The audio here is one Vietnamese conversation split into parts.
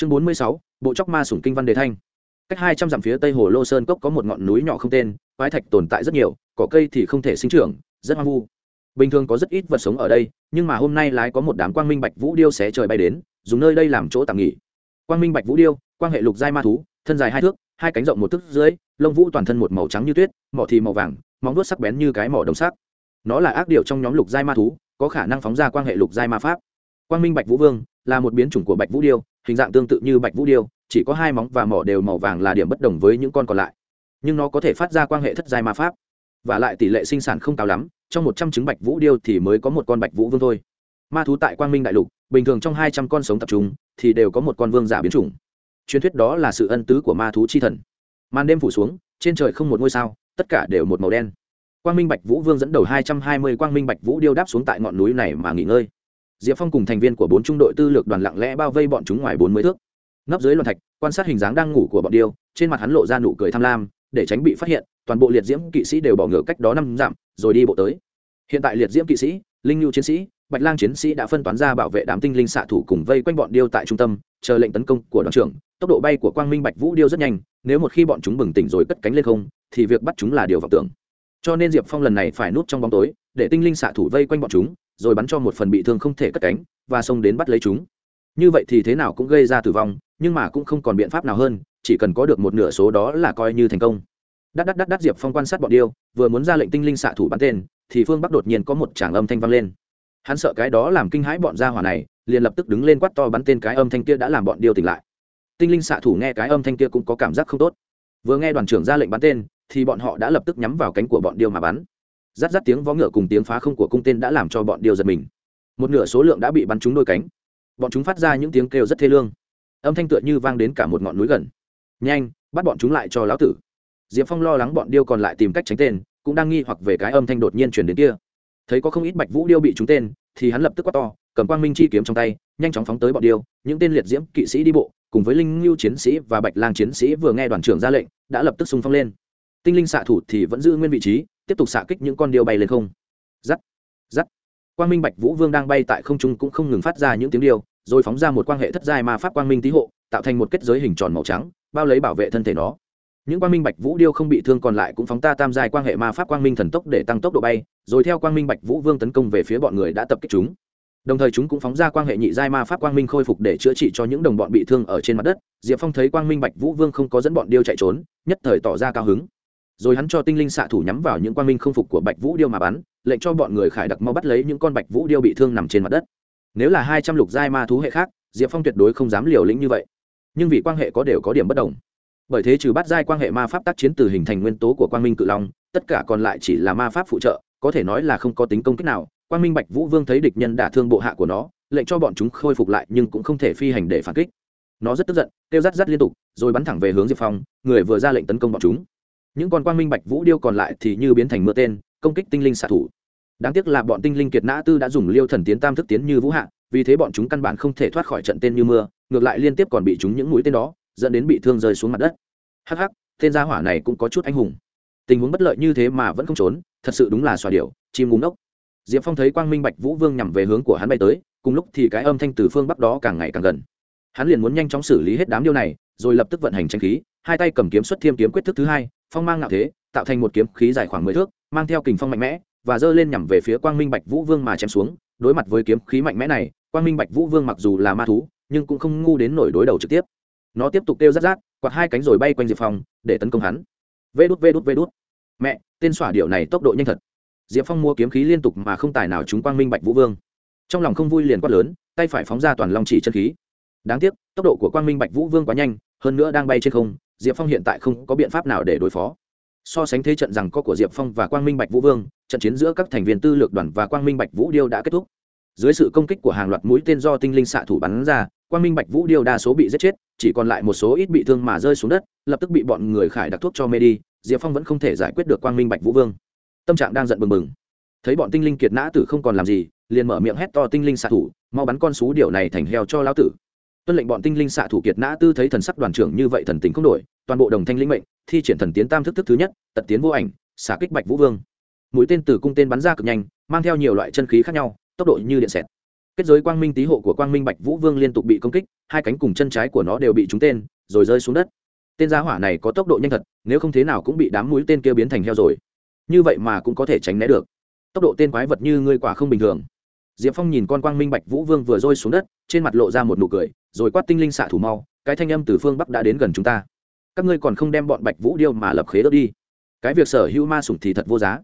chương bốn mươi sáu, bộ chóc ma sủng kinh văn đề thanh. Cách hai trăm dặm phía tây hồ lô sơn cốc có một ngọn núi nhỏ không tên, quái thạch tồn tại rất nhiều, cỏ cây thì không thể sinh trưởng, rất hoang vu. Bình thường có rất ít vật sống ở đây, nhưng mà hôm nay lái có một đám quang minh bạch vũ điêu xé trời bay đến, dùng nơi đây làm chỗ tạm nghỉ. Quang minh bạch vũ điêu, quang hệ lục giai ma thú, thân dài hai thước, hai cánh rộng một thước dưới, lông vũ toàn thân một màu trắng như tuyết, mỏ thì màu vàng, móng vuốt sắc bén như cái mỏ đồng sắc. Nó là ác điệu trong nhóm lục giai ma thú, có khả năng phóng ra quan hệ lục giai ma pháp quang minh bạch vũ vương là một biến chủng của bạch vũ điêu, hình dạng tương tự như bạch vũ điêu, chỉ có hai móng và mỏ đều màu vàng là điểm bất đồng với những con còn lại. Nhưng nó có thể phát ra quan hệ thất giai ma pháp, và lại tỷ lệ sinh sản không cao lắm, trong một trăm trứng bạch vũ điêu thì mới có một con bạch vũ vương thôi. Ma thú tại quang minh đại lục, bình thường trong hai trăm con sống tập trung, thì đều có một con vương giả biến chủng. Truyền thuyết đó là sự ân tứ của ma thú chi thần. Màn đêm phủ xuống, trên trời không một ngôi sao, tất cả đều một màu đen. Quang minh bạch vũ vương dẫn đầu hai trăm hai mươi quang minh bạch vũ điêu đáp xuống tại ngọn núi này mà nghỉ ngơi diệp phong cùng thành viên của bốn trung đội tư lược đoàn lặng lẽ bao vây bọn chúng ngoài bốn mươi thước. Nấp dưới loạn thạch, quan sát hình dáng đang ngủ của bọn điêu, trên mặt hắn lộ ra nụ cười tham lam, để tránh bị phát hiện, toàn bộ liệt diễm kỵ sĩ đều bỏ ngựa cách đó năm dặm, rồi đi bộ tới. Hiện tại liệt diễm kỵ sĩ, linh nhu chiến sĩ, bạch lang chiến sĩ đã phân toán ra bảo vệ đám tinh linh xạ thủ cùng vây quanh bọn điêu tại trung tâm, chờ lệnh tấn công của đoàn trưởng. Tốc độ bay của quang minh bạch vũ điêu rất nhanh, nếu một khi bọn chúng bừng tỉnh rồi cất cánh lên không, thì việc bắt chúng là điều vọng tưởng. Cho nên diệp phong lần này phải núp trong bóng tối, để tinh linh xạ thủ vây quanh bọn chúng rồi bắn cho một phần bị thương không thể cất cánh, và xông đến bắt lấy chúng. Như vậy thì thế nào cũng gây ra tử vong, nhưng mà cũng không còn biện pháp nào hơn, chỉ cần có được một nửa số đó là coi như thành công. Đắt đắt đắt đắt diệp phong quan sát bọn điêu, vừa muốn ra lệnh tinh linh xạ thủ bắn tên, thì phương bắc đột nhiên có một tràng âm thanh vang lên. Hắn sợ cái đó làm kinh hãi bọn gia hỏa này, liền lập tức đứng lên quát to bắn tên cái âm thanh kia đã làm bọn điêu tỉnh lại. Tinh linh xạ thủ nghe cái âm thanh kia cũng có cảm giác không tốt. Vừa nghe đoàn trưởng ra lệnh bắn tên, thì bọn họ đã lập tức nhắm vào cánh của bọn điêu mà bắn rát rát tiếng vó ngựa cùng tiếng phá không của cung tên đã làm cho bọn điêu giật mình. Một nửa số lượng đã bị bắn trúng đôi cánh. Bọn chúng phát ra những tiếng kêu rất thê lương. Âm thanh tựa như vang đến cả một ngọn núi gần. Nhanh, bắt bọn chúng lại cho lão tử. Diệp phong lo lắng bọn điêu còn lại tìm cách tránh tên, cũng đang nghi hoặc về cái âm thanh đột nhiên chuyển đến kia. Thấy có không ít bạch vũ điêu bị trúng tên, thì hắn lập tức quát to, cầm quang minh chi kiếm trong tay, nhanh chóng phóng tới bọn điêu. Những tên liệt diễm kỵ sĩ đi bộ, cùng với linh lưu chiến sĩ và bạch lang chiến sĩ vừa nghe đoàn trưởng ra lệnh, đã lập tức xung phong lên. Tinh linh xạ thủ thì vẫn giữ nguyên vị trí tiếp tục xạ kích những con điêu bay lên không. Giắt giắt. Quang minh bạch vũ vương đang bay tại không trung cũng không ngừng phát ra những tiếng điêu, rồi phóng ra một quan hệ thất giai ma pháp quang minh tý hộ, tạo thành một kết giới hình tròn màu trắng, bao lấy bảo vệ thân thể nó. Những quang minh bạch vũ điêu không bị thương còn lại cũng phóng ta tam giai quan hệ ma pháp quang minh thần tốc để tăng tốc độ bay, rồi theo quang minh bạch vũ vương tấn công về phía bọn người đã tập kích chúng. Đồng thời chúng cũng phóng ra quan hệ nhị giai ma pháp quang minh khôi phục để chữa trị cho những đồng bọn bị thương ở trên mặt đất. Diệp phong thấy quang minh bạch vũ vương không có dẫn bọn điêu chạy trốn, nhất thời tỏ ra cao hứng rồi hắn cho tinh linh xạ thủ nhắm vào những quang minh không phục của bạch vũ điêu mà bắn, lệnh cho bọn người khải đặc mau bắt lấy những con bạch vũ điêu bị thương nằm trên mặt đất. Nếu là hai trăm lục giai ma thú hệ khác, diệp phong tuyệt đối không dám liều lĩnh như vậy. Nhưng vì quan hệ có đều có điểm bất đồng. Bởi thế trừ bắt giai quan hệ ma pháp tác chiến từ hình thành nguyên tố của quang minh cự long, tất cả còn lại chỉ là ma pháp phụ trợ, có thể nói là không có tính công kích nào. Quang minh bạch vũ vương thấy địch nhân đả thương bộ hạ của nó, lệnh cho bọn chúng khôi phục lại nhưng cũng không thể phi hành để phản kích. Nó rất tức giận, kêu rắt rắt liên tục, rồi bắn thẳng về hướng diệp phong, người vừa ra lệnh tấn công bọn chúng những con quang minh bạch vũ điêu còn lại thì như biến thành mưa tên, công kích tinh linh xạ thủ. Đáng tiếc là bọn tinh linh kiệt nã tư đã dùng liêu thần tiến tam thức tiến như vũ hạ, vì thế bọn chúng căn bản không thể thoát khỏi trận tên như mưa, ngược lại liên tiếp còn bị chúng những mũi tên đó, dẫn đến bị thương rơi xuống mặt đất. Hắc hắc, tên gia hỏa này cũng có chút anh hùng. Tình huống bất lợi như thế mà vẫn không trốn, thật sự đúng là xòa điệu chim ngúng ốc diệp phong thấy quang minh bạch vũ vương nhằm về hướng của hắn bay tới, cùng lúc thì cái âm thanh từ phương bắc đó càng ngày càng gần. Hắn liền muốn nhanh chóng xử lý hết đám điêu này rồi lập tức vận hành tranh khí, hai tay cầm kiếm xuất thiêm kiếm quyết thức thứ hai, phong mang ngạo thế, tạo thành một kiếm khí dài khoảng mười thước, mang theo kình phong mạnh mẽ, và giơ lên nhằm về phía quang minh bạch vũ vương mà chém xuống. Đối mặt với kiếm khí mạnh mẽ này, quang minh bạch vũ vương mặc dù là ma thú, nhưng cũng không ngu đến nổi đối đầu trực tiếp. Nó tiếp tục kêu rát rát, quạt hai cánh rồi bay quanh diệp phong, để tấn công hắn. Vê đút vê đút vê đút. Mẹ, tên xỏa điệu này tốc độ nhanh thật. Diệp phong mua kiếm khí liên tục mà không tài nào chúng quang minh bạch vũ vương. Trong lòng không vui liền quát lớn, tay phải phóng ra toàn long chỉ chân khí. Đáng tiếc, tốc độ của quang minh bạch vũ vương quá nhanh hơn nữa đang bay trên không, diệp phong hiện tại không có biện pháp nào để đối phó. So sánh thế trận rằng có của diệp phong và quang minh bạch vũ vương, trận chiến giữa các thành viên tư lược đoàn và quang minh bạch vũ điêu đã kết thúc. Dưới sự công kích của hàng loạt mũi tên do tinh linh xạ thủ bắn ra, quang minh bạch vũ điêu đa số bị giết chết, chỉ còn lại một số ít bị thương mà rơi xuống đất, lập tức bị bọn người khải đặt thuốc cho mê đi, diệp phong vẫn không thể giải quyết được quang minh bạch vũ vương. Tâm trạng đang giận bừng bừng. Thấy bọn tinh linh kiệt nã tử không còn làm gì, liền mở miệng hét to tinh linh xạ thủ, mau bắn con xú điều này thành heo cho lão tử tuân lệnh bọn tinh linh xạ thủ kiệt nã tư thấy thần sắc đoàn trưởng như vậy thần tình không đổi, toàn bộ đồng thanh linh mệnh, thi triển thần tiến tam thức thức thứ nhất, tật tiến vô ảnh, xả kích bạch vũ vương. Mũi tên từ cung tên bắn ra cực nhanh, mang theo nhiều loại chân khí khác nhau, tốc độ như điện xẹt. Kết giới quang minh tý hộ của quang minh bạch vũ vương liên tục bị công kích, hai cánh cùng chân trái của nó đều bị trúng tên, rồi rơi xuống đất. Tên giá hỏa này có tốc độ nhanh thật, nếu không thế nào cũng bị đám mũi tên kia biến thành heo rồi. Như vậy mà cũng có thể tránh né được. Tốc độ tên quái vật như ngươi quả không bình thường diệp phong nhìn con quang minh bạch vũ vương vừa rơi xuống đất, trên mặt lộ ra một nụ cười, rồi quát tinh linh xạ thủ mau, cái thanh âm từ phương bắc đã đến gần chúng ta. Các ngươi còn không đem bọn bạch vũ điêu mà lập khế ước đi. Cái việc sở hữu ma sủng thì thật vô giá.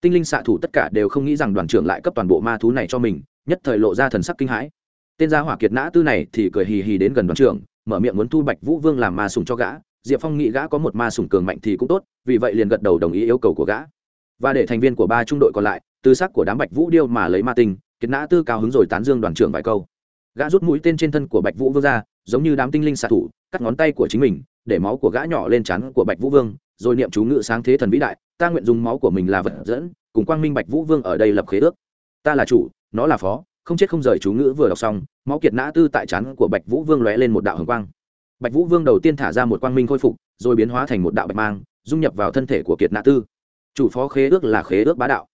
Tinh linh xạ thủ tất cả đều không nghĩ rằng đoàn trưởng lại cấp toàn bộ ma thú này cho mình, nhất thời lộ ra thần sắc kinh hãi. Tên gia hỏa kiệt nã tư này thì cười hì hì đến gần đoàn trưởng, mở miệng muốn thu bạch vũ vương làm ma sủng cho gã. Diệp phong nghĩ gã có một ma sủng cường mạnh thì cũng tốt, vì vậy liền gật đầu đồng ý yêu cầu của gã. Và để thành viên của ba trung đội còn lại từ sắc của đám bạch vũ điêu mà lấy ma tinh kiệt nã tư cao hứng rồi tán dương đoàn trưởng vài câu. Gã rút mũi tên trên thân của bạch vũ vương ra, giống như đám tinh linh xạ thủ, cắt ngón tay của chính mình, để máu của gã nhỏ lên chắn của bạch vũ vương, rồi niệm chú ngự sáng thế thần vĩ đại, ta nguyện dùng máu của mình là vật dẫn, cùng quang minh bạch vũ vương ở đây lập khế ước. Ta là chủ, nó là phó, không chết không rời chú ngữ vừa đọc xong, máu kiệt nã tư tại chắn của bạch vũ vương lóe lên một đạo hồng quang. Bạch vũ vương đầu tiên thả ra một quang minh khôi phục, rồi biến hóa thành một đạo bạch mang, dung nhập vào thân thể của kiệt nã tư. Chủ phó khế ước là khế ước bá đạo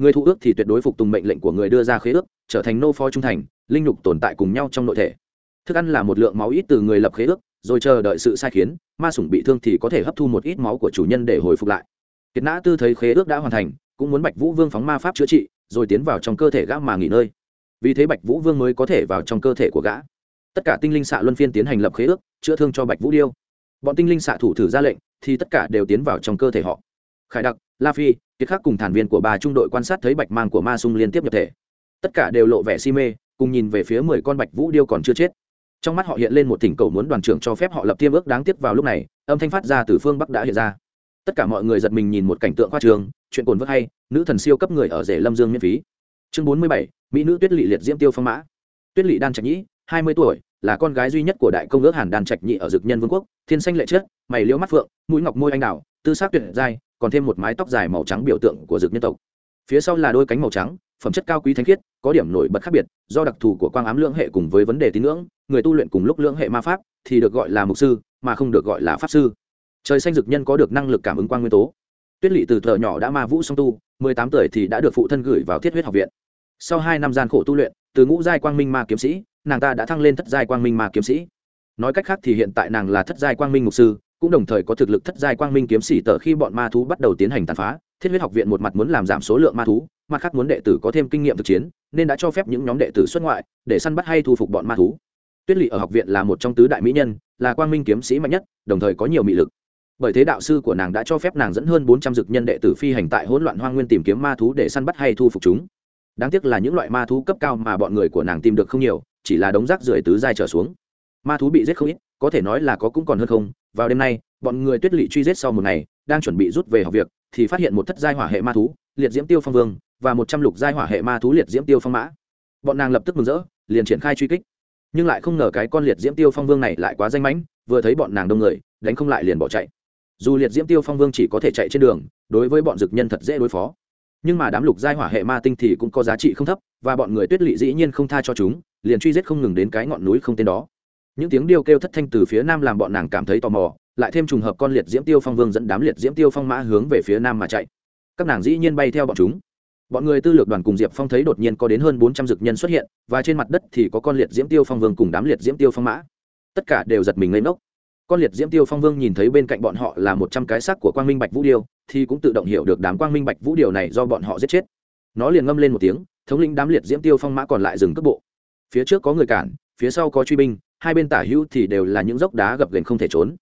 người thụ ước thì tuyệt đối phục tùng mệnh lệnh của người đưa ra khế ước, trở thành nô phó trung thành, linh nhục tồn tại cùng nhau trong nội thể. Thức ăn là một lượng máu ít từ người lập khế ước, rồi chờ đợi sự sai khiến, ma sủng bị thương thì có thể hấp thu một ít máu của chủ nhân để hồi phục lại. Kiệt nã tư thấy khế ước đã hoàn thành, cũng muốn bạch vũ vương phóng ma pháp chữa trị, rồi tiến vào trong cơ thể gã mà nghỉ ngơi. Vì thế bạch vũ vương mới có thể vào trong cơ thể của gã. Tất cả tinh linh xạ luân phiên tiến hành lập khế ước, chữa thương cho bạch vũ điêu. Bọn tinh linh xạ thủ thử ra lệnh, thì tất cả đều tiến vào trong cơ thể họ. Khải đặc la phi, kiệt khắc cùng thản viên của bà trung đội quan sát thấy bạch mang của ma sung liên tiếp nhập thể. Tất cả đều lộ vẻ si mê, cùng nhìn về phía mười con bạch vũ điêu còn chưa chết. Trong mắt họ hiện lên một thỉnh cầu muốn đoàn trưởng cho phép họ lập tiêm ước đáng tiếc vào lúc này, âm thanh phát ra từ phương bắc đã hiện ra. Tất cả mọi người giật mình nhìn một cảnh tượng khoa trường, chuyện cồn vớt hay, nữ thần siêu cấp người ở rể lâm dương miễn phí. Chương bốn mươi bảy, mỹ nữ tuyết lỵ liệt diễm tiêu phong mã. Tuyết lỵ đan trạch nhĩ, hai mươi tuổi, là con gái duy nhất của đại công ước hàn đan trạch nhị ở dực nhân vương quốc, thiên xanh lệ chết mày liễu mắt phượng, mũi ngọc môi anh đào, tư xác tuyệt giai còn thêm một mái tóc dài màu trắng biểu tượng của Dược nhân tộc. Phía sau là đôi cánh màu trắng, phẩm chất cao quý thánh khiết, có điểm nổi bật khác biệt, do đặc thù của quang ám lưỡng hệ cùng với vấn đề tín ngưỡng, người tu luyện cùng lúc lưỡng hệ ma pháp thì được gọi là mục sư, mà không được gọi là pháp sư. Trời xanh dực nhân có được năng lực cảm ứng quang nguyên tố. Tuyết lỵ từ thợ nhỏ đã ma vũ song tu, mười tám tuổi thì đã được phụ thân gửi vào thiết huyết học viện. Sau hai năm gian khổ tu luyện, từ ngũ giai quang minh ma kiếm sĩ, nàng ta đã thăng lên thất giai quang minh ma kiếm sĩ. Nói cách khác thì hiện tại nàng là thất giai quang minh mục sư cũng đồng thời có thực lực thất giai quang minh kiếm sĩ tờ khi bọn ma thú bắt đầu tiến hành tàn phá, thiết huyết học viện một mặt muốn làm giảm số lượng ma thú, mặt khác muốn đệ tử có thêm kinh nghiệm thực chiến, nên đã cho phép những nhóm đệ tử xuất ngoại để săn bắt hay thu phục bọn ma thú. Tuyết lỵ ở học viện là một trong tứ đại mỹ nhân, là quang minh kiếm sĩ mạnh nhất, đồng thời có nhiều mị lực. Bởi thế đạo sư của nàng đã cho phép nàng dẫn hơn bốn trăm dực nhân đệ tử phi hành tại hỗn loạn hoang nguyên tìm kiếm ma thú để săn bắt hay thu phục chúng. Đáng tiếc là những loại ma thú cấp cao mà bọn người của nàng tìm được không nhiều, chỉ là đống rác rưởi tứ giai trở xuống ma thú bị giết không ít, có thể nói là có cũng còn hơn không. Vào đêm nay, bọn người tuyết lỵ truy giết sau một ngày, đang chuẩn bị rút về học việc, thì phát hiện một thất giai hỏa hệ ma thú, liệt diễm tiêu phong vương, và một trăm lục giai hỏa hệ ma thú liệt diễm tiêu phong mã. Bọn nàng lập tức mừng rỡ, liền triển khai truy kích. Nhưng lại không ngờ cái con liệt diễm tiêu phong vương này lại quá danh mãnh, vừa thấy bọn nàng đông người, đánh không lại liền bỏ chạy. Dù liệt diễm tiêu phong vương chỉ có thể chạy trên đường, đối với bọn dực nhân thật dễ đối phó. Nhưng mà đám lục giai hỏa hệ ma tinh thì cũng có giá trị không thấp, và bọn người tuyết lỵ dĩ nhiên không tha cho chúng, liền truy giết không ngừng đến cái ngọn núi không tên đó những tiếng điêu kêu thất thanh từ phía nam làm bọn nàng cảm thấy tò mò, lại thêm trùng hợp con liệt diễm tiêu phong vương dẫn đám liệt diễm tiêu phong mã hướng về phía nam mà chạy. Các nàng dĩ nhiên bay theo bọn chúng. Bọn người tư lược đoàn cùng diệp phong thấy đột nhiên có đến hơn bốn trăm dực nhân xuất hiện, và trên mặt đất thì có con liệt diễm tiêu phong vương cùng đám liệt diễm tiêu phong mã. Tất cả đều giật mình lên mốc con liệt diễm tiêu phong vương nhìn thấy bên cạnh bọn họ là một trăm cái xác của quang minh bạch vũ điêu, thì cũng tự động hiểu được đám quang minh bạch vũ điều này do bọn họ giết chết. Nó liền ngâm lên một tiếng, thống lĩnh đám liệt diễm tiêu phong mã còn lại dừng cước bộ. Phía trước có người cản, phía sau có truy binh hai bên tả hữu thì đều là những dốc đá gập ghềnh không thể trốn.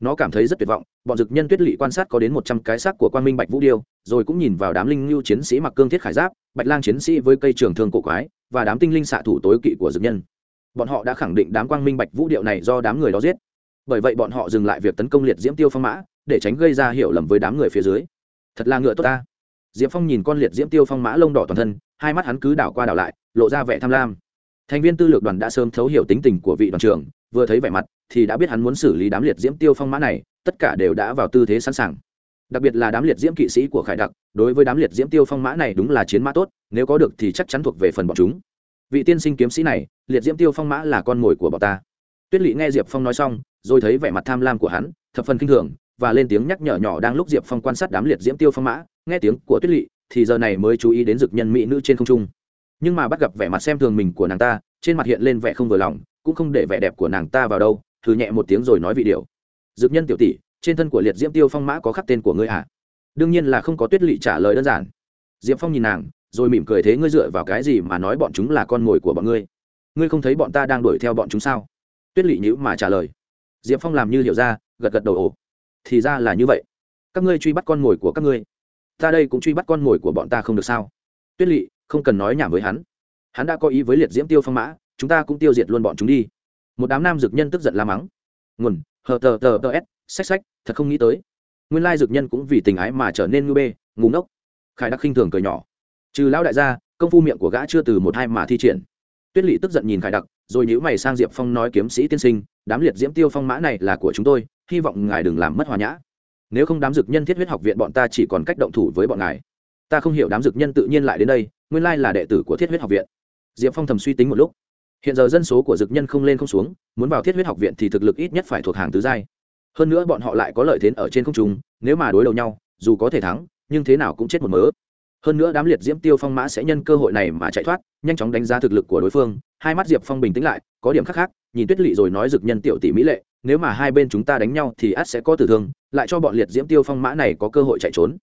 Nó cảm thấy rất tuyệt vọng, bọn dực nhân tuyết lỵ quan sát có đến một trăm cái xác của quang minh bạch vũ điêu, rồi cũng nhìn vào đám linh lưu chiến sĩ mặc cương thiết khải giáp, bạch lang chiến sĩ với cây trường thương cổ quái, và đám tinh linh xạ thủ tối kỵ của dực nhân. Bọn họ đã khẳng định đám quang minh bạch vũ điệu này do đám người đó giết. Bởi vậy bọn họ dừng lại việc tấn công liệt diễm tiêu phong mã, để tránh gây ra hiểu lầm với đám người phía dưới. Thật là ngựa tốt ta. Diệp phong nhìn con liệt diễm tiêu phong mã lông đỏ toàn thân, hai mắt hắn cứ đảo qua đảo lại, lộ ra vẻ tham lam thành viên tư lược đoàn đã sớm thấu hiểu tính tình của vị đoàn trưởng, vừa thấy vẻ mặt thì đã biết hắn muốn xử lý đám liệt diễm tiêu phong mã này, tất cả đều đã vào tư thế sẵn sàng. Đặc biệt là đám liệt diễm kỵ sĩ của khải đặc, đối với đám liệt diễm tiêu phong mã này đúng là chiến mã tốt, nếu có được thì chắc chắn thuộc về phần bọn chúng. Vị tiên sinh kiếm sĩ này, liệt diễm tiêu phong mã là con mồi của bọn ta. Tuyết lỵ nghe diệp phong nói xong, rồi thấy vẻ mặt tham lam của hắn, thập phần kinh thường, và lên tiếng nhắc nhở nhỏ đang lúc diệp phong quan sát đám liệt diễm tiêu phong mã, nghe tiếng của tuyết lỵ, thì giờ này mới chú ý đến dực nhân mỹ nữ trên không trung nhưng mà bắt gặp vẻ mặt xem thường mình của nàng ta, trên mặt hiện lên vẻ không vừa lòng, cũng không để vẻ đẹp của nàng ta vào đâu, thử nhẹ một tiếng rồi nói vị điều dực nhân tiểu tỷ, trên thân của liệt diễm tiêu phong mã có khắc tên của ngươi à? Đương nhiên là không có tuyết lỵ trả lời đơn giản. Diệp phong nhìn nàng, rồi mỉm cười thế ngươi dựa vào cái gì mà nói bọn chúng là con mồi của bọn ngươi? Ngươi không thấy bọn ta đang đuổi theo bọn chúng sao? Tuyết lỵ nhữ mà trả lời. Diệp phong làm như hiểu ra, gật gật đầu ổ thì ra là như vậy. Các ngươi truy bắt con mồi của các ngươi. Ta đây cũng truy bắt con mồi của bọn ta không được sao? Tuyết lỵ không cần nói nhảm với hắn. Hắn đã có ý với liệt diễm tiêu phong mã, chúng ta cũng tiêu diệt luôn bọn chúng đi. Một đám nam dược nhân tức giận la mắng. Nguồn, hờ tờ tờ tờ s sách sách thật không nghĩ tới. Nguyên lai dược nhân cũng vì tình ái mà trở nên ngư bê ngủ ngốc. Khải đắc khinh thường cười nhỏ. Trừ lão đại gia, công phu miệng của gã chưa từ một hai mà thi triển. Tuyết lỵ tức giận nhìn khải đặc rồi nhữ mày sang diệp phong nói kiếm sĩ tiên sinh, đám liệt diễm tiêu phong mã này là của chúng tôi, hy vọng ngài đừng làm mất hòa nhã. Nếu không đám dược nhân thiết huyết học viện bọn ta chỉ còn cách động thủ với bọn ngài. Ta không hiểu đám dược nhân tự nhiên lại đến đây nguyên lai là đệ tử của thiết huyết học viện. Diệp phong thầm suy tính một lúc. Hiện giờ dân số của Dực nhân không lên không xuống, muốn vào thiết huyết học viện thì thực lực ít nhất phải thuộc hàng tứ giai. Hơn nữa bọn họ lại có lợi thế ở trên không trung, nếu mà đối đầu nhau, dù có thể thắng, nhưng thế nào cũng chết một mớ. Hơn nữa đám liệt diễm tiêu phong mã sẽ nhân cơ hội này mà chạy thoát, nhanh chóng đánh giá thực lực của đối phương, hai mắt diệp phong bình tĩnh lại, có điểm khác khác, nhìn tuyết lỵ rồi nói dực nhân tiểu tỷ mỹ lệ, nếu mà hai bên chúng ta đánh nhau thì át sẽ có tử thương, lại cho bọn liệt diễm tiêu phong mã này có cơ hội chạy trốn.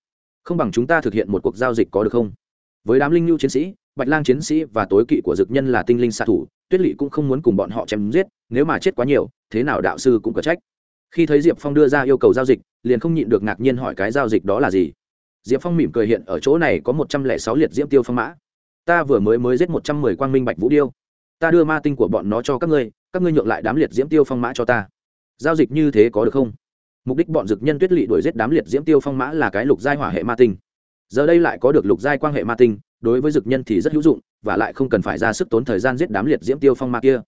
Không bằng chúng ta thực hiện một cuộc giao dịch có được không? Với đám linh lưu chiến sĩ, bạch lang chiến sĩ và tối kỵ của dực nhân là tinh linh xạ thủ, tuyết lỵ cũng không muốn cùng bọn họ chém giết, nếu mà chết quá nhiều, thế nào đạo sư cũng có trách. Khi thấy diệp phong đưa ra yêu cầu giao dịch, liền không nhịn được ngạc nhiên hỏi cái giao dịch đó là gì. Diệp phong mỉm cười hiện ở chỗ này có một trăm lẻ sáu liệt diễm tiêu phong mã. Ta vừa mới mới giết một trăm mười quang minh bạch vũ điêu. Ta đưa ma tinh của bọn nó cho các ngươi các ngươi nhượng lại đám liệt diễm tiêu phong mã cho ta. Giao dịch như thế có được không? Mục đích bọn dực nhân tuyết lỵ đuổi giết đám liệt diễm tiêu phong mã là cái lục giai hỏa hệ ma tinh giờ đây lại có được lục giai quan hệ ma tinh, đối với dực nhân thì rất hữu dụng, và lại không cần phải ra sức tốn thời gian giết đám liệt diễm tiêu phong ma kia.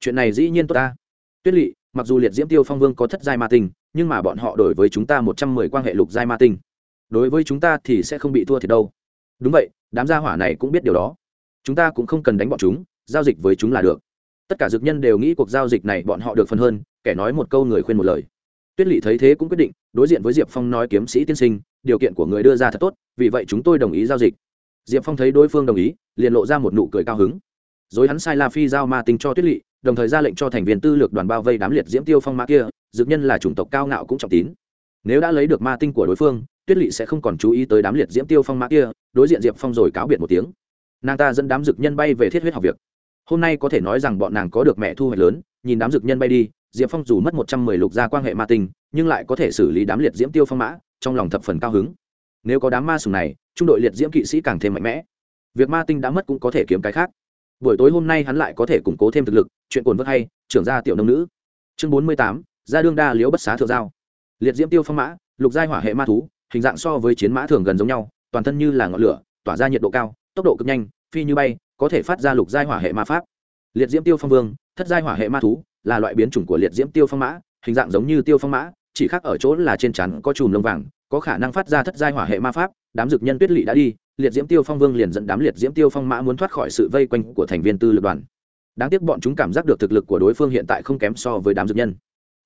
Chuyện này dĩ nhiên tốt ta. Tuyết lỵ mặc dù liệt diễm tiêu phong vương có thất giai ma tinh, nhưng mà bọn họ đổi với chúng ta một trăm mười quan hệ lục giai ma tinh. Đối với chúng ta thì sẽ không bị thua thiệt đâu. Đúng vậy, đám gia hỏa này cũng biết điều đó. Chúng ta cũng không cần đánh bọn chúng, giao dịch với chúng là được. Tất cả dược nhân đều nghĩ cuộc giao dịch này bọn họ được phần hơn, kẻ nói một câu người khuyên một lời tuyết lỵ thấy thế cũng quyết định, đối diện với diệp phong nói kiếm sĩ tiên sinh, điều kiện của người đưa ra thật tốt, vì vậy chúng tôi đồng ý giao dịch. Diệp phong thấy đối phương đồng ý, liền lộ ra một nụ cười cao hứng. Rồi hắn sai la phi giao ma tinh cho tuyết lỵ đồng thời ra lệnh cho thành viên tư lược đoàn bao vây đám liệt diễm tiêu phong ma kia, dược nhân là chủng tộc cao ngạo cũng trọng tín. Nếu đã lấy được ma tinh của đối phương, tuyết lỵ sẽ không còn chú ý tới đám liệt diễm tiêu phong ma kia, đối diện diệp phong rồi cáo biệt một tiếng. Nàng ta dẫn đám dược nhân bay về thiết huyết học việc. Hôm nay có thể nói rằng bọn nàng có được mẹ thu hoạch lớn, nhìn đám dược nhân bay đi diệp phong dù mất một trăm mười lục gia quan hệ ma tinh, nhưng lại có thể xử lý đám liệt diễm tiêu phong mã, trong lòng thập phần cao hứng. Nếu có đám ma sùng này, trung đội liệt diễm kỵ sĩ càng thêm mạnh mẽ. Việc ma tinh đã mất cũng có thể kiếm cái khác. Buổi tối hôm nay hắn lại có thể củng cố thêm thực lực, chuyện cồn vớt hay, trưởng gia tiểu nông nữ. Chương bốn mươi tám, gia đương đa liễu bất xá thượng giao. Liệt diễm tiêu phong mã, lục giai hỏa hệ ma thú, hình dạng so với chiến mã thường gần giống nhau, toàn thân như là ngọn lửa, tỏa ra nhiệt độ cao, tốc độ cực nhanh, phi như bay, có thể phát ra lục giai hỏa hệ ma pháp. Liệt diễm tiêu phong vương, thất giai hỏa hệ ma thú là loại biến chủng của liệt diễm tiêu phong mã, hình dạng giống như tiêu phong mã, chỉ khác ở chỗ là trên chắn có chùm lông vàng, có khả năng phát ra thất giai hỏa hệ ma pháp, đám dược nhân tuyết lỵ đã đi, liệt diễm tiêu phong vương liền dẫn đám liệt diễm tiêu phong mã muốn thoát khỏi sự vây quanh của thành viên tư lực đoàn. Đáng tiếc bọn chúng cảm giác được thực lực của đối phương hiện tại không kém so với đám dược nhân.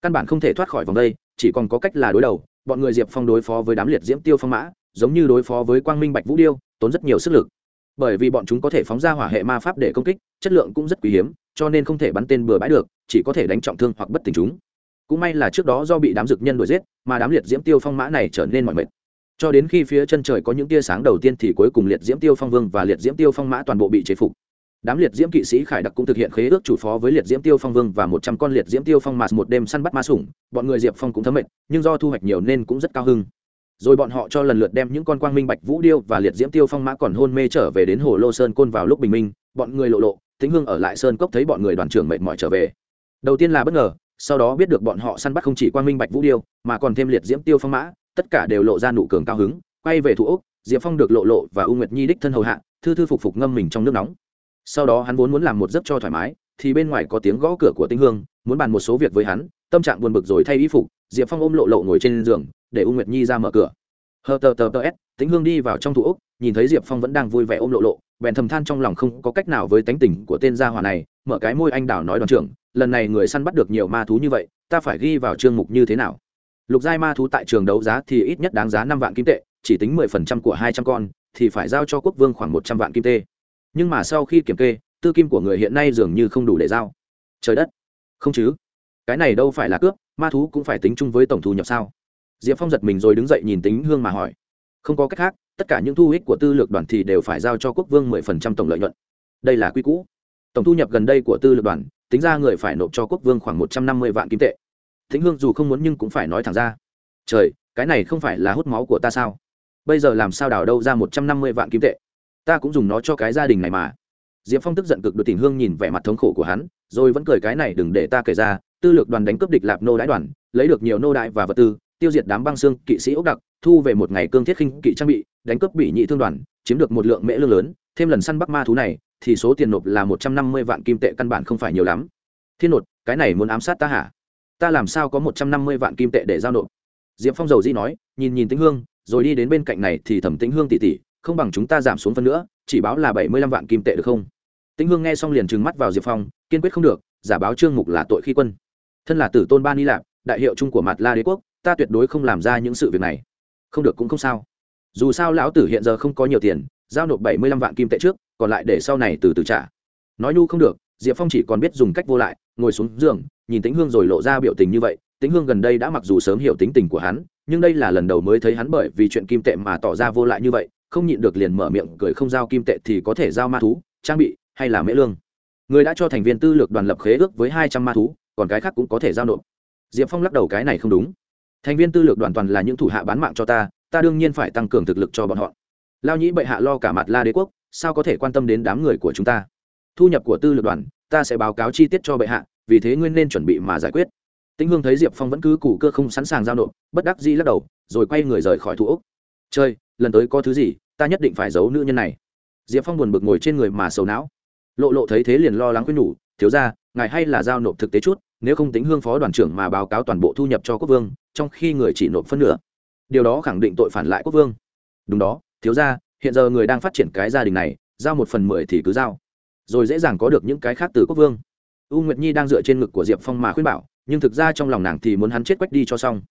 Căn bản không thể thoát khỏi vòng đây, chỉ còn có cách là đối đầu, bọn người diệp phong đối phó với đám liệt diễm tiêu phong mã, giống như đối phó với quang minh bạch vũ điêu, tốn rất nhiều sức lực. Bởi vì bọn chúng có thể phóng ra hỏa hệ ma pháp để công kích, chất lượng cũng rất quý hiếm cho nên không thể bắn tên bừa bãi được, chỉ có thể đánh trọng thương hoặc bất tỉnh chúng. Cũng may là trước đó do bị đám dược nhân đuổi giết, mà đám liệt diễm tiêu phong mã này trở nên mọi mệt. Cho đến khi phía chân trời có những tia sáng đầu tiên thì cuối cùng liệt diễm tiêu phong vương và liệt diễm tiêu phong mã toàn bộ bị chế phục. Đám liệt diễm kỵ sĩ khải đặc cũng thực hiện khế ước chủ phó với liệt diễm tiêu phong vương và một trăm con liệt diễm tiêu phong mạt một đêm săn bắt ma sủng, bọn người diệp phong cũng thấm mệt, nhưng do thu hoạch nhiều nên cũng rất cao hưng rồi bọn họ cho lần lượt đem những con quang minh bạch vũ điêu và liệt diễm tiêu phong mã còn hôn mê trở về đến hồ lô sơn côn vào lúc bình minh, bọn người lộ lộ tĩnh hương ở lại sơn cốc thấy bọn người đoàn trưởng mệt mỏi trở về. Đầu tiên là bất ngờ, sau đó biết được bọn họ săn bắt không chỉ quang minh bạch vũ điêu, mà còn thêm liệt diễm tiêu phong mã, tất cả đều lộ ra nụ cường cao hứng, quay về thủ úc, diệp phong được lộ lộ và u nguyệt nhi đích thân hầu hạ, thư thư phục phục ngâm mình trong nước nóng. Sau đó hắn vốn muốn làm một giấc cho thoải mái, thì bên ngoài có tiếng gõ cửa của tinh hương, muốn bàn một số việc với hắn, tâm trạng buồn bực rồi thay y phục, diệp phong ôm lộ lộ ngồi trên giường, để u nguyệt nhi ra mở cửa. Hờ tờ tờ tờ s, tĩnh hương đi vào trong thủ úc, nhìn thấy diệp phong vẫn đang vui vẻ ôm lộ lộ bèn thầm than trong lòng không có cách nào với tánh tình của tên gia hỏa này, mở cái môi anh đào nói đoàn trưởng, lần này người săn bắt được nhiều ma thú như vậy, ta phải ghi vào chương mục như thế nào? Lục giai ma thú tại trường đấu giá thì ít nhất đáng giá năm vạn kim tệ, chỉ tính mười phần trăm của hai trăm con, thì phải giao cho quốc vương khoảng một trăm vạn kim tệ nhưng mà sau khi kiểm kê, tư kim của người hiện nay dường như không đủ để giao. Trời đất! Không chứ? Cái này đâu phải là cướp, ma thú cũng phải tính chung với tổng thu nhập sao? Diệp phong giật mình rồi đứng dậy nhìn tính hương mà hỏi. Không có cách khác tất cả những thu ích của tư lược đoàn thì đều phải giao cho quốc vương mười phần trăm tổng lợi nhuận. Đây là quy cũ. Tổng thu nhập gần đây của tư lược đoàn, tính ra người phải nộp cho quốc vương khoảng một trăm năm mươi vạn kim tệ. Thính hương dù không muốn nhưng cũng phải nói thẳng ra. Trời, cái này không phải là hút máu của ta sao? Bây giờ làm sao đào đâu ra một trăm năm mươi vạn kim tệ? Ta cũng dùng nó cho cái gia đình này mà. Diệp phong tức giận cực đội tình hương nhìn vẻ mặt thống khổ của hắn, rồi vẫn cười cái này đừng để ta kể ra. Tư lược đoàn đánh cướp địch lạp nô đái đoàn, lấy được nhiều nô đại và vật tư tiêu diệt đám băng xương kỵ sĩ ốc đặc, thu về một ngày cương thiết khinh kỵ trang bị, đánh cướp bị nhị thương đoàn, chiếm được một lượng mễ lương lớn, thêm lần săn bắc ma thú này, thì số tiền nộp là một trăm năm mươi vạn kim tệ căn bản không phải nhiều lắm. Thiên nột, cái này muốn ám sát ta hả? Ta làm sao có một trăm năm mươi vạn kim tệ để giao nộp? Diệp phong dầu di nói, nhìn nhìn tĩnh hương, rồi đi đến bên cạnh này thì thẩm tĩnh hương tỉ tỉ, không bằng chúng ta giảm xuống phân nữa, chỉ báo là bảy mươi lăm vạn kim tệ được không? Tĩnh hương nghe xong liền trừng mắt vào diệp phong, kiên quyết không được, giả báo trương mục là tội khi quân. Thân là tử tôn ban y lạp, đại hiệu chung của mặt la đế quốc ta tuyệt đối không làm ra những sự việc này. Không được cũng không sao. Dù sao lão tử hiện giờ không có nhiều tiền, giao nộp bảy mươi lăm vạn kim tệ trước, còn lại để sau này từ từ trả. Nói nhu không được, diệp phong chỉ còn biết dùng cách vô lại, ngồi xuống giường, nhìn tĩnh hương rồi lộ ra biểu tình như vậy. Tĩnh hương gần đây đã mặc dù sớm hiểu tính tình của hắn, nhưng đây là lần đầu mới thấy hắn bởi vì chuyện kim tệ mà tỏ ra vô lại như vậy, không nhịn được liền mở miệng cười không giao kim tệ thì có thể giao ma thú, trang bị, hay là mễ lương. Người đã cho thành viên tư lược đoàn lập khế ước với hai trăm ma thú, còn cái khác cũng có thể giao nộp. Diệp phong lắc đầu cái này không đúng thành viên tư lược đoàn toàn là những thủ hạ bán mạng cho ta ta đương nhiên phải tăng cường thực lực cho bọn họ. Lao nhĩ bệ hạ lo cả mặt la đế quốc, sao có thể quan tâm đến đám người của chúng ta? Thu nhập của tư lược đoàn, ta sẽ báo cáo chi tiết cho bệ hạ, vì thế nguyên nên chuẩn bị mà giải quyết. Tĩnh hương thấy diệp phong vẫn cứ củ cơ không sẵn sàng giao nộp, bất đắc dĩ lắc đầu, rồi quay người rời khỏi thủ úc chơi lần tới có thứ gì, ta nhất định phải giấu nữ nhân này. Diệp phong buồn bực ngồi trên người mà sầu não. Lộ lộ thấy thế liền lo lắng khuyên nhủ, thiếu ra ngài hay là giao nộp thực tế chút nếu không tính hương phó đoàn trưởng mà báo cáo toàn bộ thu nhập cho quốc vương, trong khi người chỉ nộp phân nửa, điều đó khẳng định tội phản lại quốc vương. Đúng đó, thiếu ra hiện giờ người đang phát triển cái gia đình này, giao một phần mười thì cứ giao. Rồi dễ dàng có được những cái khác từ quốc vương. U nguyệt nhi đang dựa trên ngực của diệp phong mà khuyên bảo, nhưng thực ra trong lòng nàng thì muốn hắn chết quách đi cho xong.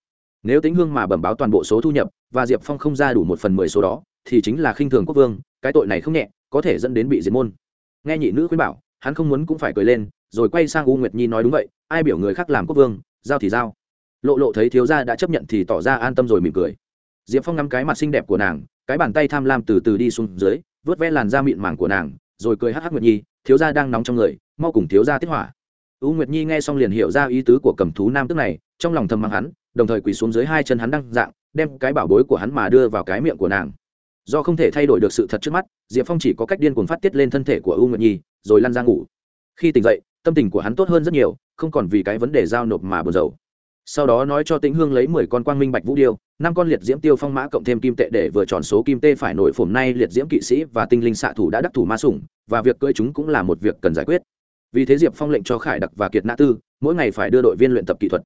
Nếu tính hương mà bẩm báo toàn bộ số thu nhập, và diệp phong không ra đủ một phần mười số đó, thì chính là khinh thường quốc vương, cái tội này không nhẹ, có thể dẫn đến bị diệt môn. Nghe nhị nữ khuyên bảo, hắn không muốn cũng phải cười lên rồi quay sang u nguyệt nhi nói đúng vậy, ai biểu người khác làm quốc vương, giao thì giao. Lộ lộ thấy thiếu gia đã chấp nhận thì tỏ ra an tâm rồi mỉm cười. Diệp phong ngắm cái mặt xinh đẹp của nàng, cái bàn tay tham lam từ từ đi xuống dưới, vớt ve làn da mịn màng của nàng, rồi cười hắc hắc nguyệt nhi, thiếu gia đang nóng trong người, mau cùng thiếu gia tiết hỏa. U nguyệt nhi nghe xong liền hiểu ra ý tứ của cầm thú nam tức này, trong lòng thầm mắng hắn, đồng thời quỳ xuống dưới hai chân hắn đang dạng, đem cái bảo bối của hắn mà đưa vào cái miệng của nàng. Do không thể thay đổi được sự thật trước mắt, diệp phong chỉ có cách điên cuồng phát tiết lên thân thể của u nguyệt nhi, rồi lăn ra ngủ. Khi tỉnh dậy tâm tình của hắn tốt hơn rất nhiều, không còn vì cái vấn đề giao nộp mà buồn rầu. Sau đó nói cho tĩnh hương lấy mười con quang minh bạch vũ điêu, năm con liệt diễm tiêu phong mã cộng thêm kim tệ để vừa tròn số kim tê phải nổi phổm nay liệt diễm kỵ sĩ và tinh linh xạ thủ đã đắc thủ ma sủng, và việc cưỡi chúng cũng là một việc cần giải quyết. Vì thế diệp phong lệnh cho khải đặc và kiệt nã tư, mỗi ngày phải đưa đội viên luyện tập kỹ thuật.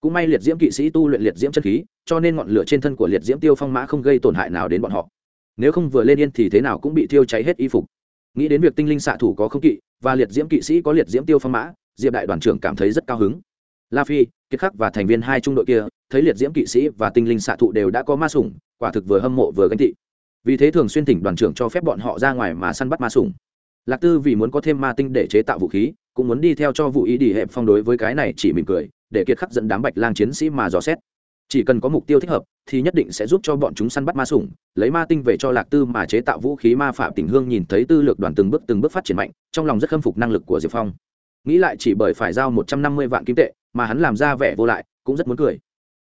Cũng may liệt diễm kỵ sĩ tu luyện liệt diễm chân khí, cho nên ngọn lửa trên thân của liệt diễm tiêu phong mã không gây tổn hại nào đến bọn họ. Nếu không vừa lên yên thì thế nào cũng bị thiêu cháy hết y phục. Nghĩ đến việc tinh linh xạ thủ có không kỵ và liệt diễm kỵ sĩ có liệt diễm tiêu phong mã, diệp đại đoàn trưởng cảm thấy rất cao hứng. La phi, kiệt khắc và thành viên hai trung đội kia, thấy liệt diễm kỵ sĩ và tinh linh xạ thụ đều đã có ma sủng, quả thực vừa hâm mộ vừa ganh tị. Vì thế thường xuyên thỉnh đoàn trưởng cho phép bọn họ ra ngoài mà săn bắt ma sủng. Lạc tư vì muốn có thêm ma tinh để chế tạo vũ khí, cũng muốn đi theo cho vụ ý đi hẹp phong đối với cái này chỉ mỉm cười, để kiệt khắc dẫn đám bạch lang chiến sĩ mà dò xét chỉ cần có mục tiêu thích hợp, thì nhất định sẽ giúp cho bọn chúng săn bắt ma sủng, lấy ma tinh về cho lạc tư mà chế tạo vũ khí ma phạm tình hương nhìn thấy tư lược đoàn từng bước từng bước phát triển mạnh, trong lòng rất khâm phục năng lực của diệp phong. Nghĩ lại chỉ bởi phải giao một trăm năm mươi vạn kim tệ, mà hắn làm ra vẻ vô lại, cũng rất muốn cười.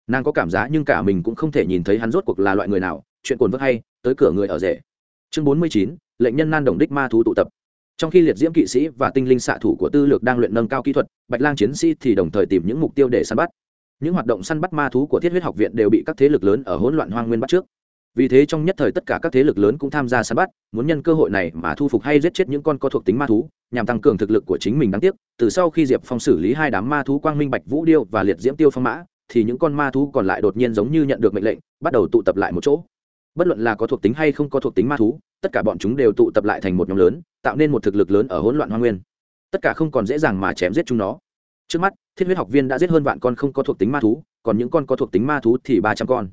Nàng có cảm giác nhưng cả mình cũng không thể nhìn thấy hắn rốt cuộc là loại người nào, chuyện cồn vớt hay, tới cửa người ở rể. Chương bốn mươi chín, lệnh nhân nan đồng đích ma thú tụ tập. Trong khi liệt diễm kỵ sĩ và tinh linh xạ thủ của tư lược đang luyện nâng cao kỹ thuật, bạch lang chiến sĩ thì đồng thời tìm những mục tiêu để săn bắt những hoạt động săn bắt ma thú của thiết huyết học viện đều bị các thế lực lớn ở hỗn loạn hoang nguyên bắt trước. Vì thế trong nhất thời tất cả các thế lực lớn cũng tham gia săn bắt, muốn nhân cơ hội này mà thu phục hay giết chết những con có thuộc tính ma thú, nhằm tăng cường thực lực của chính mình đáng tiếc. Từ sau khi diệp phong xử lý hai đám ma thú quang minh bạch vũ điêu và liệt diễm tiêu phong mã, thì những con ma thú còn lại đột nhiên giống như nhận được mệnh lệnh, bắt đầu tụ tập lại một chỗ. Bất luận là có thuộc tính hay không có thuộc tính ma thú, tất cả bọn chúng đều tụ tập lại thành một nhóm lớn, tạo nên một thực lực lớn ở hỗn loạn hoa nguyên. Tất cả không còn dễ dàng mà chém giết chúng nó. Trước mắt thiết huyết học viên đã giết hơn vạn con không có thuộc tính ma thú, còn những con có thuộc tính ma thú thì ba trăm con.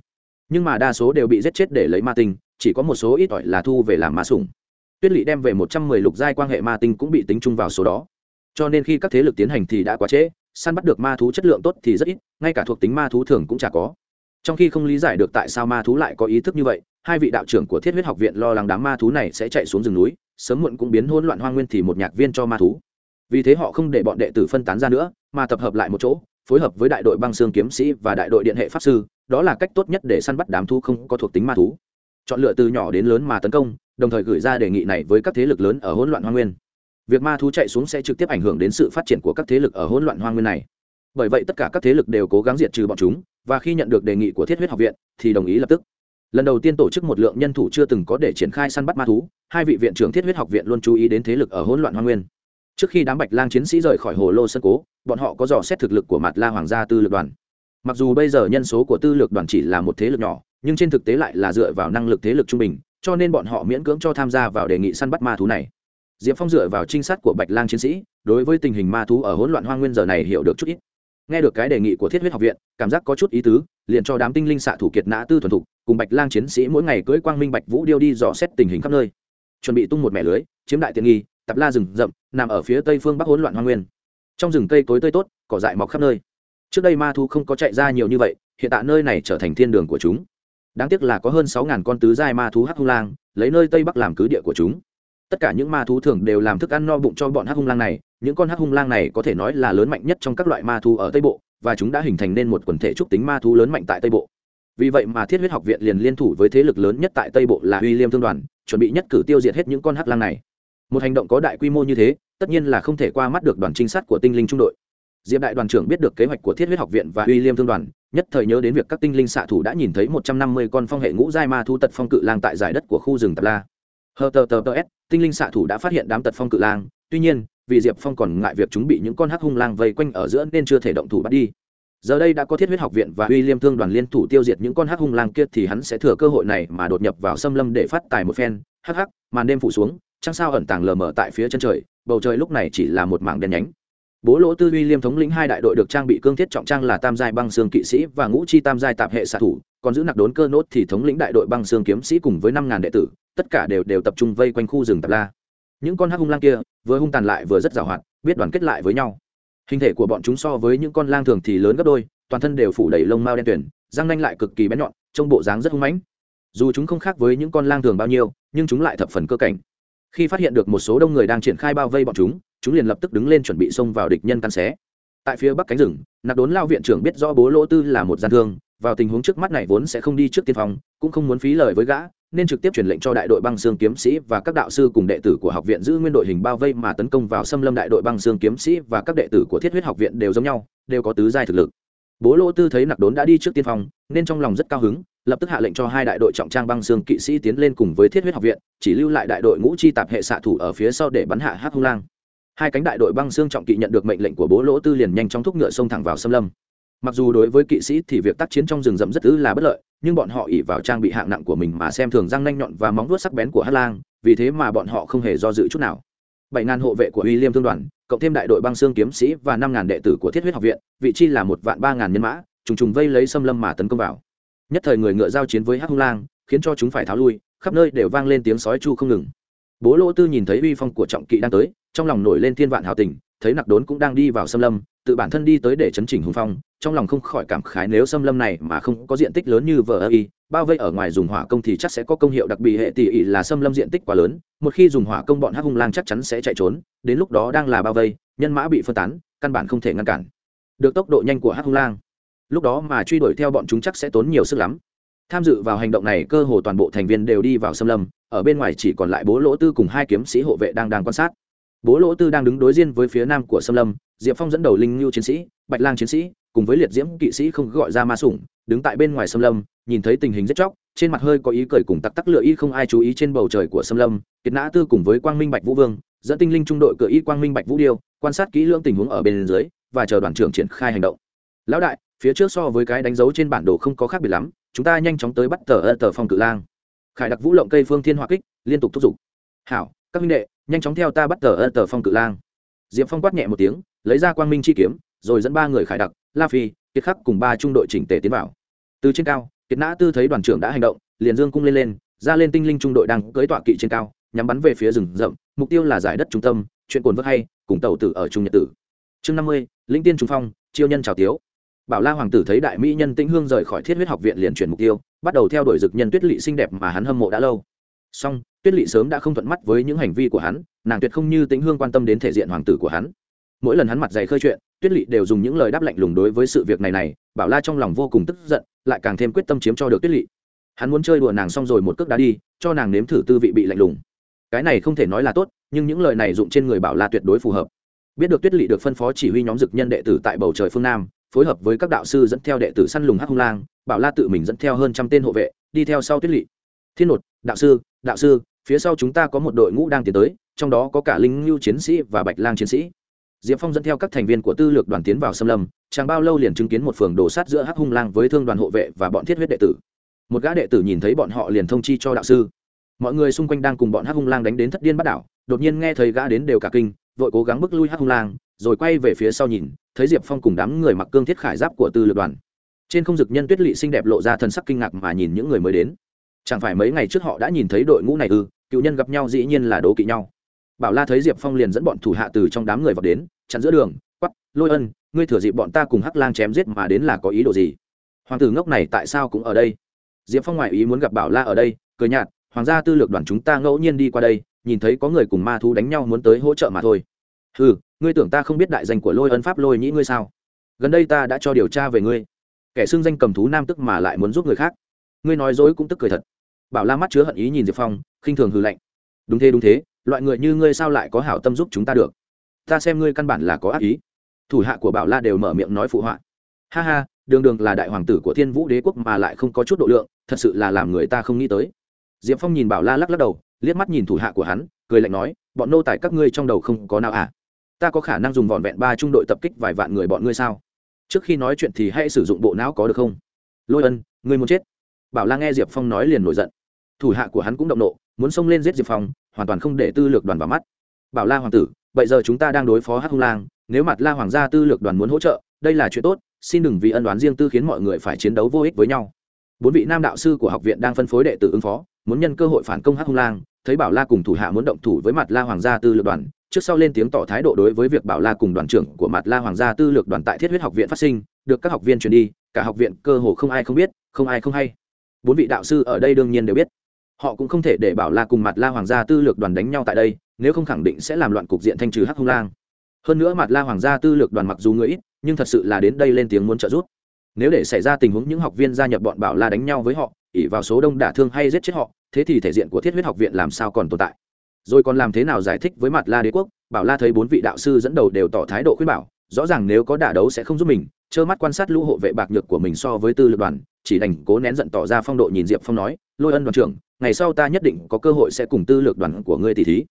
Nhưng mà đa số đều bị giết chết để lấy ma tinh, chỉ có một số ít ỏi là thu về làm ma sủng. Tuyết lỵ đem về một trăm mười lục giai quan hệ ma tinh cũng bị tính chung vào số đó. Cho nên khi các thế lực tiến hành thì đã quá trễ, săn bắt được ma thú chất lượng tốt thì rất ít, ngay cả thuộc tính ma thú thường cũng chả có. Trong khi không lý giải được tại sao ma thú lại có ý thức như vậy, hai vị đạo trưởng của thiết huyết học viện lo lắng đám ma thú này sẽ chạy xuống rừng núi, sớm muộn cũng biến hỗn loạn hoa nguyên thì một nhạc viên cho ma thú vì thế họ không để bọn đệ tử phân tán ra nữa, mà tập hợp lại một chỗ, phối hợp với đại đội băng xương kiếm sĩ và đại đội điện hệ pháp sư, đó là cách tốt nhất để săn bắt đám thú không có thuộc tính ma thú. Chọn lựa từ nhỏ đến lớn mà tấn công, đồng thời gửi ra đề nghị này với các thế lực lớn ở hỗn loạn hoa nguyên. Việc ma thú chạy xuống sẽ trực tiếp ảnh hưởng đến sự phát triển của các thế lực ở hỗn loạn hoa nguyên này. Bởi vậy tất cả các thế lực đều cố gắng diệt trừ bọn chúng, và khi nhận được đề nghị của thiết huyết học viện, thì đồng ý lập tức. Lần đầu tiên tổ chức một lượng nhân thủ chưa từng có để triển khai săn bắt ma thú, hai vị viện trưởng thiết huyết học viện luôn chú ý đến thế lực ở hỗn loạn hoa nguyên trước khi đám bạch lang chiến sĩ rời khỏi hồ lô sân cố, bọn họ có dò xét thực lực của mặt la hoàng gia tư lược đoàn. Mặc dù bây giờ nhân số của tư lược đoàn chỉ là một thế lực nhỏ, nhưng trên thực tế lại là dựa vào năng lực thế lực trung bình, cho nên bọn họ miễn cưỡng cho tham gia vào đề nghị săn bắt ma thú này. Diệp phong dựa vào trinh sát của bạch lang chiến sĩ, đối với tình hình ma thú ở hỗn loạn hoa nguyên giờ này hiểu được chút ít. Nghe được cái đề nghị của thiết huyết học viện, cảm giác có chút ý tứ, liền cho đám tinh linh xạ thủ kiệt nã tư thuần thục, cùng bạch lang chiến sĩ mỗi ngày cưỡi quang minh bạch vũ điêu đi dò xét tình hình khắp nơi. Chuẩn bị tung một mẻ lưới, chiếm đại tiện nghi tập la rừng rậm, nằm ở phía tây phương bắc hỗn loạn hoa nguyên. Trong rừng cây tối tươi tốt, cỏ dại mọc khắp nơi. Trước đây ma thu không có chạy ra nhiều như vậy, hiện tại nơi này trở thành thiên đường của chúng. Đáng tiếc là có hơn sáu ngàn con tứ giai ma thú hắc hung lang, lấy nơi tây bắc làm cứ địa của chúng. Tất cả những ma thú thường đều làm thức ăn no bụng cho bọn hắc hung lang này, những con hắc hung lang này có thể nói là lớn mạnh nhất trong các loại ma thú ở tây bộ, và chúng đã hình thành nên một quần thể trúc tính ma thú lớn mạnh tại tây bộ. Vì vậy mà thiết huyết học viện liền liên thủ với thế lực lớn nhất tại tây bộ là uy liêm thương đoàn, chuẩn bị nhất cử tiêu diệt hết những con hắc lang này một hành động có đại quy mô như thế, tất nhiên là không thể qua mắt được đoàn trinh sát của tinh linh trung đội. Diệp đại đoàn trưởng biết được kế hoạch của thiết huyết học viện và uy liêm thương đoàn, nhất thời nhớ đến việc các tinh linh xạ thủ đã nhìn thấy một trăm năm mươi con phong hệ ngũ giai ma thu tật phong cự lang tại giải đất của khu rừng tập la. Hờ tờ tờ tờ s, tinh linh xạ thủ đã phát hiện đám tật phong cự lang, tuy nhiên, vì diệp phong còn ngại việc chúng bị những con hắc hung lang vây quanh ở giữa nên chưa thể động thủ bắt đi. Giờ đây đã có thiết huyết học viện và uy liêm thương đoàn liên thủ tiêu diệt những con hắc hung lang kia thì hắn sẽ thừa cơ hội này mà đột nhập vào xâm lâm để phát tài một phen. Hắc hắc, màn đêm phủ xuống trăng sao ẩn tàng lờ mờ tại phía chân trời, bầu trời lúc này chỉ là một mảng đen nhánh. Bố lỗ tư uy liêm thống lĩnh hai đại đội được trang bị cương thiết trọng trang là tam giai băng xương kỵ sĩ và ngũ chi tam giai tạp hệ xạ thủ, còn giữ nặc đốn cơ nốt thì thống lĩnh đại đội băng xương kiếm sĩ cùng với năm ngàn đệ tử, tất cả đều đều tập trung vây quanh khu rừng tạp la. Những con hắc hung lang kia vừa hung tàn lại vừa rất giàu hoạt biết đoàn kết lại với nhau. Hình thể của bọn chúng so với những con lang thường thì lớn gấp đôi, toàn thân đều phủ đầy lông mao đen tuyển răng nanh lại cực kỳ bén nhọn, trông bộ dáng rất hung mãnh. Dù chúng không khác với những con lang thường bao nhiêu, nhưng chúng lại thập phần cơ cảnh khi phát hiện được một số đông người đang triển khai bao vây bọn chúng chúng liền lập tức đứng lên chuẩn bị xông vào địch nhân căn xé. Tại phía bắc cánh rừng nạp đốn lao viện trưởng biết rõ bố lỗ tư là một gian thương, vào tình huống trước mắt này vốn sẽ không đi trước tiên phong cũng không muốn phí lời với gã, nên trực tiếp truyền lệnh cho đại đội băng xương kiếm sĩ và các đạo sư cùng đệ tử của học viện giữ nguyên đội hình bao vây mà tấn công vào xâm lâm đại đội băng xương kiếm sĩ và các đệ tử của thiết huyết học viện đều giống nhau, đều có tứ giai thực lực. Bố lỗ tư thấy nặc đốn đã đi trước tiên phong nên trong lòng rất cao hứng lập tức hạ lệnh cho hai đại đội trọng trang băng xương kỵ sĩ tiến lên cùng với thiết huyết học viện, chỉ lưu lại đại đội ngũ chi tạp hệ xạ thủ ở phía sau để bắn hạ hắc hung lang. Hai cánh đại đội băng xương trọng kỵ nhận được mệnh lệnh của bố lỗ tư liền nhanh chóng thúc ngựa xông thẳng vào xâm lâm. Mặc dù đối với kỵ sĩ thì việc tác chiến trong rừng rậm rất ư là bất lợi, nhưng bọn họ ỉ vào trang bị hạng nặng của mình mà xem thường răng nanh nhọn và móng vuốt sắc bén của hát lang, vì thế mà bọn họ không hề do dự chút nào. Bảy ngàn hộ vệ của uy liêm thương đoàn, cộng thêm đại đội băng xương kiếm sĩ và năm ngàn đệ tử của thiết huyết học viện, vị chi là một vạn ba ngàn nhân mã, trùng trùng vây lấy xâm lâm mà tấn công vào nhất thời người ngựa giao chiến với hắc hung lang, khiến cho chúng phải tháo lui, khắp nơi đều vang lên tiếng sói chu không ngừng. Bố lỗ tư nhìn thấy uy phong của trọng kỵ đang tới, trong lòng nổi lên thiên vạn hào tình, thấy nặc đốn cũng đang đi vào xâm lâm, tự bản thân đi tới để chấn chỉnh hùng phong, trong lòng không khỏi cảm khái nếu xâm lâm này mà không có diện tích lớn như vờ ơ y, bao vây ở ngoài dùng hỏa công thì chắc sẽ có công hiệu đặc biệt hệ tỷ ỉ là xâm lâm diện tích quá lớn, một khi dùng hỏa công bọn hắc hung lang chắc chắn sẽ chạy trốn, đến lúc đó đang là bao vây, nhân mã bị phân tán, căn bản không thể ngăn cản. Được tốc độ nhanh của hắc hung lang lúc đó mà truy đuổi theo bọn chúng chắc sẽ tốn nhiều sức lắm. Tham dự vào hành động này, cơ hồ toàn bộ thành viên đều đi vào xâm lâm, ở bên ngoài chỉ còn lại bố lỗ tư cùng hai kiếm sĩ hộ vệ đang đang quan sát. Bố lỗ tư đang đứng đối diện với phía nam của xâm lâm, diệp phong dẫn đầu linh ngưu chiến sĩ, bạch lang chiến sĩ, cùng với liệt diễm kỵ sĩ không gọi ra ma sủng, đứng tại bên ngoài xâm lâm, nhìn thấy tình hình rất chóc, trên mặt hơi có ý cười cùng tặc tắc lựa y không ai chú ý trên bầu trời của xâm lâm, kiệt nã tư cùng với quang minh bạch vũ vương, dẫn tinh linh trung đội cửa y quang minh bạch vũ điêu, quan sát kỹ lưỡng tình huống ở bên dưới, và chờ đoàn trưởng triển khai hành động. Lão đại phía trước so với cái đánh dấu trên bản đồ không có khác biệt lắm, chúng ta nhanh chóng tới bắt tờ ơ tờ phong cự lang. Khải đặc vũ lộng cây phương thiên hỏa kích, liên tục thúc giục. Hảo, các minh đệ, nhanh chóng theo ta bắt tờ ơ tờ phong cự lang. Diệp phong quát nhẹ một tiếng, lấy ra quang minh chi kiếm, rồi dẫn ba người khải đặc, la phi, kiệt khắc cùng ba trung đội chỉnh tề tiến vào. Từ trên cao, kiệt nã tư thấy đoàn trưởng đã hành động, liền dương cung lên lên, ra lên tinh linh trung đội đang cưới tọa kỵ trên cao, nhắm bắn về phía rừng rậm, mục tiêu là giải đất trung tâm, chuyện cồn vớt hay, cùng tàu tử ở trung nhật tử. Chương năm mươi, linh tiên trung phong, chiêu nhân trào tiếu bảo la hoàng tử thấy đại mỹ nhân tĩnh hương rời khỏi thiết huyết học viện liền chuyển mục tiêu, bắt đầu theo đuổi dực nhân tuyết lỵ xinh đẹp mà hắn hâm mộ đã lâu. Song, tuyết lỵ sớm đã không thuận mắt với những hành vi của hắn, nàng tuyệt không như tĩnh hương quan tâm đến thể diện hoàng tử của hắn. Mỗi lần hắn mặt dày khơi chuyện, tuyết lỵ đều dùng những lời đáp lạnh lùng đối với sự việc này này, bảo la trong lòng vô cùng tức giận, lại càng thêm quyết tâm chiếm cho được tuyết lỵ. Hắn muốn chơi đùa nàng xong rồi một cước đá đi, cho nàng nếm thử tư vị bị lạnh lùng. Cái này không thể nói là tốt, nhưng những lời này dụng trên người bảo la tuyệt đối phù hợp. Biết được tuyết lỵ được phân phó chỉ huy nhóm dực nhân đệ tử tại bầu trời phương nam phối hợp với các đạo sư dẫn theo đệ tử săn lùng hắc hung lang, bảo la tự mình dẫn theo hơn trăm tên hộ vệ, đi theo sau tuyết lỵ thiên nột, đạo sư đạo sư, phía sau chúng ta có một đội ngũ đang tiến tới, trong đó có cả linh lưu chiến sĩ và bạch lang chiến sĩ. Diệp phong dẫn theo các thành viên của tư lược đoàn tiến vào xâm lâm, chẳng bao lâu liền chứng kiến một phường đổ sát giữa hắc hung lang với thương đoàn hộ vệ và bọn thiết huyết đệ tử. Một gã đệ tử nhìn thấy bọn họ liền thông chi cho đạo sư. Mọi người xung quanh đang cùng bọn hắc hung lang đánh đến thất điên bắt đảo, đột nhiên nghe thấy gã đến đều cả kinh vội cố gắng bước lui hắc hung lang, rồi quay về phía sau nhìn, thấy diệp phong cùng đám người mặc cương thiết khải giáp của tư lược đoàn. Trên không dực nhân tuyết lỵ xinh đẹp lộ ra thần sắc kinh ngạc mà nhìn những người mới đến. Chẳng phải mấy ngày trước họ đã nhìn thấy đội ngũ này ư, cựu nhân gặp nhau dĩ nhiên là đố kỵ nhau. Bảo la thấy diệp phong liền dẫn bọn thủ hạ từ trong đám người vào đến, chặn giữa đường quắp lôi ân, ngươi thừa dịp bọn ta cùng hắc lang chém giết mà đến là có ý đồ gì? Hoàng tử ngốc này tại sao cũng ở đây? Diệp phong ngoại ý muốn gặp bảo la ở đây, cười nhạt, hoàng gia tư lược đoàn chúng ta ngẫu nhiên đi qua đây nhìn thấy có người cùng ma thú đánh nhau muốn tới hỗ trợ mà thôi. Ừ ngươi tưởng ta không biết đại danh của lôi ân pháp lôi nhĩ ngươi sao? Gần đây ta đã cho điều tra về ngươi. Kẻ xưng danh cầm thú nam tức mà lại muốn giúp người khác. Ngươi nói dối cũng tức cười thật. Bảo la mắt chứa hận ý nhìn diệp phong, khinh thường hư lạnh. Đúng thế đúng thế, loại người như ngươi sao lại có hảo tâm giúp chúng ta được? Ta xem ngươi căn bản là có ác ý. Thủ hạ của bảo la đều mở miệng nói phụ họa. Ha ha, đường đường là đại hoàng tử của thiên vũ đế quốc mà lại không có chút độ lượng, thật sự là làm người ta không nghĩ tới. Diệp phong nhìn bảo la lắc lắc đầu liếc mắt nhìn thủ hạ của hắn, cười lạnh nói, bọn nô tài các ngươi trong đầu không có nào à? Ta có khả năng dùng vòn vẹn ba trung đội tập kích vài vạn người bọn ngươi sao? Trước khi nói chuyện thì hãy sử dụng bộ não có được không? Lôi ân, ngươi muốn chết? Bảo la nghe diệp phong nói liền nổi giận. Thủ hạ của hắn cũng động nộ, muốn xông lên giết diệp phong, hoàn toàn không để tư lược đoàn vào mắt. Bảo la hoàng tử bây giờ chúng ta đang đối phó Hắc hung lang, nếu mặt la hoàng gia tư lược đoàn muốn hỗ trợ, đây là chuyện tốt, xin đừng vì ân đoán riêng tư khiến mọi người phải chiến đấu vô ích với nhau. Bốn vị nam đạo sư của học viện đang phân phối đệ tử ứng phó muốn nhân cơ hội phản công Hắc hung lang, thấy bảo la cùng thủ hạ muốn động thủ với mặt la hoàng gia tư lược đoàn, trước sau lên tiếng tỏ thái độ đối với việc bảo la cùng đoàn trưởng của mặt la hoàng gia tư lược đoàn tại thiết huyết học viện phát sinh, được các học viên truyền đi, cả học viện cơ hồ không ai không biết, không ai không hay. Bốn vị đạo sư ở đây đương nhiên đều biết. Họ cũng không thể để bảo la cùng mặt la hoàng gia tư lược đoàn đánh nhau tại đây, nếu không khẳng định sẽ làm loạn cục diện thanh trừ hắc hung lang. Hơn nữa mặt la hoàng gia tư lược đoàn mặc dù người ít, nhưng thật sự là đến đây lên tiếng muốn trợ giúp nếu để xảy ra tình huống những học viên gia nhập bọn bảo la đánh nhau với họ ỉ vào số đông đả thương hay giết chết họ, thế thì thể diện của thiết huyết học viện làm sao còn tồn tại? Rồi còn làm thế nào giải thích với mặt la đế quốc? Bảo la thấy bốn vị đạo sư dẫn đầu đều tỏ thái độ khuyên bảo, rõ ràng nếu có đả đấu sẽ không giúp mình, trơ mắt quan sát lũ hộ vệ bạc nhược của mình so với tư lực đoàn, chỉ đành cố nén giận tỏ ra phong độ nhìn diệp phong nói, lôi ân đoàn trưởng, ngày sau ta nhất định có cơ hội sẽ cùng tư lược đoàn của ngươi tỷ thí.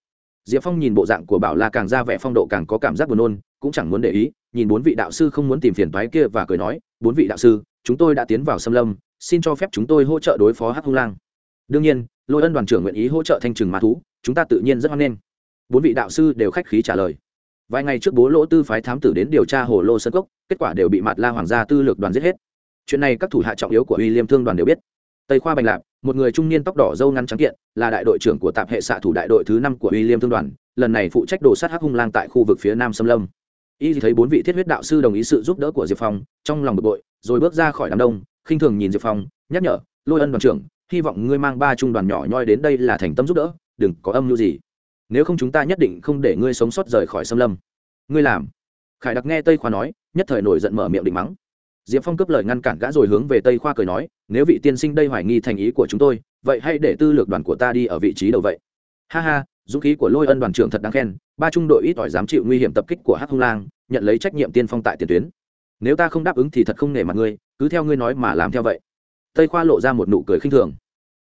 Diệp phong nhìn bộ dạng của bảo la càng ra vẻ phong độ càng có cảm giác buồn nôn, cũng chẳng muốn để ý nhìn bốn vị đạo sư không muốn tìm phiền toái kia và cười nói, bốn vị đạo sư, chúng tôi đã tiến vào xâm lâm, xin cho phép chúng tôi hỗ trợ đối phó hắc hung lang. Đương nhiên, lôi ân đoàn trưởng nguyện ý hỗ trợ thanh trừng ma thú, chúng ta tự nhiên rất hoan nghênh. Bốn vị đạo sư đều khách khí trả lời. Vài ngày trước bố lỗ tư phái thám tử đến điều tra hồ lô Sơn cốc, kết quả đều bị mặt la hoàng gia tư lược đoàn giết hết. Chuyện này các thủ hạ trọng yếu của uy liêm thương đoàn đều biết. Tây khoa bành lạp, một người trung niên tóc đỏ dâu ngắn trắng kiện, là đại đội trưởng của tạp hệ xạ thủ đại đội thứ năm của uy liêm thương đoàn, lần này phụ trách đồ sát hắc hung lang tại khu vực phía nam xâm lâm y thấy bốn vị thiết huyết đạo sư đồng ý sự giúp đỡ của diệp phong trong lòng bực bội rồi bước ra khỏi đám đông khinh thường nhìn diệp phong nhắc nhở lôi ân đoàn trưởng hy vọng ngươi mang ba trung đoàn nhỏ nhoi đến đây là thành tâm giúp đỡ đừng có âm mưu gì nếu không chúng ta nhất định không để ngươi sống sót rời khỏi xâm lâm ngươi làm khải đặc nghe tây khoa nói nhất thời nổi giận mở miệng định mắng diệp phong cướp lời ngăn cản gã rồi hướng về tây khoa cười nói nếu vị tiên sinh đây hoài nghi thành ý của chúng tôi vậy hãy để tư lược đoàn của ta đi ở vị trí đầu vậy ha ha dũng khí của lôi ân đoàn trưởng thật đáng khen, ba trung đội ít ỏi dám chịu nguy hiểm tập kích của hắc hung lang, nhận lấy trách nhiệm tiên phong tại tiền tuyến. Nếu ta không đáp ứng thì thật không nể mặt ngươi, cứ theo ngươi nói mà làm theo vậy. Tây khoa lộ ra một nụ cười khinh thường.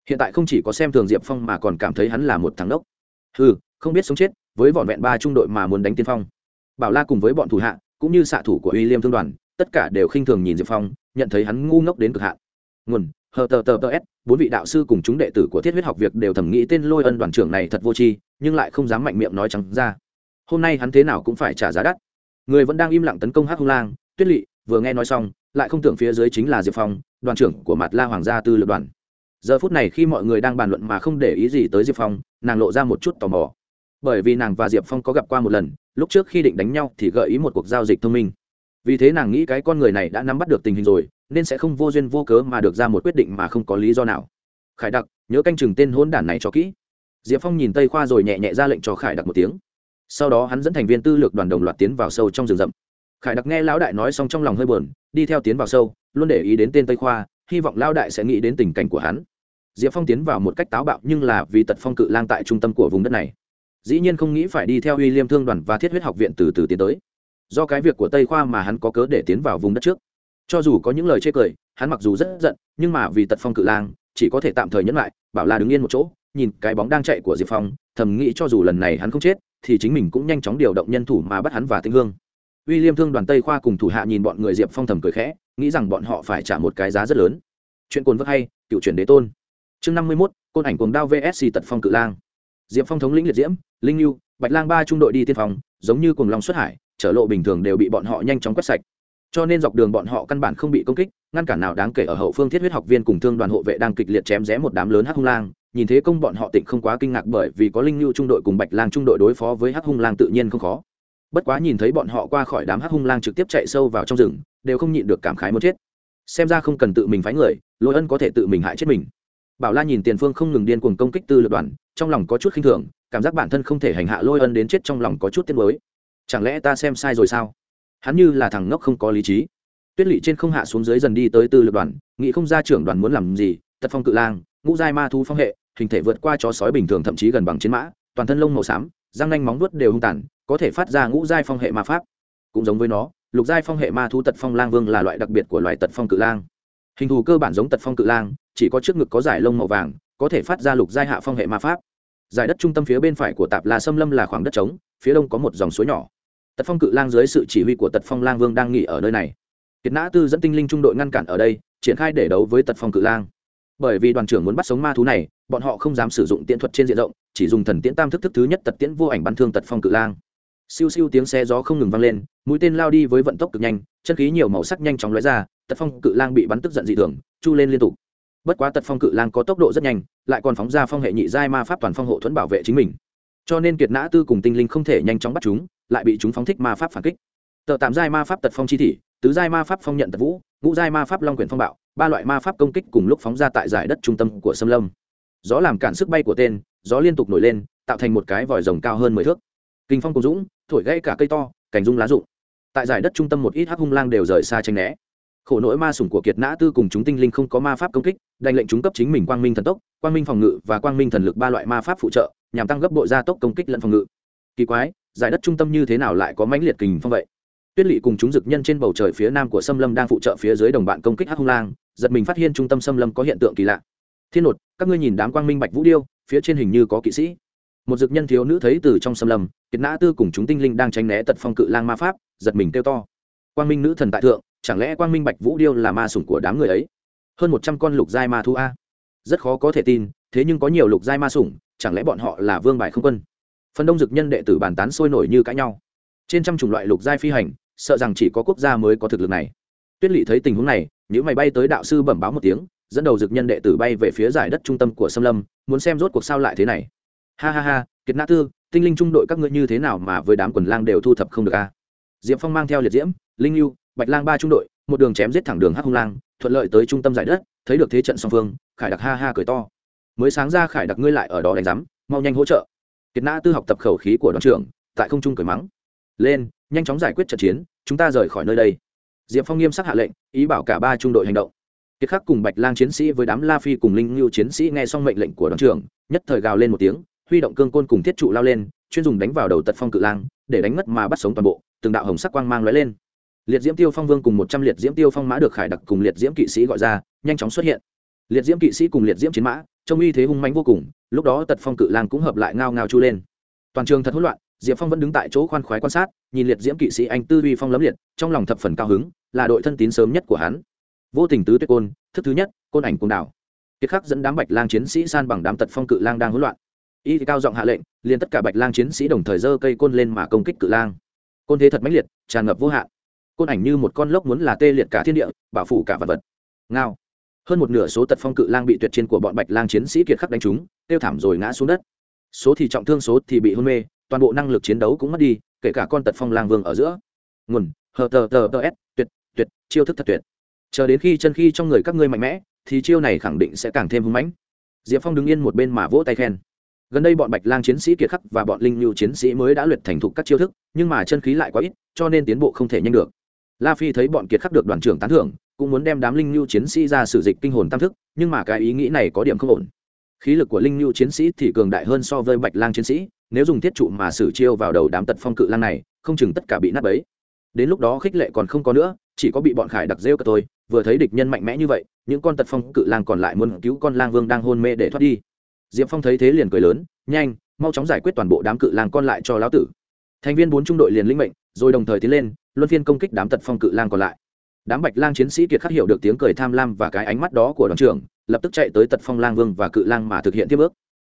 Hiện tại không chỉ có xem thường diệp phong mà còn cảm thấy hắn là một thằng đốc ừ không biết sống chết, với vỏn vẹn ba trung đội mà muốn đánh tiên phong. Bảo la cùng với bọn thủ hạ, cũng như xạ thủ của uy liêm thương đoàn, tất cả đều khinh thường nhìn diệp phong, nhận thấy hắn ngu ngốc đến cực hạn. Nguồn, hờ tờ tờ tờ s, bốn vị đạo sư cùng chúng đệ tử của thiết huyết học việc đều thầm nghĩ tên lôi ân đoàn trưởng này thật vô tri nhưng lại không dám mạnh miệng nói trắng ra. Hôm nay hắn thế nào cũng phải trả giá đắt. Người vẫn đang im lặng tấn công hắc hung lang, tuyết lỵ vừa nghe nói xong, lại không tưởng phía dưới chính là diệp phong, đoàn trưởng của mặt la hoàng gia tư lược đoàn. Giờ phút này khi mọi người đang bàn luận mà không để ý gì tới diệp phong, nàng lộ ra một chút tò mò. Bởi vì nàng và diệp phong có gặp qua một lần, lúc trước khi định đánh nhau thì gợi ý một cuộc giao dịch thông minh. Vì thế nàng nghĩ cái con người này đã nắm bắt được tình hình rồi, nên sẽ không vô duyên vô cớ mà được ra một quyết định mà không có lý do nào. Khải đặc, nhớ canh chừng tên hôn đản này cho kỹ diệp phong nhìn tây khoa rồi nhẹ nhẹ ra lệnh cho khải đặc một tiếng. Sau đó hắn dẫn thành viên tư lược đoàn đồng loạt tiến vào sâu trong rừng rậm. Khải đặc nghe lão đại nói xong trong lòng hơi buồn, đi theo tiến vào sâu, luôn để ý đến tên tây khoa, hy vọng lão đại sẽ nghĩ đến tình cảnh của hắn. Diệp phong tiến vào một cách táo bạo nhưng là vì tật phong cự lang tại trung tâm của vùng đất này. Dĩ nhiên không nghĩ phải đi theo uy liêm thương đoàn và thiết huyết học viện từ từ tiến tới. Do cái việc của tây khoa mà hắn có cớ để tiến vào vùng đất trước. Cho dù có những lời chê cười, hắn mặc dù rất giận, nhưng mà vì tật phong cự lang, chỉ có thể tạm thời nhẫn lại, bảo là đứng yên một chỗ nhìn cái bóng đang chạy của diệp phong, thầm nghĩ cho dù lần này hắn không chết, thì chính mình cũng nhanh chóng điều động nhân thủ mà bắt hắn và tinh hương. Uy liêm thương đoàn tây khoa cùng thủ hạ nhìn bọn người diệp phong thầm cười khẽ, nghĩ rằng bọn họ phải trả một cái giá rất lớn. Chuyện cồn vất hay, cựu truyền đế tôn. Chương năm mươi mốt, côn ảnh cuồng đao vsc tật phong cự lang. Diệp phong thống lĩnh liệt diễm, linh lưu bạch lang ba trung đội đi tiên phong, giống như cùng long xuất hải, trở lộ bình thường đều bị bọn họ nhanh chóng quét sạch. Cho nên dọc đường bọn họ căn bản không bị công kích, ngăn cản nào đáng kể ở hậu phương thiết huyết học viên cùng thương đoàn hộ vệ đang kịch liệt chém rẽ một đám lớn hắc hung lang nhìn thế công bọn họ tịnh không quá kinh ngạc bởi vì có linh lưu trung đội cùng bạch lang trung đội đối phó với hắc hung lang tự nhiên không khó. Bất quá nhìn thấy bọn họ qua khỏi đám hắc hung lang trực tiếp chạy sâu vào trong rừng, đều không nhịn được cảm khái muốn chết. Xem ra không cần tự mình phái người, lôi ân có thể tự mình hại chết mình. Bảo la nhìn tiền phương không ngừng điên cuồng công kích tư lượt đoàn, trong lòng có chút khinh thường, cảm giác bản thân không thể hành hạ lôi ân đến chết trong lòng có chút tiếc mới chẳng lẽ ta xem sai rồi sao? Hắn như là thằng ngốc không có lý trí. Tuyết lỵ trên không hạ xuống dưới dần đi tới tư lượt đoàn, nghĩ không ra trưởng đoàn muốn làm gì, tật phong cự lang, ngũ giai ma thu phong hệ hình thể vượt qua chó sói bình thường thậm chí gần bằng chiến mã, toàn thân lông màu xám, răng nanh móng vuốt đều hung tàn, có thể phát ra ngũ giai phong hệ ma pháp. Cũng giống với nó, lục giai phong hệ ma thu tật phong lang vương là loại đặc biệt của loài tật phong cự lang. Hình thù cơ bản giống tật phong cự lang, chỉ có trước ngực có giải lông màu vàng, có thể phát ra lục giai hạ phong hệ ma pháp. Giải đất trung tâm phía bên phải của tạp là xâm lâm là khoảng đất trống, phía đông có một dòng suối nhỏ. Tật phong cự lang dưới sự chỉ huy của tật phong lang vương đang nghỉ ở nơi này. Kiệt nã tư dẫn tinh linh trung đội ngăn cản ở đây, triển khai để đấu với tật phong cự lang bởi vì đoàn trưởng muốn bắt sống ma thú này, bọn họ không dám sử dụng tiễn thuật trên diện rộng, chỉ dùng thần tiễn tam thức thức thứ nhất tật tiễn vô ảnh bắn thương tật phong cự lang. Siêu siêu tiếng xe gió không ngừng vang lên, mũi tên lao đi với vận tốc cực nhanh, chân khí nhiều màu sắc nhanh chóng lóe ra, tật phong cự lang bị bắn tức giận dị thường, chu lên liên tục. Bất quá tật phong cự lang có tốc độ rất nhanh, lại còn phóng ra phong hệ nhị giai ma pháp toàn phong hộ thuẫn bảo vệ chính mình. Cho nên kiệt nã tư cùng tinh linh không thể nhanh chóng bắt chúng, lại bị chúng phóng thích ma pháp phản kích. Tờ tạm giai ma pháp tật phong chi thị tứ giai ma pháp phong nhận tật vũ, ngũ giai ma pháp long quyền phong bạo, ba loại ma pháp công kích cùng lúc phóng ra tại giải đất trung tâm của sâm lâm. Gió làm cản sức bay của tên, gió liên tục nổi lên, tạo thành một cái vòi rồng cao hơn mười thước. Kinh phong cùng dũng, thổi gãy cả cây to, cành rung lá rụng. Tại giải đất trung tâm một ít hắc hung lang đều rời xa tranh né. Khổ nỗi ma sủng của kiệt nã tư cùng chúng tinh linh không có ma pháp công kích, đành lệnh chúng cấp chính mình quang minh thần tốc, quang minh phòng ngự và quang minh thần lực ba loại ma pháp phụ trợ, nhằm tăng gấp bội gia tốc công kích lẫn phòng ngự. Kỳ quái, giải đất trung tâm như thế nào lại có mãnh liệt kình phong vậy? Tuyết lỵ cùng chúng dực nhân trên bầu trời phía nam của xâm lâm đang phụ trợ phía dưới đồng bạn công kích hắc hung lang, giật mình phát hiện trung tâm xâm lâm có hiện tượng kỳ lạ. Thiên nột, các ngươi nhìn đám quang minh bạch vũ điêu, phía trên hình như có kỵ sĩ. Một dực nhân thiếu nữ thấy từ trong xâm lâm, kiệt nã tư cùng chúng tinh linh đang tránh né tật phong cự lang ma pháp, giật mình kêu to. Quang minh nữ thần tại thượng, chẳng lẽ quang minh bạch vũ điêu là ma sủng của đám người ấy? Hơn một trăm con lục giai ma thu a. Rất khó có thể tin, thế nhưng có nhiều lục giai ma sủng, chẳng lẽ bọn họ là vương bài không quân? Phần đông dực nhân đệ tử bàn tán sôi nổi như cãi nhau. Trên trăm chủng loại lục giai phi hành sợ rằng chỉ có quốc gia mới có thực lực này. Tuyết lỵ thấy tình huống này những mày bay tới đạo sư bẩm báo một tiếng, dẫn đầu dực nhân đệ tử bay về phía giải đất trung tâm của sâm lâm, muốn xem rốt cuộc sao lại thế này. Ha ha ha, kiệt nã tư, tinh linh trung đội các ngươi như thế nào mà với đám quần lang đều thu thập không được a? Diệp phong mang theo liệt diễm, linh lưu bạch lang ba trung đội, một đường chém giết thẳng đường hắc hung lang, thuận lợi tới trung tâm giải đất, thấy được thế trận song phương, khải đặc ha ha cười to. Mới sáng ra khải đặc ngươi lại ở đó đánh giám, mau nhanh hỗ trợ. Kiệt nã tư học tập khẩu khí của đoàn trưởng, tại không trung cười mắng. Lên nhanh chóng giải quyết trận chiến, chúng ta rời khỏi nơi đây. Diệp phong nghiêm sắc hạ lệnh, ý bảo cả ba trung đội hành động. Kiệt khắc cùng bạch lang chiến sĩ với đám la phi cùng linh Ngưu chiến sĩ nghe xong mệnh lệnh của đoàn trưởng, nhất thời gào lên một tiếng, huy động cương côn cùng thiết trụ lao lên, chuyên dùng đánh vào đầu tật phong cự lang, để đánh mất mà bắt sống toàn bộ, từng đạo hồng sắc quang mang lóe lên. Liệt diễm tiêu phong vương cùng một trăm liệt diễm tiêu phong mã được khải đặc cùng liệt diễm kỵ sĩ gọi ra, nhanh chóng xuất hiện. Liệt diễm kỵ sĩ cùng liệt diễm chiến mã, trông uy thế hung manh vô cùng, lúc đó tật phong cự lang cũng hợp lại ngao ngao chu lên. Toàn trường thật hỗn loạn diệp phong vẫn đứng tại chỗ khoan khoái quan sát, nhìn liệt diễm kỵ sĩ anh tư uy phong lấm liệt, trong lòng thập phần cao hứng, là đội thân tín sớm nhất của hắn. Vô tình tứ tuyết côn, thức thứ nhất, côn ảnh côn đảo. Kiệt khắc dẫn đám bạch lang chiến sĩ san bằng đám tật phong cự lang đang hỗn loạn. Y cao giọng hạ lệnh, liền tất cả bạch lang chiến sĩ đồng thời giơ cây côn lên mà công kích cự lang. Côn thế thật mãnh liệt, tràn ngập vô hạn. Côn ảnh như một con lốc muốn là tê liệt cả thiên địa, bảo phủ cả vật vật. Ngao. Hơn một nửa số tật phong cự lang bị tuyệt chiến của bọn bạch lang chiến sĩ kiệt khắc đánh trúng, tiêu thảm rồi ngã xuống đất. Số thì trọng thương, số thì bị hôn mê toàn bộ năng lực chiến đấu cũng mất đi, kể cả con tật phong lang vương ở giữa. Nguồn hờ tờ tờ tờ s, tuyệt tuyệt, chiêu thức thật tuyệt. Chờ đến khi chân khi trong người các ngươi mạnh mẽ, thì chiêu này khẳng định sẽ càng thêm hưng mãnh. Diệp phong đứng yên một bên mà vỗ tay khen. Gần đây bọn bạch lang chiến sĩ kiệt khắc và bọn linh lưu chiến sĩ mới đã luyện thành thục các chiêu thức, nhưng mà chân khí lại quá ít, cho nên tiến bộ không thể nhanh được. La phi thấy bọn kiệt khắc được đoàn trưởng tán thưởng, cũng muốn đem đám linh lưu chiến sĩ ra sử dịch kinh hồn tam thức, nhưng mà cái ý nghĩ này có điểm không ổn. Khí lực của linh lưu chiến sĩ thì cường đại hơn so với bạch lang chiến sĩ nếu dùng thiết trụ mà sử chiêu vào đầu đám tật phong cự lang này, không chừng tất cả bị nát bấy. Đến lúc đó khích lệ còn không có nữa, chỉ có bị bọn khải đặc rêu cả tôi vừa thấy địch nhân mạnh mẽ như vậy, những con tật phong cự lang còn lại muốn cứu con lang vương đang hôn mê để thoát đi. Diệp phong thấy thế liền cười lớn, nhanh, mau chóng giải quyết toàn bộ đám cự lang còn lại cho lão tử. Thành viên bốn trung đội liền linh mệnh, rồi đồng thời tiến lên, luân phiên công kích đám tật phong cự lang còn lại. Đám bạch lang chiến sĩ kiệt khắc hiểu được tiếng cười tham lam và cái ánh mắt đó của đoàn trưởng, lập tức chạy tới tật phong lang vương và cự lang mà thực hiện tiếp ước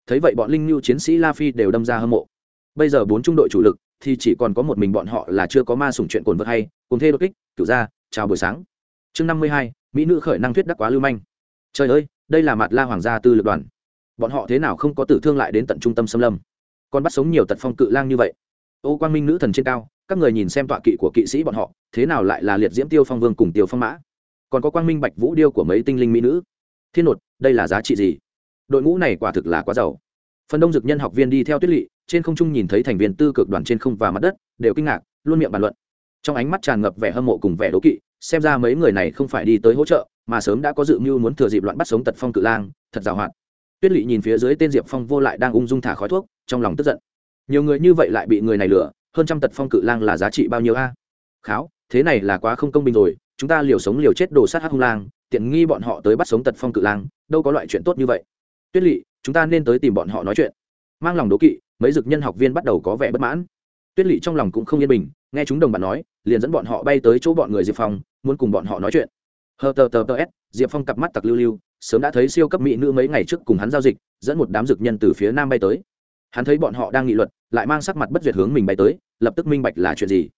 thấy vậy bọn linh lưu chiến sĩ la phi đều đâm ra hâm mộ. Bây giờ bốn trung đội chủ lực thì chỉ còn có một mình bọn họ là chưa có ma sủng chuyện cồn vật hay cùng thê đột kích, cửu ra chào buổi sáng. Chương năm mươi hai, mỹ nữ khởi năng thuyết đắc quá lưu manh. Trời ơi, đây là mặt la hoàng gia tư lực đoàn. Bọn họ thế nào không có tử thương lại đến tận trung tâm xâm lâm? Còn bắt sống nhiều tật phong cự lang như vậy. Ô quang minh nữ thần trên cao, các người nhìn xem tọa kỵ của kỵ sĩ bọn họ, thế nào lại là liệt diễm tiêu phong vương cùng tiêu phong mã? Còn có quang minh bạch vũ điêu của mấy tinh linh mỹ nữ. Thiên nột, đây là giá trị gì? Đội ngũ này quả thực là quá giàu. Phần đông dực nhân học viên đi theo tuyết lỵ trên không trung nhìn thấy thành viên tư cực đoàn trên không và mặt đất, đều kinh ngạc, luôn miệng bàn luận. Trong ánh mắt tràn ngập vẻ hâm mộ cùng vẻ đố kỵ, xem ra mấy người này không phải đi tới hỗ trợ, mà sớm đã có dự mưu muốn thừa dịp loạn bắt sống tật phong cự lang, thật giàu hoạt. Tuyết lỵ nhìn phía dưới tên diệp phong vô lại đang ung dung thả khói thuốc, trong lòng tức giận. Nhiều người như vậy lại bị người này lừa, hơn trăm tật phong cự lang là giá trị bao nhiêu a? Kháo, thế này là quá không công bình rồi, chúng ta liều sống liều chết đồ sát hắc hung lang, tiện nghi bọn họ tới bắt sống tật phong cự lang, đâu có loại chuyện tốt như vậy tuyết lỵ chúng ta nên tới tìm bọn họ nói chuyện. Mang lòng đố kỵ, mấy dực nhân học viên bắt đầu có vẻ bất mãn. Tuyết lỵ trong lòng cũng không yên bình, nghe chúng đồng bạn nói, liền dẫn bọn họ bay tới chỗ bọn người diệp phong, muốn cùng bọn họ nói chuyện. Hờ tờ tờ tờ s, diệp phong cặp mắt tặc lưu lưu, sớm đã thấy siêu cấp mỹ nữ mấy ngày trước cùng hắn giao dịch, dẫn một đám dực nhân từ phía nam bay tới. Hắn thấy bọn họ đang nghị luật lại mang sắc mặt bất duyệt hướng mình bay tới, lập tức minh bạch là chuyện gì.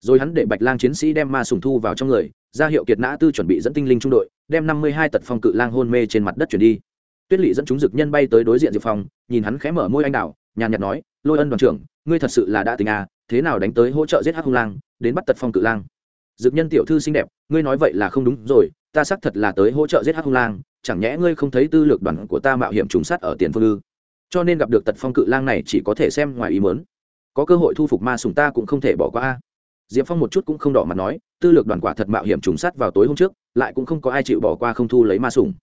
Rồi hắn để bạch lang chiến sĩ đem ma sùng thu vào trong người, ra hiệu kiệt nã tư chuẩn bị dẫn tinh linh trung đội, đem năm mươi hai tật phong cự lang hôn mê trên mặt đất chuyển đi tuyết lỵ dẫn chúng dực nhân bay tới đối diện diệp phong, nhìn hắn khẽ mở môi anh đào, nhàn nhạt nói, lôi ân đoàn trưởng, ngươi thật sự là đã tình à thế nào đánh tới hỗ trợ giết hắc hung lang, đến bắt tật phong cự lang? Dực nhân tiểu thư xinh đẹp, ngươi nói vậy là không đúng rồi, ta xác thật là tới hỗ trợ giết hắc hung lang, chẳng nhẽ ngươi không thấy tư lược đoàn của ta mạo hiểm trùng sát ở tiền phương ư? Cho nên gặp được tật phong cự lang này chỉ có thể xem ngoài ý mớn có cơ hội thu phục ma sùng ta cũng không thể bỏ qua a. Diệp phong một chút cũng không đỏ mặt nói, tư lược đoàn quả thật mạo hiểm trùng sát vào tối hôm trước, lại cũng không có ai chịu bỏ qua không thu lấy ma sùng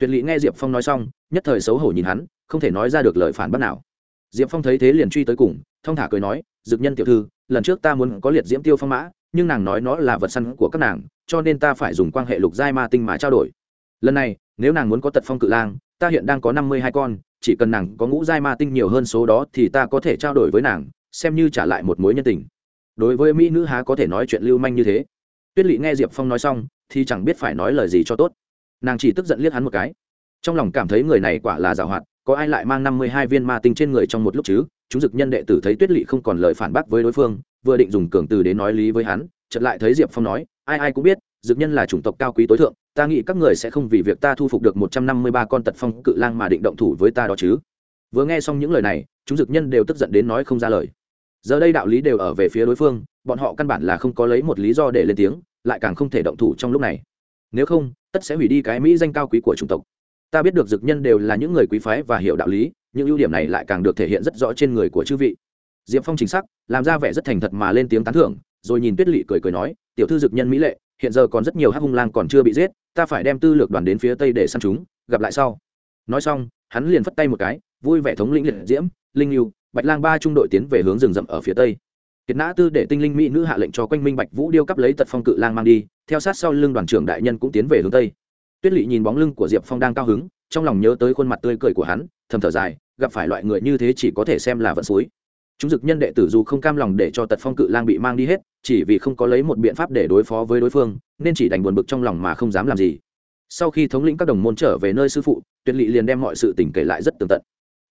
tuyệt lý nghe diệp phong nói xong, nhất thời xấu hổ nhìn hắn, không thể nói ra được lời phản bác nào. Diệp phong thấy thế liền truy tới cùng thong thả cười nói, dực nhân tiểu thư, lần trước ta muốn có liệt diễm tiêu phong mã, nhưng nàng nói nó là vật săn của các nàng, cho nên ta phải dùng quan hệ lục giai ma tinh mà trao đổi. Lần này, nếu nàng muốn có tật phong cự lang, ta hiện đang có năm mươi hai con, chỉ cần nàng có ngũ giai ma tinh nhiều hơn số đó thì ta có thể trao đổi với nàng, xem như trả lại một mối nhân tình. Đối với mỹ nữ há có thể nói chuyện lưu manh như thế. Tuyết lỵ nghe diệp phong nói xong, thì chẳng biết phải nói lời gì cho tốt nàng chỉ tức giận liếc hắn một cái. Trong lòng cảm thấy người này quả là giảo hoạt, có ai lại mang năm mươi hai viên ma tinh trên người trong một lúc chứ? Chúng dực nhân đệ tử thấy tuyết lỵ không còn lời phản bác với đối phương, vừa định dùng cường từ đến nói lý với hắn, chợt lại thấy diệp phong nói, ai ai cũng biết, dực nhân là chủng tộc cao quý tối thượng, ta nghĩ các người sẽ không vì việc ta thu phục được một trăm năm mươi ba con tật phong cự lang mà định động thủ với ta đó chứ. Vừa nghe xong những lời này, chúng dực nhân đều tức giận đến nói không ra lời. Giờ đây đạo lý đều ở về phía đối phương, bọn họ căn bản là không có lấy một lý do để lên tiếng, lại càng không thể động thủ trong lúc này nếu không, tất sẽ hủy đi cái mỹ danh cao quý của chủng tộc. Ta biết được dực nhân đều là những người quý phái và hiểu đạo lý, những ưu điểm này lại càng được thể hiện rất rõ trên người của chư vị. Diệp phong chính xác, làm ra vẻ rất thành thật mà lên tiếng tán thưởng, rồi nhìn tuyết lỵ cười cười nói, tiểu thư dực nhân mỹ lệ, hiện giờ còn rất nhiều hắc hung lang còn chưa bị giết, ta phải đem tư lược đoàn đến phía tây để săn chúng, gặp lại sau. Nói xong, hắn liền phất tay một cái, vui vẻ thống lĩnh liệt diễm, linh lưu bạch lang ba trung đội tiến về hướng rừng rậm ở phía tây kiệt nã tư để tinh linh mỹ nữ hạ lệnh cho quanh minh bạch vũ điêu cắp lấy tật phong cự lang mang đi, theo sát sau lưng đoàn trưởng đại nhân cũng tiến về hướng tây. Tuyết lỵ nhìn bóng lưng của diệp phong đang cao hứng, trong lòng nhớ tới khuôn mặt tươi cười của hắn, thầm thở dài, gặp phải loại người như thế chỉ có thể xem là vận suối chúng dực nhân đệ tử dù không cam lòng để cho tật phong cự lang bị mang đi hết, chỉ vì không có lấy một biện pháp để đối phó với đối phương, nên chỉ đành buồn bực trong lòng mà không dám làm gì. Sau khi thống lĩnh các đồng môn trở về nơi sư phụ tuyệt lỵ liền đem mọi sự tình kể lại rất tường tận.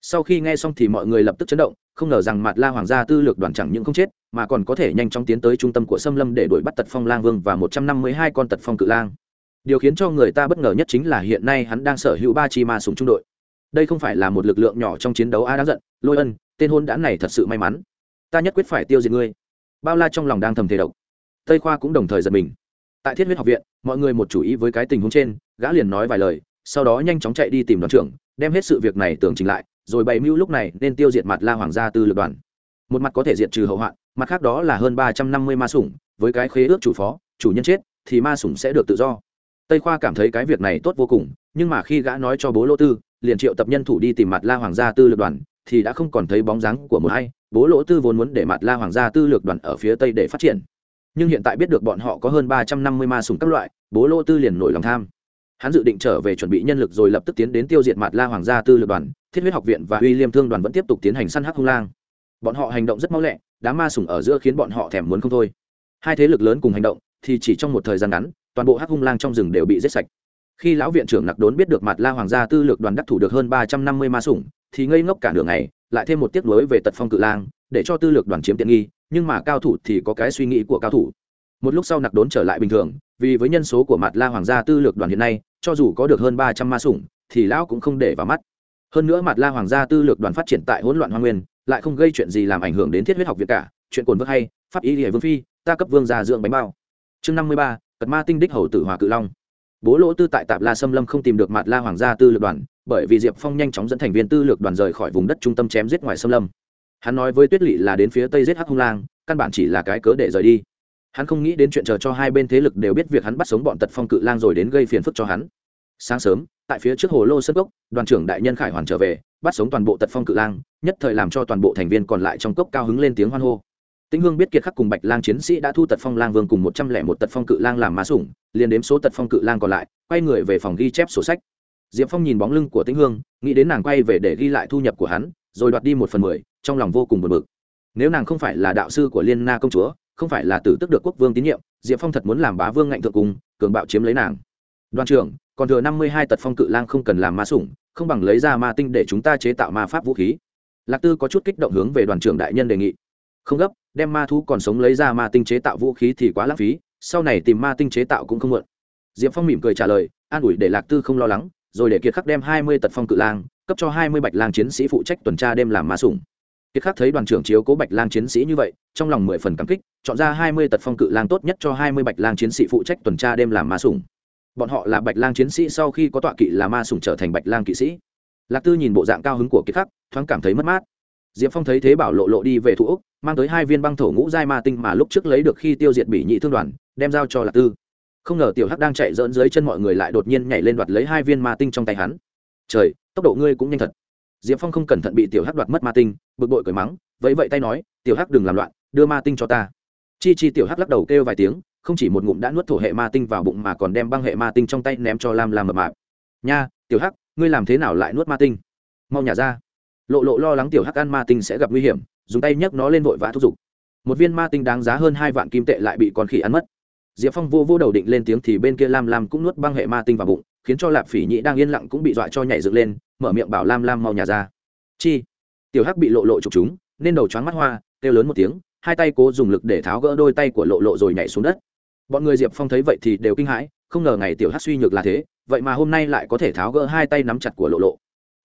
Sau khi nghe xong thì mọi người lập tức chấn động, không ngờ rằng mặt la hoàng gia tư lược đoàn chẳng những không chết mà còn có thể nhanh chóng tiến tới trung tâm của xâm lâm để đuổi bắt tật phong lang vương và một trăm năm mươi hai con tật phong cự lang. Điều khiến cho người ta bất ngờ nhất chính là hiện nay hắn đang sở hữu ba chi ma sùng trung đội. Đây không phải là một lực lượng nhỏ trong chiến đấu a đáng giận, lôi ân, tên hôn đản này thật sự may mắn. Ta nhất quyết phải tiêu diệt ngươi. Bao la trong lòng đang thầm thể độc. Tây khoa cũng đồng thời giật mình. Tại thiết huyết học viện, mọi người một chủ ý với cái tình huống trên, gã liền nói vài lời, sau đó nhanh chóng chạy đi tìm đoàn trưởng, đem hết sự việc này tưởng trình lại, rồi bày mưu lúc này nên tiêu diệt mặt la hoàng gia tư lực đoàn. Một mặt có thể diệt trừ hậu hoạn mặt khác đó là hơn ba trăm năm mươi ma sủng, với cái khế ước chủ phó, chủ nhân chết, thì ma sủng sẽ được tự do. Tây khoa cảm thấy cái việc này tốt vô cùng, nhưng mà khi gã nói cho bố lỗ tư, liền triệu tập nhân thủ đi tìm mặt la hoàng gia tư lực đoàn, thì đã không còn thấy bóng dáng của một hay bố lỗ tư vốn muốn để mặt la hoàng gia tư lược đoàn ở phía tây để phát triển. Nhưng hiện tại biết được bọn họ có hơn ba trăm năm mươi ma sùng các loại, bố lỗ tư liền nổi lòng tham. Hắn dự định trở về chuẩn bị nhân lực rồi lập tức tiến đến tiêu diệt mặt la hoàng gia tư lược đoàn. Thiết huyết học viện và uy liêm thương đoàn vẫn tiếp tục tiến hành săn hắc hung lang bọn họ hành động rất mau lẹ, đám ma sủng ở giữa khiến bọn họ thèm muốn không thôi. Hai thế lực lớn cùng hành động, thì chỉ trong một thời gian ngắn, toàn bộ hắc hung lang trong rừng đều bị giết sạch. Khi lão viện trưởng nặc đốn biết được mặt la hoàng gia tư lược đoàn đắc thủ được hơn ba trăm năm mươi ma sủng, thì ngây ngốc cả đường này lại thêm một tiếc nuối về tật phong cự lang, để cho tư lược đoàn chiếm tiện nghi, nhưng mà cao thủ thì có cái suy nghĩ của cao thủ. Một lúc sau nặc đốn trở lại bình thường, vì với nhân số của mặt la hoàng gia tư lược đoàn hiện nay, cho dù có được hơn ba trăm ma sủng, thì lão cũng không để vào mắt. Hơn nữa mặt la hoàng gia tư lược đoàn phát triển tại hỗn loạn hoa nguyên lại không gây chuyện gì làm ảnh hưởng đến thiết huyết học viện cả, chuyện cồn vơ hay, pháp ý hệ vương phi, ta cấp vương gia dưỡng bánh bao. Chương năm mươi ba, cật ma tinh đích hầu tử hòa cự long. Bố lỗ tư tại tạp la xâm lâm không tìm được mặt la hoàng gia tư lược đoàn, bởi vì diệp phong nhanh chóng dẫn thành viên tư lược đoàn rời khỏi vùng đất trung tâm chém giết ngoài xâm lâm. Hắn nói với tuyết lỵ là đến phía tây giết hắc hung lang, căn bản chỉ là cái cớ để rời đi. Hắn không nghĩ đến chuyện chờ cho hai bên thế lực đều biết việc hắn bắt sống bọn tật phong cự lang rồi đến gây phiền phức cho hắn. Sáng sớm, tại phía trước hồ lô sân cốc, đoàn trưởng đại nhân khải hoàn trở về bắt sống toàn bộ tật phong cự lang, nhất thời làm cho toàn bộ thành viên còn lại trong cốc cao hứng lên tiếng hoan hô. Tĩnh hương biết kiệt khắc cùng bạch lang chiến sĩ đã thu tật phong lang vương cùng một trăm lẻ một tật phong cự lang làm má sủng, liền đếm số tật phong cự lang còn lại, quay người về phòng ghi chép sổ sách. Diệp phong nhìn bóng lưng của tĩnh hương, nghĩ đến nàng quay về để ghi lại thu nhập của hắn, rồi đoạt đi một phần mười, trong lòng vô cùng bật mực nếu nàng không phải là đạo sư của liên na công chúa, không phải là tử tức được quốc vương tín nhiệm, diệp phong thật muốn làm bá vương ngạnh thượng cùng cường bạo chiếm lấy nàng. Đoàn trưởng còn thừa năm mươi hai tật phong cự lang không cần làm ma sủng, không bằng lấy ra ma tinh để chúng ta chế tạo ma pháp vũ khí. Lạc tư có chút kích động hướng về đoàn trưởng đại nhân đề nghị. Không gấp, đem ma thú còn sống lấy ra ma tinh chế tạo vũ khí thì quá lãng phí, sau này tìm ma tinh chế tạo cũng không mượn diệp phong mỉm cười trả lời, an ủi để lạc tư không lo lắng, rồi để kiệt khắc đem hai mươi tật phong cự lang, cấp cho hai mươi bạch lang chiến sĩ phụ trách tuần tra đêm làm ma sủng. Kiệt khắc thấy đoàn trưởng chiếu cố bạch lang chiến sĩ như vậy, trong lòng mười phần cảm kích, chọn ra hai mươi tật phong cự lang tốt nhất cho hai mươi bạch lang chiến sĩ phụ trách tuần tra đêm làm ma sủng bọn họ là bạch lang chiến sĩ sau khi có tọa kỵ là ma sủng trở thành bạch lang kỵ sĩ. Lạc tư nhìn bộ dạng cao hứng của kiệt khắc, thoáng cảm thấy mất mát. Diệp phong thấy thế bảo lộ lộ đi về thủ úc, mang tới hai viên băng thổ ngũ giai ma tinh mà lúc trước lấy được khi tiêu diệt bỉ nhị thương đoàn, đem giao cho lạc tư. Không ngờ tiểu hắc đang chạy dỡn dưới chân mọi người lại đột nhiên nhảy lên đoạt lấy hai viên ma tinh trong tay hắn. Trời, tốc độ ngươi cũng nhanh thật. Diệp phong không cẩn thận bị tiểu hắc đoạt mất ma tinh, bực bội cởi mắng, vẫy vậy tay nói, tiểu hắc đừng làm loạn, đưa ma tinh cho ta. Chi chi tiểu hắc lắc đầu kêu vài tiếng không chỉ một ngụm đã nuốt thổ hệ ma tinh vào bụng mà còn đem băng hệ ma tinh trong tay ném cho lam Lam mập mạp. Nha, tiểu hắc, ngươi làm thế nào lại nuốt ma tinh? Mau nhả ra. Lộ lộ lo lắng tiểu hắc ăn ma tinh sẽ gặp nguy hiểm, dùng tay nhấc nó lên vội vã thúc giục. Một viên ma tinh đáng giá hơn hai vạn kim tệ lại bị con khỉ ăn mất. Diệp phong vô vô đầu định lên tiếng thì bên kia lam lam cũng nuốt băng hệ ma tinh vào bụng, khiến cho lạp phỉ nhị đang yên lặng cũng bị dọa cho nhảy dựng lên, mở miệng bảo lam lam mau nhà ra. Chi? Tiểu hắc bị lộ lộ trục chúng nên đầu choáng mắt hoa, kêu lớn một tiếng, hai tay cố dùng lực để tháo gỡ đôi tay của lộ lộ rồi nhảy xuống đất bọn người diệp phong thấy vậy thì đều kinh hãi, không ngờ ngày tiểu hắc suy nhược là thế, vậy mà hôm nay lại có thể tháo gỡ hai tay nắm chặt của lộ lộ.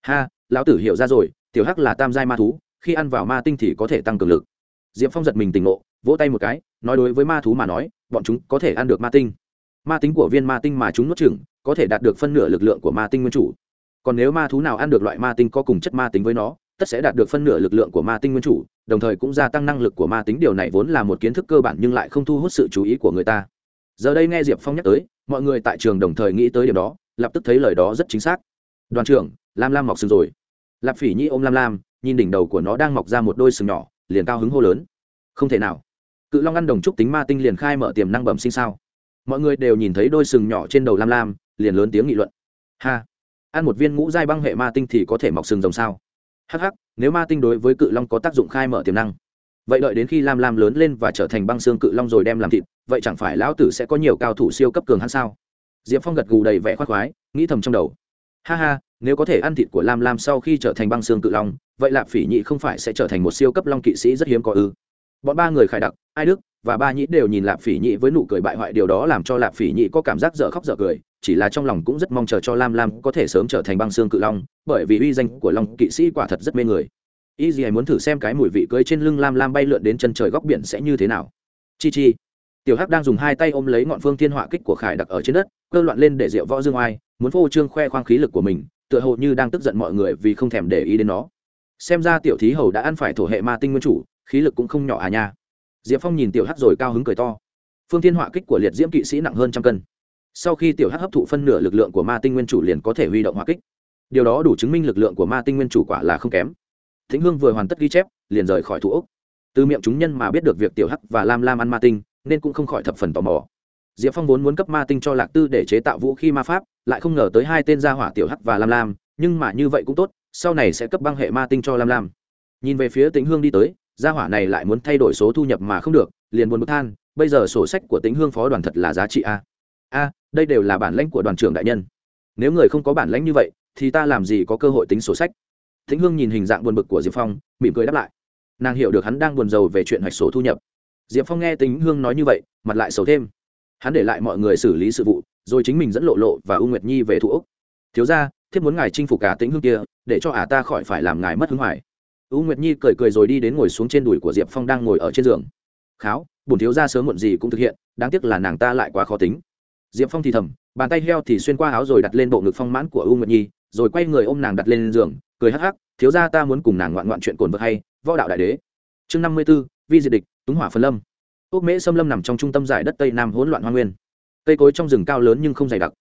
Ha, lão tử hiểu ra rồi, tiểu hắc là tam giai ma thú, khi ăn vào ma tinh thì có thể tăng cường lực. Diệp phong giật mình tỉnh ngộ, vỗ tay một cái, nói đối với ma thú mà nói, bọn chúng có thể ăn được ma tinh. Ma tính của viên ma tinh mà chúng nuốt chừng có thể đạt được phân nửa lực lượng của ma tinh nguyên chủ. Còn nếu ma thú nào ăn được loại ma tinh có cùng chất ma tính với nó, tất sẽ đạt được phân nửa lực lượng của ma tinh nguyên chủ, đồng thời cũng gia tăng năng lực của ma tính. Điều này vốn là một kiến thức cơ bản nhưng lại không thu hút sự chú ý của người ta giờ đây nghe diệp phong nhắc tới, mọi người tại trường đồng thời nghĩ tới điều đó, lập tức thấy lời đó rất chính xác. Đoàn trưởng, lam lam mọc sừng rồi. Lạp phỉ nhi ôm lam lam, nhìn đỉnh đầu của nó đang mọc ra một đôi sừng nhỏ, liền cao hứng hô lớn. Không thể nào. Cự long ăn đồng trúc tính ma tinh liền khai mở tiềm năng bẩm sinh sao? Mọi người đều nhìn thấy đôi sừng nhỏ trên đầu lam lam, liền lớn tiếng nghị luận. Ha! Ăn một viên ngũ giai băng hệ ma tinh thì có thể mọc sừng rồng sao? Hh nếu ma tinh đối với cự long có tác dụng khai mở tiềm năng vậy đợi đến khi lam lam lớn lên và trở thành băng xương cự long rồi đem làm thịt, vậy chẳng phải lão tử sẽ có nhiều cao thủ siêu cấp cường hắn sao? Diệp phong gật gù đầy vẻ khoác khoái, nghĩ thầm trong đầu. Ha ha, nếu có thể ăn thịt của lam lam sau khi trở thành băng xương cự long, vậy lạp phỉ nhị không phải sẽ trở thành một siêu cấp long kỵ sĩ rất hiếm có ư? Bọn ba người khải đặc, ai đức và ba nhĩ đều nhìn lạp phỉ Nhị với nụ cười bại hoại, điều đó làm cho lạp phỉ Nhị có cảm giác dở khóc dở cười, chỉ là trong lòng cũng rất mong chờ cho lam lam có thể sớm trở thành băng xương cự long, bởi vì uy danh của long kỵ sĩ quả thật rất mê người y gì muốn thử xem cái mùi vị cưới trên lưng lam lam bay lượn đến chân trời góc biển sẽ như thế nào? Chi chi. Tiểu hắc đang dùng hai tay ôm lấy ngọn phương thiên họa kích của khải đặc ở trên đất, cơ loạn lên để rượu võ dương oai, muốn phô trương khoe khoang khí lực của mình, tựa hồ như đang tức giận mọi người vì không thèm để ý đến nó. Xem ra tiểu thí hầu đã ăn phải thổ hệ ma tinh nguyên chủ, khí lực cũng không nhỏ à nha. Diệp phong nhìn tiểu hắc rồi cao hứng cười to. Phương thiên họa kích của liệt diễm kỵ sĩ nặng hơn trăm cân. Sau khi tiểu hắc hấp thụ phân nửa lực lượng của ma tinh nguyên chủ liền có thể huy động họa kích. Điều đó đủ chứng minh lực lượng của ma tinh nguyên chủ quả là không kém thính hương vừa hoàn tất ghi chép, liền rời khỏi thủ ốc. Từ miệng chúng nhân mà biết được việc tiểu hắc và lam lam ăn ma tinh, nên cũng không khỏi thập phần tò mò. Diệp phong vốn muốn cấp ma tinh cho lạc tư để chế tạo vũ khí ma pháp, lại không ngờ tới hai tên gia hỏa tiểu hắc và lam lam, nhưng mà như vậy cũng tốt, sau này sẽ cấp băng hệ ma tinh cho lam lam. Nhìn về phía tính hương đi tới, gia hỏa này lại muốn thay đổi số thu nhập mà không được, liền buồn bực than, bây giờ sổ sách của tính hương phó đoàn thật là giá trị a. A, đây đều là bản lãnh của đoàn trưởng đại nhân. Nếu người không có bản lãnh như vậy, thì ta làm gì có cơ hội tính sổ sách? Thính hương nhìn hình dạng buồn bực của diệp phong, mỉm cười đáp lại. Nàng hiểu được hắn đang buồn rầu về chuyện hoạch sổ thu nhập. Diệp phong nghe tính hương nói như vậy, mặt lại xấu thêm. Hắn để lại mọi người xử lý sự vụ, rồi chính mình dẫn lộ lộ và u nguyệt nhi về thủ úc. Thiếu ra thiếp muốn ngài chinh phục cả tính hương kia, để cho ả ta khỏi phải làm ngài mất hứng hoài. U nguyệt nhi cười cười rồi đi đến ngồi xuống trên đùi của diệp phong đang ngồi ở trên giường. Kháo bùn thiếu ra sớm muộn gì cũng thực hiện, đáng tiếc là nàng ta lại quá khó tính. Diệp phong thì thầm, bàn tay heo thì xuyên qua áo rồi đặt lên bộ ngực phong mãn của u nguyệt nhi, rồi quay người ôm nàng đặt lên giường cười hắc hắc, thiếu ra ta muốn cùng nàng ngoạn ngoạn chuyện cồn vật hay, võ đạo đại đế. Chương năm mươi b ố vi diệt địch, túng hỏa phân lâm. Ốc mễ xâm lâm nằm trong trung tâm giải đất tây nam hỗn loạn hoa nguyên. Cây cối trong rừng cao lớn nhưng không dày đặc.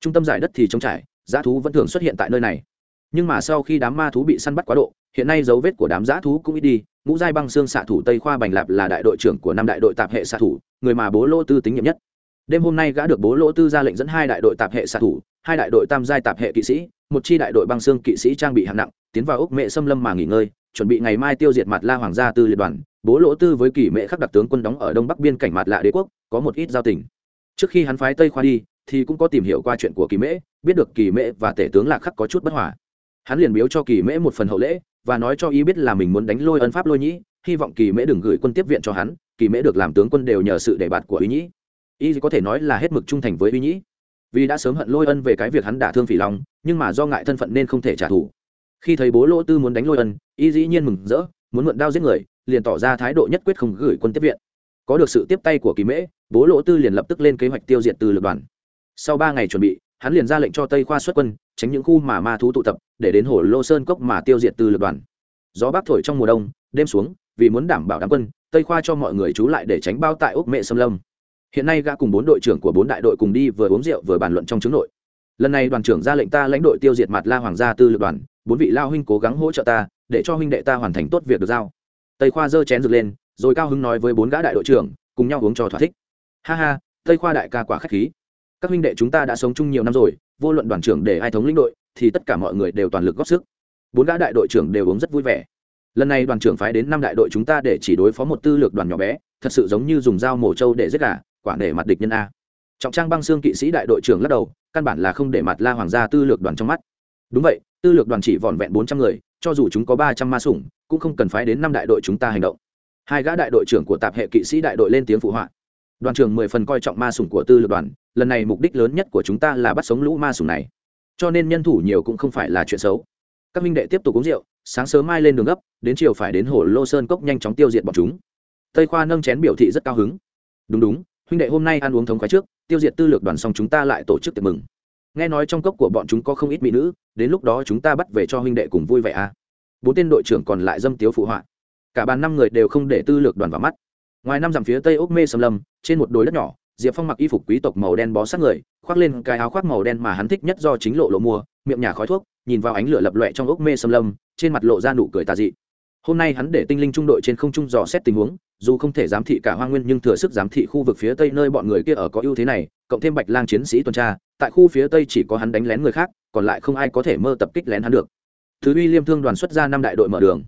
Trung tâm giải đất thì trống trải, dã thú vẫn thường xuất hiện tại nơi này. Nhưng mà sau khi đám ma thú bị săn bắt quá độ, hiện nay dấu vết của đám giã thú cũng ít đi. Ngũ giai băng xương xạ thủ tây khoa bành lạp là đại đội trưởng của năm đại đội tạp hệ xạ thủ, người mà bố lô tư tính nhiệm nhất đêm hôm nay gã được bố lỗ tư ra lệnh dẫn hai đại đội tạp hệ xạ thủ, hai đại đội tam giai tạp hệ kỵ sĩ, một chi đại đội băng xương kỵ sĩ trang bị hạng nặng, tiến vào ốc mẹ xâm lâm mà nghỉ ngơi, chuẩn bị ngày mai tiêu diệt mặt la hoàng gia tư liệt đoàn. Bố lỗ tư với kỷ mệ khắc đặc tướng quân đóng ở đông bắc biên cảnh mặt lạ đế quốc, có một ít giao tình. Trước khi hắn phái tây khoa đi, thì cũng có tìm hiểu qua chuyện của kỳ mễ, biết được kỳ mễ và tể tướng lạc khắc có chút bất hòa. Hắn liền biếu cho kỳ mễ một phần hậu lễ, và nói cho y biết là mình muốn đánh lôi ân pháp lôi nhĩ, hy vọng kỳ mễ đừng gửi quân tiếp viện cho hắn kỳ mễ được làm tướng quân đều nhờ sự đề bạt của ý nhĩ y có thể nói là hết mực trung thành với uy nhĩ. Vì đã sớm hận lôi ân về cái việc hắn đả thương phỉ long, nhưng mà do ngại thân phận nên không thể trả thù. Khi thấy bố lỗ tư muốn đánh lôi ân y dĩ nhiên mừng rỡ, muốn mượn đao giết người, liền tỏ ra thái độ nhất quyết không gửi quân tiếp viện. Có được sự tiếp tay của kỳ mễ, bố lỗ tư liền lập tức lên kế hoạch tiêu diệt từ lực đoàn. Sau ba ngày chuẩn bị, hắn liền ra lệnh cho tây khoa xuất quân, tránh những khu mà ma thú tụ tập, để đến hồ lô sơn cốc mà tiêu diệt từ lực đoàn. Gió bắc thổi trong mùa đông, đêm xuống, vì muốn đảm bảo đám quân, tây khoa cho mọi người trú lại để tránh bao tại úc mẹ xâm lâm hiện nay gã cùng bốn đội trưởng của bốn đại đội cùng đi vừa uống rượu vừa bàn luận trong chứng nội. Lần này đoàn trưởng ra lệnh ta lãnh đội tiêu diệt mặt la hoàng gia tư lực đoàn, bốn vị lao huynh cố gắng hỗ trợ ta, để cho huynh đệ ta hoàn thành tốt việc được giao. Tây khoa giơ chén rực lên, rồi cao hứng nói với bốn gã đại đội trưởng, cùng nhau uống cho thỏa thích. Ha ha, tây khoa đại ca quả khách khí. Các huynh đệ chúng ta đã sống chung nhiều năm rồi, vô luận đoàn trưởng để ai thống lĩnh đội, thì tất cả mọi người đều toàn lực góp sức. Bốn gã đại đội trưởng đều uống rất vui vẻ. Lần này đoàn trưởng phái đến năm đại đội chúng ta để chỉ đối phó một tư lược đoàn nhỏ bé, thật sự giống như dùng dao mổ trâu để giết gà quả để mặt địch nhân a. Trọng trang băng xương kỵ sĩ đại đội trưởng lắc đầu, căn bản là không để mặt la hoàng gia tư lược đoàn trong mắt. Đúng vậy, tư lược đoàn chỉ vỏn vẹn bốn trăm người, cho dù chúng có ba trăm ma sủng, cũng không cần phái đến năm đại đội chúng ta hành động. Hai gã đại đội trưởng của tạp hệ kỵ sĩ đại đội lên tiếng phụ họa. Đoàn trưởng mười phần coi trọng ma sủng của tư lược đoàn, lần này mục đích lớn nhất của chúng ta là bắt sống lũ ma sủng này. Cho nên nhân thủ nhiều cũng không phải là chuyện xấu. Các minh đệ tiếp tục uống rượu, sáng sớm mai lên đường gấp, đến chiều phải đến hồ lô sơn cốc nhanh chóng tiêu diệt bọn chúng. Tây khoa nâng chén biểu thị rất cao hứng. Đúng đúng huynh đệ hôm nay ăn uống thống khoái trước, tiêu diệt tư lược đoàn xong chúng ta lại tổ chức tiệc mừng. Nghe nói trong cốc của bọn chúng có không ít mỹ nữ, đến lúc đó chúng ta bắt về cho huynh đệ cùng vui vẻ à? Bốn tên đội trưởng còn lại dâm tiếu phụ họa. Cả bàn năm người đều không để tư lược đoàn vào mắt. Ngoài năm dặm phía tây ốc mê sầm lâm, trên một đồi đất nhỏ, diệp phong mặc y phục quý tộc màu đen bó sát người, khoác lên cái áo khoác màu đen mà hắn thích nhất do chính lộ lộ mua, miệng nhà khói thuốc, nhìn vào ánh lửa lập loẹ trong ốc mê sầm lâm, trên mặt lộ ra nụ cười tà dị hôm nay hắn để tinh linh trung đội trên không trung dò xét tình huống, dù không thể giám thị cả hoa nguyên nhưng thừa sức giám thị khu vực phía tây nơi bọn người kia ở có ưu thế này, cộng thêm bạch lang chiến sĩ tuần tra, tại khu phía tây chỉ có hắn đánh lén người khác, còn lại không ai có thể mơ tập kích lén hắn được. Thứ uy liêm thương đoàn xuất ra năm đại đội mở đường.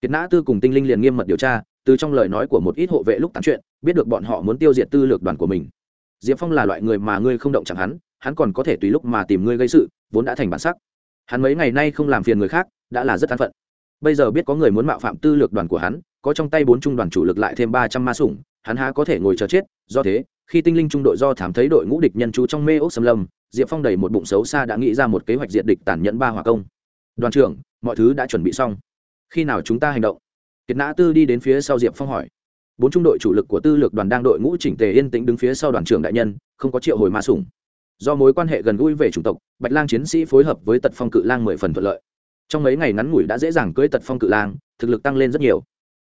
Kiệt nã tư cùng tinh linh liền nghiêm mật điều tra, từ trong lời nói của một ít hộ vệ lúc tán chuyện, biết được bọn họ muốn tiêu diệt tư lược đoàn của mình. Diệp phong là loại người mà ngươi không động chẳng hắn hắn còn có thể tùy lúc mà tìm ngươi gây sự, vốn đã thành bản sắc. Hắn mấy ngày nay không làm phiền người khác, đã là rất an phận bây giờ biết có người muốn mạo phạm tư lược đoàn của hắn, có trong tay bốn trung đoàn chủ lực lại thêm ba trăm ma sủng, hắn há có thể ngồi chờ chết. Do thế, khi tinh linh trung đội do thám thấy đội ngũ địch nhân chú trong mê ốc xâm lâm, diệp phong đầy một bụng xấu xa đã nghĩ ra một kế hoạch diện địch tàn nhẫn ba hỏa công. Đoàn trưởng, mọi thứ đã chuẩn bị xong. Khi nào chúng ta hành động? Kiệt nã tư đi đến phía sau diệp phong hỏi. Bốn trung đội chủ lực của tư lược đoàn đang đội ngũ chỉnh tề yên tĩnh đứng phía sau đoàn trưởng đại nhân, không có triệu hồi ma sủng. Do mối quan hệ gần gũi về chủng tộc, bạch lang chiến sĩ phối hợp với tật phong cự lang mười phần thuận lợi trong mấy ngày ngắn ngủi đã dễ dàng cưỡi tật phong cự lang, thực lực tăng lên rất nhiều.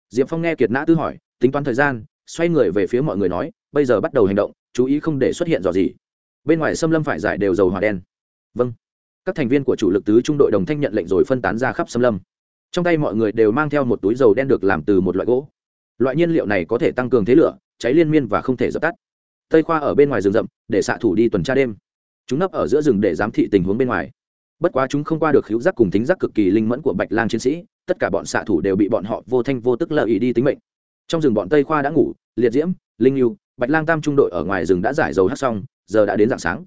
Diệp phong nghe kiệt nã tư hỏi, tính toán thời gian, xoay người về phía mọi người nói, bây giờ bắt đầu hành động, chú ý không để xuất hiện dò gì bên ngoài xâm lâm phải giải đều dầu hỏa đen. Vâng. Các thành viên của chủ lực tứ trung đội đồng thanh nhận lệnh rồi phân tán ra khắp xâm lâm. Trong tay mọi người đều mang theo một túi dầu đen được làm từ một loại gỗ. Loại nhiên liệu này có thể tăng cường thế lửa, cháy liên miên và không thể dập tắt. Tây khoa ở bên ngoài rừng rậm, để xạ thủ đi tuần tra đêm. Chúng nấp ở giữa rừng để giám thị tình huống bên ngoài bất quá chúng không qua được hữu giác cùng tính giác cực kỳ linh mẫn của bạch lang chiến sĩ, tất cả bọn xạ thủ đều bị bọn họ vô thanh vô tức lợi ý đi tính mệnh. Trong rừng bọn tây khoa đã ngủ, liệt diễm, linh yêu bạch lang tam trung đội ở ngoài rừng đã giải dầu hát xong, giờ đã đến dạng sáng.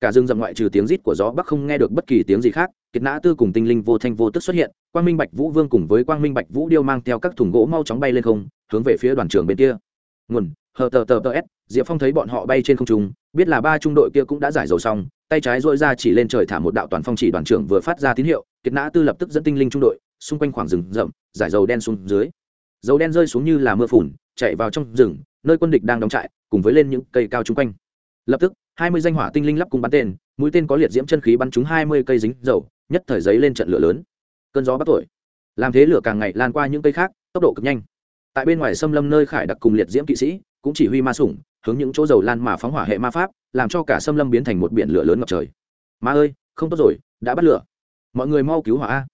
Cả rừng rậm ngoại trừ tiếng rít của gió bắc không nghe được bất kỳ tiếng gì khác, kiệt nã tư cùng tinh linh vô thanh vô tức xuất hiện, quang minh bạch vũ vương cùng với quang minh bạch vũ điêu mang theo các thùng gỗ mau chóng bay lên không, hướng về phía đoàn trường bên kia. Nguồn, hờ tờ tờ tờ s, diệp phong thấy bọn họ bay trên không trung, biết là ba trung đội kia cũng đã giải dầu xong tay trái dội ra chỉ lên trời thả một đạo toàn phong chỉ đoàn trưởng vừa phát ra tín hiệu, kiệt nã tư lập tức dẫn tinh linh trung đội, xung quanh khoảng rừng rậm, giải dầu đen xuống dưới. Dầu đen rơi xuống như là mưa phùn, chạy vào trong rừng, nơi quân địch đang đóng trại, cùng với lên những cây cao chung quanh. Lập tức, hai mươi danh hỏa tinh linh lắp cùng bắn tên, mũi tên có liệt diễm chân khí bắn trúng hai mươi cây dính dầu, nhất thời giấy lên trận lửa lớn. Cơn gió bắt thổi. Làm thế lửa càng ngày lan qua những cây khác, tốc độ cực nhanh. Tại bên ngoài xâm lâm nơi khải đặc cùng liệt diễm kỵ sĩ, cũng chỉ huy ma sủng, hướng những chỗ dầu lan mà phóng hỏa hệ ma pháp làm cho cả xâm lâm biến thành một biển lửa lớn ngập trời. Ma ơi, không tốt rồi, đã bắt lửa. Mọi người mau cứu hỏa a.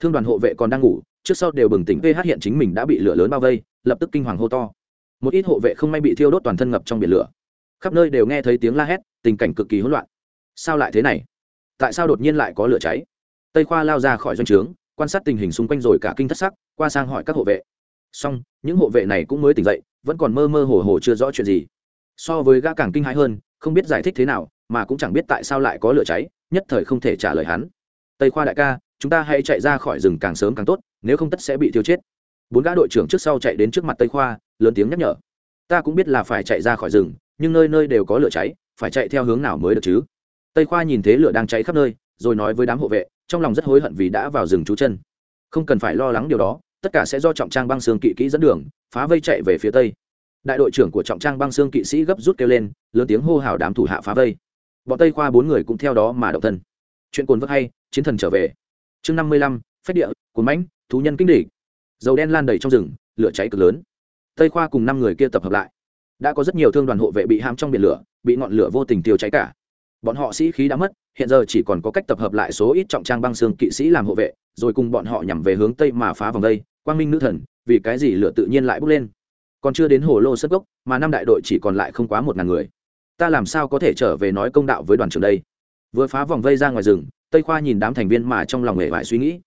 Thương đoàn hộ vệ còn đang ngủ, trước sau đều bừng tỉnh ph hiện chính mình đã bị lửa lớn bao vây, lập tức kinh hoàng hô to. Một ít hộ vệ không may bị thiêu đốt toàn thân ngập trong biển lửa. Khắp nơi đều nghe thấy tiếng la hét, tình cảnh cực kỳ hỗn loạn. Sao lại thế này? Tại sao đột nhiên lại có lửa cháy? Tây khoa lao ra khỏi doanh trướng, quan sát tình hình xung quanh rồi cả kinh thất sắc, qua sang hỏi các hộ vệ. Song những hộ vệ này cũng mới tỉnh dậy, vẫn còn mơ mơ hồ hồ chưa rõ chuyện gì. So với gã càng kinh hãi hơn không biết giải thích thế nào, mà cũng chẳng biết tại sao lại có lửa cháy, nhất thời không thể trả lời hắn. Tây khoa đại ca, chúng ta hãy chạy ra khỏi rừng càng sớm càng tốt, nếu không tất sẽ bị tiêu chết. Bốn gã đội trưởng trước sau chạy đến trước mặt tây khoa, lớn tiếng nhắc nhở. Ta cũng biết là phải chạy ra khỏi rừng, nhưng nơi nơi đều có lửa cháy, phải chạy theo hướng nào mới được chứ? Tây khoa nhìn thấy lửa đang cháy khắp nơi, rồi nói với đám hộ vệ, trong lòng rất hối hận vì đã vào rừng trú chân. Không cần phải lo lắng điều đó, tất cả sẽ do trọng trang băng xương kỵ kỹ dẫn đường, phá vây chạy về phía tây đại đội trưởng của trọng trang băng xương kỵ sĩ gấp rút kêu lên, lớn tiếng hô hào đám thủ hạ phá vây. Bọn tây khoa bốn người cũng theo đó mà động thân. Chuyện cồn vất hay, chiến thần trở về. Chương năm mươi lăm, phách địa cồn mãnh, thú nhân kinh địch. Dầu đen lan đầy trong rừng, lửa cháy cực lớn. Tây khoa cùng năm người kia tập hợp lại. Đã có rất nhiều thương đoàn hộ vệ bị ham trong biển lửa, bị ngọn lửa vô tình tiêu cháy cả. Bọn họ sĩ khí đã mất, hiện giờ chỉ còn có cách tập hợp lại số ít trọng trang băng xương kỵ sĩ làm hộ vệ, rồi cùng bọn họ nhằm về hướng tây mà phá vòng đây, quang minh nữ thần, vì cái gì lửa tự nhiên lại bốc lên? Còn chưa đến hồ lô sất gốc mà năm đại đội chỉ còn lại không quá một ngàn người. Ta làm sao có thể trở về nói công đạo với đoàn trưởng đây? Vừa phá vòng vây ra ngoài rừng, tây khoa nhìn đám thành viên mà trong lòng hề vải suy nghĩ.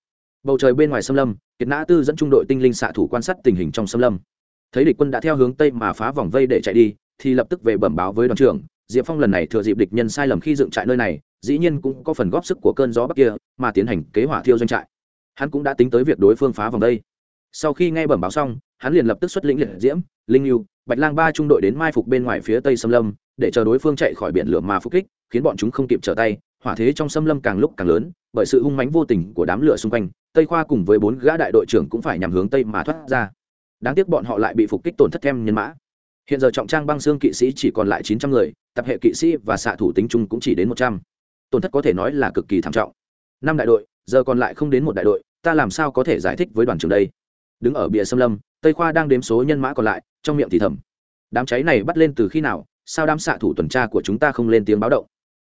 Bầu trời bên ngoài xâm lâm, kiệt nã tư dẫn trung đội tinh linh xạ thủ quan sát tình hình trong xâm lâm. Thấy địch quân đã theo hướng tây mà phá vòng vây để chạy đi, thì lập tức về bẩm báo với đoàn trưởng, diệp phong lần này thừa dịp địch nhân sai lầm khi dựng trại nơi này, dĩ nhiên cũng có phần góp sức của cơn gió bắc kia, mà tiến hành kế hỏa thiêu doanh trại. Hắn cũng đã tính tới việc đối phương phá vòng vây. Sau khi nghe bẩm báo xong hắn liền lập tức xuất lĩnh liệt diễm, linh lưu, bạch lang ba trung đội đến mai phục bên ngoài phía tây xâm lâm, để chờ đối phương chạy khỏi biển lửa mà phục kích, khiến bọn chúng không kịp trở tay, hỏa thế trong xâm lâm càng lúc càng lớn, bởi sự hung mãnh vô tình của đám lửa xung quanh, tây khoa cùng với bốn gã đại đội trưởng cũng phải nhằm hướng tây mà thoát ra. Đáng tiếc bọn họ lại bị phục kích tổn thất thêm nhân mã. Hiện giờ trọng trang băng xương kỵ sĩ chỉ còn lại chín trăm người, tập hệ kỵ sĩ và xạ thủ tính chung cũng chỉ đến một trăm. Tổn thất có thể nói là cực kỳ thảm trọng. Năm đại đội, giờ còn lại không đến một đại đội, ta làm sao có thể giải thích với đoàn trưởng đây? Đứng ở bìa xâm lâm tây khoa đang đếm số nhân mã còn lại, trong miệng thì thầm. Đám cháy này bắt lên từ khi nào, sao đám xạ thủ tuần tra của chúng ta không lên tiếng báo động?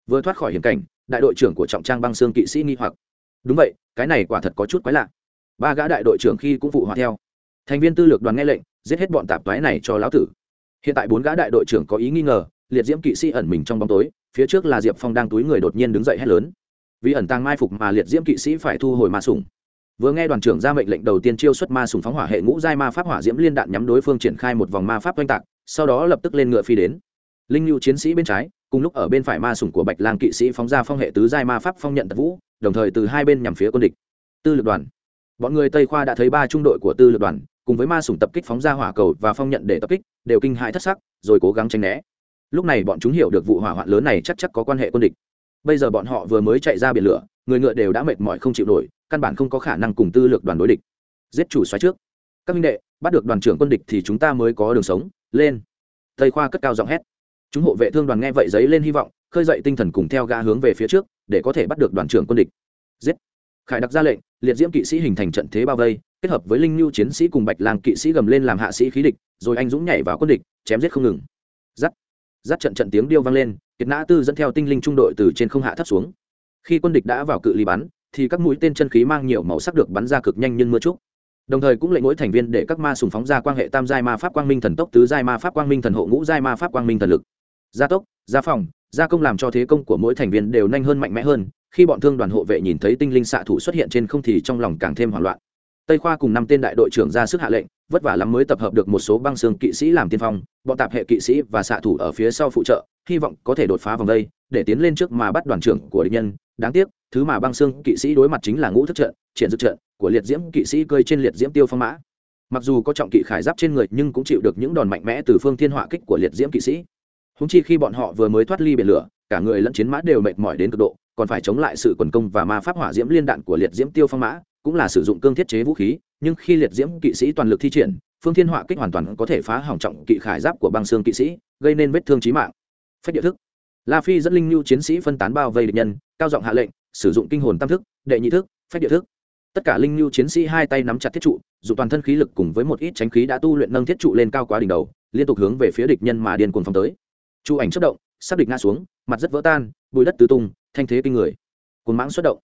Vừa thoát khỏi hiểm cảnh, đại đội trưởng của trọng trang băng xương kỵ sĩ nghi hoặc. Đúng vậy, cái này quả thật có chút quái lạ. Ba gã đại đội trưởng khi cũng phụ họa theo. Thành viên tư lược đoàn nghe lệnh, giết hết bọn tạp toái này cho lão tử. Hiện tại bốn gã đại đội trưởng có ý nghi ngờ, liệt diễm kỵ sĩ ẩn mình trong bóng tối, phía trước là diệp phong đang túi người đột nhiên đứng dậy hét lớn. Vì ẩn tàng mai phục mà liệt diễm kỵ sĩ phải thu hồi ma sủng vừa nghe đoàn trưởng ra mệnh lệnh đầu tiên chiêu xuất ma sủng phóng hỏa hệ ngũ giai ma pháp hỏa diễm liên đạn nhắm đối phương triển khai một vòng ma pháp oanh tạc, sau đó lập tức lên ngựa phi đến. Linh lưu chiến sĩ bên trái, cùng lúc ở bên phải ma sủng của bạch lang kỵ sĩ phóng ra phong hệ tứ giai ma pháp phong nhận tật vũ, đồng thời từ hai bên nhằm phía quân địch. Tư lực đoàn. Bọn người tây khoa đã thấy ba trung đội của tư lực đoàn, cùng với ma sủng tập kích phóng ra hỏa cầu và phong nhận để tập kích, đều kinh hãi thất sắc, rồi cố gắng tranh né. Lúc này bọn chúng hiểu được vụ hỏa hoạn lớn này chắc chắc có quan hệ quân địch. Bây giờ bọn họ vừa mới chạy ra biển lửa, người ngựa đều đã mệt mỏi không chịu nổi căn bản không có khả năng cùng tư lược đoàn đối địch. Giết chủ xoáy trước. Các minh đệ, bắt được đoàn trưởng quân địch thì chúng ta mới có đường sống. Lên. Tây khoa cất cao giọng hét. Chúng hộ vệ thương đoàn nghe vậy giấy lên hy vọng, khơi dậy tinh thần cùng theo gã hướng về phía trước, để có thể bắt được đoàn trưởng quân địch. Giết. Khải đặc ra lệnh, liệt diễm kỵ sĩ hình thành trận thế bao vây, kết hợp với linh lưu chiến sĩ cùng bạch lang kỵ sĩ gầm lên làm hạ sĩ khí địch, rồi anh dũng nhảy vào quân địch, chém giết không ngừng. Giắt. Giắt trận trận tiếng điêu vang lên, kiệt nã tư dẫn theo tinh linh trung đội từ trên không hạ thấp xuống. Khi quân địch đã vào cự ly bắn thì các mũi tên chân khí mang nhiều màu sắc được bắn ra cực nhanh như mưa trúc đồng thời cũng lệnh mỗi thành viên để các ma sùng phóng ra quan hệ tam giai ma pháp quang minh thần tốc, tứ giai ma pháp quang minh thần hộ ngũ giai ma pháp quang minh thần lực. Gia tốc, gia phòng, gia công làm cho thế công của mỗi thành viên đều nhanh hơn, mạnh mẽ hơn. Khi bọn thương đoàn hộ vệ nhìn thấy tinh linh xạ thủ xuất hiện trên không thì trong lòng càng thêm hoảng loạn. Tây khoa cùng năm tên đại đội trưởng ra sức hạ lệnh, vất vả lắm mới tập hợp được một số băng xương kỵ sĩ làm tiên phong. Bọn tạp hệ kỵ sĩ và xạ thủ ở phía sau phụ trợ, hy vọng có thể đột phá vòng đây, để tiến lên trước mà bắt đoàn trưởng của địch nhân. Đáng tiếc thứ mà băng xương kỵ sĩ đối mặt chính là ngũ thức trận, triển dực trận của liệt diễm kỵ sĩ cơi trên liệt diễm tiêu phong mã. Mặc dù có trọng kỵ khải giáp trên người nhưng cũng chịu được những đòn mạnh mẽ từ phương thiên họa kích của liệt diễm kỵ sĩ. Húng chi khi bọn họ vừa mới thoát ly biển lửa, cả người lẫn chiến mã đều mệt mỏi đến cực độ, còn phải chống lại sự quần công và ma pháp hỏa diễm liên đạn của liệt diễm tiêu phong mã, cũng là sử dụng cương thiết chế vũ khí, nhưng khi liệt diễm kỵ sĩ toàn lực thi triển, phương thiên họa kích hoàn toàn có thể phá hỏng trọng kỵ khải giáp của băng xương kỵ sĩ, gây nên vết thương trí mạng. Phép địa thức. La phi dẫn linh lưu chiến sĩ phân tán bao vây địch nhân, cao giọng hạ lệnh sử dụng kinh hồn tam thức, đệ nhị thức phép địa thức. Tất cả linh lưu chiến sĩ hai tay nắm chặt thiết trụ, dùng toàn thân khí lực cùng với một ít tránh khí đã tu luyện nâng thiết trụ lên cao quá đỉnh đầu, liên tục hướng về phía địch nhân mà điên cuồng phóng tới. Chu ảnh chất động, sắp địch ngã xuống, mặt rất vỡ tan bụi đất tứ tung, thanh thế kinh người. Cồn mãng xuất động.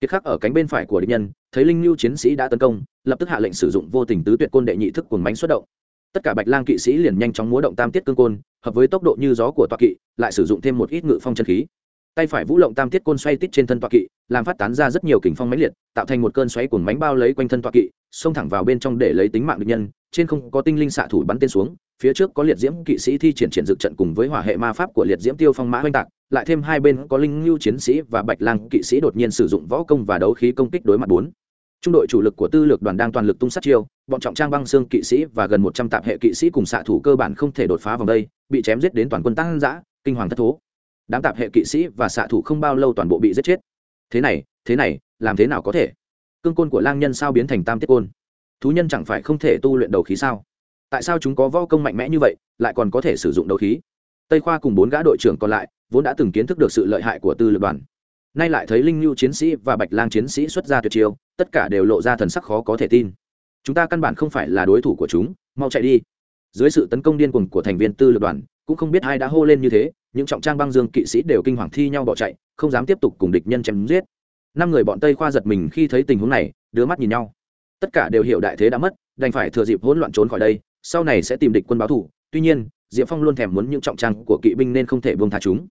Kiệt khắc ở cánh bên phải của địch nhân, thấy linh lưu chiến sĩ đã tấn công, lập tức hạ lệnh sử dụng vô tình tứ tuyệt côn đệ nhị thức cồn mánh xuất động. Tất cả bạch lang kỵ sĩ liền nhanh chóng múa động tam tiết cương côn, hợp với tốc độ như gió của toa kỵ, lại sử dụng thêm một ít ngự phong chân khí tay phải vũ lộng tam tiết côn xoay tít trên thân toa kỵ, làm phát tán ra rất nhiều kình phong mãnh liệt, tạo thành một cơn xoáy cuồng mánh bao lấy quanh thân toa kỵ, xông thẳng vào bên trong để lấy tính mạng địch nhân, trên không có tinh linh xạ thủ bắn tên xuống, phía trước có liệt diễm kỵ sĩ thi triển triển dự trận cùng với hỏa hệ ma pháp của liệt diễm tiêu phong mã oanh tạc, lại thêm hai bên có linh lưu chiến sĩ và bạch lang kỵ sĩ đột nhiên sử dụng võ công và đấu khí công kích đối mặt bốn. Trung đội chủ lực của tư lược đoàn đang toàn lực tung sát chiêu, bọn trọng trang băng xương kỵ sĩ và gần một trăm tạp hệ kỵ sĩ cùng xạ thủ cơ bản không thể đột phá vòng đây, bị chém giết đến toàn quân tăng giã kinh hoàng thất thố đám tạp hệ kỵ sĩ và xạ thủ không bao lâu toàn bộ bị giết chết. Thế này thế này, làm thế nào có thể? Cương côn của lang nhân sao biến thành tam tiết côn? Thú nhân chẳng phải không thể tu luyện đầu khí sao? Tại sao chúng có võ công mạnh mẽ như vậy, lại còn có thể sử dụng đầu khí? Tây khoa cùng bốn gã đội trưởng còn lại vốn đã từng kiến thức được sự lợi hại của tư lực đoàn. Nay lại thấy linh lưu chiến sĩ và bạch lang chiến sĩ xuất ra tuyệt chiêu, tất cả đều lộ ra thần sắc khó có thể tin. Chúng ta căn bản không phải là đối thủ của chúng, mau chạy đi. Dưới sự tấn công điên cuồng của thành viên tư lực đoàn, cũng không biết ai đã hô lên như thế những trọng trang băng dương kỵ sĩ đều kinh hoàng thi nhau bỏ chạy, không dám tiếp tục cùng địch nhân chém giết. Năm người bọn tây khoa giật mình khi thấy tình huống này, đưa mắt nhìn nhau. Tất cả đều hiểu đại thế đã mất, đành phải thừa dịp hỗn loạn trốn khỏi đây, sau này sẽ tìm địch quân báo thủ. Tuy nhiên, diệp phong luôn thèm muốn những trọng trang của kỵ binh nên không thể buông tha chúng.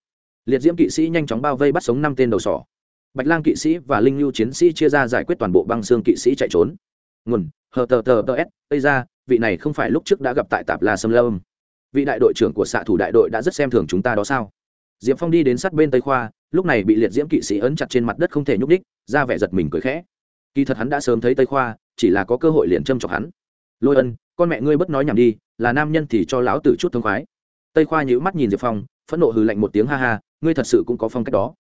Liệt diễm kỵ sĩ nhanh chóng bao vây bắt sống năm tên đầu sỏ. Bạch lang kỵ sĩ và linh lưu chiến sĩ chia ra giải quyết toàn bộ băng xương kỵ sĩ chạy trốn. Nguồn, hờ tờ tờ tờ s ây ra vị này không phải lúc trước đã gặp tại tạp la sâm lâm vị đại đội trưởng của xạ thủ đại đội đã rất xem thường chúng ta đó sao? Diệp phong đi đến sát bên tây khoa, lúc này bị liệt diễm kỵ sĩ ấn chặt trên mặt đất không thể nhúc ních ra vẻ giật mình cười khẽ. Kỳ thật hắn đã sớm thấy tây khoa, chỉ là có cơ hội liền châm chọc hắn. Lôi ân, con mẹ ngươi bất nói nhảm đi, là nam nhân thì cho lão tử chút thông khoái. Tây khoa nhữ mắt nhìn diệp phong, phẫn nộ hừ lạnh một tiếng ha ha, ngươi thật sự cũng có phong cách đó.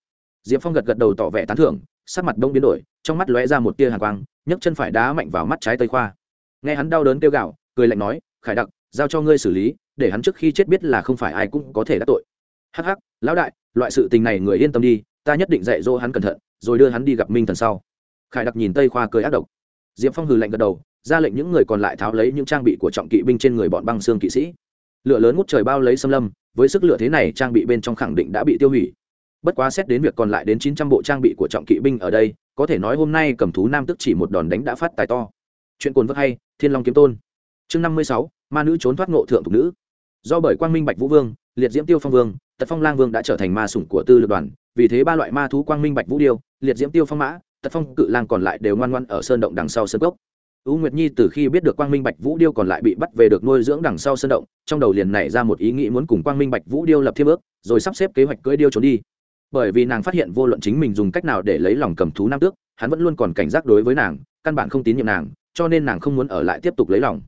Diệp phong gật gật đầu tỏ vẻ tán thưởng, sắc mặt đông biến đổi, trong mắt lóe ra một tia hàn quang, nhấc chân phải đá mạnh vào mắt trái tây khoa. Nghe hắn đau đớn kêu gạo cười lạnh nói, khải đặc, giao cho ngươi xử lý để hắn trước khi chết biết là không phải ai cũng có thể đắc tội. Hắc hắc, lão đại, loại sự tình này người yên tâm đi, ta nhất định dạy dỗ hắn cẩn thận, rồi đưa hắn đi gặp minh thần sau. Khải đặc nhìn tây khoa cười ác độc. Diệp phong hừ lạnh gật đầu, ra lệnh những người còn lại tháo lấy những trang bị của trọng kỵ binh trên người bọn băng xương kỵ sĩ. Lửa lớn ngút trời bao lấy xâm lâm, với sức lửa thế này trang bị bên trong khẳng định đã bị tiêu hủy. Bất quá xét đến việc còn lại đến chín trăm bộ trang bị của trọng kỵ binh ở đây, có thể nói hôm nay cầm thú nam tức chỉ một đòn đánh đã phát tài to. Chuyện cồn vớt hay, thiên long kiếm tôn. Chương năm mươi sáu, ma nữ trốn thoát ngộ thượng thục nữ do bởi quang minh bạch vũ vương liệt diễm tiêu phong vương tật phong lang vương đã trở thành ma sủng của tư Lược đoàn vì thế ba loại ma thú quang minh bạch vũ điêu liệt diễm tiêu phong mã tật phong cự lang còn lại đều ngoan ngoan ở sơn động đằng sau sơn gốc U Nguyệt Nhi từ khi biết được Quang Minh Bạch Vũ Điêu còn lại bị bắt về được nuôi dưỡng đằng sau sơn động, trong đầu liền nảy ra một ý nghĩ muốn cùng Quang Minh Bạch Vũ Điêu lập thiếp ước, rồi sắp xếp kế hoạch cưỡi điêu trốn đi. Bởi vì nàng phát hiện vô luận chính mình dùng cách nào để lấy lòng cầm thú nam tước, hắn vẫn luôn còn cảnh giác đối với nàng, căn bản không tín nhiệm nàng, cho nên nàng không muốn ở lại tiếp tục lấy lòng.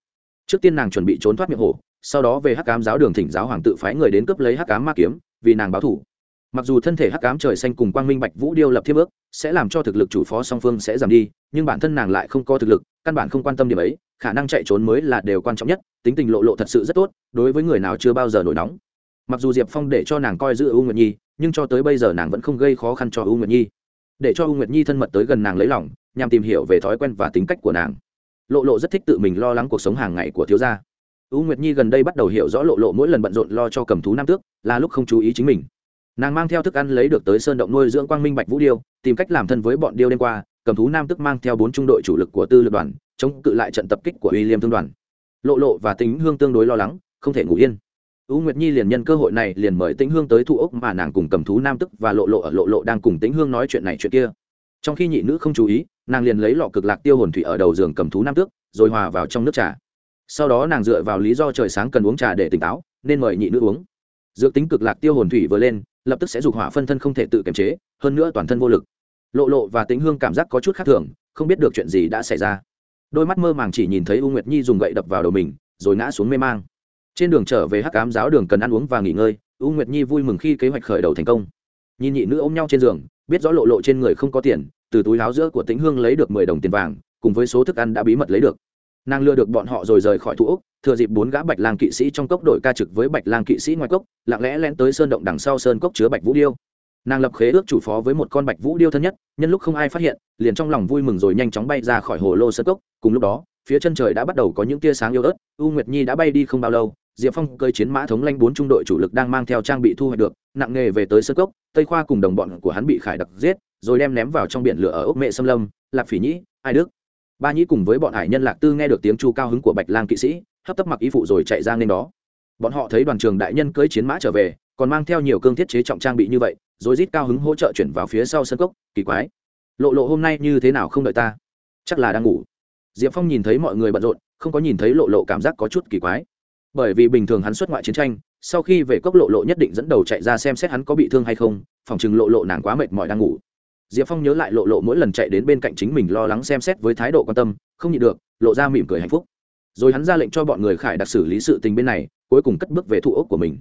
trước tiên nàng chuẩn bị trốn thoát miệng hổ sau đó về hắc cám giáo đường thỉnh giáo hoàng tự phái người đến cướp lấy hắc cám ma kiếm, vì nàng báo thủ. Mặc dù thân thể hắc cám trời xanh cùng quang minh bạch vũ điêu lập thiếp ước, sẽ làm cho thực lực chủ phó song phương sẽ giảm đi, nhưng bản thân nàng lại không có thực lực, căn bản không quan tâm điểm ấy, khả năng chạy trốn mới là điều quan trọng nhất, tính tình lộ lộ thật sự rất tốt, đối với người nào chưa bao giờ nổi nóng. Mặc dù diệp phong để cho nàng coi giữ u nguyệt nhi, nhưng cho tới bây giờ nàng vẫn không gây khó khăn cho u nguyệt nhi. Để cho u nguyệt nhi thân mật tới gần nàng lấy lòng, nhằm tìm hiểu về thói quen và tính cách của nàng. Lộ lộ rất thích tự mình lo lắng cuộc sống hàng ngày của thiếu gia u nguyệt nhi gần đây bắt đầu hiểu rõ lộ lộ mỗi lần bận rộn lo cho cầm thú nam tước là lúc không chú ý chính mình nàng mang theo thức ăn lấy được tới sơn động nuôi dưỡng quang minh bạch vũ điêu tìm cách làm thân với bọn điêu đêm qua cầm thú nam tức mang theo bốn trung đội chủ lực của tư lực đoàn chống cự lại trận tập kích của uy liêm thương đoàn lộ lộ và tính hương tương đối lo lắng không thể ngủ yên U Nguyệt Nhi liền nhân cơ hội này liền mời Tĩnh Hương tới thu ốc mà nàng cùng cầm thú nam tức và lộ lộ ở lộ lộ đang cùng Tĩnh Hương nói chuyện này chuyện kia. Trong khi nhị nữ không chú ý, nàng liền lấy lọ cực lạc tiêu hồn thủy ở đầu giường cầm thú nam tước, rồi hòa vào trong nước trà. Sau đó nàng dựa vào lý do trời sáng cần uống trà để tỉnh táo, nên mời nhị nữ uống. Dược tính cực lạc tiêu hồn thủy vừa lên, lập tức sẽ dục hỏa phân thân không thể tự kiềm chế, hơn nữa toàn thân vô lực. Lộ lộ và Tĩnh Hương cảm giác có chút khác thường, không biết được chuyện gì đã xảy ra. Đôi mắt mơ màng chỉ nhìn thấy U Nguyệt Nhi dùng gậy đập vào đầu mình, rồi ngã xuống mê mang trên đường trở về hắc cám giáo đường cần ăn uống và nghỉ ngơi u nguyệt nhi vui mừng khi kế hoạch khởi đầu thành công nhìn nhị nữ ôm nhau trên giường biết rõ lộ lộ trên người không có tiền từ túi láo giữa của tĩnh hương lấy được mười đồng tiền vàng cùng với số thức ăn đã bí mật lấy được nàng lừa được bọn họ rồi rời khỏi thủ úc thừa dịp bốn gã bạch lang kỵ sĩ trong cốc đội ca trực với bạch lang kỵ sĩ ngoài cốc, lặng lẽ lén tới sơn động đằng sau sơn cốc chứa bạch vũ điêu. Nàng lập khế ước chủ phó với một con bạch vũ điêu thân nhất, nhân lúc không ai phát hiện, liền trong lòng vui mừng rồi nhanh chóng bay ra khỏi hồ lô sơn cốc. Cùng lúc đó, phía chân trời đã bắt đầu có những tia sáng yếu ớt, u nguyệt nhi đã bay đi không bao lâu, diệp phong cơi chiến mã thống lanh bốn trung đội chủ lực đang mang theo trang bị thu hoạch được, nặng nghề về tới sơ cốc, tây khoa cùng đồng bọn của hắn bị khải đặc giết, rồi đem ném vào trong biển lửa ở ốc mệ xâm lâm, lạc phỉ nhĩ, ai đức ba nhĩ cùng với bọn hải nhân lạc tư nghe được tiếng chu cao hứng của bạch lang kỵ sĩ, hấp tấp mặc y phụ rồi chạy ra nên đó. Bọn họ thấy đoàn trường đại nhân cưỡi chiến mã trở về, còn mang theo nhiều cương thiết chế trọng trang bị như vậy, rồi rít cao hứng hỗ trợ chuyển vào phía sau sân cốc, kỳ quái. Lộ lộ hôm nay như thế nào không đợi ta? Chắc là đang ngủ. Diệp phong nhìn thấy mọi người bận rộn, không có nhìn thấy lộ lộ cảm giác có chút kỳ quái. Bởi vì bình thường hắn xuất ngoại chiến tranh, sau khi về cốc lộ lộ nhất định dẫn đầu chạy ra xem xét hắn có bị thương hay không, phòng chừng lộ lộ nàng quá mệt mỏi đang ngủ diệp phong nhớ lại lộ lộ mỗi lần chạy đến bên cạnh chính mình lo lắng xem xét với thái độ quan tâm, không nhịn được, lộ ra mỉm cười hạnh phúc. Rồi hắn ra lệnh cho bọn người khải đặc xử lý sự tình bên này, cuối cùng cất bước về thụ ốc của mình.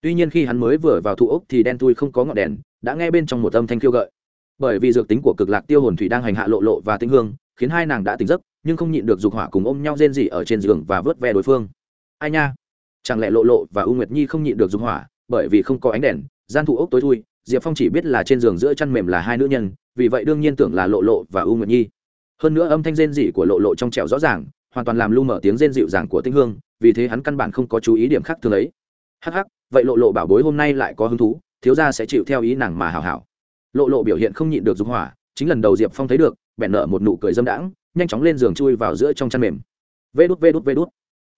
Tuy nhiên khi hắn mới vừa vào thụ ốc thì đen thui không có ngọn đèn, đã nghe bên trong một âm thanh khiêu gợi. Bởi vì dược tính của cực lạc tiêu hồn thủy đang hành hạ lộ lộ và tinh hương, khiến hai nàng đã tỉnh giấc, nhưng không nhịn được dục hỏa cùng ôm nhau rên rỉ ở trên giường và vớt ve đối phương. Ai nha? Chẳng lẽ lộ lộ và u nguyệt nhi không nhịn được dục hỏa, bởi vì không có ánh đèn, gian thụ ốc tối thui diệp phong chỉ biết là trên giường giữa chăn mềm là hai nữ nhân, vì vậy đương nhiên tưởng là lộ lộ và u nguyệt nhi. Hơn nữa âm thanh rên dị của lộ lộ trong trẻo rõ ràng, hoàn toàn làm lu mở tiếng rên dịu dàng của tinh hương, vì thế hắn căn bản không có chú ý điểm khác thường ấy. Hắc hắc, vậy lộ lộ bảo bối hôm nay lại có hứng thú, thiếu gia sẽ chịu theo ý nàng mà hào hảo. Lộ lộ biểu hiện không nhịn được dục hỏa, chính lần đầu diệp phong thấy được bèn nợ một nụ cười dâm đãng, nhanh chóng lên giường chui vào giữa trong chăn mềm. Vê đút vê đút vê đút.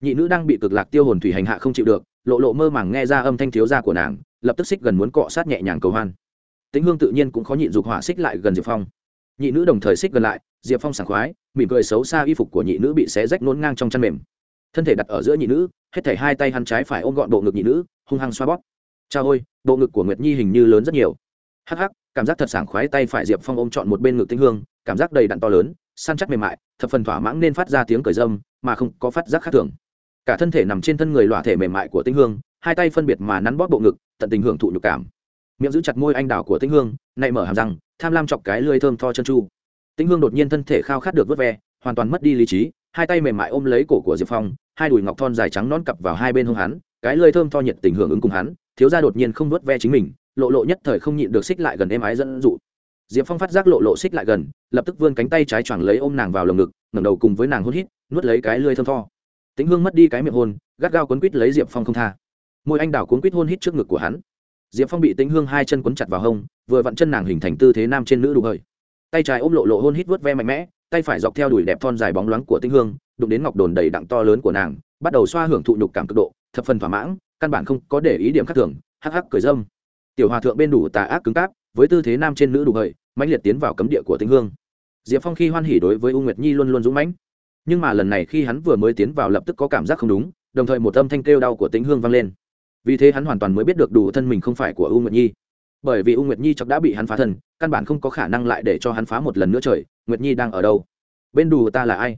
Nhị nữ đang bị cực lạc tiêu hồn thủy hành hạ không chịu được, lộ lộ mơ màng nghe ra âm thanh thiếu gia của nàng lập tức xích gần muốn cọ sát nhẹ nhàng cầu hoan. Tĩnh hương tự nhiên cũng khó nhịn dục hỏa xích lại gần diệp phong. Nhị nữ đồng thời xích gần lại, diệp phong sảng khoái, mỉm cười xấu xa y phục của nhị nữ bị xé rách nôn ngang trong chăn mềm. Thân thể đặt ở giữa nhị nữ, hết thảy hai tay hắn trái phải ôm gọn bộ ngực nhị nữ, hung hăng xoa bóp. Cha ôi, bộ ngực của nguyệt nhi hình như lớn rất nhiều. Hắc hắc, cảm giác thật sảng khoái tay phải diệp phong ôm chọn một bên ngực tinh hương, cảm giác đầy đặn to lớn, săn chắc mềm mại, thập phần thỏa mãn nên phát ra tiếng cười dâm, mà không có phát giác khác thường. Cả thân thể nằm trên thân người lọa thể mềm mại của tinh hương hai tay phân biệt mà nắn bóp bộ ngực, tận tình hưởng thụ nhục cảm. Miệng giữ chặt môi anh đào của tinh hương nạy mở hàm răng, tham lam chọc cái lưỡi thơm tho chân chu tinh hương đột nhiên thân thể khao khát được vớt ve, hoàn toàn mất đi lý trí, hai tay mềm mại ôm lấy cổ của diệp phong, hai đùi ngọc thon dài trắng non cặp vào hai bên hông hắn, cái lưỡi thơm tho nhiệt tình hưởng ứng cùng hắn, thiếu gia đột nhiên không vớt ve chính mình, lộ lộ nhất thời không nhịn được xích lại gần êm ái dẫn dụ. Diệp phong phát giác lộ lộ xích lại gần, lập tức vươn cánh tay trái choàng lấy ôm nàng vào lồng ngực, ngẩng đầu cùng với nàng hôn hít, nuốt lấy cái lưỡi thơm tho. Tĩnh hương mất đi cái miệng hôn, gắt gao quấn quít lấy diệp phong không tha môi anh đào cuốn quýt hôn hít trước ngực của hắn. Diệp phong bị tĩnh hương hai chân quấn chặt vào hông, vừa vặn chân nàng hình thành tư thế nam trên nữ đủ hơi. Tay trái ôm lộ lộ hôn hít vớt ve mạnh mẽ, tay phải dọc theo đùi đẹp thon dài bóng loáng của tĩnh hương, đụng đến ngọc đồn đầy đặn to lớn của nàng, bắt đầu xoa hưởng thụ nhục cảm cực độ, thập phần thỏa mãn, căn bản không có để ý điểm khác thường, hắc hắc cười dâm. Tiểu hòa thượng bên đủ tà ác cứng cáp, với tư thế nam trên nữ đủ hơi, mãnh liệt tiến vào cấm địa của tĩnh hương. Diệp phong khi hoan hỉ đối với u nguyệt nhi luôn luôn dũng mãnh. Nhưng mà lần này khi hắn vừa mới tiến vào lập tức có cảm giác không đúng, đồng thời một âm thanh kêu đau của Tinh hương vang lên vì thế hắn hoàn toàn mới biết được đủ thân mình không phải của u nguyệt nhi. Bởi vì u nguyệt nhi chọc đã bị hắn phá thân, căn bản không có khả năng lại để cho hắn phá một lần nữa trời, nguyệt nhi đang ở đâu? Bên đủ ta là ai?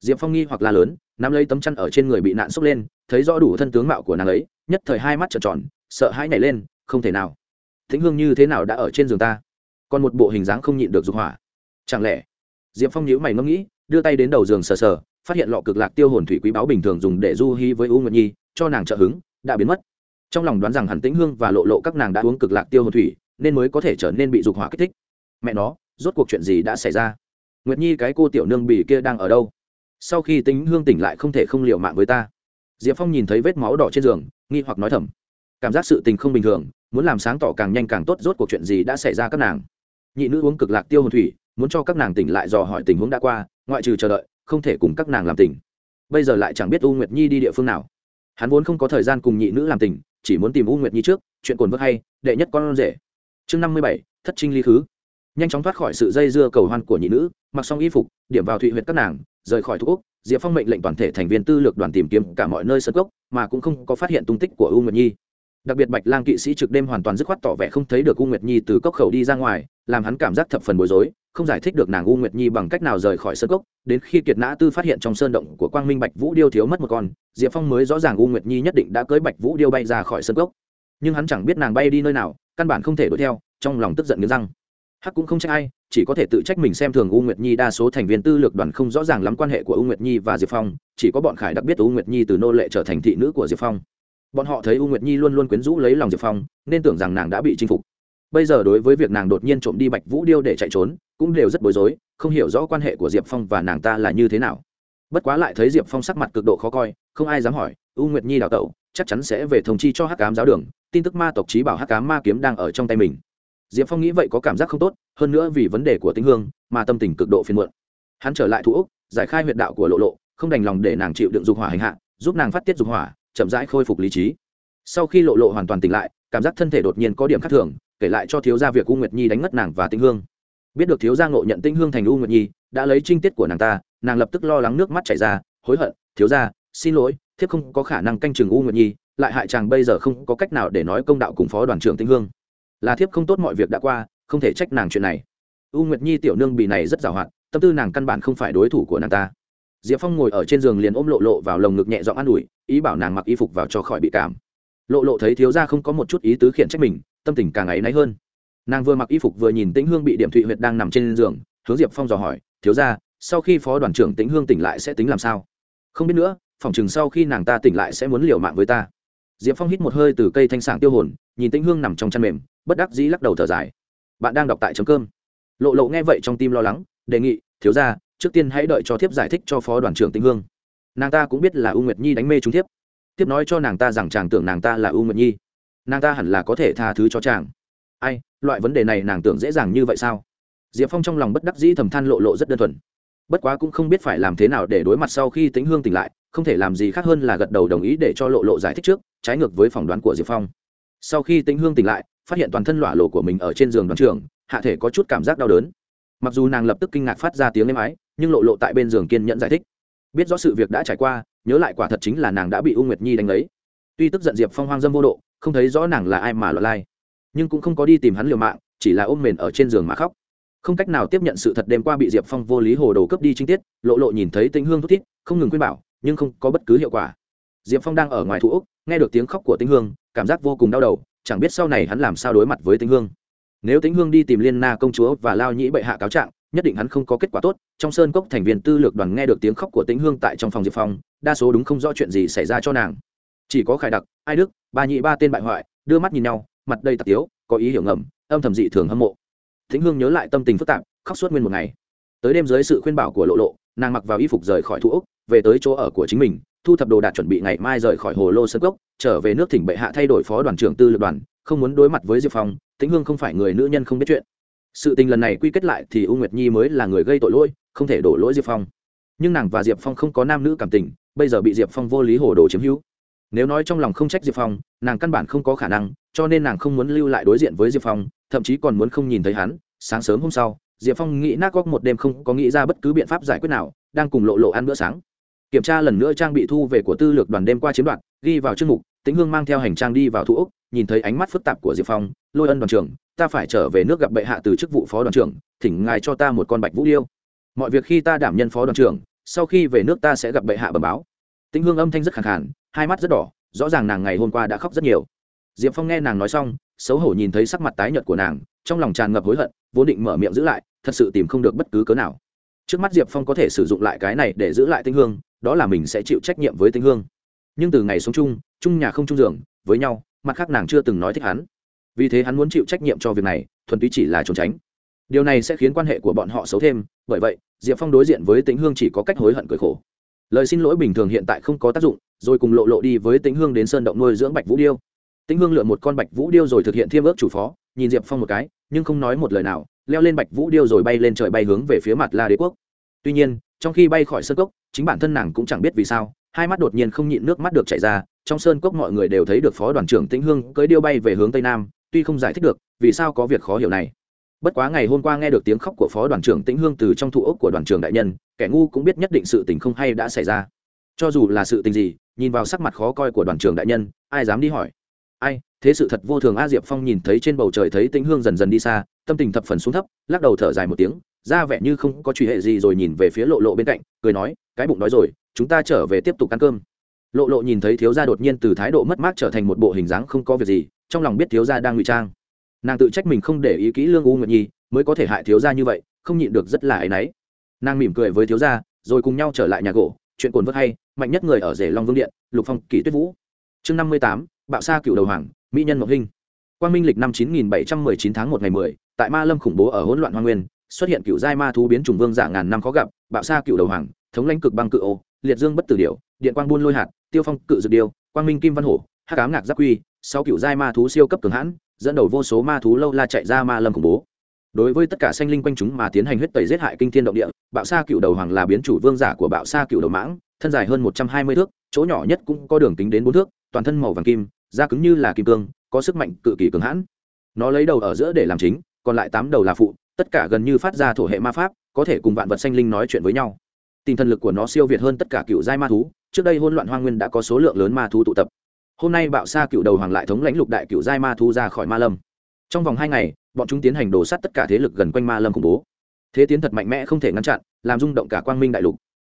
Diệp phong nghi hoặc là lớn, nắm lấy tấm chăn ở trên người bị nạn xốc lên, thấy rõ đủ thân tướng mạo của nàng ấy, nhất thời hai mắt trợn tròn, sợ hãi nhảy lên, không thể nào. Thính hương như thế nào đã ở trên giường ta? Còn một bộ hình dáng không nhịn được dục hỏa. Chẳng lẽ? Diệp phong nhíu mày ngẫm nghĩ, đưa tay đến đầu giường sờ sờ, phát hiện lọ cực lạc tiêu hồn thủy quý báo bình thường dùng để du hy với u nguyệt nhi, cho nàng trợ hứng, đã biến mất trong lòng đoán rằng hẳn tĩnh hương và lộ lộ các nàng đã uống cực lạc tiêu hồn thủy, nên mới có thể trở nên bị dục hỏa kích thích. Mẹ nó, rốt cuộc chuyện gì đã xảy ra? Nguyệt nhi, cái cô tiểu nương bỉ kia đang ở đâu? Sau khi tính hương tỉnh lại không thể không liều mạng với ta. Diệp phong nhìn thấy vết máu đỏ trên giường, nghi hoặc nói thầm. Cảm giác sự tình không bình thường, muốn làm sáng tỏ càng nhanh càng tốt, rốt cuộc chuyện gì đã xảy ra các nàng? Nhị nữ uống cực lạc tiêu hồn thủy, muốn cho các nàng tỉnh lại dò hỏi tình huống đã qua, ngoại trừ chờ đợi, không thể cùng các nàng làm tình. Bây giờ lại chẳng biết u nguyệt nhi đi địa phương nào. Hắn vốn không có thời gian cùng nhị nữ làm tình chỉ muốn tìm u nguyệt nhi trước, chuyện cồn vơ hay, đệ nhất con rể. Chương năm mươi bảy, thất trinh ly khứ. Nhanh chóng thoát khỏi sự dây dưa cầu hoan của nhị nữ, mặc xong y phục, điểm vào thụy huyện các nàng, rời khỏi thuốc úc, diệp phong mệnh lệnh toàn thể thành viên tư lược đoàn tìm kiếm cả mọi nơi sân gốc mà cũng không có phát hiện tung tích của u nguyệt nhi đặc biệt bạch lang kỵ sĩ trực đêm hoàn toàn dứt khoát tỏ vẻ không thấy được u nguyệt nhi từ cốc khẩu đi ra ngoài, làm hắn cảm giác thập phần bối rối, không giải thích được nàng u nguyệt nhi bằng cách nào rời khỏi sân cốc. Đến khi kiệt nã tư phát hiện trong sơn động của quang minh bạch vũ điêu thiếu mất một con, diệp phong mới rõ ràng u nguyệt nhi nhất định đã cưới bạch vũ điêu bay ra khỏi sân cốc. Nhưng hắn chẳng biết nàng bay đi nơi nào, căn bản không thể đuổi theo, trong lòng tức giận nghiến răng. Hắc cũng không trách ai, chỉ có thể tự trách mình xem thường u nguyệt nhi đa số thành viên tư lược đoàn không rõ ràng lắm quan hệ của u nguyệt nhi và diệp phong, chỉ có bọn khải đặc biết u nguyệt nhi từ nô lệ trở thành thị nữ của diệp phong bọn họ thấy u nguyệt nhi luôn luôn quyến rũ lấy lòng diệp phong, nên tưởng rằng nàng đã bị chinh phục. Bây giờ đối với việc nàng đột nhiên trộm đi bạch vũ điêu để chạy trốn, cũng đều rất bối rối, không hiểu rõ quan hệ của diệp phong và nàng ta là như thế nào. Bất quá lại thấy diệp phong sắc mặt cực độ khó coi, không ai dám hỏi, u nguyệt nhi đào tẩu, chắc chắn sẽ về thông chi cho hắc cám giáo đường, tin tức ma tộc trí bảo hắc cám ma kiếm đang ở trong tay mình. Diệp phong nghĩ vậy có cảm giác không tốt, hơn nữa vì vấn đề của tinh hương, mà tâm tình cực độ phiền muộn. Hắn trở lại thủ úc, giải khai huyệt đạo của lộ lộ, không đành lòng để nàng chịu đựng dục hỏa hành hạ, giúp nàng phát tiết dục hỏa chậm rãi khôi phục lý trí. Sau khi lộ lộ hoàn toàn tỉnh lại, cảm giác thân thể đột nhiên có điểm khác thường, kể lại cho thiếu gia việc u nguyệt nhi đánh ngất nàng và tinh hương. Biết được thiếu gia ngộ nhận tinh hương thành u nguyệt nhi, đã lấy trinh tiết của nàng ta, nàng lập tức lo lắng nước mắt chảy ra, hối hận, thiếu gia, xin lỗi, thiếp không có khả năng canh chừng u nguyệt nhi, lại hại chàng bây giờ không có cách nào để nói công đạo cùng phó đoàn trưởng tinh hương. Là thiếp không tốt mọi việc đã qua, không thể trách nàng chuyện này. U nguyệt nhi tiểu nương bị này rất giàu hạn tâm tư nàng căn bản không phải đối thủ của nàng ta diệp phong ngồi ở trên giường liền ôm lộ lộ vào lồng ngực nhẹ giọng an ủi, ý bảo nàng mặc y phục vào cho khỏi bị cảm. Lộ lộ thấy thiếu gia không có một chút ý tứ khiển trách mình, tâm tình càng áy náy hơn. Nàng vừa mặc y phục vừa nhìn tĩnh hương bị điểm thụy huyệt đang nằm trên giường, hướng diệp phong dò hỏi, thiếu gia, sau khi phó đoàn trưởng tĩnh hương tỉnh lại sẽ tính làm sao? Không biết nữa, phòng chừng sau khi nàng ta tỉnh lại sẽ muốn liều mạng với ta. Diệp phong hít một hơi từ cây thanh sảng tiêu hồn, nhìn tĩnh hương nằm trong chăn mềm, bất đắc dĩ lắc đầu thở dài. Bạn đang đọc tại chấm cơm. Lộ lộ nghe vậy trong tim lo lắng, đề nghị, thiếu gia trước tiên hãy đợi cho thiếp giải thích cho phó đoàn trưởng tĩnh hương. Nàng ta cũng biết là u nguyệt nhi đánh mê chúng thiếp. Tiếp nói cho nàng ta rằng chàng tưởng nàng ta là u nguyệt nhi. Nàng ta hẳn là có thể tha thứ cho chàng. Ai, loại vấn đề này nàng tưởng dễ dàng như vậy sao? Diệp phong trong lòng bất đắc dĩ thầm than lộ lộ rất đơn thuần. Bất quá cũng không biết phải làm thế nào để đối mặt sau khi tính hương tỉnh lại, không thể làm gì khác hơn là gật đầu đồng ý để cho lộ lộ giải thích trước, trái ngược với phỏng đoán của diệp phong. Sau khi tính hương tỉnh lại, phát hiện toàn thân lọa lộ của mình ở trên giường đoàn trường hạ thể có chút cảm giác đau đớn mặc dù nàng lập tức kinh ngạc phát ra tiếng êm ái, nhưng lộ lộ tại bên giường kiên nhẫn giải thích. Biết rõ sự việc đã trải qua, nhớ lại quả thật chính là nàng đã bị u nguyệt nhi đánh lấy. Tuy tức giận diệp phong hoang dâm vô độ, không thấy rõ nàng là ai mà loại lai, nhưng cũng không có đi tìm hắn liều mạng, chỉ là ôm mền ở trên giường mà khóc. Không cách nào tiếp nhận sự thật đêm qua bị diệp phong vô lý hồ đồ cướp đi chi tiết, lộ lộ nhìn thấy tĩnh hương thút thít, không ngừng khuyên bảo, nhưng không có bất cứ hiệu quả. Diệp phong đang ở ngoài thủ úc nghe được tiếng khóc của tĩnh hương, cảm giác vô cùng đau đầu, chẳng biết sau này hắn làm sao đối mặt với tĩnh hương nếu tĩnh hương đi tìm liên na công chúa và lao nhĩ bệ hạ cáo trạng, nhất định hắn không có kết quả tốt. Trong sơn cốc thành viên tư lược đoàn nghe được tiếng khóc của tĩnh hương tại trong phòng diệp phong, đa số đúng không rõ chuyện gì xảy ra cho nàng. Chỉ có khải đặc, ai đức, ba nhị ba tên bại hoại, đưa mắt nhìn nhau, mặt đầy tạc tiếu, có ý hiểu ngầm, âm thầm dị thường hâm mộ. Thính hương nhớ lại tâm tình phức tạp, khóc suốt nguyên một ngày. Tới đêm dưới sự khuyên bảo của lộ lộ, nàng mặc vào y phục rời khỏi thu úc, về tới chỗ ở của chính mình, thu thập đồ đạc chuẩn bị ngày mai rời khỏi hồ lô sơn cốc, trở về nước thỉnh bệ hạ thay đổi phó đoàn trưởng tư lược đoàn không muốn đối mặt với diệp phong, tĩnh hương không phải người nữ nhân không biết chuyện. Sự tình lần này quy kết lại thì u nguyệt nhi mới là người gây tội lỗi, không thể đổ lỗi diệp phong. Nhưng nàng và diệp phong không có nam nữ cảm tình, bây giờ bị diệp phong vô lý hồ đồ chiếm hữu. Nếu nói trong lòng không trách diệp phong, nàng căn bản không có khả năng, cho nên nàng không muốn lưu lại đối diện với diệp phong, thậm chí còn muốn không nhìn thấy hắn. Sáng sớm hôm sau, diệp phong nghĩ nát góc một đêm không có nghĩ ra bất cứ biện pháp giải quyết nào, đang cùng lộ lộ ăn bữa sáng. Kiểm tra lần nữa trang bị thu về của tư lược đoàn đêm qua chiếm đoạt, ghi vào chương mục tĩnh hương mang theo hành trang đi vào thu úc, nhìn thấy ánh mắt phức tạp của diệp phong, lôi ân đoàn trưởng, ta phải trở về nước gặp bệ hạ từ chức vụ phó đoàn trưởng, thỉnh ngài cho ta một con bạch vũ điêu. Mọi việc khi ta đảm nhân phó đoàn trưởng, sau khi về nước ta sẽ gặp bệ hạ bẩm báo. Tĩnh hương âm thanh rất khẳng khàn, hai mắt rất đỏ, rõ ràng nàng ngày hôm qua đã khóc rất nhiều. Diệp phong nghe nàng nói xong, xấu hổ nhìn thấy sắc mặt tái nhợt của nàng, trong lòng tràn ngập hối hận, vốn định mở miệng giữ lại, thật sự tìm không được bất cứ cớ nào. Trước mắt diệp phong có thể sử dụng lại cái này để giữ lại tinh hương, đó là mình sẽ chịu trách nhiệm với tinh hương. Nhưng từ ngày sống chung chung nhà không chung giường, với nhau, mặt khác nàng chưa từng nói thích hắn. Vì thế hắn muốn chịu trách nhiệm cho việc này, thuần túy chỉ là trốn tránh. Điều này sẽ khiến quan hệ của bọn họ xấu thêm, bởi vậy, diệp phong đối diện với tĩnh hương chỉ có cách hối hận cười khổ. Lời xin lỗi bình thường hiện tại không có tác dụng, rồi cùng lộ lộ đi với tĩnh hương đến sơn động nuôi dưỡng bạch vũ điêu. Tĩnh hương lựa một con bạch vũ điêu rồi thực hiện thiêm ước chủ phó, nhìn diệp phong một cái, nhưng không nói một lời nào, leo lên bạch vũ điêu rồi bay lên trời bay hướng về phía mặt la đế quốc. Tuy nhiên, trong khi bay khỏi sơn cốc, chính bản thân nàng cũng chẳng biết vì sao, hai mắt đột nhiên không nhịn nước mắt được chảy ra trong sơn cốc mọi người đều thấy được phó đoàn trưởng tĩnh hương cưới điêu bay về hướng tây nam, tuy không giải thích được vì sao có việc khó hiểu này. Bất quá ngày hôm qua nghe được tiếng khóc của phó đoàn trưởng tĩnh hương từ trong thụ ốc của đoàn trưởng đại nhân, kẻ ngu cũng biết nhất định sự tình không hay đã xảy ra. Cho dù là sự tình gì, nhìn vào sắc mặt khó coi của đoàn trưởng đại nhân, ai dám đi hỏi? Ai, thế sự thật vô thường a diệp phong nhìn thấy trên bầu trời thấy tĩnh hương dần dần đi xa, tâm tình thập phần xuống thấp, lắc đầu thở dài một tiếng, ra vẻ như không có truy hệ gì rồi nhìn về phía lộ lộ bên cạnh, cười nói, cái bụng đói rồi, chúng ta trở về tiếp tục ăn cơm lộ lộ nhìn thấy thiếu gia đột nhiên từ thái độ mất mát trở thành một bộ hình dáng không có việc gì, trong lòng biết thiếu gia đang ngụy trang. Nàng tự trách mình không để ý kỹ lương u nguyệt nhi, mới có thể hại thiếu gia như vậy, không nhịn được rất là áy náy. Nàng mỉm cười với thiếu gia, rồi cùng nhau trở lại nhà gỗ, chuyện cồn vớt hay, mạnh nhất người ở rể long vương điện, lục phong, kỷ tuyết vũ. Chương năm mươi tám, bạo sa cựu đầu hoàng, mỹ nhân mộng Hinh. quang minh lịch năm chín nghìn bảy trăm mười chín tháng một ngày mười, tại ma lâm khủng bố ở hỗn loạn hoa nguyên, xuất hiện cựu giai ma thú biến chủng vương giả ngàn năm khó gặp, bạo sa cựu đầu hoàng, thống lãnh cực băng cự ô, liệt dương bất tử điệu điện quang buôn lôi hạt, tiêu phong, cự dược điêu, quang minh kim văn hổ hát cám ngạc giáp quy sau cựu giai ma thú siêu cấp cường hãn, dẫn đầu vô số ma thú lâu la chạy ra ma lâm khủng bố. Đối với tất cả sanh linh quanh chúng mà tiến hành huyết tẩy giết hại kinh thiên động địa, bạo sa cựu đầu hoàng là biến chủ vương giả của bạo sa cựu đầu mãng, thân dài hơn một trăm hai mươi thước, chỗ nhỏ nhất cũng có đường tính đến bốn thước, toàn thân màu vàng kim, da cứng như là kim cương, có sức mạnh cự kỳ cường hãn. Nó lấy đầu ở giữa để làm chính, còn lại tám đầu là phụ, tất cả gần như phát ra thổ hệ ma pháp, có thể cùng vạn vật sanh linh nói chuyện với nhau. Tinh thần lực của nó siêu việt hơn tất cả cựu giai ma thú trước đây hỗn loạn hoang nguyên đã có số lượng lớn ma thú tụ tập. Hôm nay bạo sa cựu đầu hoàng lại thống lãnh lục đại cựu giai ma thú ra khỏi ma lâm. Trong vòng hai ngày, bọn chúng tiến hành đổ sát tất cả thế lực gần quanh ma lâm khủng bố. Thế tiến thật mạnh mẽ không thể ngăn chặn, làm rung động cả quang minh đại lục.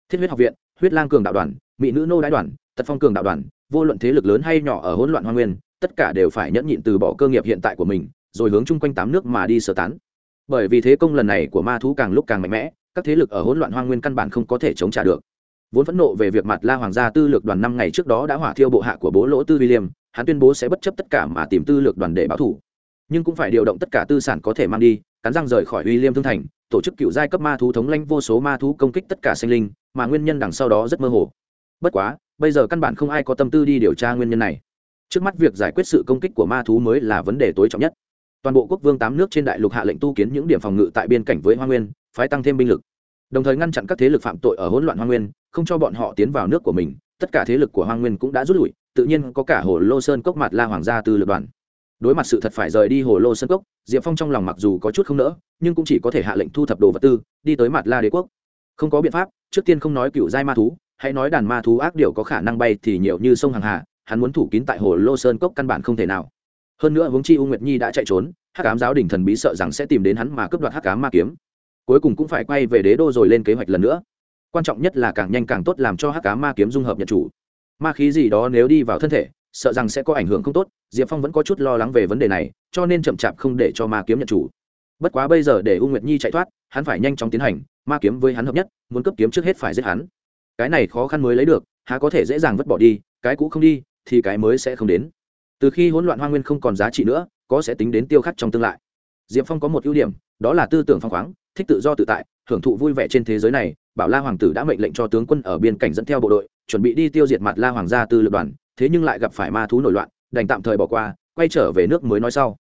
Thiết huyết học viện, huyết lang cường đạo đoàn, mỹ nữ nô đái đoàn, tật phong cường đạo đoàn, vô luận thế lực lớn hay nhỏ ở hỗn loạn hoang nguyên, tất cả đều phải nhẫn nhịn từ bỏ cơ nghiệp hiện tại của mình, rồi hướng chung quanh tám nước mà đi sơ tán. Bởi vì thế công lần này của ma thú càng lúc càng mạnh mẽ, các thế lực ở hỗn loạn hoang nguyên căn bản không có thể chống trả được vốn phẫn nộ về việc mặt la hoàng gia tư lược đoàn năm ngày trước đó đã hỏa thiêu bộ hạ của bố lỗ tư william hắn tuyên bố sẽ bất chấp tất cả mà tìm tư lược đoàn để báo thủ. Nhưng cũng phải điều động tất cả tư sản có thể mang đi, cắn răng rời khỏi william thương thành, tổ chức cựu giai cấp ma thú thống lãnh vô số ma thú công kích tất cả sinh linh, mà nguyên nhân đằng sau đó rất mơ hồ. Bất quá, bây giờ căn bản không ai có tâm tư đi điều tra nguyên nhân này. Trước mắt việc giải quyết sự công kích của ma thú mới là vấn đề tối trọng nhất. Toàn bộ quốc vương tám nước trên đại lục hạ lệnh tu kiến những điểm phòng ngự tại biên cảnh với hoa nguyên, phái tăng thêm binh lực đồng thời ngăn chặn các thế lực phạm tội ở hỗn loạn hoa nguyên, không cho bọn họ tiến vào nước của mình. Tất cả thế lực của hoa nguyên cũng đã rút lui, tự nhiên có cả hồ lô sơn cốc mặt la hoàng gia tư lực đoàn. Đối mặt sự thật phải rời đi hồ lô sơn cốc, diệp phong trong lòng mặc dù có chút không nỡ, nhưng cũng chỉ có thể hạ lệnh thu thập đồ vật tư, đi tới mặt la đế quốc. Không có biện pháp, trước tiên không nói cựu giai ma thú, hãy nói đàn ma thú ác điều có khả năng bay thì nhiều như sông hàng hà, hắn muốn thủ kín tại hồ lô sơn cốc căn bản không thể nào. Hơn nữa hướng chi u nguyệt nhi đã chạy trốn, hắc ám giáo đình thần bí sợ rằng sẽ tìm đến hắn mà cướp đoạt hắc ám ma kiếm cuối cùng cũng phải quay về đế đô rồi lên kế hoạch lần nữa. Quan trọng nhất là càng nhanh càng tốt làm cho hắc cá ma kiếm dung hợp nhận chủ. Ma khí gì đó nếu đi vào thân thể, sợ rằng sẽ có ảnh hưởng không tốt, diệp phong vẫn có chút lo lắng về vấn đề này, cho nên chậm chạp không để cho ma kiếm nhận chủ. Bất quá bây giờ để u nguyệt nhi chạy thoát, hắn phải nhanh chóng tiến hành, ma kiếm với hắn hợp nhất, muốn cấp kiếm trước hết phải giết hắn. Cái này khó khăn mới lấy được, há có thể dễ dàng vứt bỏ đi, cái cũ không đi, thì cái mới sẽ không đến. Từ khi hỗn loạn hoa nguyên không còn giá trị nữa, có sẽ tính đến tiêu khắc trong tương lai. Diệp phong có một ưu điểm đó là tư tưởng phong khoáng, thích tự do tự tại, hưởng thụ vui vẻ trên thế giới này, bảo la hoàng tử đã mệnh lệnh cho tướng quân ở biên cảnh dẫn theo bộ đội, chuẩn bị đi tiêu diệt mặt la hoàng gia tư lực đoàn, thế nhưng lại gặp phải ma thú nổi loạn, đành tạm thời bỏ qua, quay trở về nước mới nói sau.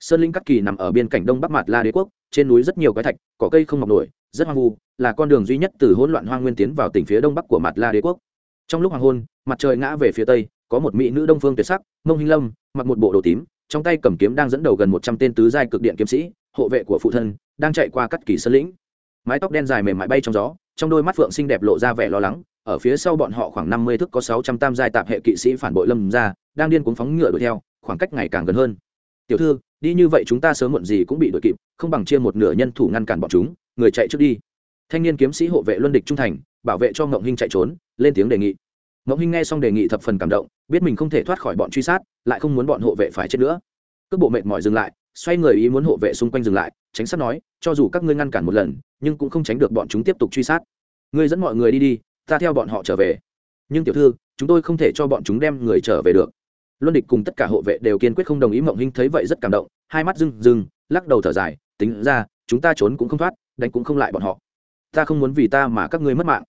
Sơn linh cắt kỳ nằm ở biên cảnh đông bắc mặt la đế quốc, trên núi rất nhiều quái thạch, cỏ cây không mọc nổi, rất hoang vu, là con đường duy nhất từ hỗn loạn hoang nguyên tiến vào tỉnh phía đông bắc của mặt la đế quốc. Trong lúc hoàng hôn, mặt trời ngã về phía tây, có một mỹ nữ đông phương tuyệt sắc, mông hinh lâm, mặc một bộ đồ tím, trong tay cầm kiếm đang dẫn đầu gần một trăm tên tứ giai cực điện kiếm sĩ hộ vệ của phụ thân, đang chạy qua cắt kỳ sơn lĩnh. Mái tóc đen dài mềm mại bay trong gió, trong đôi mắt phượng xinh đẹp lộ ra vẻ lo lắng. Ở phía sau bọn họ khoảng năm mươi thước có sáu trăm tam giai tạp hệ kỵ sĩ phản bội lâm ra, đang điên cuốn phóng ngựa đuổi theo, khoảng cách ngày càng gần hơn. Tiểu thư, đi như vậy chúng ta sớm muộn gì cũng bị đuổi kịp, không bằng chia một nửa nhân thủ ngăn cản bọn chúng, người chạy trước đi. Thanh niên kiếm sĩ hộ vệ luân địch trung thành, bảo vệ cho ngộng hinh chạy trốn, lên tiếng đề nghị. Ngộng hinh nghe xong đề nghị thập phần cảm động, biết mình không thể thoát khỏi bọn truy sát, lại không muốn bọn hộ vệ phải chết nữa. Cước bộ mệt mỏi dừng lại xoay người ý muốn hộ vệ xung quanh dừng lại, tránh sát nói, cho dù các ngươi ngăn cản một lần, nhưng cũng không tránh được bọn chúng tiếp tục truy sát. Ngươi dẫn mọi người đi đi, ta theo bọn họ trở về. Nhưng tiểu thư, chúng tôi không thể cho bọn chúng đem người trở về được. Luân địch cùng tất cả hộ vệ đều kiên quyết không đồng ý mộng hinh thấy vậy rất cảm động, hai mắt rưng rưng, lắc đầu thở dài, tính ra, chúng ta trốn cũng không thoát, đánh cũng không lại bọn họ. Ta không muốn vì ta mà các ngươi mất mạng.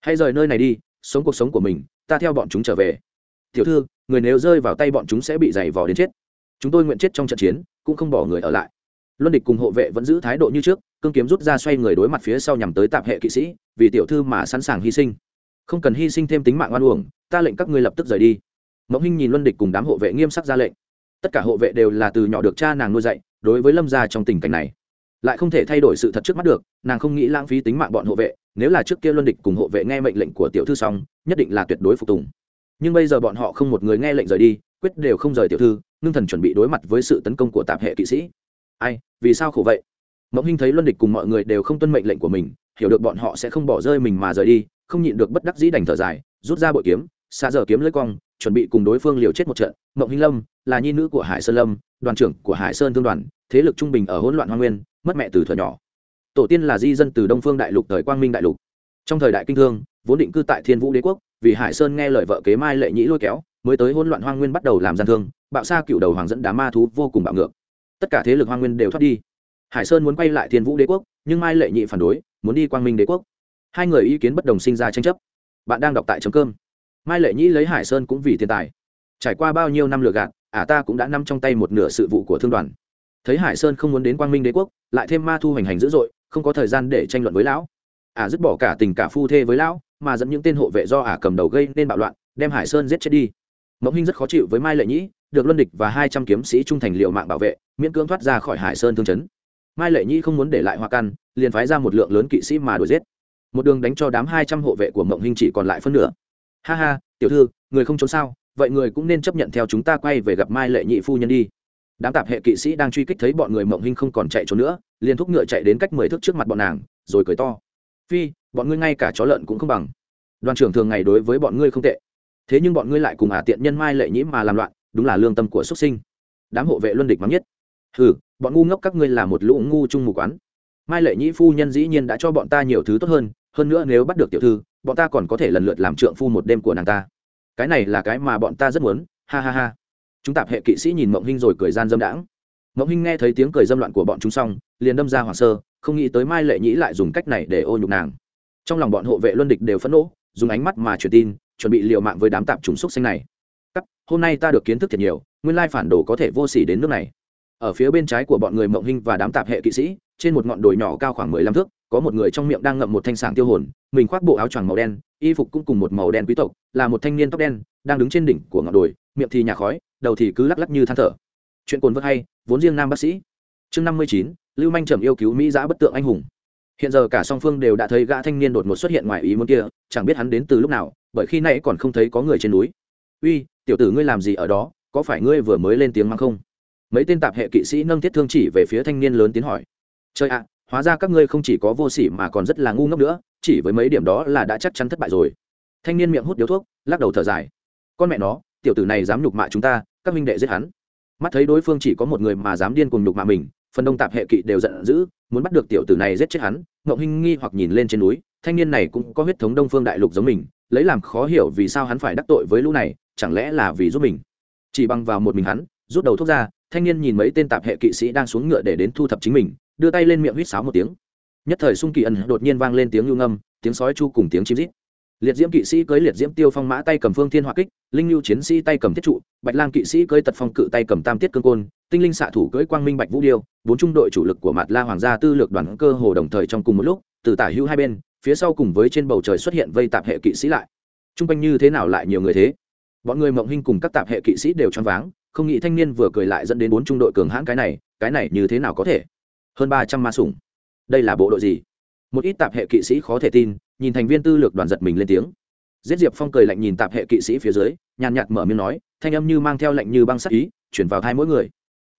Hãy rời nơi này đi, sống cuộc sống của mình, ta theo bọn chúng trở về. Tiểu thư, người nếu rơi vào tay bọn chúng sẽ bị giày vò đến chết. Chúng tôi nguyện chết trong trận chiến cũng không bỏ người ở lại. Luân địch cùng hộ vệ vẫn giữ thái độ như trước, cương kiếm rút ra xoay người đối mặt phía sau nhằm tới tạp hệ kỵ sĩ, vì tiểu thư mà sẵn sàng hy sinh. Không cần hy sinh thêm tính mạng oan uổng, ta lệnh các ngươi lập tức rời đi. Mộng hinh nhìn luân địch cùng đám hộ vệ nghiêm sắc ra lệnh. Tất cả hộ vệ đều là từ nhỏ được cha nàng nuôi dạy, đối với lâm gia trong tình cảnh này, lại không thể thay đổi sự thật trước mắt được, nàng không nghĩ lãng phí tính mạng bọn hộ vệ, nếu là trước kia luân địch cùng hộ vệ nghe mệnh lệnh của tiểu thư xong, nhất định là tuyệt đối phục tùng. Nhưng bây giờ bọn họ không một người nghe lệnh rời đi, quyết đều không rời tiểu thư ngưng thần chuẩn bị đối mặt với sự tấn công của tạp hệ kỵ sĩ. Ai, vì sao khổ vậy? Mộng hinh thấy luân địch cùng mọi người đều không tuân mệnh lệnh của mình, hiểu được bọn họ sẽ không bỏ rơi mình mà rời đi, không nhịn được bất đắc dĩ đành thở dài, rút ra bội kiếm xa giờ kiếm lưỡi cong, chuẩn bị cùng đối phương liều chết một trận. Mộng hinh lâm là nhi nữ của hải sơn lâm, đoàn trưởng của hải sơn thương đoàn, thế lực trung bình ở hỗn loạn hoa nguyên, mất mẹ từ thuở nhỏ. Tổ tiên là di dân từ đông phương đại lục thời quang minh đại lục. Trong thời đại kinh thương, vốn định cư tại thiên vũ đế quốc, vì hải sơn nghe lời vợ kế mai lệ nhĩ lôi kéo, mới tới hỗn loạn hoang nguyên bắt đầu làm gian thương bạo sa cựu đầu hoàng dẫn đám ma thú vô cùng bạo ngược. Tất cả thế lực Hoa nguyên đều thoát đi. Hải sơn muốn quay lại thiên vũ đế quốc, nhưng mai lệ nhị phản đối, muốn đi quang minh đế quốc. Hai người ý kiến bất đồng sinh ra tranh chấp. Bạn đang đọc tại chấm cơm mai lệ nhĩ lấy hải sơn cũng vì thiên tài. Trải qua bao nhiêu năm lừa gạt, ả à ta cũng đã nằm trong tay một nửa sự vụ của thương đoàn. Thấy hải sơn không muốn đến quang minh đế quốc, lại thêm ma thu hành hành dữ dội, không có thời gian để tranh luận với lão. Ả à dứt bỏ cả tình cả phu thê với lão, mà dẫn những tên hộ vệ do ả cầm đầu gây nên bạo loạn, đem hải sơn giết chết đi. Mộng hinh rất khó chịu với mai lệ nhĩ được luân địch và hai trăm kiếm sĩ trung thành liệu mạng bảo vệ, miễn cưỡng thoát ra khỏi hải sơn thương chấn. Mai lệ nhĩ không muốn để lại hoa căn, liền phái ra một lượng lớn kỵ sĩ mà đuổi giết. Một đường đánh cho đám hai trăm hộ vệ của mộng hinh chỉ còn lại phân nửa. Ha ha, tiểu thư, người không trốn sao? Vậy người cũng nên chấp nhận theo chúng ta quay về gặp mai lệ nhị phu nhân đi. Đám tạp hệ kỵ sĩ đang truy kích thấy bọn người mộng hinh không còn chạy trốn nữa, liền thúc ngựa chạy đến cách mười thước trước mặt bọn nàng, rồi cười to. Phi, bọn ngươi ngay cả chó lợn cũng không bằng. Đoàn trưởng thường ngày đối với bọn ngươi không tệ. Thế nhưng bọn ngươi lại cùng ả tiện nhân mai lệ nhĩ mà làm loạn đúng là lương tâm của xuất sinh. Đám hộ vệ luân địch mắng nhất. Hừ, bọn ngu ngốc các ngươi là một lũ ngu chung mù quán mai lệ nhĩ phu nhân dĩ nhiên đã cho bọn ta nhiều thứ tốt hơn hơn nữa nếu bắt được tiểu thư, bọn ta còn có thể lần lượt làm trượng phu một đêm của nàng ta. Cái này là cái mà bọn ta rất muốn, ha ha ha. Chúng tạp hệ kỵ sĩ nhìn mộng hinh rồi cười gian dâm đãng. Mộng hinh nghe thấy tiếng cười dâm loạn của bọn chúng xong, liền đâm ra hoàng sơ, không nghĩ tới mai lệ nhĩ lại dùng cách này để ô nhục nàng. Trong lòng bọn hộ vệ luân địch đều phẫn nộ, dùng ánh mắt mà truyền tin, chuẩn bị liều mạng với đám tạp trùng xúc xanh này cắp hôm nay ta được kiến thức thật nhiều, nguyên lai phản đồ có thể vô sỉ đến nước này. Ở phía bên trái của bọn người mộng hinh và đám tạp hệ kỵ sĩ, trên một ngọn đồi nhỏ cao khoảng mười lăm thước, có một người trong miệng đang ngậm một thanh sảng tiêu hồn, mình khoác bộ áo choàng màu đen, y phục cũng cùng một màu đen quý tộc, là một thanh niên tóc đen, đang đứng trên đỉnh của ngọn đồi, miệng thì nhà khói, đầu thì cứ lắc lắc như than thở. Chuyện cồn vớt hay, vốn riêng nam bác sĩ. Chương năm mươi chín, lưu manh trầm yêu cứu mỹ giã bất tượng anh hùng. Hiện giờ cả song phương đều đã thấy gã thanh niên đột ngột xuất hiện ngoài ý muốn kia, chẳng biết hắn đến từ lúc nào, bởi khi nãy còn không thấy có người trên núi. Uy tiểu tử ngươi làm gì ở đó, có phải ngươi vừa mới lên tiếng mắng không? Mấy tên tạp hệ kỵ sĩ nâng thiết thương chỉ về phía thanh niên lớn tiến hỏi. Trời ạ, hóa ra các ngươi không chỉ có vô sỉ mà còn rất là ngu ngốc nữa, chỉ với mấy điểm đó là đã chắc chắn thất bại rồi. Thanh niên miệng hút điếu thuốc, lắc đầu thở dài. Con mẹ nó, tiểu tử này dám nhục mạ chúng ta, các minh đệ giết hắn. Mắt thấy đối phương chỉ có một người mà dám điên cùng nhục mạ mình, phần đông tạp hệ kỵ đều giận dữ, muốn bắt được tiểu tử này giết chết hắn ngậu hinh nghi hoặc nhìn lên trên núi, thanh niên này cũng có huyết thống đông phương đại lục giống mình, lấy làm khó hiểu vì sao hắn phải đắc tội với lũ này chẳng lẽ là vì giúp mình? Chỉ bằng vào một mình hắn, rút đầu thuốc ra, thanh niên nhìn mấy tên tạp hệ kỵ sĩ đang xuống ngựa để đến thu thập chính mình, đưa tay lên miệng huýt sáo một tiếng. Nhất thời sung kỳ ẩn đột nhiên vang lên tiếng lưu ngâm, tiếng sói chu cùng tiếng chim rít. Liệt diễm kỵ sĩ cưới liệt diễm tiêu phong mã tay cầm phương thiên hỏa kích, linh lưu chiến sĩ tay cầm thiết trụ, bạch lang kỵ sĩ cưới tật phong cự tay cầm tam tiết cương côn, tinh linh xạ thủ cưới quang minh bạch vũ điêu, bốn trung đội chủ lực của mặt la hoàng gia tư lược đoàn cơ hồ đồng thời trong cùng một lúc, từ tả hữu hai bên, phía sau cùng với trên bầu trời xuất hiện vây tạp hệ kỵ sĩ lại. T r quanh như thế nào lại nhiều người thế? Bọn người mộng hinh cùng các tạp hệ kỵ sĩ đều choáng váng, không nghĩ thanh niên vừa cười lại dẫn đến bốn trung đội cường hãn cái này cái này như thế nào có thể? Hơn ba trăm ma sủng. Đây là bộ đội gì? Một ít tạp hệ kỵ sĩ khó thể tin, nhìn thành viên tư lược đoàn giật mình lên tiếng. Giết diệp phong cười lạnh nhìn tạp hệ kỵ sĩ phía dưới, nhàn nhạt mở miệng nói, thanh âm như mang theo lệnh như băng sắc ý, chuyển vào hai mỗi người.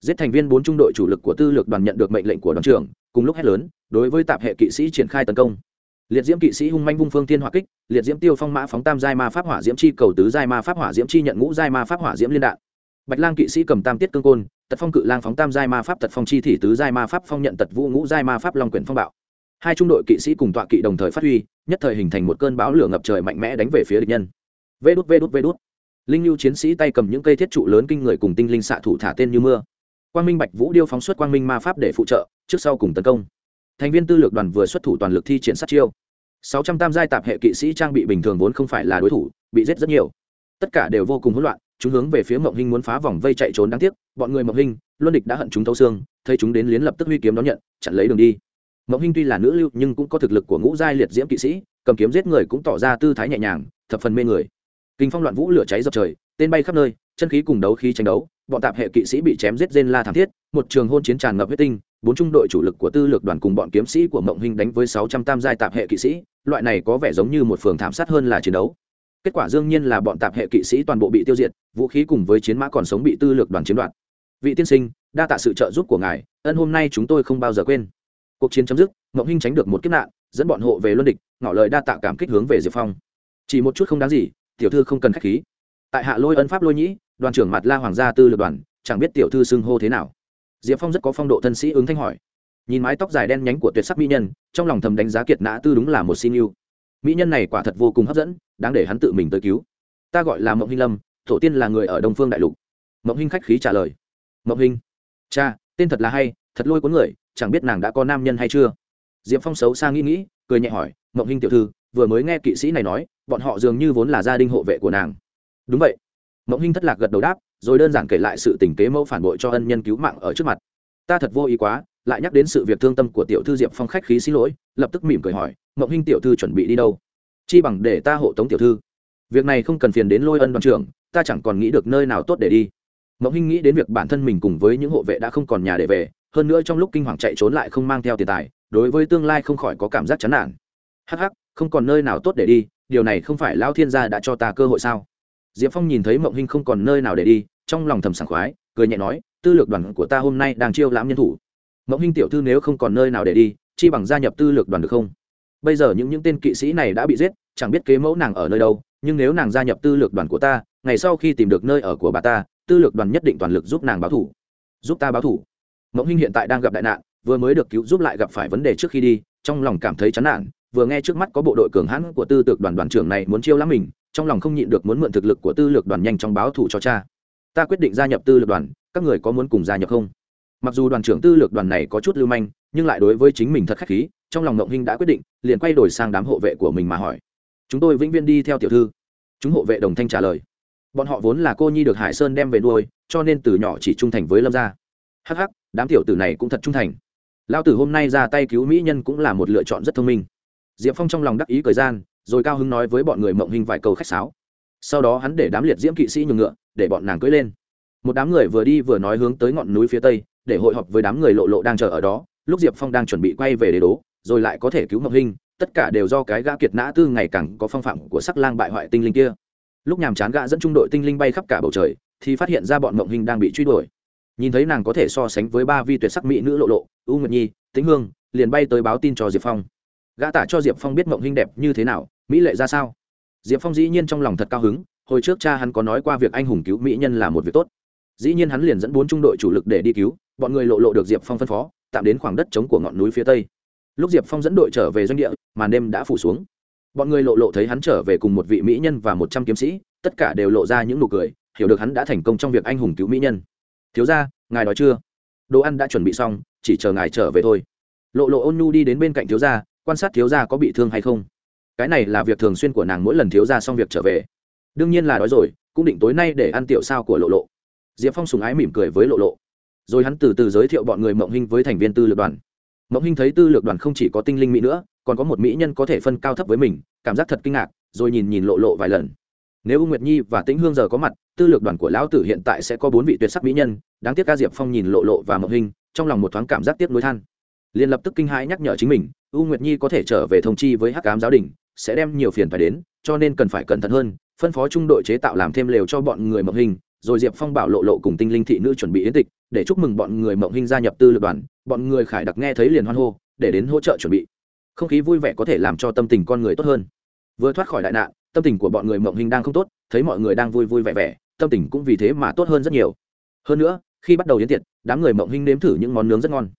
Giết thành viên bốn trung đội chủ lực của tư lược đoàn nhận được mệnh lệnh của đoàn trưởng, cùng lúc hét lớn, đối với tạp hệ kỵ sĩ triển khai tấn công liệt diễm kỵ sĩ hung manh vung phương tiên hỏa kích, liệt diễm tiêu phong mã phóng tam giai ma pháp hỏa diễm chi cầu tứ giai ma pháp hỏa diễm chi nhận ngũ giai ma pháp hỏa diễm liên đạn. Bạch lang kỵ sĩ cầm tam tiết cương côn, tật phong cự lang phóng tam giai ma pháp tật phong chi thị tứ giai ma pháp phong nhận tật vũ ngũ giai ma pháp long quyển phong bạo. Hai trung đội kỵ sĩ cùng tọa kỵ đồng thời phát huy, nhất thời hình thành một cơn bão lửa ngập trời mạnh mẽ đánh về phía địch nhân. Vê đút vê đút vê đút. Linh lưu chiến sĩ tay cầm những cây thiết trụ lớn kinh người cùng tinh linh xạ thủ thả tên như mưa. Quang minh bạch vũ điêu phóng xuất quang minh ma pháp để phụ trợ, trước sau cùng tấn công. Thành viên tư lược đoàn vừa xuất thủ toàn lực thi triển sát chiêu sáu trăm tam giai tạp hệ kỵ sĩ trang bị bình thường vốn không phải là đối thủ, bị giết rất nhiều. Tất cả đều vô cùng hỗn loạn, chúng hướng về phía mộng hinh muốn phá vòng vây chạy trốn đáng tiếc, bọn người mộng hinh, luân địch đã hận chúng thấu xương, thấy chúng đến liến lập tức huy kiếm đón nhận, chặn lấy đường đi. Mộng hinh tuy là nữ lưu, nhưng cũng có thực lực của ngũ giai liệt diễm kỵ sĩ, cầm kiếm giết người cũng tỏ ra tư thái nhẹ nhàng, thập phần mê người. Kinh phong loạn vũ lửa cháy dập trời, tên bay khắp nơi, chân khí cùng đấu khí tranh đấu bọn tạp hệ kỵ sĩ bị chém giết rên la thảm thiết, một trường hôn chiến tràn ngập huyết tinh, bốn trung đội chủ lực của tư lược đoàn cùng bọn kiếm sĩ của mộng Hinh đánh với sáu trăm tam giai tạp hệ kỵ sĩ, loại này có vẻ giống như một phường thảm sát hơn là chiến đấu. Kết quả đương nhiên là bọn tạp hệ kỵ sĩ toàn bộ bị tiêu diệt, vũ khí cùng với chiến mã còn sống bị tư lược đoàn chiếm đoạt. Vị tiên sinh, đa tạ sự trợ giúp của ngài, ân hôm nay chúng tôi không bao giờ quên. Cuộc chiến chấm dứt, mộng hinh tránh được một kiếp nạn, dẫn bọn hộ về luân địch, ngỏ lời đa tạ cảm kích hướng về diệp phong. Chỉ một chút không đáng gì, tiểu thư không cần khách khí. Tại hạ lôi ân pháp lôi nhĩ đoàn trưởng mặt la hoàng gia tư lược đoàn, chẳng biết tiểu thư xưng hô thế nào. Diệp phong rất có phong độ thân sĩ ứng thanh hỏi. Nhìn mái tóc dài đen nhánh của tuyệt sắc mỹ nhân, trong lòng thầm đánh giá kiệt nã tư đúng là một xin yêu mỹ nhân này quả thật vô cùng hấp dẫn, đáng để hắn tự mình tới cứu. Ta gọi là mộng hinh lâm, tổ tiên là người ở đông phương đại lục. Mộng hinh khách khí trả lời. Mộng hinh, cha, tên thật là hay, thật lôi cuốn người, chẳng biết nàng đã có nam nhân hay chưa? Diệp phong xấu xa nghĩ nghĩ, cười nhẹ hỏi, mộng hinh tiểu thư, vừa mới nghe kỵ sĩ này nói, bọn họ dường như vốn là gia đình hộ vệ của nàng. Đúng vậy mộng hinh thất lạc gật đầu đáp, rồi đơn giản kể lại sự tình kế mẫu phản bội cho ân nhân cứu mạng ở trước mặt. Ta thật vô ý quá, lại nhắc đến sự việc thương tâm của tiểu thư diệp phong khách khí xin lỗi, lập tức mỉm cười hỏi, mộng hinh tiểu thư chuẩn bị đi đâu? Chi bằng để ta hộ tống tiểu thư. Việc này không cần phiền đến lôi ân đoàn trưởng, ta chẳng còn nghĩ được nơi nào tốt để đi. Mộng hinh nghĩ đến việc bản thân mình cùng với những hộ vệ đã không còn nhà để về, hơn nữa trong lúc kinh hoàng chạy trốn lại không mang theo tiền tài, đối với tương lai không khỏi có cảm giác chán nản. Hắc hắc, không còn nơi nào tốt để đi, điều này không phải lao thiên gia đã cho ta cơ hội sao? Diệp phong nhìn thấy mộng hinh không còn nơi nào để đi, trong lòng thầm sảng khoái, cười nhẹ nói, tư lược đoàn của ta hôm nay đang chiêu lãm nhân thủ. Mộng hinh tiểu thư nếu không còn nơi nào để đi, chi bằng gia nhập tư lược đoàn được không? Bây giờ những những tên kỵ sĩ này đã bị giết, chẳng biết kế mẫu nàng ở nơi đâu, nhưng nếu nàng gia nhập tư lược đoàn của ta, ngày sau khi tìm được nơi ở của bà ta, tư lược đoàn nhất định toàn lực giúp nàng báo thủ. Giúp ta báo thủ. Mộng hinh hiện tại đang gặp đại nạn, vừa mới được cứu giúp lại gặp phải vấn đề trước khi đi, trong lòng cảm thấy chán nản vừa nghe trước mắt có bộ đội cường hãn của tư tược đoàn đoàn trưởng này muốn chiêu lắm mình, trong lòng không nhịn được muốn mượn thực lực của tư lược đoàn nhanh chóng báo thủ cho cha. Ta quyết định gia nhập tư lược đoàn, các người có muốn cùng gia nhập không? Mặc dù đoàn trưởng tư lược đoàn này có chút lưu manh, nhưng lại đối với chính mình thật khách khí, trong lòng ngộng hinh đã quyết định, liền quay đổi sang đám hộ vệ của mình mà hỏi. Chúng tôi vĩnh viên đi theo tiểu thư. Chúng hộ vệ đồng thanh trả lời. Bọn họ vốn là cô nhi được hải sơn đem về nuôi, cho nên từ nhỏ chỉ trung thành với lâm gia. Hắc hắc, đám tiểu tử này cũng thật trung thành. Lao tử hôm nay ra tay cứu mỹ nhân cũng là một lựa chọn rất thông minh diệp phong trong lòng đắc ý cười gian, rồi cao hứng nói với bọn người mộng hình vài câu khách sáo. Sau đó hắn để đám liệt diễm kỵ sĩ nhường ngựa, để bọn nàng cưỡi lên. Một đám người vừa đi vừa nói hướng tới ngọn núi phía tây, để hội họp với đám người lộ lộ đang chờ ở đó. Lúc diệp phong đang chuẩn bị quay về đế đố, rồi lại có thể cứu mộng hình, tất cả đều do cái gã kiệt nã tư ngày càng có phong phạm của sắc lang bại hoại tinh linh kia. Lúc nhàm chán gã dẫn trung đội tinh linh bay khắp cả bầu trời, thì phát hiện ra bọn mộng hình đang bị truy đuổi. Nhìn thấy nàng có thể so sánh với ba vi tuyệt sắc mỹ nữ lộ lộ, u nguyệt nhi, tĩnh hương, liền bay tới báo tin cho diệp phong gã tả cho diệp phong biết mộng hinh đẹp như thế nào, mỹ lệ ra sao? Diệp phong dĩ nhiên trong lòng thật cao hứng, hồi trước cha hắn có nói qua việc anh hùng cứu mỹ nhân là một việc tốt. Dĩ nhiên hắn liền dẫn bốn trung đội chủ lực để đi cứu, bọn người lộ lộ được diệp phong phân phó, tạm đến khoảng đất trống của ngọn núi phía tây. Lúc diệp phong dẫn đội trở về doanh địa, màn đêm đã phủ xuống. Bọn người lộ lộ thấy hắn trở về cùng một vị mỹ nhân và một trăm kiếm sĩ, tất cả đều lộ ra những nụ cười, hiểu được hắn đã thành công trong việc anh hùng cứu mỹ nhân. Thiếu ra ngài nói chưa? Đồ ăn đã chuẩn bị xong, chỉ chờ ngài trở về thôi. Lộ lộ ôn nhu đi đến bên cạnh thiếu gia quan sát thiếu gia có bị thương hay không. Cái này là việc thường xuyên của nàng mỗi lần thiếu gia xong việc trở về. Đương nhiên là đói rồi, cũng định tối nay để ăn tiểu sao của lộ lộ. Diệp phong sùng ái mỉm cười với lộ lộ. Rồi hắn từ từ giới thiệu bọn người mộng hinh với thành viên tư lược đoàn. Mộng hinh thấy tư lược đoàn không chỉ có tinh linh mỹ nữa, còn có một mỹ nhân có thể phân cao thấp với mình, cảm giác thật kinh ngạc, rồi nhìn nhìn lộ lộ vài lần. Nếu u nguyệt nhi và tĩnh hương giờ có mặt, tư lược đoàn của lão tử hiện tại sẽ có bốn vị tuyệt sắc mỹ nhân, đáng tiếc ca diệp phong nhìn lộ lộ và mộng hinh, trong lòng một thoáng cảm giác tiếc nuối than. Liền lập tức kinh hãi nhắc nhở chính mình u nguyệt nhi có thể trở về thông chi với hắc cám giáo đình, sẽ đem nhiều phiền phải đến, cho nên cần phải cẩn thận hơn, phân phó trung đội chế tạo làm thêm lều cho bọn người mộng hình, rồi diệp phong bảo lộ lộ cùng tinh linh thị nữ chuẩn bị yến tịch, để chúc mừng bọn người mộng hình gia nhập tư lược đoàn, bọn người khải đặc nghe thấy liền hoan hô, để đến hỗ trợ chuẩn bị. Không khí vui vẻ có thể làm cho tâm tình con người tốt hơn. Vừa thoát khỏi đại nạn, tâm tình của bọn người mộng hình đang không tốt, thấy mọi người đang vui vui vẻ vẻ, tâm tình cũng vì thế mà tốt hơn rất nhiều. Hơn nữa, khi bắt đầu yến tiệc, đám người mộng hình nếm thử những món nướng rất ngon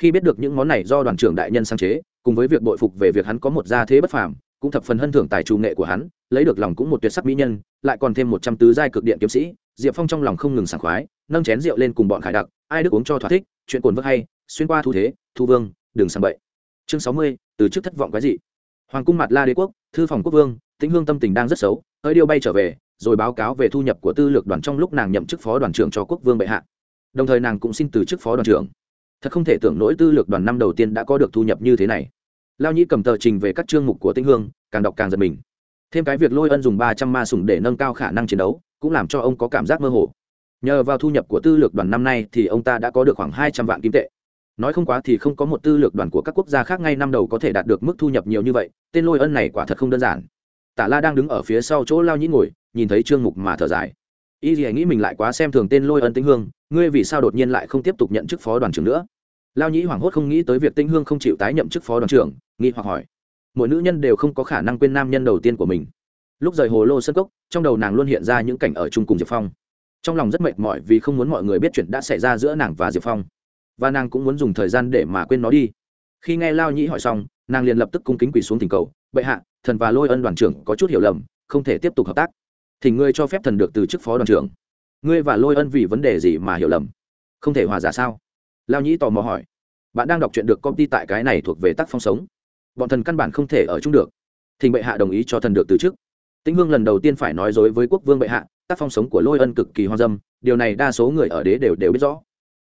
khi biết được những món này do đoàn trưởng đại nhân sáng chế, cùng với việc bội phục về việc hắn có một gia thế bất phàm, cũng thập phần hân thưởng tài trù nghệ của hắn, lấy được lòng cũng một tuyệt sắc mỹ nhân, lại còn thêm một trăm tứ giai cực điện kiếm sĩ, diệp phong trong lòng không ngừng sảng khoái, nâng chén rượu lên cùng bọn khải đặc, ai đức uống cho thỏa thích, chuyện cồn vớt hay, xuyên qua thu thế, thu vương, đừng sàng bậy. Chương sáu mươi, từ chức thất vọng cái gì hoàng cung mặt la đế quốc, thư phòng quốc vương, tĩnh hương tâm tình đang rất xấu, hơi điêu bay trở về, rồi báo cáo về thu nhập của tư lược đoàn trong lúc nàng nhậm chức phó đoàn trưởng cho quốc vương bệ hạ. Đồng thời nàng cũng xin từ chức phó đoàn trưởng thật không thể tưởng nỗi tư lược đoàn năm đầu tiên đã có được thu nhập như thế này. Lao nhĩ cầm tờ trình về các chương mục của tĩnh hương, càng đọc càng giật mình. Thêm cái việc lôi ân dùng ba trăm ma sủng để nâng cao khả năng chiến đấu, cũng làm cho ông có cảm giác mơ hồ. Nhờ vào thu nhập của tư lược đoàn năm nay thì ông ta đã có được khoảng hai trăm vạn kim tệ. Nói không quá thì không có một tư lược đoàn của các quốc gia khác ngay năm đầu có thể đạt được mức thu nhập nhiều như vậy, tên lôi ân này quả thật không đơn giản. Tả la đang đứng ở phía sau chỗ lao nhĩ ngồi, nhìn thấy trương mục mà thở dài y gì nghĩ mình lại quá xem thường tên lôi ân tĩnh hương, ngươi vì sao đột nhiên lại không tiếp tục nhận chức phó đoàn trưởng nữa? Lao nhĩ hoảng hốt không nghĩ tới việc tĩnh hương không chịu tái nhậm chức phó đoàn trưởng, nghi hoặc hỏi. Mỗi nữ nhân đều không có khả năng quên nam nhân đầu tiên của mình. Lúc rời hồ lô sân cốc, trong đầu nàng luôn hiện ra những cảnh ở chung cùng diệp phong. Trong lòng rất mệt mỏi vì không muốn mọi người biết chuyện đã xảy ra giữa nàng và diệp phong. Và nàng cũng muốn dùng thời gian để mà quên nó đi. Khi nghe lao nhĩ hỏi xong, nàng liền lập tức cung kính quỳ xuống tình cầu, bệ hạ, thần và lôi ân đoàn trưởng có chút hiểu lầm, không thể tiếp tục hợp tác thì ngươi cho phép thần được từ chức phó đoàn trưởng. Ngươi và lôi ân vì vấn đề gì mà hiểu lầm? Không thể hòa giả sao? Lao nhĩ tò mò hỏi. Bạn đang đọc chuyện được công ty tại cái này thuộc về tác phong sống. Bọn thần căn bản không thể ở chung được. Thỉnh bệ hạ đồng ý cho thần được từ chức. Tĩnh hương lần đầu tiên phải nói dối với quốc vương bệ hạ, tác phong sống của lôi ân cực kỳ hoang dâm, điều này đa số người ở đế đều đều biết rõ.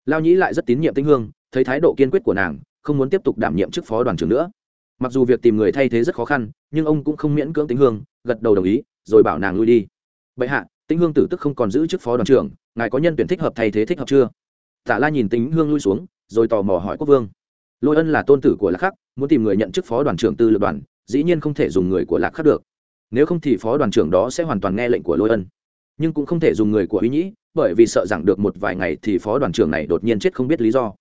Lao nhĩ lại rất tín nhiệm tĩnh hương, thấy thái độ kiên quyết của nàng, không muốn tiếp tục đảm nhiệm chức phó đoàn trưởng nữa. Mặc dù việc tìm người thay thế rất khó khăn, nhưng ông cũng không miễn cưỡng tĩnh hương, gật đầu đồng ý, rồi bảo nàng lui đi bệ hạ, tĩnh hương tử tức không còn giữ chức phó đoàn trưởng, ngài có nhân tuyển thích hợp thay thế thích hợp chưa? Tả la nhìn tĩnh hương lui xuống, rồi tò mò hỏi quốc vương. Lôi ân là tôn tử của lạc khắc, muốn tìm người nhận chức phó đoàn trưởng tư lược đoàn, dĩ nhiên không thể dùng người của lạc khắc được. Nếu không thì phó đoàn trưởng đó sẽ hoàn toàn nghe lệnh của lôi ân. Nhưng cũng không thể dùng người của uy nhĩ, bởi vì sợ rằng được một vài ngày thì phó đoàn trưởng này đột nhiên chết không biết lý do.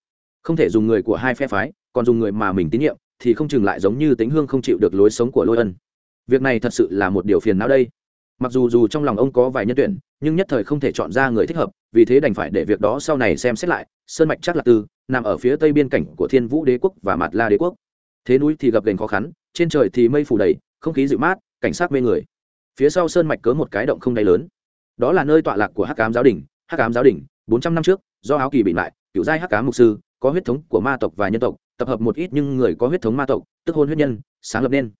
Không thể dùng người của hai phe phái, còn dùng người mà mình tín nhiệm, thì không chừng lại giống như tính hương không chịu được lối sống của lôi ân. Việc này thật sự là một điều phiền não đây mặc dù dù trong lòng ông có vài nhân tuyển, nhưng nhất thời không thể chọn ra người thích hợp, vì thế đành phải để việc đó sau này xem xét lại. Sơn mạch chắc là tư nằm ở phía tây biên cảnh của thiên vũ đế quốc và mạt la đế quốc. Thế núi thì gập gành khó khăn, trên trời thì mây phủ đầy, không khí dịu mát, cảnh sát mê người. Phía sau sơn mạch cớ một cái động không đáy lớn. Đó là nơi tọa lạc của hắc cám giáo đình. Hắc cám giáo đình, bốn trăm năm trước, do áo kỳ bị lại cựu giai hắc cám mục sư, có huyết thống của ma tộc và nhân tộc, tập hợp một ít nhưng người có huyết thống ma tộc, tức hôn huyết nhân, sáng lập nên.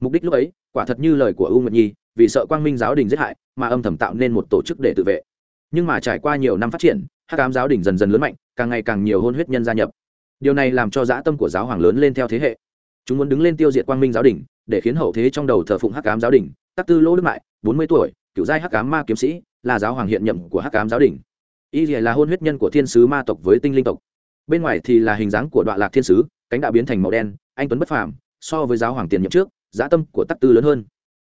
Mục đích lúc ấy, quả thật như lời của u nguyệt nhi vì sợ quang minh giáo đình giết hại, mà âm thầm tạo nên một tổ chức để tự vệ. Nhưng mà trải qua nhiều năm phát triển, hắc ám giáo đình dần dần lớn mạnh, càng ngày càng nhiều hôn huyết nhân gia nhập. Điều này làm cho dã tâm của giáo hoàng lớn lên theo thế hệ. Chúng muốn đứng lên tiêu diệt quang minh giáo đình, để khiến hậu thế trong đầu thờ phụng hắc ám giáo đình. Tắc tư lỗ đức mại, bốn mươi tuổi, cựu giai hắc ám ma kiếm sĩ, là giáo hoàng hiện nhậm của hắc ám giáo đình. Y là hôn huyết nhân của thiên sứ ma tộc với tinh linh tộc. Bên ngoài thì là hình dáng của đoạn lạc thiên sứ, cánh đã biến thành màu đen, anh tuấn bất phàm, so với giáo hoàng tiền nhậm trước, dã tâm của tắc tư lớn hơn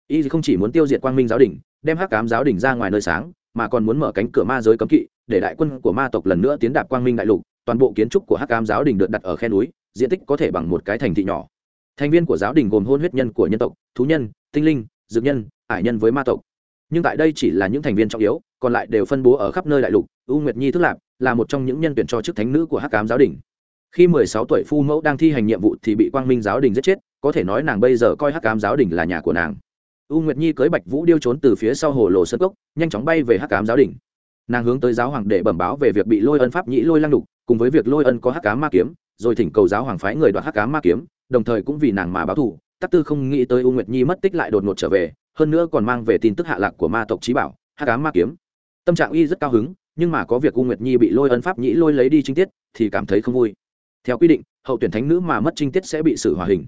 y không chỉ muốn tiêu diệt quang minh giáo đình, đem hắc ám giáo đình ra ngoài nơi sáng, mà còn muốn mở cánh cửa ma giới cấm kỵ, để đại quân của ma tộc lần nữa tiến đạp quang minh đại lục, toàn bộ kiến trúc của hắc ám giáo đình được đặt ở khe núi, diện tích có thể bằng một cái thành thị nhỏ. Thành viên của giáo đình gồm hôn huyết nhân của nhân tộc, thú nhân, tinh linh, dược nhân, ải nhân với ma tộc. Nhưng tại đây chỉ là những thành viên trọng yếu, còn lại đều phân bố ở khắp nơi đại lục, u nguyệt nhi thức lạp là một trong những nhân tuyển cho chức thánh nữ của hắc cám giáo đình. Khi mười sáu tuổi phu mẫu đang thi hành nhiệm vụ thì bị quang minh giáo đình giết chết, có thể nói nàng bây giờ coi hắc cám giáo đình là nhà của nàng u nguyệt nhi cưới bạch vũ điêu trốn từ phía sau hồ lộ sân cốc, nhanh chóng bay về hắc cám giáo đình. Nàng hướng tới giáo hoàng để bẩm báo về việc bị lôi ân pháp nhĩ lôi lăng đục cùng với việc lôi ân có hắc cám ma kiếm, rồi thỉnh cầu giáo hoàng phái người đoạt hắc cám ma kiếm, đồng thời cũng vì nàng mà báo thù. Tắc tư không nghĩ tới u nguyệt nhi mất tích lại đột ngột trở về, hơn nữa còn mang về tin tức hạ lạc của ma tộc trí bảo, hắc cám ma kiếm. Tâm trạng y rất cao hứng, nhưng mà có việc u nguyệt nhi bị lôi ân pháp nhĩ lôi lấy đi trinh tiết, thì cảm thấy không vui. Theo quy định, hậu tuyển thánh nữ mà mất trinh tiết sẽ bị xử hòa hình.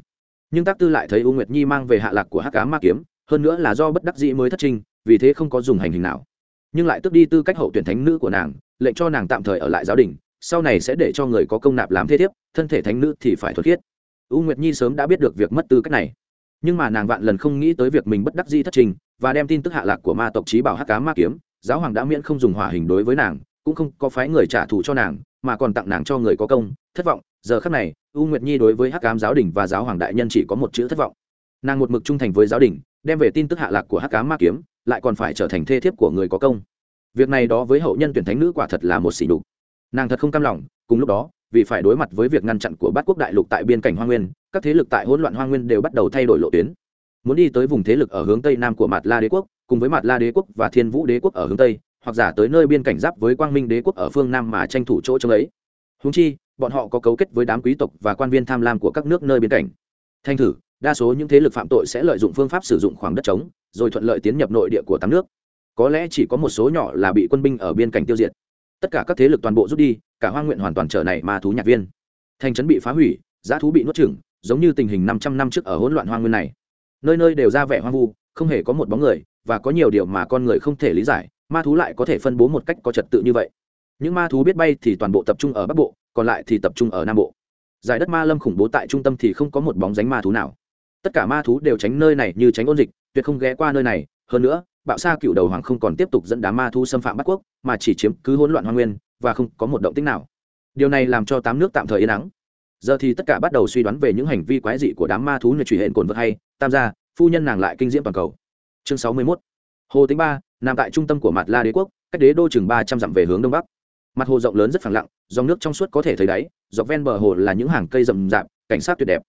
Nhưng tác tư lại thấy u nguyệt nhi mang về hạ lạc của hắc cá ma kiếm hơn nữa là do bất đắc dĩ mới thất trinh, vì thế không có dùng hành hình nào. Nhưng lại tước đi tư cách hậu tuyển thánh nữ của nàng, lệnh cho nàng tạm thời ở lại giáo đình, sau này sẽ để cho người có công nạp làm thế thiếp, thân thể thánh nữ thì phải thuật khiết. U nguyệt nhi sớm đã biết được việc mất tư cách này. Nhưng mà nàng vạn lần không nghĩ tới việc mình bất đắc dĩ thất trình, và đem tin tức hạ lạc của ma tộc trí bảo hắc cá ma kiếm, giáo hoàng đã miễn không dùng hỏa hình đối với nàng, cũng không có phái người trả thù cho nàng, mà còn tặng nàng cho người có công, thất vọng. Giờ khắc này, u nguyệt nhi đối với hắc cám giáo đình và giáo hoàng đại nhân chỉ có một chữ thất vọng nàng một mực trung thành với giáo đình, đem về tin tức hạ lạc của hắc cá ma kiếm, lại còn phải trở thành thê thiếp của người có công. Việc này đó với hậu nhân tuyển thánh nữ quả thật là một xỉ đục nàng thật không cam lòng, cùng lúc đó, vì phải đối mặt với việc ngăn chặn của bát quốc đại lục tại biên cảnh hoa nguyên, các thế lực tại hỗn loạn hoa nguyên đều bắt đầu thay đổi lộ tuyến. Muốn đi tới vùng thế lực ở hướng tây nam của mạt la đế quốc, cùng với mạt la đế quốc và thiên vũ đế quốc ở hướng tây, hoặc giả tới nơi biên cảnh giáp với quang minh đế quốc ở phương nam mà tranh thủ chỗ trống ấy. Húng chi, bọn họ có cấu kết với đám quý tộc và quan viên tham lam của các nước nơi biên cảnh. Thanh thử đa số những thế lực phạm tội sẽ lợi dụng phương pháp sử dụng khoảng đất trống, rồi thuận lợi tiến nhập nội địa của tám nước. Có lẽ chỉ có một số nhỏ là bị quân binh ở biên cảnh tiêu diệt. Tất cả các thế lực toàn bộ rút đi, cả hoa nguyện hoàn toàn trở này ma thú nhạc viên. Thành trấn bị phá hủy, giá thú bị nuốt chửng, giống như tình hình năm trăm năm trước ở hỗn loạn hoang nguyên này. Nơi nơi đều ra vẻ hoang vu, không hề có một bóng người, và có nhiều điều mà con người không thể lý giải, ma thú lại có thể phân bố một cách có trật tự như vậy. Những ma thú biết bay thì toàn bộ tập trung ở bắc bộ, còn lại thì tập trung ở nam bộ. Giải đất ma lâm khủng bố tại trung tâm thì không có một bóng dánh ma thú nào tất cả ma thú đều tránh nơi này như tránh ôn dịch, tuyệt không ghé qua nơi này. Hơn nữa, bạo sa cựu đầu hoàng không còn tiếp tục dẫn đám ma thú xâm phạm bắc quốc, mà chỉ chiếm cứ hỗn loạn hoa nguyên, và không có một động tích nào. Điều này làm cho tám nước tạm thời yên ắng. Giờ thì tất cả bắt đầu suy đoán về những hành vi quái dị của đám ma thú người truy hện cồn vật hay, tam gia, phu nhân nàng lại kinh diễm toàn cầu. Chương sáu mươi 61. hồ tính ba, nằm tại trung tâm của mặt la đế quốc, cách đế đô chừng ba trăm dặm về hướng đông bắc. Mặt hồ rộng lớn rất phẳng lặng, dòng nước trong suốt có thể thấy đáy, dọc ven bờ hồ là những hàng cây rậm rạp, cảnh sát tuyệt đẹp.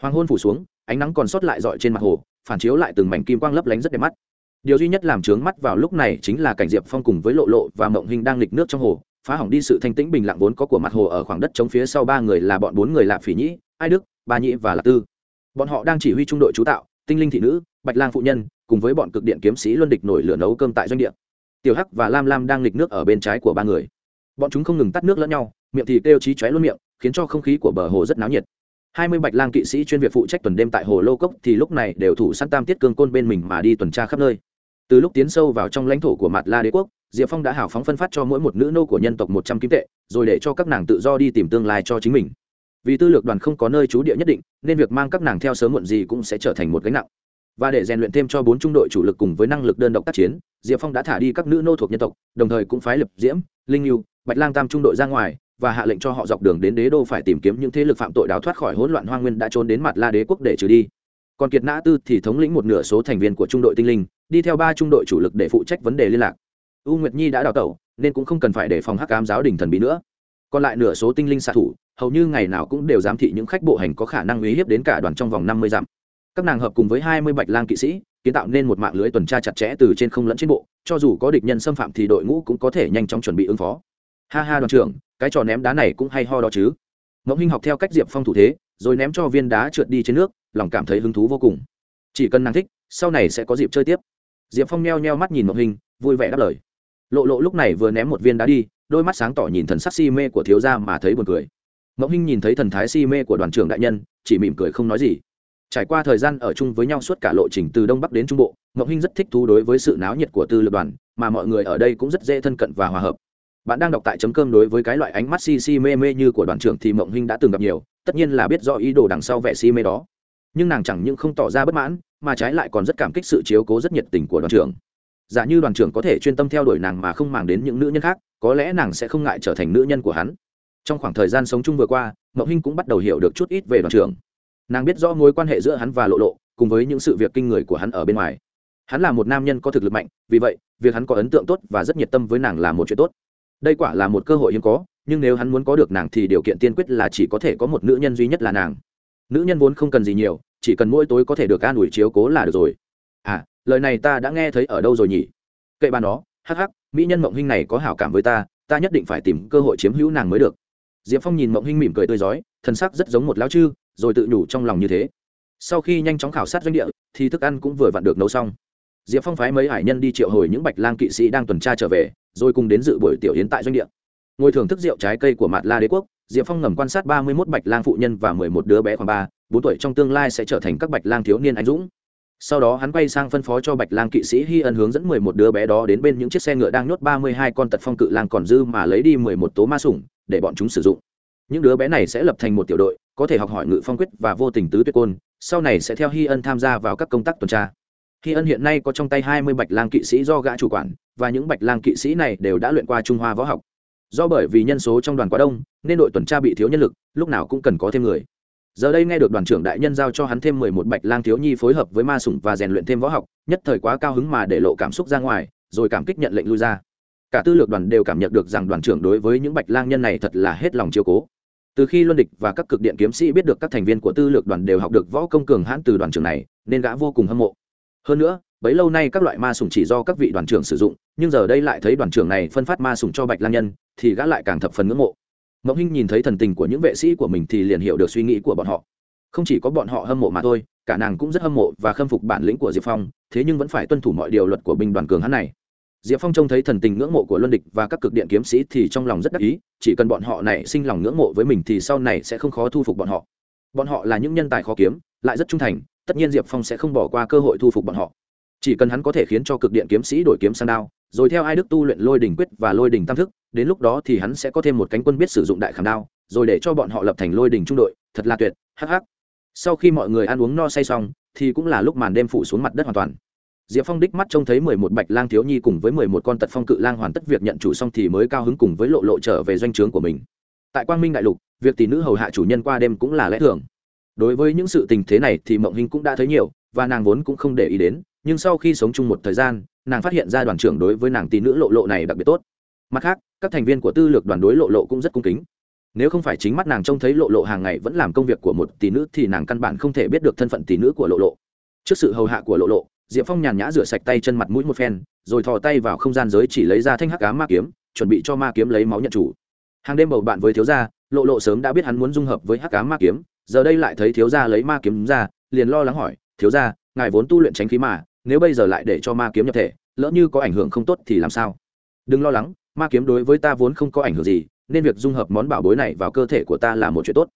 Hoàng hôn phủ xuống ánh nắng còn sót lại dọi trên mặt hồ, phản chiếu lại từng mảnh kim quang lấp lánh rất đẹp mắt. Điều duy nhất làm trướng mắt vào lúc này chính là cảnh diệp phong cùng với lộ lộ và mộng hình đang lịch nước trong hồ, phá hỏng đi sự thanh tĩnh bình lặng vốn có của mặt hồ ở khoảng đất chống phía sau ba người là bọn bốn người lạp phỉ nhĩ, ai đức, ba nhĩ và lạc tư. Bọn họ đang chỉ huy trung đội chú tạo, tinh linh thị nữ, bạch lang phụ nhân, cùng với bọn cực điện kiếm sĩ luân địch nổi lửa nấu cơm tại doanh địa. Tiểu hắc và lam lam đang lịch nước ở bên trái của ba người. Bọn chúng không ngừng tắt nước lẫn nhau, miệng thì kêu trí chóe luôn miệng, khiến cho không khí của bờ hồ rất náo nhiệt hai mươi bạch lang kỵ sĩ chuyên việc phụ trách tuần đêm tại hồ lô cốc thì lúc này đều thủ săn tam tiết cương côn bên mình mà đi tuần tra khắp nơi. Từ lúc tiến sâu vào trong lãnh thổ của mặt la đế quốc, diệp phong đã hào phóng phân phát cho mỗi một nữ nô của nhân tộc một trăm kim tệ, rồi để cho các nàng tự do đi tìm tương lai cho chính mình. Vì tư lược đoàn không có nơi trú địa nhất định, nên việc mang các nàng theo sớm muộn gì cũng sẽ trở thành một gánh nặng. Và để rèn luyện thêm cho bốn trung đội chủ lực cùng với năng lực đơn độc tác chiến, diệp phong đã thả đi các nữ nô thuộc nhân tộc, đồng thời cũng phái lập diễm, linh lưu bạch lang tam trung đội ra ngoài và hạ lệnh cho họ dọc đường đến đế đô phải tìm kiếm những thế lực phạm tội đào thoát khỏi hỗn loạn hoa nguyên đã trốn đến mặt la đế quốc để trừ đi. Còn kiệt nã tư thì thống lĩnh một nửa số thành viên của trung đội tinh linh, đi theo ba trung đội chủ lực để phụ trách vấn đề liên lạc. U nguyệt nhi đã đào tẩu, nên cũng không cần phải để phòng hắc cám giáo đình thần bí nữa. Còn lại nửa số tinh linh xạ thủ, hầu như ngày nào cũng đều giám thị những khách bộ hành có khả năng uy hiếp đến cả đoàn trong vòng năm mươi dặm. Các nàng hợp cùng với hai mươi bạch lang kỵ sĩ, kiến tạo nên một mạng lưới tuần tra chặt chẽ từ trên không lẫn trên bộ, cho dù có địch nhân xâm phạm thì đội ngũ cũng có thể nhanh chóng chuẩn bị ứng phó ha ha đoàn trưởng cái trò ném đá này cũng hay ho đó chứ. Mộng hinh học theo cách diệp phong thủ thế rồi ném cho viên đá trượt đi trên nước lòng cảm thấy hứng thú vô cùng. Chỉ cần nàng thích sau này sẽ có dịp chơi tiếp. Diệp phong neo neo mắt nhìn mộng Hinh, vui vẻ đáp lời. Lộ lộ lúc này vừa ném một viên đá đi đôi mắt sáng tỏ nhìn thần sắc si mê của thiếu gia mà thấy buồn cười. Mộng Hinh nhìn thấy thần thái si mê của đoàn trưởng đại nhân chỉ mỉm cười không nói gì. Trải qua thời gian ở chung với nhau suốt cả lộ trình từ đông bắc đến trung bộ mộng Hinh rất thích thú đối với sự náo nhiệt của tư lập đoàn mà mọi người ở đây cũng rất dễ thân cận và hòa hợp bạn đang đọc tại chấm cơm đối với cái loại ánh mắt si si mê mê như của đoàn trưởng thì mộng Hinh đã từng gặp nhiều, tất nhiên là biết rõ ý đồ đằng sau vẻ si mê đó. Nhưng nàng chẳng những không tỏ ra bất mãn, mà trái lại còn rất cảm kích sự chiếu cố rất nhiệt tình của đoàn trưởng. Giả như đoàn trưởng có thể chuyên tâm theo đuổi nàng mà không màng đến những nữ nhân khác, có lẽ nàng sẽ không ngại trở thành nữ nhân của hắn. Trong khoảng thời gian sống chung vừa qua, Mộng hinh cũng bắt đầu hiểu được chút ít về đoàn trưởng. Nàng biết rõ mối quan hệ giữa hắn và lộ lộ, cùng với những sự việc kinh người của hắn ở bên ngoài. Hắn là một nam nhân có thực lực mạnh, vì vậy, việc hắn có ấn tượng tốt và rất nhiệt tâm với nàng là một chuyện tốt đây quả là một cơ hội hiếm có, nhưng nếu hắn muốn có được nàng thì điều kiện tiên quyết là chỉ có thể có một nữ nhân duy nhất là nàng. Nữ nhân vốn không cần gì nhiều, chỉ cần mỗi tối có thể được an ủi chiếu cố là được rồi. À lời này ta đã nghe thấy ở đâu rồi nhỉ? Kệ bà nó, hắc hắc, mỹ nhân mộng huynh này có hảo cảm với ta ta nhất định phải tìm cơ hội chiếm hữu nàng mới được. Diệp phong nhìn mộng huynh mỉm cười tươi rói thân sắc rất giống một lão chư, rồi tự nhủ trong lòng như thế. Sau khi nhanh chóng khảo sát doanh địa, thì thức ăn cũng vừa vặn được nấu xong. Diệp phong phái mấy hải nhân đi triệu hồi những bạch lang kỵ sĩ đang tuần tra trở về rồi cùng đến dự buổi tiểu yến tại doanh địa. Ngồi thưởng thức rượu trái cây của mạt la đế quốc, diệp phong ngầm quan sát ba mươi mốt bạch lang phụ nhân và mười một đứa bé khoảng ba, bốn tuổi trong tương lai sẽ trở thành các bạch lang thiếu niên anh dũng. Sau đó hắn quay sang phân phó cho bạch lang kỵ sĩ hy ân hướng dẫn mười một đứa bé đó đến bên những chiếc xe ngựa đang nhốt ba mươi hai con tật phong cự lang còn dư mà lấy đi mười một tố ma sủng, để bọn chúng sử dụng. Những đứa bé này sẽ lập thành một tiểu đội, có thể học hỏi ngự phong quyết và vô tình tứ tuyệt côn, sau này sẽ theo hy ân tham gia vào các công tác tuần tra hy ân hiện nay có trong tay hai mươi bạch lang kỵ sĩ do gã chủ quản, và những bạch lang kỵ sĩ này đều đã luyện qua trung hoa võ học. Do bởi vì nhân số trong đoàn quá đông, nên đội tuần tra bị thiếu nhân lực, lúc nào cũng cần có thêm người. Giờ đây nghe được đoàn trưởng đại nhân giao cho hắn thêm mười một bạch lang thiếu nhi phối hợp với ma sủng và rèn luyện thêm võ học, nhất thời quá cao hứng mà để lộ cảm xúc ra ngoài, rồi cảm kích nhận lệnh lui ra. Cả tư lược đoàn đều cảm nhận được rằng đoàn trưởng đối với những bạch lang nhân này thật là hết lòng chiếu cố. Từ khi luân địch và các cực điện kiếm sĩ biết được các thành viên của tư lược đoàn đều học được võ công cường hãn từ đoàn trưởng này, nên gã vô cùng hâm mộ hơn nữa, bấy lâu nay các loại ma sủng chỉ do các vị đoàn trưởng sử dụng, nhưng giờ đây lại thấy đoàn trưởng này phân phát ma sủng cho bạch lan nhân, thì gã lại càng thập phần ngưỡng mộ. Mộng hinh nhìn thấy thần tình của những vệ sĩ của mình thì liền hiểu được suy nghĩ của bọn họ. Không chỉ có bọn họ hâm mộ mà thôi, cả nàng cũng rất hâm mộ và khâm phục bản lĩnh của diệp phong, thế nhưng vẫn phải tuân thủ mọi điều luật của binh đoàn cường hắn này. Diệp phong trông thấy thần tình ngưỡng mộ của luân địch và các cực điện kiếm sĩ thì trong lòng rất đắc ý, chỉ cần bọn họ này sinh lòng ngưỡng mộ với mình thì sau này sẽ không khó thu phục bọn họ. Bọn họ là những nhân tài khó kiếm, lại rất trung thành tất nhiên diệp phong sẽ không bỏ qua cơ hội thu phục bọn họ chỉ cần hắn có thể khiến cho cực điện kiếm sĩ đổi kiếm sang đao rồi theo ai đức tu luyện lôi đình quyết và lôi đình tam thức đến lúc đó thì hắn sẽ có thêm một cánh quân biết sử dụng đại khảm đao rồi để cho bọn họ lập thành lôi đình trung đội thật là tuyệt hắc hắc sau khi mọi người ăn uống no say xong thì cũng là lúc màn đêm phủ xuống mặt đất hoàn toàn diệp phong đích mắt trông thấy mười một bạch lang thiếu nhi cùng với mười một con tật phong cự lang hoàn tất việc nhận chủ xong thì mới cao hứng cùng với lộ lộ trở về doanh trướng của mình tại quang minh đại lục việc tỷ nữ hầu hạ chủ nhân qua đêm cũng là lẽ thường đối với những sự tình thế này thì mộng hình cũng đã thấy nhiều, và nàng vốn cũng không để ý đến, nhưng sau khi sống chung một thời gian, nàng phát hiện ra đoàn trưởng đối với nàng tỷ nữ lộ lộ này đặc biệt tốt. Mặt khác, các thành viên của tư lược đoàn đối lộ lộ cũng rất cung kính. Nếu không phải chính mắt nàng trông thấy lộ lộ hàng ngày vẫn làm công việc của một tỷ nữ thì nàng căn bản không thể biết được thân phận tỷ nữ của lộ lộ. Trước sự hầu hạ của lộ lộ, diệp phong nhàn nhã rửa sạch tay chân mặt mũi một phen, rồi thò tay vào không gian giới chỉ lấy ra thanh hắc cá ma kiếm, chuẩn bị cho ma kiếm lấy máu nhận chủ. Hàng đêm bầu bạn với thiếu gia, lộ lộ sớm đã biết hắn muốn dung hợp với hắc cá ma kiếm giờ đây lại thấy thiếu gia lấy ma kiếm ra, liền lo lắng hỏi, thiếu gia, ngài vốn tu luyện tránh khí mà, nếu bây giờ lại để cho ma kiếm nhập thể, lỡ như có ảnh hưởng không tốt thì làm sao? Đừng lo lắng, ma kiếm đối với ta vốn không có ảnh hưởng gì, nên việc dung hợp món bảo bối này vào cơ thể của ta là một chuyện tốt.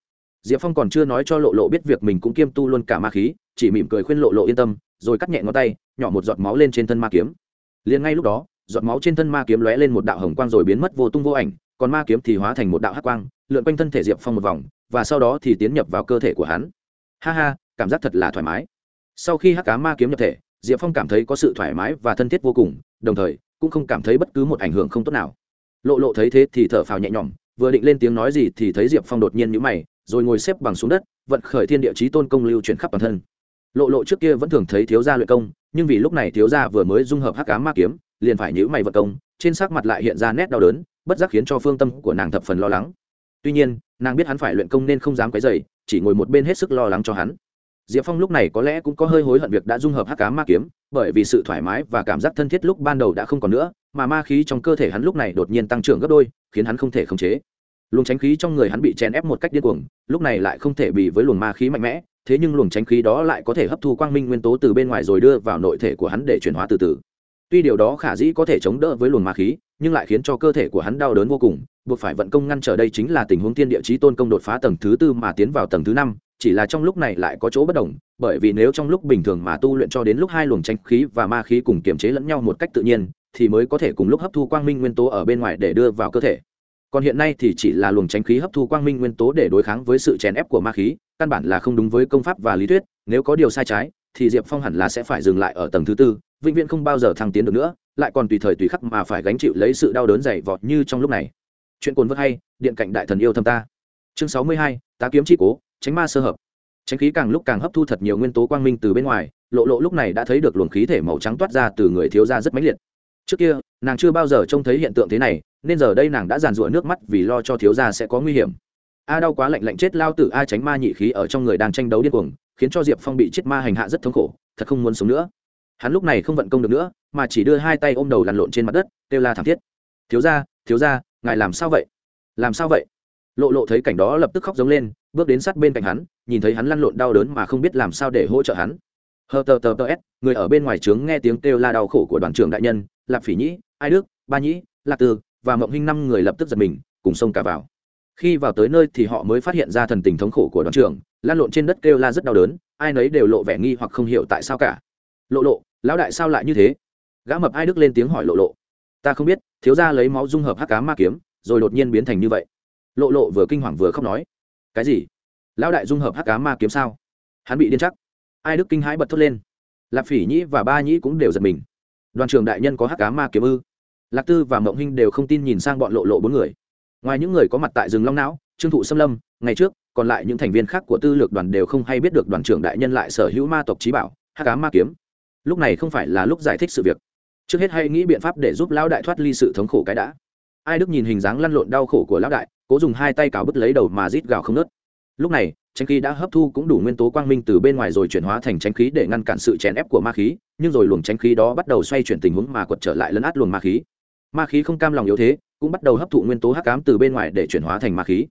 Diệp phong còn chưa nói cho lộ lộ biết việc mình cũng kiêm tu luôn cả ma khí, chỉ mỉm cười khuyên lộ lộ yên tâm, rồi cắt nhẹ ngón tay, nhỏ một giọt máu lên trên thân ma kiếm. Liền ngay lúc đó, giọt máu trên thân ma kiếm lóe lên một đạo hồng quang rồi biến mất vô tung vô ảnh, còn ma kiếm thì hóa thành một đạo hắc quang, lượn quanh thân thể diệp phong một vòng và sau đó thì tiến nhập vào cơ thể của hắn. Ha ha, cảm giác thật là thoải mái. Sau khi hắc cá ma kiếm nhập thể, diệp phong cảm thấy có sự thoải mái và thân thiết vô cùng, đồng thời, cũng không cảm thấy bất cứ một ảnh hưởng không tốt nào. Lộ lộ thấy thế thì thở phào nhẹ nhõm, vừa định lên tiếng nói gì thì thấy diệp phong đột nhiên nhữ mày, rồi ngồi xếp bằng xuống đất, vận khởi thiên địa chí tôn công lưu chuyển khắp bản thân. Lộ lộ trước kia vẫn thường thấy thiếu gia luyện công, nhưng vì lúc này thiếu gia vừa mới dung hợp hắc cá ma kiếm, liền phải nhữ mày vận công, trên sắc mặt lại hiện ra nét đau đớn, bất giác khiến cho phương tâm của nàng thập phần lo lắng. Tuy nhiên nàng biết hắn phải luyện công nên không dám quấy dày chỉ ngồi một bên hết sức lo lắng cho hắn. Diệp phong lúc này có lẽ cũng có hơi hối hận việc đã dung hợp hắc cá ma kiếm, bởi vì sự thoải mái và cảm giác thân thiết lúc ban đầu đã không còn nữa, mà ma khí trong cơ thể hắn lúc này đột nhiên tăng trưởng gấp đôi, khiến hắn không thể khống chế. Luồng tránh khí trong người hắn bị chèn ép một cách điên cuồng, lúc này lại không thể bị với luồng ma khí mạnh mẽ, thế nhưng luồng tránh khí đó lại có thể hấp thu quang minh nguyên tố từ bên ngoài rồi đưa vào nội thể của hắn để chuyển hóa từ từ. Tuy điều đó khả dĩ có thể chống đỡ với luồng ma khí nhưng lại khiến cho cơ thể của hắn đau đớn vô cùng, buộc phải vận công ngăn trở đây chính là tình huống tiên địa chí tôn công đột phá tầng thứ tư mà tiến vào tầng thứ năm, chỉ là trong lúc này lại có chỗ bất đồng, bởi vì nếu trong lúc bình thường mà tu luyện cho đến lúc hai luồng tranh khí và ma khí cùng kiềm chế lẫn nhau một cách tự nhiên, thì mới có thể cùng lúc hấp thu quang minh nguyên tố ở bên ngoài để đưa vào cơ thể. Còn hiện nay thì chỉ là luồng tranh khí hấp thu quang minh nguyên tố để đối kháng với sự chèn ép của ma khí, căn bản là không đúng với công pháp và lý thuyết, nếu có điều sai trái, thì diệp phong hẳn là sẽ phải dừng lại ở tầng thứ tư vĩnh viễn không bao giờ thăng tiến được nữa, lại còn tùy thời tùy khắc mà phải gánh chịu lấy sự đau đớn dày vọt như trong lúc này. Chuyện cồn vớt hay, điện cạnh đại thần yêu thâm ta. Chương sáu mươi hai, tá kiếm chi cố, tránh ma sơ hợp. Tránh khí càng lúc càng hấp thu thật nhiều nguyên tố quang minh từ bên ngoài, lộ lộ lúc này đã thấy được luồng khí thể màu trắng toát ra từ người thiếu gia rất mãnh liệt. Trước kia, nàng chưa bao giờ trông thấy hiện tượng thế này, nên giờ đây nàng đã giàn rủa nước mắt vì lo cho thiếu gia sẽ có nguy hiểm. A đau quá lạnh lạnh chết lao tử, a tránh ma nhị khí ở trong người đang tranh đấu điên cuồng, khiến cho diệp phong bị chết ma hành hạ rất thống khổ, thật không muốn sống nữa hắn lúc này không vận công được nữa, mà chỉ đưa hai tay ôm đầu lăn lộn trên mặt đất, kêu la thảm thiết. Thiếu gia thiếu gia, ngài làm sao vậy? Làm sao vậy? Lộ lộ thấy cảnh đó lập tức khóc giống lên, bước đến sát bên cạnh hắn, nhìn thấy hắn lăn lộn đau đớn mà không biết làm sao để hỗ trợ hắn. Hờ tờ tờ tờ s, người ở bên ngoài trướng nghe tiếng kêu la đau khổ của đoàn trưởng đại nhân lạp phỉ nhĩ, ai đức, ba nhĩ, lạc tư và mộng hinh năm người lập tức giật mình, cùng xông cả vào. Khi vào tới nơi thì họ mới phát hiện ra thần tình thống khổ của đoàn trưởng lan lộn trên đất kêu la rất đau đớn, ai nấy đều lộ vẻ nghi hoặc không hiểu tại sao cả lộ lộ, lão đại sao lại như thế? Gã mập ai đức lên tiếng hỏi lộ lộ. Ta không biết, thiếu gia lấy máu dung hợp hắc cá ma kiếm, rồi đột nhiên biến thành như vậy. Lộ lộ vừa kinh hoàng vừa khóc nói. Cái gì? Lão đại dung hợp hắc cá ma kiếm sao? Hắn bị điên chắc. Ai đức kinh hãi bật thốt lên. Lạp phỉ nhĩ và ba nhĩ cũng đều giật mình. Đoàn trưởng đại nhân có hắc cá ma kiếm ư? Lạc tư và mộng hinh đều không tin nhìn sang bọn lộ lộ bốn người. Ngoài những người có mặt tại rừng long não, trương thụ xâm lâm, ngày trước, còn lại những thành viên khác của tư lược đoàn đều không hay biết được đoàn trưởng đại nhân lại sở hữu ma tộc trí bảo, hắc cá ma kiếm lúc này không phải là lúc giải thích sự việc. Trước hết hay nghĩ biện pháp để giúp lão đại thoát ly sự thống khổ cái đã. Ai đức nhìn hình dáng lăn lộn đau khổ của lão đại, cố dùng hai tay cào bứt lấy đầu mà rít gào không nớt lúc này tranh khí đã hấp thu cũng đủ nguyên tố quang minh từ bên ngoài rồi chuyển hóa thành tranh khí để ngăn cản sự chèn ép của ma khí, nhưng rồi luồng tranh khí đó bắt đầu xoay chuyển tình huống mà quật trở lại lấn át luồng ma khí. Ma khí không cam lòng yếu thế, cũng bắt đầu hấp thụ nguyên tố hắc ám từ bên ngoài để chuyển hóa thành ma khí.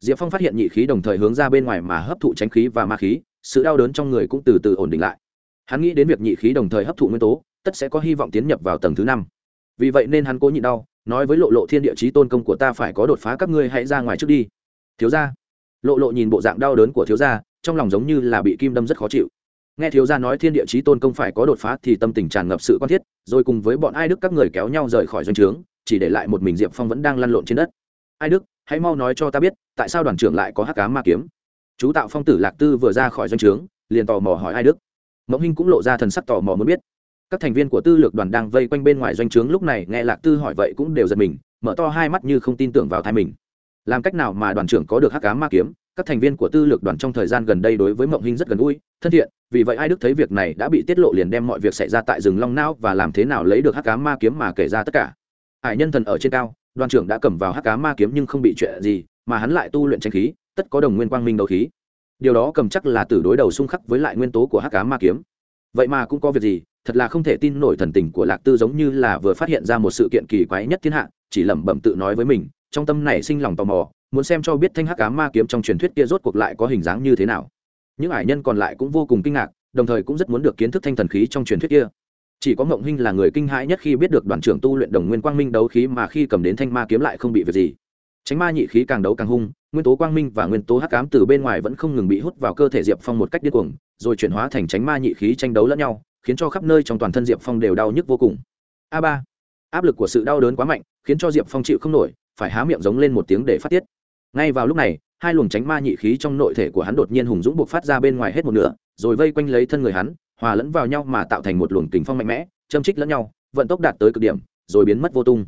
Diệp phong phát hiện nhị khí đồng thời hướng ra bên ngoài mà hấp thụ tránh khí và ma khí, sự đau đớn trong người cũng từ từ ổn định lại hắn nghĩ đến việc nhị khí đồng thời hấp thụ nguyên tố, tất sẽ có hy vọng tiến nhập vào tầng thứ năm. Vì vậy nên hắn cố nhịn đau, nói với lộ lộ thiên địa chí tôn công của ta phải có đột phá, các ngươi hãy ra ngoài trước đi. Thiếu gia. Lộ lộ nhìn bộ dạng đau đớn của thiếu gia, trong lòng giống như là bị kim đâm rất khó chịu. Nghe thiếu gia nói thiên địa chí tôn công phải có đột phá thì tâm tình tràn ngập sự quan thiết, rồi cùng với bọn ai đức các người kéo nhau rời khỏi doanh trướng, chỉ để lại một mình diệp phong vẫn đang lăn lộn trên đất. Ai đức, hãy mau nói cho ta biết, tại sao đoàn trưởng lại có hắc cá ma kiếm? Chú tạo phong tử lạc tư vừa ra khỏi doanh trướng, liền tò mò hỏi ai đức mẫu hinh cũng lộ ra thần sắc tò mò muốn biết. Các thành viên của tư lược đoàn đang vây quanh bên ngoài doanh trướng lúc này nghe lạc tư hỏi vậy cũng đều giật mình, mở to hai mắt như không tin tưởng vào thai mình. Làm cách nào mà đoàn trưởng có được hắc cá ma kiếm? Các thành viên của tư lược đoàn trong thời gian gần đây đối với mộng hinh rất gần gũi, thân thiện, vì vậy ai đức thấy việc này đã bị tiết lộ liền đem mọi việc xảy ra tại rừng long não và làm thế nào lấy được hắc cá ma kiếm mà kể ra tất cả. Hải nhân thần ở trên cao, đoàn trưởng đã cầm vào hắc cá ma kiếm nhưng không bị chuyện gì, mà hắn lại tu luyện tranh khí, tất có đồng nguyên quang minh đấu khí điều đó cầm chắc là từ đối đầu xung khắc với lại nguyên tố của hắc cá ma kiếm. Vậy mà cũng có việc gì, thật là không thể tin nổi thần tình của lạc tư giống như là vừa phát hiện ra một sự kiện kỳ quái nhất thiên hạ, chỉ lẩm bẩm tự nói với mình, trong tâm này sinh lòng tò mò, muốn xem cho biết thanh hắc cá ma kiếm trong truyền thuyết kia rốt cuộc lại có hình dáng như thế nào. Những ải nhân còn lại cũng vô cùng kinh ngạc, đồng thời cũng rất muốn được kiến thức thanh thần khí trong truyền thuyết kia. Chỉ có mộng hinh là người kinh hãi nhất khi biết được đoàn trưởng tu luyện đồng nguyên quang minh đấu khí mà khi cầm đến thanh ma kiếm lại không bị việc gì tránh ma nhị khí càng đấu càng hung, nguyên tố quang minh và nguyên tố hắc ám từ bên ngoài vẫn không ngừng bị hút vào cơ thể diệp phong một cách điên cuồng, rồi chuyển hóa thành tránh ma nhị khí tranh đấu lẫn nhau, khiến cho khắp nơi trong toàn thân diệp phong đều đau nhức vô cùng. A ba, áp lực của sự đau đớn quá mạnh, khiến cho diệp phong chịu không nổi, phải há miệng giống lên một tiếng để phát tiết. Ngay vào lúc này, hai luồng tránh ma nhị khí trong nội thể của hắn đột nhiên hùng dũng buộc phát ra bên ngoài hết một nửa, rồi vây quanh lấy thân người hắn, hòa lẫn vào nhau mà tạo thành một luồng kình phong mạnh mẽ, châm trích lẫn nhau, vận tốc đạt tới cực điểm, rồi biến mất vô tung.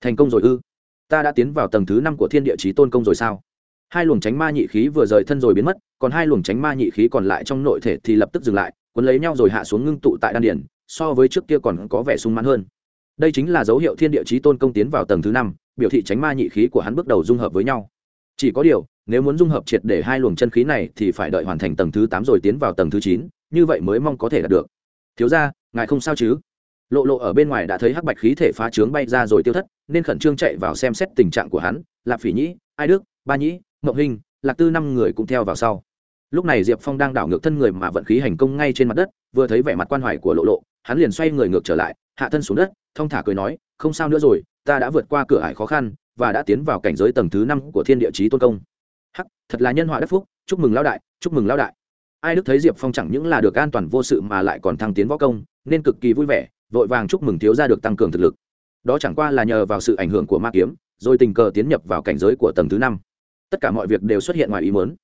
Thành công rồi ư? Ta đã tiến vào tầng thứ năm của thiên địa chí tôn công rồi sao? Hai luồng tránh ma nhị khí vừa rời thân rồi biến mất, còn hai luồng tránh ma nhị khí còn lại trong nội thể thì lập tức dừng lại, quấn lấy nhau rồi hạ xuống ngưng tụ tại đan điển so với trước kia còn có vẻ sung mãn hơn. Đây chính là dấu hiệu thiên địa chí tôn công tiến vào tầng thứ năm, biểu thị tránh ma nhị khí của hắn bước đầu dung hợp với nhau. Chỉ có điều, nếu muốn dung hợp triệt để hai luồng chân khí này thì phải đợi hoàn thành tầng thứ tám rồi tiến vào tầng thứ chín, như vậy mới mong có thể đạt được. Thiếu ra ngài không sao chứ? Lộ lộ ở bên ngoài đã thấy hắc bạch khí thể phá trướng bay ra rồi tiêu thất, nên khẩn trương chạy vào xem xét tình trạng của hắn. Lạp phỉ nhĩ, ai đức, ba nhĩ, mộng hình, lạc tư năm người cũng theo vào sau. Lúc này diệp phong đang đảo ngược thân người mà vận khí hành công ngay trên mặt đất, vừa thấy vẻ mặt quan hoài của lộ lộ, hắn liền xoay người ngược trở lại, hạ thân xuống đất, thong thả cười nói, không sao nữa rồi, ta đã vượt qua cửa ải khó khăn và đã tiến vào cảnh giới tầng thứ năm của thiên địa chí tôn công. Hắc, thật là nhân họa đất phúc, chúc mừng lão đại, chúc mừng lão đại. Ai đức thấy diệp phong chẳng những là được an toàn vô sự mà lại còn thăng tiến võ công, nên cực kỳ vui vẻ vội vàng chúc mừng thiếu gia được tăng cường thực lực. Đó chẳng qua là nhờ vào sự ảnh hưởng của ma kiếm, rồi tình cờ tiến nhập vào cảnh giới của tầng thứ năm. Tất cả mọi việc đều xuất hiện ngoài ý muốn.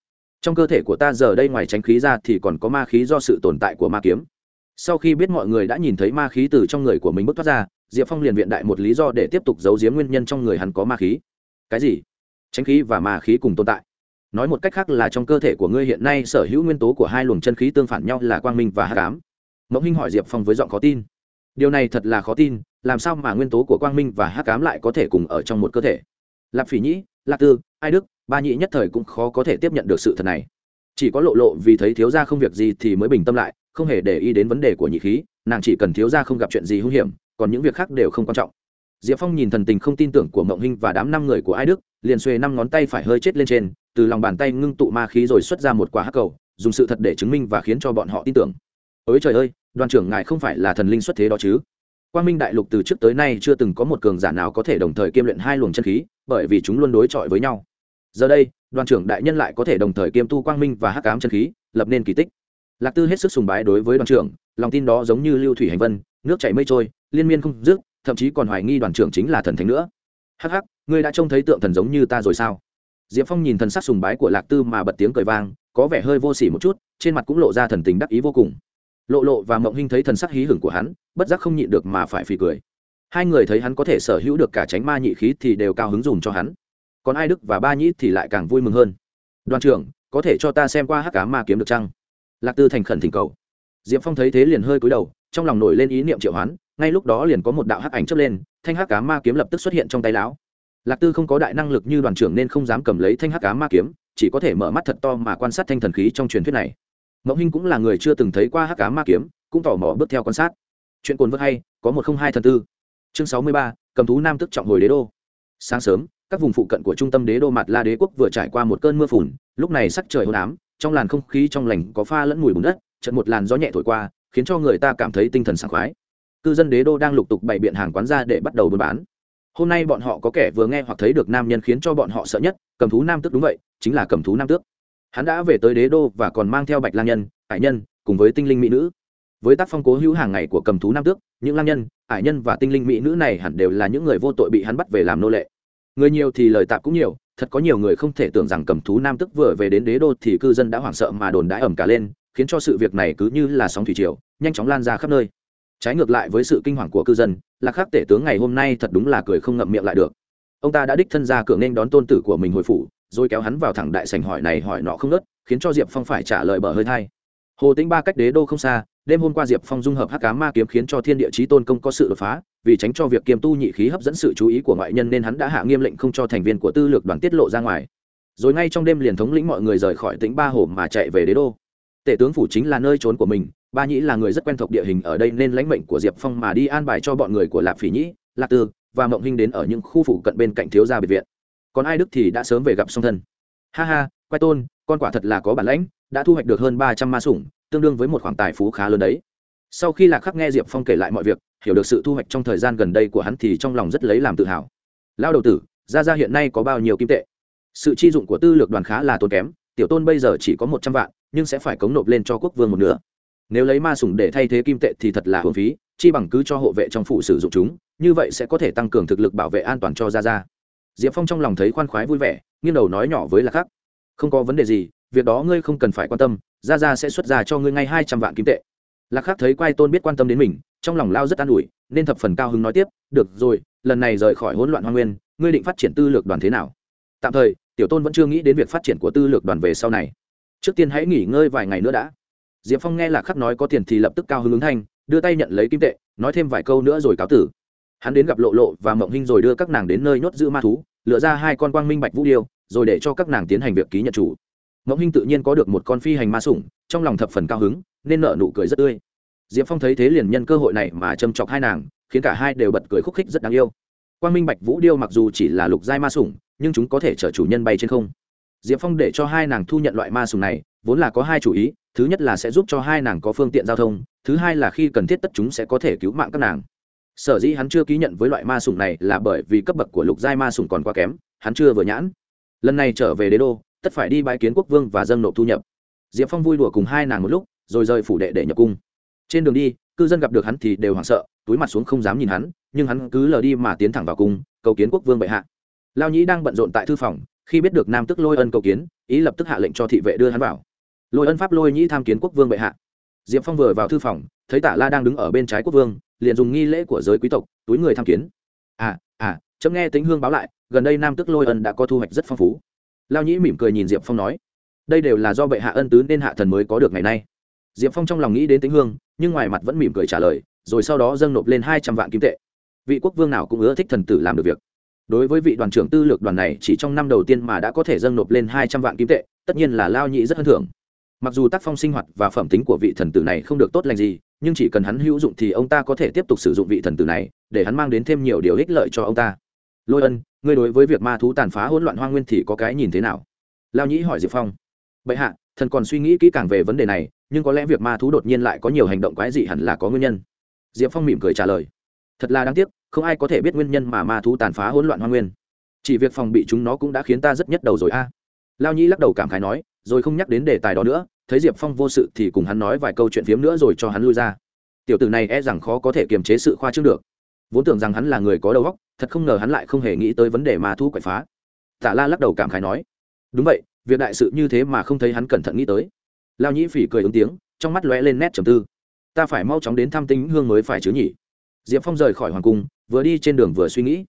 Trong cơ thể của ta giờ đây ngoài tránh khí ra thì còn có ma khí do sự tồn tại của ma kiếm. Sau khi biết mọi người đã nhìn thấy ma khí từ trong người của mình bước thoát ra, diệp phong liền viện đại một lý do để tiếp tục giấu giếm nguyên nhân trong người hắn có ma khí. Cái gì? Tránh khí và ma khí cùng tồn tại. Nói một cách khác là trong cơ thể của ngươi hiện nay sở hữu nguyên tố của hai luồng chân khí tương phản nhau là quang minh và hắc ám. mẫu hinh hỏi diệp phong với giọng khó tin điều này thật là khó tin, làm sao mà nguyên tố của quang minh và hắc cám lại có thể cùng ở trong một cơ thể? Lạp phỉ nhĩ lạc tư, ai đức, ba nhĩ nhất thời cũng khó có thể tiếp nhận được sự thật này. Chỉ có lộ lộ vì thấy thiếu gia không việc gì thì mới bình tâm lại, không hề để ý đến vấn đề của nhị khí, nàng chỉ cần thiếu gia không gặp chuyện gì hung hiểm, còn những việc khác đều không quan trọng. Diệp phong nhìn thần tình không tin tưởng của mộng hinh và đám năm người của ai đức, liền xuề năm ngón tay phải hơi chết lên trên, từ lòng bàn tay ngưng tụ ma khí rồi xuất ra một quả hắc cầu, dùng sự thật để chứng minh và khiến cho bọn họ tin tưởng. Ôi trời ơi đoàn trưởng ngài không phải là thần linh xuất thế đó chứ? Quang minh đại lục từ trước tới nay chưa từng có một cường giả nào có thể đồng thời kiêm luyện hai luồng chân khí, bởi vì chúng luôn đối chọi với nhau. Giờ đây, đoàn trưởng đại nhân lại có thể đồng thời kiêm tu quang minh và hắc ám chân khí, lập nên kỳ tích. Lạc tư hết sức sùng bái đối với đoàn trưởng, lòng tin đó giống như lưu thủy hành vân, nước chảy mây trôi, liên miên không dứt, thậm chí còn hoài nghi đoàn trưởng chính là thần thánh nữa. Hắc hắc, ngươi đã trông thấy tượng thần giống như ta rồi sao? Diệp phong nhìn thần sắc sùng bái của lạc tư mà bật tiếng cười vang, có vẻ hơi vô s ỉ một chút, trên mặt cũng lộ ra thần tình đắc ý vô cùng lộ lộ và mộng hinh thấy thần sắc hí hửng của hắn, bất giác không nhịn được mà phải phì cười. Hai người thấy hắn có thể sở hữu được cả tránh ma nhị khí thì đều cao hứng dùm cho hắn. Còn ai đức và ba nhĩ thì lại càng vui mừng hơn. Đoàn trưởng, có thể cho ta xem qua hắc cá ma kiếm được chăng? Lạc tư thành khẩn thỉnh cầu. Diệp phong thấy thế liền hơi cúi đầu, trong lòng nổi lên ý niệm triệu hoán, ngay lúc đó liền có một đạo hắc ảnh chớp lên, thanh hắc cá ma kiếm lập tức xuất hiện trong tay lão. Lạc tư không có đại năng lực như đoàn trưởng nên không dám cầm lấy thanh hắc cá ma kiếm, chỉ có thể mở mắt thật to mà quan sát thanh thần khí trong truyền thuyết này mậu hinh cũng là người chưa từng thấy qua hắc cá ma kiếm, cũng tỏ mò bước theo quan sát. Chuyện cồn vớt hay, có một không hai thần tư. Chương sáu mươi ba, cầm thú nam tức trọng hồi đế đô. Sáng sớm, các vùng phụ cận của trung tâm đế đô mặt la đế quốc vừa trải qua một cơn mưa phùn, lúc này sắc trời hôn ám, trong làn không khí trong lành có pha lẫn mùi bùn đất trận một làn gió nhẹ thổi qua, khiến cho người ta cảm thấy tinh thần sảng khoái. Cư dân đế đô đang lục tục bày biện hàng quán ra để bắt đầu buôn bán. Hôm nay bọn họ có kẻ vừa nghe hoặc thấy được nam nhân khiến cho bọn họ sợ nhất, cầm thú nam tước đúng vậy, chính là cầm thú nam tước hắn đã về tới đế đô và còn mang theo bạch lang nhân hải nhân cùng với tinh linh mỹ nữ. Với tác phong cố hữu hàng ngày của cầm thú nam tước, những lang nhân hải nhân và tinh linh mỹ nữ này hẳn đều là những người vô tội bị hắn bắt về làm nô lệ. Người nhiều thì lời tạp cũng nhiều, thật có nhiều người không thể tưởng rằng cầm thú nam Tước vừa về đến đế đô thì cư dân đã hoảng sợ mà đồn đãi ẩm cả lên, khiến cho sự việc này cứ như là sóng thủy triều, nhanh chóng lan ra khắp nơi. Trái ngược lại với sự kinh hoàng của cư dân, lạc khắc tể tướng ngày hôm nay thật đúng là cười không ngậm miệng lại được. Ông ta đã đích thân ra cửa nên đón tôn tử của mình hồi phủ rồi kéo hắn vào thẳng đại sảnh hỏi này hỏi nọ không nớt, khiến cho diệp phong phải trả lời bở hơi thay. hồ tĩnh ba cách đế đô không xa, đêm hôm qua diệp phong dung hợp hắc cá ma kiếm khiến cho thiên địa chí tôn công có sự đột phá, vì tránh cho việc kiềm tu nhị khí hấp dẫn sự chú ý của ngoại nhân nên hắn đã hạ nghiêm lệnh không cho thành viên của tư lược đoàn tiết lộ ra ngoài. Rồi ngay trong đêm liền thống lĩnh mọi người rời khỏi tỉnh ba hồ mà chạy về đế đô. Tể tướng phủ chính là nơi trốn của mình, ba nhĩ là người rất quen thuộc địa hình ở đây nên lãnh mệnh của diệp phong mà đi an bài cho bọn người của lạp phỉ nhĩ lạc tư và mộng hinh đến ở những khu phủ cận bên cạnh thiếu gia biệt viện còn ai đức thì đã sớm về gặp song thân. Ha ha, quay tôn, con quả thật là có bản lãnh, đã thu hoạch được hơn ba trăm ma sủng, tương đương với một khoản tài phú khá lớn đấy. Sau khi lạc khắc nghe diệp phong kể lại mọi việc, hiểu được sự thu hoạch trong thời gian gần đây của hắn thì trong lòng rất lấy làm tự hào. Lao đầu tử ra ra hiện nay có bao nhiêu kim tệ? Sự chi dụng của tư lược đoàn khá là tốn kém, tiểu tôn bây giờ chỉ có một trăm vạn, nhưng sẽ phải cống nộp lên cho quốc vương một nửa. Nếu lấy ma sủng để thay thế kim tệ thì thật là hồn phí, chi bằng cứ cho hộ vệ trong phủ sử dụng chúng, như vậy sẽ có thể tăng cường thực lực bảo vệ an toàn cho ra ra diệp phong trong lòng thấy khoan khoái vui vẻ, nghiêng đầu nói nhỏ với lạc khắc không có vấn đề gì, việc đó ngươi không cần phải quan tâm ra ra sẽ xuất ra cho ngươi ngay hai trăm vạn kim tệ. Lạc khắc thấy quai tôn biết quan tâm đến mình, trong lòng lao rất an ủi, nên thập phần cao hứng nói tiếp, được rồi, lần này rời khỏi hỗn loạn hoa nguyên, ngươi định phát triển tư lược đoàn thế nào? Tạm thời, tiểu tôn vẫn chưa nghĩ đến việc phát triển của tư lược đoàn về sau này. Trước tiên hãy nghỉ ngơi vài ngày nữa đã. Diệp phong nghe lạc khắc nói có tiền thì lập tức cao hứng ứng thanh, đưa tay nhận lấy kim tệ, nói thêm vài câu nữa rồi cáo tử hắn đến gặp lộ lộ và mộng hinh rồi đưa các nàng đến nơi nhốt giữ ma thú, lựa ra hai con quang minh bạch vũ điêu, rồi để cho các nàng tiến hành việc ký nhận chủ. Mộng hinh tự nhiên có được một con phi hành ma sủng, trong lòng thập phần cao hứng, nên nợ nụ cười rất tươi. Diệp phong thấy thế liền nhân cơ hội này mà châm chọc hai nàng, khiến cả hai đều bật cười khúc khích rất đáng yêu. Quang minh bạch vũ điêu mặc dù chỉ là lục giai ma sủng, nhưng chúng có thể chở chủ nhân bay trên không. Diệp phong để cho hai nàng thu nhận loại ma sủng này, vốn là có hai chủ ý, thứ nhất là sẽ giúp cho hai nàng có phương tiện giao thông, thứ hai là khi cần thiết tất chúng sẽ có thể cứu mạng các nàng sở dĩ hắn chưa ký nhận với loại ma sủng này là bởi vì cấp bậc của lục giai ma sủng còn quá kém, hắn chưa vừa nhãn. Lần này trở về đế đô, tất phải đi bãi kiến quốc vương và dâng nộp thu nhập. Diệp phong vui đùa cùng hai nàng một lúc, rồi rời phủ đệ để nhập cung. Trên đường đi, cư dân gặp được hắn thì đều hoảng sợ, túi mặt xuống không dám nhìn hắn, nhưng hắn cứ lờ đi mà tiến thẳng vào cung, cầu kiến quốc vương bệ hạ. Lao nhĩ đang bận rộn tại thư phòng, khi biết được nam tức lôi ân cầu kiến, ý lập tức hạ lệnh cho thị vệ đưa hắn vào. Lôi ân pháp lôi nhĩ tham kiến quốc vương bệ hạ. Diệp phong vừa vào thư phòng, thấy tả la đang đứng ở bên trái quốc vương liền dùng nghi lễ của giới quý tộc, túi người tham kiến. À à chấm nghe tính hương báo lại, gần đây nam tức lôi ân đã có thu hoạch rất phong phú. Lao nhĩ mỉm cười nhìn diệp phong nói, đây đều là do bệ hạ ân tứ nên hạ thần mới có được ngày nay. Diệp phong trong lòng nghĩ đến tính hương, nhưng ngoài mặt vẫn mỉm cười trả lời, rồi sau đó dâng nộp lên hai trăm vạn kim tệ. Vị quốc vương nào cũng ưa thích thần tử làm được việc. Đối với vị đoàn trưởng tư lược đoàn này, chỉ trong năm đầu tiên mà đã có thể dâng nộp lên hai trăm vạn kim tệ, tất nhiên là lao Nhĩ rất ân thưởng mặc dù tác phong sinh hoạt và phẩm tính của vị thần tử này không được tốt lành gì, nhưng chỉ cần hắn hữu dụng thì ông ta có thể tiếp tục sử dụng vị thần tử này, để hắn mang đến thêm nhiều điều ích lợi cho ông ta. Lôi ân, ngươi đối với việc ma thú tàn phá hỗn loạn hoa nguyên thì có cái nhìn thế nào? Lao nhĩ hỏi diệp phong. Bệ hạ, thần còn suy nghĩ kỹ càng về vấn đề này, nhưng có lẽ việc ma thú đột nhiên lại có nhiều hành động quái dị hẳn là có nguyên nhân. Diệp phong mỉm cười trả lời. Thật là đáng tiếc, không ai có thể biết nguyên nhân mà ma thú tàn phá hỗn loạn hoa nguyên. Chỉ việc phòng bị chúng nó cũng đã khiến ta rất nhất đầu rồi a. À. lao nhĩ lắc đầu cảm khái nói rồi không nhắc đến đề tài đó nữa thấy diệp phong vô sự thì cùng hắn nói vài câu chuyện phiếm nữa rồi cho hắn lui ra. Tiểu tử này e rằng khó có thể kiềm chế sự khoa trương được. Vốn tưởng rằng hắn là người có đầu óc thật không ngờ hắn lại không hề nghĩ tới vấn đề mà thu quậy phá. Tả la lắc đầu cảm khái nói đúng vậy việc đại sự như thế mà không thấy hắn cẩn thận nghĩ tới. Lao nhĩ phỉ cười ứng tiếng trong mắt lóe lên nét trầm tư. Ta phải mau chóng đến thăm tính hương mới phải chứ nhỉ? Diệp phong rời khỏi hoàng cung vừa đi trên đường vừa suy nghĩ.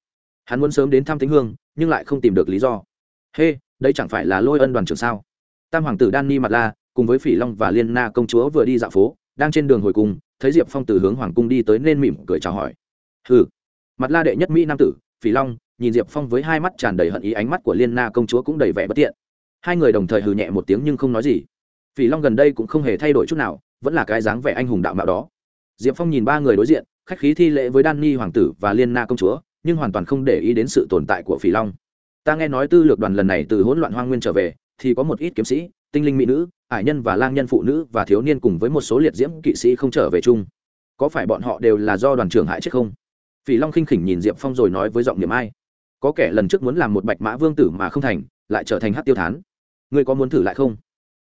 Hắn muốn sớm đến thăm tĩnh hương nhưng lại không tìm được lý do. Hê、hey, đây chẳng phải là lôi ân đoàn trưởng sao? Tam hoàng tử đan ni mặt la, cùng với phỉ long và liên na công chúa vừa đi dạo phố, đang trên đường hồi cung, thấy diệp phong từ hướng hoàng cung đi tới nên mỉm cười chào hỏi. Hừ. Mặt la đệ nhất mỹ nam tử, phỉ long, nhìn diệp phong với hai mắt tràn đầy hận ý, ánh mắt của liên na công chúa cũng đầy vẻ bất tiện. Hai người đồng thời hừ nhẹ một tiếng nhưng không nói gì. Phỉ long gần đây cũng không hề thay đổi chút nào, vẫn là cái dáng vẻ anh hùng đạo mạo đó. Diệp phong nhìn ba người đối diện, khách khí thi lễ với đan ni hoàng tử và liên na công chúa, nhưng hoàn toàn không để ý đến sự tồn tại của phỉ long. Ta nghe nói tư lược đoàn lần này từ hỗn loạn hoang nguyên trở về thì có một ít kiếm sĩ, tinh linh mỹ nữ, ải nhân và lang nhân phụ nữ và thiếu niên cùng với một số liệt diễm kỵ sĩ không trở về chung. Có phải bọn họ đều là do đoàn trưởng hại chết không? Phỉ long khinh khỉnh nhìn diệp phong rồi nói với giọng niệm ai. Có kẻ lần trước muốn làm một bạch mã vương tử mà không thành, lại trở thành hát tiêu thán. Ngươi có muốn thử lại không?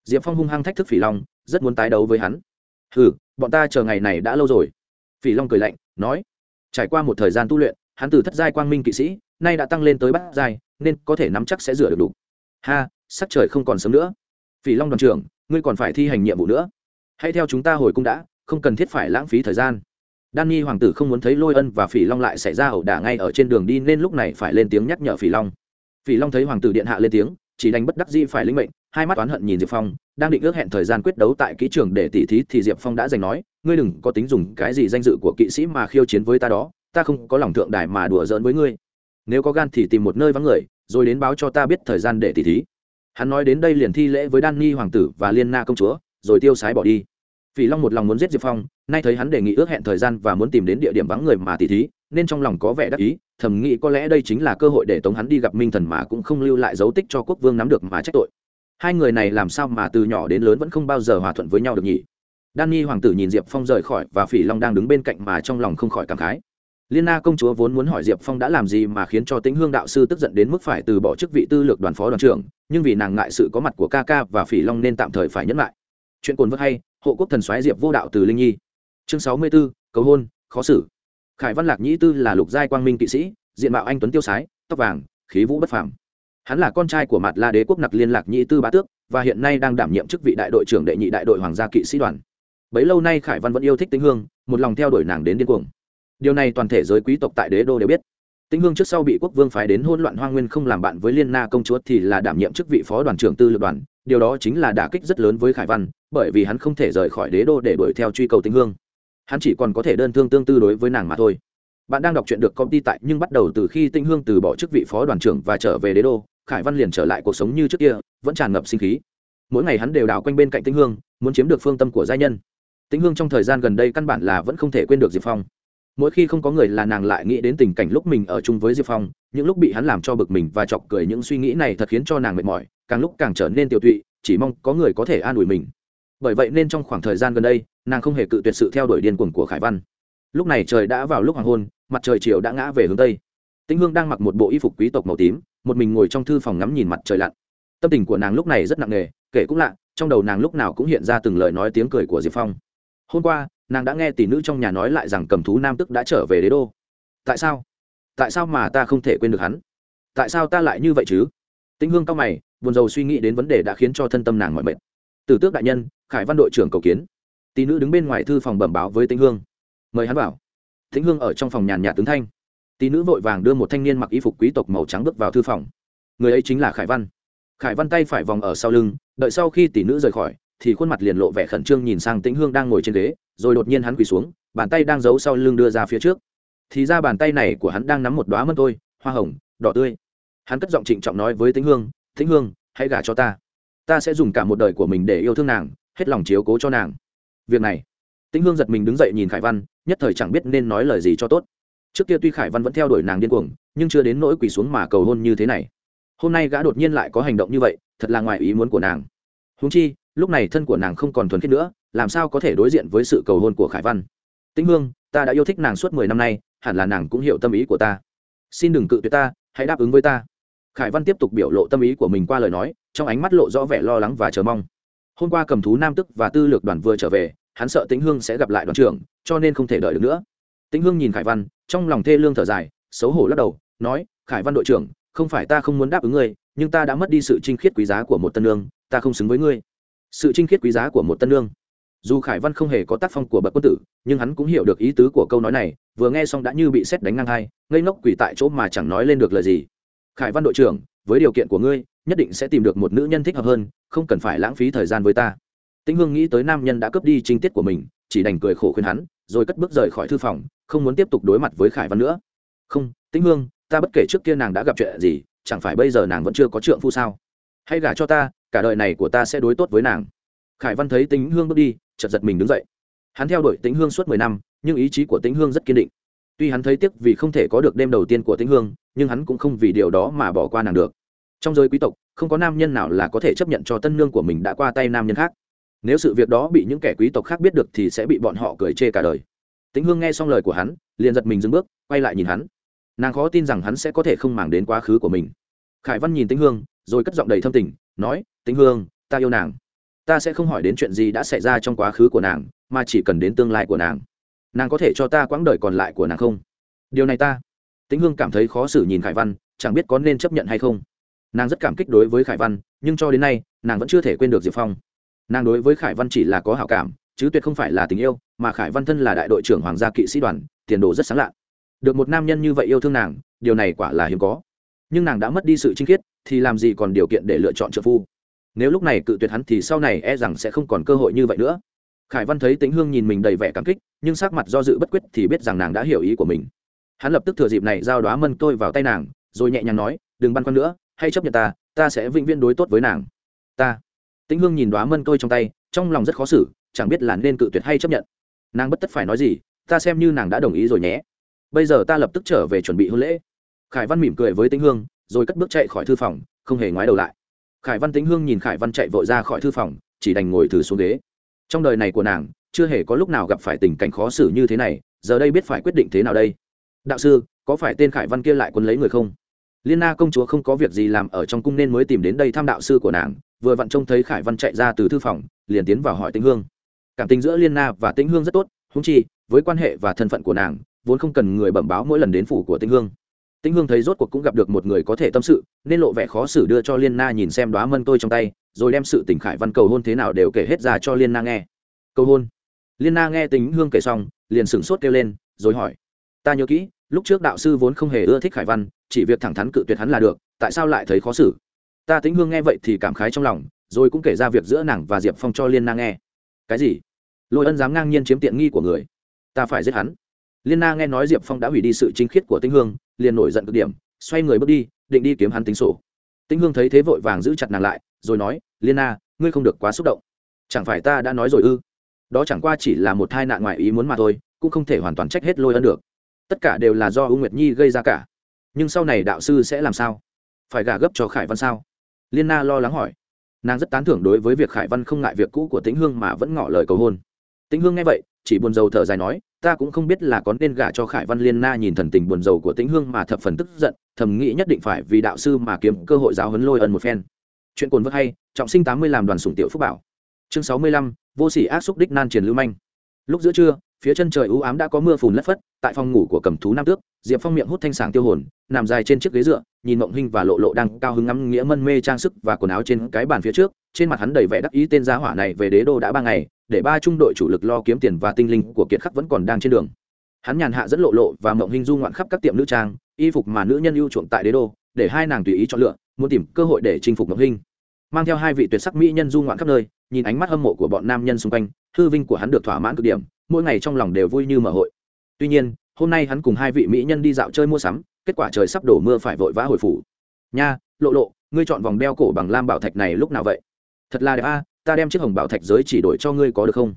Diệp phong hung hăng thách thức phỉ long, rất muốn tái đấu với hắn. Ừ bọn ta chờ ngày này đã lâu rồi. Phỉ long cười lạnh, nói. Trải qua một thời gian tu luyện, hắn từ thất giai quang minh kỵ sĩ, nay đã tăng lên tới bát giai, nên có thể nắm chắc sẽ rửa được đủ. Ha sắc trời không còn sớm nữa. Phỉ long đoàn trưởng, ngươi còn phải thi hành nhiệm vụ nữa. Hãy theo chúng ta hồi cung đã, không cần thiết phải lãng phí thời gian. Đan nhi hoàng tử không muốn thấy lôi ân và phỉ long lại xảy ra ẩu đả ngay ở trên đường đi nên lúc này phải lên tiếng nhắc nhở phỉ long. Phỉ long thấy hoàng tử điện hạ lên tiếng, chỉ đành bất đắc dĩ phải linh mệnh, hai mắt oán hận nhìn diệp phong, đang định ước hẹn thời gian quyết đấu tại kỹ trường để tỉ thí thì diệp phong đã giành nói, ngươi đừng có tính dùng cái gì danh dự của kỵ sĩ mà khiêu chiến với ta đó, ta không có lòng thượng đài mà đùa giỡn với ngươi. Nếu có gan thì tìm một nơi vắng người, rồi đến báo cho ta biết thời gian để tỉ thí hắn nói đến đây liền thi lễ với đan ni hoàng tử và liên na công chúa, rồi tiêu sái bỏ đi. Phỉ long một lòng muốn giết diệp phong, nay thấy hắn đề nghị ước hẹn thời gian và muốn tìm đến địa điểm vắng người mà tỉ thí, nên trong lòng có vẻ đắc ý, thầm nghĩ có lẽ đây chính là cơ hội để tống hắn đi gặp minh thần mà cũng không lưu lại dấu tích cho quốc vương nắm được mà trách tội. Hai người này làm sao mà từ nhỏ đến lớn vẫn không bao giờ hòa thuận với nhau được nhỉ? Danny hoàng tử nhìn Diệp Phong rời khỏi và Phỉ Long đang đứng bên cạnh mà trong lòng không khỏi cảm khái. Liên Na công chúa vốn muốn hỏi Diệp Phong đã làm gì mà khiến cho Tĩnh Hương đạo sư tức giận đến mức phải từ bỏ chức vị tư lược đoàn phó đoàn trưởng, nhưng vì nàng ngại sự có mặt của ca ca và Phỉ Long nên tạm thời phải nhẫn lại. Chuyện cuốn vớt hay, hộ quốc thần soái Diệp Vô đạo từ Linh Nhi. Chương sáu mươi 64, cầu hôn, khó xử. Khải Văn Lạc Nhĩ tư là lục giai quang minh kỵ sĩ, diện mạo anh tuấn tiêu sái, tóc vàng, khí vũ bất phàm. Hắn là con trai của Mạt La Đế quốc Nặc Liên Lạc Nhĩ tư bá tước, và hiện nay đang đảm nhiệm chức vị đại đội trưởng đệ nhị đại đội hoàng gia kỵ sĩ đoàn bấy lâu nay khải văn vẫn yêu thích tĩnh hương một lòng theo đuổi nàng đến điên cuồng điều này toàn thể giới quý tộc tại đế đô đều biết. Tĩnh hương trước sau bị quốc vương phái đến hôn loạn hoa nguyên không làm bạn với liên na công chúa thì là đảm nhiệm chức vị phó đoàn trưởng tư lược đoàn, điều đó chính là đả kích rất lớn với khải văn, bởi vì hắn không thể rời khỏi đế đô để đuổi theo truy cầu tĩnh hương. Hắn chỉ còn có thể đơn thương tương tư đối với nàng mà thôi. Bạn đang đọc chuyện được công ty tại nhưng bắt đầu từ khi tĩnh hương từ bỏ chức vị phó đoàn trưởng và trở về đế đô, khải văn liền trở lại cuộc sống như trước kia, vẫn tràn ngập sinh khí. Mỗi ngày hắn đều đào quanh bên cạnh tĩnh hương, muốn chiếm được phương tâm của giai nhân. Tĩnh hương trong thời gian gần đây căn bản là vẫn không thể quên được diệp phong mỗi khi không có người là nàng lại nghĩ đến tình cảnh lúc mình ở chung với diệp phong, những lúc bị hắn làm cho bực mình và chọc cười những suy nghĩ này thật khiến cho nàng mệt mỏi, càng lúc càng trở nên tiêu tụy, chỉ mong có người có thể an ủi mình. Bởi vậy nên trong khoảng thời gian gần đây, nàng không hề cự tuyệt sự theo đuổi điên cuồng của khải văn. Lúc này trời đã vào lúc hoàng hôn, mặt trời chiều đã ngã về hướng tây. Tĩnh hương đang mặc một bộ y phục quý tộc màu tím, một mình ngồi trong thư phòng ngắm nhìn mặt trời lặn. Tâm tình của nàng lúc này rất nặng nề, kể cũng lạ, trong đầu nàng lúc nào cũng hiện ra từng lời nói tiếng cười của diệp phong. Hôm qua nàng đã nghe tỷ nữ trong nhà nói lại rằng cầm thú nam tức đã trở về đế đô. Tại sao? Tại sao mà ta không thể quên được hắn? Tại sao ta lại như vậy chứ? Tĩnh hương cao mày, buồn rầu suy nghĩ đến vấn đề đã khiến cho thân tâm nàng mọi mệt. Tử tước đại nhân, khải văn đội trưởng cầu kiến. Tỷ nữ đứng bên ngoài thư phòng bẩm báo với tĩnh hương. Mời hắn vào. Tĩnh hương ở trong phòng nhàn nhạt tướng thanh. Tỷ nữ vội vàng đưa một thanh niên mặc y phục quý tộc màu trắng bước vào thư phòng. Người ấy chính là khải văn. Khải văn tay phải vòng ở sau lưng, đợi sau khi tỷ nữ rời khỏi thì khuôn mặt liền lộ vẻ khẩn trương nhìn sang tĩnh hương đang ngồi trên ghế, rồi đột nhiên hắn quỳ xuống, bàn tay đang giấu sau lưng đưa ra phía trước. Thì ra bàn tay này của hắn đang nắm một đoá mân tôi hoa hồng, đỏ tươi. Hắn cất giọng trịnh trọng nói với tĩnh hương tĩnh hương, hãy gả cho ta. Ta sẽ dùng cả một đời của mình để yêu thương nàng, hết lòng chiếu cố cho nàng. Việc này, tĩnh hương giật mình đứng dậy nhìn khải văn, nhất thời chẳng biết nên nói lời gì cho tốt. Trước kia tuy khải văn vẫn theo đuổi nàng điên cuồng, nhưng chưa đến nỗi quỳ xuống mà cầu hôn như thế này. Hôm nay gã đột nhiên lại có hành động như vậy, thật là ngoài ý muốn của nàng. Húng chi lúc này thân của nàng không còn thuần khiết nữa, làm sao có thể đối diện với sự cầu hôn của khải văn? Tĩnh hương, ta đã yêu thích nàng suốt mười năm nay, hẳn là nàng cũng hiểu tâm ý của ta. Xin đừng cự tuyệt ta, hãy đáp ứng với ta. Khải văn tiếp tục biểu lộ tâm ý của mình qua lời nói, trong ánh mắt lộ rõ vẻ lo lắng và chờ mong. Hôm qua cầm thú nam tức và tư lược đoàn vừa trở về, hắn sợ tĩnh hương sẽ gặp lại đoàn trưởng, cho nên không thể đợi được nữa. Tĩnh hương nhìn khải văn, trong lòng thê lương thở dài, xấu hổ lắc đầu, nói, khải văn đội trưởng, không phải ta không muốn đáp ứng ngươi, nhưng ta đã mất đi sự trinh khiết quý giá của một tân lương ta không xứng với ngươi sự trinh khiết quý giá của một tân lương. Dù khải văn không hề có tác phong của bậc quân tử, nhưng hắn cũng hiểu được ý tứ của câu nói này, vừa nghe xong đã như bị xét đánh ngang hai, ngây ngốc quỷ tại chỗ mà chẳng nói lên được lời gì. Khải văn đội trưởng, với điều kiện của ngươi, nhất định sẽ tìm được một nữ nhân thích hợp hơn, không cần phải lãng phí thời gian với ta. Tĩnh hương nghĩ tới nam nhân đã cướp đi trinh tiết của mình, chỉ đành cười khổ khuyên hắn, rồi cất bước rời khỏi thư phòng, không muốn tiếp tục đối mặt với khải văn nữa. Không, tĩnh hương, ta bất kể trước kia nàng đã gặp chuyện gì, chẳng phải bây giờ nàng vẫn chưa có trượng phu sao? Hãy gả cho ta cả đời này của ta sẽ đối tốt với nàng. Khải văn thấy tính hương bước đi, chợt giật mình đứng dậy. Hắn theo đuổi tính hương suốt mười năm, nhưng ý chí của tính hương rất kiên định. Tuy hắn thấy tiếc vì không thể có được đêm đầu tiên của tính hương, nhưng hắn cũng không vì điều đó mà bỏ qua nàng được. Trong giới quý tộc, không có nam nhân nào là có thể chấp nhận cho tân nương của mình đã qua tay nam nhân khác. Nếu sự việc đó bị những kẻ quý tộc khác biết được thì sẽ bị bọn họ cười chê cả đời. Tĩnh hương nghe xong lời của hắn, liền giật mình dừng bước, quay lại nhìn hắn. Nàng khó tin rằng hắn sẽ có thể không màng đến quá khứ của mình. Khải văn nhìn tĩnh hương, rồi cất giọng đầy thâm tình nói, tĩnh hương, ta yêu nàng. Ta sẽ không hỏi đến chuyện gì đã xảy ra trong quá khứ của nàng, mà chỉ cần đến tương lai của nàng. Nàng có thể cho ta quãng đời còn lại của nàng không? Điều này ta. Tĩnh hương cảm thấy khó xử nhìn khải văn, chẳng biết có nên chấp nhận hay không. Nàng rất cảm kích đối với khải văn, nhưng cho đến nay, nàng vẫn chưa thể quên được diệp phong. Nàng đối với khải văn chỉ là có hảo cảm, chứ tuyệt không phải là tình yêu, mà khải văn thân là đại đội trưởng hoàng gia kỵ sĩ đoàn, tiền đồ rất sáng lạ được một nam nhân như vậy yêu thương nàng, điều này quả là hiếm có. Nhưng nàng đã mất đi sự trinh khiết thì làm gì còn điều kiện để lựa chọn trợ phu? Nếu lúc này cự tuyệt hắn thì sau này e rằng sẽ không còn cơ hội như vậy nữa. Khải văn thấy tĩnh hương nhìn mình đầy vẻ cảm kích, nhưng sắc mặt do dự bất quyết thì biết rằng nàng đã hiểu ý của mình. Hắn lập tức thừa dịp này giao đoá mân tôi vào tay nàng, rồi nhẹ nhàng nói, đừng băn khoăn nữa hay chấp nhận ta ta sẽ vĩnh viễn đối tốt với nàng. Ta? Tĩnh hương nhìn đoá mân tôi trong tay, trong lòng rất khó xử, chẳng biết là nên cự tuyệt hay chấp nhận. Nàng bất tất phải nói gì, ta xem như nàng đã đồng ý rồi nhé. Bây giờ ta lập tức trở về chuẩn bị hôn lễ. Khải văn mỉm cười với tĩnh hương rồi cất bước chạy khỏi thư phòng, không hề ngoái đầu lại. Khải văn tĩnh hương nhìn khải văn chạy vội ra khỏi thư phòng, chỉ đành ngồi thử xuống ghế. Trong đời này của nàng, chưa hề có lúc nào gặp phải tình cảnh khó xử như thế này, giờ đây biết phải quyết định thế nào đây? Đạo sư, có phải tên khải văn kia lại quân lấy người không? Liên na công chúa không có việc gì làm ở trong cung nên mới tìm đến đây thăm đạo sư của nàng, vừa vặn trông thấy khải văn chạy ra từ thư phòng, liền tiến vào hỏi tĩnh hương. Cảm tình giữa liên na và tĩnh hương rất tốt húng chi, với quan hệ và thân phận của nàng, vốn không cần người bẩm báo mỗi lần đến phủ của tĩnh hương tĩnh hương thấy rốt cuộc cũng gặp được một người có thể tâm sự, nên lộ vẻ khó xử đưa cho liên na nhìn xem đoá mân tôi trong tay, rồi đem sự tỉnh khải văn cầu hôn thế nào đều kể hết ra cho liên na nghe. Cầu hôn? Liên na nghe tĩnh hương kể xong, liền sửng sốt kêu lên, rồi hỏi. Ta nhớ kỹ, lúc trước đạo sư vốn không hề ưa thích khải văn, chỉ việc thẳng thắn cự tuyệt hắn là được, tại sao lại thấy khó xử? Ta tĩnh hương nghe vậy thì cảm khái trong lòng, rồi cũng kể ra việc giữa nàng và diệp phong cho liên na nghe. Cái gì? Lôi ân dám ngang nhiên chiếm tiện nghi của người. Ta phải giết hắn liên na nghe nói diệp phong đã hủy đi sự chính khiết của tĩnh hương, liền nổi giận cực điểm, xoay người bước đi, định đi kiếm hắn tính sổ. Tĩnh hương thấy thế vội vàng giữ chặt nàng lại, rồi nói, liên na, ngươi không được quá xúc động. Chẳng phải ta đã nói rồi ư? Đó chẳng qua chỉ là một tai nạn ngoài ý muốn mà thôi, cũng không thể hoàn toàn trách hết lôi ân được. Tất cả đều là do u nguyệt nhi gây ra cả. Nhưng sau này đạo sư sẽ làm sao? Phải gả gấp cho khải văn sao? Liên na lo lắng hỏi. Nàng rất tán thưởng đối với việc khải văn không ngại việc cũ của tĩnh hương mà vẫn ngỏ lời cầu hôn. Tĩnh hương nghe vậy chỉ buồn rầu thở dài nói, ta cũng không biết là có nên gả cho khải văn liên na nhìn thần tình buồn rầu của tĩnh hương mà thập phần tức giận, thầm nghĩ nhất định phải vì đạo sư mà kiếm cơ hội giáo huấn lôi ân một phen. Chuyện cồn vớt hay, trọng sinh tám mươi làm đoàn sủng tiểu phúc bảo. Chương sáu mươi lăm, vô sỉ ác xúc đích nan truyền lưu manh. Lúc giữa trưa phía chân trời u ám đã có mưa phùn lất phất, tại phòng ngủ của cầm thú nam tước, diệp phong miệng hút thanh sảng tiêu hồn, nằm dài trên chiếc ghế dựa, nhìn mộng hinh và lộ lộ đang cao hứng ngắm nghĩa mân mê trang sức và quần áo trên cái bàn phía trước, trên mặt hắn đầy vẻ đắc ý tên gia hỏa này về đế đô đã ba ngày, để ba trung đội chủ lực lo kiếm tiền và tinh linh của kiệt khắc vẫn còn đang trên đường. Hắn nhàn hạ dẫn lộ lộ và mộng hinh du ngoạn khắp các tiệm nữ trang, y phục mà nữ nhân ưu chuộng tại đế đô, để hai nàng tùy ý chọn lựa, muốn tìm cơ hội để chinh phục mộng hinh mang theo hai vị tuyệt sắc mỹ nhân du ngoạn khắp nơi, nhìn ánh mắt hâm mộ của bọn nam nhân xung quanh, hư vinh của hắn được thỏa mãn cực điểm, mỗi ngày trong lòng đều vui như mở hội. Tuy nhiên, hôm nay hắn cùng hai vị mỹ nhân đi dạo chơi mua sắm, kết quả trời sắp đổ mưa phải vội vã hồi phủ. Nha, lộ lộ, ngươi chọn vòng đeo cổ bằng lam bảo thạch này lúc nào vậy? Thật là đẹp a, ta đem chiếc hồng bảo thạch giới chỉ đổi cho ngươi có được không?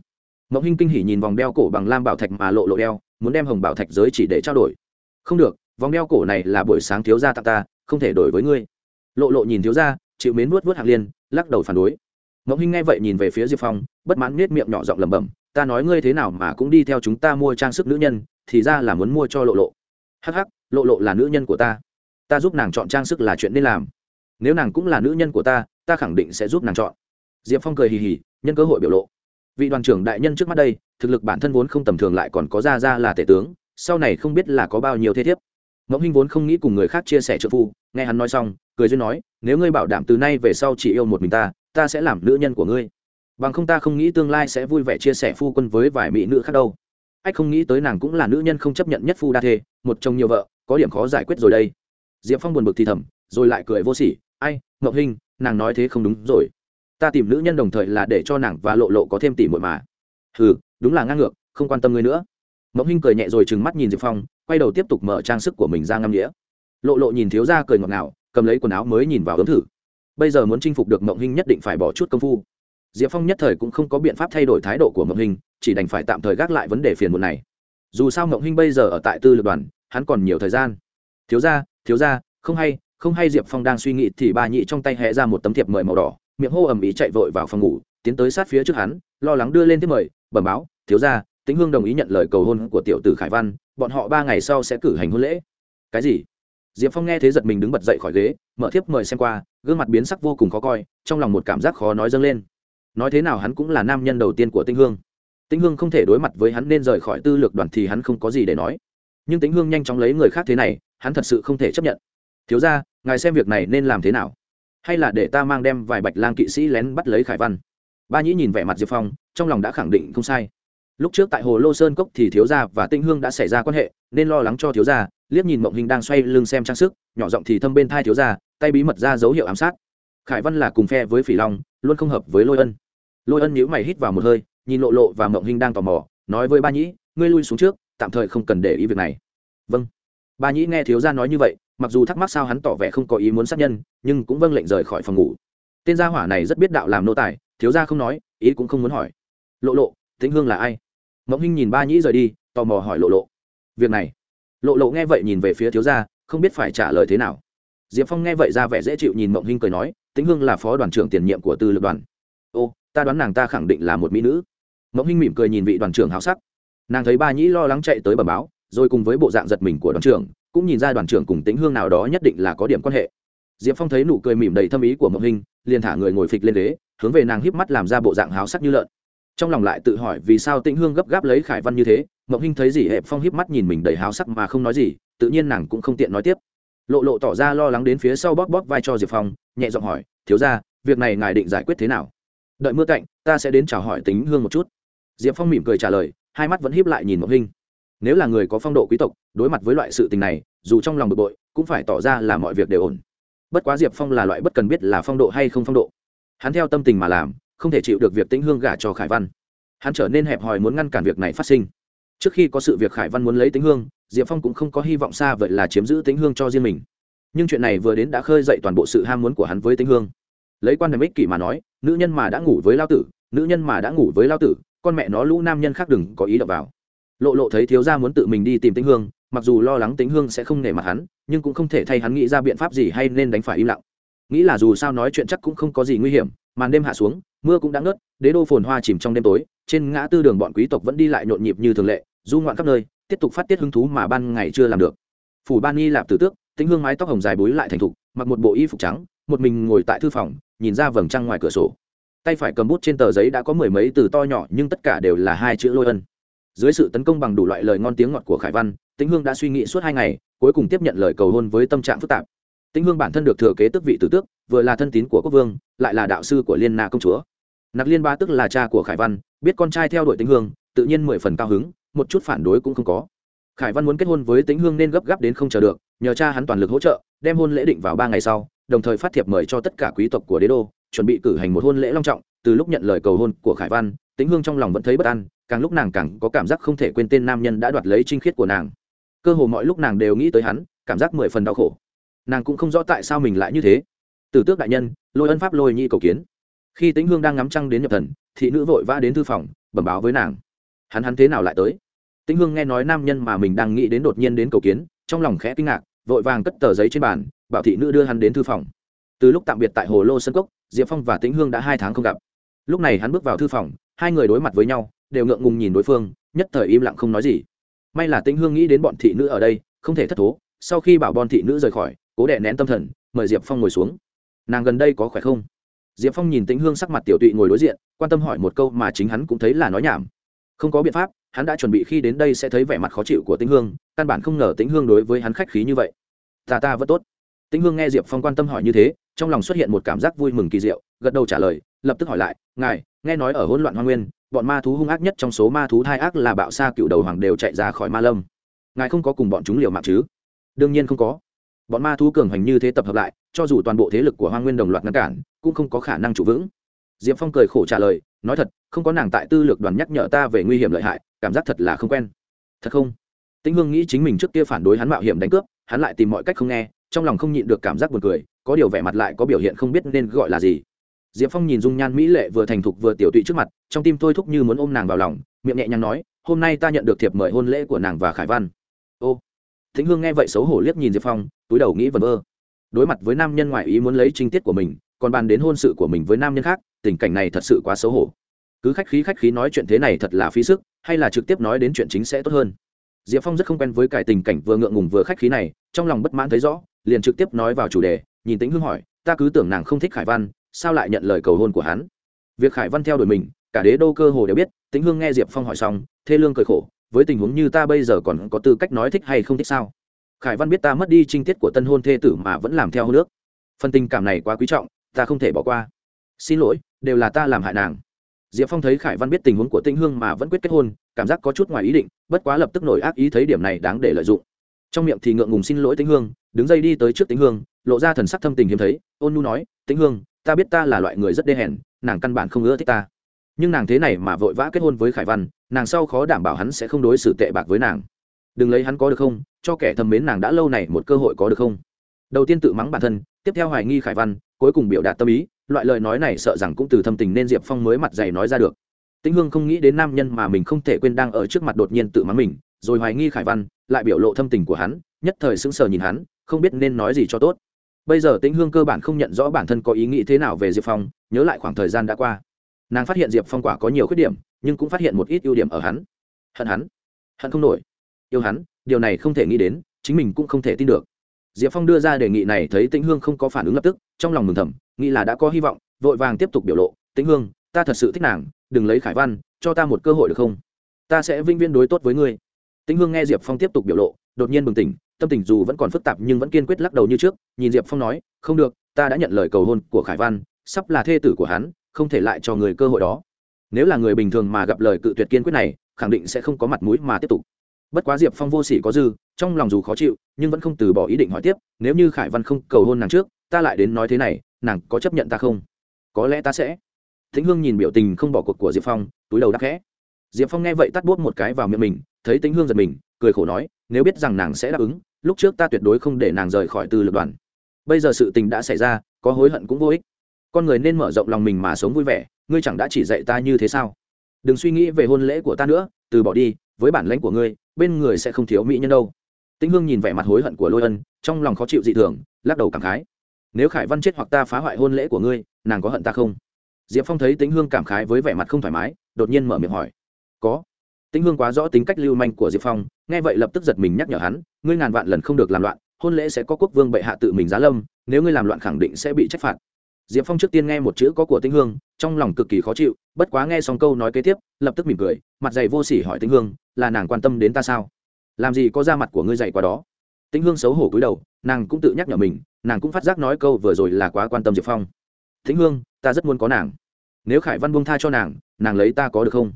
Mộng hinh kinh hỉ nhìn vòng đeo cổ bằng lam bảo thạch mà lộ lộ đeo, muốn đem hồng bảo thạch giới chỉ để trao đổi. Không được, vòng đeo cổ này là buổi sáng thiếu gia tặng ta, không thể đổi với ngươi. Lộ lộ nhìn thiếu gia chịu mến nuốt vớt hạng liên, lắc đầu phản đối. Ngẫu hinh nghe vậy nhìn về phía diệp phong, bất mãn nết miệng nhỏ giọng lẩm bẩm, ta nói ngươi thế nào mà cũng đi theo chúng ta mua trang sức nữ nhân, thì ra là muốn mua cho lộ lộ. Hắc hắc, lộ lộ là nữ nhân của ta. Ta giúp nàng chọn trang sức là chuyện nên làm. Nếu nàng cũng là nữ nhân của ta ta khẳng định sẽ giúp nàng chọn. Diệp phong cười hì hì, nhân cơ hội biểu lộ. Vị đoàn trưởng đại nhân trước mắt đây, thực lực bản thân vốn không tầm thường lại còn có ra ra là tể tướng, sau này không biết là có bao nhiêu thế thiếp mẫu hinh vốn không nghĩ cùng người khác chia sẻ trợ phu, nghe hắn nói xong, cười duyên nói, nếu ngươi bảo đảm từ nay về sau chỉ yêu một mình ta ta sẽ làm nữ nhân của ngươi. Bằng không ta không nghĩ tương lai sẽ vui vẻ chia sẻ phu quân với vài mỹ nữ khác đâu. Ách không nghĩ tới nàng cũng là nữ nhân không chấp nhận nhất phu đa thê, một chồng nhiều vợ, có điểm khó giải quyết rồi đây. Diệp phong buồn bực thì thầm, rồi lại cười vô sỉ, ai ngậu hình nàng nói thế không đúng rồi. Ta tìm nữ nhân đồng thời là để cho nàng và lộ lộ có thêm tỉ mội mà. Ừ đúng là ngang ngược, không quan tâm ngươi nữa. Mộng hinh cười nhẹ rồi trừng mắt nhìn diệp phong quay đầu tiếp tục mở trang sức của mình ra ngâm đĩa lộ lộ nhìn thiếu ra cười ngọt ngào, cầm lấy quần áo mới nhìn vào ấm thử. Bây giờ muốn chinh phục được mộng hinh nhất định phải bỏ chút công phu. Diệp phong nhất thời cũng không có biện pháp thay đổi thái độ của mộng hinh, chỉ đành phải tạm thời gác lại vấn đề phiền muộn này. Dù sao mộng hinh bây giờ ở tại tư lực đoàn, hắn còn nhiều thời gian. Thiếu ra thiếu ra không hay không hay diệp phong đang suy nghĩ thì bà nhị trong tay hẹ ra một tấm thiệp mời màu đỏ, miệng hô ầm ĩ chạy vội vào phòng ngủ, tiến tới sát phía trước hắn, lo lắng đưa lên tiếp mời, bẩm báo, thiếu ra tĩnh hương đồng ý nhận lời cầu hôn của tiểu tử khải văn bọn họ ba ngày sau sẽ cử hành hôn lễ. Cái gì? Diệp phong nghe thế giật mình đứng bật dậy khỏi ghế, mở thiếp mời xem qua, gương mặt biến sắc vô cùng khó coi, trong lòng một cảm giác khó nói dâng lên. Nói thế nào hắn cũng là nam nhân đầu tiên của tinh hương. Tinh hương không thể đối mặt với hắn nên rời khỏi tư lược đoàn thì hắn không có gì để nói. Nhưng tính hương nhanh chóng lấy người khác thế này, hắn thật sự không thể chấp nhận. Thiếu ra ngài xem việc này nên làm thế nào? Hay là để ta mang đem vài bạch lang kỵ sĩ lén bắt lấy khải văn? Ba nhĩ nhìn vẻ mặt diệp phong, trong lòng đã khẳng định không sai lúc trước tại hồ lô sơn cốc thì thiếu gia và tinh hương đã xảy ra quan hệ, nên lo lắng cho thiếu gia, liếc nhìn mộng hình đang xoay lưng xem trang sức, nhỏ giọng thì thâm bên thai thiếu gia, tay bí mật ra dấu hiệu ám sát. Khải văn là cùng phe với phỉ long, luôn không hợp với lôi ân. Lôi ân nhíu mày hít vào một hơi, nhìn lộ lộ và mộng hình đang tò mò, nói với ba nhĩ, ngươi lui xuống trước, tạm thời không cần để ý việc này. Vâng. Ba nhĩ nghe thiếu gia nói như vậy, mặc dù thắc mắc sao hắn tỏ vẻ không có ý muốn sát nhân, nhưng cũng vâng lệnh rời khỏi phòng ngủ. Tên gia hỏa này rất biết đạo làm nô tài, thiếu gia không nói, ý cũng không muốn hỏi. Lộ lộ, tĩnh hương là ai? Mộng hinh nhìn ba nhĩ rời đi, tò mò hỏi lộ lộ. Việc này? Lộ lộ nghe vậy nhìn về phía thiếu gia, không biết phải trả lời thế nào. Diệp phong nghe vậy ra vẻ dễ chịu nhìn mộng hinh cười nói, tĩnh hương là phó đoàn trưởng tiền nhiệm của tư lực đoàn. Ô, ta đoán nàng ta khẳng định là một mỹ nữ. Mộng hinh mỉm cười nhìn vị đoàn trưởng háo sắc. Nàng thấy ba nhĩ lo lắng chạy tới bẩm báo, rồi cùng với bộ dạng giật mình của đoàn trưởng, cũng nhìn ra đoàn trưởng cùng tĩnh hương nào đó nhất định là có điểm quan hệ. Diệp phong thấy nụ cười mỉm đầy thâm ý của mộng hinh, liền thả người ngồi phịch lên ghế, hướng về nàng híp mắt làm ra bộ dạng háo sắc như lợn trong lòng lại tự hỏi vì sao tĩnh hương gấp gáp lấy khải văn như thế mộng hinh thấy gì hẹp phong híp mắt nhìn mình đầy háo sắc mà không nói gì, tự nhiên nàng cũng không tiện nói tiếp. Lộ lộ tỏ ra lo lắng đến phía sau bóp bóp vai cho diệp phong, nhẹ giọng hỏi, thiếu ra việc này ngài định giải quyết thế nào? Đợi mưa cạnh, ta sẽ đến chào hỏi tính hương một chút. Diệp phong mỉm cười trả lời, hai mắt vẫn híp lại nhìn mộng hinh. Nếu là người có phong độ quý tộc, đối mặt với loại sự tình này, dù trong lòng bực bội, cũng phải tỏ ra là mọi việc đều ổn. Bất quá diệp phong là loại bất cần biết là phong độ hay không phong độ. Hắn theo tâm tình mà làm không thể chịu được việc tĩnh hương gả cho khải văn. Hắn trở nên hẹp hòi muốn ngăn cản việc này phát sinh. Trước khi có sự việc khải văn muốn lấy tĩnh hương, diệp phong cũng không có hy vọng xa vậy là chiếm giữ tĩnh hương cho riêng mình. Nhưng chuyện này vừa đến đã khơi dậy toàn bộ sự ham muốn của hắn với tĩnh hương. Lấy quan điểm ích kỷ mà nói, nữ nhân mà đã ngủ với lao tử, nữ nhân mà đã ngủ với lao tử, con mẹ nó lũ nam nhân khác đừng có ý đập vào. Lộ lộ thấy thiếu gia muốn tự mình đi tìm tĩnh hương, mặc dù lo lắng tĩnh hương sẽ không nể mặt hắn, nhưng cũng không thể thay hắn nghĩ ra biện pháp gì hay nên đánh phải im lặng. Nghĩ là dù sao nói chuyện chắc cũng không có gì nguy hiểm, màn đêm hạ xuống mưa cũng đã ngớt, đế đô phồn hoa chìm trong đêm tối, trên ngã tư đường bọn quý tộc vẫn đi lại nhộn nhịp như thường lệ, du ngoạn khắp nơi, tiếp tục phát tiết hứng thú mà ban ngày chưa làm được. Phủ ban nghi lạp tử tước tính hương mái tóc hồng dài búi lại thành thục, mặc một bộ y phục trắng, một mình ngồi tại thư phòng, nhìn ra vầng trăng ngoài cửa sổ. Tay phải cầm bút trên tờ giấy đã có mười mấy từ to nhỏ, nhưng tất cả đều là hai chữ lôi ân. Dưới sự tấn công bằng đủ loại lời ngon tiếng ngọt của khải văn, tĩnh hương đã suy nghĩ suốt hai ngày, cuối cùng tiếp nhận lời cầu hôn với tâm trạng phức tạp. Tĩnh hương bản thân được thừa kế tước vị tử tước vừa là thân tín của quốc vương, lại là đạo sư của liên na công chúa. Nặc liên ba tức là cha của khải văn, biết con trai theo đuổi tĩnh hương, tự nhiên mười phần cao hứng, một chút phản đối cũng không có. Khải văn muốn kết hôn với tĩnh hương nên gấp gáp đến không chờ được, nhờ cha hắn toàn lực hỗ trợ, đem hôn lễ định vào ba ngày sau, đồng thời phát thiệp mời cho tất cả quý tộc của đế đô, chuẩn bị cử hành một hôn lễ long trọng. Từ lúc nhận lời cầu hôn của khải văn, tĩnh hương trong lòng vẫn thấy bất an, càng lúc nàng càng có cảm giác không thể quên tên nam nhân đã đoạt lấy trinh khiết của nàng. Cơ hồ mọi lúc nàng đều nghĩ tới hắn, cảm giác mười phần đau khổ. Nàng cũng không rõ tại sao mình lại như thế từ tước đại nhân, lôi ân pháp lôi nhi cầu kiến. Khi tĩnh hương đang ngắm trăng đến nhập thần, thị nữ vội vã đến thư phòng, bẩm báo với nàng. Hắn hắn thế nào lại tới? Tĩnh hương nghe nói nam nhân mà mình đang nghĩ đến đột nhiên đến cầu kiến, trong lòng khẽ kinh ngạc, vội vàng cất tờ giấy trên bàn, bảo thị nữ đưa hắn đến thư phòng. Từ lúc tạm biệt tại hồ lô sân cốc, diệp phong và tĩnh hương đã hai tháng không gặp. Lúc này hắn bước vào thư phòng, hai người đối mặt với nhau, đều ngượng ngùng nhìn đối phương, nhất thời im lặng không nói gì. May là tĩnh hương nghĩ đến bọn thị nữ ở đây, không thể thất thố, sau khi bảo bọn thị nữ rời khỏi, cố đệ nén tâm thần, mời diệp phong ngồi xuống nàng gần đây có khỏe không? Diệp phong nhìn tĩnh hương sắc mặt tiểu tụy ngồi đối diện, quan tâm hỏi một câu mà chính hắn cũng thấy là nói nhảm. Không có biện pháp, hắn đã chuẩn bị khi đến đây sẽ thấy vẻ mặt khó chịu của tĩnh hương, căn bản không ngờ tĩnh hương đối với hắn khách khí như vậy. Ta ta vẫn tốt. Tĩnh hương nghe diệp phong quan tâm hỏi như thế, trong lòng xuất hiện một cảm giác vui mừng kỳ diệu, gật đầu trả lời, lập tức hỏi lại, ngài, nghe nói ở hỗn loạn hoa nguyên, bọn ma thú hung ác nhất trong số ma thú thai ác là bạo sa cựu đầu hoàng đều chạy ra khỏi ma lâm. Ngài không có cùng bọn chúng liều mạng chứ? Đương nhiên không có bọn ma thú cường hành như thế tập hợp lại, cho dù toàn bộ thế lực của hoa nguyên đồng loạt ngăn cản, cũng không có khả năng trụ vững. Diệp phong cười khổ trả lời, nói thật, không có nàng tại tư lược đoàn nhắc nhở ta về nguy hiểm lợi hại, cảm giác thật là không quen. Thật không? Tĩnh hương nghĩ chính mình trước kia phản đối hắn mạo hiểm đánh cướp, hắn lại tìm mọi cách không nghe, trong lòng không nhịn được cảm giác buồn cười, có điều vẻ mặt lại có biểu hiện không biết nên gọi là gì. Diệp phong nhìn dung nhan mỹ lệ vừa thành thục vừa tiểu tụy trước mặt, trong tim thôi thúc như muốn ôm nàng vào lòng, miệng nhẹ nhàng nói, hôm nay ta nhận được thiệp mời hôn lễ của nàng và khải văn thính hương nghe vậy xấu hổ liếc nhìn diệp phong, túi đầu nghĩ vần vơ. Đối mặt với nam nhân ngoại ý muốn lấy trinh tiết của mình, còn bàn đến hôn sự của mình với nam nhân khác, tình cảnh này thật sự quá xấu hổ. Cứ khách khí khách khí nói chuyện thế này thật là phí sức, hay là trực tiếp nói đến chuyện chính sẽ tốt hơn. Diệp phong rất không quen với cải tình cảnh vừa ngượng ngùng vừa khách khí này, trong lòng bất mãn thấy rõ, liền trực tiếp nói vào chủ đề, nhìn tĩnh hương hỏi, ta cứ tưởng nàng không thích khải văn, sao lại nhận lời cầu hôn của hắn? Việc khải văn theo đuổi mình, cả đế đô cơ hồ đều biết tĩnh hương nghe diệp phong hỏi xong, thê lương cười khổ với tình huống như ta bây giờ còn có tư cách nói thích hay không thích sao? Khải văn biết ta mất đi trinh tiết của tân hôn thê tử mà vẫn làm theo hôn nước phần tình cảm này quá quý trọng, ta không thể bỏ qua. Xin lỗi, đều là ta làm hại nàng. Diệp phong thấy khải văn biết tình huống của tĩnh hương mà vẫn quyết kết hôn, cảm giác có chút ngoài ý định, bất quá lập tức nổi ác ý thấy điểm này đáng để lợi dụng. Trong miệng thì ngượng ngùng xin lỗi tĩnh hương, đứng dây đi tới trước tĩnh hương, lộ ra thần sắc thâm tình hiếm thấy, ôn nu nói, tĩnh hương, ta biết ta là loại người rất đê hèn, nàng căn bản không ưa thích ta nhưng nàng thế này mà vội vã kết hôn với khải văn nàng sau khó đảm bảo hắn sẽ không đối xử tệ bạc với nàng đừng lấy hắn có được không cho kẻ thầm mến nàng đã lâu này một cơ hội có được không đầu tiên tự mắng bản thân tiếp theo hoài nghi khải văn cuối cùng biểu đạt tâm ý loại lời nói này sợ rằng cũng từ thâm tình nên diệp phong mới mặt dày nói ra được tĩnh hương không nghĩ đến nam nhân mà mình không thể quên đang ở trước mặt đột nhiên tự mắng mình rồi hoài nghi khải văn lại biểu lộ thâm tình của hắn nhất thời sững sờ nhìn hắn không biết nên nói gì cho tốt bây giờ tĩnh hương cơ bản không nhận rõ bản thân có ý nghĩ thế nào về diệp phong nhớ lại khoảng thời gian đã qua nàng phát hiện diệp phong quả có nhiều khuyết điểm, nhưng cũng phát hiện một ít ưu điểm ở hắn. Hận hắn, hận không nổi. Yêu hắn, điều này không thể nghĩ đến, chính mình cũng không thể tin được. Diệp phong đưa ra đề nghị này thấy tĩnh hương không có phản ứng lập tức, trong lòng mừng thầm, nghĩ là đã có hy vọng, vội vàng tiếp tục biểu lộ, tĩnh hương, ta thật sự thích nàng, đừng lấy khải văn, cho ta một cơ hội được không? Ta sẽ vinh viên đối tốt với ngươi. Tĩnh hương nghe diệp phong tiếp tục biểu lộ, đột nhiên bừng tỉnh, tâm tình dù vẫn còn phức tạp nhưng vẫn kiên quyết lắc đầu như trước, nhìn diệp phong nói, không được, ta đã nhận lời cầu hôn của khải văn, sắp là thê tử của hắn không thể lại cho người cơ hội đó. Nếu là người bình thường mà gặp lời cự tuyệt kiên quyết này, khẳng định sẽ không có mặt mũi mà tiếp tục. Bất quá diệp phong vô s ỉ có dư, trong lòng dù khó chịu, nhưng vẫn không từ bỏ ý định hỏi tiếp, nếu như khải văn không cầu hôn nàng trước, ta lại đến nói thế này, nàng có chấp nhận ta không? Có lẽ ta sẽ. Thính hương nhìn biểu tình không bỏ cuộc của diệp phong, túi đầu đắc khẽ. Diệp phong nghe vậy tắt bốt một cái vào miệng mình, thấy tính hương giật mình, cười khổ nói, nếu biết rằng nàng sẽ đáp ứng, lúc trước ta tuyệt đối không để nàng rời khỏi từ lực đoàn. Bây giờ sự tình đã xảy ra, có hối hận cũng vô ích con người nên mở rộng lòng mình mà sống vui vẻ, ngươi chẳng đã chỉ dạy ta như thế sao? Đừng suy nghĩ về hôn lễ của ta nữa, từ bỏ đi, với bản lãnh của ngươi, bên người sẽ không thiếu mỹ nhân đâu. Tĩnh hương nhìn vẻ mặt hối hận của lôi ân, trong lòng khó chịu dị thường, lắc đầu cảm khái. Nếu khải văn chết hoặc ta phá hoại hôn lễ của ngươi, nàng có hận ta không? Diệp phong thấy tĩnh hương cảm khái với vẻ mặt không thoải mái, đột nhiên mở miệng hỏi. Có. Tĩnh hương quá rõ tính cách lưu manh của diệp phong, nghe vậy lập tức giật mình nhắc nhở hắn, ngươi ngàn vạn lần không được làm loạn, hôn lễ sẽ có quốc vương bệ hạ tự mình giá lâm, nếu ngươi làm loạn khẳng định sẽ bị trách phạt diệp phong trước tiên nghe một chữ có của tĩnh hương, trong lòng cực kỳ khó chịu, bất quá nghe xong câu nói kế tiếp, lập tức mỉm cười, mặt dày vô sỉ hỏi tĩnh hương, là nàng quan tâm đến ta sao? Làm gì có da mặt của ngươi dày quá đó? Tĩnh hương xấu hổ cúi đầu, nàng cũng tự nhắc nhở mình, nàng cũng phát giác nói câu vừa rồi là quá quan tâm diệp phong. Tĩnh hương, ta rất muốn có nàng. Nếu khải văn buông tha cho nàng nàng lấy ta có được không?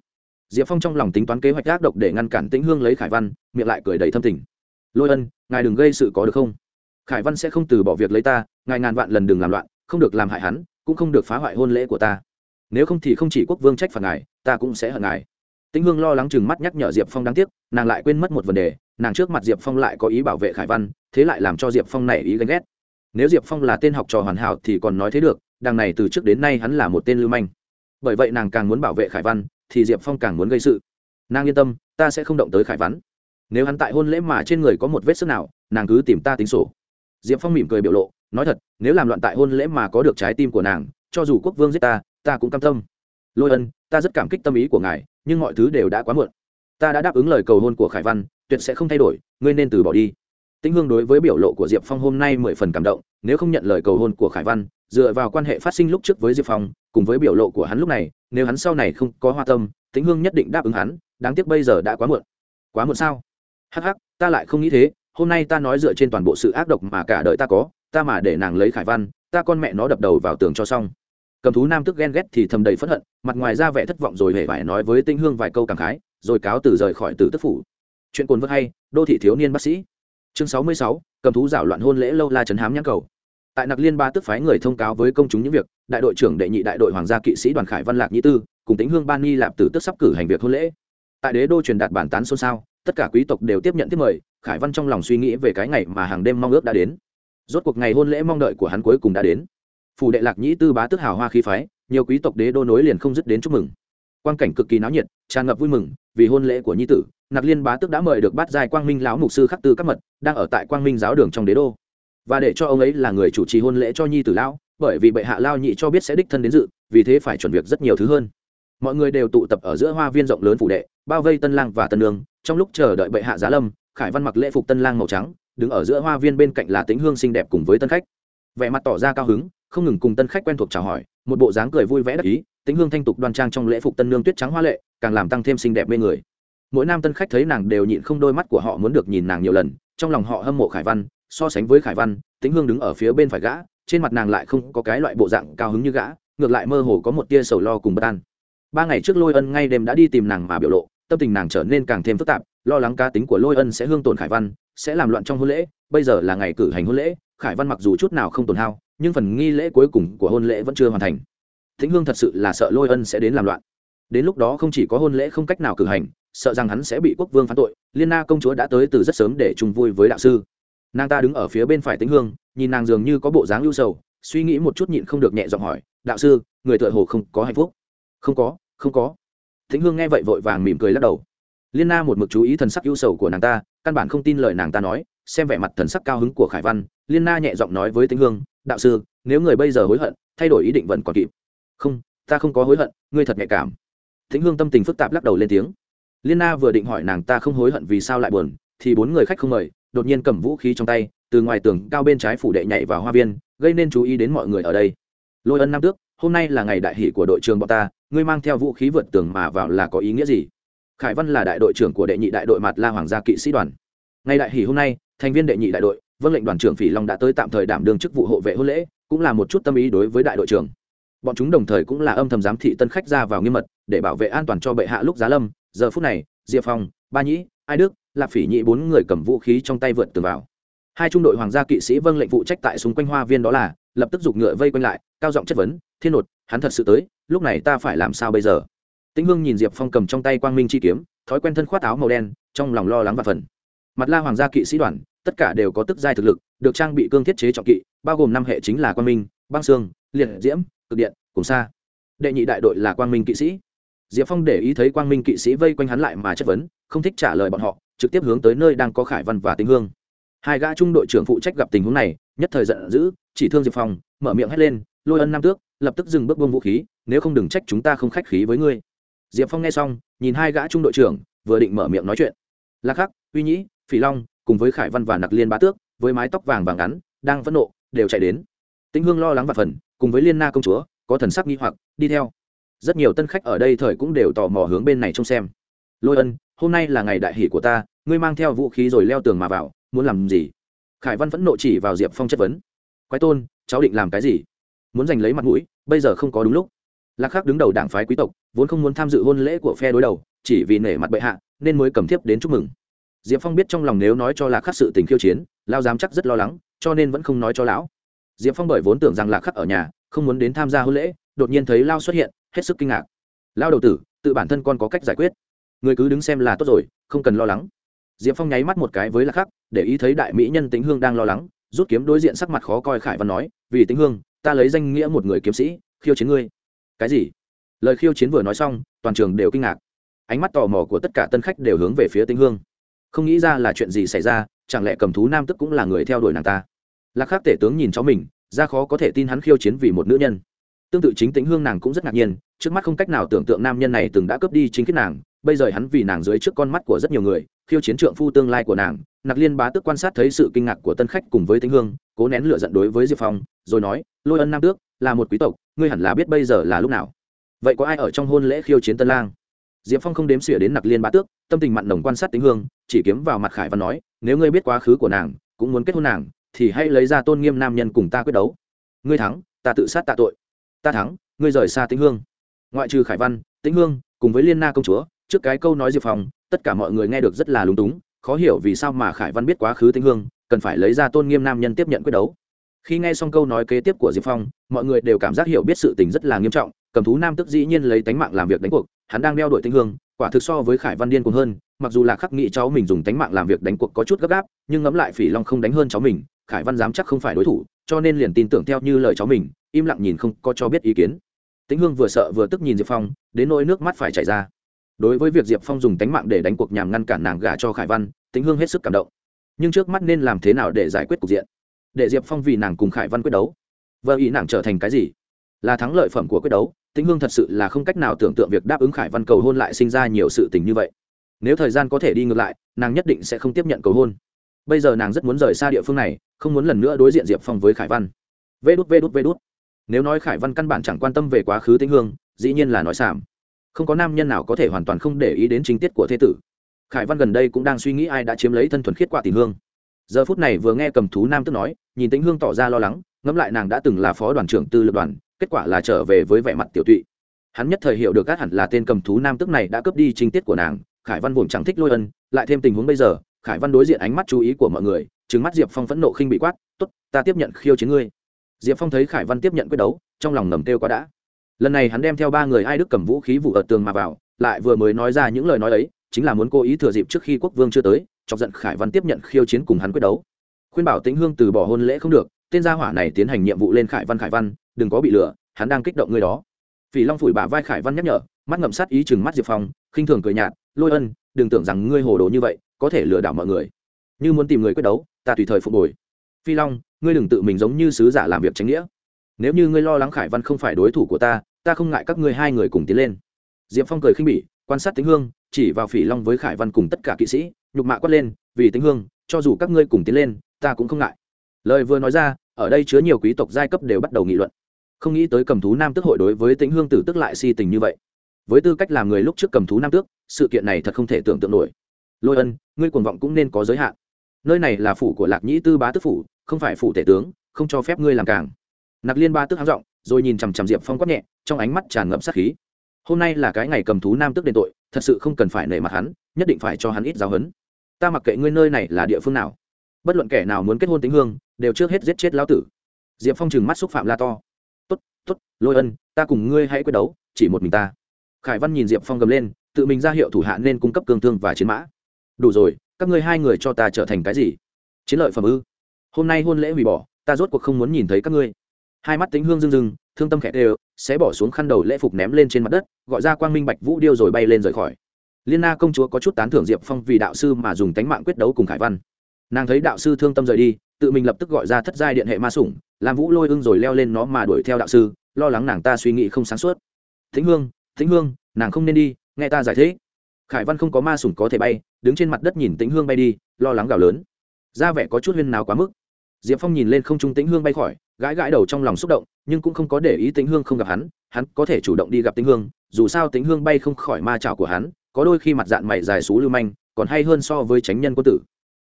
Diệp phong trong lòng tính toán kế hoạch ác độc để ngăn cản tĩnh hương lấy khải văn, miệng lại cười đầy thâm tình. Lôi ân, ngài đừng gây sự có được không? Khải văn sẽ không từ bỏ việc lấy ta, ngài ngàn vạn lần đừng làm loạn không được làm hại hắn, cũng không được phá hoại hôn lễ của ta. Nếu không thì không chỉ quốc vương trách phạt ngài, ta cũng sẽ hận ngài. Tĩnh hương lo lắng chừng mắt nhắc nhở diệp phong đáng tiếc, nàng lại quên mất một vấn đề, nàng trước mặt diệp phong lại có ý bảo vệ khải văn, thế lại làm cho diệp phong nảy ý ghen ghét. Nếu diệp phong là tên học trò hoàn hảo thì còn nói thế được, đằng này từ trước đến nay hắn là một tên lưu manh. Bởi vậy nàng càng muốn bảo vệ khải văn, thì diệp phong càng muốn gây sự. Nàng yên tâm, ta sẽ không động tới khải văn. Nếu hắn tại hôn lễ mà trên người có một vết sức nào, nàng cứ tìm ta tính sổ. Diệp phong mỉm cười biểu lộ nói thật, nếu làm loạn tại hôn lễ mà có được trái tim của nàng, cho dù quốc vương giết ta ta cũng cam tâm. Lôi ân, ta rất cảm kích tâm ý của ngài, nhưng mọi thứ đều đã quá muộn. Ta đã đáp ứng lời cầu hôn của khải văn, tuyệt sẽ không thay đổi, ngươi nên từ bỏ đi. Tĩnh hương đối với biểu lộ của diệp phong hôm nay mười phần cảm động, nếu không nhận lời cầu hôn của khải văn, dựa vào quan hệ phát sinh lúc trước với diệp phong, cùng với biểu lộ của hắn lúc này, nếu hắn sau này không có hoa tâm, tĩnh hương nhất định đáp ứng hắn, đáng tiếc bây giờ đã quá muộn. Quá muộn sao? Hắc hắc, ta lại không nghĩ thế, hôm nay ta nói dựa trên toàn bộ sự ác độc mà cả đời ta có ta mà để nàng lấy khải văn, ta con mẹ nó đập đầu vào tường cho xong. Cầm thú nam tức ghen ghét thì thầm đầy phẫn hận, mặt ngoài ra vẻ thất vọng rồi hề phải nói với tinh hương vài câu cảm khái, rồi cáo từ rời khỏi tử tức phủ. Chuyện cồn vớt hay, đô thị thiếu niên bác sĩ. Chương sáu mươi sáu, cầm thú giảo loạn hôn lễ lâu la chấn hám nhãn cầu. Tại nặc liên ba tức phái người thông cáo với công chúng những việc, đại đội trưởng đệ nhị đại đội hoàng gia kỵ sĩ đoàn khải văn lạc nhĩ tư, cùng tính hương ban nghi lạp tử tức sắp cử hành việc hôn lễ. Tại đế đô truyền đạt bản tán xôn xao, tất cả quý tộc đều tiếp nhận tiếp mời, khải văn trong lòng suy nghĩ về cái ngày mà hàng đêm mong ước đã đến rốt cuộc ngày hôn lễ mong đợi của hắn cuối cùng đã đến. Phủ đệ lạc nhĩ tư bá tức hào hoa khí phái, nhiều quý tộc đế đô nối liền không dứt đến chúc mừng. Quan cảnh cực kỳ náo nhiệt, tràn ngập vui mừng, vì hôn lễ của nhi tử, nặc liên bá tức đã mời được bát giai quang minh lão mục sư khắc tư các mật, đang ở tại quang minh giáo đường trong đế đô. Và để cho ông ấy là người chủ trì hôn lễ cho nhi tử lão, bởi vì bệ hạ lao nhị cho biết sẽ đích thân đến dự, vì thế phải chuẩn việc rất nhiều thứ hơn. Mọi người đều tụ tập ở giữa hoa viên rộng lớn phủ đệ, bao vây tân lang và tân nương, trong lúc chờ đợi bệ hạ giá lâm, khải văn mặc lễ phục tân lang màu trắng đứng ở giữa hoa viên bên cạnh là Tĩnh hương xinh đẹp cùng với tân khách. Vẻ mặt tỏ ra cao hứng, không ngừng cùng tân khách quen thuộc chào hỏi, một bộ dáng cười vui vẻ đắc ý, Tĩnh hương thanh tục đoan trang trong lễ phục tân nương tuyết trắng hoa lệ, càng làm tăng thêm xinh đẹp mê người. Mỗi nam tân khách thấy nàng đều nhịn không đôi mắt của họ muốn được nhìn nàng nhiều lần, trong lòng họ hâm mộ khải văn, so sánh với khải văn, Tĩnh hương đứng ở phía bên phải gã, trên mặt nàng lại không có cái loại bộ dạng cao hứng như gã, ngược lại mơ hồ có một tia sầu lo cùng bất an. Ba ngày trước lôi ân ngay đêm đã đi tìm nàng mà biểu lộ, tâm tình nàng trở nên càng thêm phức tạp, lo lắng cá tính của lôi ân sẽ hương tổn khải văn sẽ làm loạn trong hôn lễ, bây giờ là ngày cử hành hôn lễ, khải văn mặc dù chút nào không tổn hao, nhưng phần nghi lễ cuối cùng của hôn lễ vẫn chưa hoàn thành. Thính hương thật sự là sợ lôi ân sẽ đến làm loạn. Đến lúc đó không chỉ có hôn lễ không cách nào cử hành, sợ rằng hắn sẽ bị quốc vương phán tội, liên na công chúa đã tới từ rất sớm để chung vui với đạo sư. Nàng ta đứng ở phía bên phải tĩnh hương, nhìn nàng dường như có bộ dáng ưu sầu, suy nghĩ một chút nhịn không được nhẹ giọng hỏi, đạo sư, người tựa hồ không có hạnh phúc? Không có không có. Tĩnh hương nghe vậy vội vàng mỉm cười lắc đầu liên na một mực chú ý thần sắc ưu sầu của nàng ta, căn bản không tin lời nàng ta nói, xem vẻ mặt thần sắc cao hứng của khải văn, liên na nhẹ giọng nói với tĩnh hương, đạo sư, nếu người bây giờ hối hận, thay đổi ý định vẫn còn kịp. Không, ta không có hối hận, ngươi thật nhạy cảm. Tĩnh hương tâm tình phức tạp lắc đầu lên tiếng. Liên na vừa định hỏi nàng ta không hối hận vì sao lại buồn, thì bốn người khách không mời, đột nhiên cầm vũ khí trong tay, từ ngoài tường cao bên trái phủ đệ nhảy vào hoa viên, gây nên chú ý đến mọi người ở đây. Lôi ân nam tước, hôm nay là ngày đại hỷ của đội trường bọn ta, ngươi mang theo vũ khí vượt tường mà vào là có ý nghĩa gì? Khải văn là đại đội trưởng của đệ nhị đại đội mặt la hoàng gia kỵ sĩ đoàn. Ngày đại hỷ hôm nay, thành viên đệ nhị đại đội vâng lệnh đoàn trưởng phỉ long đã tới tạm thời đảm đương chức vụ hộ vệ hôn lễ, cũng là một chút tâm ý đối với đại đội trưởng. Bọn chúng đồng thời cũng là âm thầm giám thị tân khách ra vào nghiêm mật, để bảo vệ an toàn cho bệ hạ lúc giá lâm. Giờ phút này, diệp phong, ba nhĩ, ai đức, lạp phỉ nhị bốn người cầm vũ khí trong tay vượt tường vào. Hai trung đội hoàng gia kỵ sĩ vâng lệnh phụ trách tại xung quanh hoa viên đó là, lập tức giục ngựa vây quanh lại, cao giọng chất vấn, thiên nột, hắn thật sự tới, lúc này ta phải làm sao bây giờ? Tĩnh hương nhìn diệp phong cầm trong tay quang minh chi kiếm thói quen thân khoác áo màu đen trong lòng lo lắng và phần. Mặt la hoàng gia kỵ sĩ đoàn tất cả đều có tức giai thực lực được trang bị cương thiết chế trọng kỵ bao gồm năm hệ chính là quang minh băng Sương, liệt diễm cực điện cùng xa đệ nhị đại đội là quang minh kỵ sĩ. Diệp phong để ý thấy quang minh kỵ sĩ vây quanh hắn lại mà chất vấn không thích trả lời bọn họ trực tiếp hướng tới nơi đang có khải văn và Tĩnh hương. Hai gã trung đội trưởng phụ trách gặp tình huống này nhất thời giận dữ chỉ thương diệp phong mở miệng hét lên lôi ân nam tước lập tức dừng bước bông vũ khí nếu không đừng trách chúng ta không khách khí với ngươi diệp phong nghe xong, nhìn hai gã trung đội trưởng, vừa định mở miệng nói chuyện. Lạc khắc uy nhĩ, phỉ long, cùng với khải văn và nặc liên bá tước, với mái tóc vàng vàng ngắn, đang phẫn nộ, đều chạy đến. Tĩnh hương lo lắng và phần, cùng với liên na công chúa, có thần sắc nghi hoặc, đi theo. Rất nhiều tân khách ở đây thời cũng đều tò mò hướng bên này trông xem. Lôi ân, hôm nay là ngày đại hỷ của ta, ngươi mang theo vũ khí rồi leo tường mà vào, muốn làm gì? Khải văn phẫn nộ chỉ vào diệp phong chất vấn. Quái tôn, cháu định làm cái gì? Muốn giành lấy mặt mũi, bây giờ không có đúng lúc lạc khắc đứng đầu đảng phái quý tộc, vốn không muốn tham dự hôn lễ của phe đối đầu, chỉ vì nể mặt bệ hạ, nên mới cầm thiếp đến chúc mừng. Diệp phong biết trong lòng nếu nói cho lạc khắc sự tình khiêu chiến, lao dám chắc rất lo lắng, cho nên vẫn không nói cho lão. Diệp phong bởi vốn tưởng rằng lạc khắc ở nhà, không muốn đến tham gia hôn lễ, đột nhiên thấy lao xuất hiện, hết sức kinh ngạc. Lao đầu tử, tự bản thân con có cách giải quyết. Người cứ đứng xem là tốt rồi, không cần lo lắng. Diệp phong nháy mắt một cái với lạc khắc, để ý thấy đại mỹ nhân tính hương đang lo lắng, rút kiếm đối diện sắc mặt khó coi khải văn nói, vì tính hương, ta lấy danh nghĩa một người kiếm sĩ, khiêu chiến ngươi cái gì? Lời khiêu chiến vừa nói xong, toàn trường đều kinh ngạc. Ánh mắt tò mò của tất cả tân khách đều hướng về phía tĩnh hương. Không nghĩ ra là chuyện gì xảy ra, chẳng lẽ cầm thú nam tức cũng là người theo đuổi nàng ta? Lạc khắc tể tướng nhìn cháu mình, ra khó có thể tin hắn khiêu chiến vì một nữ nhân. Tương tự chính tính hương nàng cũng rất ngạc nhiên, trước mắt không cách nào tưởng tượng nam nhân này từng đã cướp đi chính khiết nàng, bây giờ hắn vì nàng dưới trước con mắt của rất nhiều người, khiêu chiến trượng phu tương lai của nàng. Nặc liên bá tước quan sát thấy sự kinh ngạc của tân khách cùng với tĩnh hương, cố nén lửa giận đối với diệp phong, rồi nói, lôi ân nam tước là một quý tộc, ngươi hẳn là biết bây giờ là lúc nào. Vậy có ai ở trong hôn lễ khiêu chiến tân lang? Diệp phong không đếm xỉa đến nặc liên bá tước, tâm tình mặn nồng quan sát tính hương, chỉ kiếm vào mặt khải và nói, nếu ngươi biết quá khứ của nàng, cũng muốn kết hôn nàng, thì hãy lấy ra tôn nghiêm nam nhân cùng ta quyết đấu. Ngươi thắng, ta tự sát tạ tội. Ta thắng, ngươi rời xa tĩnh hương. Ngoại trừ khải văn, tĩnh hương, cùng với liên na công chúa, trước cái câu nói diệp phong, tất cả mọi người nghe được rất là lúng túng, khó hiểu vì sao mà khải văn biết quá khứ tĩnh hương, cần phải lấy ra tôn nghiêm nam nhân tiếp nhận quyết đấu khi nghe xong câu nói kế tiếp của diệp phong, mọi người đều cảm giác hiểu biết sự tình rất là nghiêm trọng, cầm thú nam tức dĩ nhiên lấy tánh mạng làm việc đánh cuộc, hắn đang đeo đuổi tĩnh hương, quả thực so với khải văn điên cuồng hơn, mặc dù là khắc nghĩ cháu mình dùng tánh mạng làm việc đánh cuộc có chút gấp gáp, nhưng ngẫm lại phỉ long không đánh hơn cháu mình, khải văn dám chắc không phải đối thủ, cho nên liền tin tưởng theo như lời cháu mình, im lặng nhìn không có cho biết ý kiến. Tĩnh hương vừa sợ vừa tức nhìn diệp phong, đến nỗi nước mắt phải chảy ra. Đối với việc diệp phong dùng tánh mạng để đánh cuộc nhằm ngăn cản nàng gả cho khải văn, tĩnh hương hết sức cảm động. Nhưng trước mắt nên làm thế nào để giải quyết cục diện? Để diệp phong vì nàng cùng khải văn quyết đấu. Vợ ý nàng trở thành cái gì? Là thắng lợi phẩm của quyết đấu, tĩnh hương thật sự là không cách nào tưởng tượng việc đáp ứng khải văn cầu hôn lại sinh ra nhiều sự tình như vậy. Nếu thời gian có thể đi ngược lại, nàng nhất định sẽ không tiếp nhận cầu hôn. Bây giờ nàng rất muốn rời xa địa phương này, không muốn lần nữa đối diện diệp phong với khải văn. Vê đút vê đút vê đút. Nếu nói khải văn căn bản chẳng quan tâm về quá khứ tĩnh hương, dĩ nhiên là nói xảm không có nam nhân nào có thể hoàn toàn không để ý đến chính tiết của thế tử. Khải văn gần đây cũng đang suy nghĩ ai đã chiếm lấy thân thuần khiết quả tình hương giờ phút này vừa nghe cầm thú nam tức nói, nhìn tĩnh hương tỏ ra lo lắng, ngẫm lại nàng đã từng là phó đoàn trưởng tư lập đoàn, kết quả là trở về với vẻ mặt tiểu tụy. Hắn nhất thời hiểu được các hẳn là tên cầm thú nam tức này đã cướp đi trinh tiết của nàng, khải văn buồn chẳng thích lôi ân, lại thêm tình huống bây giờ, khải văn đối diện ánh mắt chú ý của mọi người, trừng mắt diệp phong phẫn nộ khinh bị quát t ố t ta tiếp nhận khiêu chiến ngươi. Diệp phong thấy khải văn tiếp nhận quyết đấu, trong lòng ngầm kêu quá đã. Lần này hắn đem theo ba người ai đức cầm vũ khí vụ ở tường mà vào, lại vừa mới nói ra những lời nói ấy, chính là muốn cố ý thừa dịp trước khi quốc vương chưa tới chọc giận khải văn tiếp nhận khiêu chiến cùng hắn quyết đấu. Khuyên bảo tĩnh hương từ bỏ hôn lễ không được, tên gia hỏa này tiến hành nhiệm vụ lên khải văn khải văn, đừng có bị lừa, hắn đang kích động ngươi đó. Phỉ long phủi bả vai khải văn nhắc nhở, mắt ngậm sát ý chừng mắt diệp phong, khinh thường cười nhạt, lôi ân, đừng tưởng rằng ngươi hồ đồ như vậy, có thể lừa đảo mọi người. Như muốn tìm người quyết đấu, ta tùy thời phục hồi. Phi long, ngươi đừng tự mình giống như sứ giả làm việc tránh nghĩa. Nếu như ngươi lo lắng khải văn không phải đối thủ của ta ta không ngại các ngươi hai người cùng tiến lên. Diệp phong cười khinh bỉ quan sát tính hương, chỉ vào phỉ long với khải văn cùng tất cả kỵ sĩ, nhục mạ quát lên, vì tính hương, cho dù các ngươi cùng tiến lên, ta cũng không ngại. Lời vừa nói ra, ở đây chứa nhiều quý tộc giai cấp đều bắt đầu nghị luận. Không nghĩ tới cầm thú nam tước hội đối với tính hương tử tức lại si tình như vậy. Với tư cách làm người lúc trước cầm thú nam tước, sự kiện này thật không thể tưởng tượng nổi. Lôi ân, ngươi cuồng vọng cũng nên có giới hạn. Nơi này là phủ của lạc nhĩ tư bá tước phủ, không phải phủ tể tướng, không cho phép ngươi làm càng. Nặc liên ba tước háng r rồi nhìn chằm chằm diệp phong quát nhẹ, trong ánh mắt tràn ngậm sát khí hôm nay là cái ngày cầm thú nam tước đền tội, thật sự không cần phải nể mặt hắn, nhất định phải cho hắn ít giáo hấn ta mặc kệ ngươi nơi này là địa phương nào, bất luận kẻ nào muốn kết hôn tính hương, đều trước hết giết chết lão tử. Diệp phong trừng mắt xúc phạm la to. Tốt tốt, lôi ân, ta cùng ngươi hãy quyết đấu, chỉ một mình ta. Khải văn nhìn diệp phong gầm lên, tự mình ra hiệu thủ hạ nên cung cấp cương thương và chiến mã. Đủ rồi, các ngươi hai người cho ta trở thành cái gì? Chiến lợi phẩm ư? Hôm nay hôn lễ hủy bỏ, ta rốt cuộc không muốn nhìn thấy các ngươi. Hai mắt tính hương rưng rưng thương tâm khẽ đều sẽ bỏ xuống khăn đầu lễ phục ném lên trên mặt đất, gọi ra quang minh bạch vũ điêu rồi bay lên rời khỏi. Liên na công chúa có chút tán thưởng diệp phong vì đạo sư mà dùng tánh mạng quyết đấu cùng khải văn. Nàng thấy đạo sư thương tâm rời đi, tự mình lập tức gọi ra thất giai điện hệ ma sủng, làm vũ lôi ưng rồi leo lên nó mà đuổi theo đạo sư, lo lắng nàng ta suy nghĩ không sáng suốt. Thính hương thính hương, nàng không nên đi, nghe ta giải thích. Khải văn không có ma sủng có thể bay, đứng trên mặt đất nhìn tĩnh hương bay đi, lo lắng gào lớn. Ra vẻ có chút huyên náo quá mức diệp phong nhìn lên không trung tĩnh hương bay khỏi, gãi gãi đầu trong lòng xúc động, nhưng cũng không có để ý tĩnh hương không gặp hắn hắn có thể chủ động đi gặp tĩnh hương, dù sao tĩnh hương bay không khỏi ma trảo của hắn, có đôi khi mặt dạng mày dài xú lưu manh, còn hay hơn so với tránh nhân quân tử.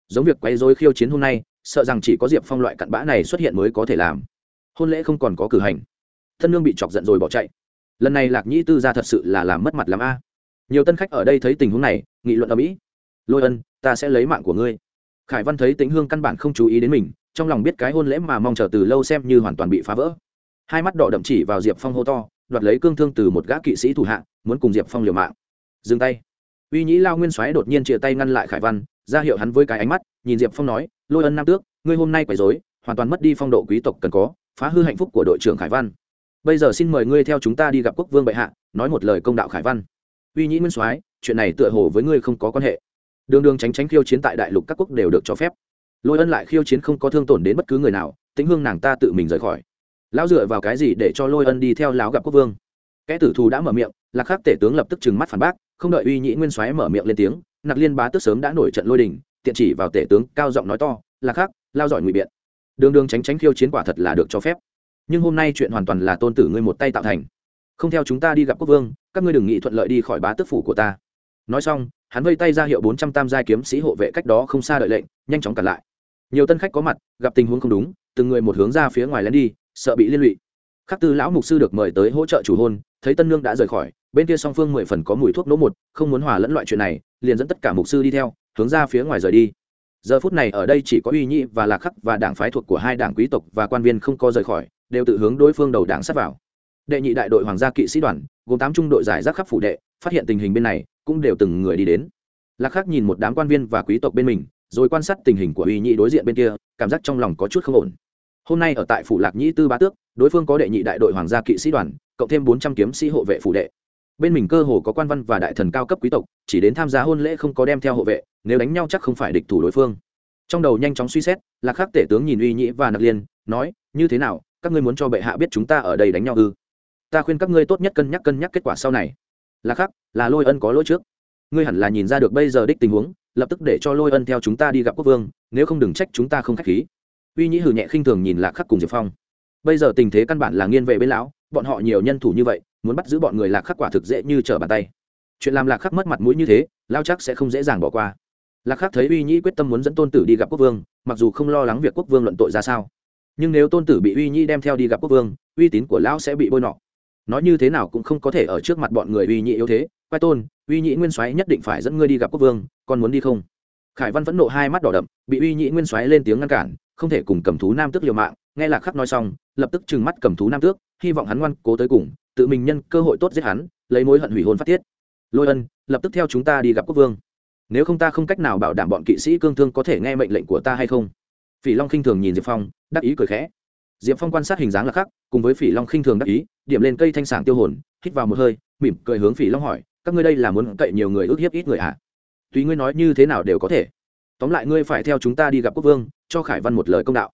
Giống việc quay dối khiêu chiến hôm nay, sợ rằng chỉ có diệp phong loại cặn bã này xuất hiện mới có thể làm. Hôn lễ không còn có cử hành. Thân nương bị chọc giận rồi bỏ chạy. Lần này lạc nhĩ tư ra thật sự là làm mất mặt làm a. Nhiều tân khách ở đây thấy tình huống này, nghị luận ở mỹ lôi ân, ta sẽ lấy mạng của ngươi. Khải văn thấy tĩnh hương căn bản không chú ý đến mình trong lòng biết cái hôn lễ mà mong chờ từ lâu xem như hoàn toàn bị phá vỡ. Hai mắt đỏ đậm chỉ vào diệp phong hô to, đoạt lấy cương thương từ một gã kỵ sĩ thủ hạ, muốn cùng diệp phong liều mạng. Dừng tay. Uy nhĩ lao nguyên soái đột nhiên chia tay ngăn lại khải văn, ra hiệu hắn với cái ánh mắt, nhìn diệp phong nói, lôi ân nam tước, ngươi hôm nay quấy dối hoàn toàn mất đi phong độ quý tộc cần có, phá hư hạnh phúc của đội trưởng khải văn. Bây giờ xin mời ngươi theo chúng ta đi gặp quốc vương bệ hạ, nói một lời công đạo khải văn. Uy nhĩ nguyên soái, chuyện này tựa hồ với ngươi không có quan hệ. Đường đường tránh tránh khiêu chiến tại đại lục các quốc đều được cho phép lôi ân lại khiêu chiến không có thương tổn đến bất cứ người nào, tĩnh hương nàng ta tự mình rời khỏi. Lão dựa vào cái gì để cho lôi ân đi theo lão gặp quốc vương? Kẻ tử thù đã mở miệng, lạc khắc tể tướng lập tức trừng mắt phản bác, không đợi uy nhĩ nguyên soái mở miệng lên tiếng, nặc liên bá tức sớm đã nổi trận lôi đình, tiện chỉ vào tể tướng, cao giọng nói to, lạc khắc, lao giỏi ngụy biện. Đường đường tránh tránh khiêu chiến quả thật là được cho phép. Nhưng hôm nay chuyện hoàn toàn là tôn tử ngươi một tay tạo thành. Không theo chúng ta đi gặp quốc vương, các ngươi đừng nghĩ thuận lợi đi khỏi bá tước phủ của ta. Nói xong, hắn vây tay ra hiệu bốn trăm tam giai kiếm sĩ hộ vệ cách đó không xa đợi lệnh, nhanh chóng cản lại nhiều tân khách có mặt, gặp tình huống không đúng, từng người một hướng ra phía ngoài lén đi, sợ bị liên lụy. Khắc tư lão mục sư được mời tới hỗ trợ chủ hôn, thấy tân nương đã rời khỏi, bên kia song phương mười phần có mùi thuốc nỗ một, không muốn hòa lẫn loại chuyện này, liền dẫn tất cả mục sư đi theo, hướng ra phía ngoài rời đi. Giờ phút này ở đây chỉ có uy nhị và lạc khắc và đảng phái thuộc của hai đảng quý tộc và quan viên không có rời khỏi, đều tự hướng đối phương đầu đảng sát vào. Đệ nhị đại đội hoàng gia kỵ sĩ đoàn, gồm tám trung đội giải rác khắp phủ đệ, phát hiện tình hình bên này, cũng đều từng người đi đến. Lạc khắc nhìn một đám quan viên và quý tộc bên mình rồi quan sát tình hình của uy nhĩ đối diện bên kia, cảm giác trong lòng có chút không ổn. Hôm nay ở tại phủ lạc nhĩ tư bá tước, đối phương có đệ nhị đại đội hoàng gia kỵ sĩ đoàn, cộng thêm bốn trăm kiếm sĩ hộ vệ phủ đệ. Bên mình cơ hồ có quan văn và đại thần cao cấp quý tộc, chỉ đến tham gia hôn lễ không có đem theo hộ vệ, nếu đánh nhau chắc không phải địch thủ đối phương. Trong đầu nhanh chóng suy xét, lạc khắc tể tướng nhìn uy nhĩ và nặc liên, nói, như thế nào, các ngươi muốn cho bệ hạ biết chúng ta ở đây đánh nhau ư? Ta khuyên các ngươi tốt nhất cân nhắc cân nhắc kết quả sau này. Lạc khắc, là lôi ân có lỗi trước. Ngươi hẳn là nhìn ra được bây giờ đích tình huống lập tức để cho lôi ân theo chúng ta đi gặp quốc vương, nếu không đừng trách chúng ta không k h á c h khí. Uy nhĩ hử nhẹ khinh thường nhìn lạc khắc cùng diệp phong. Bây giờ tình thế căn bản là nghiên vệ bên lão, bọn họ nhiều nhân thủ như vậy, muốn bắt giữ bọn người lạc khắc quả thực dễ như trở bàn tay. Chuyện làm lạc khắc mất mặt mũi như thế lao chắc sẽ không dễ dàng bỏ qua. Lạc khắc thấy uy nhĩ quyết tâm muốn dẫn tôn tử đi gặp quốc vương, mặc dù không lo lắng việc quốc vương luận tội ra sao. Nhưng nếu tôn tử bị uy nhĩ đem theo đi gặp quốc vương, uy tín của lão sẽ bị bôi nọ nói như thế nào cũng không có thể ở trước mặt bọn người uy nhĩ yếu thế. Quai tôn, uy nhĩ nguyên soái nhất định phải dẫn ngươi đi gặp quốc vương, con muốn đi không? Khải văn phẫn nộ hai mắt đỏ đậm, bị uy nhĩ nguyên soái lên tiếng ngăn cản, không thể cùng cầm thú nam tước liều mạng. Nghe lạc khắc nói xong, lập tức trừng mắt cầm thú nam tước, hy vọng hắn ngoan cố tới cùng, tự mình nhân cơ hội tốt giết hắn, lấy mối hận hủy hôn phát tiết. Lôi ân, lập tức theo chúng ta đi gặp quốc vương. Nếu không ta không cách nào bảo đảm bọn kỵ sĩ cương thương có thể nghe mệnh lệnh của ta hay không? Phỉ long khinh thường nhìn diệp phong, đắc ý cười khẽ diệp phong quan sát hình dáng là khắc cùng với phỉ long khinh thường đắc ý, điểm lên cây thanh sảng tiêu hồn, hít vào một hơi, mỉm cười hướng phỉ long hỏi, các ngươi đây là muốn cậy nhiều người ước hiếp ít người ạ à? tùy ngươi nói như thế nào đều có thể. Tóm lại ngươi phải theo chúng ta đi gặp quốc vương, cho khải văn một lời công đạo.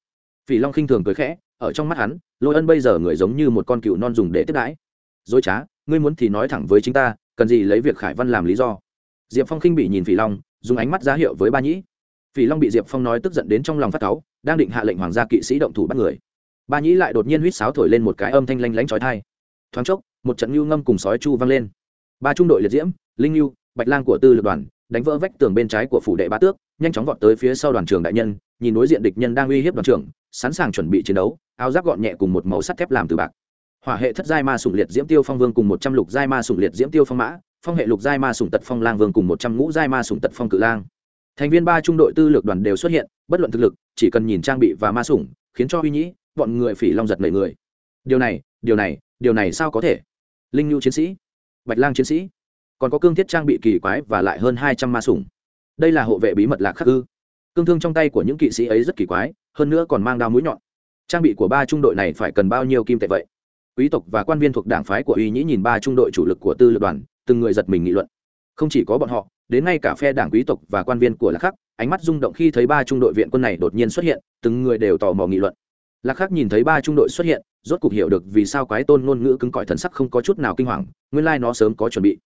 Phỉ long khinh thường cười khẽ, ở trong mắt hắn, lôi ân bây giờ người giống như một con cựu non dùng để tiếp đãi. Dối trá, ngươi muốn thì nói thẳng với chính ta, cần gì lấy việc khải văn làm lý do? Diệp phong khinh bị nhìn phỉ long, dùng ánh mắt ra hiệu với ba nhĩ. Phỉ long bị diệp phong nói tức giận đến trong lòng phát cáu, đang định hạ lệnh hoàng gia kỵ sĩ động thủ bắt người ba nhĩ lại đột nhiên huýt sáo thổi lên một cái âm thanh lanh lánh trói thai thoáng chốc, một trận ngưu ngâm cùng sói chu vang lên. Ba trung đội liệt diễm, linh ngưu bạch lang của tư lực đoàn, đánh vỡ vách tường bên trái của phủ đệ bá tước, nhanh chóng vọt tới phía sau đoàn trường đại nhân, nhìn đối diện địch nhân đang uy hiếp đoàn trưởng, sẵn sàng chuẩn bị chiến đấu, áo giáp gọn nhẹ cùng một màu sắt thép làm từ bạc. Hỏa hệ thất giai ma sủng liệt diễm tiêu phong vương cùng một trăm lục giai ma sủng liệt diễm tiêu phong mã, phong hệ lục giai ma sủng tật phong lang vương cùng một trăm ngũ giai ma sủng tật phong cự lang. Thành viên ba trung đội tư lược đoàn đều xuất hiện, bất luận thực lực, chỉ cần nhìn trang bị và ma sủng, khiến cho uy nhĩ bọn người phỉ long giật nảy người. Điều này điều này điều này sao có thể? Linh nhu chiến sĩ, bạch lang chiến sĩ, còn có cương thiết trang bị kỳ quái và lại hơn hai trăm ma sủng. Đây là hộ vệ bí mật lạc khắc ư. Cương thương trong tay của những kỵ sĩ ấy rất kỳ quái, hơn nữa còn mang đao mũi nhọn. Trang bị của ba trung đội này phải cần bao nhiêu kim tệ vậy? Quý tộc và quan viên thuộc đảng phái của uy nhĩ nhìn ba trung đội chủ lực của tư lược đoàn, từng người giật mình nghị luận. Không chỉ có bọn họ, đến ngay cả phe đảng quý tộc và quan viên của lạc khắc, ánh mắt rung động khi thấy ba trung đội viện quân này đột nhiên xuất hiện, từng người đều tò mò nghị luận lạc khắc nhìn thấy ba trung đội xuất hiện, rốt cục hiểu được vì sao quái tôn ngôn ngữ cứng cỏi thần sắc không có chút nào kinh hoàng, nguyên lai nó sớm có chuẩn bị.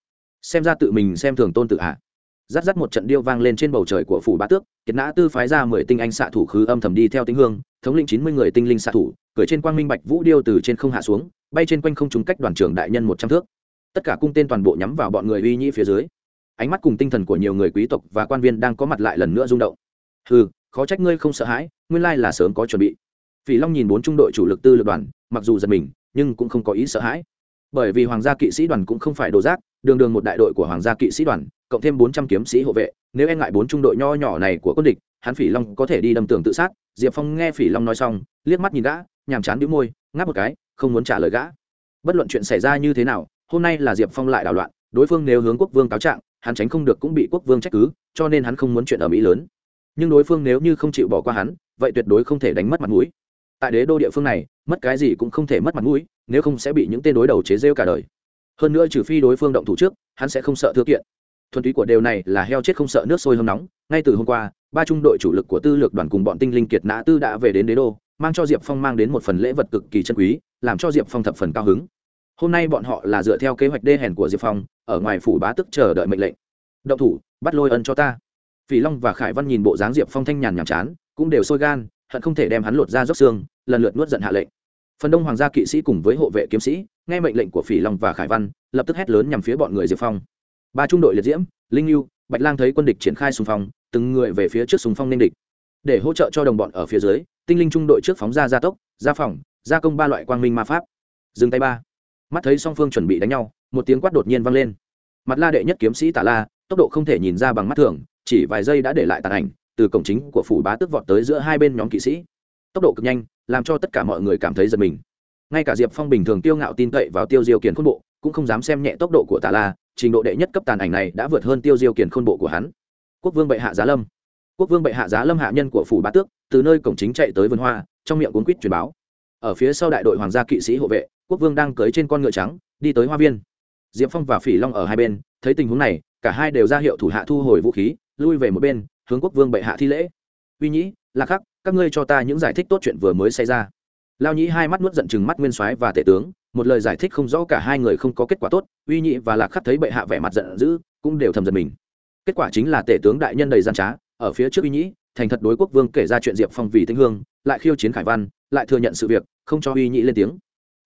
Xem ra tự mình xem thường tôn tự hạ rát rát một trận điêu vang lên trên bầu trời của phủ bá tước, kiệt nã tư phái ra mười tinh anh xạ thủ khứ âm thầm đi theo tính hương, thống lĩnh chín mươi người tinh linh xạ thủ cởi trên quang minh bạch vũ điêu từ trên không hạ xuống, bay trên quanh không trúng cách đoàn trưởng đại nhân một trăm thước. Tất cả cung tên toàn bộ nhắm vào bọn người uy nhĩ phía dưới. Ánh mắt cùng tinh thần của nhiều người quý tộc và quan viên đang có mặt lại lần nữa rung động. Ừ khó trách ngươi không sợ hãi, nguyên lai là sớm có chuẩn bị phỉ long nhìn bốn trung đội chủ lực tư lực đoàn, mặc dù giật mình, nhưng cũng không có ý sợ hãi. Bởi vì hoàng gia kỵ sĩ đoàn cũng không phải đồ rác, đường đường một đại đội của hoàng gia kỵ sĩ đoàn, cộng thêm bốn trăm kiếm sĩ hộ vệ, nếu e ngại bốn trung đội nho nhỏ này của quân địch, hắn phỉ long có thể đi đâm tường tự sát. Diệp phong nghe phỉ long nói xong, liếc mắt nhìn gã, nhàm chán đĩu môi, ngáp một cái, không muốn trả lời gã. Bất luận chuyện xảy ra như thế nào, hôm nay là diệp phong lại đảo loạn, đối phương nếu hướng quốc vương cáo trạng, hắn tránh không được cũng bị quốc vương trách cứ, cho nên hắn không muốn chuyện ở mỹ lớn. Nhưng đối phương nếu như không chịu bỏ qua hắn, vậy tuyệt đối không thể đánh mất mặt mũi tại đế đô địa phương này, mất cái gì cũng không thể mất mặt mũi, nếu không sẽ bị những tên đối đầu chế rêu cả đời. Hơn nữa trừ phi đối phương động thủ trước, hắn sẽ không sợ thư kiện. Thuần túy của điều này là heo chết không sợ nước sôi hâm nóng, ngay từ hôm qua, ba trung đội chủ lực của tư lược đoàn cùng bọn tinh linh kiệt nã tư đã về đến đế đô, mang cho diệp phong mang đến một phần lễ vật cực kỳ chân quý, làm cho diệp phong thập phần cao hứng. Hôm nay bọn họ là dựa theo kế hoạch đê hèn của diệp phong, ở ngoài phủ bá tức chờ đợi mệnh lệnh. Động thủ, bắt lôi ân cho ta. Phỉ long và khải văn nhìn bộ dáng diệp phong thanh nhàn nhàm chán, cũng đều sôi gan hận không thể đem hắn lột ra dốc xương, lần lượt nuốt giận hạ lệnh. Phần đông hoàng gia kỵ sĩ cùng với hộ vệ kiếm sĩ, nghe mệnh lệnh của phỉ long và khải văn, lập tức hét lớn nhằm phía bọn người diệp phong. Ba trung đội liệt diễm, linh lưu bạch lang thấy quân địch triển khai xung phong, từng người về phía trước xung phong nên địch. Để hỗ trợ cho đồng bọn ở phía dưới, tinh linh trung đội trước phóng ra gia tốc, gia phòng, gia công ba loại quang minh ma pháp. Dừng tay ba. Mắt thấy song phương chuẩn bị đánh nhau, một tiếng quát đột nhiên vang lên. Mặt la đệ nhất kiếm sĩ tả la, tốc độ không thể nhìn ra bằng mắt thường, chỉ vài giây đã để lại tàn ảnh từ cổng chính của phủ bá tước vọt tới giữa hai bên nhóm kỵ sĩ. Tốc độ cực nhanh, làm cho tất cả mọi người cảm thấy giật mình. Ngay cả diệp phong bình thường tiêu ngạo tin cậy vào tiêu diêu kiền khôn bộ, cũng không dám xem nhẹ tốc độ của tà la, trình độ đệ nhất cấp tàn ảnh này đã vượt hơn tiêu diêu kiền khôn bộ của hắn. Quốc vương bệ hạ giá lâm. Quốc vương bệ hạ giá lâm hạ nhân của phủ bá tước, từ nơi cổng chính chạy tới vườn hoa, trong miệng cuốn quýt truyền báo. Ở phía sau đại đội hoàng gia kỵ sĩ hộ vệ, quốc vương đang cưới trên con ngựa trắng, đi tới hoa viên. Diệp phong và phỉ long ở hai bên, thấy tình huống này, cả hai đều ra hiệu thủ hạ thu hồi vũ khí, lui về một bên hướng quốc vương bệ hạ thi lễ. Uy nhĩ, lạc khắc, các ngươi cho ta những giải thích tốt chuyện vừa mới xảy ra. Lao nhĩ hai mắt nuốt giận chừng mắt nguyên soái và tể tướng, một lời giải thích không rõ cả hai người không có kết quả tốt, uy nhĩ và lạc khắc thấy bệ hạ vẻ mặt giận dữ, cũng đều thầm giận mình. Kết quả chính là tể tướng đại nhân đầy gian trá, ở phía trước uy nhĩ, thành thật đối quốc vương kể ra chuyện diệp phong vì tinh hương, lại khiêu chiến khải văn, lại thừa nhận sự việc, không cho uy nhĩ lên tiếng.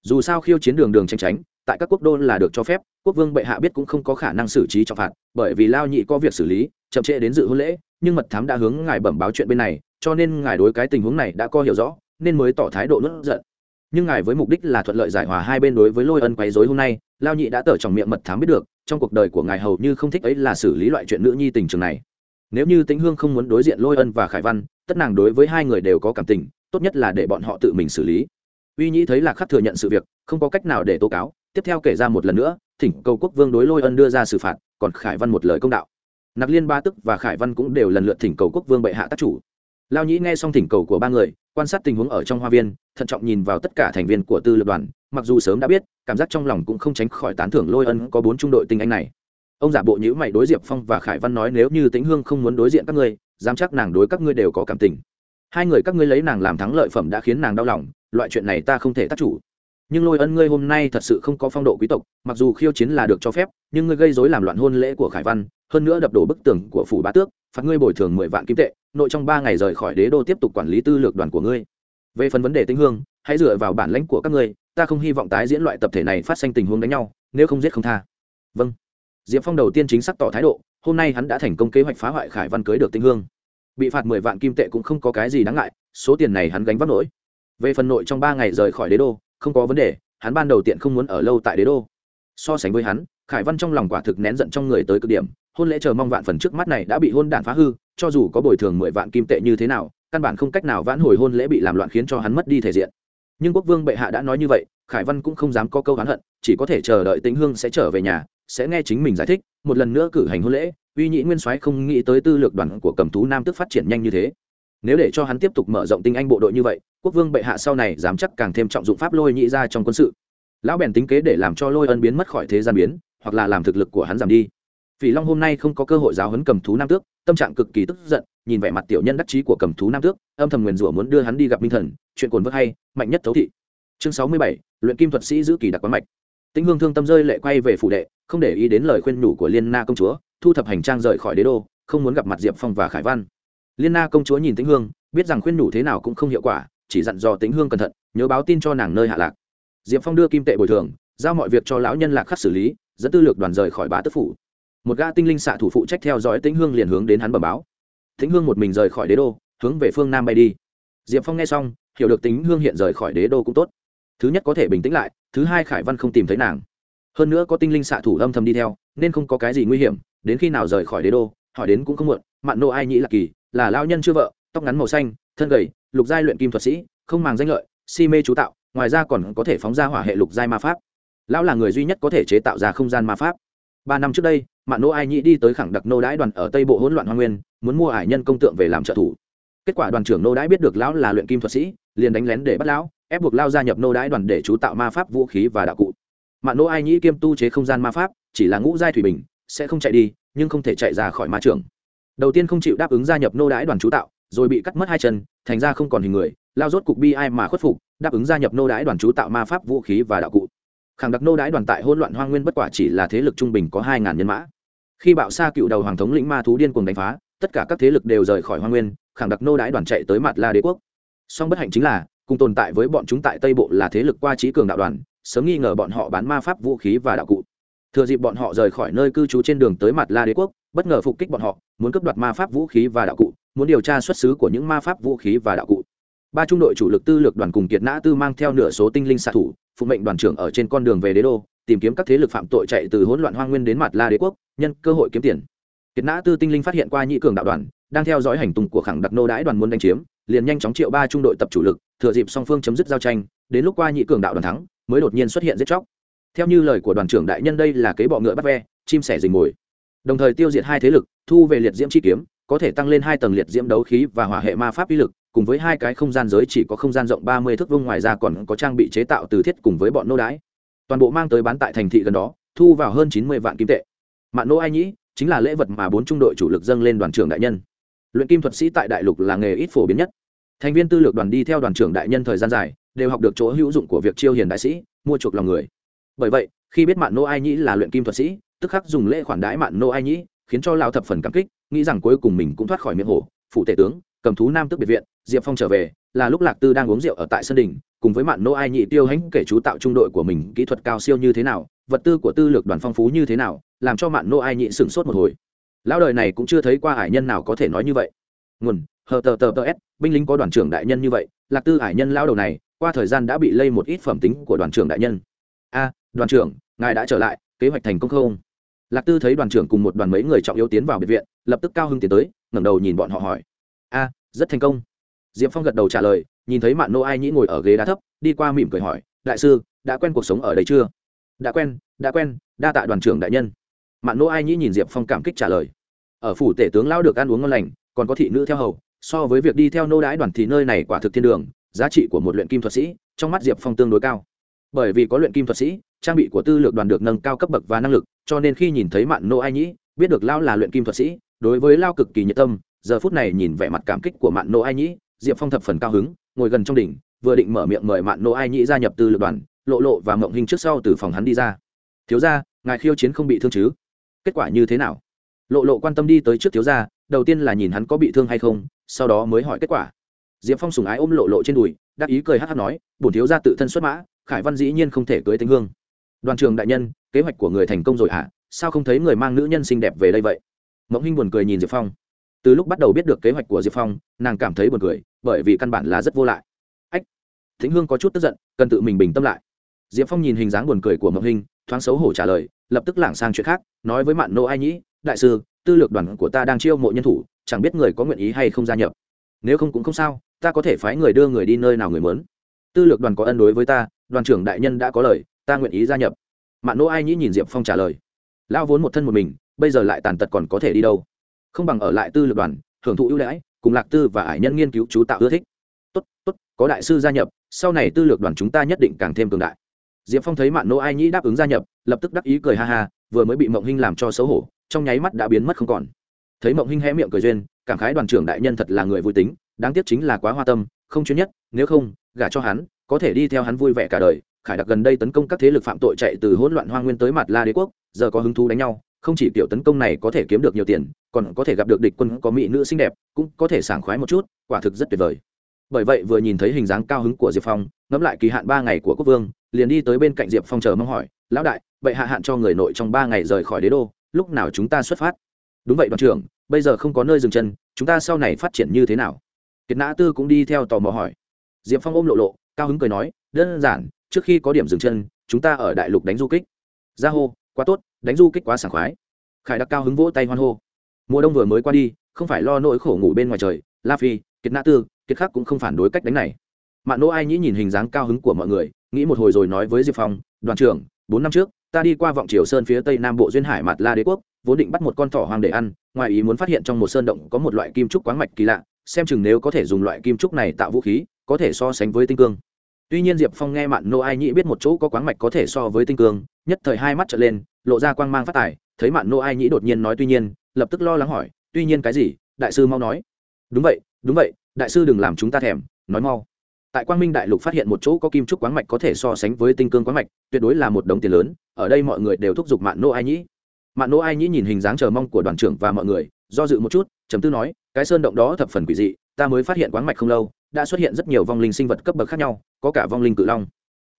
Dù sao khiêu chiến đường đường tranh tránh, tại các quốc đô là được cho phép, quốc vương bệ hạ biết cũng không có khả năng xử trí trọng phạt, bởi vì lao nhị có việc xử lý, chậm trễ đến dự hôn lễ nhưng mật thám đã hướng ngài bẩm báo chuyện bên này, cho nên ngài đối cái tình huống này đã có hiểu rõ, nên mới tỏ thái độ nuốt giận. Nhưng ngài với mục đích là thuận lợi giải hòa hai bên đối với lôi ân quấy dối hôm nay, lao nhị đã tở trong miệng mật thám biết được, trong cuộc đời của ngài hầu như không thích ấy là xử lý loại chuyện nữ nhi tình trường này. Nếu như tĩnh hương không muốn đối diện lôi ân và khải văn, tất nàng đối với hai người đều có cảm tình, tốt nhất là để bọn họ tự mình xử lý. Uy nhĩ thấy lạc khắc thừa nhận sự việc, không có cách nào để tố cáo, tiếp theo kể ra một lần nữa, thỉnh cầu quốc vương đối lôi ân đưa ra xử phạt, còn khải văn một lời công đạo nặc liên ba tức và khải văn cũng đều lần lượt thỉnh cầu quốc vương bệ hạ tác chủ. Lao nhĩ nghe xong thỉnh cầu của ba người, quan sát tình huống ở trong hoa viên, thận trọng nhìn vào tất cả thành viên của tư lập đoàn, mặc dù sớm đã biết, cảm giác trong lòng cũng không tránh khỏi tán thưởng lôi ân có bốn trung đội tinh anh này. Ông giả bộ nhữ mày đối diệp phong và khải văn nói nếu như tĩnh hương không muốn đối diện các ngươi, dám chắc nàng đối các ngươi đều có cảm tình. Hai người các ngươi lấy nàng làm thắng lợi phẩm đã khiến nàng đau lòng, loại chuyện này ta không thể tác chủ. Nhưng lôi ân ngươi hôm nay thật sự không có phong độ quý tộc, mặc dù khiêu chiến là được cho phép, nhưng ngươi gây dối làm loạn hôn lễ của khải văn hơn nữa đập đổ bức tường của phủ bá tước, phạt ngươi bồi thường mười vạn kim tệ, nội trong ba ngày rời khỏi đế đô tiếp tục quản lý tư lược đoàn của ngươi. Về phần vấn đề tinh hương, hãy dựa vào bản lãnh của các ngươi, ta không hy vọng tái diễn loại tập thể này phát sinh tình huống đánh nhau, nếu không giết không tha. Vâng. Diệp phong đầu tiên chính xác tỏ thái độ, hôm nay hắn đã thành công kế hoạch phá hoại khải văn cưới được tinh hương. Bị phạt mười vạn kim tệ cũng không có cái gì đáng ngại, số tiền này hắn gánh vác nổi. Về phần nội trong ba ngày rời khỏi đế đô, không có vấn đề, hắn ban đầu tiện không muốn ở lâu tại đế đô. So sánh với hắn khải văn trong lòng quả thực nén giận trong người tới cực điểm, hôn lễ chờ mong vạn phần trước mắt này đã bị hôn đản phá hư, cho dù có bồi thường mười vạn kim tệ như thế nào, căn bản không cách nào vãn hồi hôn lễ bị làm loạn khiến cho hắn mất đi thể diện. Nhưng quốc vương bệ hạ đã nói như vậy, khải văn cũng không dám có câu hắn hận, chỉ có thể chờ đợi tĩnh hương sẽ trở về nhà, sẽ nghe chính mình giải thích, một lần nữa cử hành hôn lễ, uy nhĩ nguyên soái không nghĩ tới tư lược đoàn của cầm thú nam tức phát triển nhanh như thế. Nếu để cho hắn tiếp tục mở rộng tinh anh bộ đội như vậy, quốc vương bệ hạ sau này dám chắc càng thêm trọng dụng pháp lôi nhị ra trong quân sự. Lão bèn tính kế để làm cho lôi ân biến mất khỏi thế gian biến hoặc là làm thực lực của hắn giảm đi. Phỉ long hôm nay không có cơ hội giáo huấn cầm thú nam tước, tâm trạng cực kỳ tức giận, nhìn vẻ mặt tiểu nhân đắc chí của cầm thú nam tước, âm thầm nguyền rủa muốn đưa hắn đi gặp minh thần, chuyện cồn vớt hay, mạnh nhất thấu thị. Chương sáu mươi bảy, luyện kim thuật sĩ giữ kỳ đặc quán mạch. Tĩnh hương thương tâm rơi lệ quay về phủ đệ, không để ý đến lời khuyên nhủ của liên na công chúa, thu thập hành trang rời khỏi đế đô, không muốn gặp mặt diệp phong và khải văn. Liên na công chúa nhìn tĩnh hương, biết rằng khuyên nhủ thế nào cũng không hiệu quả, chỉ dặn dò tĩnh hương cẩn thận, nhớ báo tin cho nàng nơi hạ lạc. Diệp phong đưa kim tệ bồi thường, giao mọi việc cho lão nhân lạc khắc xử lý dẫn tư lược đoàn rời khỏi bá tức phủ. Một gã tinh linh xạ thủ phụ trách theo dõi tĩnh hương liền hướng đến hắn bẩm báo. Tĩnh hương một mình rời khỏi đế đô, hướng về phương nam bay đi. Diệp phong nghe xong, hiểu được tính hương hiện rời khỏi đế đô cũng tốt. Thứ nhất có thể bình tĩnh lại, thứ hai khải văn không tìm thấy nàng. Hơn nữa có tinh linh xạ thủ âm thầm đi theo, nên không có cái gì nguy hiểm, đến khi nào rời khỏi đế đô, hỏi đến cũng không muộn, mạn nô ai nhĩ là kỳ, là lao nhân chưa vợ, tóc ngắn màu xanh, thân gầy, lục giai luyện kim thuật sĩ, không màng danh lợi, si mê chú tạo, ngoài ra còn có thể phóng ra hỏa hệ lục giai ma pháp lão là người duy nhất có thể chế tạo ra không gian ma pháp. Ba năm trước đây, mạn nô ai nhĩ đi tới khẳng đặc nô đãi đoàn ở tây bộ hỗn loạn hoa nguyên, muốn mua ải nhân công tượng về làm trợ thủ. Kết quả đoàn trưởng nô đãi biết được lão là luyện kim thuật sĩ, liền đánh lén để bắt lão, ép buộc lao gia nhập nô đãi đoàn để chú tạo ma pháp vũ khí và đạo cụ. Mạn nô ai nhĩ kiêm tu chế không gian ma pháp, chỉ là ngũ giai thủy bình, sẽ không chạy đi, nhưng không thể chạy ra khỏi ma trường. Đầu tiên không chịu đáp ứng gia nhập nô đãi đoàn chú tạo, rồi bị cắt mất hai chân, thành ra không còn hình người lao rốt cục bi ai mà khuất phục, đáp ứng gia nhập nô đãi đoàn chú tạo ma pháp vũ khí và đạo cụ khẳng đặc nô đãi đoàn tại hỗn loạn hoa nguyên bất quả chỉ là thế lực trung bình có hai ngàn nhân mã. Khi bạo sa cựu đầu hoàng thống lĩnh ma thú điên cuồng đánh phá, tất cả các thế lực đều rời khỏi hoa nguyên khẳng đặc nô đãi đoàn chạy tới mặt la đế quốc. Song bất hạnh chính là, cùng tồn tại với bọn chúng tại tây bộ là thế lực qua trí cường đạo đoàn, sớm nghi ngờ bọn họ bán ma pháp vũ khí và đạo cụ. Thừa dịp bọn họ rời khỏi nơi cư trú trên đường tới mặt la đế quốc, bất ngờ phục kích bọn họ, muốn cướp đoạt ma pháp vũ khí và đạo cụ, muốn điều tra xuất xứ của những ma pháp vũ khí và đạo cụ. Ba trung đội chủ lực tư lược đoàn cùng kiệt nã tư mang theo nửa số tinh linh xạ thủ phụ mệnh đoàn trưởng ở trên con đường về đế đô, tìm kiếm các thế lực phạm tội chạy từ hỗn loạn hoang nguyên đến mặt la đế quốc, nhân cơ hội kiếm tiền. Kiệt nã tư tinh linh phát hiện qua nhị cường đạo đoàn, đang theo dõi hành tung của khẳng đặc nô đãi đoàn muốn đánh chiếm, liền nhanh chóng triệu ba trung đội tập chủ lực, thừa dịp song phương chấm dứt giao tranh, đến lúc qua nhị cường đạo đoàn thắng, mới đột nhiên xuất hiện giết chóc. Theo như lời của đoàn trưởng đại nhân, đây là kế bọ ngựa bắt ve, chim sẻ rình mồi. Đồng thời tiêu diệt hai thế lực, thu về liệt diễm chi kiếm, có thể tăng lên hai tầng liệt diễm đấu khí và hỏa hệ ma pháp uy lực cùng với hai cái không gian giới chỉ có không gian rộng ba mươi thước vuông ngoài ra còn có trang bị chế tạo từ thiết cùng với bọn nô đái toàn bộ mang tới bán tại thành thị gần đó, thu vào hơn chín mươi vạn kim tệ. Mạn nô ai nhĩ, chính là lễ vật mà bốn trung đội chủ lực dâng lên đoàn trưởng đại nhân. Luyện kim thuật sĩ tại đại lục là nghề ít phổ biến nhất. Thành viên tư lược đoàn đi theo đoàn trưởng đại nhân thời gian dài, đều học được chỗ hữu dụng của việc chiêu hiền đại sĩ, mua chuộc lòng người. Bởi vậy, khi biết mạn nô ai nhĩ là luyện kim thuật sĩ, tức khắc dùng lễ khoản đãi mạn nô ai nhĩ, khiến cho lão thập phần cảm kích, nghĩ rằng cuối cùng mình cũng thoát khỏi miệng hổ phụ tể tướng cầm thú nam tức biệt viện, diệp phong trở về, là lúc lạc tư đang uống rượu ở tại sân đình cùng với mạn nô ai nhị tiêu hãnh kể chú tạo trung đội của mình kỹ thuật cao siêu như thế nào, vật tư của tư lược đoàn phong phú như thế nào, làm cho mạn nô ai nhị sửng sốt một hồi. Lão đời này cũng chưa thấy qua hải nhân nào có thể nói như vậy. Nguồn, hờ tờ tờ tờ s, binh lính có đoàn trưởng đại nhân như vậy, lạc tư hải nhân lao đầu này, qua thời gian đã bị lây một ít phẩm tính của đoàn trưởng đại nhân. A, đoàn trưởng, ngài đã trở lại, kế hoạch thành công không? Lạc tư thấy đoàn trưởng cùng một đoàn mấy người trọng yếu tiến vào biệt viện, lập tức cao hưng tiến tới, ngẩng đầu nhìn bọn họ hỏi a, rất thành công. Diệp phong gật đầu trả lời, nhìn thấy mạn nô ai nhĩ ngồi ở ghế đá thấp, đi qua mỉm cười hỏi, đại sư, đã quen cuộc sống ở đây chưa? Đã quen đã quen, đa tạ đoàn trưởng đại nhân. Mạn nô ai nhĩ nhìn diệp phong cảm kích trả lời, ở phủ tể tướng lao được ăn uống ngon lành, còn có thị nữ theo hầu, so với việc đi theo nô đái đoàn thì nơi này quả thực thiên đường, giá trị của một luyện kim thuật sĩ, trong mắt diệp phong tương đối cao. Bởi vì có luyện kim thuật sĩ, trang bị của tư lược đoàn được nâng cao cấp bậc và năng lực, cho nên khi nhìn thấy mạn nô ai nhĩ, biết được lao là luyện kim thuật sĩ, đối với lao cực kỳ nhiệt tâm giờ phút này nhìn vẻ mặt cảm kích của mạn nô ai nhĩ, diệp phong thập phần cao hứng, ngồi gần trong đỉnh, vừa định mở miệng mời mạn nô ai nhĩ gia nhập tư lược đoàn, lộ lộ và mộng hình trước sau từ phòng hắn đi ra. Thiếu ra ngài khiêu chiến không bị thương chứ? Kết quả như thế nào? Lộ lộ quan tâm đi tới trước thiếu ra đầu tiên là nhìn hắn có bị thương hay không, sau đó mới hỏi kết quả. Diệp phong sùng ái ôm lộ lộ trên đùi, đắc ý cười hát hát nói, bổn thiếu ra tự thân xuất mã, khải văn dĩ nhiên không thể cưới tính hương. Đoàn trường đại nhân, kế hoạch của người thành công rồi hả? Sao không thấy người mang nữ nhân xinh đẹp về đây vậy? Mộng hinh buồn cười nhìn diệp phong từ lúc bắt đầu biết được kế hoạch của diệp phong nàng cảm thấy buồn cười bởi vì căn bản là rất vô lại. Ách thính hương có chút tức giận cần tự mình bình tâm lại. Diệp phong nhìn hình dáng buồn cười của mộng hình, thoáng xấu hổ trả lời lập tức lảng sang chuyện khác nói với mạn nô ai nhĩ đại sư tư lược đoàn của ta đang chiêu mộ nhân thủ chẳng biết người có nguyện ý hay không gia nhập. Nếu không cũng không sao ta có thể phái người đưa người đi nơi nào người mớn tư lược đoàn có ân đối với ta đoàn trưởng đại nhân đã có lời ta nguyện ý gia nhập. Mạn nô ai nhĩ nhìn diệp phong trả lời lão vốn một thân một mình bây giờ lại tàn tật còn có thể đi đâu? Không bằng ở lại tư lược đoàn hưởng thụ ưu đãi, cùng lạc tư và ải nhân nghiên cứu chú tạo ưa thích. Tốt tốt, có đại sư gia nhập, sau này tư lược đoàn chúng ta nhất định càng thêm cường đại. Diệp phong thấy mạn nô ai nhĩ đáp ứng gia nhập, lập tức đắc ý cười ha ha, vừa mới bị mộng hinh làm cho xấu hổ, trong nháy mắt đã biến mất không còn. Thấy mộng hinh hé miệng cười duyên, cảm khái đoàn trưởng đại nhân thật là người vui tính, đáng tiếc chính là quá hoa tâm, không chuyên nhất, nếu không, gả cho hắn, có thể đi theo hắn vui vẻ cả đời. Khải đặc gần đây tấn công các thế lực phạm tội chạy từ hỗn loạn hoa nguyên tới mặt la đế quốc, giờ có hứng thú đánh nhau không chỉ kiểu tấn công này có thể kiếm được nhiều tiền, còn có thể gặp được địch quân, có mỹ nữ xinh đẹp, cũng có thể sảng khoái một chút, quả thực rất tuyệt vời. Bởi vậy vừa nhìn thấy hình dáng cao hứng của diệp phong, ngẫm lại kỳ hạn ba ngày của quốc vương, liền đi tới bên cạnh diệp phong chờ mong hỏi, lão đại, vậy hạ hạn cho người nội trong ba ngày rời khỏi đế đô, lúc nào chúng ta xuất phát? Đúng vậy, đoàn trưởng, bây giờ không có nơi dừng chân, chúng ta sau này phát triển như thế nào? Kiệt nã tư cũng đi theo tò mò hỏi. Diệp phong ôm lộ lộ, cao hứng cười nói, đơn giản, trước khi có điểm dừng chân, chúng ta ở đại lục đánh du kích. Gia hô, quá tốt đánh du kích quá sảng khoái. Khải đặc cao hứng vỗ tay hoan hô. Mùa đông vừa mới qua đi, không phải lo nỗi khổ ngủ bên ngoài trời, la phi, kiệt nã tư, kiệt khắc cũng không phản đối cách đánh này. Mạn nỗ ai nhĩ nhìn hình dáng cao hứng của mọi người, nghĩ một hồi rồi nói với diệp phong, đoàn trưởng, bốn năm trước, ta đi qua vọng triều sơn phía tây nam bộ duyên hải mặt la đế quốc, vốn định bắt một con thỏ hoang để ăn, ngoài ý muốn phát hiện trong một sơn động có một loại kim trúc quáng mạch kỳ lạ, xem chừng nếu có thể dùng loại kim trúc này tạo vũ khí, có thể so sánh với tinh cương. Tuy nhiên diệp phong nghe mạn nô ai nhĩ biết một chỗ có quáng mạch có thể so với tinh cương, nhất thời hai mắt trở lên lộ ra quang mang phát tài, thấy mạn nô ai nhĩ đột nhiên nói tuy nhiên, lập tức lo lắng hỏi, tuy nhiên cái gì? Đại sư mau nói. Đúng vậy đúng vậy, đại sư đừng làm chúng ta thèm, nói mau. Tại quang minh đại lục phát hiện một chỗ có kim trúc quáng mạch có thể so sánh với tinh cương quáng mạch, tuyệt đối là một đồng tiền lớn, ở đây mọi người đều thúc giục mạn nô ai nhĩ. Mạn nô ai nhĩ nhìn hình dáng chờ mong của đoàn trưởng và mọi người, do dự một chút chấm tư nói, cái sơn động đó thập phần quỷ dị, ta mới phát hiện quáng mạch không lâu, đã xuất hiện rất nhiều vong linh sinh vật cấp bậc khác nhau, có cả vong linh cự long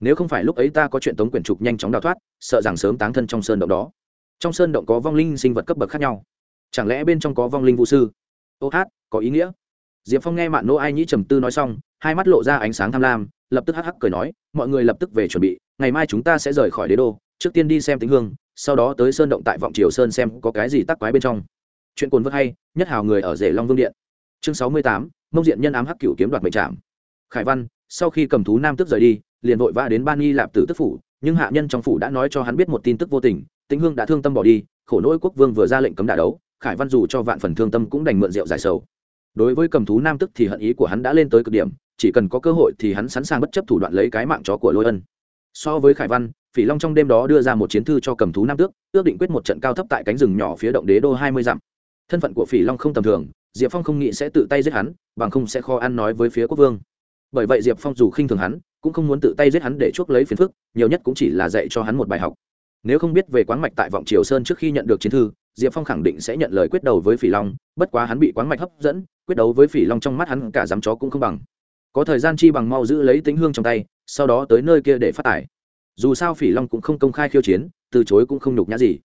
nếu không phải lúc ấy ta có chuyện tống quyển trục nhanh chóng đào thoát, sợ rằng sớm táng thân trong sơn động đó. Trong sơn động có vong linh sinh vật cấp bậc khác nhau. Chẳng lẽ bên trong có vong linh vũ sư? Ô hát, có ý nghĩa. Diệp phong nghe mạn nô ai nhĩ trầm tư nói xong, hai mắt lộ ra ánh sáng tham lam, lập tức hắc hắc cười nói, mọi người lập tức về chuẩn bị, ngày mai chúng ta sẽ rời khỏi đế đô, trước tiên đi xem tính hương, sau đó tới sơn động tại vọng triều sơn xem có cái gì tắc quái bên trong. Chuyện cồn vớt hay, nhất hào người ở rể long vương điện. Chương sáu mươi tám, mông diện nhân ám hắc cửu kiếm đoạt mệnh trạm khải văn sau khi cầm thú nam tước rời đi, liền vội vã đến ban nghi lạp tử tức phủ, nhưng hạ nhân trong phủ đã nói cho hắn biết một tin tức vô tình, tĩnh hương đã thương tâm bỏ đi, khổ nỗi quốc vương vừa ra lệnh cấm đả đấu, khải văn dù cho vạn phần thương tâm cũng đành mượn rượu giải sầu. Đối với cầm thú nam tức thì hận ý của hắn đã lên tới cực điểm, chỉ cần có cơ hội thì hắn sẵn sàng bất chấp thủ đoạn lấy cái mạng chó của lôi ân. So với khải văn, phỉ long trong đêm đó đưa ra một chiến thư cho cầm thú nam tước, ước định quyết một trận cao thấp tại cánh rừng nhỏ phía động đế đô hai mươi dặm. Thân phận của phỉ long không tầm thường, diệp phong không nghĩ sẽ tự tay giết hắn, bằng không sẽ khó ăn nói với phía quốc vương bởi vậy diệp phong dù khinh thường hắn, cũng không muốn tự tay giết hắn để chuốc lấy phiền phức, nhiều nhất cũng chỉ là dạy cho hắn một bài học. Nếu không biết về quán mạch tại vọng triều sơn trước khi nhận được chiến thư, diệp phong khẳng định sẽ nhận lời quyết đầu với phỉ long, bất quá hắn bị quán mạch hấp dẫn, quyết đấu với phỉ long trong mắt hắn cả dám chó cũng không bằng. Có thời gian chi bằng mau giữ lấy tính hương trong tay, sau đó tới nơi kia để phát tải. Dù sao phỉ long cũng không công khai khiêu chiến, từ chối cũng không nhục nhã gì.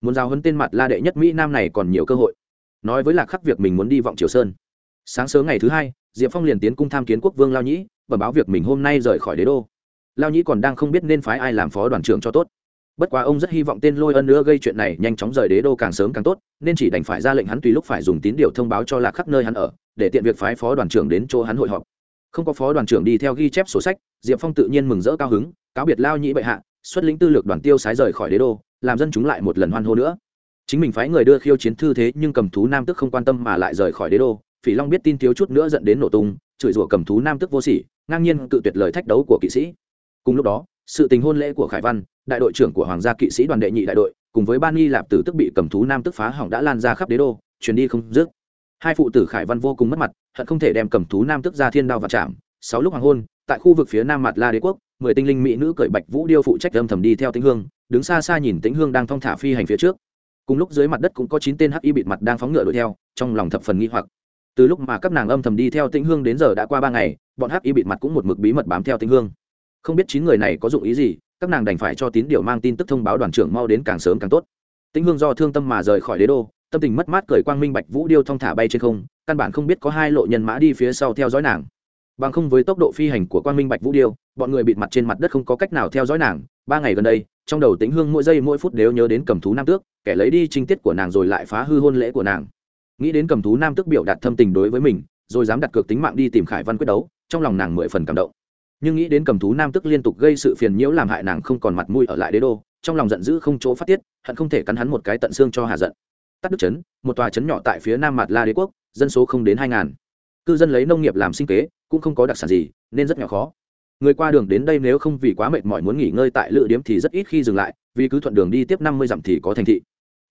Muốn giao hấn tên mặt la đệ nhất mỹ nam này còn nhiều cơ hội. Nói với lạc khắc việc mình muốn đi vọng triều sơn. Sáng sớm ngày thứ hai diệp phong liền tiến cung tham kiến quốc vương lao nhĩ và báo việc mình hôm nay rời khỏi đế đô. Lao nhĩ còn đang không biết nên phái ai làm phó đoàn trưởng cho tốt. Bất quá ông rất hy vọng tên lôi ân nữa gây chuyện này nhanh chóng rời đế đô càng sớm càng tốt, nên chỉ đành phải ra lệnh hắn tùy lúc phải dùng tín điều thông báo cho lạc khắp nơi hắn ở, để tiện việc phái phó đoàn trưởng đến chỗ hắn hội họp. Không có phó đoàn trưởng đi theo ghi chép sổ sách, diệp phong tự nhiên mừng rỡ cao hứng, cáo biệt lao nhĩ bệ hạ, xuất lĩnh tư lược đoàn tiêu sái rời khỏi đế đô, làm dân chúng lại một lần hoan hô nữa. Chính mình phái người đưa khiêu chiến thư thế nhưng cầm thú nam tức không quan tâm mà lại rời khỏi đế đô phỉ long biết tin thiếu chút nữa dẫn đến nổ tung, chửi rủa cầm thú nam tức vô sỉ, ngang nhiên cự tuyệt lời thách đấu của kỵ sĩ. Cùng lúc đó, sự tình hôn lễ của khải văn, đại đội trưởng của hoàng gia kỵ sĩ đoàn đệ nhị đại đội, cùng với ban nghi lạp tử tức bị cầm thú nam tức phá hỏng đã lan ra khắp đế đô chuyển đi không dứt. Hai phụ tử khải văn vô cùng mất mặt, hận không thể đem cầm thú nam tức ra thiên đao và chạm. Sáu lúc hoàng hôn, tại khu vực phía nam mặt la đế quốc, mười tinh linh mỹ nữ cởi bạch vũ điêu phụ trách âm thầm đi theo tĩnh hương, đứng xa xa nhìn tĩnh hương đang thong thả phi hành phía trước. Cùng lúc dưới mặt đất cũng có chín tên hắc y bịt mặt đang phóng ngựa đuổi theo, trong lòng thập phần nghi hoặc từ lúc mà các nàng âm thầm đi theo tĩnh hương đến giờ đã qua ba ngày, bọn hắc y bịt mặt cũng một mực bí mật bám theo tĩnh hương. Không biết chín người này có dụng ý gì, các nàng đành phải cho tín điều mang tin tức thông báo đoàn trưởng mau đến càng sớm càng tốt. Tĩnh hương do thương tâm mà rời khỏi đế đô, tâm tình mất mát cởi quang minh bạch vũ điêu thong thả bay trên không, căn bản không biết có hai lộ nhân mã đi phía sau theo dõi nàng. Bằng không với tốc độ phi hành của quang minh bạch vũ điêu, bọn người bịt mặt trên mặt đất không có cách nào theo dõi nàng. Ba ngày gần đây, trong đầu tĩnh hương mỗi giây mỗi phút đều nhớ đến cầm thú nam tước, kẻ lấy đi trinh tiết của nàng rồi lại phá hư hôn lễ của nàng nghĩ đến cầm thú nam tức biểu đạt thâm tình đối với mình, rồi dám đặt cược tính mạng đi tìm khải văn quyết đấu, trong lòng nàng mười phần cảm động. Nhưng nghĩ đến cầm thú nam tức liên tục gây sự phiền nhiễu làm hại nàng không còn mặt mũi ở lại đế đô, trong lòng giận dữ không chỗ phát tiết, hận không thể cắn hắn một cái tận xương cho hà giận. Tắt đức trấn một tòa trấn nhỏ tại phía nam mặt la đế quốc, dân số không đến hai ngàn. Cư dân lấy nông nghiệp làm sinh kế, cũng không có đặc sản gì, nên rất nhỏ khó. Người qua đường đến đây nếu không vì quá mệt mỏi muốn nghỉ ngơi tại lựa điếm thì rất ít khi dừng lại, vì cứ thuận đường đi tiếp năm mươi dặm thì có thành thị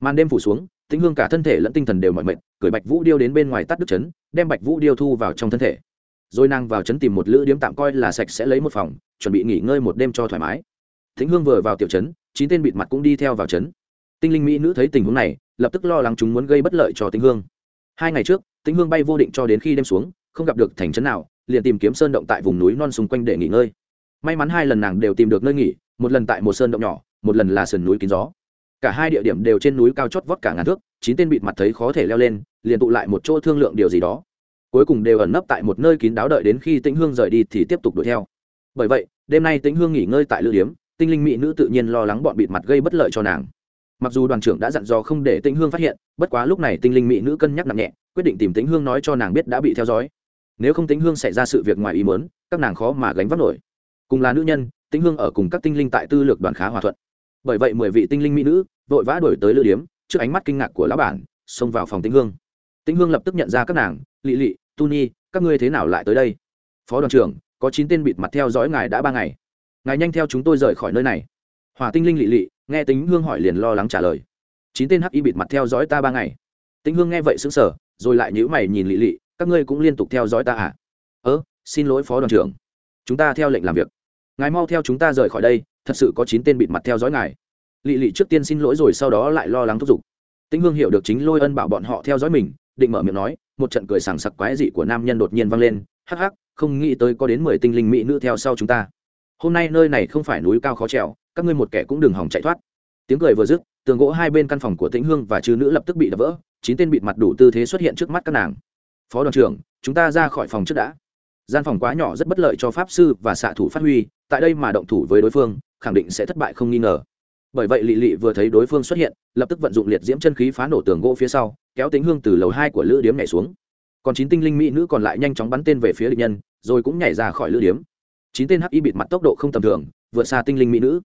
màn đêm phủ xuống tĩnh hương cả thân thể lẫn tinh thần đều mỏi mệt cởi bạch vũ điêu đến bên ngoài tắt đức chấn, đem bạch vũ điêu thu vào trong thân thể. Rồi nàng vào chấn tìm một lữ điếm tạm coi là sạch sẽ lấy một phòng chuẩn bị nghỉ ngơi một đêm cho thoải mái. Tĩnh hương vừa vào tiểu chấn, chín tên bịt mặt cũng đi theo vào chấn. tinh linh mỹ nữ thấy tình huống này lập tức lo lắng chúng muốn gây bất lợi cho tĩnh hương. Hai ngày trước tĩnh hương bay vô định cho đến khi đêm xuống không gặp được thành trấn nào liền tìm kiếm sơn động tại vùng núi non xung quanh để nghỉ ngơi. May mắn hai lần nàng đều tìm được nơi nghỉ một lần tại một sơn động nhỏ một lần là sườn núi kín gió cả hai địa điểm đều trên núi cao chót vót cả ngàn thước, chín tên bịt mặt thấy khó thể leo lên, liền tụ lại một chỗ thương lượng điều gì đó. Cuối cùng đều ẩn nấp tại một nơi kín đáo đợi đến khi tĩnh hương rời đi thì tiếp tục đuổi theo. Bởi vậy, đêm nay tĩnh hương nghỉ ngơi tại lữ điếm, tinh linh mỹ nữ tự nhiên lo lắng bọn bịt mặt gây bất lợi cho nàng. Mặc dù đoàn trưởng đã dặn dò không để tĩnh hương phát hiện, bất quá lúc này tinh linh mỹ nữ cân nhắc nặng nhẹ, quyết định tìm tĩnh hương nói cho nàng biết đã bị theo dõi. Nếu không tĩnh hương xảy ra sự việc ngoài ý mớn các nàng khó mà gánh vác nổi. Cùng là nữ nhân, tĩnh hương ở cùng các tinh linh tại tư lược đoàn khá hòa thuận bởi vậy mười vị tinh linh mỹ nữ vội vã đổi tới lữ điếm, trước ánh mắt kinh ngạc của lão bản, xông vào phòng tĩnh hương. Tĩnh hương lập tức nhận ra các nàng, lị lị, tu ni, các ngươi thế nào lại tới đây? Phó đoàn trưởng, có chín tên bịt mặt theo dõi ngài đã ba ngày. Ngài nhanh theo chúng tôi rời khỏi nơi này. Hỏa tinh linh lị lị, nghe tính hương hỏi liền lo lắng trả lời. Chín tên hắc y bịt mặt theo dõi ta ba ngày. Tĩnh hương nghe vậy xứng sở rồi lại nhữ mày nhìn lị lị, các ngươi cũng liên tục theo dõi ta à? Ớ xin lỗi, phó đoàn trưởng. Chúng ta theo lệnh làm việc ngài mau theo chúng ta rời khỏi đây, thật sự có chín tên bịt mặt theo dõi ngài. Lị lị trước tiên xin lỗi rồi sau đó lại lo lắng thúc giục. Tĩnh hương hiểu được chính lôi ân bảo bọn họ theo dõi mình, định mở miệng nói, một trận cười sảng sặc quái dị của nam nhân đột nhiên vang lên, hắc hắc, không nghĩ tới có đến mười tinh linh mỹ nữ theo sau chúng ta. Hôm nay nơi này không phải núi cao khó trèo, các ngươi một kẻ cũng đừng hỏng chạy thoát. Tiếng cười vừa dứt, tường gỗ hai bên căn phòng của tĩnh hương và chư nữ lập tức bị đập vỡ, chín tên bịt mặt đủ tư thế xuất hiện trước mắt các nàng. Phó đoàn trưởng, chúng ta ra khỏi phòng trước đã gian phòng quá nhỏ rất bất lợi cho pháp sư và xạ thủ phát huy, tại đây mà động thủ với đối phương, khẳng định sẽ thất bại không nghi ngờ. Bởi vậy lỵ lỵ vừa thấy đối phương xuất hiện, lập tức vận dụng liệt diễm chân khí phá nổ tường gỗ phía sau, kéo tính hương từ lầu hai của lữ điếm nhảy xuống. Còn chín tinh linh mỹ nữ còn lại nhanh chóng bắn tên về phía địch nhân, rồi cũng nhảy ra khỏi lữ điếm. Chín tên hắc y bịt mặt tốc độ không tầm thường, vượt xa tinh linh mỹ nữ.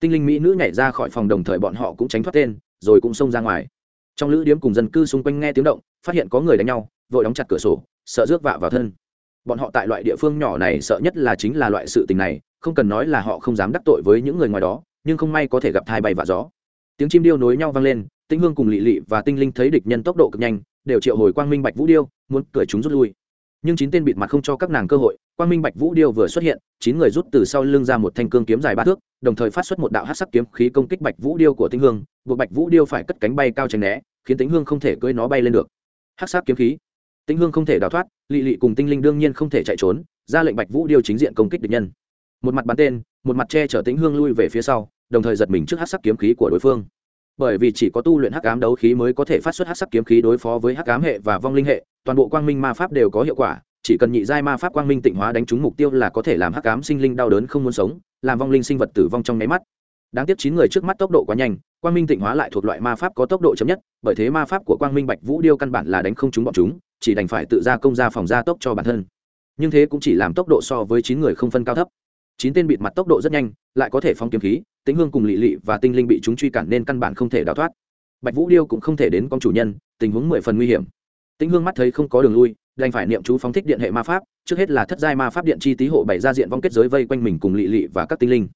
Tinh linh mỹ nữ nhảy ra khỏi phòng đồng thời bọn họ cũng tránh thoát tên, rồi cũng xông ra ngoài. Trong lữ điếm cùng dân cư xung quanh nghe tiếng động, phát hiện có người đánh nhau, vội đóng chặt cửa sổ, sợ rước vạ vào thân bọn họ tại loại địa phương nhỏ này sợ nhất là chính là loại sự tình này, không cần nói là họ không dám đắc tội với những người ngoài đó, nhưng không may có thể gặp thai bay và gió. Tiếng chim điêu nối nhau vang lên tinh hương cùng lỵ lỵ và tinh linh thấy địch nhân tốc độ cực nhanh, đều triệu hồi quang minh bạch vũ điêu, muốn cười chúng rút lui. Nhưng chín tên bịt mặt không cho các nàng cơ hội, quang minh bạch vũ điêu vừa xuất hiện, chín người rút từ sau lưng ra một thanh cương kiếm dài ba thước, đồng thời phát xuất một đạo hát sắc kiếm khí công kích bạch vũ điêu của tinh hương, buộc bạch vũ điêu phải cất cánh bay cao tránh né, khiến tinh hương không thể cưỡi nó bay lên được. Hát sắc kiếm khí tinh hương không thể đào thoát lỵ lỵ cùng tinh linh đương nhiên không thể chạy trốn, ra lệnh bạch vũ điêu chính diện công kích địch nhân. Một mặt bắn tên, một mặt che chở tinh hương lui về phía sau, đồng thời giật mình trước hát sắc kiếm khí của đối phương. Bởi vì chỉ có tu luyện hắc ám đấu khí mới có thể phát xuất hắc sắc kiếm khí đối phó với hắc ám hệ và vong linh hệ, toàn bộ quang minh ma pháp đều có hiệu quả, chỉ cần nhị giai ma pháp quang minh tịnh hóa đánh trúng mục tiêu là có thể làm hắc ám sinh linh đau đớn không muốn sống, làm vong linh sinh vật tử vong trong nháy mắt. Đáng tiếc chín người trước mắt tốc độ quá nhanh, quang minh tịnh hóa lại thuộc loại ma pháp có tốc độ chấm nhất, bởi thế ma pháp của quang minh bạch vũ điêu căn bản là đánh không trúng bọn chúng chỉ đành phải tự ra công ra phòng ra tốc cho bản thân. Nhưng thế cũng chỉ làm tốc độ so với chín người không phân cao thấp. Chín tên bịt mặt tốc độ rất nhanh, lại có thể phong kiếm khí, tính hương cùng lỵ lỵ và tinh linh bị chúng truy cản nên căn bản không thể đào thoát. Bạch vũ điêu cũng không thể đến con chủ nhân, tình huống mười phần nguy hiểm. Tĩnh hương mắt thấy không có đường lui, đành phải niệm chú phóng thích điện hệ ma pháp, trước hết là thất giai ma pháp điện chi tý hộ bảy ra diện vong kết giới vây quanh mình cùng lỵ lỵ và các tinh linh.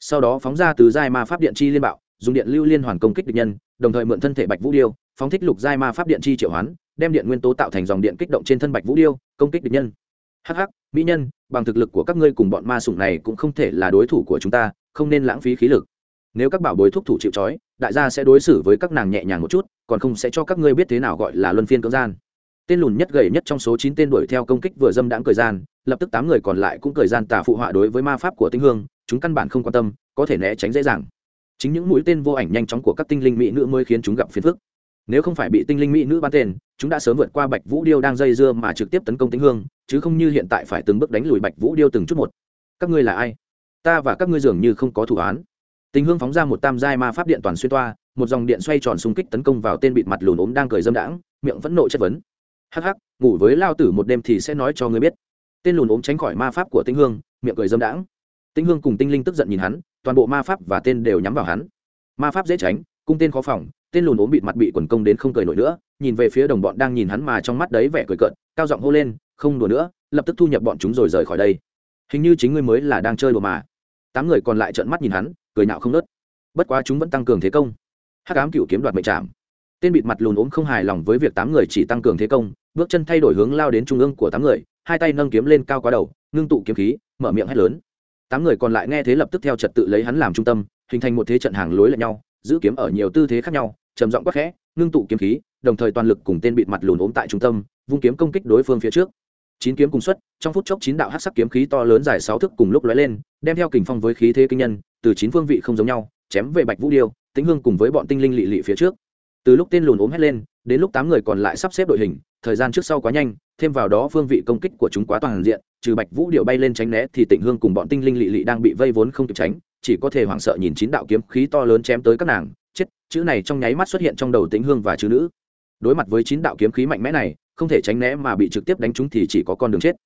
Sau đó phóng ra từ giai ma pháp điện chi liên bạo, dùng điện lưu liên hoàn công kích địch nhân, đồng thời mượn thân thể bạch vũ điêu, phóng thích lục giai ma pháp điện chi triệu hoán đem điện nguyên tố tạo thành dòng điện kích động trên thân bạch vũ điêu, công kích địch nhân. Hh mỹ nhân, bằng thực lực của các ngươi cùng bọn ma sủng này cũng không thể là đối thủ của chúng ta, không nên lãng phí khí lực. Nếu các bảo bối thúc thủ chịu trói, đại gia sẽ đối xử với các nàng nhẹ nhàng một chút, còn không sẽ cho các ngươi biết thế nào gọi là luân phiên cưỡng gian. Tên lùn nhất gầy nhất trong số chín tên đuổi theo công kích vừa dâm đãng cười gian, lập tức tám người còn lại cũng cười gian tà phụ họa đối với ma pháp của tinh hương, chúng căn bản không quan tâm, có thể né tránh dễ dàng. Chính những mũi tên vô ảnh nhanh chóng của các tinh linh mỹ nữ mới khiến chúng gặp phiền phức nếu không phải bị tinh linh mỹ nữ bắn tên, chúng đã sớm vượt qua bạch vũ điêu đang dây dưa mà trực tiếp tấn công tinh hương, chứ không như hiện tại phải từng bước đánh lùi bạch vũ điêu từng chút một. Các ngươi là ai? Ta và các ngươi dường như không có thủ án. Tình hương phóng ra một tam giai ma pháp điện toàn xuyên toa, một dòng điện xoay tròn xung kích tấn công vào tên bịt mặt lùn ốm đang cười dâm đãng, miệng vẫn nộ chất vấn. Hắc hắc, ngủ với lao tử một đêm thì sẽ nói cho ngươi biết. Tên lùn ốm tránh khỏi ma pháp của tinh hương, miệng cười dâm đãng. Tinh hương cùng tinh linh tức giận nhìn hắn, toàn bộ ma pháp và tên đều nhắm vào hắn. Ma pháp dễ tránh, cung tên khó phòng tên lùn ốm bịt mặt bị quần công đến không cười nổi nữa, nhìn về phía đồng bọn đang nhìn hắn mà trong mắt đấy vẻ cười cợt, cao giọng hô lên, không đùa nữa, lập tức thu nhập bọn chúng rồi rời khỏi đây. Hình như chính ngươi mới là đang chơi đùa mà. Tám người còn lại trợn mắt nhìn hắn, cười nạo không nớt bất quá chúng vẫn tăng cường thế công. Hắc ám cựu kiếm đoạt mệnh trảm. Tên bịt mặt lùn ốm không hài lòng với việc tám người chỉ tăng cường thế công, bước chân thay đổi hướng lao đến trung ương của tám người, hai tay nâng kiếm lên cao quá đầu, ngưng tụ kiếm khí, mở miệng hét lớn. Tám người còn lại nghe thế lập tức theo trật tự lấy hắn làm trung tâm, hình thành một thế trận hàng lối lẫn nhau, giữ kiếm ở nhiều tư thế khác nhau trầm giọng quắc khẽ, ngưng tụ kiếm khí, đồng thời toàn lực cùng tên bịt mặt lùn ốm tại trung tâm, vung kiếm công kích đối phương phía trước. Chín kiếm cùng xuất, trong phút chốc chín đạo hát sắc kiếm khí to lớn dài sáu thước cùng lúc lóe lên, đem theo kình phong với khí thế kinh nhân, từ chín phương vị không giống nhau, chém về bạch vũ điêu, tĩnh hương cùng với bọn tinh linh lị lị phía trước. Từ lúc tên lùn ốm hét lên, đến lúc tám người còn lại sắp xếp đội hình, thời gian trước sau quá nhanh, thêm vào đó phương vị công kích của chúng quá toàn diện, trừ bạch vũ điệu bay lên tránh né thì tịnh hương cùng bọn tinh linh lị lị đang bị vây vốn không kịp tránh, chỉ có thể hoảng sợ nhìn chín đạo kiếm khí to lớn chém tới các nàng chữ này trong nháy mắt xuất hiện trong đầu tĩnh hương và chữ nữ. Đối mặt với chín đạo kiếm khí mạnh mẽ này, không thể tránh né mà bị trực tiếp đánh trúng thì chỉ có con đường chết.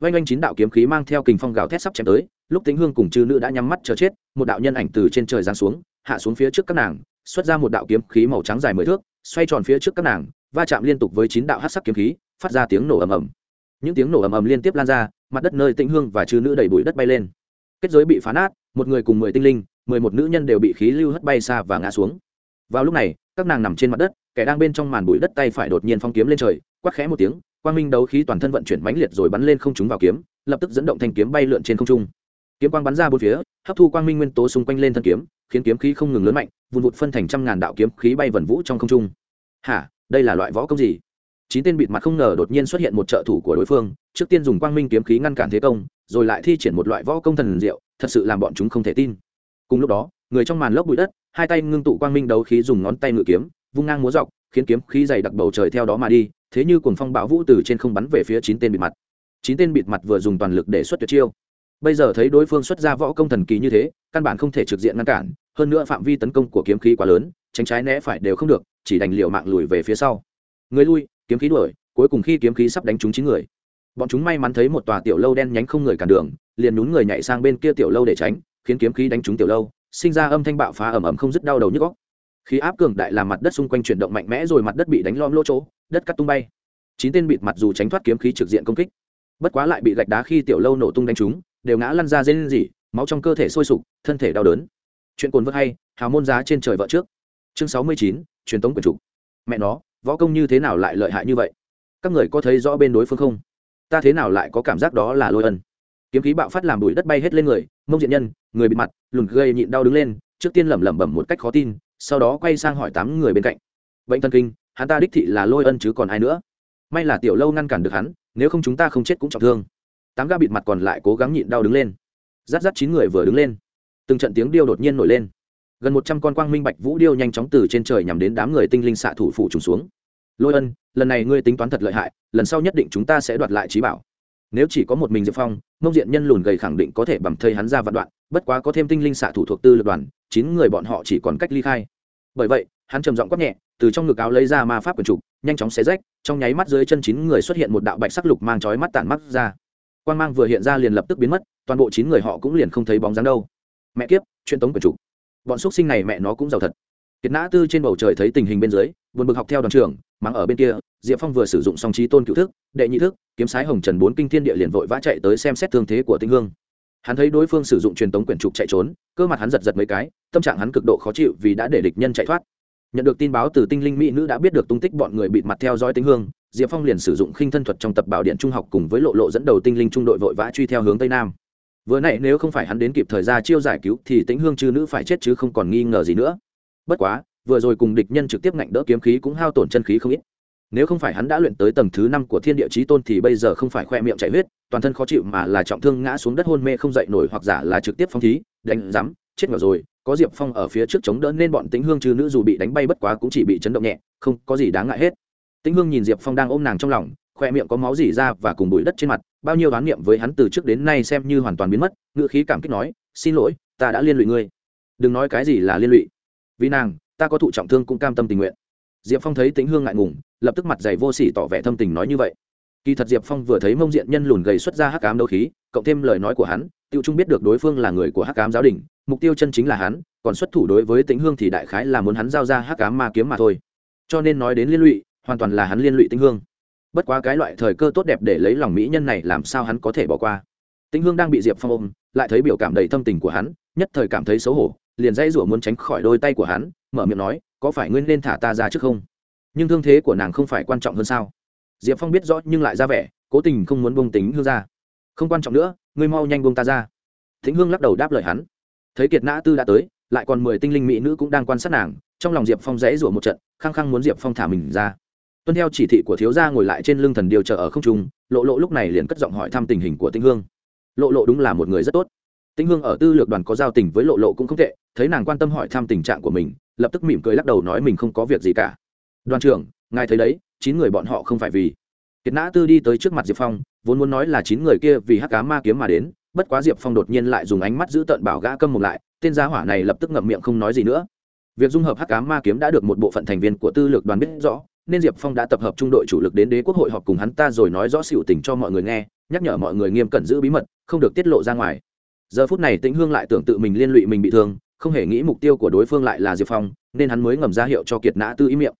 Vanh oanh chín đạo kiếm khí mang theo kình phong gào thét sắp chém tới, lúc tĩnh hương cùng chư nữ đã nhắm mắt chờ chết, một đạo nhân ảnh từ trên trời giáng xuống, hạ xuống phía trước các nàng, xuất ra một đạo kiếm khí màu trắng dài mười thước, xoay tròn phía trước các nàng, va chạm liên tục với chín đạo hát sắc kiếm khí, phát ra tiếng nổ ầm ầm. Những tiếng nổ ầm ầm liên tiếp lan ra, mặt đất nơi tĩnh hương và chư nữ đầy bụi đất bay lên. Kết giới bị phá nát, một người cùng mười tinh linh, mười một nữ nhân đều bị khí lưu hất bay xa và ngã xuống vào lúc này, các nàng nằm trên mặt đất, kẻ đang bên trong màn bụi đất tay phải đột nhiên phong kiếm lên trời quắc khẽ một tiếng, quang minh đấu khí toàn thân vận chuyển mãnh liệt rồi bắn lên không trúng vào kiếm, lập tức dẫn động thanh kiếm bay lượn trên không trung. Kiếm quang bắn ra bốn phía, hấp thu quang minh nguyên tố xung quanh lên thân kiếm, khiến kiếm khí không ngừng lớn mạnh, vụn vụt phân thành trăm ngàn đạo kiếm khí bay vần vũ trong không trung. Hả, đây là loại võ công gì? Chín tên bịt mặt không ngờ đột nhiên xuất hiện một trợ thủ của đối phương, trước tiên dùng quang minh kiếm khí ngăn cản thế công, rồi lại thi triển một loại võ công thần diệu, thật sự làm bọn chúng không thể tin. Cùng lúc đó người trong màn lốc bụi đất, hai tay ngưng tụ quang minh đấu khí dùng ngón tay ngự kiếm, vung ngang múa dọc, khiến kiếm khí dày đặc bầu trời theo đó mà đi, thế như cuồng phong bão vũ từ trên không bắn về phía chín tên bịt mặt. Chín tên bịt mặt vừa dùng toàn lực để xuất tuyệt chiêu. Bây giờ thấy đối phương xuất ra võ công thần kỳ như thế, căn bản không thể trực diện ngăn cản, hơn nữa phạm vi tấn công của kiếm khí quá lớn, tránh trái né phải đều không được, chỉ đành liệu mạng lùi về phía sau. Người lui, kiếm khí đuổi, cuối cùng khi kiếm khí sắp đánh trúng chín người, bọn chúng may mắn thấy một tòa tiểu lâu đen nhánh không người cản đường, liền nhún người nhảy sang bên kia tiểu lâu để tránh, khiến kiếm khí đánh trúng tiểu lâu sinh ra âm thanh bạo phá ầm ầm không dứt đau đầu nhức góc khí áp cường đại làm mặt đất xung quanh chuyển động mạnh mẽ rồi mặt đất bị đánh lom lỗ chỗ, đất cắt tung bay. Chín tên bịt mặt dù tránh thoát kiếm khí trực diện công kích, bất quá lại bị gạch đá khi tiểu lâu nổ tung đánh trúng, đều ngã lăn ra dây lên dỉ máu trong cơ thể sôi sục, thân thể đau đớn. Chuyện cồn vớt hay, hào môn giá trên trời vợ trước. Chương sáu mươi chín, truyền tống quyền trục mẹ nó, võ công như thế nào lại lợi hại như vậy? Các người có thấy rõ bên đối phương không? Ta thế nào lại có cảm giác đó là lôi ân? Kiếm khí bạo phát làm bụi đất bay hết lên người, mông diện nhân, người bị mặt, lùn gây nhịn đau đứng lên, trước tiên lẩm lẩm bẩm một cách khó tin, sau đó quay sang hỏi tám người bên cạnh. Bệnh thần kinh, hắn ta đích thị là lôi ân chứ còn ai nữa? May là tiểu lâu ngăn cản được hắn, nếu không chúng ta không chết cũng trọng thương. Tám ga bịt mặt còn lại cố gắng nhịn đau đứng lên. Rát rát chín người vừa đứng lên. Từng trận tiếng điêu đột nhiên nổi lên. Gần một trăm con quang minh bạch vũ điêu nhanh chóng từ trên trời nhằm đến đám người tinh linh xạ thủ phủ trùng xuống. Lôi ân, lần này ngươi tính toán thật lợi hại, lần sau nhất định chúng ta sẽ đoạt lại trí bảo nếu chỉ có một mình diệp phong, mông diện nhân lùn gầy khẳng định có thể bằng thây hắn ra vạn đoạn, bất quá có thêm tinh linh xạ thủ thuộc tư lực đoàn, chín người bọn họ chỉ còn cách ly khai. Bởi vậy, hắn trầm giọng quát nhẹ, từ trong ngực áo lấy ra ma pháp quần trục, nhanh chóng xé rách, trong nháy mắt dưới chân chín người xuất hiện một đạo bạch sắc lục mang chói mắt tản mắt ra. Quan mang vừa hiện ra liền lập tức biến mất, toàn bộ chín người họ cũng liền không thấy bóng dáng đâu. Mẹ kiếp chuyện tống quần trục. Bọn x sinh này mẹ nó cũng giàu thật kiệt nã tư trên bầu trời thấy tình hình bên dưới vượt bực học theo đoàn trưởng, mắng ở bên kia diệp phong vừa sử dụng song trí tôn cựu thức đệ nhị thức kiếm sái hồng trần bốn kinh thiên địa liền vội vã chạy tới xem xét thương thế của tinh hương. Hắn thấy đối phương sử dụng truyền tống quyển trục chạy trốn cơ mặt hắn giật giật mấy cái tâm trạng hắn cực độ khó chịu vì đã để địch nhân chạy thoát. Nhận được tin báo từ tinh linh mỹ nữ đã biết được tung tích bọn người bịt mặt theo dõi tinh hương diệp phong liền sử dụng khinh thân thuật trong tập bảo điện trung học cùng với lộ lộ dẫn đầu tinh linh trung đội vội vã truy theo hướng tây nam. Vừa nãy nếu không phải hắn đến kịp thời ra chiêu giải cứu thì tĩnh hương chư nữ phải chết chứ không còn nghi ngờ gì nữa bất quá, vừa rồi cùng địch nhân trực tiếp ngạnh đỡ kiếm khí cũng hao tổn chân khí không ít. Nếu không phải hắn đã luyện tới tầng thứ năm của thiên địa chí tôn thì bây giờ không phải khoe miệng chảy huyết, toàn thân khó chịu mà là trọng thương ngã xuống đất hôn mê không dậy nổi hoặc giả là trực tiếp phong thí, đánh rắm chết ngờ rồi, có diệp phong ở phía trước chống đỡ nên bọn tĩnh hương chư nữ dù bị đánh bay bất quá cũng chỉ bị chấn động nhẹ, không có gì đáng ngại hết. Tĩnh hương nhìn diệp phong đang ôm nàng trong lòng, khoe miệng có máu dỉ ra và cùng bụi đất trên mặt, bao nhiêu đoán niệm với hắn từ trước đến nay xem như hoàn toàn biến mất, ngữ khí cảm kích nói, xin lỗi, ta đã liên lụy ngươi. Đừng nói cái gì là liên lụy vì nàng, ta có thụ trọng thương cũng cam tâm tình nguyện. Diệp phong thấy tĩnh hương ngại ngùng, lập tức mặt dày vô sỉ tỏ vẻ thâm tình nói như vậy. Kỳ thật diệp phong vừa thấy mông diện nhân lùn gầy xuất ra hắc cám đấu khí, cộng thêm lời nói của hắn, tiêu trung biết được đối phương là người của hắc cám giáo đình, mục tiêu chân chính là hắn, còn xuất thủ đối với tĩnh hương thì đại khái là muốn hắn giao ra hắc cám ma kiếm mà thôi. Cho nên nói đến liên lụy, hoàn toàn là hắn liên lụy tĩnh hương. Bất quá cái loại thời cơ tốt đẹp để lấy lòng mỹ nhân này làm sao hắn có thể bỏ qua. Tĩnh hương đang bị diệp phong ôm, lại thấy biểu cảm đầy thâm tình của hắn, nhất thời cảm thấy xấu hổ liền dây rủa muốn tránh khỏi đôi tay của hắn, mở miệng nói, có phải ngươi nên thả ta ra trước không? Nhưng thương thế của nàng không phải quan trọng hơn sao? Diệp phong biết rõ nhưng lại ra vẻ, cố tình không muốn bông tính hương ra. Không quan trọng nữa, ngươi mau nhanh bông ta ra. Thính hương lắc đầu đáp lời hắn. Thấy kiệt nã tư đã tới, lại còn mười tinh linh mỹ nữ cũng đang quan sát nàng, trong lòng diệp phong dãy rủa một trận, khăng khăng muốn diệp phong thả mình ra. Tuân theo chỉ thị của thiếu gia ngồi lại trên lưng thần điều trợ ở không trung, lộ lộ lúc này liền cất giọng hỏi thăm tình hình của tinh hương. Lộ lộ đúng là một người rất tốt. Tĩnh hương ở tư lược đoàn có giao tình với lộ lộ cũng không tệ, thấy nàng quan tâm hỏi thăm tình trạng của mình, lập tức mỉm cười lắc đầu nói mình không có việc gì cả. Đoàn trưởng, ngài thấy đấy, chín người bọn họ không phải vì. Kiệt nã tư đi tới trước mặt diệp phong, vốn muốn nói là chín người kia vì hắc cá ma kiếm mà đến, bất quá diệp phong đột nhiên lại dùng ánh mắt giữ tợn bảo gã câm mồm lại, tên gia hỏa này lập tức ngậm miệng không nói gì nữa. Việc dung hợp hắc cá ma kiếm đã được một bộ phận thành viên của tư lược đoàn biết rõ, nên diệp phong đã tập hợp trung đội chủ lực đến đế quốc hội họp cùng hắn ta rồi nói rõ xỉu tình cho mọi người nghe, nhắc nhở mọi người nghiêm cẩn giữ bí mật, không được tiết lộ ra ngoài giờ phút này tĩnh hương lại tưởng tự mình liên lụy mình bị thương, không hề nghĩ mục tiêu của đối phương lại là diệp phong, nên hắn mới ngầm ra hiệu cho kiệt nã tư ý miệng.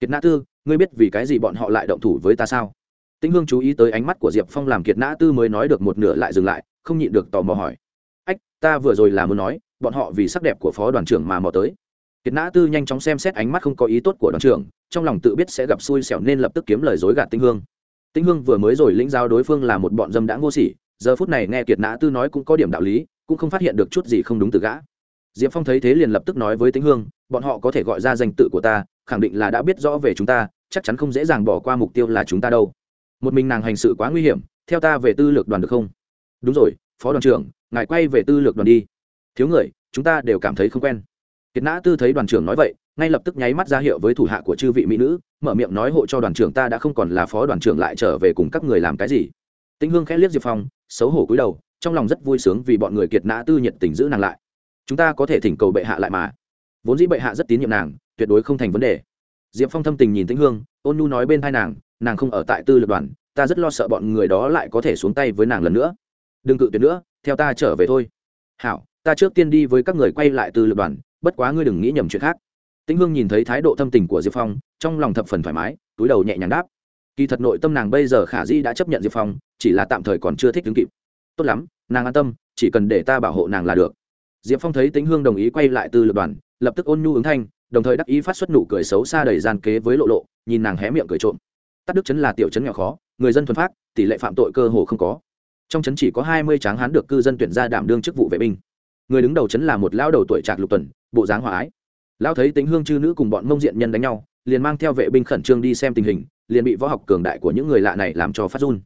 Kiệt nã tư, ngươi biết vì cái gì bọn họ lại động thủ với ta sao? Tĩnh hương chú ý tới ánh mắt của diệp phong làm kiệt nã tư mới nói được một nửa lại dừng lại, không nhịn được tò mò hỏi. Ách, ta vừa rồi là muốn nói, bọn họ vì sắc đẹp của phó đoàn trưởng mà mò tới. Kiệt nã tư nhanh chóng xem xét ánh mắt không có ý tốt của đoàn trưởng, trong lòng tự biết sẽ gặp xui xẻo nên lập tức kiếm lời dối gạt tĩnh hương. Tĩnh hương vừa mới rồi lĩnh giao đối phương là một bọn dâm đã ngô xỉ giờ phút này nghe kiệt nã tư nói cũng có điểm đạo lý, cũng không phát hiện được chút gì không đúng từ gã. Diệp phong thấy thế liền lập tức nói với tĩnh hương, bọn họ có thể gọi ra danh tự của ta, khẳng định là đã biết rõ về chúng ta, chắc chắn không dễ dàng bỏ qua mục tiêu là chúng ta đâu. Một mình nàng hành sự quá nguy hiểm, theo ta về tư lược đoàn được không? Đúng rồi, phó đoàn trưởng, ngài quay về tư lược đoàn đi. Thiếu người, chúng ta đều cảm thấy không quen. Kiệt nã tư thấy đoàn trưởng nói vậy, ngay lập tức nháy mắt ra hiệu với thủ hạ của chư vị mỹ nữ, mở miệng nói hộ cho đoàn trưởng ta đã không còn là phó đoàn trưởng lại trở về cùng các người làm cái gì tĩnh hương khẽ liếc diệp phong, xấu hổ cúi đầu, trong lòng rất vui sướng vì bọn người kiệt nã tư nhiệt tình giữ nàng lại. Chúng ta có thể thỉnh cầu bệ hạ lại mà. Vốn dĩ bệ hạ rất tín nhiệm nàng, tuyệt đối không thành vấn đề. Diệp phong thâm tình nhìn tĩnh hương, ôn nhu nói bên thai nàng nàng không ở tại tư lập đoàn, ta rất lo sợ bọn người đó lại có thể xuống tay với nàng lần nữa. Đừng cự tuyệt nữa, theo ta trở về thôi. Hảo, ta trước tiên đi với các người quay lại tư lập đoàn, bất quá ngươi đừng nghĩ nhầm chuyện khác. Tĩnh hương nhìn thấy thái độ thâm tình của diệp phong, trong lòng thập phần thoải mái, túi đầu nhẹ nhàng đáp kỳ thật nội tâm nàng bây giờ khả di đã chấp nhận diệp phong, chỉ là tạm thời còn chưa thích đứng kịp. Tốt lắm, nàng an tâm, chỉ cần để ta bảo hộ nàng là được. Diệp phong thấy tĩnh hương đồng ý quay lại tư lực đoàn, lập tức ôn nhu ứng thanh, đồng thời đắc ý phát xuất nụ cười xấu xa đầy gian kế với lộ lộ, nhìn nàng hé miệng cười trộm. Tắt đức chấn là tiểu chấn nghèo khó, người dân thuần phát tỷ lệ phạm tội cơ hồ không có. Trong chấn chỉ có hai mươi tráng hán được cư dân tuyển ra đảm đương chức vụ vệ binh. Người đứng đầu chấn là một lao đầu tuổi trạc lục tuần, bộ dáng hòa ái. Lao thấy tính hương chư nữ cùng bọn mông diện nhân đánh nhau, liền mang theo vệ binh khẩn trương đi xem tình hình liền bị võ học cường đại của những người lạ này làm cho phát run.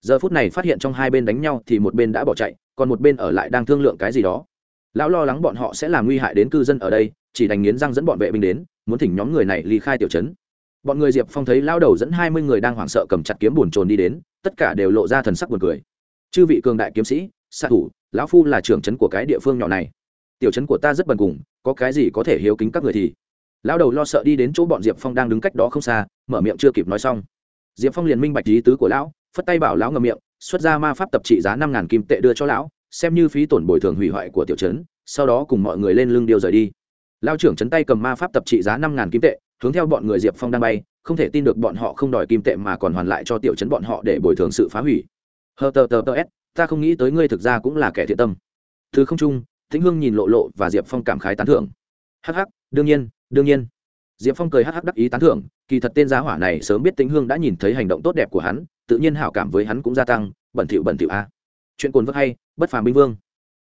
Giờ phút này phát hiện trong hai bên đánh nhau thì một bên đã bỏ chạy, còn một bên ở lại đang thương lượng cái gì đó. Lão lo lắng bọn họ sẽ làm nguy hại đến cư dân ở đây, chỉ đành nghiến răng dẫn bọn vệ binh đến, muốn thỉnh nhóm người này ly khai tiểu trấn. Bọn người diệp phong thấy lao đầu dẫn hai mươi người đang hoảng sợ cầm chặt kiếm bùn trồn đi đến, tất cả đều lộ ra thần sắc buồn cười. Chư vị cường đại kiếm sĩ, xạ thủ, lão phu là trưởng trấn của cái địa phương nhỏ này. Tiểu trấn của ta rất bần cùng, có cái gì có thể hiếu kính các người thì? Lão đầu lo sợ đi đến chỗ bọn diệp phong đang đứng cách đó không xa, mở miệng chưa kịp nói xong. Diệp phong liền minh bạch lý tứ của lão, phất tay bảo lão ngầm miệng, xuất ra ma pháp tập trị giá năm ngàn kim tệ đưa cho lão, xem như phí tổn bồi thường hủy hoại của tiểu trấn, sau đó cùng mọi người lên lưng điêu rời đi. Lao trưởng chấn tay cầm ma pháp tập trị giá năm ngàn kim tệ, hướng theo bọn người diệp phong đang bay, không thể tin được bọn họ không đòi kim tệ mà còn hoàn lại cho tiểu chấn bọn họ để bồi thường sự phá hủy. Hờ tờ tờ tờ s, ta không nghĩ tới ngươi thực ra cũng là kẻ thiện tâm. Thứ không trung thính hương nhìn lộ lộ và diệp phong cảm khái tán thưởng. Hh đương nhiên đương nhiên, diệp phong cười hắc hắc đắc ý tán thưởng, kỳ thật tên giá hỏa này sớm biết tĩnh hương đã nhìn thấy hành động tốt đẹp của hắn, tự nhiên hảo cảm với hắn cũng gia tăng, bẩn thỉu bẩn thỉu a. Chuyện cồn vơ hay, bất phàm binh vương.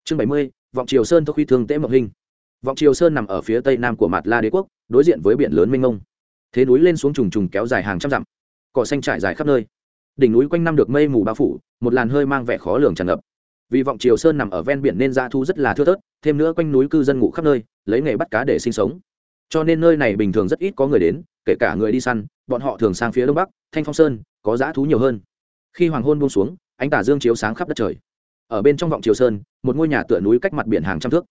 Chương bảy mươi, vọng triều sơn thốc huy thương tễ mộc hình. Vọng triều sơn nằm ở phía tây nam của mặt la đế quốc, đối diện với biển lớn minh ngông. Thế núi lên xuống trùng trùng kéo dài hàng trăm dặm. Cỏ xanh trải dài khắp nơi. Đỉnh núi quanh năm được mây mù bao phủ, một làn hơi mang vẻ khó lường tràn ngập. Vì vọng triều sơn nằm ở ven biển nên dã thu rất là thưa thớt, thêm nữa quanh núi cư dân ngủ khắp nơi, lấy nghề bắt cá để sinh sống cho nên nơi này bình thường rất ít có người đến, kể cả người đi săn, bọn họ thường sang phía đông bắc, thanh phong sơn, có dã thú nhiều hơn. Khi hoàng hôn buông xuống, ánh tà dương chiếu sáng khắp đất trời. Ở bên trong vọng triều sơn, một ngôi nhà tựa núi cách mặt biển hàng trăm thước.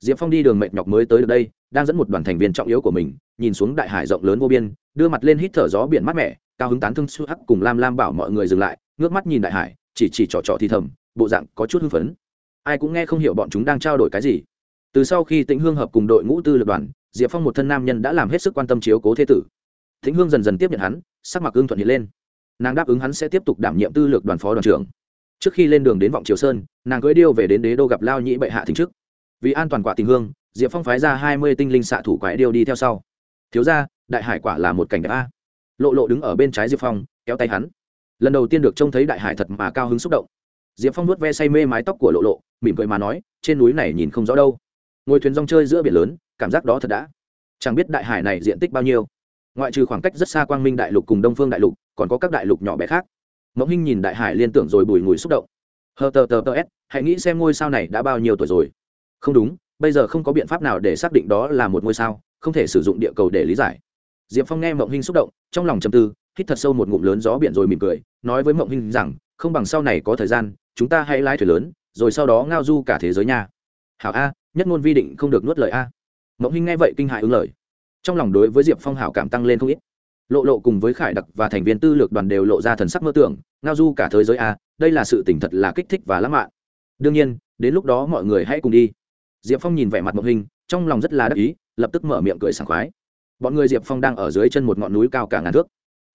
Diệp phong đi đường mệt nhọc mới tới được đây, đang dẫn một đoàn thành viên trọng yếu của mình, nhìn xuống đại hải rộng lớn vô biên, đưa mặt lên hít thở gió biển mát mẻ, cao hứng tán thương su hắc cùng lam lam bảo mọi người dừng lại, ngước mắt nhìn đại hải, chỉ chỉ trỏ trỏ thì thầm, bộ dạng có chút hưng phấn. Ai cũng nghe không hiểu bọn chúng đang trao đổi cái gì. Từ sau khi tĩnh hương hợp cùng đội ngũ tư lập đoàn diệp phong một thân nam nhân đã làm hết sức quan tâm chiếu cố thế tử. Thính hương dần dần tiếp nhận hắn, sắc mặt ưng thuận hiện lên. Nàng đáp ứng hắn sẽ tiếp tục đảm nhiệm tư lược đoàn phó đoàn trưởng. Trước khi lên đường đến vọng triều sơn, nàng cưỡi điêu về đến đế đô gặp lao nhĩ bệ hạ thỉnh chức. Vì an toàn quả tình hương, diệp phong phái ra hai mươi tinh linh xạ thủ quái điêu đi theo sau. Thiếu ra đại hải quả là một cảnh đẹp a. Lộ lộ đứng ở bên trái diệp phong, kéo tay hắn. Lần đầu tiên được trông thấy đại hải thật mà cao hứng xúc động. Diệp phong nuốt ve say mê mái tóc của lộ lộ, mỉm cười mà nói, trên núi này nhìn không rõ đâu ngồi thuyền rong chơi giữa biển lớn, cảm giác đó thật đã. Chẳng biết đại hải này diện tích bao nhiêu. Ngoại trừ khoảng cách rất xa quang minh đại lục cùng đông phương đại lục, còn có các đại lục nhỏ bé khác. Mẫu hinh nhìn đại hải liên tưởng rồi bùi ngùi xúc động. Hờ tờ tờ tờ s, hãy nghĩ xem ngôi sao này đã bao nhiêu tuổi rồi. Không đúng, bây giờ không có biện pháp nào để xác định đó là một ngôi sao, không thể sử dụng địa cầu để lý giải. Diệp phong nghe mộng hinh xúc động, trong lòng chầm tư, hít thật sâu một ngụm lớn gió biển rồi mỉm cười, nói với mộng hinh rằng, không bằng sau này có thời gian, chúng ta hãy lái thuyền lớn, rồi sau đó ngao du cả thế giới nha. Hảo a nhất ngôn vi định không được nuốt lời a. Mộng hinh nghe vậy kinh hại ứng lời. Trong lòng đối với diệp phong hảo cảm tăng lên không ít. Lộ lộ cùng với khải đặc và thành viên tư lược đoàn đều lộ ra thần sắc mơ tưởng, ngao du cả thế giới a, đây là sự tỉnh thật là kích thích và lãng mạn. Đương nhiên, đến lúc đó mọi người hãy cùng đi. Diệp phong nhìn vẻ mặt mộng hình trong lòng rất là đắc ý, lập tức mở miệng cười sảng khoái. Bọn người diệp phong đang ở dưới chân một ngọn núi cao cả ngàn thước.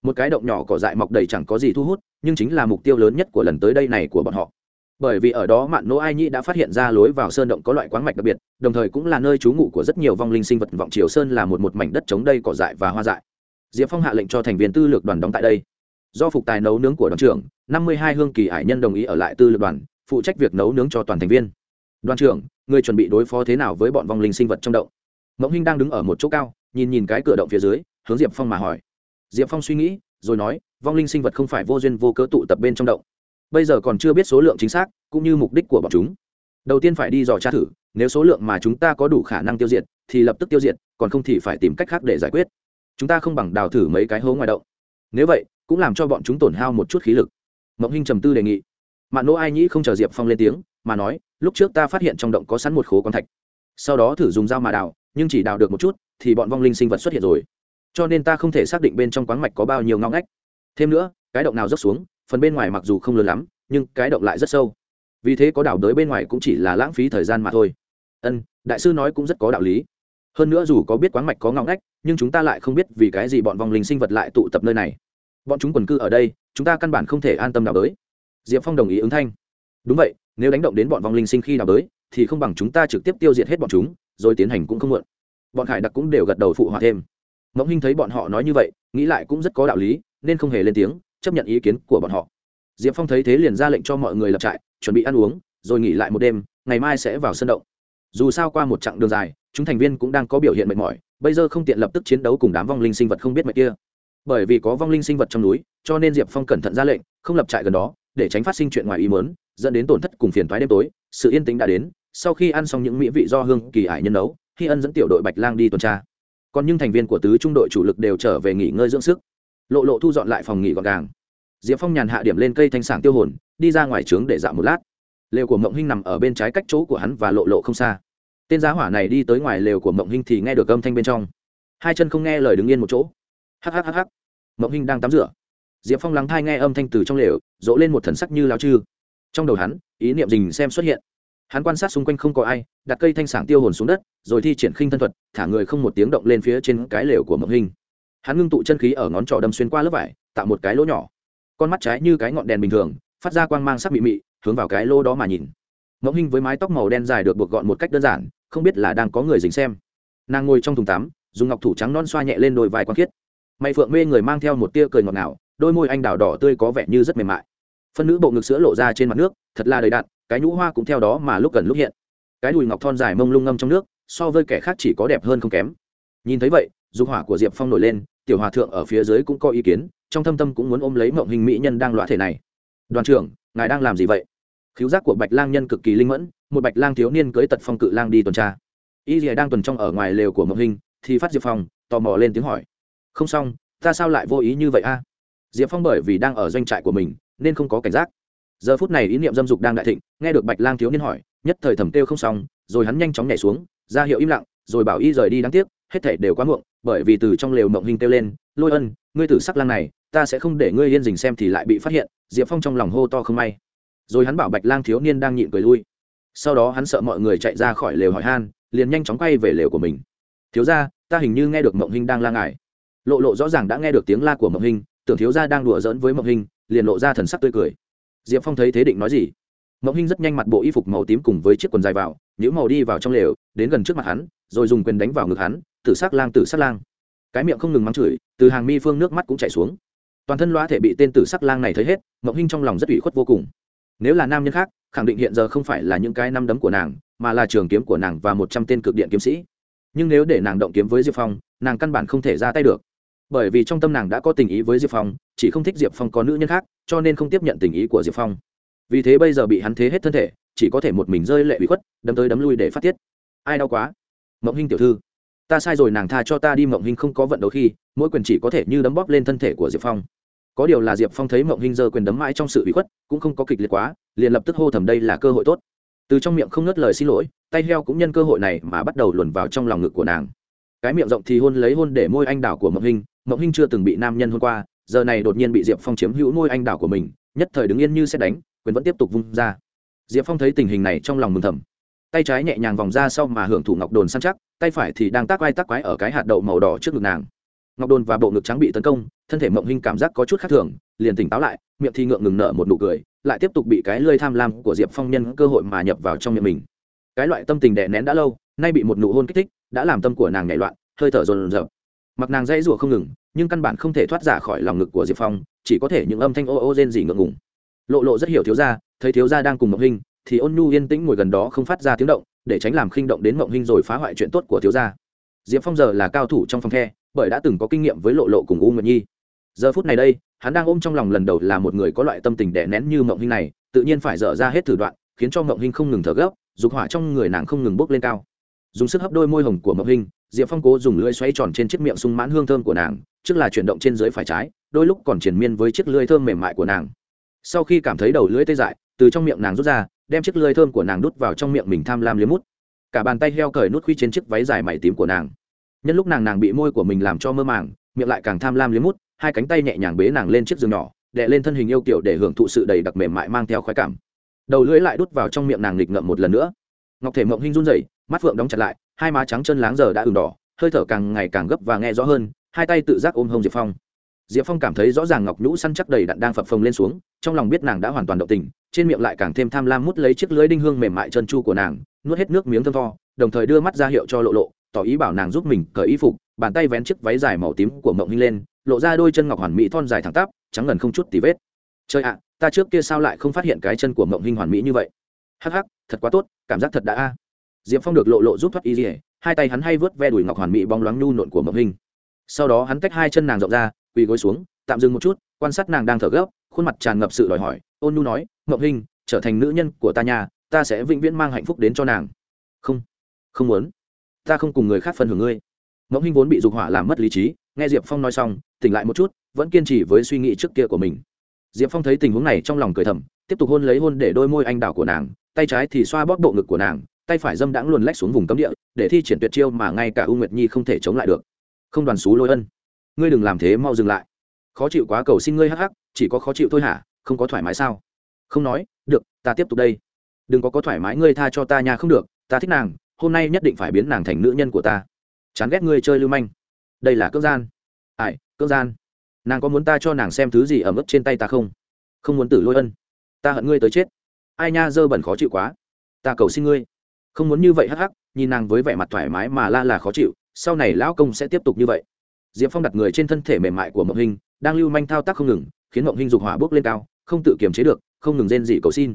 Một cái động nhỏ cỏ dại mọc đầy chẳng có gì thu hút, nhưng chính là mục tiêu lớn nhất của lần tới đây này của bọn họ bởi vì ở đó mạn nỗ ai nhĩ đã phát hiện ra lối vào sơn động có loại quáng mạch đặc biệt, đồng thời cũng là nơi trú ngụ của rất nhiều vong linh sinh vật. Vọng triều sơn là một một mảnh đất chống đây cỏ dại và hoa dại. Diệp phong hạ lệnh cho thành viên tư lược đoàn đóng tại đây. Do phục tài nấu nướng của đoàn trưởng, năm mươi hai hương kỳ hải nhân đồng ý ở lại tư lược đoàn, phụ trách việc nấu nướng cho toàn thành viên. Đoàn trưởng, người chuẩn bị đối phó thế nào với bọn vong linh sinh vật trong động? Mẫu hinh đang đứng ở một chỗ cao, nhìn nhìn cái cửa động phía dưới, hướng diệp phong mà hỏi. Diệp phong suy nghĩ, rồi nói, vong linh sinh vật không phải vô duyên vô cớ tụ tập bên trong động bây giờ còn chưa biết số lượng chính xác, cũng như mục đích của bọn chúng. Đầu tiên phải đi dò tra thử, nếu số lượng mà chúng ta có đủ khả năng tiêu diệt, thì lập tức tiêu diệt, còn không thì phải tìm cách khác để giải quyết. Chúng ta không bằng đào thử mấy cái hố ngoài động. Nếu vậy, cũng làm cho bọn chúng tổn hao một chút khí lực. Mộng hinh trầm tư đề nghị. Mạn nỗ ai nhĩ không chờ diệp phong lên tiếng, mà nói, lúc trước ta phát hiện trong động có sẵn một khố con thạch. Sau đó thử dùng dao mà đào, nhưng chỉ đào được một chút, thì bọn vong linh sinh vật xuất hiện rồi. Cho nên ta không thể xác định bên trong quán mạch có bao nhiêu ngõ ngách. Thêm nữa, cái động nào rớt xuống phần bên ngoài mặc dù không lớn lắm, nhưng cái động lại rất sâu. Vì thế có đào đới bên ngoài cũng chỉ là lãng phí thời gian mà thôi. Ân, đại sư nói cũng rất có đạo lý. Hơn nữa dù có biết quán mạch có ngõ ngách, nhưng chúng ta lại không biết vì cái gì bọn vong linh sinh vật lại tụ tập nơi này. Bọn chúng quần cư ở đây, chúng ta căn bản không thể an tâm đào đới. Diệp phong đồng ý ứng thanh. Đúng vậy, nếu đánh động đến bọn vong linh sinh khi đào đới, thì không bằng chúng ta trực tiếp tiêu diệt hết bọn chúng, rồi tiến hành cũng không muộn. Bọn hải đặc cũng đều gật đầu phụ họa thêm. Mẫu hinh thấy bọn họ nói như vậy, nghĩ lại cũng rất có đạo lý, nên không hề lên tiếng chấp nhận ý kiến của bọn họ. Diệp phong thấy thế liền ra lệnh cho mọi người lập trại, chuẩn bị ăn uống, rồi nghỉ lại một đêm, ngày mai sẽ vào sân động. Dù sao qua một chặng đường dài, chúng thành viên cũng đang có biểu hiện mệt mỏi, bây giờ không tiện lập tức chiến đấu cùng đám vong linh sinh vật không biết mệt kia. Bởi vì có vong linh sinh vật trong núi, cho nên diệp phong cẩn thận ra lệnh, không lập trại gần đó, để tránh phát sinh chuyện ngoài ý mớn dẫn đến tổn thất cùng phiền toái đêm tối, sự yên tĩnh đã đến, sau khi ăn xong những mỹ vị do hương kỳ ải nhân nấu khi ân dẫn tiểu đội bạch lang đi tuần tra. Còn những thành viên của tứ trung đội chủ lực đều trở về nghỉ ngơi dưỡng sức. Lộ lộ thu dọn lại phòng nghỉ gọn gàng diệp phong nhàn hạ điểm lên cây thanh sảng tiêu hồn, đi ra ngoài trướng để dạo một lát. Lều của mộng hinh nằm ở bên trái cách chỗ của hắn và lộ lộ không xa. Tên giá hỏa này đi tới ngoài lều của mộng hinh thì nghe được âm thanh bên trong. Hai chân không nghe lời đứng yên một chỗ. Hhhh mộng hinh đang tắm rửa. Diệp phong lắng thai nghe âm thanh từ trong lều rỗ lên một thần sắc như lao chư. Trong đầu hắn, ý niệm dình xem xuất hiện. Hắn quan sát xung quanh không có ai, đặt cây thanh sảng tiêu hồn xuống đất, rồi thi triển khinh thân thuật, thả người không một tiếng động lên phía trên cái lều của mộng hình hắn ngưng tụ chân khí ở ngón trỏ đâm xuyên qua lớp vải, tạo một cái lỗ nhỏ con mắt trái như cái ngọn đèn bình thường, phát ra quang mang sắc mị mị, hướng vào cái lô đó mà nhìn. Ngẫu hinh với mái tóc màu đen dài được buộc gọn một cách đơn giản, không biết là đang có người dính xem. Nàng ngồi trong thùng tắm, dùng ngọc thủ trắng non xoa nhẹ lên đôi vai quan khiết. Mày phượng mê người mang theo một tia cười ngọt ngào, đôi môi anh đào đỏ tươi có vẻ như rất mềm mại. Phân nữ bộ ngực sữa lộ ra trên mặt nước, thật là đầy đặn, cái nhũ hoa cũng theo đó mà lúc gần lúc hiện. Cái đùi ngọc thon dài mông lung ngâm trong nước, so với kẻ khác chỉ có đẹp hơn không kém. Nhìn thấy vậy, dục hỏa của diệp phong nổi lên tiểu hòa thượng ở phía dưới cũng có ý kiến, trong thâm tâm cũng muốn ôm lấy mộng hình mỹ nhân đang lõa thể này. Đoàn trưởng, ngài đang làm gì vậy? Khiếu giác của bạch lang nhân cực kỳ linh mẫn, một bạch lang thiếu niên cưới tật phong cự lang đi tuần tra. Y dìa đang tuần trong ở ngoài lều của mộng hình, thì phát diệp phong, tò mò lên tiếng hỏi. Không xong, ta sao lại vô ý như vậy a? Diệp phong bởi vì đang ở doanh trại của mình, nên không có cảnh giác. Giờ phút này ý niệm dâm dục đang đại thịnh, nghe được bạch lang thiếu niên hỏi, nhất thời thầm kêu không xong, rồi hắn nhanh chóng nhảy xuống, ra hiệu im lặng, rồi bảo y rời đi đáng tiếc hết thể đều quá muộn, bởi vì từ trong lều mộng hình kêu lên, lôi ân, ngươi tử sắc lang này, ta sẽ không để ngươi yên dình xem thì lại bị phát hiện. Diệp phong trong lòng hô to không may. Rồi hắn bảo bạch lang thiếu niên đang nhịn cười lui. Sau đó hắn sợ mọi người chạy ra khỏi lều hỏi han, liền nhanh chóng quay về lều của mình. Thiếu ra ta hình như nghe được mộng hình đang la ngài lộ lộ rõ ràng đã nghe được tiếng la của mộng hình tưởng thiếu ra đang đùa giỡn với mộng hình liền lộ ra thần sắc tươi cười. Diệp phong thấy thế định nói gì? Mộng hinh rất nhanh mặt bộ y phục màu tím cùng với chiếc quần dài vào nhữ màu đi vào trong lều, đến gần trước mặt hắn, rồi dùng quyền đánh vào ngực hắn tử s ắ c lang, tử s ắ c lang. Cái miệng không ngừng mắng chửi, từ hàng mi phương nước mắt cũng chảy xuống. Toàn thân loa thể bị tên tử sắc lang này thấy hết, mộng hinh trong lòng rất ủy khuất vô cùng. Nếu là nam nhân khác, khẳng định hiện giờ không phải là những cái năm đấm của nàng, mà là trường kiếm của nàng và một trăm tên cực điện kiếm sĩ. Nhưng nếu để nàng động kiếm với diệp phong, nàng căn bản không thể ra tay được. Bởi vì trong tâm nàng đã có tình ý với diệp phong, chỉ không thích diệp phong có nữ nhân khác, cho nên không tiếp nhận tình ý của diệp phong. Vì thế bây giờ bị hắn thế hết thân thể, chỉ có thể một mình rơi lệ bị khuất, đấm tới đấm lui để phát tiết. Ai đau quá? Mộng hinh tiểu thư ta sai rồi nàng tha cho ta đi mộng hinh không có vận đấu khi, mỗi quyền chỉ có thể như đấm bóp lên thân thể của diệp phong. Có điều là diệp phong thấy mộng hinh giơ quyền đấm mãi trong sự bị khuất, cũng không có kịch liệt quá, liền lập tức hô thầm đây là cơ hội tốt. Từ trong miệng không ngớt lời xin lỗi, tay heo cũng nhân cơ hội này mà bắt đầu luồn vào trong lòng ngực của nàng. Cái miệng rộng thì hôn lấy hôn để môi anh đảo của mộng hinh mộng hinh chưa từng bị nam nhân hôn qua, giờ này đột nhiên bị diệp phong chiếm hữu môi anh đảo của mình, nhất thời đứng yên như sẽ đánh, quyền vẫn tiếp tục vung ra. Diệp phong thấy tình hình này trong lòng mừng thầm tay trái nhẹ nhàng vòng ra sau mà hưởng thụ ngọc đồn săn chắc, tay phải thì đang tác vai tác quái ở cái hạt đậu màu đỏ trước ngực nàng. Ngọc đồn và bộ ngực trắng bị tấn công, thân thể mộng Hinh cảm giác có chút khác thường, liền tỉnh táo lại, miệng thì ngượng ngừng nở một nụ cười, lại tiếp tục bị cái lơi tham lam của diệp phong nhân cơ hội mà nhập vào trong miệng mình. Cái loại tâm tình đè nén đã lâu, nay bị một nụ hôn kích thích, đã làm tâm của nàng nhảy loạn, hơi thở rồn rợp mặc nàng dãy rủa không ngừng, nhưng căn bản không thể thoát ra khỏi lòng ngực của diệp phong, chỉ có thể những âm thanh ô ô rên rỉ ngượng ngùng. Lộ lộ rất hiểu thiếu gia, thấy thiếu gia đang cùng mộng hình thì ôn nhu yên tĩnh ngồi gần đó không phát ra tiếng động, để tránh làm khinh động đến mộng Hinh rồi phá hoại chuyện tốt của thiếu gia. Diệp phong giờ là cao thủ trong phòng the bởi đã từng có kinh nghiệm với lộ lộ cùng u nguyệt nhi. Giờ phút này đây, hắn đang ôm trong lòng lần đầu là một người có loại tâm tình đè nén như mộng Hinh này, tự nhiên phải dở ra hết thử đoạn, khiến cho mộng Hinh không ngừng thở gấp, dục hỏa trong người nàng không ngừng bốc lên cao. Dùng sức hấp đôi môi hồng của mộng Hinh, diệp phong cố dùng lưỡi xoay tròn trên chiếc miệng sung mãn hương thơm của nàng, trước là chuyển động trên dưới phải trái, đôi lúc còn triển miên với chiếc lưỡi thơm mềm mại của nàng. Sau khi cảm thấy đầu lưỡi tê dại, từ trong miệng nàng rút ra đem chiếc lưỡi thơm của nàng đút vào trong miệng mình tham lam liếm mút. Cả bàn tay heo cởi nút khuy trên chiếc váy dài mày tím của nàng. Nhân lúc nàng nàng bị môi của mình làm cho mơ màng, miệng lại càng tham lam liếm mút, hai cánh tay nhẹ nhàng bế nàng lên chiếc giường nhỏ, đè lên thân hình yêu kiểu để hưởng thụ sự đầy đặc mềm mại mang theo khoái cảm. Đầu lưỡi lại đút vào trong miệng nàng nghịch ngợm một lần nữa. Ngọc thể mộng hinh run rẩy, mắt phượng đóng chặt lại, hai má trắng chân láng giờ đã ửng đỏ, hơi thở càng ngày càng gấp và nghe rõ hơn, hai tay tự giác ôm hông diệp phong. Diệp phong cảm thấy rõ ràng ngọc nhũ săn chắc đầy đặn đang phập phồng lên xuống, trong lòng biết nàng đã hoàn toàn động tình trên miệng lại càng thêm tham lam mút lấy chiếc lưới đinh hương mềm mại chân chu của nàng, nuốt hết nước miếng thơm tho, đồng thời đưa mắt ra hiệu cho lộ lộ, tỏ ý bảo nàng giúp mình cởi y phục, bàn tay vén chiếc váy dài màu tím của mộng hinh lên, lộ ra đôi chân ngọc hoàn mỹ thon dài thẳng tắp, trắng ngần không chút tì vết. Trời ạ, ta trước kia sao lại không phát hiện cái chân của mộng hinh hoàn mỹ như vậy? Hắc hắc, thật quá tốt, cảm giác thật đã a. Diệp phong được lộ lộ giúp thoát y dỉa hai tay hắn hay vớt ve đùi ngọc hoàn mỹ bóng loáng nhu nộn của mộng hinh. Sau đó hắn tách hai chân nàng rộng ra, quỳ gối xuống, tạm dừng một chút, quan sát nàng đang thở gấp, khuôn mặt tràn ngập sự đòi hỏi, ôn nhu nói mộng hinh, trở thành nữ nhân của ta nhà ta sẽ vĩnh viễn mang hạnh phúc đến cho nàng. Không không muốn. Ta không cùng người khác phân hưởng ngươi. Mộng hinh vốn bị dục hỏa làm mất lý trí, nghe diệp phong nói xong, tỉnh lại một chút, vẫn kiên trì với suy nghĩ trước kia của mình. Diệp phong thấy tình huống này trong lòng cười thầm, tiếp tục hôn lấy hôn để đôi môi anh đào của nàng, tay trái thì xoa bóp bộ ngực của nàng, tay phải dâm đãng luồn lách xuống vùng cấm địa, để thi triển tuyệt chiêu mà ngay cả u nguyệt nhi không thể chống lại được. Không đoàn xú lôi ân. Ngươi đừng làm thế mau dừng lại. Khó chịu quá cầu xin ngươi hắc hắc, chỉ có khó chịu thôi hả? Không có thoải mái sao? Không nói, được, ta tiếp tục đây. Đừng có có thoải mái, ngươi tha cho ta nhà không được, ta thích nàng, hôm nay nhất định phải biến nàng thành nữ nhân của ta. Chán ghét ngươi chơi lưu manh. Đây là cưỡng gian. Ai, cưỡng gian? Nàng có muốn ta cho nàng xem thứ gì ở mức trên tay ta không? Không muốn tử lôi ân. Ta hận ngươi tới chết. Ai nha, dơ bẩn khó chịu quá. Ta cầu xin ngươi. Không muốn như vậy, hắc hắc. Nhìn nàng với vẻ mặt thoải mái mà la là khó chịu, sau này lão công sẽ tiếp tục như vậy. Diệp phong đặt người trên thân thể mềm mại của mộng hình, đang lưu manh thao tác không ngừng, khiến mộng hình dục hỏa bước lên cao không tự kiềm chế được, không ngừng rên dị cầu xin.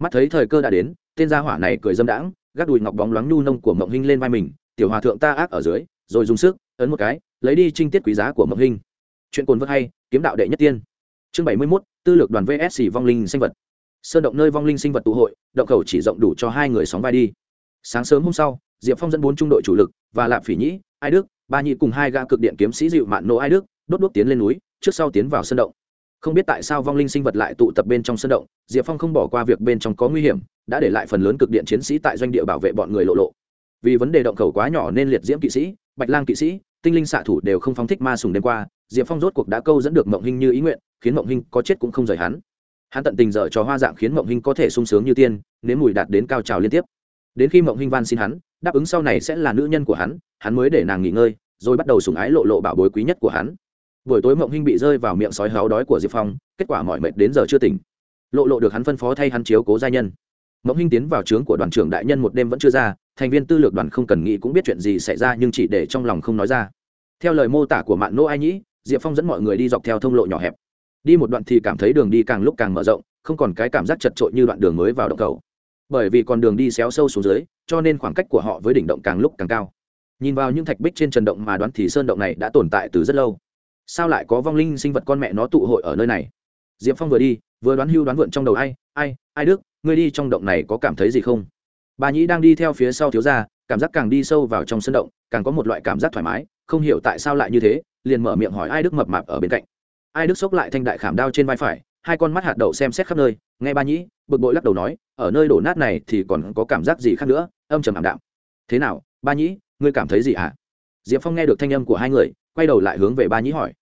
Mắt thấy thời cơ đã đến, tên gia hỏa này cười dâm đãng, gác đùi ngọc bóng loáng nhu nông của mộng hình lên vai mình, tiểu hòa thượng ta ác ở dưới, rồi dùng sức, ấn một cái, lấy đi trinh tiết quý giá của mộng hình chuyện cồn vớt hay, kiếm đạo đệ nhất tiên. Chương bảy mươi mốt, tư lược đoàn vs vong linh sinh vật. Sơn động nơi vong linh sinh vật tụ hội, động khẩu chỉ rộng đủ cho hai người sóng vai đi. Sáng sớm hôm sau, diệp phong dẫn bốn trung đội chủ lực và lạp phỉ nhĩ, ai đức, ba nhị cùng hai gã cực điện kiếm sĩ dịu mạn nô ai đức, đốt đốt tiến lên núi, trước sau tiến vào sân động không biết tại sao vong linh sinh vật lại tụ tập bên trong sân động, diệp phong không bỏ qua việc bên trong có nguy hiểm, đã để lại phần lớn cực điện chiến sĩ tại doanh địa bảo vệ bọn người lộ lộ. Vì vấn đề động khẩu quá nhỏ nên liệt diễm kỵ sĩ, bạch lang kỵ sĩ, tinh linh xạ thủ đều không phóng thích ma sùng đêm qua, diệp phong rốt cuộc đã câu dẫn được mộng Hinh như ý nguyện, khiến mộng Hinh có chết cũng không rời hắn. Hắn tận tình dở cho hoa dạng khiến mộng Hinh có thể sung sướng như tiên nếu mùi đạt đến cao trào liên tiếp. Đến khi mộng Hinh van xin hắn, đáp ứng sau này sẽ là nữ nhân của hắn hắn mới để nàng nghỉ ngơi, rồi bắt đầu sùng ái lộ lộ bảo bối quý nhất của hắn buổi tối mộng Hinh bị rơi vào miệng sói háo đói của diệp phong, kết quả mọi mệt đến giờ chưa tỉnh. Lộ lộ được hắn phân phó thay hắn chiếu cố gia nhân. Mộng Hinh tiến vào trướng của đoàn trưởng đại nhân một đêm vẫn chưa ra, thành viên tư lược đoàn không cần nghĩ cũng biết chuyện gì xảy ra nhưng chỉ để trong lòng không nói ra. Theo lời mô tả của mạn nô ai nhĩ, diệp phong dẫn mọi người đi dọc theo thông lộ nhỏ hẹp. Đi một đoạn thì cảm thấy đường đi càng lúc càng mở rộng, không còn cái cảm giác chật trội như đoạn đường mới vào động cầu. Bởi vì còn đường đi xéo sâu xuống dưới, cho nên khoảng cách của họ với đỉnh động càng lúc càng cao. Nhìn vào những thạch bích trên trần động mà đoán thì sơn động này đã tồn tại từ rất lâu sao lại có vong linh sinh vật con mẹ nó tụ hội ở nơi này? Diệp phong vừa đi, vừa đoán hưu đoán vượn trong đầu ai ai ai đức, ngươi đi trong động này có cảm thấy gì không? Bà nhĩ đang đi theo phía sau thiếu gia, cảm giác càng đi sâu vào trong sân động, càng có một loại cảm giác thoải mái, không hiểu tại sao lại như thế, liền mở miệng hỏi ai đức mập mạp ở bên cạnh. Ai đức xốc lại thanh đại khảm đao trên vai phải, hai con mắt hạt đậu xem xét khắp nơi, nghe ba nhĩ, bực bội lắc đầu nói, ở nơi đổ nát này thì còn có cảm giác gì khác nữa, âm trầm ảm đạm. Thế nào ba nhĩ, ngươi cảm thấy gì hả? Diệp phong nghe được thanh âm của hai người quay đầu lại hướng về ba nhĩ hỏi.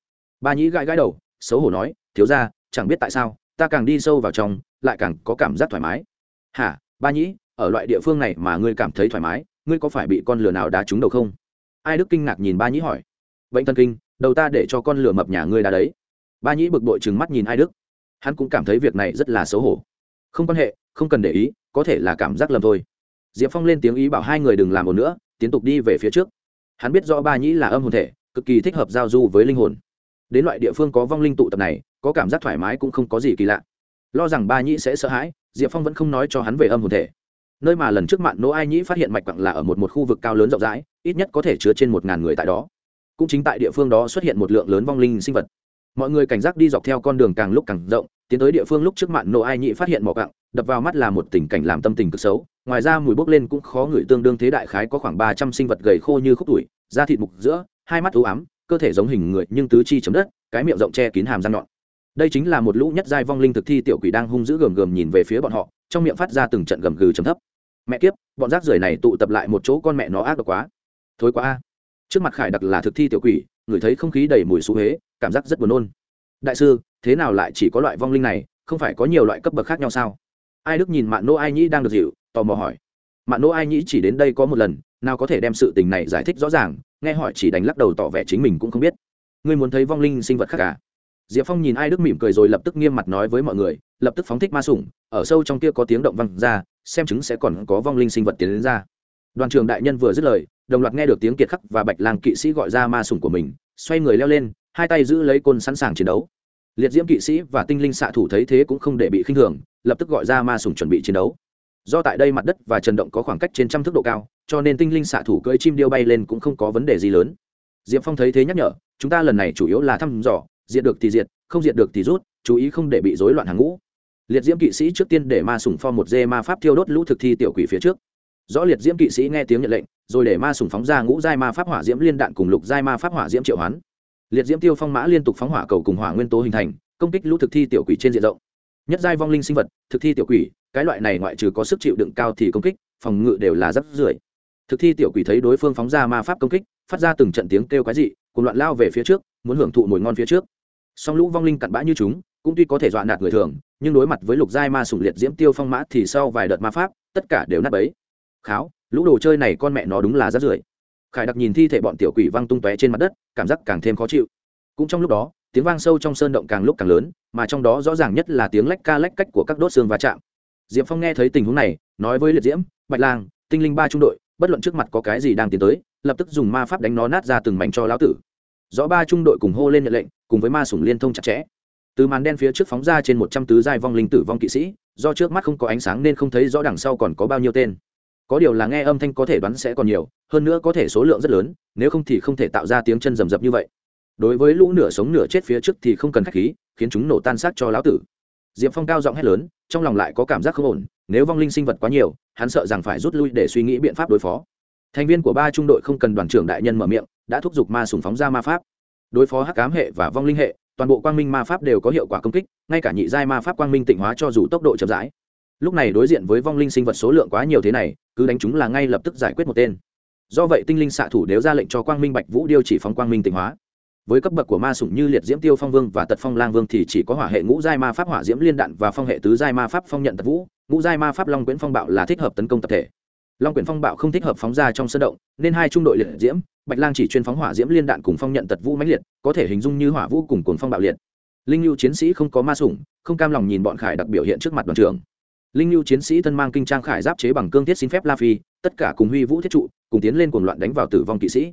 Ba nhĩ gãi gãi đầu, xấu hổ nói, thiếu ra chẳng biết tại sao, ta càng đi sâu vào trong, lại càng có cảm giác thoải mái. Hả, ba nhĩ, ở loại địa phương này mà ngươi cảm thấy thoải mái, ngươi có phải bị con lừa nào đá trúng đầu không? Ai đức kinh ngạc nhìn ba nhĩ hỏi. Bệnh thần kinh, đầu ta để cho con lừa mập nhà ngươi đá đấy. Ba nhĩ bực bội trừng mắt nhìn ai đức. Hắn cũng cảm thấy việc này rất là xấu hổ. Không quan hệ, không cần để ý, có thể là cảm giác lầm thôi. Diệp phong lên tiếng ý bảo hai người đừng làm một nữa tiến tục đi về phía trước. Hắn biết rõ ba nhĩ là âm hồn thể cực kỳ thích hợp giao du với linh hồn. Đến loại địa phương có vong linh tụ tập này, có cảm giác thoải mái cũng không có gì kỳ lạ. Lo rằng ba nhĩ sẽ sợ hãi, diệp phong vẫn không nói cho hắn về âm hồn thể. Nơi mà lần trước mạn nỗ ai nhĩ phát hiện mạch quặng là ở một một khu vực cao lớn rộng rãi, ít nhất có thể chứa trên một ngàn người tại đó. Cũng chính tại địa phương đó xuất hiện một lượng lớn vong linh sinh vật. Mọi người cảnh giác đi dọc theo con đường càng lúc càng rộng, tiến tới địa phương lúc trước mạn nỗ ai nhĩ phát hiện mỏ quặng, đập vào mắt là một tình cảnh làm tâm tình cực xấu. Ngoài ra mùi bốc lên cũng khó ngửi tương đương thế đại khái có khoảng ba trăm sinh vật gầy khô như khúc tuổi, da thịt mục giữa hai mắt u ám, cơ thể giống hình người nhưng tứ chi chấm đất, cái miệng rộng che kín hàm răng nhọn. Đây chính là một lũ nhất giai vong linh thực thi tiểu quỷ đang hung dữ gầm gầm nhìn về phía bọn họ, trong miệng phát ra từng trận gầm gừ trầm thấp. Mẹ kiếp, bọn rác rưởi này tụ tập lại một chỗ con mẹ nó ác độc quá. Thối quá a. Trước mặt khải đặc là thực thi tiểu quỷ, ngửi thấy không khí đầy mùi xú huế, cảm giác rất buồn nôn. Đại sư, thế nào lại chỉ có loại vong linh này, không phải có nhiều loại cấp bậc khác nhau sao? Ai đức nhìn mạn nô ai nhĩ đang được dịu, tò mò hỏi. Mạn nô ai nhĩ chỉ đến đây có một lần, nào có thể đem sự tình này giải thích rõ ràng nghe hỏi chỉ đánh lắc đầu tỏ vẻ chính mình cũng không biết. Ngươi muốn thấy vong linh sinh vật khác cả diệp phong nhìn ai đức mỉm cười rồi lập tức nghiêm mặt nói với mọi người, lập tức phóng thích ma sủng, ở sâu trong kia có tiếng động văng ra, xem chứng sẽ còn có vong linh sinh vật tiến đến ra. Đoàn trường đại nhân vừa dứt lời, đồng loạt nghe được tiếng kiệt khắc và bạch lang kỵ sĩ gọi ra ma sủng của mình, xoay người leo lên, hai tay giữ lấy côn sẵn sàng chiến đấu. Liệt diễm kỵ sĩ và tinh linh xạ thủ thấy thế cũng không để bị khinh thường, lập tức gọi ra ma sủng chuẩn bị chiến đấu do tại đây mặt đất và trần động có khoảng cách trên trăm thước độ cao, cho nên tinh linh xạ thủ cưỡi chim điêu bay lên cũng không có vấn đề gì lớn. Diệp phong thấy thế nhắc nhở, chúng ta lần này chủ yếu là thăm dò, diệt được thì diệt, không diệt được thì rút, chú ý không để bị rối loạn hàng ngũ. Liệt diễm kỵ sĩ trước tiên để ma sủng pho một dê ma pháp thiêu đốt lũ thực thi tiểu quỷ phía trước. Rõ liệt diễm kỵ sĩ nghe tiếng nhận lệnh, rồi để ma sủng phóng ra ngũ giai ma pháp hỏa diễm liên đạn cùng lục giai ma pháp hỏa diễm triệu hoán. Liệt diễm tiêu phong mã liên tục phóng hỏa cầu cùng hỏa nguyên tố hình thành, công kích lũ thực thi tiểu quỷ trên diện rộng. Nhất giai vong linh sinh vật, thực thi tiểu quỷ cái loại này ngoại trừ có sức chịu đựng cao thì công kích, phòng ngự đều là rất rưởi thực thi tiểu quỷ thấy đối phương phóng ra ma pháp công kích, phát ra từng trận tiếng kêu quái dị cùng loạn lao về phía trước, muốn hưởng thụ mồi ngon phía trước. Song lũ vong linh cặn bã như chúng, cũng tuy có thể dọa nạt người thường, nhưng đối mặt với lục giai ma sủng liệt diễm tiêu phong mã thì sau vài đợt ma pháp, tất cả đều nát bấy. Kháo, lũ đồ chơi này con mẹ nó đúng là rất rưởi khải đặc nhìn thi thể bọn tiểu quỷ văng tung tóe trên mặt đất, cảm giác càng thêm khó chịu. Cũng trong lúc đó, tiếng vang sâu trong sơn động càng lúc càng lớn, mà trong đó rõ ràng nhất là tiếng lách ca lách cách của các đốt xương va chạm diệp phong nghe thấy tình huống này, nói với liệt diễm, bạch lang, tinh linh ba trung đội, bất luận trước mặt có cái gì đang tiến tới, lập tức dùng ma pháp đánh nó nát ra từng mảnh cho lão tử. Rõ ba trung đội cùng hô lên nhận lệnh, cùng với ma sủng liên thông chặt chẽ. Từ màn đen phía trước phóng ra trên một trăm tứ giai vong linh tử vong kỵ sĩ, do trước mắt không có ánh sáng nên không thấy rõ đằng sau còn có bao nhiêu tên. Có điều là nghe âm thanh có thể đoán sẽ còn nhiều, hơn nữa có thể số lượng rất lớn, nếu không thì không thể tạo ra tiếng chân rầm rập như vậy. Đối với lũ nửa sống nửa chết phía trước thì không cần k h á c h khí, khiến chúng nổ tan xác cho lão tử diệp phong cao giọng hét lớn, trong lòng lại có cảm giác không ổn, nếu vong linh sinh vật quá nhiều, hắn sợ rằng phải rút lui để suy nghĩ biện pháp đối phó. Thành viên của ba trung đội không cần đoàn trưởng đại nhân mở miệng, đã thúc giục ma sùng phóng ra ma pháp. Đối phó hắc cám hệ và vong linh hệ, toàn bộ quang minh ma pháp đều có hiệu quả công kích, ngay cả nhị giai ma pháp quang minh tịnh hóa cho dù tốc độ chậm rãi. Lúc này đối diện với vong linh sinh vật số lượng quá nhiều thế này, cứ đánh chúng là ngay lập tức giải quyết một tên. Do vậy tinh linh xạ thủ đều ra lệnh cho quang minh bạch vũ điều chỉ phóng quang minh tịnh hóa với cấp bậc của ma sủng như liệt diễm tiêu phong vương và tật phong lang vương thì chỉ có hỏa hệ ngũ giai ma pháp hỏa diễm liên đạn và phong hệ tứ giai ma pháp phong nhận tật vũ. Ngũ giai ma pháp long quyển phong bạo là thích hợp tấn công tập thể. Long quyển phong bạo không thích hợp phóng ra trong sân động, nên hai trung đội liệt diễm, bạch lang chỉ chuyên phóng hỏa diễm liên đạn cùng phong nhận tật vũ mãnh liệt, có thể hình dung như hỏa vũ cùng cuồng phong bạo liệt. Linh lưu chiến sĩ không có ma sủng, không cam lòng nhìn bọn khải đặc biểu hiện trước mặt đoàn trưởng. Linh lưu chiến sĩ thân mang kinh trang khải giáp chế bằng cương thiết xin phép la phi, tất cả cùng huy vũ thiết trụ, cùng tiến lên cuồng loạn đánh vào tử vong kỵ sĩ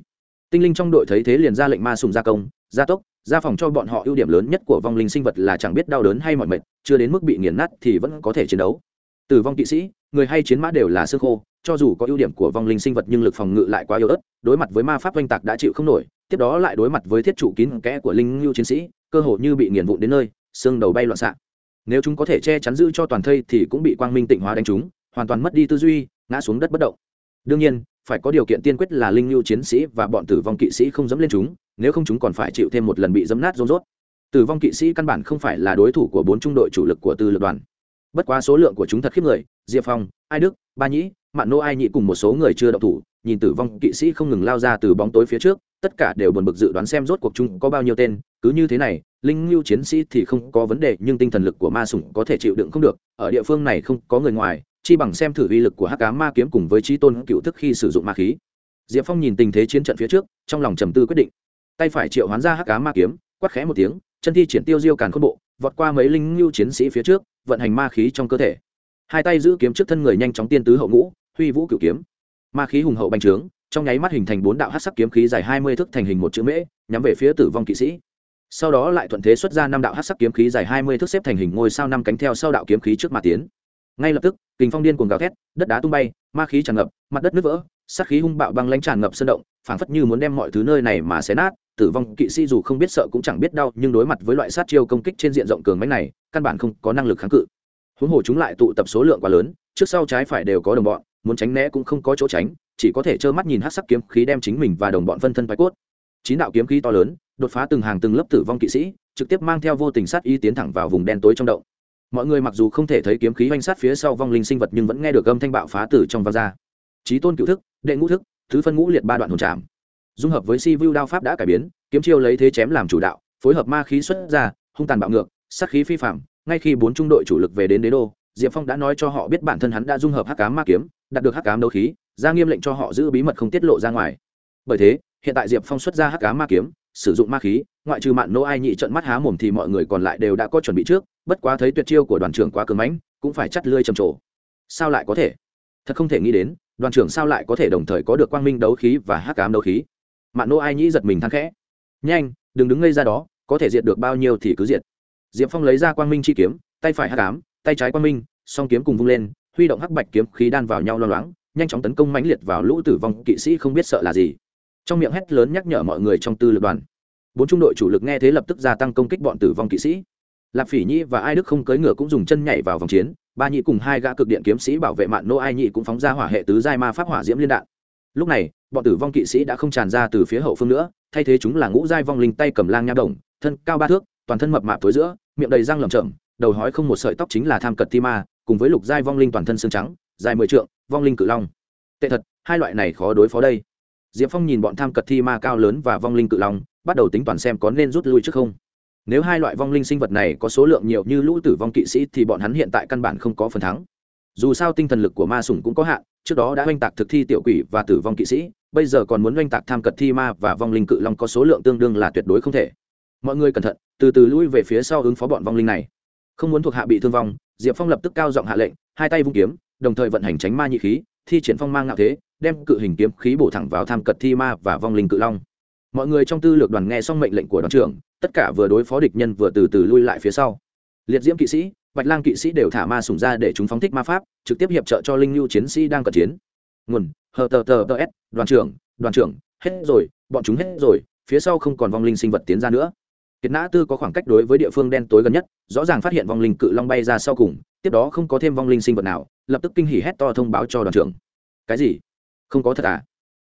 tinh linh trong đội thấy thế liền ra lệnh ma sùng gia công, gia tốc, gia phòng cho bọn họ ưu điểm lớn nhất của vong linh sinh vật là chẳng biết đau đớn hay mọi mệt, chưa đến mức bị nghiền nát thì vẫn có thể chiến đấu. Tử vong kỵ sĩ, người hay chiến mã đều là xương khô, cho dù có ưu điểm của vong linh sinh vật nhưng lực phòng ngự lại quá yếu ớt, đối mặt với ma pháp oanh tạc đã chịu không nổi, tiếp đó lại đối mặt với thiết trụ kín kẽ của linh lưu chiến sĩ, cơ hồ như bị nghiền vụn đến nơi, xương đầu bay loạn xạ. Nếu chúng có thể che chắn giữ cho toàn thây thì cũng bị quang minh tịnh hóa đánh chúng hoàn toàn mất đi tư duy, ngã xuống đất bất động đương nhiên, phải có điều kiện tiên quyết là linh lưu chiến sĩ và bọn tử vong kỵ sĩ không dẫm lên chúng, nếu không chúng còn phải chịu thêm một lần bị dẫm nát rôn rốt. Tử vong kỵ sĩ căn bản không phải là đối thủ của bốn trung đội chủ lực của tư lực đoàn. Bất quá số lượng của chúng thật khiếp người, diệp phong, ai đức, ba nhĩ, mạn nô ai nhị cùng một số người chưa đậu thủ, nhìn tử vong kỵ sĩ không ngừng lao ra từ bóng tối phía trước, tất cả đều buồn bực dự đoán xem rốt cuộc chúng có bao nhiêu tên, cứ như thế này, linh lưu chiến sĩ thì không có vấn đề, nhưng tinh thần lực của ma sủng có thể chịu đựng không được, ở địa phương này không có người ngoài chi bằng xem thử uy lực của hắc cá ma kiếm cùng với trí tôn cựu thức khi sử dụng ma khí. Diệp phong nhìn tình thế chiến trận phía trước, trong lòng trầm tư quyết định. Tay phải triệu hoán ra hắc cá ma kiếm quắt khẽ một tiếng, chân thi triển tiêu diêu càn khôn bộ, vọt qua mấy linh lưu chiến sĩ phía trước, vận hành ma khí trong cơ thể. Hai tay giữ kiếm trước thân người nhanh chóng tiên tứ hậu ngũ, huy vũ cửu kiếm. Ma khí hùng hậu bành trướng, trong nháy mắt hình thành bốn đạo hát sắc kiếm khí dài hai mươi thước thành hình một chữ mễ, nhắm về phía tử vong kỵ sĩ. Sau đó lại thuận thế xuất ra năm đạo hát sắc kiếm khí dài hai mươi thước xếp thành hình ngôi sao năm cánh theo sau đạo kiếm khí trước mà tiến ngay lập tức, kình phong điên cuồng gào thét, đất đá tung bay, ma khí tràn ngập, mặt đất nứt vỡ, sát khí hung bạo băng lãnh tràn ngập sơn động, phảng phất như muốn đem mọi thứ nơi này mà xé nát. Tử vong kỵ sĩ dù không biết sợ cũng chẳng biết đau, nhưng đối mặt với loại sát chiêu công kích trên diện rộng cường mãnh này, căn bản không có năng lực kháng cự. Huống hồ chúng lại tụ tập số lượng quá lớn, trước sau trái phải đều có đồng bọn, muốn tránh né cũng không có chỗ tránh, chỉ có thể trơ mắt nhìn hát sắc kiếm khí đem chính mình và đồng bọn phân thân bay cốt. Chín đạo kiếm khí to lớn, đột phá từng hàng từng lớp tử vong kỵ sĩ, trực tiếp mang theo vô tình sát y tiến thẳng vào vùng đen tối trong động mọi người mặc dù không thể thấy kiếm khí oanh sát phía sau vong linh sinh vật nhưng vẫn nghe được âm thanh bạo phá từ trong vang ra. Trí tôn cựu thức, đệ ngũ thức, thứ phân ngũ liệt ba đoạn hồn trảm. Dung hợp với si vu đao pháp đã cải biến, kiếm chiêu lấy thế chém làm chủ đạo, phối hợp ma khí xuất ra, hung tàn bạo ngược, sát khí phi phạm ngay khi bốn trung đội chủ lực về đến đế đô, diệp phong đã nói cho họ biết bản thân hắn đã dung hợp hắc cám ma kiếm, đạt được hắc cám đấu khí, ra nghiêm lệnh cho họ giữ bí mật không tiết lộ ra ngoài. Bởi thế, hiện tại diệp phong xuất ra hắc cám ma kiếm, sử dụng ma khí ngoại trừ mạn nô ai nhị trận mắt há mồm thì mọi người còn lại đều đã có chuẩn bị trước, bất quá thấy tuyệt chiêu của đoàn trưởng quá cứng mãnh, cũng phải chắt lươi trầm trồ. Sao lại có thể? Thật không thể nghĩ đến, đoàn trưởng sao lại có thể đồng thời có được quang minh đấu khí và hắc ám đấu khí? Mạn nô ai nhĩ giật mình thắng khẽ. Nhanh, đừng đứng ngây ra đó, có thể diệt được bao nhiêu thì cứ diệt. Diệp phong lấy ra quang minh chi kiếm, tay phải hắc ám, tay trái quang minh, song kiếm cùng vung lên, huy động hắc bạch kiếm khí đan vào nhau lo loáng, nhanh chóng tấn công mãnh liệt vào lũ tử vong kỵ sĩ không biết sợ là gì. Trong miệng hét lớn nhắc nhở mọi người trong tư lực đoàn bốn trung đội chủ lực nghe thế lập tức gia tăng công kích bọn tử vong kỵ sĩ. Lạp phỉ nhi và ai đức không cưỡi ngựa cũng dùng chân nhảy vào vòng chiến. Ba nhị cùng hai gã cực điện kiếm sĩ bảo vệ mạn nô ai nhị cũng phóng ra hỏa hệ tứ giai ma pháp hỏa diễm liên đạn. Lúc này, bọn tử vong kỵ sĩ đã không tràn ra từ phía hậu phương nữa, thay thế chúng là ngũ giai vong linh tay cầm lang nha đồng, thân cao ba thước, toàn thân mập mạp tối giữa, miệng đầy răng lởm chởm, đầu hói không một sợi tóc chính là tham cật thi ma, cùng với lục giai vong linh toàn thân xương trắng, dài mười trượng, vong linh cự long. Tệ thật, hai loại này khó đối phó đây. Diệp phong nhìn bọn tham cật thi ma cao lớn và vong linh cự long bắt đầu tính toàn xem có nên rút lui trước không. Nếu hai loại vong linh sinh vật này có số lượng nhiều như lũ tử vong kỵ sĩ thì bọn hắn hiện tại căn bản không có phần thắng. Dù sao tinh thần lực của ma sủng cũng có hạn, trước đó đã oanh tạc thực thi tiểu quỷ và tử vong kỵ sĩ, bây giờ còn muốn oanh tạc tham cật thi ma và vong linh cự long có số lượng tương đương là tuyệt đối không thể. Mọi người cẩn thận, từ từ lui về phía sau ứng phó bọn vong linh này. Không muốn thuộc hạ bị thương vong, diệp phong lập tức cao giọng hạ lệnh, hai tay vung kiếm, đồng thời vận hành tránh ma nhị khí, thi triển phong mang ngạo thế, đem cự hình kiếm khí bổ thẳng vào tham cật thi ma và vong linh cự long mọi người trong tư lược đoàn nghe xong mệnh lệnh của đoàn trưởng, tất cả vừa đối phó địch nhân vừa từ từ lui lại phía sau. Liệt diễm kỵ sĩ, bạch lang kỵ sĩ đều thả ma sùng ra để chúng phóng thích ma pháp, trực tiếp hiệp trợ cho linh lưu chiến sĩ đang cận chiến. Nguồn hờ tờ tờ tờ s, đoàn trưởng đoàn trưởng, hết rồi, bọn chúng hết rồi, phía sau không còn vong linh sinh vật tiến ra nữa. Kiệt nã tư có khoảng cách đối với địa phương đen tối gần nhất, rõ ràng phát hiện vong linh cự long bay ra sau cùng, tiếp đó không có thêm vong linh sinh vật nào, lập tức kinh hỉ hét to thông báo cho đoàn trưởng. Cái gì? Không có thật à?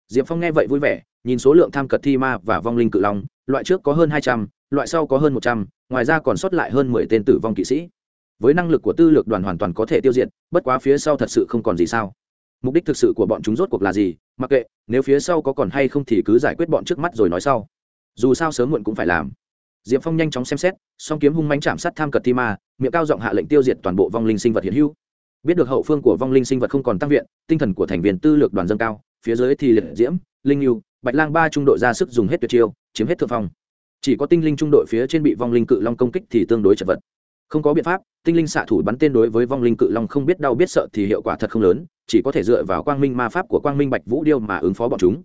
Diệp phong nghe vậy vui vẻ nhìn số lượng tham cật thi ma và vong linh cự long, loại trước có hơn hai trăm, loại sau có hơn một trăm, ngoài ra còn sót lại hơn mười tên tử vong kỵ sĩ. Với năng lực của tư lược đoàn hoàn toàn có thể tiêu diệt, bất quá phía sau thật sự không còn gì sao. Mục đích thực sự của bọn chúng rốt cuộc là gì? Mặc kệ, nếu phía sau có còn hay không thì cứ giải quyết bọn trước mắt rồi nói sau. Dù sao sớm muộn cũng phải làm. Diệp phong nhanh chóng xem xét, song kiếm hung mánh chạm sát tham cật thi ma, miệng cao giọng hạ lệnh tiêu diệt toàn bộ vong linh sinh vật hiện hữu. Biết được hậu phương của vong linh sinh vật không còn tăng viện, tinh thần của thành viên tư lược đoàn dâng cao, phía dưới thì liệt diễm, linh yêu bạch lang ba trung đội ra sức dùng hết tuyệt chiêu, chiếm hết thượng phong. Chỉ có tinh linh trung đội phía trên bị vong linh cự long công kích thì tương đối chật vật. Không có biện pháp, tinh linh xạ thủ bắn tên đối với vong linh cự long không biết đau biết sợ thì hiệu quả thật không lớn, chỉ có thể dựa vào quang minh ma pháp của quang minh bạch vũ điêu mà ứng phó bọn chúng.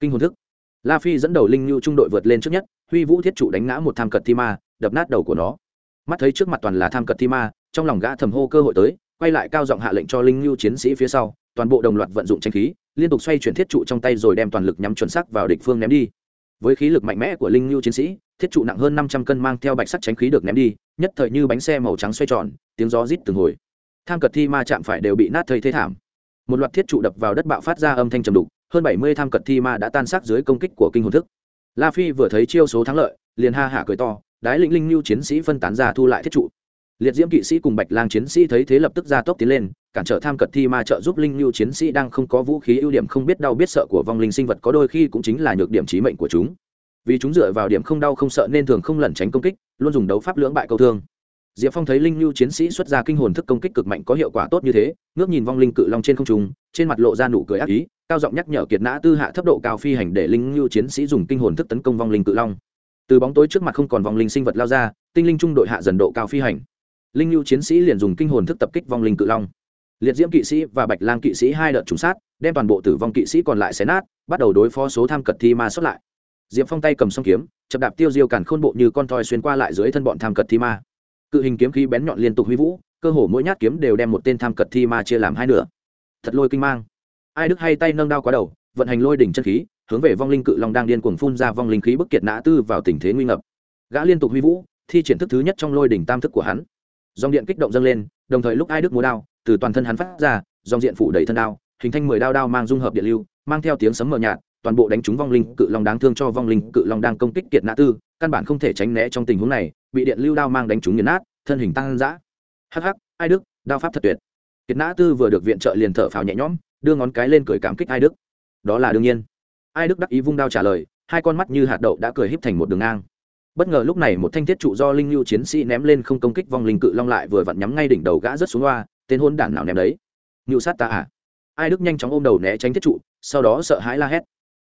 Kinh hồn thức. La phi dẫn đầu linh nhu trung đội vượt lên trước nhất, huy vũ thiết trụ đánh ngã một tham cật thi ma, đập nát đầu của nó. Mắt thấy trước mặt toàn là tham cật thi ma, trong lòng gã thầm hô cơ hội tới, quay lại cao giọng hạ lệnh cho linh nhu chiến sĩ phía sau, toàn bộ đồng loạt vận dụng tranh khí liên tục xoay chuyển thiết trụ trong tay rồi đem toàn lực nhắm chuẩn sắc vào địch phương ném đi. Với khí lực mạnh mẽ của linh lưu chiến sĩ, thiết trụ nặng hơn năm trăm cân mang theo bạch sắt tránh khí được ném đi, nhất thời như bánh xe màu trắng xoay tròn, tiếng gió rít từng hồi. Tham cật thi ma chạm phải đều bị nát thây thế thảm. Một loạt thiết trụ đập vào đất bạo phát ra âm thanh trầm đục, hơn bảy mươi tham cật thi ma đã tan xác dưới công kích của kinh hồn thức. La phi vừa thấy chiêu số thắng lợi, liền ha hả cười to, đái lĩnh linh lưu chiến sĩ phân tán ra thu lại thiết trụ liệt diễm kỵ sĩ cùng bạch lang chiến sĩ thấy thế lập tức ra tốc tiến lên, cản trở tham cật thi ma trợ giúp linh lưu chiến sĩ đang không có vũ khí, ưu điểm không biết đau biết sợ của vong linh sinh vật có đôi khi cũng chính là nhược điểm trí mệnh của chúng. Vì chúng dựa vào điểm không đau không sợ nên thường không lẩn tránh công kích, luôn dùng đấu pháp lưỡng bại câu thương. Diệp phong thấy linh lưu chiến sĩ xuất ra kinh hồn thức công kích cực mạnh có hiệu quả tốt như thế, ngước nhìn vong linh cự long trên không trung, trên mặt lộ ra nụ cười ác ý, cao giọng nhắc nhở kiệt nã tư hạ thấp độ cao phi hành để linh lưu chiến sĩ dùng kinh hồn thức tấn công vong linh cự long. Từ bóng tối trước mặt không còn vong linh sinh vật lao ra, tinh linh trung đội hạ dần độ cao phi hành linh lưu chiến sĩ liền dùng kinh hồn thức tập kích vong linh cự long. Liệt diễm kỵ sĩ và bạch lang kỵ sĩ hai đợt trùng sát, đem toàn bộ tử vong kỵ sĩ còn lại xé nát, bắt đầu đối phó số tham cật thi ma xuất lại. Diệp phong tay cầm song kiếm, chập đạp tiêu diêu càn khôn bộ như con thoi xuyên qua lại dưới thân bọn tham cật thi ma. Cự hình kiếm khí bén nhọn liên tục huy vũ, cơ hồ mỗi nhát kiếm đều đem một tên tham cật thi ma chia làm hai nửa. Thật lôi kinh mang. Ai đức hay tay nâng đao quá đầu, vận hành lôi đỉnh chân khí, hướng về vong linh cự long đang điên cuồng phun ra vong linh khí bức kiệt nã tư vào tình thế nguy ngập. Gã liên tục huy vũ, thi triển thức thứ nhất trong lôi đỉnh tam thức của hắn dòng điện kích động dâng lên, đồng thời lúc ai đức múa đao, từ toàn thân hắn phát ra, dòng diện phủ đầy thân đao, hình thành mười đao đao mang dung hợp điện lưu, mang theo tiếng sấm mờ nhạt, toàn bộ đánh trúng vong linh cự long đáng thương cho vong linh cự long đang công kích kiệt nã tư, căn bản không thể tránh né trong tình huống này, bị điện lưu đao mang đánh trúng nghiền nát, thân hình tăng dã. Hắc hắc, ai đức, đao pháp thật tuyệt. Kiệt nã tư vừa được viện trợ liền thở phào nhẹ nhõm, đưa ngón cái lên cười cảm kích ai đức. Đó là đương nhiên. Ai đức đắc ý vung đao trả lời, hai con mắt như hạt đậu đã cười híp thành một đường ngang bất ngờ lúc này một thanh thiết trụ do linh lưu chiến sĩ ném lên không công kích vong linh cự long lại vừa vặn nhắm ngay đỉnh đầu gã rất xuống loa, tên hôn đản nào ném đấy? Ngưu sát ta à? Ai đức nhanh chóng ôm đầu né tránh thiết trụ, sau đó sợ hãi la hét.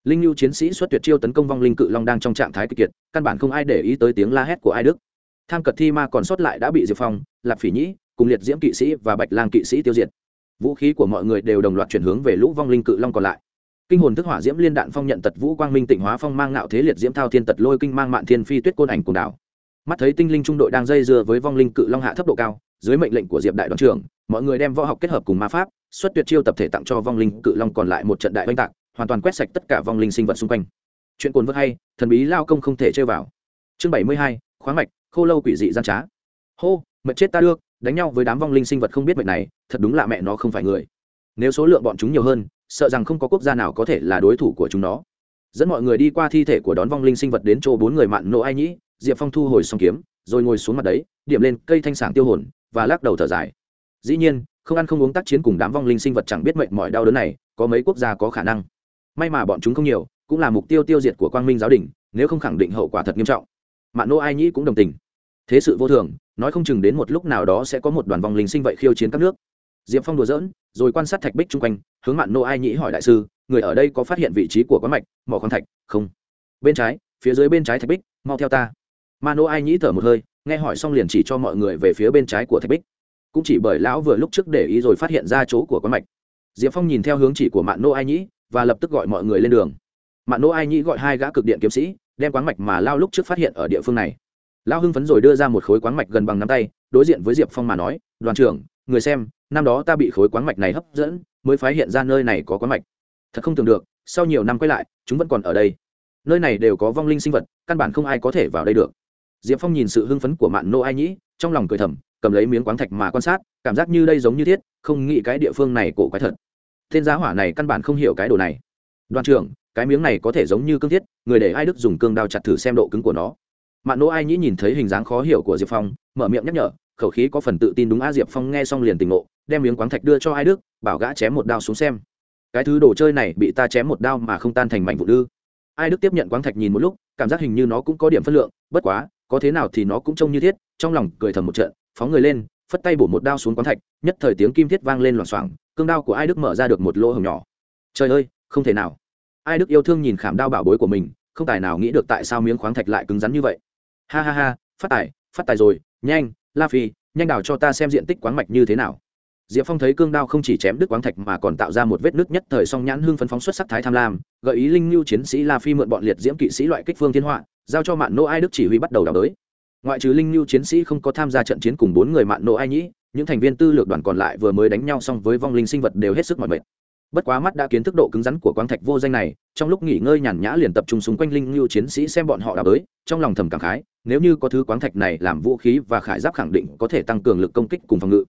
Linh lưu chiến sĩ xuất tuyệt chiêu tấn công vong linh cự long đang trong trạng thái kịch kiệt, căn bản không ai để ý tới tiếng la hét của ai đức. Tham cật thi ma còn sót lại đã bị diệp phong, lạp phỉ nhĩ, cùng liệt diễm kỵ sĩ và bạch lang kỵ sĩ tiêu diệt. Vũ khí của mọi người đều đồng loạt chuyển hướng về lũ vong linh cự long còn lại kinh hồn thức hỏa diễm liên đạn phong nhận tật vũ quang minh tịnh hóa phong mang ngạo thế liệt diễm thao thiên tật lôi kinh mang mạn thiên phi tuyết côn ảnh cùng đảo. Mắt thấy tinh linh trung đội đang dây dưa với vong linh cự long hạ thấp độ cao, dưới mệnh lệnh của diệp đại đoàn trưởng, mọi người đem võ học kết hợp cùng ma pháp, xuất tuyệt chiêu tập thể tặng cho vong linh cự long còn lại một trận đại oanh tạc, hoàn toàn quét sạch tất cả vong linh sinh vật xung quanh. Chuyện cồn vớt hay, thần bí lao công không thể chơi vào. Chương bảy mươi hai, khoáng mạch, khô lâu quỷ dị gian trá. Hô mệt chết ta được, đánh nhau với đám vong linh sinh vật không biết mệnh này, thật đúng là mẹ nó không phải người nếu số lượng bọn chúng nhiều hơn, sợ rằng không có quốc gia nào có thể là đối thủ của chúng nó. Dẫn mọi người đi qua thi thể của đón vong linh sinh vật đến chỗ bốn người mạn nộ ai nhĩ, diệp phong thu hồi xong kiếm, rồi ngồi xuống mặt đấy, điểm lên cây thanh sảng tiêu hồn, và lắc đầu thở dài. Dĩ nhiên, không ăn không uống tác chiến cùng đám vong linh sinh vật chẳng biết mệnh mọi đau đớn này, có mấy quốc gia có khả năng. May mà bọn chúng không nhiều, cũng là mục tiêu tiêu diệt của quang minh giáo đình, nếu không khẳng định hậu quả thật nghiêm trọng. Mạn nô ai nhĩ cũng đồng tình. Thế sự vô thường, nói không chừng đến một lúc nào đó sẽ có một đoàn vong linh sinh vậy khiêu chiến các nước diệp phong đùa dỡn rồi quan sát thạch bích chung quanh, hướng mạn nô ai nhĩ hỏi đại sư, người ở đây có phát hiện vị trí của quán mạch, mỏ khoáng thạch, không? Bên trái, phía dưới bên trái thạch bích, mau theo ta. Mạn nô ai nhĩ thở một hơi, nghe hỏi xong liền chỉ cho mọi người về phía bên trái của thạch bích. Cũng chỉ bởi lão vừa lúc trước để ý rồi phát hiện ra chỗ của quán mạch. Diệp phong nhìn theo hướng chỉ của mạn nô ai nhĩ, và lập tức gọi mọi người lên đường. Mạn nô ai nhĩ gọi hai gã cực điện kiếm sĩ, đem quán mạch mà lao lúc trước phát hiện ở địa phương này. Lao hưng phấn rồi đưa ra một khối quán mạch gần bằng nắm tay, đối diện với diệp phong mà nói, đoàn trưởng, người xem năm đó ta bị khối quán mạch này hấp dẫn, mới phát hiện ra nơi này có quán mạch. Thật không tưởng được, sau nhiều năm quay lại, chúng vẫn còn ở đây. Nơi này đều có vong linh sinh vật, căn bản không ai có thể vào đây được. Diệp phong nhìn sự hưng phấn của mạn nô ai nhĩ, trong lòng cười thầm, cầm lấy miếng quán thạch mà quan sát, cảm giác như đây giống như thiết, không nghĩ cái địa phương này cổ quái thật. Tên giá hỏa này căn bản không hiểu cái đồ này. Đoàn trưởng, cái miếng này có thể giống như cương thiết, người để ai đức dùng cương đao chặt thử xem độ cứng của nó. Mạn nô ai nhĩ nhìn thấy hình dáng khó hiểu của diệp phong, mở miệng nhắc nhở, khẩu khí có phần tự tin đúng a, diệp phong nghe xong liền tỉnh ngộ đem miếng quáng thạch đưa cho ai đức, bảo gã chém một đao xuống xem. Cái thứ đồ chơi này bị ta chém một đao mà không tan thành mảnh vụ ư? Ai đức tiếp nhận quáng thạch nhìn một lúc, cảm giác hình như nó cũng có điểm phân lượng, bất quá, có thế nào thì nó cũng trông như thiết, trong lòng cười thầm một trận, phóng người lên, phất tay bổ một đao xuống quán thạch, nhất thời tiếng kim thiết vang lên loảng xoảng, cương đao của ai đức mở ra được một lỗ hồng nhỏ. Trời ơi, không thể nào. Ai đức yêu thương nhìn khảm đao bảo bối của mình, không tài nào nghĩ được tại sao miếng khoáng thạch lại cứng rắn như vậy. Ha ha ha, phát tài phát tài rồi, nhanh, la phi, nhanh đào cho ta xem diện tích quán mạch như thế nào diệp phong thấy cương đao không chỉ chém đứt quáng thạch mà còn tạo ra một vết nứt nhất thời song nhãn hương phấn phóng xuất sắc thái tham lam, gợi ý linh lưu chiến sĩ la phi mượn bọn liệt diễm kỵ sĩ loại kích phương thiên họa, giao cho mạn nô ai đức chỉ huy bắt đầu đào đới. Ngoại trừ linh lưu chiến sĩ không có tham gia trận chiến cùng bốn người mạn nô ai nhĩ, những thành viên tư lược đoàn còn lại vừa mới đánh nhau xong với vong linh sinh vật đều hết sức mỏi mệt. Bất quá mắt đã kiến thức độ cứng rắn của quang thạch vô danh này, trong lúc nghỉ ngơi nhàn nhã liền tập trung xung quanh linh lưu chiến sĩ xem bọn họ đào đới, trong lòng thầm cảm khái, nếu như có thứ quang thạch này làm vũ khí và khải giáp khẳng định có thể tăng cường lực công kích cùng phòng ngự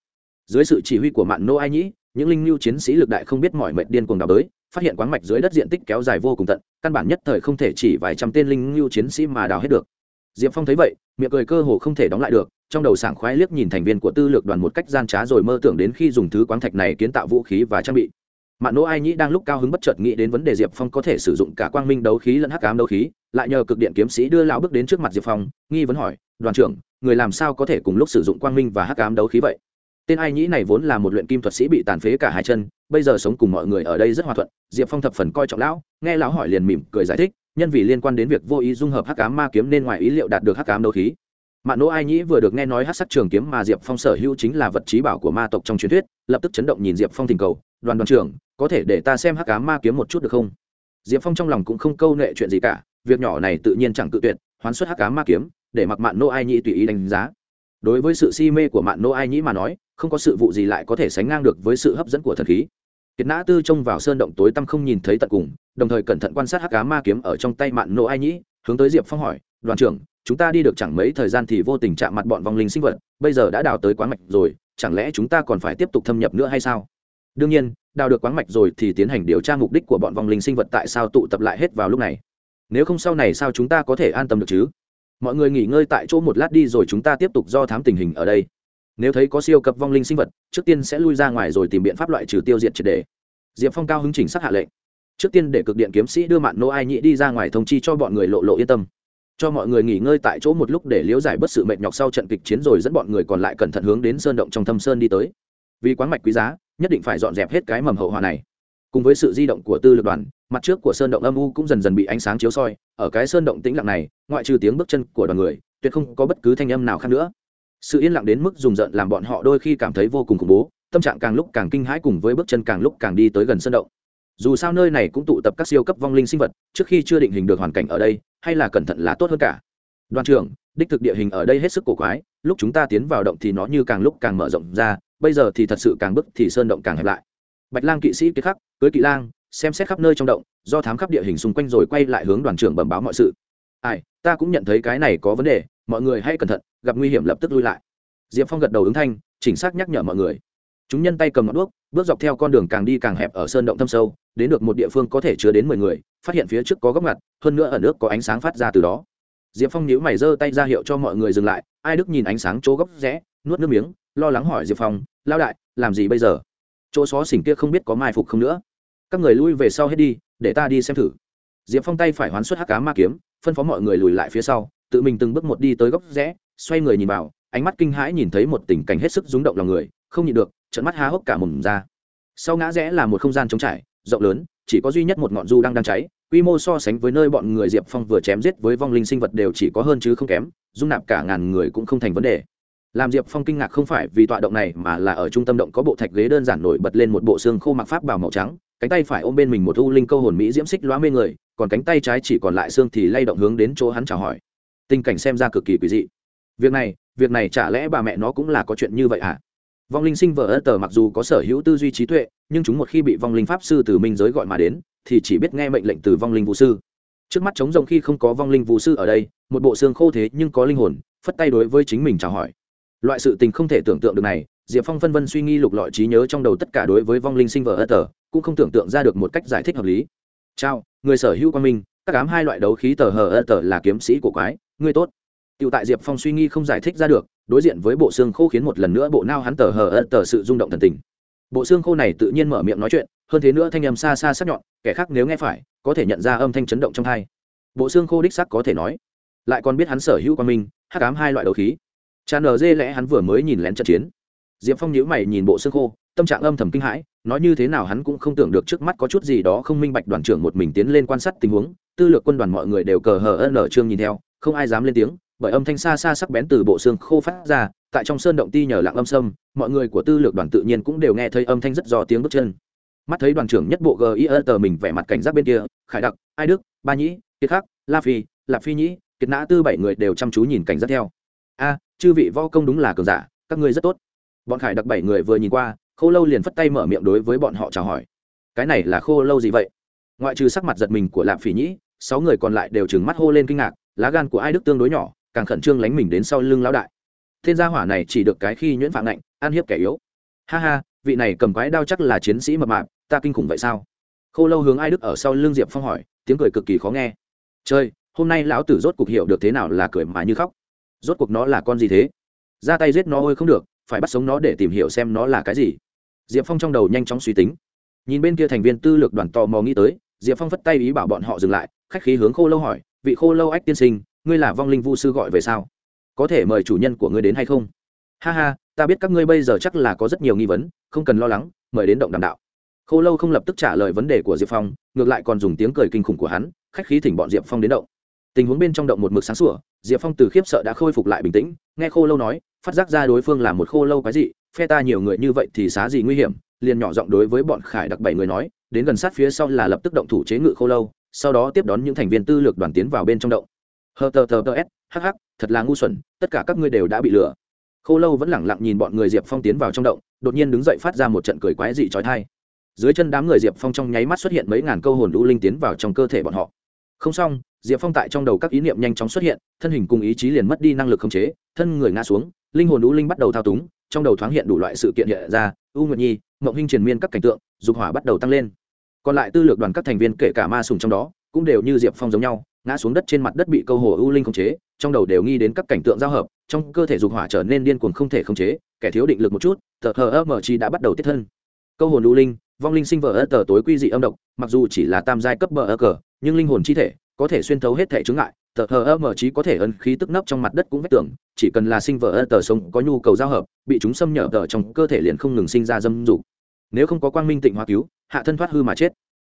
dưới sự chỉ huy của mạn nô ai nhĩ những linh lưu chiến sĩ lực đại không biết mỏi mệt điên cuồng đào tới, phát hiện quáng mạch dưới đất diện tích kéo dài vô cùng tận căn bản nhất thời không thể chỉ vài trăm tên linh lưu chiến sĩ mà đào hết được. Diệp phong thấy vậy miệng cười cơ hồ không thể đóng lại được trong đầu sảng khoái liếc nhìn thành viên của tư lược đoàn một cách gian trá rồi mơ tưởng đến khi dùng thứ quáng thạch này kiến tạo vũ khí và trang bị. Mạn nỗ ai nhĩ đang lúc cao hứng bất chợt nghĩ đến vấn đề diệp phong có thể sử dụng cả quang minh đấu khí lẫn hắc ám đấu khí lại nhờ cực điện kiếm sĩ đưa lão bước đến trước mặt diệp phong nghi vấn hỏi đoàn trưởng người làm sao có thể cùng lúc sử dụng quang minh và hắc ám đấu khí vậy? Tên ai nhĩ này vốn là một luyện kim thuật sĩ bị tàn phế cả hai chân, bây giờ sống cùng mọi người ở đây rất hòa thuận, diệp phong thập phần coi trọng lão, nghe lão hỏi liền mỉm cười giải thích, nhân vì liên quan đến việc vô ý dung hợp hắc ám ma kiếm nên ngoài ý liệu đạt được hắc ám đấu khí. Mạn nỗ ai nhĩ vừa được nghe nói hắc sắc trường kiếm mà diệp phong sở hữu chính là vật trí bảo của ma tộc trong truyền thuyết, lập tức chấn động nhìn diệp phong thỉnh cầu, đoàn đoàn trưởng, có thể để ta xem hắc ám ma kiếm một chút được không? Diệp phong trong lòng cũng không câu nệ chuyện gì cả, việc nhỏ này tự nhiên chẳng tự tuyệt, hoán xuất hắc ám ma kiếm, để mặc mạn nô ai nhĩ tùy ý đánh giá. Đối với sự si mê của mạn nô ai nhĩ mà nói không có sự vụ gì lại có thể sánh ngang được với sự hấp dẫn của thần khí. Kiệt nã tư trông vào sơn động tối tăm không nhìn thấy tận cùng, đồng thời cẩn thận quan sát hắc cá ma kiếm ở trong tay mạn nộ ai nhĩ, hướng tới diệp phong hỏi, đoàn trưởng, chúng ta đi được chẳng mấy thời gian thì vô tình chạm mặt bọn vong linh sinh vật, bây giờ đã đào tới quán mạch rồi, chẳng lẽ chúng ta còn phải tiếp tục thâm nhập nữa hay sao? Đương nhiên, đào được quán mạch rồi thì tiến hành điều tra mục đích của bọn vong linh sinh vật tại sao tụ tập lại hết vào lúc này. Nếu không sau này sao chúng ta có thể an tâm được chứ? Mọi người nghỉ ngơi tại chỗ một lát đi rồi chúng ta tiếp tục do thám tình hình ở đây nếu thấy có siêu cấp vong linh sinh vật, trước tiên sẽ lui ra ngoài rồi tìm biện pháp loại trừ tiêu diệt triệt đề. Diệp phong cao hứng chỉnh sát hạ lệnh. Trước tiên để cực điện kiếm sĩ đưa mạn nô ai nhị đi ra ngoài thông chi cho bọn người lộ lộ yên tâm. Cho mọi người nghỉ ngơi tại chỗ một lúc để liễu giải bất sự mệt nhọc sau trận kịch chiến rồi dẫn bọn người còn lại cẩn thận hướng đến sơn động trong thâm sơn đi tới. Vì quán mạch quý giá, nhất định phải dọn dẹp hết cái mầm hậu hòa này. Cùng với sự di động của tư lực đoàn, mặt trước của sơn động âm u cũng dần dần bị ánh sáng chiếu soi. Ở cái sơn động tĩnh lặng này, ngoại trừ tiếng bước chân của đoàn người, tuyệt không có bất cứ thanh âm nào khác nữa sự yên lặng đến mức rùng rợn làm bọn họ đôi khi cảm thấy vô cùng khủng bố, tâm trạng càng lúc càng kinh hãi cùng với bước chân càng lúc càng đi tới gần sơn động. Dù sao nơi này cũng tụ tập các siêu cấp vong linh sinh vật, trước khi chưa định hình được hoàn cảnh ở đây, hay là cẩn thận là tốt hơn cả. Đoàn trưởng, đích thực địa hình ở đây hết sức cổ quái, lúc chúng ta tiến vào động thì nó như càng lúc càng mở rộng ra, bây giờ thì thật sự càng bức thì sơn động càng hẹp lại. Bạch lang kỵ sĩ kiệt khắc, cưới kỵ lang, xem xét khắp nơi trong động, do thám khắp địa hình xung quanh rồi quay lại hướng đoàn trưởng bẩm báo mọi sự. Ai, ta cũng nhận thấy cái này có vấn đề, mọi người hãy cẩn thận gặp nguy hiểm lập tức lui lại. Diệp phong gật đầu ứng thanh, chỉnh xác nhắc nhở mọi người. Chúng nhân tay cầm ngọn đuốc, bước dọc theo con đường càng đi càng hẹp ở sơn động thâm sâu, đến được một địa phương có thể chứa đến mười người, phát hiện phía trước có góc ngặt, hơn nữa ở nước có ánh sáng phát ra từ đó. Diệp phong nhíu mày giơ tay ra hiệu cho mọi người dừng lại, ai đức nhìn ánh sáng chỗ góc rẽ, nuốt nước miếng, lo lắng hỏi diệp phong lao đại, làm gì bây giờ? Chỗ xó xỉnh kia không biết có mai phục không nữa. Các người lui về sau hết đi, để ta đi xem thử. Diệp phong tay phải hoán xuất hắc cá ma kiếm, phân phó mọi người lùi lại phía sau, tự mình từng bước một đi tới góc rẽ xoay người nhìn vào, ánh mắt kinh hãi nhìn thấy một tình cảnh hết sức rúng động lòng người, không nhịn được trận mắt há hốc cả mồm ra. Sau ngã rẽ là một không gian trống trải, rộng lớn, chỉ có duy nhất một ngọn du đang đang cháy, quy mô so sánh với nơi bọn người diệp phong vừa chém giết với vong linh sinh vật đều chỉ có hơn chứ không kém, dung nạp cả ngàn người cũng không thành vấn đề. Làm diệp phong kinh ngạc không phải vì tọa động này mà là ở trung tâm động có bộ thạch ghế đơn giản nổi bật lên một bộ xương khô mặc pháp bào màu trắng, cánh tay phải ôm bên mình một u linh câu hồn mỹ diễm xích loa mê người, còn cánh tay trái chỉ còn lại xương thì lay động hướng đến chỗ hắn chào hỏi. Tình cảnh xem ra cực kỳ quý dị việc này việc này chả lẽ bà mẹ nó cũng là có chuyện như vậy à vong linh sinh vợ ơ tờ mặc dù có sở hữu tư duy trí tuệ, nhưng chúng một khi bị vong linh pháp sư từ minh giới gọi mà đến, thì chỉ biết nghe mệnh lệnh từ vong linh vũ sư. Trước mắt trống rồng khi không có vong linh vũ sư ở đây, một bộ xương khô thế nhưng có linh hồn, phất tay đối với chính mình chào hỏi. Loại sự tình không thể tưởng tượng được này, diệp phong phân vân suy nghi lục lọi trí nhớ trong đầu tất cả đối với vong linh sinh vợ ơ tờ, cũng không tưởng tượng ra được một cách giải thích hợp lý. Chào, người sở hữu quan minh, các cám hai loại đấu khí tờ hờ ơ tờ là kiếm sĩ của quái, ngươi tốt. Tiểu tại Diệp Phong suy nghĩ không giải thích ra được, đối diện với bộ xương khô khiến một lần nữa bộ nao hắn tờ hờ ơ tờ sự rung động thần tình. Bộ xương khô này tự nhiên mở miệng nói chuyện, hơn thế nữa thanh âm xa xa sắc nhọn, kẻ khác nếu nghe phải, có thể nhận ra âm thanh chấn động trong tai. Bộ xương khô đích xác có thể nói, lại còn biết hắn sở hữu quan minh, hắc ám hai loại đấu khí. chán ở dê lẽ hắn vừa mới nhìn lén trận chiến. Diệp Phong nhíu mày nhìn bộ xương khô, tâm trạng âm thầm kinh hãi, nói như thế nào hắn cũng không tưởng được trước mắt có chút gì đó không minh bạch đoàn trưởng một mình tiến lên quan sát tình huống, tư lược quân đoàn mọi người đều cờ hờ ân ở trương nhìn theo, không ai dám lên tiếng, bởi âm thanh xa xa sắc bén từ bộ xương khô phát ra, tại trong sơn động ti nhờ lặng âm sâm, mọi người của tư lược đoàn tự nhiên cũng đều nghe thấy âm thanh rất do tiếng bước chân. Mắt thấy đoàn trưởng nhất bộ gi tờ mình vẻ mặt cảnh giác bên kia, khải đặc, ai đức, ba nhĩ, kiệt khắc, la phi, lạp phi nhĩ, kiệt nã tư bảy người đều chăm chú nhìn cảnh giác theo. A, chư vị vo công đúng là cường giả, các ngươi rất tốt. Bọn khải đặc bảy người vừa nhìn qua, khô lâu liền phất tay mở miệng đối với bọn họ chào hỏi. Cái này là khô lâu gì vậy? Ngoại trừ sắc mặt giật mình của lạp phỉ nhĩ, sáu người còn lại đều trừng mắt hô lên kinh ngạc, lá gan của ai đức tương đối nhỏ càng khẩn trương lánh mình đến sau lưng lão đại. Thiên gia hỏa này chỉ được cái khi nhuyễn phạm lạnh, ăn hiếp kẻ yếu. Ha ha, vị này cầm quái đao chắc là chiến sĩ mập mạp, ta kinh khủng vậy sao? Khô lâu hướng ai đức ở sau lưng diệp phong hỏi, tiếng cười cực kỳ khó nghe. Chơi hôm nay lão tử rốt cuộc hiểu được thế nào là cười mà như khóc. Rốt cuộc nó là con gì thế? Ra tay giết nó ôi không được, phải bắt sống nó để tìm hiểu xem nó là cái gì. Diệp phong trong đầu nhanh chóng suy tính. Nhìn bên kia thành viên tư lược đoàn tò mò nghĩ tới, diệp phong vất tay ý bảo bọn họ dừng lại, khách khí hướng khô lâu hỏi, vị khô lâu ách tiên sinh ngươi là vong linh vu sư gọi về sao? Có thể mời chủ nhân của ngươi đến hay không? Ha ha, ta biết các ngươi bây giờ chắc là có rất nhiều nghi vấn, không cần lo lắng, mời đến động đàm đạo. Khô lâu không lập tức trả lời vấn đề của diệp phong, ngược lại còn dùng tiếng cười kinh khủng của hắn, khách khí thỉnh bọn diệp phong đến động. Tình huống bên trong động một mực sáng sủa, diệp phong từ khiếp sợ đã khôi phục lại bình tĩnh, nghe khô lâu nói, phát giác ra đối phương là một khô lâu cái gì phe ta nhiều người như vậy thì xá gì nguy hiểm, liền nhỏ giọng đối với bọn khải đặc bảy người nói, đến gần sát phía sau là lập tức động thủ chế ngự khô lâu, sau đó tiếp đón những thành viên tư lược đoàn tiến vào bên trong động hờ tờ tờ tờ s hh thật là ngu xuẩn, tất cả các ngươi đều đã bị lừa. Khô lâu vẫn lẳng lặng nhìn bọn người diệp phong tiến vào trong động, đột nhiên đứng dậy phát ra một trận cười quái dị trói thai dưới chân đám người diệp phong trong nháy mắt xuất hiện mấy ngàn câu hồn lũ linh tiến vào trong cơ thể bọn họ. Không xong, diệp phong tại trong đầu các ý niệm nhanh chóng xuất hiện, thân hình cùng ý chí liền mất đi năng lực khống chế, thân người ngã xuống, linh hồn lũ linh bắt đầu thao túng, trong đầu thoáng hiện đủ loại sự kiện hiện ra, u nguyệt nhi, mộng Hinh triền miên các cảnh tượng, dục hỏa bắt đầu tăng lên. Còn lại tư lược đoàn các thành viên kể cả ma sùng trong đó, cũng đều như diệp phong giống nhau ngã xuống đất trên mặt đất bị câu hồ ưu linh khống chế, trong đầu đều nghi đến các cảnh tượng giao hợp, trong cơ thể dục hỏa trở nên điên cuồng không thể khống chế, kẻ thiếu định lực một chút, tờ hờ ơ mờ chi đã bắt đầu tiết thân. Câu hồn ưu linh, vong linh sinh vợ ơ tờ tối quy dị âm độc, mặc dù chỉ là tam giai cấp bờ ơ cờ, nhưng linh hồn chi thể có thể xuyên thấu hết thể chứng ngại, tờ hờ ơ mờ chi có thể ân khí tức nấp trong mặt đất cũng vết tưởng chỉ cần là sinh vợ ơ tờ sống có nhu cầu giao hợp, bị chúng xâm nhở tờ trong cơ thể liền không ngừng sinh ra dâm dục. Nếu không có quang minh tịnh hóa cứu, hạ thân thoát hư mà chết.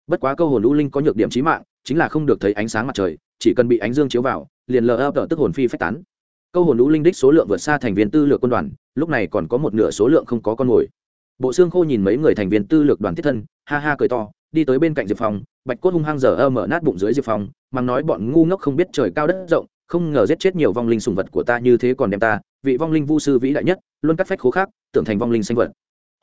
Bất quá câu hồn U linh có nhược điểm trí mạng chính là không được thấy ánh sáng mặt trời, chỉ cần bị ánh dương chiếu vào, liền lờ ấp tức hồn phi phách tán. Câu hồn lũ linh đích số lượng vượt xa thành viên tư lược quân đoàn, lúc này còn có một nửa số lượng không có con mồi. Bộ xương khô nhìn mấy người thành viên tư lược đoàn thiết thân, ha ha cười to, đi tới bên cạnh diệp phong, bạch cốt hung hăng giờ ơ mở nát bụng dưới diệp phong mắng nói bọn ngu ngốc không biết trời cao đất rộng, không ngờ giết chết nhiều vong linh sùng vật của ta như thế còn đem ta, vị vong linh vu sư vĩ đại nhất, luôn cắt phách khố khác, tưởng thành vong linh sinh vật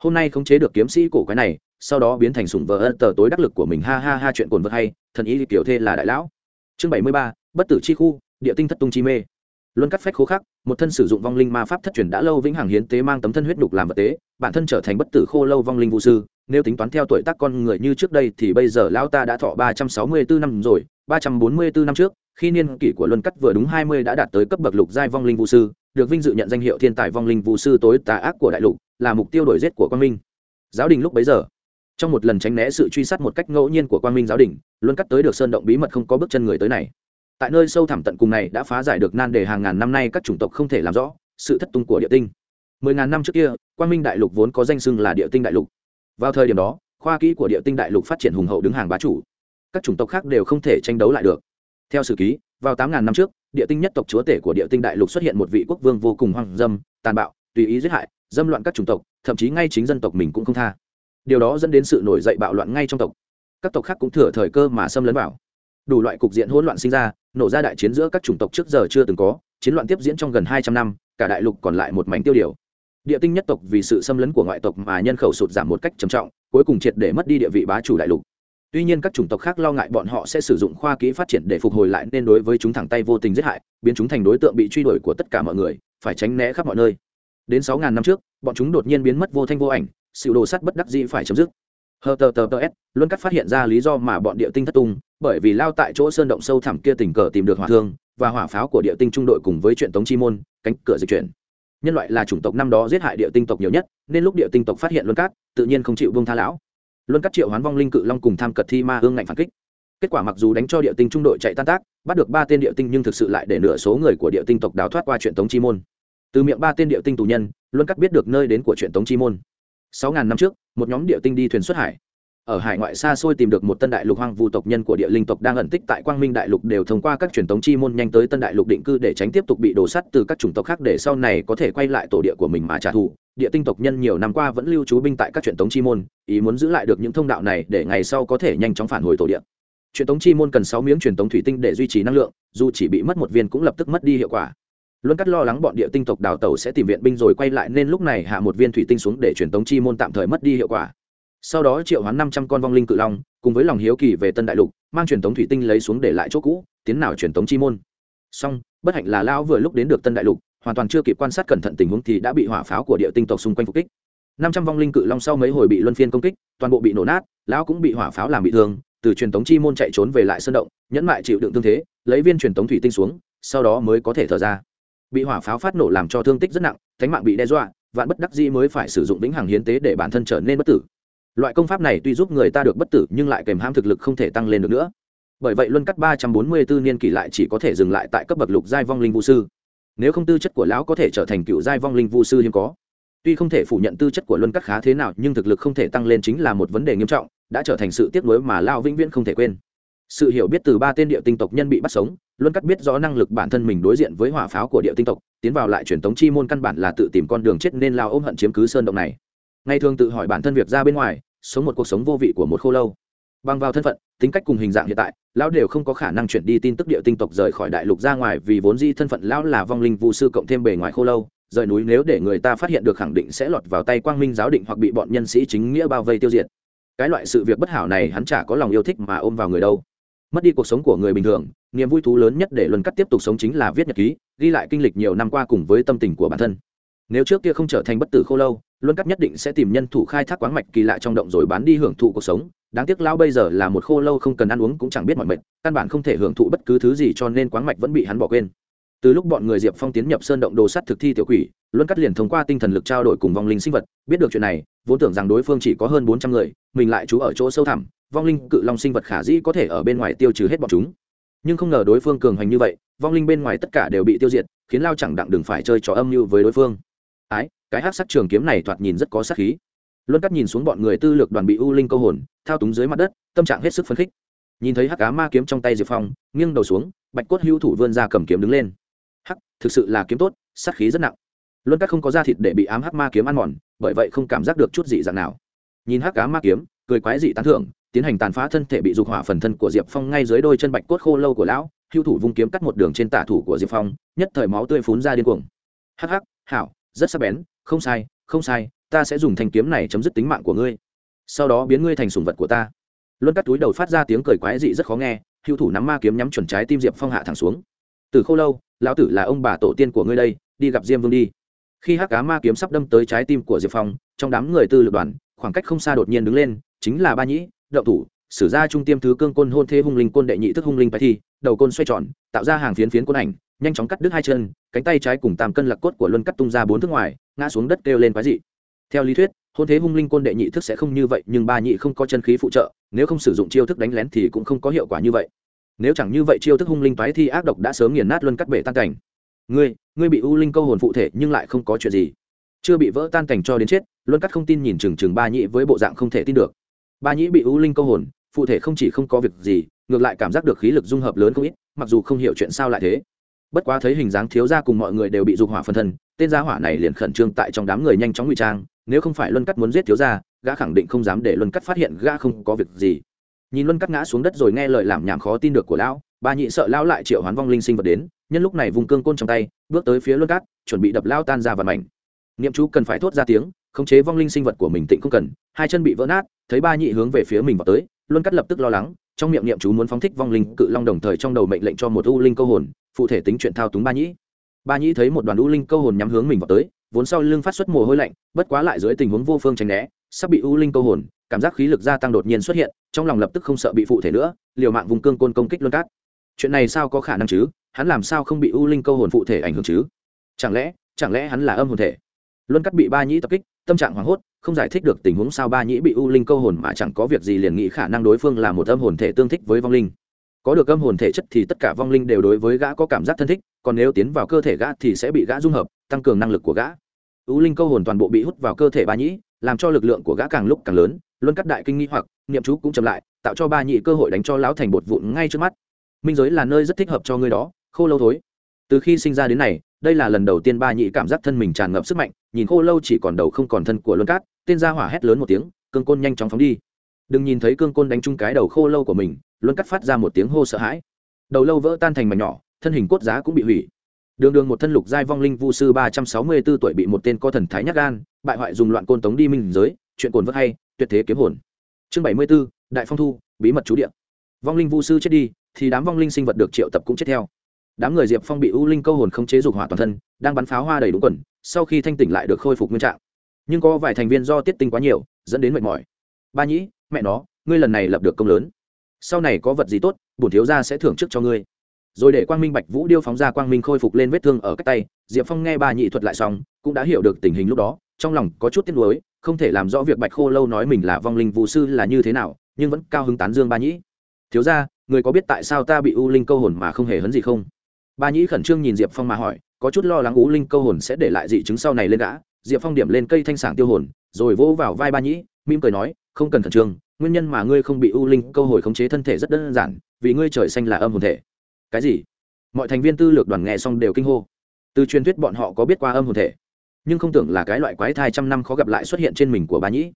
hôm nay khống chế được kiếm sĩ cổ quái này, sau đó biến thành sủng vợ ân tờ tối đắc lực của mình, ha ha ha, chuyện cồn vật hay, thần ý kiểu thê là đại lão. Chương bảy mươi ba, bất tử chi khu, địa tinh thất tung chi mê. Luân cắt phách khô khắc, một thân sử dụng vong linh ma pháp thất truyền đã lâu vĩnh hằng hiến tế mang tấm thân huyết đục làm vật tế, bản thân trở thành bất tử khô lâu vong linh vũ sư, nếu tính toán theo tuổi tác con người như trước đây thì bây giờ lão ta đã thọ ba trăm sáu mươi bốn năm rồi, ba trăm bốn mươi bốn năm trước, khi niên kỷ của luân cắt vừa đúng hai mươi đã đạt tới cấp bậc lục giai vong linh vũ sư, được vinh dự nhận danh hiệu thiên tài vong linh vũ sư tối tà ác của đại lục là mục tiêu đổi giết của quang minh. Giáo đình lúc bấy giờ, trong một lần tránh né sự truy sát một cách ngẫu nhiên của quang minh giáo đình, luôn cắt tới được sơn động bí mật không có bước chân người tới này. Tại nơi sâu thẳm tận cùng này đã phá giải được nan đề hàng ngàn năm nay các chủng tộc không thể làm rõ sự thất tung của địa tinh. Mười ngàn năm trước kia, quang minh đại lục vốn có danh xưng là địa tinh đại lục. Vào thời điểm đó, khoa kỹ của địa tinh đại lục phát triển hùng hậu đứng hàng bá chủ. Các chủng tộc khác đều không thể tranh đấu lại được. Theo sử ký, vào tám ngàn năm trước, địa tinh nhất tộc chúa tể của địa tinh đại lục xuất hiện một vị quốc vương vô cùng hoang dâm, tàn bạo, tùy ý giết hại dâm loạn các chủng tộc, thậm chí ngay chính dân tộc mình cũng không tha. Điều đó dẫn đến sự nổi dậy bạo loạn ngay trong tộc. Các tộc khác cũng thừa thời cơ mà xâm lấn vào. Đủ loại cục diện hỗn loạn sinh ra, nổ ra đại chiến giữa các chủng tộc trước giờ chưa từng có, chiến loạn tiếp diễn trong gần hai trăm năm, cả đại lục còn lại một mảnh tiêu điều. Địa tinh nhất tộc vì sự xâm lấn của ngoại tộc mà nhân khẩu sụt giảm một cách trầm trọng, cuối cùng triệt để mất đi địa vị bá chủ đại lục. Tuy nhiên các chủng tộc khác lo ngại bọn họ sẽ sử dụng khoa kỹ phát triển để phục hồi lại nên đối với chúng thẳng tay vô tình giết hại, biến chúng thành đối tượng bị truy đuổi của tất cả mọi người, phải tránh né khắp mọi nơi đến sáu ngàn năm trước, bọn chúng đột nhiên biến mất vô thanh vô ảnh sự đồ sắt bất đắc dĩ phải chấm dứt. Hờ tờ tờ tờ s, luôn cắt phát hiện ra lý do mà bọn địa tinh thất tung, bởi vì lao tại chỗ sơn động sâu thẳm kia tình cờ tìm được hỏa thương và hỏa pháo của địa tinh trung đội cùng với chuyện tống chi môn, cánh cửa dịch chuyển. Nhân loại là chủng tộc năm đó giết hại địa tinh tộc nhiều nhất, nên lúc địa tinh tộc phát hiện luân cát, tự nhiên không chịu vương tha lão. Luân cát triệu hoán vong linh cự long cùng tham cật thi ma hương ngạnh phản kích. Kết quả mặc dù đánh cho địa tinh trung đội chạy tan tác, bắt được ba tên địa tinh nhưng thực sự lại để nửa số người của địa tinh tộc đào thoát qua chuyện tống chi môn từ miệng ba tên địa tinh tù nhân luân cắt biết được nơi đến của chuyện tống chi môn. Sáu ngàn năm trước, một nhóm địa tinh đi thuyền xuất hải. Ở hải ngoại xa xôi tìm được một tân đại lục hoang vu tộc nhân của địa linh tộc đang ẩn tích tại quang minh đại lục đều thông qua các truyền thống chi môn nhanh tới tân đại lục định cư để tránh tiếp tục bị đổ sắt từ các chủng tộc khác để sau này có thể quay lại tổ địa của mình mà trả thù. Địa tinh tộc nhân nhiều năm qua vẫn lưu trú binh tại các truyền thống chi môn, ý muốn giữ lại được những thông đạo này để ngày sau có thể nhanh chóng phản hồi tổ địa. Truyền thống chi môn cần sáu miếng truyền thống thủy tinh để duy trì năng lượng, dù chỉ bị mất một viên cũng lập tức mất đi hiệu quả luôn cắt lo lắng bọn địa tinh tộc đào tẩu sẽ tìm viện binh rồi quay lại nên lúc này hạ một viên thủy tinh xuống để truyền tống chi môn tạm thời mất đi hiệu quả. Sau đó triệu hoán năm trăm con vong linh cự long, cùng với lòng hiếu kỳ về tân đại lục, mang truyền tống thủy tinh lấy xuống để lại chỗ cũ, tiến nào truyền tống chi môn. Song bất hạnh là lão vừa lúc đến được tân đại lục, hoàn toàn chưa kịp quan sát cẩn thận tình huống thì đã bị hỏa pháo của địa tinh tộc xung quanh phục kích. Năm trăm vong linh cự long sau mấy hồi bị luân phiên công kích, toàn bộ bị nổ nát, lão cũng bị hỏa pháo làm bị thương, từ truyền tống chi môn chạy trốn về lại sân động, nhẫn mại chịu đựng tương thế, lấy viên truyền tống thủy tinh xuống, sau đó mới có thể thở ra bị hỏa pháo phát nổ làm cho thương tích rất nặng, thánh mạng bị đe dọa, vạn bất đắc dĩ mới phải sử dụng vĩnh hằng hiến tế để bản thân trở nên bất tử. Loại công pháp này tuy giúp người ta được bất tử nhưng lại kèm ham thực lực không thể tăng lên được nữa. Bởi vậy luân cắt ba trăm bốn mươi bốn niên kỷ lại chỉ có thể dừng lại tại cấp bậc lục giai vong linh vũ sư. Nếu không tư chất của lão có thể trở thành cựu giai vong linh vũ sư hiếm có. Tuy không thể phủ nhận tư chất của luân cắt khá thế nào nhưng thực lực không thể tăng lên chính là một vấn đề nghiêm trọng, đã trở thành sự tiếc nuối mà lao vĩnh viễn không thể quên sự hiểu biết từ ba tên địa tinh tộc nhân bị bắt sống, luôn cắt biết rõ năng lực bản thân mình đối diện với hỏa pháo của địa tinh tộc, tiến vào lại truyền thống chi môn căn bản là tự tìm con đường chết nên lao ôm hận chiếm cứ sơn động này. Ngày thường tự hỏi bản thân việc ra bên ngoài, sống một cuộc sống vô vị của một khô lâu. Bằng vào thân phận, tính cách cùng hình dạng hiện tại, lão đều không có khả năng chuyển đi tin tức địa tinh tộc rời khỏi đại lục ra ngoài vì vốn di thân phận lão là vong linh vu sư cộng thêm bề ngoài khô lâu, rời núi nếu để người ta phát hiện được khẳng định sẽ lọt vào tay quang minh giáo định hoặc bị bọn nhân sĩ chính nghĩa bao vây tiêu diệt. Cái loại sự việc bất hảo này hắn chả có lòng yêu thích mà ôm vào người đâu mất đi cuộc sống của người bình thường, niềm vui thú lớn nhất để luân cắt tiếp tục sống chính là viết nhật ký, ghi lại kinh lịch nhiều năm qua cùng với tâm tình của bản thân. Nếu trước kia không trở thành bất tử khô lâu, luân cắt nhất định sẽ tìm nhân thủ khai thác quán mạch kỳ lạ trong động rồi bán đi hưởng thụ cuộc sống. Đáng tiếc lão bây giờ là một khô lâu không cần ăn uống cũng chẳng biết mọi mệt căn bản không thể hưởng thụ bất cứ thứ gì cho nên quán mạch vẫn bị hắn bỏ quên. Từ lúc bọn người diệp phong tiến nhập sơn động đồ sắt thực thi tiểu quỷ, luân cắt liền thông qua tinh thần lực trao đổi cùng vong linh sinh vật. Biết được chuyện này, vốn tưởng rằng đối phương chỉ có hơn bốn trăm người, mình lại trú ở chỗ sâu thẳm vong linh cự long sinh vật khả dĩ có thể ở bên ngoài tiêu trừ hết bọn chúng. Nhưng không ngờ đối phương cường hành như vậy, vong linh bên ngoài tất cả đều bị tiêu diệt, khiến lao chẳng đặng đừng phải chơi trò âm mưu với đối phương. Ái, cái hát sắc trường kiếm này thoạt nhìn rất có sắc khí. Luân cắt nhìn xuống bọn người tư lược đoàn bị u linh câu hồn, thao túng dưới mặt đất, tâm trạng hết sức phấn khích. Nhìn thấy hắc cá ma kiếm trong tay diệp phong, nghiêng đầu xuống, bạch cốt hữu thủ vươn ra cầm kiếm đứng lên. Hắc, thực sự là kiếm tốt, sát khí rất nặng. Luân cắt không có da thịt để bị ám hắc ma kiếm ăn mòn, bởi vậy không cảm giác được chút dị dạng nào. Nhìn hắc cá ma kiếm, cười quái dị tán thưởng tiến hành tàn phá thân thể bị dục hỏa phần thân của diệp phong ngay dưới đôi chân bạch cốt khô lâu của lão, hưu thủ vung kiếm cắt một đường trên tả thủ của diệp phong, nhất thời máu tươi phún ra điên cuồng. Hắc hắc, hảo, rất sắc bén, không sai không sai, ta sẽ dùng thanh kiếm này chấm dứt tính mạng của ngươi. Sau đó biến ngươi thành sùng vật của ta. Luân cắt túi đầu phát ra tiếng cười quái dị rất khó nghe, hưu thủ nắm ma kiếm nhắm chuẩn trái tim diệp phong hạ thẳng xuống. Từ khô lâu, lão tử là ông bà tổ tiên của ngươi đây, đi gặp diêm vương đi. Khi hắc cá ma kiếm sắp đâm tới trái tim của diệp phong, trong đám người tư lực đoàn, khoảng cách không xa đột nhiên đứng lên, chính là ba nhĩ động thủ, sử ra trung tiêm thứ cương côn hôn thế hung linh côn đệ nhị thức hung linh bài thi, đầu côn xoay tròn, tạo ra hàng phiến phiến côn ảnh, nhanh chóng cắt đứt hai chân, cánh tay trái cùng tam cân lạc cốt của luân cắt tung ra bốn thước ngoài, ngã xuống đất kêu lên quái dị. Theo lý thuyết, hôn thế hung linh côn đệ nhị thức sẽ không như vậy, nhưng ba nhị không có chân khí phụ trợ, nếu không sử dụng chiêu thức đánh lén thì cũng không có hiệu quả như vậy. Nếu chẳng như vậy chiêu thức hung linh toái thi ác độc đã sớm nghiền nát luân cắt bể tan cảnh. Ngươi ngươi bị u linh câu hồn phụ thể nhưng lại không có chuyện gì. Chưa bị vỡ tan cảnh cho đến chết, luân cắt không tin nhìn chừng chừng ba nhị với bộ dạng không thể tin được ba nhị bị u linh câu hồn phụ thể không chỉ không có việc gì ngược lại cảm giác được khí lực dung hợp lớn không ít mặc dù không hiểu chuyện sao lại thế. Bất quá thấy hình dáng thiếu gia cùng mọi người đều bị dục hỏa phân thân tên gia hỏa này liền khẩn trương tại trong đám người nhanh chóng ngụy trang nếu không phải luân cắt muốn giết thiếu gia, gã khẳng định không dám để luân cắt phát hiện gã không có việc gì. Nhìn luân cắt ngã xuống đất rồi nghe lời làm nhảm khó tin được của lão bà nhị sợ lão lại triệu hoán vong linh sinh vật đến nhân lúc này vùng cương côn trong tay bước tới phía luân cắt chuẩn bị đập lao tan ra và mảnh niệm chú cần phải thốt ra tiếng khống chế vong linh sinh vật của mình tịnh không cần hai chân bị vỡ nát thấy ba nhị hướng về phía mình vào tới, luân cắt lập tức lo lắng, trong miệng niệm chú muốn phóng thích vong linh cự long đồng thời trong đầu mệnh lệnh cho một u linh câu hồn, phụ thể tính chuyện thao túng ba nhĩ ba nhĩ thấy một đoàn u linh câu hồn nhắm hướng mình vào tới, vốn sau lưng phát xuất mồ hôi lạnh, bất quá lại dưới tình huống vô phương tránh né, sắp bị u linh câu hồn, cảm giác khí lực gia tăng đột nhiên xuất hiện, trong lòng lập tức không sợ bị phụ thể nữa, liều mạng vùng cương côn công kích luân cát. Chuyện này sao có khả năng chứ? Hắn làm sao không bị u linh câu hồn phụ thể ảnh hưởng chứ? Chẳng lẽ chẳng lẽ hắn là âm hồn thể? Luân cắt bị ba nhĩ tập kích, tâm trạng hoảng hốt không giải thích được tình huống sao ba nhĩ bị u linh câu hồn mà chẳng có việc gì liền nghĩ khả năng đối phương là một âm hồn thể tương thích với vong linh. Có được âm hồn thể chất thì tất cả vong linh đều đối với gã có cảm giác thân thích, còn nếu tiến vào cơ thể gã thì sẽ bị gã dung hợp, tăng cường năng lực của gã. U linh câu hồn toàn bộ bị hút vào cơ thể ba nhĩ, làm cho lực lượng của gã càng lúc càng lớn luôn cắt đại kinh nghi hoặc, niệm chú cũng chậm lại, tạo cho ba nhị cơ hội đánh cho lão thành bột vụn ngay trước mắt. Minh giới là nơi rất thích hợp cho ngươi đó, khô lâu thối. Từ khi sinh ra đến này đây là lần đầu tiên ba nhị cảm giác thân mình tràn ngập sức mạnh nhìn khô lâu chỉ còn đầu không còn thân của luân cát tên gia hỏa hét lớn một tiếng cương côn nhanh chóng phóng đi. Đừng nhìn thấy cương côn đánh trúng cái đầu khô lâu của mình luân cắt phát ra một tiếng hô sợ hãi. Đầu lâu vỡ tan thành mảnh nhỏ thân hình cốt giá cũng bị hủy. Đường đường một thân lục giai vong linh vu sư ba trăm sáu mươi 364 tuổi bị một tên co thần thái nhắc gan bại hoại dùng loạn côn tống đi minh giới chuyện cồn vất hay tuyệt thế kiếm hồn. Chương bảy mươi 74, đại phong thu bí mật chú điện vong linh vu sư chết đi thì đám vong linh sinh vật được triệu tập cũng chết theo đám người diệp phong bị u linh câu hồn không chế dục hỏa toàn thân, đang bắn pháo hoa đầy đúng quần, sau khi thanh tỉnh lại được khôi phục nguyên trạng. Nhưng có vài thành viên do tiết tinh quá nhiều, dẫn đến mệt mỏi. Ba nhĩ, mẹ nó, ngươi lần này lập được công lớn. Sau này có vật gì tốt, bổn thiếu gia sẽ thưởng chức cho ngươi. Rồi để quang minh bạch vũ điêu phóng ra quang minh khôi phục lên vết thương ở cách tay, diệp phong nghe ba nhị thuật lại xong, cũng đã hiểu được tình hình lúc đó, trong lòng có chút tiếc nuối, không thể làm rõ việc bạch khô lâu nói mình là vong linh vũ sư là như thế nào, nhưng vẫn cao hứng tán dương ba nhĩ. Thiếu ra người có biết tại sao ta bị u linh câu hồn mà không hề hấn gì không? Ba nhĩ khẩn trương nhìn diệp phong mà hỏi, có chút lo lắng u linh câu hồn sẽ để lại dị chứng sau này lên gã. Diệp phong điểm lên cây thanh sảng tiêu hồn, rồi vỗ vào vai ba nhĩ, mỉm cười nói, không cần khẩn trương, nguyên nhân mà ngươi không bị u linh câu hồi khống chế thân thể rất đơn giản, vì ngươi trời xanh là âm hồn thể. Cái gì? Mọi thành viên tư lược đoàn nghe xong đều kinh hô. Từ truyền thuyết bọn họ có biết qua âm hồn thể, nhưng không tưởng là cái loại quái thai trăm năm khó gặp lại xuất hiện trên mình của ba nhĩ.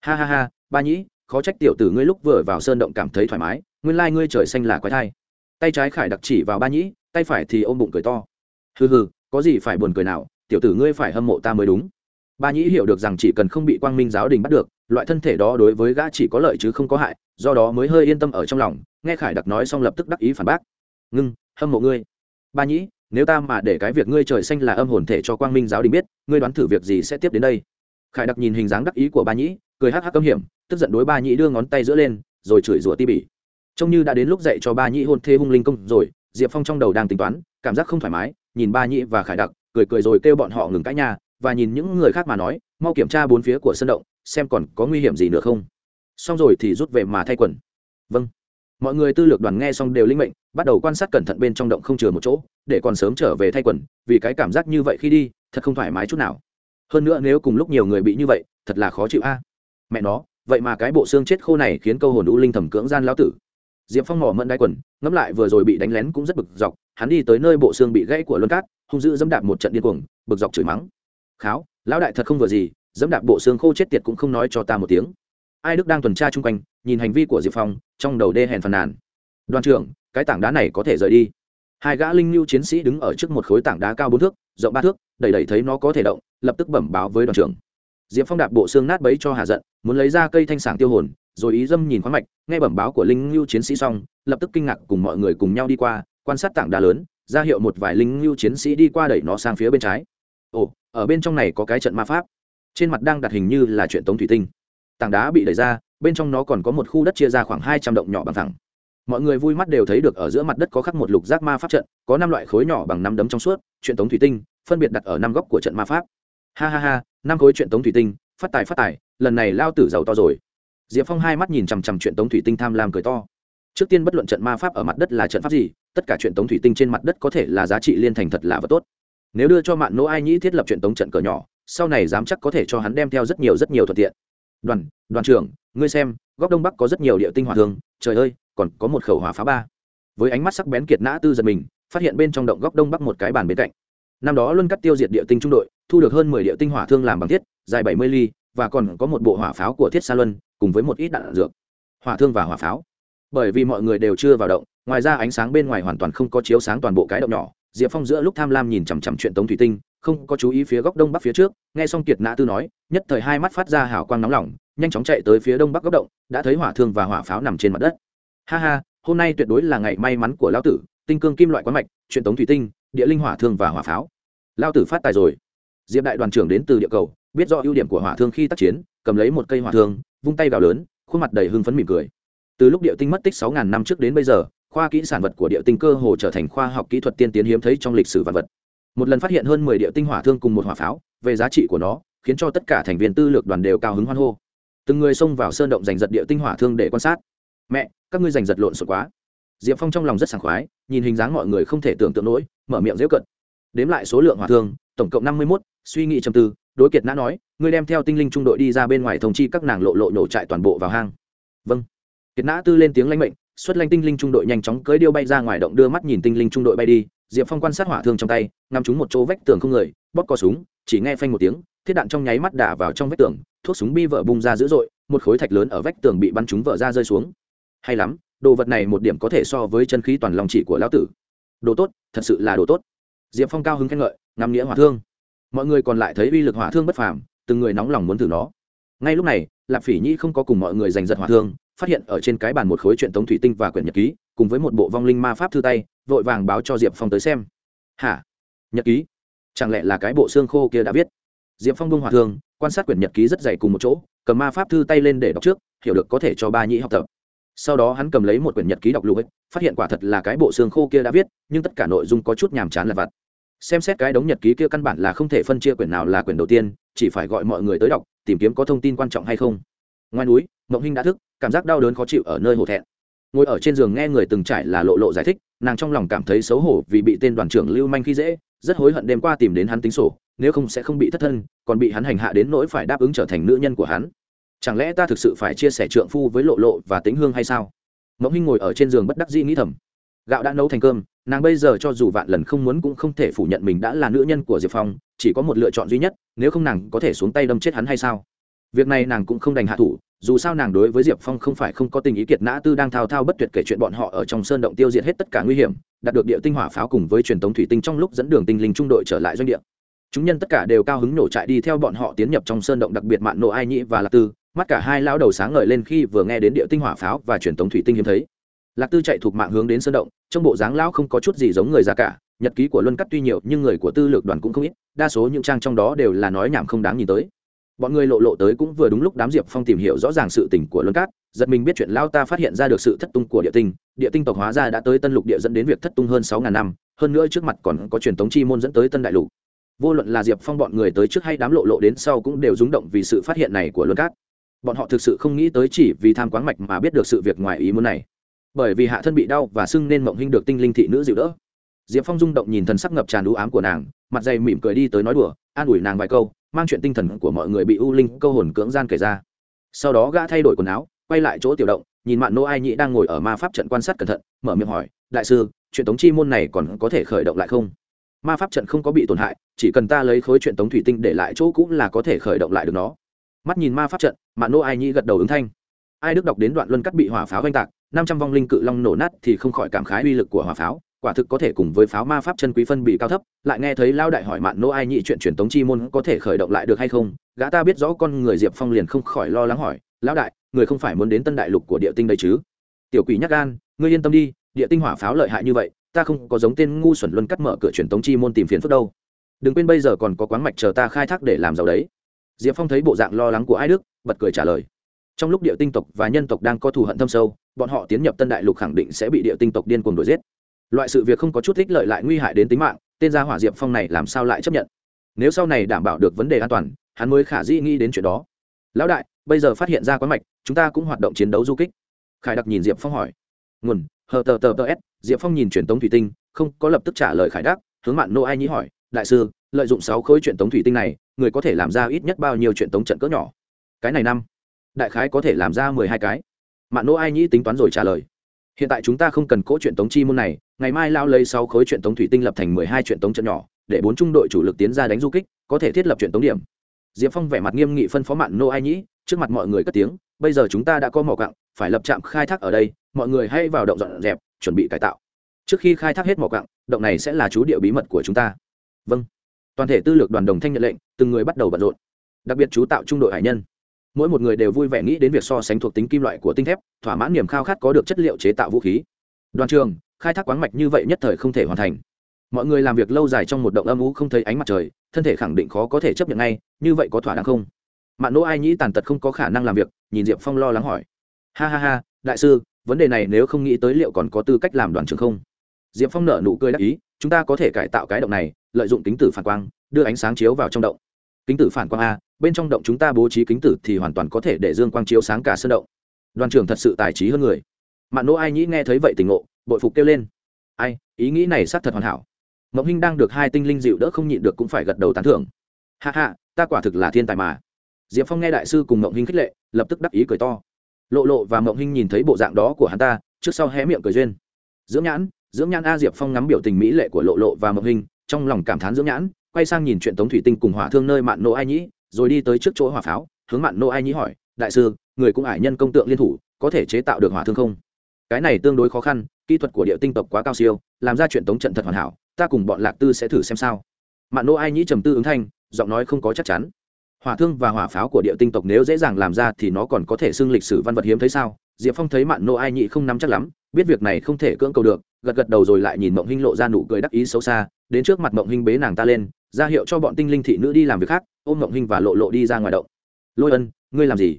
Ha ha ha, ba nhĩ, khó trách tiểu tử ngươi lúc vừa vào sơn động cảm thấy thoải mái, nguyên lai ngươi trời xanh là quái thai. Tay trái khải đặc chỉ vào ba nhĩ tay phải thì ôm bụng cười to. Hừ hừ, có gì phải buồn cười nào, tiểu tử ngươi phải hâm mộ ta mới đúng. Ba nhĩ hiểu được rằng chỉ cần không bị quang minh giáo đình bắt được, loại thân thể đó đối với gã chỉ có lợi chứ không có hại, do đó mới hơi yên tâm ở trong lòng, nghe khải đặc nói xong lập tức đắc ý phản bác. Ngưng, hâm mộ ngươi. Ba nhĩ, nếu ta mà để cái việc ngươi trời xanh là âm hồn thể cho quang minh giáo đình biết, ngươi đoán thử việc gì sẽ tiếp đến đây? Khải đặc nhìn hình dáng đắc ý của ba nhĩ, cười hắc hắc câm hiểm, tức giận đối ba nhĩ đưa ngón tay giữa lên, rồi chửi rủa ti bỉ. Trông như đã đến lúc dạy cho ba nhĩ hôn thê hung linh công rồi diệp phong trong đầu đang tính toán, cảm giác không thoải mái, nhìn ba nhĩ và khải đặc, cười cười rồi kêu bọn họ ngừng cãi nhà và nhìn những người khác mà nói, mau kiểm tra bốn phía của sân động, xem còn có nguy hiểm gì nữa không. Xong rồi thì rút về mà thay quần. Vâng. Mọi người tư lược đoàn nghe xong đều linh mệnh, bắt đầu quan sát cẩn thận bên trong động không chừa một chỗ, để còn sớm trở về thay quần, vì cái cảm giác như vậy khi đi, thật không thoải mái chút nào. Hơn nữa nếu cùng lúc nhiều người bị như vậy, thật là khó chịu a. Mẹ nó, vậy mà cái bộ xương chết khô này khiến câu hồn u linh thẩm cưỡng gian lão tử diệp phong mỏ mẫn đai quần, ngẫm lại vừa rồi bị đánh lén cũng rất bực dọc, hắn đi tới nơi bộ xương bị gãy của luân cát, hung dữ dẫm đạp một trận điên cuồng, bực dọc chửi mắng. Kháo, lão đại thật không vừa gì, dẫm đạp bộ xương khô chết tiệt cũng không nói cho ta một tiếng. Ai đức đang tuần tra chung quanh, nhìn hành vi của diệp phong, trong đầu đê hèn phàn nàn. Đoàn trưởng, cái tảng đá này có thể rời đi. Hai gã linh lưu chiến sĩ đứng ở trước một khối tảng đá cao bốn thước, rộng ba thước đẩy đẩy thấy nó có thể động, lập tức bẩm báo với đoàn trưởng. Diệp phong đạp bộ xương nát bấy cho hạ giận, muốn lấy ra cây thanh sảng tiêu hồn rồi ý dâm nhìn khoáng mạch, nghe bẩm báo của linh lưu chiến sĩ xong, lập tức kinh ngạc cùng mọi người cùng nhau đi qua, quan sát tảng đá lớn, ra hiệu một vài linh lưu chiến sĩ đi qua đẩy nó sang phía bên trái. Ồ, ở bên trong này có cái trận ma pháp. Trên mặt đang đặt hình như là chuyện tống thủy tinh. Tảng đá bị đẩy ra, bên trong nó còn có một khu đất chia ra khoảng hai trăm động nhỏ bằng thẳng. Mọi người vui mắt đều thấy được ở giữa mặt đất có khắc một lục giác ma pháp trận, có năm loại khối nhỏ bằng năm đấm trong suốt, chuyện tống thủy tinh, phân biệt đặt ở năm góc của trận ma pháp. Ha ha ha, năm khối chuyện tống thủy tinh, phát tài phát tài, lần này lao tử giàu to rồi diệp phong hai mắt nhìn chằm chằm chuyện tống thủy tinh tham lam cười to. Trước tiên bất luận trận ma pháp ở mặt đất là trận pháp gì, tất cả chuyện tống thủy tinh trên mặt đất có thể là giá trị liên thành thật là vật tốt. Nếu đưa cho mạng nỗ ai nhĩ thiết lập chuyện tống trận cờ nhỏ, sau này dám chắc có thể cho hắn đem theo rất nhiều rất nhiều thuận tiện. Đoàn đoàn trưởng, ngươi xem, góc đông bắc có rất nhiều địa tinh hỏa thương, trời ơi, còn có một khẩu hỏa phá ba. Với ánh mắt sắc bén kiệt nã tư giật mình, phát hiện bên trong động góc đông bắc một cái bàn bên cạnh. Năm đó luân cắt tiêu diệt địa tinh trung đội, thu được hơn mười địa tinh hỏa thương làm bằng thiết, dài bảy mươi ly và còn có một bộ hỏa pháo của thiết sa luân, cùng với một ít đạn dược. Hỏa thương và hỏa pháo. Bởi vì mọi người đều chưa vào động, ngoài ra ánh sáng bên ngoài hoàn toàn không có chiếu sáng toàn bộ cái động nhỏ. Diệp phong giữa lúc tham lam nhìn chằm chằm chuyện tống thủy tinh, không có chú ý phía góc đông bắc phía trước, nghe xong kiệt nã tư nói, nhất thời hai mắt phát ra hào quang nóng lỏng nhanh chóng chạy tới phía đông bắc góc động, đã thấy hỏa thương và hỏa pháo nằm trên mặt đất. Ha ha, hôm nay tuyệt đối là ngày may mắn của lão tử, tinh cương kim loại quán mạch, chuyện tống thủy tinh, địa linh hỏa thương và hỏa pháo. Lão tử phát tài rồi. Diệp đại đoàn trưởng đến từ địa cầu biết rõ ưu điểm của hỏa thương khi tác chiến, cầm lấy một cây hỏa thương, vung tay vào lớn, khuôn mặt đầy hưng phấn mỉm cười. Từ lúc địa tinh mất tích sáu ngàn năm trước đến bây giờ, khoa kỹ sản vật của địa tinh cơ hồ trở thành khoa học kỹ thuật tiên tiến hiếm thấy trong lịch sử vật vật. Một lần phát hiện hơn mười địa tinh hỏa thương cùng một hỏa pháo, về giá trị của nó, khiến cho tất cả thành viên tư lược đoàn đều cao hứng hoan hô. Từng người xông vào sơn động giành giật địa tinh hỏa thương để quan sát. Mẹ, các ngươi giành giật lộn xộn quá. Diệp phong trong lòng rất sảng khoái, nhìn hình dáng mọi người không thể tưởng tượng nổi, mở miệng dễu cận đếm lại số lượng hỏa thương, tổng cộng năm mươi mốt, suy nghĩ chầm tư đối kiệt nã nói, ngươi đem theo tinh linh trung đội đi ra bên ngoài thông chi các nàng lộ lộ nổ trại toàn bộ vào hang. Vâng. Kiệt nã tư lên tiếng lãnh mệnh, xuất lanh tinh linh trung đội nhanh chóng cưới điêu bay ra ngoài động đưa mắt nhìn tinh linh trung đội bay đi. Diệp phong quan sát hỏa thương trong tay, ngắm trúng một chỗ vách tường không người, bóp cò súng, chỉ nghe phanh một tiếng, thiết đạn trong nháy mắt đả vào trong vách tường, thuốc súng bi vợ bung ra dữ dội, một khối thạch lớn ở vách tường bị bắn trúng vỡ ra rơi xuống. Hay lắm, đồ vật này một điểm có thể so với chân khí toàn lòng chỉ của lão tử. Đồ tốt, thật sự là đồ tốt. Diệp phong cao hứng khen ngợi, ngắm nghĩa hỏa thương mọi người còn lại thấy uy lực hỏa thương bất phàm, từng người nóng lòng muốn thử nó. Ngay lúc này, lạp phỉ nhi không có cùng mọi người giành giật hỏa thương, phát hiện ở trên cái bàn một khối truyện tống thủy tinh và quyển nhật ký, cùng với một bộ vong linh ma pháp thư tay, vội vàng báo cho diệp phong tới xem. Hả? Nhật ký? Chẳng lẽ là cái bộ xương khô kia đã viết? Diệp phong bông hỏa thương, quan sát quyển nhật ký rất dày cùng một chỗ, cầm ma pháp thư tay lên để đọc trước, hiểu được có thể cho ba nhĩ học tập. Sau đó hắn cầm lấy một quyển nhật ký đọc lục ấy phát hiện quả thật là cái bộ xương khô kia đã viết, nhưng tất cả nội dung có chút nhàm chán là vặt xem xét cái đống nhật ký kia căn bản là không thể phân chia quyển nào là quyển đầu tiên, chỉ phải gọi mọi người tới đọc, tìm kiếm có thông tin quan trọng hay không. Ngoài núi, mộng hinh đã thức, cảm giác đau đớn khó chịu ở nơi hổ thẹn. Ngồi ở trên giường nghe người từng trải là lộ lộ giải thích, nàng trong lòng cảm thấy xấu hổ vì bị tên đoàn trưởng lưu manh khi dễ, rất hối hận đêm qua tìm đến hắn tính sổ, nếu không sẽ không bị thất thân, còn bị hắn hành hạ đến nỗi phải đáp ứng trở thành nữ nhân của hắn. Chẳng lẽ ta thực sự phải chia sẻ trượng phu với lộ lộ và tính hương hay sao? Mộng hinh ngồi ở trên giường bất đắc dĩ nghĩ thầm. Gạo đã nấu thành cơm nàng bây giờ cho dù vạn lần không muốn cũng không thể phủ nhận mình đã là nữ nhân của diệp phong, chỉ có một lựa chọn duy nhất, nếu không nàng có thể xuống tay đâm chết hắn hay sao? Việc này nàng cũng không đành hạ thủ, dù sao nàng đối với diệp phong không phải không có tình ý kiệt nã tư đang thao thao bất tuyệt kể chuyện bọn họ ở trong sơn động tiêu diệt hết tất cả nguy hiểm, đạt được địa tinh hỏa pháo cùng với truyền tống thủy tinh trong lúc dẫn đường tinh linh trung đội trở lại doanh địa. Chúng nhân tất cả đều cao hứng nổ trại đi theo bọn họ tiến nhập trong sơn động đặc biệt mạn nộ ai nhĩ và lạc tư, mắt cả hai lao đầu sáng ngời lên khi vừa nghe đến địa tinh hỏa pháo và truyền tống thủy tinh hiếm thấy. Lạc tư chạy thuộc mạng hướng đến sơn động trong bộ dáng lão không có chút gì giống người già cả, nhật ký của luân cắt tuy nhiều nhưng người của tư lược đoàn cũng không ít, đa số những trang trong đó đều là nói nhảm không đáng nhìn tới. Bọn người lộ lộ tới cũng vừa đúng lúc đám diệp phong tìm hiểu rõ ràng sự tình của luân cát giật mình biết chuyện lao ta phát hiện ra được sự thất tung của địa tinh địa tinh tộc hóa ra đã tới tân lục địa dẫn đến việc thất tung hơn sáu ngàn năm, hơn nữa trước mặt còn có truyền thống chi môn dẫn tới tân đại lục. Vô luận là diệp phong bọn người tới trước hay đám lộ lộ đến sau cũng đều rúng động vì sự phát hiện này của luân cát bọn họ thực sự không nghĩ tới chỉ vì tham quán mạch mà biết được sự việc ngoài ý muốn này bởi vì hạ thân bị đau và sưng nên mộng hinh được tinh linh thị nữ dịu đỡ. Diệp phong rung động nhìn thần sắc ngập tràn đũ ám của nàng, mặt dày mỉm cười đi tới nói đùa, an ủi nàng vài câu, mang chuyện tinh thần của mọi người bị u linh câu hồn cưỡng gian kể ra. Sau đó gã thay đổi quần áo, quay lại chỗ tiểu động, nhìn mạn nô ai nhĩ đang ngồi ở ma pháp trận quan sát cẩn thận, mở miệng hỏi, đại sư, chuyện tống chi môn này còn có thể khởi động lại không? Ma pháp trận không có bị tổn hại, chỉ cần ta lấy khối chuyện tống thủy tinh để lại chỗ cũng là có thể khởi động lại được nó. Mắt nhìn ma pháp trận, mạn nô ai nhĩ gật đầu ứng thanh. Ai đức đọc đến đoạn luân cắt bị hỏa pháo oanh tạc năm trăm vong linh cự long nổ nát thì không khỏi cảm khái uy lực của hỏa pháo. Quả thực có thể cùng với pháo ma pháp chân quý phân bị cao thấp, lại nghe thấy lao đại hỏi mạn nô ai nhị chuyện truyền tống chi môn có thể khởi động lại được hay không, gã ta biết rõ con người diệp phong liền không khỏi lo lắng hỏi, lão đại, người không phải muốn đến tân đại lục của địa tinh đây chứ? Tiểu quỷ nhắc gan, ngươi yên tâm đi, địa tinh hỏa pháo lợi hại như vậy, ta không có giống tên ngu xuẩn luân cắt mở cửa truyền tống chi môn tìm phiền phức đâu. Đừng quên bây giờ còn có quán mạch chờ ta khai thác để làm giàu đấy. Diệp phong thấy bộ dạng lo lắng của ai đức, bật cười trả lời trong lúc địa tinh tộc và nhân tộc đang có thù hận thâm sâu, bọn họ tiến nhập tân đại lục khẳng định sẽ bị địa tinh tộc điên cuồng đuổi giết. Loại sự việc không có chút ích lợi lại nguy hại đến tính mạng, tên gia hỏa diệp phong này làm sao lại chấp nhận? Nếu sau này đảm bảo được vấn đề an toàn, hắn mới khả dĩ nghĩ đến chuyện đó. Lão đại, bây giờ phát hiện ra quán mạch, chúng ta cũng hoạt động chiến đấu du kích. Khải đặc nhìn diệp phong hỏi. Nguồn, hờ tờ tờ tờ s. Diệp phong nhìn truyền tống thủy tinh, không có lập tức trả lời khải đắc, hướng mạn nô ai nhĩ hỏi, đại sư, lợi dụng sáu khối truyền tống thủy tinh này, người có thể làm ra ít nhất bao nhiêu truyền tống trận cỡ nhỏ? Cái này năm đại khái có thể làm ra mười hai cái. Mạn nô ai nhĩ tính toán rồi trả lời. Hiện tại chúng ta không cần cỗ chuyện tống chi môn này, ngày mai lao lấy sáu khối chuyện tống thủy tinh lập thành mười hai chuyện tống trận nhỏ, để bốn trung đội chủ lực tiến ra đánh du kích, có thể thiết lập chuyện tống điểm. Diệp phong vẻ mặt nghiêm nghị phân phó mạn nô ai nhĩ, trước mặt mọi người cất tiếng, bây giờ chúng ta đã có mỏ cặng phải lập trạm khai thác ở đây, mọi người hãy vào động dọn dẹp, chuẩn bị cải tạo. Trước khi khai thác hết mỏ cặng động này sẽ là chú địa bí mật của chúng ta. Vâng. Toàn thể tư lược đoàn đồng thanh nhận lệnh, từng người bắt đầu bận rộn. Đặc biệt chú tạo trung đội hải nhân mỗi một người đều vui vẻ nghĩ đến việc so sánh thuộc tính kim loại của tinh thép, thỏa mãn niềm khao khát có được chất liệu chế tạo vũ khí. Đoàn trường, khai thác quáng mạch như vậy nhất thời không thể hoàn thành. Mọi người làm việc lâu dài trong một động âm u không thấy ánh mặt trời, thân thể khẳng định khó có thể chấp nhận ngay, như vậy có thỏa đáng không? Mạn nỗ ai nhĩ tàn tật không có khả năng làm việc, nhìn diệp phong lo lắng hỏi. Ha ha ha, đại sư, vấn đề này nếu không nghĩ tới liệu còn có tư cách làm đoàn trường không? Diệp phong nở nụ cười đắc ý, chúng ta có thể cải tạo cái động này, lợi dụng tính tử phản quang, đưa ánh sáng chiếu vào trong động kính tử phản quang a, bên trong động chúng ta bố trí kính tử thì hoàn toàn có thể để dương quang chiếu sáng cả sân động. Đoàn trưởng thật sự tài trí hơn người. Mạn nỗ ai nhĩ nghe thấy vậy tình ngộ, bội phục kêu lên. Ai, ý nghĩ này xác thật hoàn hảo. Mộng hinh đang được hai tinh linh dịu đỡ không nhịn được cũng phải gật đầu tán thưởng. Hạ hạ ta quả thực là thiên tài mà. Diệp phong nghe đại sư cùng mộng hinh khích lệ, lập tức đắc ý cười to. Lộ lộ và mộng hinh nhìn thấy bộ dạng đó của hắn ta, trước sau hé miệng cười duyên. Dưỡng nhãn dưỡng nhãn a diệp phong ngắm biểu tình mỹ lệ của lộ lộ và mộng hinh, trong lòng cảm thán dưỡng nhãn quay sang nhìn chuyện tống thủy tinh cùng hỏa thương nơi mạn nô ai nhĩ, rồi đi tới trước chỗ hỏa pháo, hướng mạn nô ai nhĩ hỏi, đại sư, người cũng ải nhân công tượng liên thủ, có thể chế tạo được hỏa thương không? Cái này tương đối khó khăn, kỹ thuật của địa tinh tộc quá cao siêu, làm ra chuyện tống trận thật hoàn hảo, ta cùng bọn lạc tư sẽ thử xem sao. Mạn nô ai nhĩ trầm tư ứng thanh, giọng nói không có chắc chắn. Hỏa thương và hỏa pháo của địa tinh tộc nếu dễ dàng làm ra thì nó còn có thể xưng lịch sử văn vật hiếm thấy sao? Diệp phong thấy mạn nô ai nhĩ không nắm chắc lắm, biết việc này không thể cưỡng cầu được gật gật đầu rồi lại nhìn mộng hinh lộ ra nụ cười đắc ý xấu xa, đến trước mặt mộng hinh bế nàng ta lên, ra hiệu cho bọn tinh linh thị nữ đi làm việc khác, ôm mộng hinh và lộ lộ đi ra ngoài động. Lôi ân, ngươi làm gì?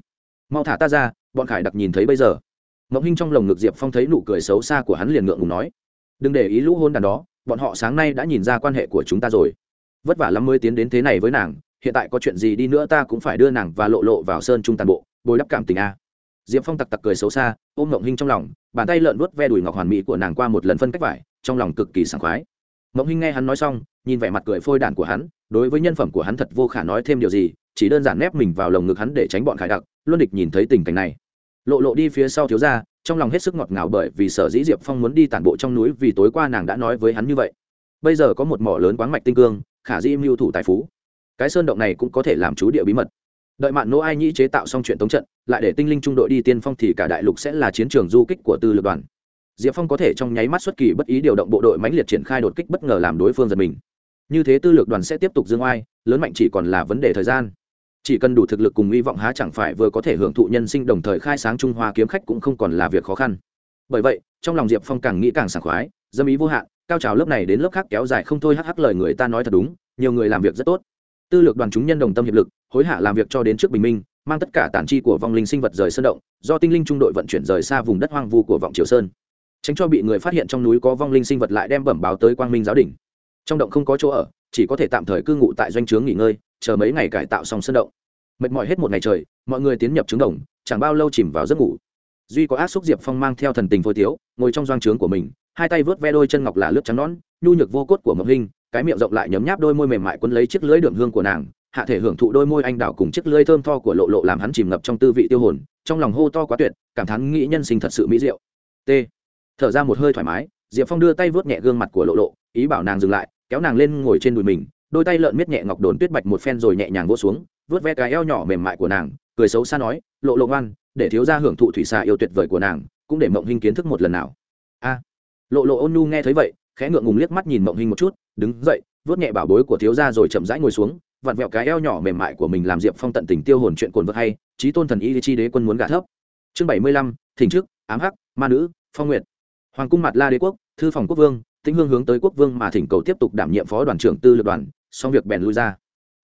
Mau thả ta ra, bọn khải đặc nhìn thấy bây giờ. Mộng hinh trong lồng ngực diệp phong thấy nụ cười xấu xa của hắn liền ngượng ngùng nói, đừng để ý lũ hôn đàn đó, bọn họ sáng nay đã nhìn ra quan hệ của chúng ta rồi. Vất vả lắm mới tiến đến thế này với nàng, hiện tại có chuyện gì đi nữa ta cũng phải đưa nàng và lộ lộ vào sơn trung tàn bộ, bồi đắp cảm tình a diệp phong tặc tặc cười xấu xa, ôm mộng hinh trong lòng, bàn tay lợn vuốt ve đùi ngọc hoàn mỹ của nàng qua một lần phân cách vải, trong lòng cực kỳ sảng khoái. Mộng hinh nghe hắn nói xong, nhìn vẻ mặt cười phôi đản của hắn, đối với nhân phẩm của hắn thật vô khả nói thêm điều gì, chỉ đơn giản nép mình vào lồng ngực hắn để tránh bọn khải đặc luân địch nhìn thấy tình cảnh này. Lộ lộ đi phía sau thiếu ra trong lòng hết sức ngọt ngào bởi vì sở dĩ diệp phong muốn đi tản bộ trong núi vì tối qua nàng đã nói với hắn như vậy. Bây giờ có một mỏ lớn quáng mạch tinh cương, khả dĩ mưu thủ tài phú. Cái sơn động này cũng có thể làm chú địa bí mật đợi mạn nỗ ai nhĩ chế tạo xong chuyện tống trận, lại để tinh linh trung đội đi tiên phong thì cả đại lục sẽ là chiến trường du kích của tư lực đoàn. Diệp phong có thể trong nháy mắt xuất kỳ bất ý điều động bộ đội mãnh liệt triển khai đột kích bất ngờ làm đối phương giật mình. Như thế tư lược đoàn sẽ tiếp tục dương oai, lớn mạnh chỉ còn là vấn đề thời gian. Chỉ cần đủ thực lực cùng hy vọng há chẳng phải vừa có thể hưởng thụ nhân sinh đồng thời khai sáng trung hoa kiếm khách cũng không còn là việc khó khăn. Bởi vậy, trong lòng diệp phong càng nghĩ càng sảng khoái, dâm ý vô hạn, cao trào lớp này đến lớp khác kéo dài không thôi hắc hắc lời người ta nói thật đúng, nhiều người làm việc rất tốt tư lược đoàn chúng nhân đồng tâm hiệp lực, hối hạ làm việc cho đến trước bình minh, mang tất cả tản chi của vong linh sinh vật rời sơn động, do tinh linh trung đội vận chuyển rời xa vùng đất hoang vu của vọng triều sơn. Tránh cho bị người phát hiện trong núi có vong linh sinh vật lại đem bẩm báo tới quang minh giáo đình trong động không có chỗ ở, chỉ có thể tạm thời cư ngụ tại doanh trướng nghỉ ngơi, chờ mấy ngày cải tạo xong sơn động. Mệt mỏi hết một ngày trời, mọi người tiến nhập trướng đồng, chẳng bao lâu chìm vào giấc ngủ. Duy có ác xúc diệp phong mang theo thần tình phôi tiếu ngồi trong doanh trướng của mình hai tay vớt ve đôi chân ngọc là lướt trắng nón nhu nhược vô cốt của mộc hình cái miệng rộng lại nhấm nháp đôi môi mềm mại quấn lấy chiếc lưỡi đượm hương của nàng, hạ thể hưởng thụ đôi môi anh đào cùng chiếc lưỡi thơm tho của lộ lộ làm hắn chìm ngập trong tư vị tiêu hồn, trong lòng hô to quá tuyệt, cảm thán nghĩ nhân sinh thật sự mỹ diệu. T. Thở ra một hơi thoải mái, diệp phong đưa tay vớt nhẹ gương mặt của lộ lộ, ý bảo nàng dừng lại, kéo nàng lên ngồi trên đùi mình, đôi tay lợn miết nhẹ ngọc đồn tuyết bạch một phen rồi nhẹ nhàng vỗ xuống, vớt ve cái eo nhỏ mềm mại của nàng, cười xấu xa nói, lộ lộ ngoan, để thiếu ra hưởng thụ thủy xà yêu tuyệt vời của nàng, cũng để mộng hình kiến thức một lần nào. A lộ lộ ôn nhu nghe thấy vậy, khẽ ngượng ngùng liếc mắt nhìn mộng hình một chút, đứng dậy vớt nhẹ bảo bối của thiếu gia rồi chậm rãi ngồi xuống, vặn vẹo cái eo nhỏ mềm mại của mình làm diệp phong tận tình tiêu hồn chuyện cồn vật hay trí tôn thần y chi đế quân muốn gả thấp. Chương bảy mươi lăm, thỉnh trước ám hắc, ma nữ, phong nguyệt. Hoàng cung mặt la đế quốc, thư phòng quốc vương, tĩnh hương hướng tới quốc vương mà thỉnh cầu tiếp tục đảm nhiệm phó đoàn trưởng tư lược đoàn, xong việc bèn lui ra.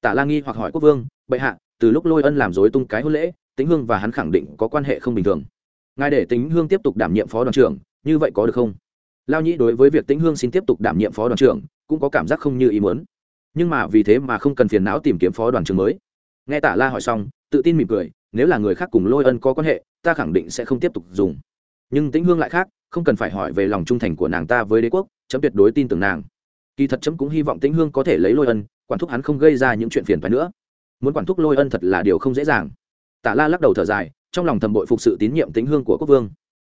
Tả la nghi hoặc hỏi quốc vương, bệ hạ, từ lúc lôi ân làm dối tung cái hôn lễ, tĩnh hương và hắn khẳng định có quan hệ không bình thường. Ngài để tĩnh hương tiếp tục đảm nhiệm phó đoàn trưởng, như vậy có được không? Lao nhĩ đối với việc tĩnh hương xin tiếp tục đảm nhiệm phó đoàn trưởng, cũng có cảm giác không như ý muốn. Nhưng mà vì thế mà không cần phiền não tìm kiếm phó đoàn trưởng mới. Nghe tả la hỏi xong, tự tin mỉm cười, nếu là người khác cùng lôi ân có quan hệ, ta khẳng định sẽ không tiếp tục dùng. Nhưng tĩnh hương lại khác, không cần phải hỏi về lòng trung thành của nàng ta với đế quốc, chấm tuyệt đối tin tưởng nàng. Kỳ thật chấm cũng hy vọng tĩnh hương có thể lấy lôi ân, quản thúc hắn không gây ra những chuyện phiền phái nữa. Muốn quản thúc lôi ân thật là điều không dễ dàng. Tả la lắc đầu thở dài, trong lòng thầm bội phục sự tín nhiệm tĩnh hương của quốc vương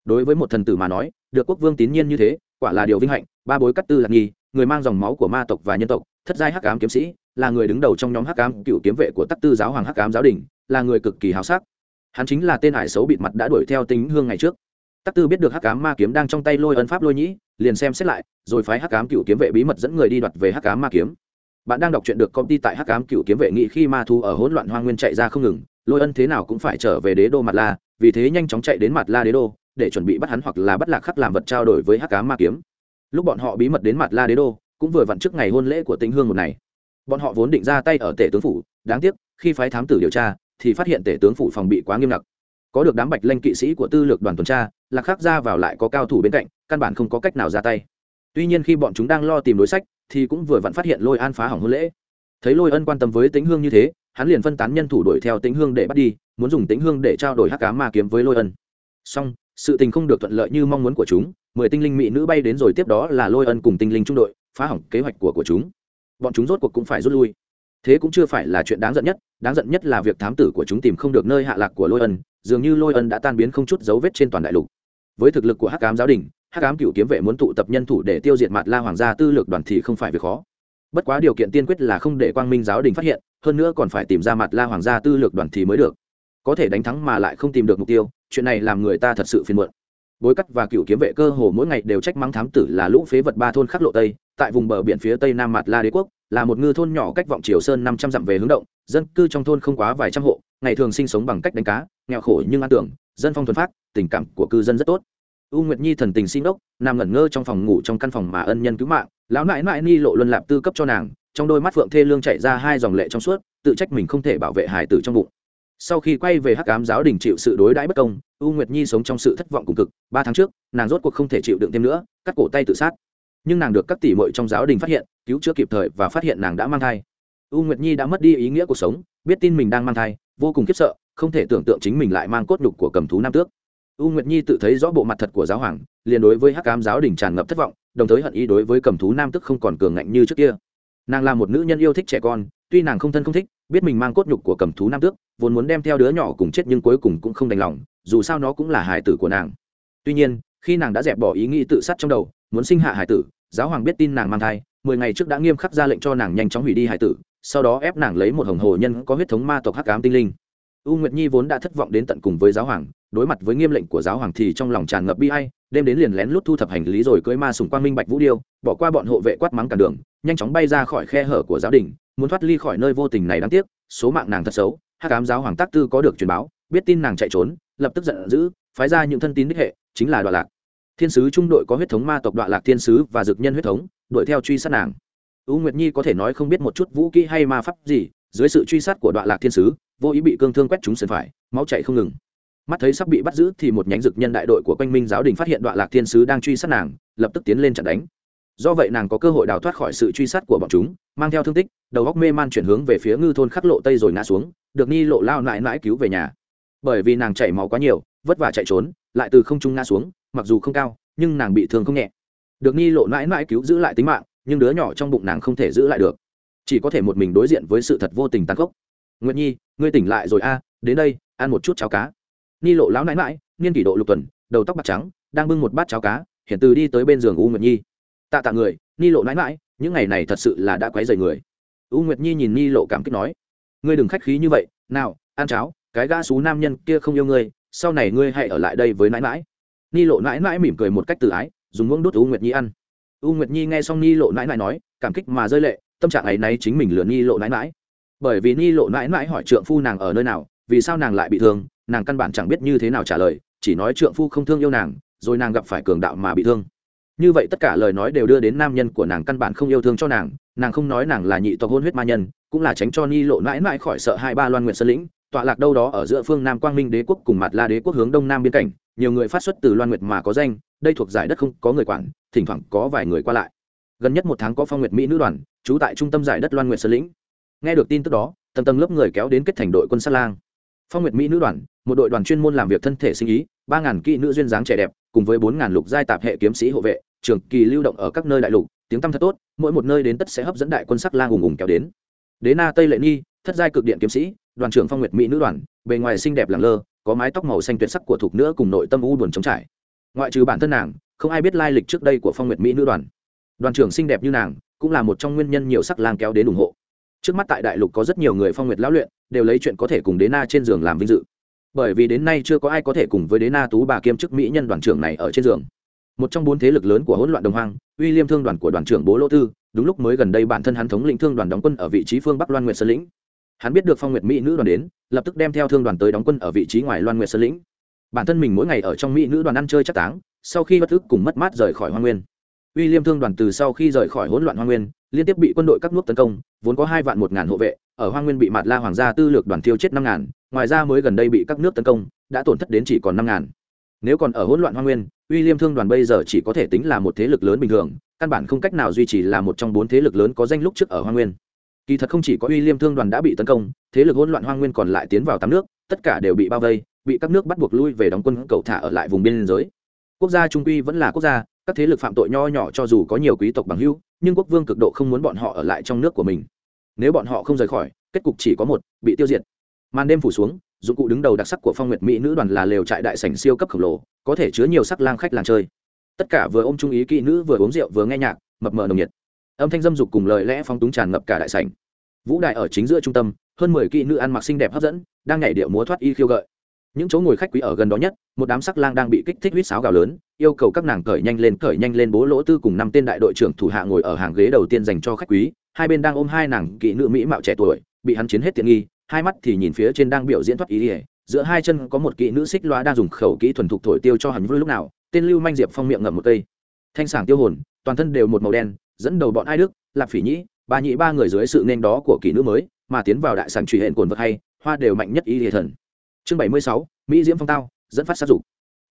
đối với một thần tử mà nói, được quốc vương tín nhiên như thế, quả là điều vinh hạnh. Ba bối cắt tư lạc nghi, người mang dòng máu của ma tộc và nhân tộc, thất giai hắc ám kiếm sĩ, là người đứng đầu trong nhóm hắc ám cựu kiếm vệ của tắc tư giáo hoàng hắc ám giáo đình, là người cực kỳ hào sắc. Hắn chính là tên ải xấu bịt mặt đã đuổi theo tính hương ngày trước. Tắc tư biết được hắc ám ma kiếm đang trong tay lôi ân pháp lôi nhĩ, liền xem xét lại, rồi phái hắc ám cựu kiếm vệ bí mật dẫn người đi đoạt về hắc ám ma kiếm. Bạn đang đọc truyện được công ty tại hắc ám cựu kiếm vệ nghị khi ma thu ở hỗn loạn hoang nguyên chạy ra không ngừng, lôi ân thế nào cũng phải trở về đế đô mặt la, vì thế nhanh chóng chạy đến mặt la đế đô để chuẩn bị bắt hắn hoặc là bắt lạc khắc làm vật trao đổi với hắc ám ma kiếm. Lúc bọn họ bí mật đến mặt la đế đô, cũng vừa vặn trước ngày hôn lễ của tĩnh hương một này bọn họ vốn định ra tay ở tể tướng phủ, đáng tiếc, khi phái thám tử điều tra, thì phát hiện tể tướng phủ phòng bị quá nghiêm ngặt. Có được đám bạch lanh kỵ sĩ của tư lược đoàn tuần tra, lạc khắc ra vào lại có cao thủ bên cạnh, căn bản không có cách nào ra tay. Tuy nhiên khi bọn chúng đang lo tìm đối sách, thì cũng vừa vặn phát hiện lôi an phá hỏng hôn lễ. Thấy lôi ân quan tâm với tĩnh hương như thế, hắn liền phân tán nhân thủ đuổi theo tĩnh hương để bắt đi, muốn dùng tĩnh hương để trao đổi hắc cá ma kiếm với lôi ân. Song sự tình không được thuận lợi như mong muốn của chúng, mười tinh linh mỹ nữ bay đến rồi tiếp đó là lôi ân cùng tinh linh trung đội, phá hỏng kế hoạch của của chúng. Bọn chúng rốt cuộc cũng phải rút lui. Thế cũng chưa phải là chuyện đáng giận nhất, đáng giận nhất là việc thám tử của chúng tìm không được nơi hạ lạc của lôi ân, dường như lôi ân đã tan biến không chút dấu vết trên toàn đại lục. Với thực lực của hắc cám giáo đình, hắc cám cựu kiếm vệ muốn tụ tập nhân thủ để tiêu diệt mặt la hoàng gia tư lược đoàn thì không phải việc khó. Bất quá điều kiện tiên quyết là không để quang minh giáo đình phát hiện, hơn nữa còn phải tìm ra mặt la hoàng gia tư lược đoàn thì mới được có thể đánh thắng mà lại không tìm được mục tiêu, chuyện này làm người ta thật sự phiền muộn. Bối cắt và cựu kiếm vệ cơ hồ mỗi ngày đều trách mắng thám tử là lũ phế vật ba thôn khắc lộ tây, tại vùng bờ biển phía tây nam mặt la đế quốc, là một ngư thôn nhỏ cách vọng triều sơn năm trăm dặm về hướng động, dân cư trong thôn không quá vài trăm hộ, ngày thường sinh sống bằng cách đánh cá, nghèo khổ nhưng an tưởng, dân phong thuần phát, tình cảm của cư dân rất tốt. U nguyệt nhi thần tình xin đốc, nằm ngẩn ngơ trong phòng ngủ trong căn phòng mà ân nhân cứu mạng, lão nại nại ni lộ luân lạp tư cấp cho nàng, trong đôi mắt phượng thê lương chạy ra hai dòng lệ trong suốt, tự trách mình không thể bảo vệ hải tử trong bụng sau khi quay về hắc ám giáo đình chịu sự đối đãi bất công, u nguyệt nhi sống trong sự thất vọng cùng cực. Ba tháng trước, nàng rốt cuộc không thể chịu đựng thêm nữa, cắt cổ tay tự sát. Nhưng nàng được các tỷ muội trong giáo đình phát hiện, cứu chữa kịp thời và phát hiện nàng đã mang thai. U nguyệt nhi đã mất đi ý nghĩa cuộc sống, biết tin mình đang mang thai, vô cùng khiếp sợ, không thể tưởng tượng chính mình lại mang cốt nhục của cầm thú nam tước. U nguyệt nhi tự thấy rõ bộ mặt thật của giáo hoàng, liền đối với hắc ám giáo đình tràn ngập thất vọng, đồng thời hận ý đối với cầm thú nam tước không còn cường ngạnh như trước kia. Nàng là một nữ nhân yêu thích trẻ con, tuy nàng không thân không thích biết mình mang cốt nhục của cầm thú nam tước, vốn muốn đem theo đứa nhỏ cùng chết nhưng cuối cùng cũng không đành lòng, dù sao nó cũng là hải tử của nàng. Tuy nhiên, khi nàng đã dẹp bỏ ý nghĩ tự sát trong đầu, muốn sinh hạ hải tử, giáo hoàng biết tin nàng mang thai, mười ngày trước đã nghiêm khắc ra lệnh cho nàng nhanh chóng hủy đi hải tử, sau đó ép nàng lấy một hồng hồ nhân có huyết thống ma tộc hắc ám tinh linh. U nguyệt nhi vốn đã thất vọng đến tận cùng với giáo hoàng, đối mặt với nghiêm lệnh của giáo hoàng thì trong lòng tràn ngập bi ai, đêm đến liền lén lút thu thập hành lý rồi cưới ma sùng quang minh bạch vũ điêu, bỏ qua bọn hộ vệ quát mắng cả đường, nhanh chóng bay ra khỏi khe hở của giáo đình muốn thoát ly khỏi nơi vô tình này đáng tiếc, số mạng nàng thật xấu, hắc ám giáo hoàng tác tư có được truyền báo, biết tin nàng chạy trốn, lập tức giận dữ, phái ra những thân tín đích hệ, chính là đoạn lạc. Thiên sứ trung đội có huyết thống ma tộc đoạn lạc thiên sứ và dực nhân huyết thống, đuổi theo truy sát nàng. U nguyệt nhi có thể nói không biết một chút vũ kỹ hay ma pháp gì, dưới sự truy sát của đoạn lạc thiên sứ, vô ý bị cương thương quét trúng sườn phải, máu chạy không ngừng. Mắt thấy sắp bị bắt giữ thì một nhánh dực nhân đại đội của quanh minh giáo đình phát hiện đoạn lạc thiên sứ đang truy sát nàng, lập tức tiến lên chặn đánh do vậy nàng có cơ hội đào thoát khỏi sự truy sát của bọn chúng, mang theo thương tích, đầu góc mê man chuyển hướng về phía ngư thôn khắc lộ tây rồi ngã xuống, được ni lộ lao nãi nãi cứu về nhà. Bởi vì nàng chảy máu quá nhiều, vất vả chạy trốn, lại từ không trung ngã xuống, mặc dù không cao, nhưng nàng bị thương không nhẹ. Được ni lộ nãi nãi cứu giữ lại tính mạng, nhưng đứa nhỏ trong bụng nàng không thể giữ lại được. Chỉ có thể một mình đối diện với sự thật vô tình tàn khốc. Nguyệt nhi, ngươi tỉnh lại rồi a, đến đây, ăn một chút cháo cá. Ni lộ lão nãi nãi, niên kỷ độ lục tuần, đầu tóc bạc trắng, đang bưng một bát cháo cá, hiện từ đi tới bên giường u nguyệt nhi tạ tạ người, ni lộ nãi nãi những ngày này thật sự là đã quấy rầy người. U nguyệt nhi nhìn ni lộ cảm kích nói, ngươi đừng khách khí như vậy, nào, ăn cháo, cái gã xú nam nhân kia không yêu ngươi, sau này ngươi hãy ở lại đây với nãi nãi ni lộ nãi nãi mỉm cười một cách tự ái, dùng muỗng đút u nguyệt nhi ăn. U nguyệt nhi nghe xong ni lộ nãi nãi nói, cảm kích mà rơi lệ, tâm trạng ấy nay chính mình lừa ni lộ nãi nãi bởi vì ni lộ nãi nãi hỏi trượng phu nàng ở nơi nào, vì sao nàng lại bị thương, nàng căn bản chẳng biết như thế nào trả lời, chỉ nói trượng phu không thương yêu nàng, rồi nàng gặp phải cường đạo mà bị thương như vậy tất cả lời nói đều đưa đến nam nhân của nàng căn bản không yêu thương cho nàng nàng không nói nàng là nhị tộc hôn huyết ma nhân, cũng là tránh cho ni lộ mãi mãi khỏi sợ hai ba loan nguyện sơn lĩnh, tọa lạc đâu đó ở giữa phương nam quang minh đế quốc cùng mặt la đế quốc hướng đông nam biên cảnh, nhiều người phát xuất từ loan nguyệt mà có danh, đây thuộc giải đất không có người quản, thỉnh thoảng có vài người qua lại. Gần nhất một tháng có phong nguyệt mỹ nữ đoàn, trú tại trung tâm giải đất loan nguyệt sơn lĩnh. Nghe được tin tức đó, tầng tầng lớp người kéo đến kết thành đội quân sát lang. Phong nguyệt mỹ nữ đoàn, một đội đoàn chuyên môn làm việc thân thể sinh ý, ba ngàn kỹ nữ duyên dáng trẻ đẹp, cùng với bốn ngàn lục giai tạp hệ kiếm sĩ hộ vệ trường kỳ lưu động ở các nơi đại lục, tiếng tăm thật tốt, mỗi một nơi đến tất sẽ hấp dẫn đại quân sắc lang ùng ùng kéo đến. Đế na tây lệ nhi thất giai cực điện kiếm sĩ, đoàn trưởng phong nguyệt mỹ nữ đoàn, bề ngoài xinh đẹp lẳng lơ, có mái tóc màu xanh tuyệt sắc của thục nữa cùng nội tâm u buồn trống trải. Ngoại trừ bản thân nàng, không ai biết lai lịch trước đây của phong nguyệt mỹ nữ đoàn. Đoàn trưởng xinh đẹp như nàng, cũng là một trong nguyên nhân nhiều sắc lang kéo đến ủng hộ. Trước mắt tại đại lục có rất nhiều người phong nguyệt lão luyện, đều lấy chuyện có thể cùng đế na trên giường làm vinh dự. Bởi vì đến nay chưa có ai có thể cùng với đế na tú bà kiêm chức mỹ nhân đoàn trưởng này ở trên giường một trong bốn thế lực lớn của hỗn loạn đồng hoang, uy liêm thương đoàn của đoàn trưởng bố lỗ tư, đúng lúc mới gần đây bản thân hắn thống lĩnh thương đoàn đóng quân ở vị trí phương bắc loan nguyệt sơn lĩnh. Hắn biết được phong nguyệt mỹ nữ đoàn đến, lập tức đem theo thương đoàn tới đóng quân ở vị trí ngoài loan nguyệt sơn lĩnh. Bản thân mình mỗi ngày ở trong mỹ nữ đoàn ăn chơi chắc táng, sau khi bất thức cùng mất mát rời khỏi hoa nguyên. Uy liêm thương đoàn từ sau khi rời khỏi hỗn loạn hoa nguyên, liên tiếp bị quân đội các nước tấn công, vốn có hai vạn một ngàn hộ vệ, ở hoa nguyên bị mạt la hoàng gia tư lược đoàn tiêu chết năm ngàn, ngoài ra mới gần đây bị các nước tấn công, đã tổn thất đến chỉ còn năm ngàn nếu còn ở hỗn loạn hoa nguyên, uy liêm thương đoàn bây giờ chỉ có thể tính là một thế lực lớn bình thường, căn bản không cách nào duy trì là một trong bốn thế lực lớn có danh lúc trước ở hoa nguyên. Kỳ thật không chỉ có uy liêm thương đoàn đã bị tấn công, thế lực hỗn loạn hoa nguyên còn lại tiến vào tám nước, tất cả đều bị bao vây, bị các nước bắt buộc lui về đóng quân cầu thả ở lại vùng biên giới. Quốc gia trung quy vẫn là quốc gia, các thế lực phạm tội nho nhỏ cho dù có nhiều quý tộc bằng hữu, nhưng quốc vương cực độ không muốn bọn họ ở lại trong nước của mình. Nếu bọn họ không rời khỏi, kết cục chỉ có một, bị tiêu diệt. Màn đêm phủ xuống dụng cụ đứng đầu đặc sắc của phong nguyệt mỹ nữ đoàn là lều trại đại sảnh siêu cấp khổng lồ, có thể chứa nhiều sắc lang khách làng chơi. Tất cả vừa ôm trung ý kỹ nữ vừa uống rượu vừa nghe nhạc, mập mờ nồng nhiệt. Âm thanh dâm dục cùng lời lẽ phong túng tràn ngập cả đại sảnh. Vũ đại ở chính giữa trung tâm, hơn mười kỹ nữ ăn mặc xinh đẹp hấp dẫn, đang nhảy điệu múa thoát y khiêu gợi. Những chỗ ngồi khách quý ở gần đó nhất, một đám sắc lang đang bị kích thích huýt sáo gào lớn, yêu cầu các nàng cởi nhanh lên, cởi nhanh lên bố lỗ tư cùng năm tên đại đội trưởng thủ hạ ngồi ở hàng ghế đầu tiên dành cho khách quý. Hai bên đang ôm hai nàng kỹ nữ mỹ mạo trẻ tuổi, bị hắn chiến hết tiện nghi hai mắt thì nhìn phía trên đang biểu diễn thoát ý ỉa, giữa hai chân có một kỹ nữ xích loa đang dùng khẩu kỹ thuần thục thổi tiêu cho hắn vui lúc nào, tên lưu manh diệp phong miệng ngậm một cây. Thanh sảng tiêu hồn, toàn thân đều một màu đen, dẫn đầu bọn ai đức lạp phỉ nhĩ ba nhĩ ba người dưới sự nên đó của kỹ nữ mới, mà tiến vào đại sảnh truy hẹn cồn vật hay, hoa đều mạnh nhất y hệ thần. Chương bảy mươi sáu, mỹ diễm phong tao, dẫn phát sát dục.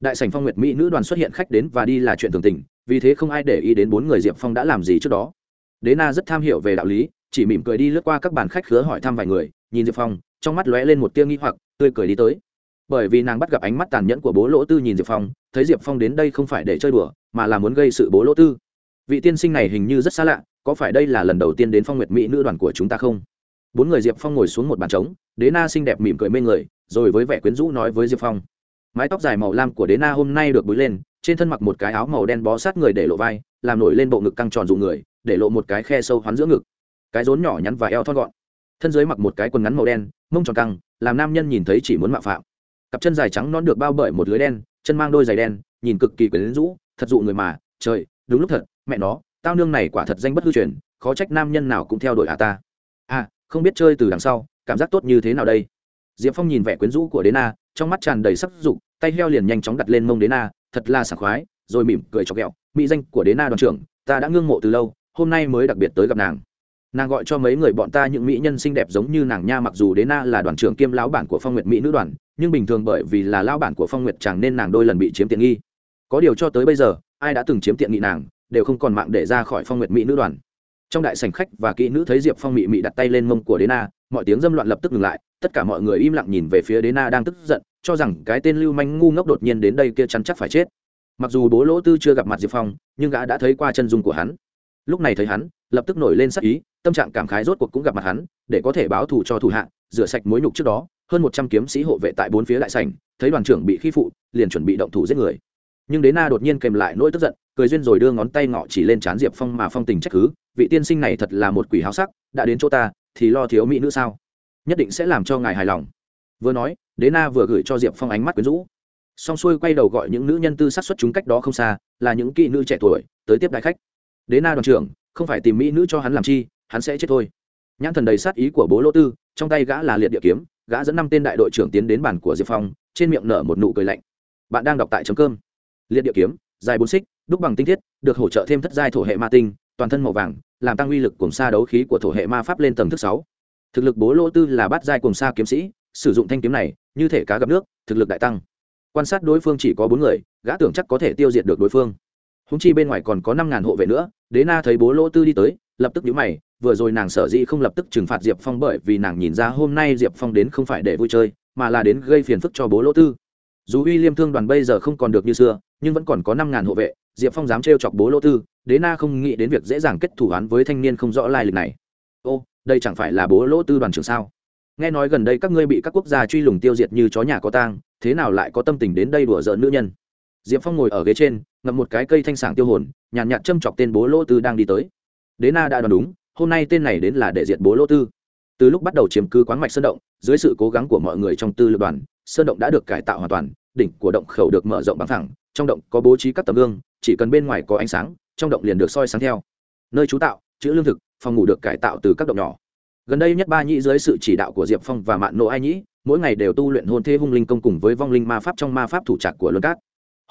Đại sảnh phong nguyệt mỹ nữ đoàn xuất hiện khách đến và đi là chuyện thường tình, vì thế không ai để ý đến bốn người diệp phong đã làm gì trước đó. Đế na rất tham hiểu về đạo lý chỉ mỉm cười đi lướt qua các bàn khách khứa hỏi thăm vài người, nhìn diệp phong, trong mắt lóe lên một tia nghi hoặc, tươi cười đi tới. Bởi vì nàng bắt gặp ánh mắt tàn nhẫn của bố lỗ tư nhìn diệp phong, thấy diệp phong đến đây không phải để chơi đùa, mà là muốn gây sự bố lỗ tư. Vị tiên sinh này hình như rất xa lạ, có phải đây là lần đầu tiên đến phong nguyệt mỹ nữ đoàn của chúng ta không? Bốn người diệp phong ngồi xuống một bàn trống, đế na xinh đẹp mỉm cười mê người, rồi với vẻ quyến rũ nói với diệp phong. Mái tóc dài màu lam của đế na hôm nay được búi lên, trên thân mặc một cái áo màu đen bó sát người để lộ vai, làm nổi lên bộ ngực căng tròn dụ người, để lộ một cái khe sâu hoắn giữa ngực cái rốn nhỏ nhắn và eo thon gọn. Thân dưới mặc một cái quần ngắn màu đen, mông tròn căng, làm nam nhân nhìn thấy chỉ muốn mạo phạm. Cặp chân dài trắng non được bao bởi một lưới đen, chân mang đôi giày đen, nhìn cực kỳ quyến rũ, thật dụ người mà, trời, đúng lúc thật, mẹ nó, tao nương này quả thật danh bất hư truyền, khó trách nam nhân nào cũng theo đuổi à ta. À không biết chơi từ đằng sau, cảm giác tốt như thế nào đây? Diệp phong nhìn vẻ quyến rũ của đế na, trong mắt tràn đầy sắc dục, tay heo liền nhanh chóng đặt lên mông đế na, thật là sảng khoái, rồi mỉm cười chọc ghẹo, mỹ danh của đế na đoàn trưởng, ta đã ngưng mộ từ lâu, hôm nay mới đặc biệt tới gặp nàng nàng gọi cho mấy người bọn ta những mỹ nhân xinh đẹp giống như nàng nha, mặc dù đế na là đoàn trưởng kiêm lão bản của phong nguyệt mỹ nữ đoàn, nhưng bình thường bởi vì là lão bản của phong nguyệt chẳng nên nàng đôi lần bị chiếm tiện nghi. Có điều cho tới bây giờ, ai đã từng chiếm tiện nghi nàng, đều không còn mạng để ra khỏi phong nguyệt mỹ nữ đoàn. Trong đại sảnh khách và kỹ nữ thấy diệp phong mị mị đặt tay lên mông của đế na, mọi tiếng dâm loạn lập tức ngừng lại, tất cả mọi người im lặng nhìn về phía đế na đang tức giận, cho rằng cái tên lưu manh ngu ngốc đột nhiên đến đây kia chắn chắc phải chết. Mặc dù bố lỗ tư chưa gặp mặt diệp phong, nhưng gã đã thấy qua chân dung của hắn. Lúc này thấy hắn, lập tức nổi lên sắc ý tâm trạng cảm khái rốt cuộc cũng gặp mặt hắn, để có thể báo thù cho thủ hạ rửa sạch mối nhục trước đó, hơn một trăm kiếm sĩ hộ vệ tại bốn phía đại sảnh, thấy đoàn trưởng bị khi phụ, liền chuẩn bị động thủ giết người. Nhưng đế na đột nhiên kèm lại nỗi tức giận, cười duyên rồi đưa ngón tay ngọ chỉ lên trán diệp phong mà phong tình trách cứ, vị tiên sinh này thật là một quỷ háo sắc, đã đến chỗ ta, thì lo thiếu mỹ nữ sao? Nhất định sẽ làm cho ngài hài lòng. Vừa nói, đế na vừa gửi cho diệp phong ánh mắt quyến rũ. Xong xuôi quay đầu gọi những nữ nhân tư sát xuất chúng cách đó không xa, là những kỹ nữ trẻ tuổi, tới tiếp đại khách. Đế na đoàn trưởng, không phải tìm mỹ nữ cho hắn làm chi hắn sẽ chết thôi. Nhãn thần đầy sát ý của bố lỗ tư, trong tay gã là liệt địa kiếm, gã dẫn năm tên đại đội trưởng tiến đến bàn của diệp phong, trên miệng nở một nụ cười lạnh. Bạn đang đọc tại chấm cơm liệt địa kiếm, dài bốn xích, đúc bằng tinh thiết, được hỗ trợ thêm thất giai thổ hệ ma tinh, toàn thân màu vàng, làm tăng uy lực cùng xa đấu khí của thổ hệ ma pháp lên tầng thứ sáu. Thực lực bố lỗ tư là bát giai cùng xa kiếm sĩ, sử dụng thanh kiếm này, như thể cá gặp nước, thực lực đại tăng. Quan sát đối phương chỉ có bốn người, gã tưởng chắc có thể tiêu diệt được đối phương. Húng chi bên ngoài còn có năm ngàn hộ vệ nữa đế na thấy bố lỗ tư đi tới, lập tức nhíu mày vừa rồi nàng sở dĩ không lập tức trừng phạt diệp phong bởi vì nàng nhìn ra hôm nay diệp phong đến không phải để vui chơi, mà là đến gây phiền phức cho bố lỗ tư. Dù uy liêm thương đoàn bây giờ không còn được như xưa, nhưng vẫn còn có năm ngàn hộ vệ, diệp phong dám trêu chọc bố lỗ tư, đế na không nghĩ đến việc dễ dàng kết thủ án với thanh niên không rõ lai lịch này. Ô, đây chẳng phải là bố lỗ tư đoàn trưởng sao? Nghe nói gần đây các ngươi bị các quốc gia truy lùng tiêu diệt như chó nhà có tang, thế nào lại có tâm tình đến đây đùa giỡn nữ nhân? Diệp phong ngồi ở ghế trên, ngậm một cái cây thanh sảng tiêu hồn, nhàn nhạt châm chọc tên bố lỗ tư đang đi tới. Đế na đã đoán đúng hôm nay tên này đến là để diệt bố lỗ tư. Từ lúc bắt đầu chiếm cứ quán mạch sơn động, dưới sự cố gắng của mọi người trong tư lực đoàn, sơn động đã được cải tạo hoàn toàn, đỉnh của động khẩu được mở rộng bằng thẳng trong động có bố trí các tấm gương, chỉ cần bên ngoài có ánh sáng, trong động liền được soi sáng theo. Nơi trú tạo, chữ lương thực, phòng ngủ được cải tạo từ các động nhỏ. Gần đây nhất ba nhĩ dưới sự chỉ đạo của diệp phong và mạn nộ ai nhĩ, mỗi ngày đều tu luyện hôn thế hung linh công cùng với vong linh ma pháp trong ma pháp thủ trạc của luân cát.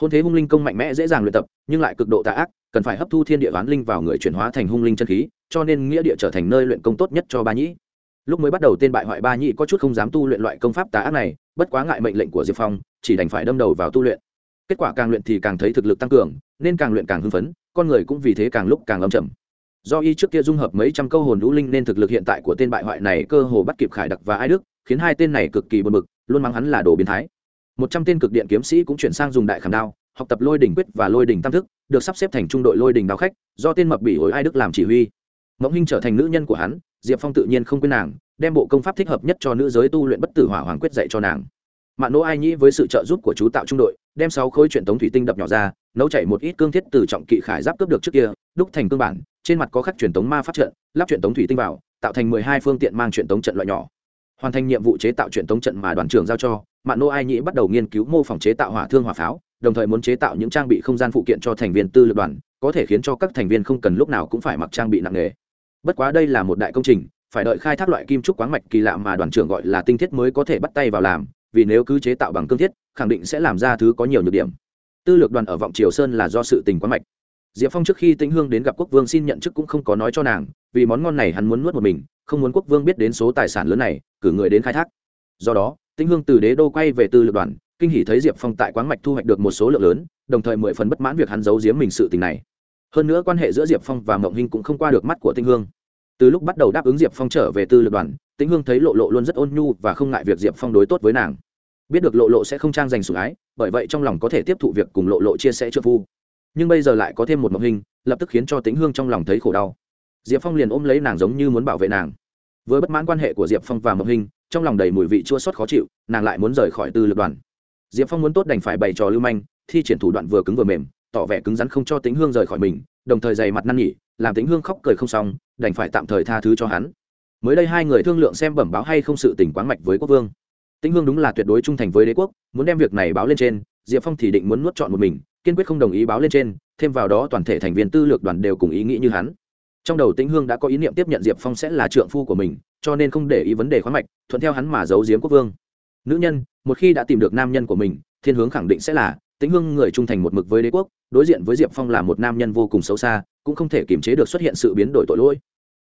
Hôn thế hung linh công mạnh mẽ dễ dàng luyện tập, nhưng lại cực độ tạ ác, cần phải hấp thu thiên địa oán linh vào người chuyển hóa thành hung linh chân khí cho nên nghĩa địa trở thành nơi luyện công tốt nhất cho ba nhĩ. Lúc mới bắt đầu tên bại hoại ba nhĩ có chút không dám tu luyện loại công pháp tà ác này, bất quá ngại mệnh lệnh của diệp phong, chỉ đành phải đâm đầu vào tu luyện. Kết quả càng luyện thì càng thấy thực lực tăng cường, nên càng luyện càng hưng phấn, con người cũng vì thế càng lúc càng âm chậm do y trước kia dung hợp mấy trăm câu hồn lũ linh nên thực lực hiện tại của tên bại hoại này cơ hồ bắt kịp khải đặc và ai đức, khiến hai tên này cực kỳ buồn bực, luôn mắng hắn là đồ biến thái. Một trăm tên cực điện kiếm sĩ cũng chuyển sang dùng đại khảm đao, học tập lôi đỉnh quyết và lôi đỉnh tam thức, được sắp xếp thành trung đội lôi đỉnh đao khách, do tên mập bỉ ổi ai đức làm chỉ huy mộng hinh trở thành nữ nhân của hắn, diệp phong tự nhiên không quên nàng, đem bộ công pháp thích hợp nhất cho nữ giới tu luyện bất tử hỏa hoàng quyết dạy cho nàng. Mạn nỗ ai nhĩ với sự trợ giúp của chú tạo trung đội, đem sáu khối truyền tống thủy tinh đập nhỏ ra, nấu chảy một ít cương thiết từ trọng kỵ khải giáp cướp được trước kia, đúc thành cương bản, trên mặt có khắc truyền tống ma phát trận, lắp truyền tống thủy tinh vào, tạo thành mười hai phương tiện mang truyền tống trận loại nhỏ. Hoàn thành nhiệm vụ chế tạo truyền tống trận mà đoàn trưởng giao cho, mạn nô ai nhĩ bắt đầu nghiên cứu mô phỏng chế tạo hỏa thương hỏa pháo, đồng thời muốn chế tạo những trang bị không gian phụ kiện cho thành viên tư lực đoàn, có thể khiến cho các thành viên không cần lúc nào cũng phải mặc trang bị nặng nề bất quá đây là một đại công trình, phải đợi khai thác loại kim trúc quáng mạch kỳ lạ mà đoàn trưởng gọi là tinh thiết mới có thể bắt tay vào làm, vì nếu cứ chế tạo bằng cương thiết, khẳng định sẽ làm ra thứ có nhiều nhược điểm. Tư lược đoàn ở vọng triều sơn là do sự tình quáng mạch. Diệp phong trước khi tĩnh hương đến gặp quốc vương xin nhận chức cũng không có nói cho nàng, vì món ngon này hắn muốn nuốt một mình, không muốn quốc vương biết đến số tài sản lớn này, cử người đến khai thác. Do đó, tĩnh hương từ đế đô quay về tư lược đoàn, kinh hỷ thấy diệp phong tại quán mạch thu hoạch được một số lượng lớn, đồng thời mười phần bất mãn việc hắn giấu giếm mình sự tình này hơn nữa quan hệ giữa diệp phong và mộng hinh cũng không qua được mắt của tinh hương. Từ lúc bắt đầu đáp ứng diệp phong trở về tư lược đoàn tĩnh hương thấy lộ lộ luôn rất ôn nhu và không ngại việc diệp phong đối tốt với nàng. Biết được lộ lộ sẽ không trang dành sủng ái, bởi vậy trong lòng có thể tiếp thụ việc cùng lộ lộ chia sẻ trợ phu. Nhưng bây giờ lại có thêm một mộng hình lập tức khiến cho Tĩnh hương trong lòng thấy khổ đau. Diệp phong liền ôm lấy nàng giống như muốn bảo vệ nàng. Với bất mãn quan hệ của diệp phong và mộng hình trong lòng đầy mùi vị chua xót khó chịu, nàng lại muốn rời khỏi tư lực đoàn. Diệp phong muốn tốt đành phải bày trò lưu manh, thi triển thủ đoạn vừa cứng vừa mềm tỏ vẻ cứng rắn không cho tính hương rời khỏi mình, đồng thời dày mặt năn nỉ, làm tính hương khóc cười không xong, đành phải tạm thời tha thứ cho hắn. Mới đây hai người thương lượng xem bẩm báo hay không sự tình quán mạch với quốc vương. Tĩnh hương đúng là tuyệt đối trung thành với đế quốc, muốn đem việc này báo lên trên, diệp phong thì định muốn nuốt chọn một mình, kiên quyết không đồng ý báo lên trên, thêm vào đó toàn thể thành viên tư lược đoàn đều cùng ý nghĩ như hắn. Trong đầu tĩnh hương đã có ý niệm tiếp nhận diệp phong sẽ là trượng phu của mình, cho nên không để ý vấn đề khoáng mạch, thuận theo hắn mà giấu giếm quốc vương. Nữ nhân, một khi đã tìm được nam nhân của mình, thiên hướng khẳng định sẽ là tĩnh hương người trung thành một mực với đế quốc, đối diện với diệp phong là một nam nhân vô cùng xấu xa, cũng không thể kiềm chế được xuất hiện sự biến đổi tội lỗi.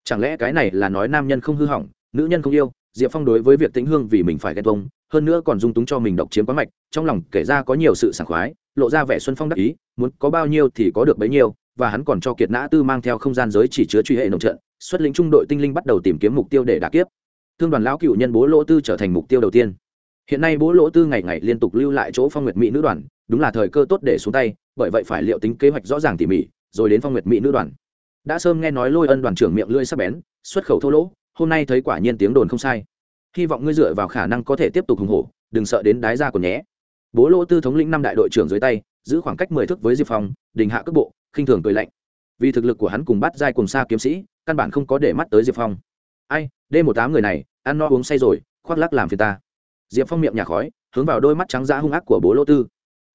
Chẳng lẽ cái này là nói nam nhân không hư hỏng, nữ nhân không yêu, diệp phong đối với việc tĩnh hương vì mình phải ghen tông hơn nữa còn dung túng cho mình độc chiếm quá mạch, trong lòng kể ra có nhiều sự sảng khoái, lộ ra vẻ xuân phong đắc ý, muốn có bao nhiêu thì có được bấy nhiêu, và hắn còn cho kiệt nã tư mang theo không gian giới chỉ chứa truy hệ nồng trận, xuất lĩnh trung đội tinh linh bắt đầu tìm kiếm mục tiêu để đả kiếp. Thương đoàn lão cựu nhân bố lỗ tư trở thành mục tiêu đầu tiên hiện nay bố lỗ tư ngày ngày liên tục lưu lại chỗ phong nguyệt mỹ nữ đoàn, đúng là thời cơ tốt để xuống tay, bởi vậy phải liệu tính kế hoạch rõ ràng tỉ mỉ, rồi đến phong nguyệt mỹ nữ đoàn. Đã sớm nghe nói lôi ân đoàn trưởng miệng lưỡi sắc bén, xuất khẩu thô lỗ, hôm nay thấy quả nhiên tiếng đồn không sai. Hy vọng ngươi dựa vào khả năng có thể tiếp tục hùng hổ, đừng sợ đến đái ra của nhé. Bố lỗ tư thống lĩnh năm đại đội trưởng dưới tay, giữ khoảng cách mười thước với diệp phong, đình hạ cước bộ, khinh thường cười lạnh. Vì thực lực của hắn cùng bắt giai cùng xa kiếm sĩ, căn bản không có để mắt tới diệp phong. Ai đêm một tám người này, ăn no uống say rồi, khoác lắc làm phiền ta diệp phong miệng nhà khói, hướng vào đôi mắt trắng dã hung ác của bố lỗ tư.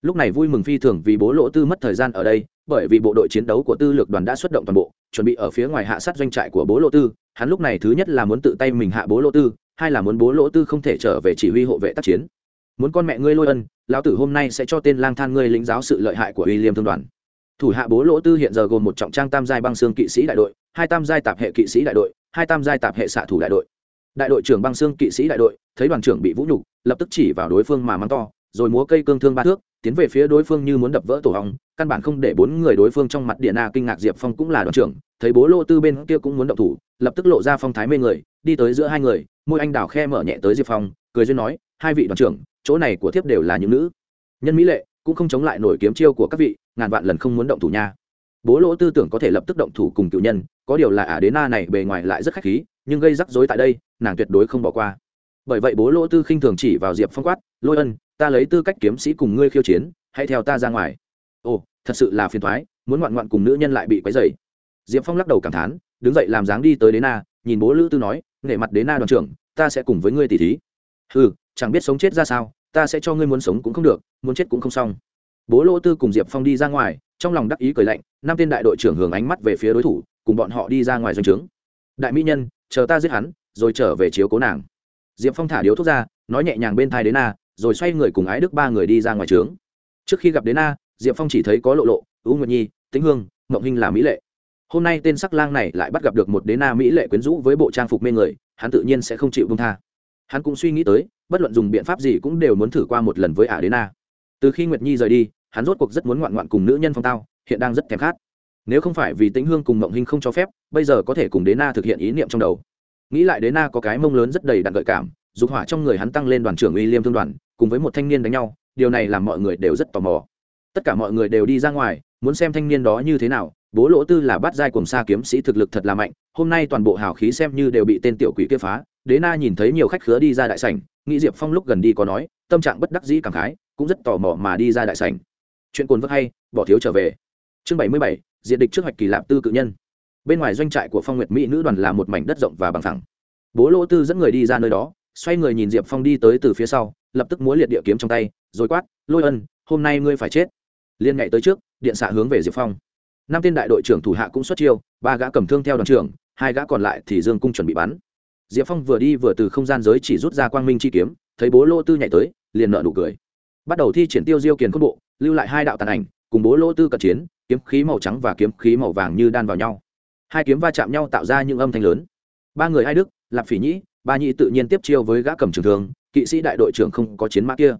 Lúc này vui mừng phi thường vì bố lỗ tư mất thời gian ở đây, bởi vì bộ đội chiến đấu của tư lược đoàn đã xuất động toàn bộ, chuẩn bị ở phía ngoài hạ sát doanh trại của bố lỗ tư. Hắn lúc này thứ nhất là muốn tự tay mình hạ bố lỗ tư, hai là muốn bố lỗ tư không thể trở về chỉ huy hộ vệ tác chiến. Muốn con mẹ ngươi lôi ân, lão tử hôm nay sẽ cho tên lang than ngươi lĩnh giáo sự lợi hại của uy liêm thương đoàn. Thủ hạ bố lỗ tư hiện giờ gồm một trọng trang tam giai băng xương kỵ sĩ đại đội, hai tam giai tạp hệ kỵ sĩ đại đội, hai tam giai tạp hệ xạ thủ đại đội đại đội trưởng băng xương kỵ sĩ đại đội, thấy đoàn trưởng bị vũ nhục, lập tức chỉ vào đối phương mà mắng to, rồi múa cây cương thương ba thước, tiến về phía đối phương như muốn đập vỡ tổ hong căn bản không để bốn người đối phương trong mặt điện na kinh ngạc diệp phong cũng là đoàn trưởng, thấy bố lô tư bên kia cũng muốn động thủ, lập tức lộ ra phong thái mê người, đi tới giữa hai người, môi anh đào khe mở nhẹ tới diệp phong, cười duyên nói, hai vị đoàn trưởng, chỗ này của thiếp đều là những nữ nhân mỹ lệ, cũng không chống lại nổi kiếm chiêu của các vị, ngàn vạn lần không muốn động thủ nha. Bố lỗ tư tưởng có thể lập tức động thủ cùng cựu nhân, có điều là ả đế na này bề ngoài lại rất khách khí nhưng gây rắc rối tại đây, nàng tuyệt đối không bỏ qua. Bởi vậy bố lỗ tư khinh thường chỉ vào diệp phong quát, lôi ân, ta lấy tư cách kiếm sĩ cùng ngươi khiêu chiến, hãy theo ta ra ngoài. Ồ, thật sự là phiền thoái muốn ngoạn ngoạn cùng nữ nhân lại bị quấy dày diệp phong lắc đầu cảm thán, đứng dậy làm dáng đi tới đế na, nhìn bố lữ tư nói, nể mặt đế na đoàn trưởng, ta sẽ cùng với ngươi tỉ thí. Ừ chẳng biết sống chết ra sao, ta sẽ cho ngươi muốn sống cũng không được, muốn chết cũng không xong. Bố lỗ tư cùng diệp phong đi ra ngoài, trong lòng đắc ý cười lạnh, năm tên đại đội trưởng hưởng ánh mắt về phía đối thủ, cùng bọn họ đi ra ngoài doanh trướng. Đại mỹ nhân chờ ta giết hắn, rồi trở về chiếu cố nàng. Diệp phong thả điếu thuốc ra, nói nhẹ nhàng bên thai đến na rồi xoay người cùng ái đức ba người đi ra ngoài trướng. Trước khi gặp đến na diệp phong chỉ thấy có lộ lộ, u nguyệt nhi, tĩnh hương, mộng hinh là mỹ lệ. Hôm nay tên sắc lang này lại bắt gặp được một đế na mỹ lệ quyến rũ với bộ trang phục mê người, hắn tự nhiên sẽ không chịu công tha. Hắn cũng suy nghĩ tới, bất luận dùng biện pháp gì cũng đều muốn thử qua một lần với ả đế na. Từ khi nguyệt nhi rời đi, hắn rốt cuộc rất muốn ngoạn ngoạn cùng nữ nhân phong tao, hiện đang rất thèm khát nếu không phải vì tĩnh hương cùng mộng hinh không cho phép, bây giờ có thể cùng đế na thực hiện ý niệm trong đầu. Nghĩ lại đế na có cái mông lớn rất đầy đặn gợi cảm, dục hỏa trong người hắn tăng lên đoàn trưởng uy liêm thương đoàn, cùng với một thanh niên đánh nhau, điều này làm mọi người đều rất tò mò. Tất cả mọi người đều đi ra ngoài, muốn xem thanh niên đó như thế nào, bố lỗ tư là bát giai cùng xa kiếm sĩ thực lực thật là mạnh, hôm nay toàn bộ hào khí xem như đều bị tên tiểu quỷ kia phá. Đế na nhìn thấy nhiều khách khứa đi ra đại sảnh nghĩ diệp phong lúc gần đi có nói, tâm trạng bất đắc dĩ cảm khái, cũng rất tò mò mà đi ra đại sảnh. Chuyện cồn vất hay, bỏ thiếu trở về. Chương bảy mươi bảy diện địch trước hoạch kỳ lạp tư cự nhân. Bên ngoài doanh trại của phong nguyệt mỹ nữ đoàn là một mảnh đất rộng và bằng thẳng bố lỗ tư dẫn người đi ra nơi đó, xoay người nhìn diệp phong đi tới từ phía sau, lập tức múa liệt địa kiếm trong tay, rồi quát, lôi ân, hôm nay ngươi phải chết. Liên nhạy tới trước, điện xạ hướng về diệp phong. Năm tên đại đội trưởng thủ hạ cũng xuất chiêu, ba gã cầm thương theo đoàn trưởng, hai gã còn lại thì dương cung chuẩn bị bắn. Diệp phong vừa đi vừa từ không gian giới chỉ rút ra quang minh chi kiếm, thấy bố lỗ tư nhảy tới, liền nợ nụ cười. Bắt đầu thi triển tiêu diêu kiền cốt bộ, lưu lại hai đạo tàn ảnh, cùng bố lỗ tư cận chiến kiếm khí màu trắng và kiếm khí màu vàng như đan vào nhau. Hai kiếm va chạm nhau tạo ra những âm thanh lớn. Ba người hai đức, lạp phỉ nhĩ, ba nhĩ tự nhiên tiếp chiêu với gã cầm trường thương, kỵ sĩ đại đội trưởng không có chiến mã kia.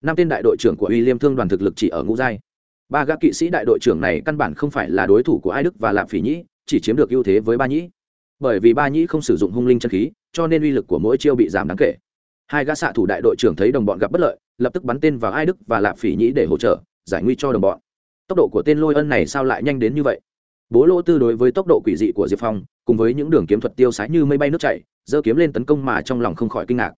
Năm tên đại đội trưởng của uy liêm thương đoàn thực lực chỉ ở ngũ giai. Ba gã kỵ sĩ đại đội trưởng này căn bản không phải là đối thủ của ai đức và lạp phỉ nhĩ, chỉ chiếm được ưu thế với ba nhĩ. Bởi vì ba nhĩ không sử dụng hung linh chân khí, cho nên uy lực của mỗi chiêu bị giảm đáng kể. Hai gã xạ thủ đại đội trưởng thấy đồng bọn gặp bất lợi, lập tức bắn tên vào ai đức và lạp phỉ nhĩ để hỗ trợ, giải nguy cho đồng bọn tốc độ của tên lôi ân này sao lại nhanh đến như vậy? Bố lỗ tư đối với tốc độ quỷ dị của diệp phong, cùng với những đường kiếm thuật tiêu sái như mây bay nước chảy, giơ kiếm lên tấn công mà trong lòng không khỏi kinh ngạc.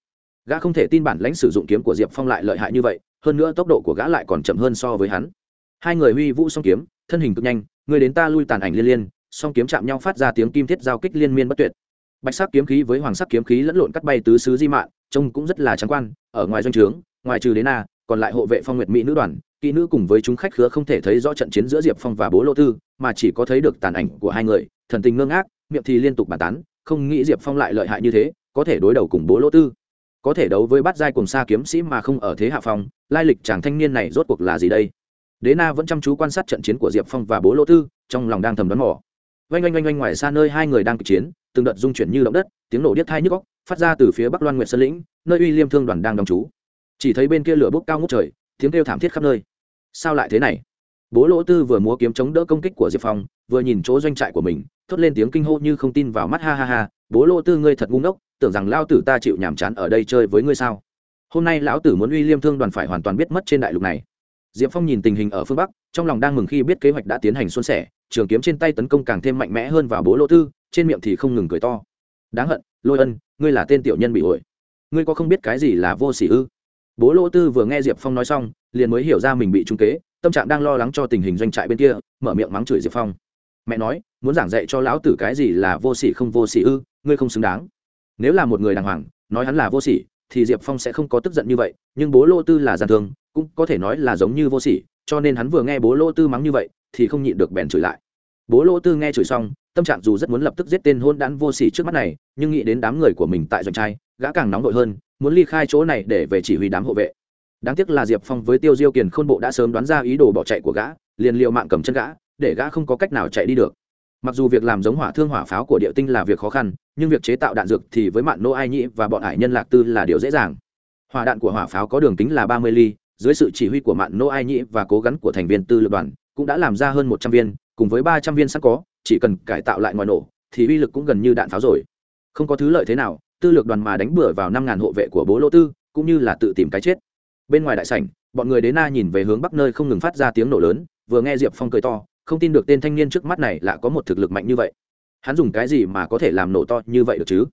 Gã không thể tin bản lãnh sử dụng kiếm của diệp phong lại lợi hại như vậy, hơn nữa tốc độ của gã lại còn chậm hơn so với hắn. Hai người huy vũ song kiếm, thân hình cực nhanh, người đến ta lui tàn ảnh liên liên, song kiếm chạm nhau phát ra tiếng kim thiết giao kích liên miên bất tuyệt. Bạch sắc kiếm khí với hoàng sắc kiếm khí lẫn lộn cắt bay tứ xứ di mạn, trông cũng rất là trắng quan, ở ngoài doanh trướng, ngoài trừ đến na, còn lại hộ vệ phong nguyệt mỹ nữ đoàn kỹ nữ cùng với chúng khách khứa không thể thấy rõ trận chiến giữa diệp phong và bố lô tư, mà chỉ có thấy được tàn ảnh của hai người, thần tình ngưng ác miệng thì liên tục bàn tán, không nghĩ diệp phong lại lợi hại như thế, có thể đối đầu cùng bố lô tư. Có thể đấu với bát giai cùng xa kiếm sĩ mà không ở thế hạ phong, lai lịch chàng thanh niên này rốt cuộc là gì đây? Đế na vẫn chăm chú quan sát trận chiến của diệp phong và bố lỗ tư, trong lòng đang thầm đoán mò. Oanh oanh oanh oanh ngoài xa nơi hai người đang kịch chiến, từng đợt dung chuyển như động đất, tiếng nổ điếc thai nhức góc phát ra từ phía bắc loan nguyệt sơn lĩnh, nơi uy liêm thương đoàn đang đóng trú. Chỉ thấy bên kia lửa bốc cao ngút trời, tiếng kêu thảm thiết khắp nơi sao lại thế này? Bố lỗ tư vừa múa kiếm chống đỡ công kích của diệp phong, vừa nhìn chỗ doanh trại của mình, thốt lên tiếng kinh hô như không tin vào mắt, ha ha ha, bố lỗ tư ngươi thật ngu ngốc, tưởng rằng lao tử ta chịu nhàm chán ở đây chơi với ngươi sao? Hôm nay lão tử muốn uy liêm thương đoàn phải hoàn toàn biết mất trên đại lục này. Diệp phong nhìn tình hình ở phương bắc, trong lòng đang mừng khi biết kế hoạch đã tiến hành xuân sẻ, trường kiếm trên tay tấn công càng thêm mạnh mẽ hơn vào bố lỗ tư, trên miệng thì không ngừng cười to. Đáng hận, lôi ân, ngươi là tên tiểu nhân bị ổi ngươi có không biết cái gì là vô sỉ ư? Bố lỗ tư vừa nghe diệp phong nói xong liền mới hiểu ra mình bị trung kế, tâm trạng đang lo lắng cho tình hình doanh trại bên kia, mở miệng mắng chửi diệp phong. Mẹ nói, muốn giảng dạy cho lão tử cái gì là vô sỉ không vô sỉ ư, ngươi không xứng đáng. Nếu là một người đàng hoàng, nói hắn là vô sỉ, thì diệp phong sẽ không có tức giận như vậy, nhưng bố Lô tư là gian thương, cũng có thể nói là giống như vô sỉ, cho nên hắn vừa nghe bố Lô tư mắng như vậy, thì không nhịn được bèn chửi lại. Bố Lô tư nghe chửi xong, tâm trạng dù rất muốn lập tức giết tên hôn đản vô sỉ trước mắt này, nhưng nghĩ đến đám người của mình tại doanh trai gã càng nóng vội hơn, muốn ly khai chỗ này để về chỉ huy đám hộ vệ đáng tiếc là diệp phong với tiêu diêu kiền khôn bộ đã sớm đoán ra ý đồ bỏ chạy của gã, liền liệu mạng cầm chân gã, để gã không có cách nào chạy đi được. Mặc dù việc làm giống hỏa thương hỏa pháo của địa tinh là việc khó khăn, nhưng việc chế tạo đạn dược thì với mạng nô ai nhĩ và bọn hải nhân lạc tư là điều dễ dàng. Hỏa đạn của hỏa pháo có đường kính là ba mươi ly, dưới sự chỉ huy của mạng nô ai nhĩ và cố gắng của thành viên tư Lược đoàn, cũng đã làm ra hơn một trăm viên, cùng với ba trăm viên sẵn có, chỉ cần cải tạo lại ngoài nổ, thì uy lực cũng gần như đạn pháo rồi. Không có thứ lợi thế nào, tư lược đoàn mà đánh bừa vào năm ngàn hộ vệ của bố lô tư, cũng như là tự tìm cái chết bên ngoài đại sảnh, bọn người đến na nhìn về hướng bắc nơi không ngừng phát ra tiếng nổ lớn, vừa nghe diệp phong cười to, không tin được tên thanh niên trước mắt này là có một thực lực mạnh như vậy. Hắn dùng cái gì mà có thể làm nổ to như vậy được chứ?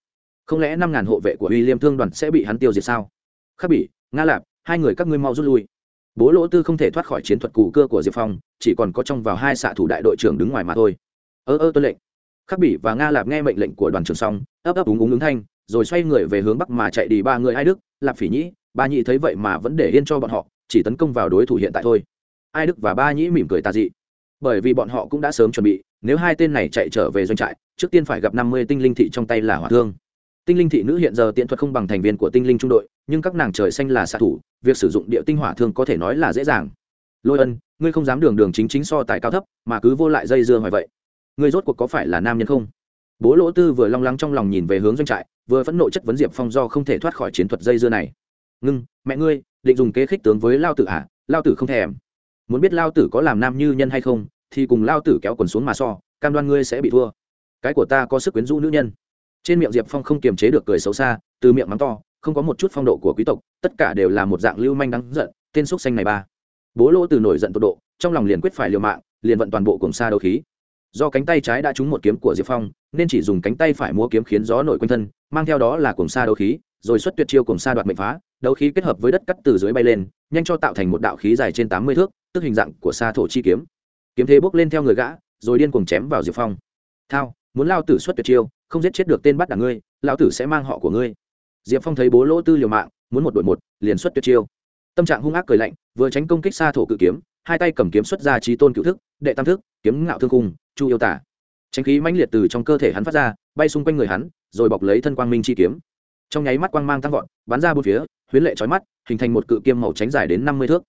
Không lẽ năm ngàn hộ vệ của uy liêm thương đoàn sẽ bị hắn tiêu diệt sao? Khắc bỉ, nga lạp, hai người các ngươi mau rút lui. Bố lỗ tư không thể thoát khỏi chiến thuật cụ cơ của diệp phong, chỉ còn có trong vào hai xạ thủ đại đội trưởng đứng ngoài mà thôi. Ơ ơ, tuân lệnh. Khắc bỉ và nga lạp nghe mệnh lệnh của đoàn trưởng xong, ấp ấp úng úng ứng thanh, rồi xoay người về hướng bắc mà chạy đi ba người ai đức, lạp phỉ nhĩ ba nhĩ thấy vậy mà vẫn để yên cho bọn họ, chỉ tấn công vào đối thủ hiện tại thôi. Ai đức và ba nhĩ mỉm cười tà dị. Bởi vì bọn họ cũng đã sớm chuẩn bị, nếu hai tên này chạy trở về doanh trại, trước tiên phải gặp năm mươi tinh linh thị trong tay là hỏa thương. Tinh linh thị nữ hiện giờ tiện thuật không bằng thành viên của tinh linh trung đội, nhưng các nàng trời xanh là xạ thủ, việc sử dụng địa tinh hỏa thương có thể nói là dễ dàng. Lôi ân, ngươi không dám đường đường chính chính so tài cao thấp, mà cứ vô lại dây dưa hoài vậy. Ngươi rốt cuộc có phải là nam nhân không? Bố lỗ tư vừa long lắng trong lòng nhìn về hướng doanh trại, vừa phẫn nộ chất vấn diệp phong do không thể thoát khỏi chiến thuật dây dưa này ngưng, mẹ ngươi, định dùng kế khích tướng với lao tử à lao tử không thèm. Muốn biết lao tử có làm nam như nhân hay không, thì cùng lao tử kéo quần xuống mà so, cam đoan ngươi sẽ bị thua. Cái của ta có sức quyến rũ nữ nhân. Trên miệng diệp phong không kiềm chế được cười xấu xa, từ miệng mắng to, không có một chút phong độ của quý tộc, tất cả đều là một dạng lưu manh đắng giận, tên xúc xanh này ba. Bố lỗ từ nổi giận tột độ, trong lòng liền quyết phải liều mạng, liền vận toàn bộ cùng xa đấu khí. Do cánh tay trái đã trúng một kiếm của diệp phong, nên chỉ dùng cánh tay phải múa kiếm khiến gió nổi quanh thân, mang theo đó là cùng xa đấu khí rồi xuất tuyệt chiêu cùng sa đoạt mệnh phá, đấu khí kết hợp với đất cắt từ dưới bay lên, nhanh cho tạo thành một đạo khí dài trên tám mươi thước, tức hình dạng của sa thổ chi kiếm. Kiếm thế bốc lên theo người gã, rồi điên cuồng chém vào diệp phong. Thao, muốn lao tử xuất tuyệt chiêu, không giết chết được tên bắt đảng ngươi lao tử sẽ mang họ của ngươi. Diệp phong thấy bố lỗ tư liều mạng, muốn một đội một, liền xuất tuyệt chiêu. Tâm trạng hung ác cười lạnh, vừa tránh công kích xa thổ cự kiếm, hai tay cầm kiếm xuất ra trí tôn cựu thức, đệ tam thức, kiếm ngạo thương cung chu yêu tả. Tránh khí mãnh liệt từ trong cơ thể hắn phát ra, bay xung quanh người hắn, rồi bọc lấy thân quang minh chi kiếm trong nháy mắt quang mang tăng vọt, bắn ra bốn phía, huyến lệ trói mắt, hình thành một cự kiếm màu tránh dài đến năm mươi thước.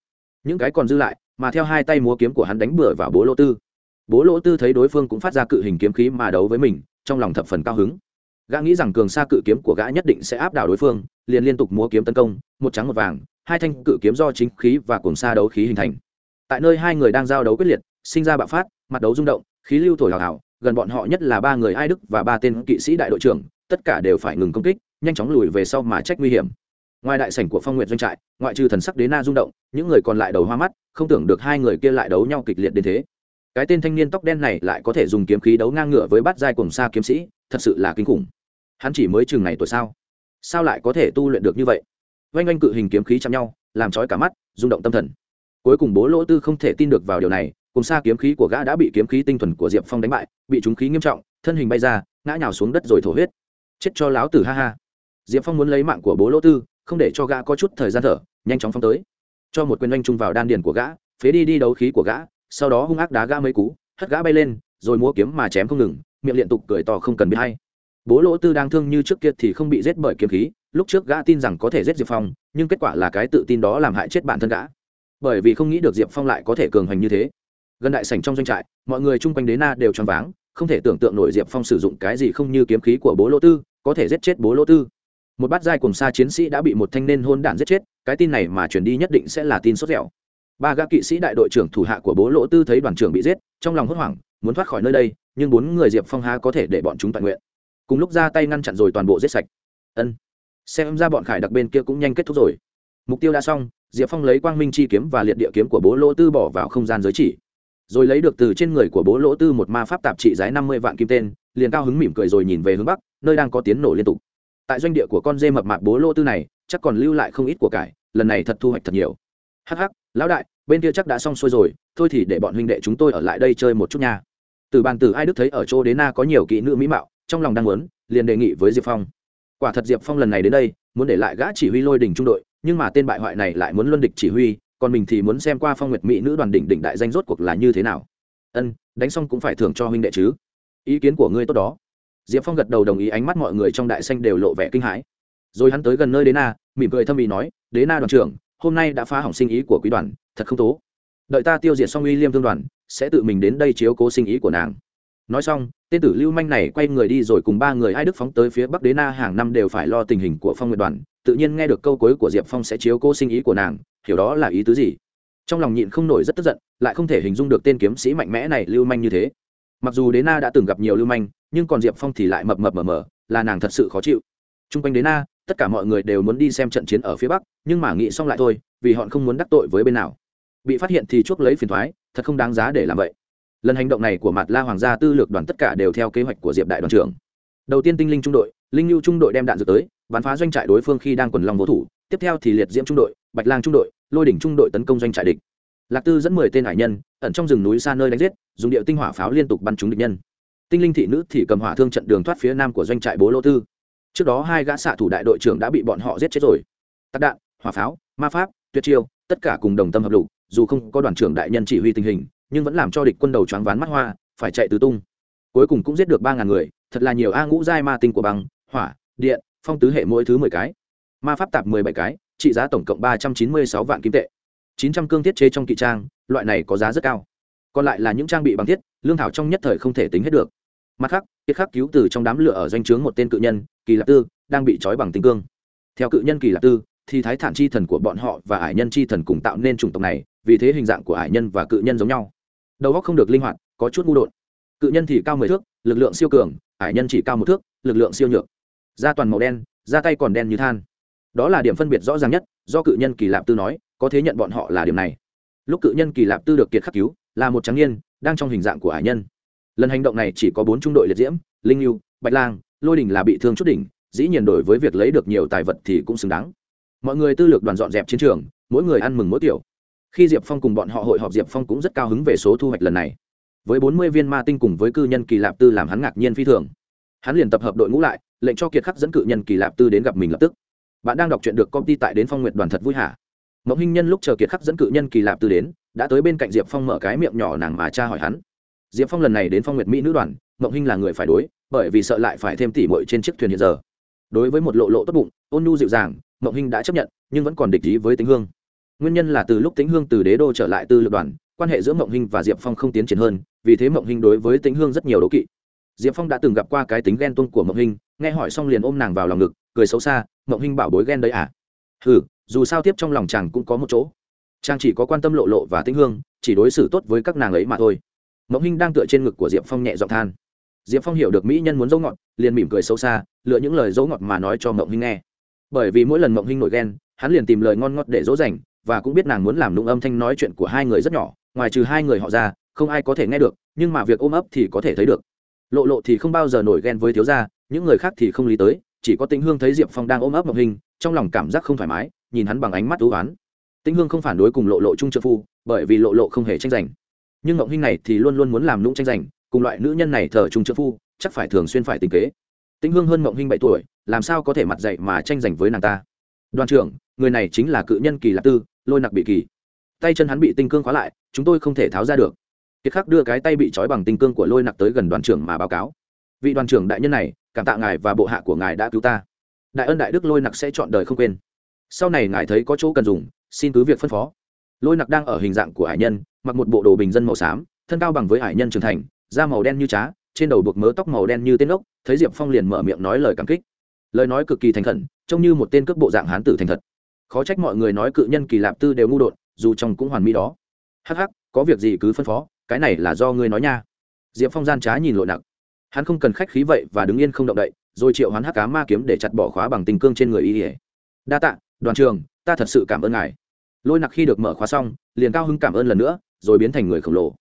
Những cái còn dư lại, mà theo hai tay múa kiếm của hắn đánh bừa vào bố lỗ tư. Bố lỗ tư thấy đối phương cũng phát ra cự hình kiếm khí mà đấu với mình, trong lòng thập phần cao hứng. Gã nghĩ rằng cường xa cự kiếm của gã nhất định sẽ áp đảo đối phương, liền liên tục múa kiếm tấn công, một trắng một vàng, hai thanh cự kiếm do chính khí và cuồng xa đấu khí hình thành. Tại nơi hai người đang giao đấu quyết liệt, sinh ra bạo phát, mặt đấu rung động, khí lưu thổi hào hào, gần bọn họ nhất là ba người ai đức và ba tên kỵ sĩ đại đội trưởng, tất cả đều phải ngừng công kích nhanh chóng lùi về sau mà trách nguy hiểm. Ngoài đại sảnh của phong nguyện doanh trại, ngoại trừ thần sắc đế na rung động, những người còn lại đầu hoa mắt, không tưởng được hai người kia lại đấu nhau kịch liệt đến thế. Cái tên thanh niên tóc đen này lại có thể dùng kiếm khí đấu ngang ngửa với bát giai cùng xa kiếm sĩ, thật sự là kinh khủng. Hắn chỉ mới chừng này tuổi sao? Sao lại có thể tu luyện được như vậy? Oanh oanh cự hình kiếm khí chạm nhau, làm trói cả mắt, rung động tâm thần. Cuối cùng bố lỗ tư không thể tin được vào điều này cùng xa kiếm khí của gã đã bị kiếm khí tinh thuần của diệp phong đánh bại, bị trúng khí nghiêm trọng, thân hình bay ra, ngã nhào xuống đất rồi thổ huyết. Chết cho láo tử, ha ha diệp phong muốn lấy mạng của bố lỗ tư, không để cho gã có chút thời gian thở, nhanh chóng phong tới. Cho một quyền oanh trung vào đan điền của gã, phế đi đi đấu khí của gã, sau đó hung ác đá gã mấy cú, hất gã bay lên, rồi múa kiếm mà chém không ngừng, miệng liên tục cười to không cần biết hay. Bố lỗ tư đang thương như trước kia thì không bị giết bởi kiếm khí, lúc trước gã tin rằng có thể giết diệp phong, nhưng kết quả là cái tự tin đó làm hại chết bản thân gã. Bởi vì không nghĩ được diệp phong lại có thể cường hành như thế. Gần đại sảnh trong doanh trại, mọi người chung quanh đế na đều choáng váng, không thể tưởng tượng nổi diệp phong sử dụng cái gì không như kiếm khí của bố lỗ tư, có thể giết chết bố lỗ tư một bát giai cùng xa chiến sĩ đã bị một thanh niên hôn đản giết chết, cái tin này mà chuyển đi nhất định sẽ là tin sốt dẻo. Ba gã kỵ sĩ đại đội trưởng thủ hạ của bố lỗ tư thấy đoàn trưởng bị giết, trong lòng hốt hoảng, muốn thoát khỏi nơi đây, nhưng bốn người diệp phong há có thể để bọn chúng toàn nguyện. Cùng lúc ra tay ngăn chặn rồi toàn bộ giết sạch. Ân. Xem ra bọn khải đặc bên kia cũng nhanh kết thúc rồi. Mục tiêu đã xong, diệp phong lấy quang minh chi kiếm và liệt địa kiếm của bố lỗ tư bỏ vào không gian giới chỉ. Rồi lấy được từ trên người của bố lỗ tư một ma pháp tạp trị giá năm mươi vạn kim tên, liền cao hứng mỉm cười rồi nhìn về hướng bắc, nơi đang có tiếng nổ liên tục tại doanh địa của con dê mập mạp bố lô tư này, chắc còn lưu lại không ít của cải, lần này thật thu hoạch thật nhiều. Hắc hắc, lão đại, bên kia chắc đã xong xuôi rồi, thôi thì để bọn huynh đệ chúng tôi ở lại đây chơi một chút nha. Từ bàn từ ai đức thấy ở chỗ đế na có nhiều kỹ nữ mỹ mạo, trong lòng đang muốn, liền đề nghị với diệp phong. Quả thật diệp phong lần này đến đây, muốn để lại gã chỉ huy lôi đỉnh trung đội, nhưng mà tên bại hoại này lại muốn luân địch chỉ huy, còn mình thì muốn xem qua phong nguyệt mỹ nữ đoàn đỉnh đỉnh đại danh rốt cuộc là như thế nào. Ân, đánh xong cũng phải thưởng cho huynh đệ chứ. Ý kiến của ngươi tốt đó diệp phong gật đầu đồng ý, ánh mắt mọi người trong đại xanh đều lộ vẻ kinh hãi. Rồi hắn tới gần nơi đế na mỉm cười thâm ý nói, đế na đoàn trưởng, hôm nay đã phá hỏng sinh ý của quý đoàn, thật không tố. Đợi ta tiêu diệt xong uy liêm thương đoàn, sẽ tự mình đến đây chiếu cố sinh ý của nàng. Nói xong, tên tử lưu manh này quay người đi rồi cùng ba người ai đức phóng tới phía bắc đế na hàng năm đều phải lo tình hình của phong nguyện đoàn, tự nhiên nghe được câu cuối của diệp phong sẽ chiếu cố sinh ý của nàng, hiểu đó là ý tứ gì. Trong lòng nhịn không nổi rất tức giận, lại không thể hình dung được tên kiếm sĩ mạnh mẽ này lưu manh như thế. Mặc dù đế na đã từng gặp nhiều lưu manh nhưng còn diệp phong thì lại mập mập mờ mờ, là nàng thật sự khó chịu. T r u n g quanh đến na tất cả mọi người đều muốn đi xem trận chiến ở phía bắc, nhưng mà nghĩ xong lại thôi, vì họ không muốn đắc tội với bên nào. Bị phát hiện thì chuốc lấy phiền thoái thật không đáng giá để làm vậy. Lần hành động này của mặt la hoàng gia tư lược đoàn tất cả đều theo kế hoạch của diệp đại đoàn trưởng. Đầu tiên tinh linh trung đội, linh lưu trung đội đem đạn dược tới bắn phá doanh trại đối phương khi đang quần lòng vô thủ, tiếp theo thì liệt diễm trung đội, bạch lang trung đội, lôi đỉnh trung đội tấn công doanh trại địch. Lạc tư dẫn mười tên hải nhân, ẩn trong rừng núi xa nơi đánh giết, dùng điệu tinh hỏa pháo liên tục bắn trúng địch nhân tinh linh thị nữ thì cầm hỏa thương trận đường thoát phía nam của doanh trại bố lô tư. Trước đó hai gã xạ thủ đại đội trưởng đã bị bọn họ giết chết rồi. Tắc đạn, hỏa pháo, ma pháp, tuyệt chiêu, tất cả cùng đồng tâm hợp lục, dù không có đoàn trưởng đại nhân chỉ huy tình hình, nhưng vẫn làm cho địch quân đầu choáng ván mắt hoa, phải chạy tứ tung. Cuối cùng cũng giết được ba ngàn người, thật là nhiều a ngũ giai ma tinh của băng, hỏa, điện, phong tứ hệ mỗi thứ mười cái. Ma pháp tạp mười bảy cái, trị giá tổng cộng ba trăm chín mươi sáu vạn kim tệ. Chín trăm cương thiết chế trong kỵ trang, loại này có giá rất cao. Còn lại là những trang bị bằng thiết, lương thảo trong nhất thời không thể tính hết được mặt khác, kiệt khắc cứu từ trong đám lửa ở doanh trướng một tên cự nhân, kỳ lạc tư, đang bị trói bằng tinh cương. Theo cự nhân kỳ lạc tư, thì thái thản chi thần của bọn họ và ải nhân chi thần cùng tạo nên chủng tộc này, vì thế hình dạng của ải nhân và cự nhân giống nhau. Đầu góc không được linh hoạt, có chút ngu đột. Cự nhân thì cao mười thước, lực lượng siêu cường, ải nhân chỉ cao một thước, lực lượng siêu nhược. Da toàn màu đen, da tay còn đen như than. Đó là điểm phân biệt rõ ràng nhất, do cự nhân kỳ lạp tư nói, có thế nhận bọn họ là điểm này. Lúc cự nhân kỳ lạp tư được kiệt khắc cứu, là một trắng niên, đang trong hình dạng của hải nhân lần hành động này chỉ có bốn trung đội liệt diễm, linh lưu bạch lang, lôi đình là bị thương chút đỉnh, dĩ nhiên đổi với việc lấy được nhiều tài vật thì cũng xứng đáng. Mọi người tư lược đoàn dọn dẹp chiến trường, mỗi người ăn mừng mỗi tiểu. khi diệp phong cùng bọn họ hội họp, diệp phong cũng rất cao hứng về số thu hoạch lần này. Với bốn mươi viên ma tinh cùng với cư nhân kỳ lạp tư làm hắn ngạc nhiên phi thường. Hắn liền tập hợp đội ngũ lại, lệnh cho kiệt khắc dẫn cự nhân kỳ lạp tư đến gặp mình lập tức. Bạn đang đọc chuyện được công ty tại đến phong nguyện đoàn thật vui hả? Mẫu hình nhân lúc chờ kiệt khắc dẫn cự nhân kỳ lạp tư đến, đã tới bên cạnh diệp phong mở cái miệng nhỏ nàng mà cha hỏi hắn diệp phong lần này đến phong nguyệt mỹ nữ đoàn, mộng hinh là người phải đối, bởi vì sợ lại phải thêm tỉ mội trên chiếc thuyền hiện giờ. Đối với một lộ lộ tốt bụng, ôn nhu dịu dàng, mộng hinh đã chấp nhận, nhưng vẫn còn địch ý với tính hương. Nguyên nhân là từ lúc tính hương từ đế đô trở lại tư lực đoàn, quan hệ giữa mộng hinh và diệp phong không tiến triển hơn, vì thế mộng hinh đối với tính hương rất nhiều đố kỵ. Diệp phong đã từng gặp qua cái tính ghen tuông của mộng hinh, nghe hỏi xong liền ôm nàng vào lòng ngực, cười xấu xa, mộng hinh bảo bối ghen đấy à? Ừ dù sao tiếp trong lòng chàng cũng có một chỗ. Chàng chỉ có quan tâm lộ lộ và tĩnh hương, chỉ đối xử tốt với các nàng ấy mà thôi mộng hinh đang tựa trên ngực của diệp phong nhẹ giọng than. Diệp phong hiểu được mỹ nhân muốn dấu ngọt, liền mỉm cười sâu xa, lựa những lời dấu ngọt mà nói cho mộng hinh nghe. Bởi vì mỗi lần mộng hinh nổi ghen, hắn liền tìm lời ngon ngọt để dỗ dành, và cũng biết nàng muốn làm đúng âm thanh nói chuyện của hai người rất nhỏ, ngoài trừ hai người họ ra, không ai có thể nghe được, nhưng mà việc ôm ấp thì có thể thấy được. Lộ lộ thì không bao giờ nổi ghen với thiếu gia, những người khác thì không lý tới, chỉ có tĩnh hương thấy diệp phong đang ôm ấp mộng hình trong lòng cảm giác không thoải mái, nhìn hắn bằng ánh mắt thú oán. Tĩnh hương không phản đối cùng lộ lộ chung trợ phu, bởi vì lộ lộ không hề tranh giành nhưng mộng Hinh này thì luôn luôn muốn làm nũng tranh giành, cùng loại nữ nhân này thờ trung trợ phu, chắc phải thường xuyên phải tình kế. Tĩnh hương hơn mộng Hinh bảy tuổi, làm sao có thể mặt dạy mà tranh giành với nàng ta? Đoàn trưởng, người này chính là cự nhân kỳ lạc tư, lôi nặc bị kỳ. Tay chân hắn bị tinh cương khóa lại, chúng tôi không thể tháo ra được. Kiệt khắc đưa cái tay bị trói bằng tinh cương của lôi nặc tới gần đoàn trưởng mà báo cáo. Vị đoàn trưởng đại nhân này, cảm tạ ngài và bộ hạ của ngài đã cứu ta. Đại ân đại đức lôi nặc sẽ chọn đời không quên. Sau này ngài thấy có chỗ cần dùng, xin cứ việc phân phó. Lôi nặc đang ở hình dạng của hải nhân mặc một bộ đồ bình dân màu xám, thân cao bằng với hải nhân trưởng thành, da màu đen như trá, trên đầu buộc mớ tóc màu đen như tên ốc, thấy diệp phong liền mở miệng nói lời cảm kích. Lời nói cực kỳ thành khẩn, trông như một tên cước bộ dạng hán tử thành thật. Khó trách mọi người nói cự nhân kỳ lạp tư đều ngu đột, dù trong cũng hoàn mỹ đó. Hắc hắc, có việc gì cứ phân phó, cái này là do ngươi nói nha. Diệp phong gian trá nhìn lội nặc hắn không cần khách khí vậy và đứng yên không động đậy, rồi triệu hắn hắc cá ma kiếm để chặt bỏ khóa bằng tình cương trên người y ỉa đa tạ, đoàn trường, ta thật sự cảm ơn ngài. Lôi nặc khi được mở khóa xong, liền cao hưng cảm ơn lần nữa rồi biến thành người khổng lồ.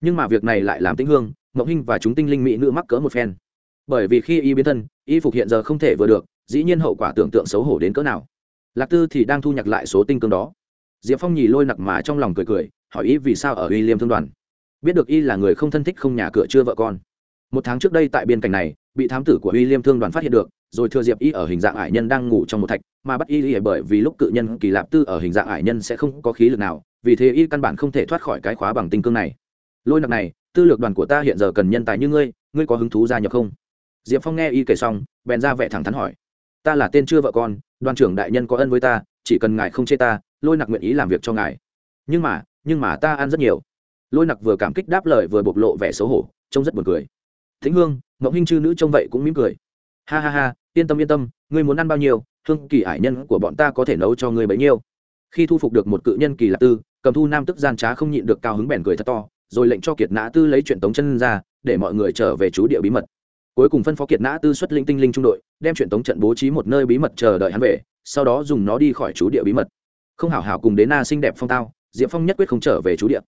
Nhưng mà việc này lại làm tĩnh hương, mộng hinh và chúng tinh linh mỹ nữ mắc cỡ một phen. Bởi vì khi y biến thân, y phục hiện giờ không thể vừa được, dĩ nhiên hậu quả tưởng tượng xấu hổ đến cỡ nào. Lạc tư thì đang thu nhặt lại số tinh cương đó. Diệp phong nhì lôi nặc mà trong lòng cười cười, hỏi y vì sao ở uy liêm thương đoàn? Biết được y là người không thân thích không nhà cửa chưa vợ con. Một tháng trước đây tại biên cảnh này, bị thám tử của uy liêm thương đoàn phát hiện được, rồi thừa diệp y ở hình dạng ải nhân đang ngủ trong một thạch, mà bắt y y bởi vì lúc cự nhân kỳ lạp tư ở hình dạng ải nhân sẽ không có khí lực nào vì thế y căn bản không thể thoát khỏi cái khóa bằng tinh cương này. Lôi nặc này, tư lược đoàn của ta hiện giờ cần nhân tài như ngươi ngươi có hứng thú gia nhập không? Diệp phong nghe y kể xong, bèn ra vẻ thẳng thắn hỏi. Ta là tên chưa vợ con, đoàn trưởng đại nhân có ân với ta, chỉ cần ngài không chê ta, lôi nặc nguyện ý làm việc cho ngài. Nhưng mà nhưng mà ta ăn rất nhiều. Lôi nặc vừa cảm kích đáp lời vừa bộc lộ vẻ xấu hổ, trông rất buồn cười. Thính hương ngẫu hinh chư nữ trông vậy cũng mỉm cười. Ha ha ha, yên tâm yên tâm, ngươi muốn ăn bao nhiêu, hương kỳ ải nhân của bọn ta có thể nấu cho ngươi bấy nhiêu. Khi thu phục được một cự nhân kỳ lạc tư cầm thu nam tức gian trá không nhịn được cao hứng bèn cười thật to, rồi lệnh cho kiệt nã tư lấy chuyện tống chân ra, để mọi người trở về chú địa bí mật. Cuối cùng phân phó kiệt nã tư xuất linh tinh linh trung đội, đem chuyện tống trận bố trí một nơi bí mật chờ đợi hắn về, sau đó dùng nó đi khỏi chú địa bí mật. Không hảo hảo cùng đến na xinh đẹp phong tao, diệp phong nhất quyết không trở về chú địa.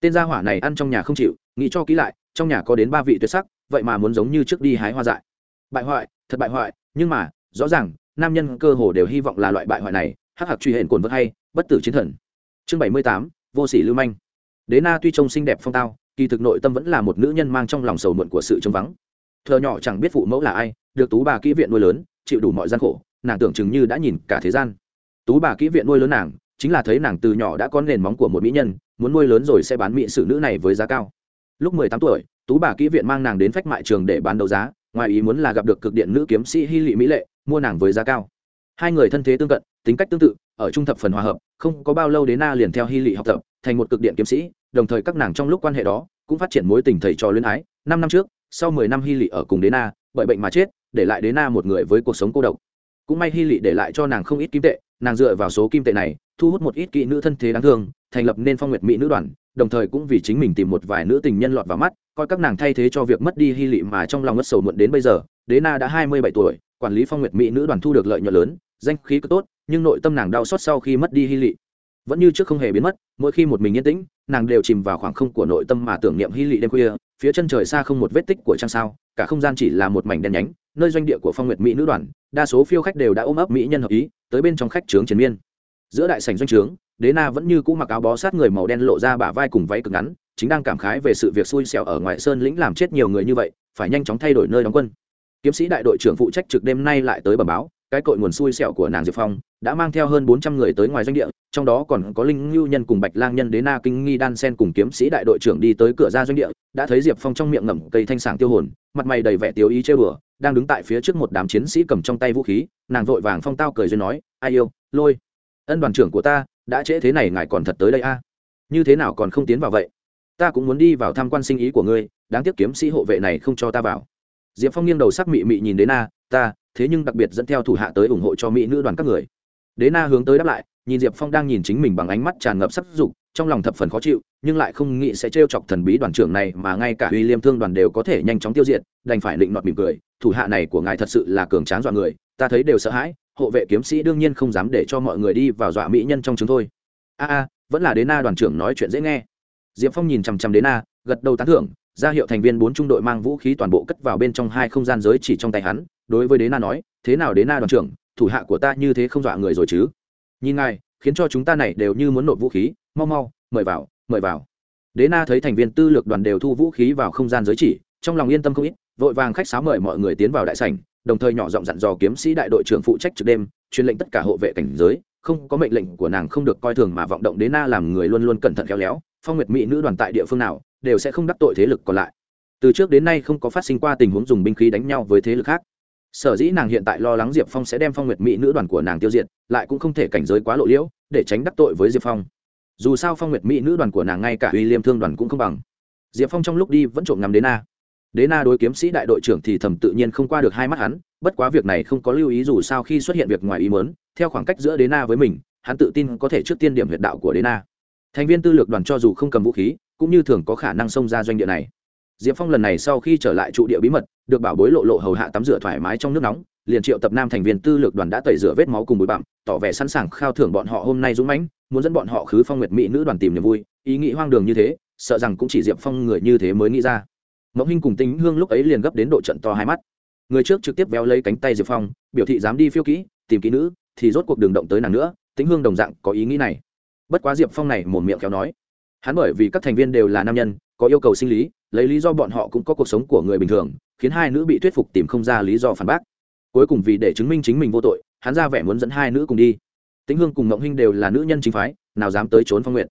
Tên gia hỏa này ăn trong nhà không chịu, nghĩ cho kỹ lại, trong nhà có đến ba vị tuyệt sắc, vậy mà muốn giống như trước đi hái hoa dại. Bại hoại, thật bại hoại, nhưng mà, rõ ràng, nam nhân cơ hồ đều hy vọng là loại bại hoại này, hắc hạc truy hển cồn vớt hay, bất tử chiến thần chương bảy mươi tám, vô sỉ lưu manh. Đế na tuy trông xinh đẹp phong tao, kỳ thực nội tâm vẫn là một nữ nhân mang trong lòng sầu muộn của sự trống vắng. Thợ nhỏ chẳng biết phụ mẫu là ai, được tú bà kỹ viện nuôi lớn, chịu đủ mọi gian khổ, nàng tưởng chừng như đã nhìn cả thế gian. Tú bà kỹ viện nuôi lớn nàng, chính là thấy nàng từ nhỏ đã có nền móng của một mỹ nhân, muốn nuôi lớn rồi sẽ bán mỹ sử nữ này với giá cao. Lúc mười tám tuổi, tú bà kỹ viện mang nàng đến phách mại trường để bán đấu giá, ngoài ý muốn là gặp được cực điện nữ kiếm sĩ hy lị mỹ lệ, mua nàng với giá cao. Hai người thân thế tương cận, tính cách tương tự, ở trung thập phần hòa hợp không có bao lâu đến na liền theo hy lị học tập, thành một cực điện kiếm sĩ, đồng thời các nàng trong lúc quan hệ đó cũng phát triển mối tình thầy trò luyến ái. Năm năm trước, sau mười năm hy lị ở cùng đế na bởi bệnh mà chết, để lại đế na một người với cuộc sống cô độc. Cũng may hy lị để lại cho nàng không ít kim tệ, nàng dựa vào số kim tệ này, thu hút một ít kỹ nữ thân thế đáng thương, thành lập nên phong nguyệt mỹ nữ đoàn, đồng thời cũng vì chính mình tìm một vài nữ tình nhân lọt vào mắt, coi các nàng thay thế cho việc mất đi hy lị mà trong lòng ngất sầu muộn đến bây giờ đế na đã hai mươi bảy tuổi, quản lý phong nguyệt mỹ nữ đoàn thu được lợi nhuận lớn danh khí cực tốt, nhưng nội tâm nàng đau xót sau khi mất đi hy lị. Vẫn như trước không hề biến mất, mỗi khi một mình yên tĩnh, nàng đều chìm vào khoảng không của nội tâm mà tưởng niệm hy lị đêm khuya, phía chân trời xa không một vết tích của trăng sao, cả không gian chỉ là một mảnh đen nhánh, nơi doanh địa của phong nguyệt mỹ nữ đoàn, đa số phiêu khách đều đã ôm ấp mỹ nhân hợp ý, tới bên trong khách trướng chiến miên. Giữa đại sảnh doanh trướng, đế na vẫn như cũ mặc áo bó sát người màu đen lộ ra bả vai cùng váy cực ngắn, chính đang cảm khái về sự việc xui xẻo ở ngoại sơn lĩnh làm chết nhiều người như vậy, phải nhanh chóng thay đổi nơi đóng quân. Kiếm sĩ đại đội trưởng phụ trách trực đêm nay lại tới bẩm báo cái cội nguồn xui xẻo của nàng diệp phong đã mang theo hơn bốn trăm người tới ngoài doanh địa, trong đó còn có linh ngưu nhân cùng bạch lang nhân đến na kinh nghi đan sen cùng kiếm sĩ đại đội trưởng đi tới cửa ra doanh địa, đã thấy diệp phong trong miệng ngậm cây thanh sảng tiêu hồn, mặt mày đầy vẻ tiêu ý chơi bừa đang đứng tại phía trước một đám chiến sĩ cầm trong tay vũ khí, nàng vội vàng phong tao cười duyên nói, ai yêu, lôi, ân đoàn trưởng của ta, đã trễ thế này ngài còn thật tới đây a? Như thế nào còn không tiến vào vậy? Ta cũng muốn đi vào tham quan sinh ý của ngươi, đáng tiếc kiếm sĩ hộ vệ này không cho ta vào. Diệp phong nghiêng đầu sắc mị mị nhìn đến na, ta thế nhưng đặc biệt dẫn theo thủ hạ tới ủng hộ cho mỹ nữ đoàn các người. Đế na hướng tới đáp lại, nhìn diệp phong đang nhìn chính mình bằng ánh mắt tràn ngập sắc dục, trong lòng thập phần khó chịu, nhưng lại không nghĩ sẽ trêu chọc thần bí đoàn trưởng này mà ngay cả uy liêm thương đoàn đều có thể nhanh chóng tiêu diệt, đành phải định nọt mỉm cười, thủ hạ này của ngài thật sự là cường tráng dọa người, ta thấy đều sợ hãi, hộ vệ kiếm sĩ đương nhiên không dám để cho mọi người đi vào dọa mỹ nhân trong chúng thôi. A a, vẫn là đế na đoàn trưởng nói chuyện dễ nghe. Diệp phong nhìn chằm chằm đế na, gật đầu tán thưởng, ra hiệu thành viên bốn trung đội mang vũ khí toàn bộ cất vào bên trong hai không gian giới chỉ trong tay hắn đối với đế na nói, thế nào đế na đoàn trưởng, thủ hạ của ta như thế không dọa người rồi chứ? Nhìn ngài, khiến cho chúng ta này đều như muốn nộp vũ khí, mau mau, mời vào mời vào. Đế na thấy thành viên tư lược đoàn đều thu vũ khí vào không gian giới chỉ, trong lòng yên tâm không ít, vội vàng khách sáo mời mọi người tiến vào đại sảnh, đồng thời nhỏ giọng dặn dò kiếm sĩ đại đội trưởng phụ trách trực đêm, truyền lệnh tất cả hộ vệ cảnh giới. Không có mệnh lệnh của nàng không được coi thường mà vọng động đế na làm người luôn luôn cẩn thận khéo léo, phong nguyệt mỹ nữ đoàn tại địa phương nào, đều sẽ không đắc tội thế lực còn lại. Từ trước đến nay không có phát sinh qua tình huống dùng binh khí đánh nhau với thế lực khác sở dĩ nàng hiện tại lo lắng diệp phong sẽ đem phong nguyệt mỹ nữ đoàn của nàng tiêu diệt, lại cũng không thể cảnh giới quá lộ liễu, để tránh đắc tội với diệp phong. Dù sao phong nguyệt mỹ nữ đoàn của nàng ngay cả uy liêm thương đoàn cũng không bằng. Diệp phong trong lúc đi vẫn trộm ngắm đến na. Đế na đối kiếm sĩ đại đội trưởng thì thầm tự nhiên không qua được hai mắt hắn, bất quá việc này không có lưu ý dù sao khi xuất hiện việc ngoài ý mớn theo khoảng cách giữa đế na với mình, hắn tự tin có thể trước tiên điểm huyệt đạo của đế na. Thành viên tư lược đoàn cho dù không cầm vũ khí, cũng như thường có khả năng xông ra doanh địa này diệp phong lần này sau khi trở lại trụ địa bí mật, được bảo bối lộ lộ hầu hạ tắm rửa thoải mái trong nước nóng, liền triệu tập nam thành viên tư lược đoàn đã tẩy rửa vết máu cùng bụi bặm, tỏ vẻ sẵn sàng khao thưởng bọn họ hôm nay dũng mãnh, muốn dẫn bọn họ khứ phong nguyệt mỹ nữ đoàn tìm niềm vui, ý nghĩ hoang đường như thế, sợ rằng cũng chỉ diệp phong người như thế mới nghĩ ra. Mẫu hinh cùng tính hương lúc ấy liền gấp đến độ trận to hai mắt. Người trước trực tiếp véo lấy cánh tay diệp phong, biểu thị dám đi phiêu kỹ, tìm kỹ nữ, thì rốt cuộc đường động tới nàng nữa tính hương đồng dạng có ý nghĩ này. Bất quá diệp phong này một miệng kéo nói. Hắn bởi vì các thành viên đều là nam nhân, có yêu cầu sinh lý lấy lý do bọn họ cũng có cuộc sống của người bình thường, khiến hai nữ bị thuyết phục tìm không ra lý do phản bác. Cuối cùng vì để chứng minh chính mình vô tội, hắn ra vẻ muốn dẫn hai nữ cùng đi. Tĩnh hương cùng ngộng hinh đều là nữ nhân chính phái, nào dám tới trốn phong nguyện.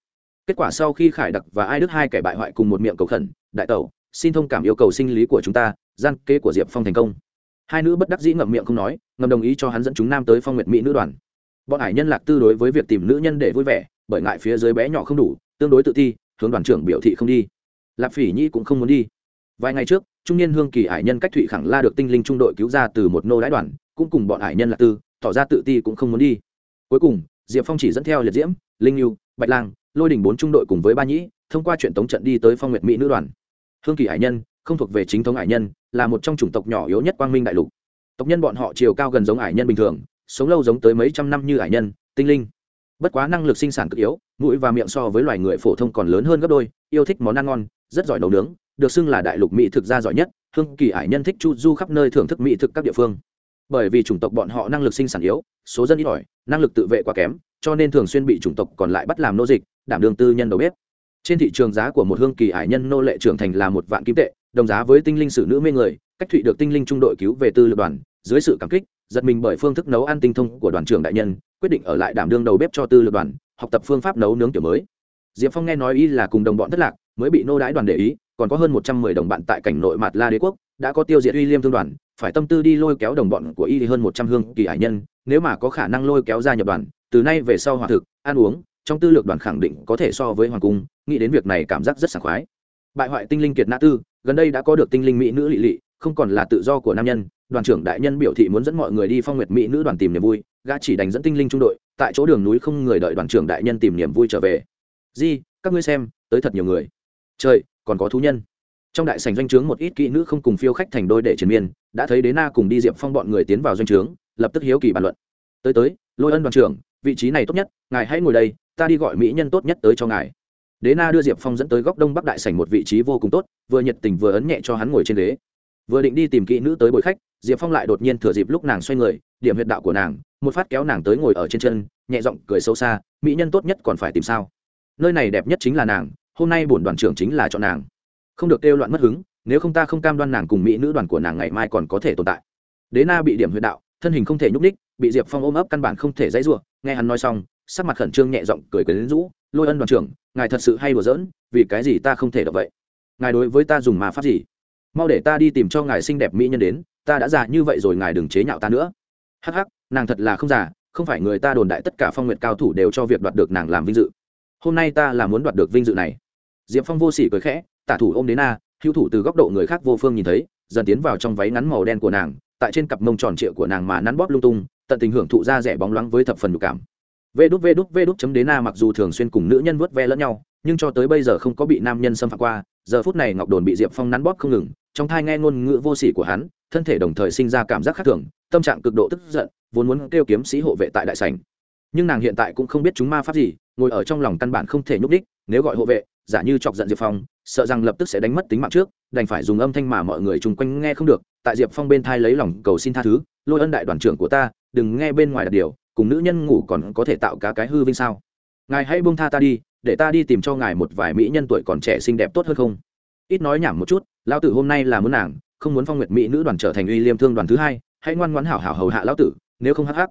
Kết quả sau khi khải đặc và ai đức hai kẻ bại hoại cùng một miệng cầu khẩn, đại tẩu, xin thông cảm yêu cầu sinh lý của chúng ta, gian kế của diệp phong thành công. Hai nữ bất đắc dĩ ngậm miệng không nói, ngầm đồng ý cho hắn dẫn chúng nam tới phong nguyện mỹ nữ đoàn. Bọn hải nhân lạc tư đối với việc tìm nữ nhân để vui vẻ, bởi ngại phía dưới bé nhỏ không đủ, tương đối tự ti hướng đoàn trưởng biểu thị không đi lạp phỉ nhi cũng không muốn đi. Vài ngày trước, trung niên hương kỳ hải nhân cách thụy khẳng la được tinh linh trung đội cứu ra từ một nô đái đoàn, cũng cùng bọn hải nhân lạc tư, tỏ ra tự ti cũng không muốn đi. Cuối cùng, diệp phong chỉ dẫn theo liệt diễm, linh lưu bạch lang, lôi đình bốn trung đội cùng với ba nhĩ, thông qua chuyện tống trận đi tới phong nguyệt mỹ nữ đoàn. Hương kỳ hải nhân, không thuộc về chính thống hải nhân, là một trong chủng tộc nhỏ yếu nhất quang minh đại lục. Tộc nhân bọn họ chiều cao gần giống hải nhân bình thường, sống lâu giống tới mấy trăm năm như hải nhân, tinh linh. Bất quá năng lực sinh sản cực yếu, mũi và miệng so với loài người phổ thông còn lớn hơn gấp đôi, yêu thích món ăn ngon rất giỏi nấu nướng, được xưng là đại lục mỹ thực gia giỏi nhất, hương kỳ hải nhân thích chu du khắp nơi thưởng thức mỹ thực các địa phương. Bởi vì chủng tộc bọn họ năng lực sinh sản yếu, số dân ít ỏi, năng lực tự vệ quá kém, cho nên thường xuyên bị chủng tộc còn lại bắt làm nô dịch, đảm đương tư nhân đầu bếp. Trên thị trường giá của một hương kỳ hải nhân nô lệ trưởng thành là một vạn kim tệ, đồng giá với tinh linh sử nữ mê người, cách thụy được tinh linh trung đội cứu về tư lực đoàn, dưới sự cảm kích, giật mình bởi phương thức nấu ăn tinh thông của đoàn trưởng đại nhân, quyết định ở lại đảm đương đầu bếp cho tư lực đoàn, học tập phương pháp nấu nướng kiểu mới. Diệp phong nghe nói y là cùng đồng bọn thất lạc mới bị nô đái đoàn để ý, còn có hơn một trăm mười đồng bạn tại cảnh nội mạt la đế quốc, đã có tiêu diệt uy liêm thương đoàn, phải tâm tư đi lôi kéo đồng bọn của y hơn một trăm hương kỳ hải nhân, nếu mà có khả năng lôi kéo ra nhập đoàn, từ nay về sau hòa thực, ăn uống, trong tư lược đoàn khẳng định có thể so với hoàng cung, nghĩ đến việc này cảm giác rất sảng khoái. Bại hoại tinh linh kiệt nã tư, gần đây đã có được tinh linh mỹ nữ lị lị, không còn là tự do của nam nhân, đoàn trưởng đại nhân biểu thị muốn dẫn mọi người đi phong nguyệt mỹ nữ đoàn tìm niềm vui, gã chỉ đánh dẫn tinh linh trung đội, tại chỗ đường núi không người đợi đoàn trưởng đại nhân tìm niềm vui trở về. Di, các ngươi xem, tới thật nhiều người trời, còn có thú nhân. Trong đại sảnh doanh trướng một ít kỹ nữ không cùng phiêu khách thành đôi để triền miên, đã thấy đế na cùng đi diệp phong bọn người tiến vào doanh trướng, lập tức hiếu kỳ bàn luận. Tới tới, lôi ân đoàn trưởng, vị trí này tốt nhất, ngài hãy ngồi đây, ta đi gọi mỹ nhân tốt nhất tới cho ngài. Đế na đưa diệp phong dẫn tới góc đông bắc đại sảnh một vị trí vô cùng tốt, vừa nhiệt tình vừa ấn nhẹ cho hắn ngồi trên ghế. Vừa định đi tìm kỹ nữ tới bồi khách, diệp phong lại đột nhiên thừa dịp lúc nàng xoay người, điểm huyệt đạo của nàng, một phát kéo nàng tới ngồi ở trên chân, nhẹ giọng cười sâu xa, mỹ nhân tốt nhất còn phải tìm sao? Nơi này đẹp nhất chính là nàng hôm nay bổn đoàn trưởng chính là chọn nàng. Không được kêu loạn mất hứng, nếu không ta không cam đoan nàng cùng mỹ nữ đoàn của nàng ngày mai còn có thể tồn tại. Đế na bị điểm huyệt đạo, thân hình không thể nhúc ních bị diệp phong ôm ấp căn bản không thể dãy ruộng nghe hắn nói xong, sắc mặt khẩn trương nhẹ giọng cười cười đến rũ, lôi ân đoàn trưởng, ngài thật sự hay đùa giỡn, vì cái gì ta không thể đọc vậy? Ngài đối với ta dùng mà pháp gì? Mau để ta đi tìm cho ngài xinh đẹp mỹ nhân đến, ta đã già như vậy rồi ngài đừng chế nhạo ta nữa. Hắc hắc, nàng thật là không già, không phải người ta đồn đại tất cả phong nguyện cao thủ đều cho việc đoạt được nàng làm vinh dự. Hôm nay ta là muốn đoạt được vinh dự này diệp phong vô s ỉ cười khẽ, tả thủ ôm đến a, hữu thủ từ góc độ người khác vô phương nhìn thấy, dần tiến vào trong váy ngắn màu đen của nàng, tại trên cặp mông tròn trịa của nàng mà nắn bóp lung tung, tận tình hưởng thụ ra rẻ bóng loáng với thập phần nhục cảm. Vê đút vê đút vê đút chấm đến a mặc dù thường xuyên cùng nữ nhân vớt ve lẫn nhau, nhưng cho tới bây giờ không có bị nam nhân xâm phạm qua, giờ phút này ngọc đồn bị diệp phong nắn bóp không ngừng, trong thai nghe ngôn ngữ vô sỉ của hắn, thân thể đồng thời sinh ra cảm giác khác thường, tâm trạng cực độ tức giận, vốn muốn kêu kiếm sĩ hộ vệ tại đại sảnh. Nhưng nàng hiện tại cũng không biết chúng ma pháp gì, ngồi ở trong lòng căn bản không thể nhúc đích nếu gọi hộ vệ giả như chọc giận diệp phong, sợ rằng lập tức sẽ đánh mất tính mạng trước, đành phải dùng âm thanh mà mọi người chung quanh nghe không được, tại diệp phong bên thai lấy lòng cầu xin tha thứ, lôi ân đại đoàn trưởng của ta, đừng nghe bên ngoài đặt điều, cùng nữ nhân ngủ còn có thể tạo cá cái hư vinh sao? Ngài hãy buông tha ta đi, để ta đi tìm cho ngài một vài mỹ nhân tuổi còn trẻ xinh đẹp tốt hơn không? Ít nói nhảm một chút, lão tử hôm nay là muốn nàng, không muốn phong nguyệt mỹ nữ đoàn trở thành uy liêm thương đoàn thứ hai, hãy ngoan ngoãn hảo hảo hầu hạ lão tử, nếu không hắc hắc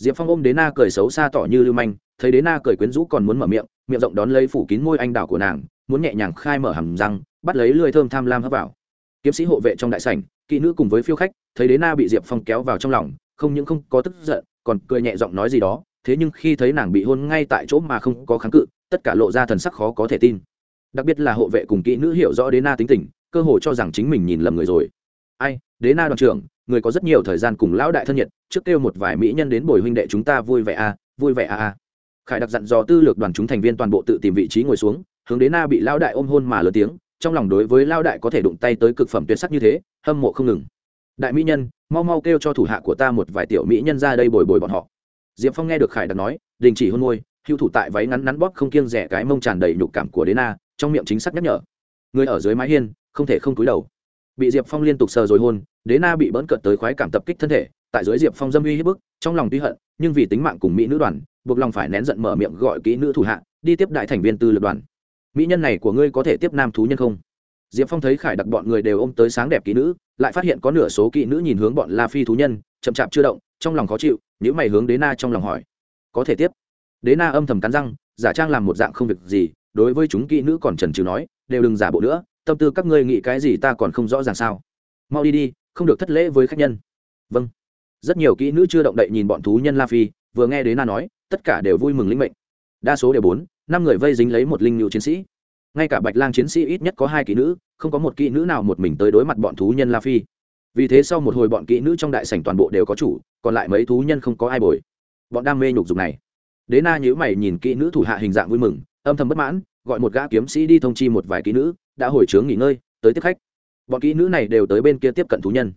diệp phong ôm đế na cười xấu xa tỏ như lưu manh, thấy đế na cười quyến rũ còn muốn mở miệng miệng rộng đón lấy phủ kín môi anh đào của nàng, muốn nhẹ nhàng khai mở hầm răng, bắt lấy lưỡi thơm tham lam hấp vào. Kiếm sĩ hộ vệ trong đại sảnh, kỹ nữ cùng với phiêu khách, thấy đế na bị diệp phong kéo vào trong lòng, không những không có tức giận, còn cười nhẹ giọng nói gì đó, thế nhưng khi thấy nàng bị hôn ngay tại chỗ mà không có kháng cự, tất cả lộ ra thần sắc khó có thể tin. Đặc biệt là hộ vệ cùng kỹ nữ hiểu rõ đế na tính tình, cơ hồ cho rằng chính mình nhìn lầm người rồi. Ai, đế na đoàn trưởng người có rất nhiều thời gian cùng lão đại thân nhiệt trước kêu một vài mỹ nhân đến bồi huynh đệ chúng ta vui vẻ a à, vui vẻ a a khải đặc dặn dò tư lược đoàn chúng thành viên toàn bộ tự tìm vị trí ngồi xuống hướng đến na bị lão đại ôm hôn mà lớn tiếng trong lòng đối với lão đại có thể đụng tay tới cực phẩm tuyệt sắc như thế hâm mộ không ngừng. Đại mỹ nhân mau mau kêu cho thủ hạ của ta một vài tiểu mỹ nhân ra đây bồi bồi bọn họ. Diệp phong nghe được khải đặc nói đình chỉ hôn môi hưu thủ tại váy ngắn ngắn bóp không kiêng rẻ cái mông tràn đầy nhục cảm của đế na trong miệng chính xác nhắc nhở. Người ở dưới mái hiên không thể không cúi đầu bị diệp phong liên tục sờ rồi hôn, đế na bị bỡn cợt tới khoái cảm tập kích thân thể, tại dưới diệp phong dâm uy hiếp bức, trong lòng tuy hận, nhưng vì tính mạng cùng mỹ nữ đoàn, buộc lòng phải nén giận mở miệng gọi kỹ nữ thủ hạ, đi tiếp đại thành viên tư lập đoàn. Mỹ nhân này của ngươi có thể tiếp nam thú nhân không? Diệp phong thấy khải đặc bọn người đều ôm tới sáng đẹp kỹ nữ, lại phát hiện có nửa số kỹ nữ nhìn hướng bọn la phi thú nhân, chậm chạp chưa động, trong lòng khó chịu nếu mày hướng đế na trong lòng hỏi. Có thể tiếp. Đế na âm thầm cắn răng, giả trang làm một dạng không việc gì, đối với chúng kỹ nữ còn trần trừ nói, đều đừng giả bộ nữa tâm tư các ngươi nghĩ cái gì ta còn không rõ ràng sao. Mau đi đi, không được thất lễ với khách nhân. Vâng. Rất nhiều kỹ nữ chưa động đậy nhìn bọn thú nhân la phi, vừa nghe đến na nói, tất cả đều vui mừng linh mệnh. Đa số đều bốn, năm người vây dính lấy một linh nhu chiến sĩ. Ngay cả bạch lang chiến sĩ ít nhất có hai kỹ nữ, không có một kỹ nữ nào một mình tới đối mặt bọn thú nhân la phi. Vì thế sau một hồi bọn kỹ nữ trong đại sảnh toàn bộ đều có chủ, còn lại mấy thú nhân không có ai bồi. Bọn đam mê nhục dục này. Đế na nhữ mày nhìn kỹ nữ thủ hạ hình dạng vui mừng, âm thầm bất mãn gọi một gã kiếm sĩ đi thông chi một vài kỹ nữ, đã hồi trướng nghỉ ngơi, tới tiếp khách. Bọn kỹ nữ này đều tới bên kia tiếp cận thú nhân.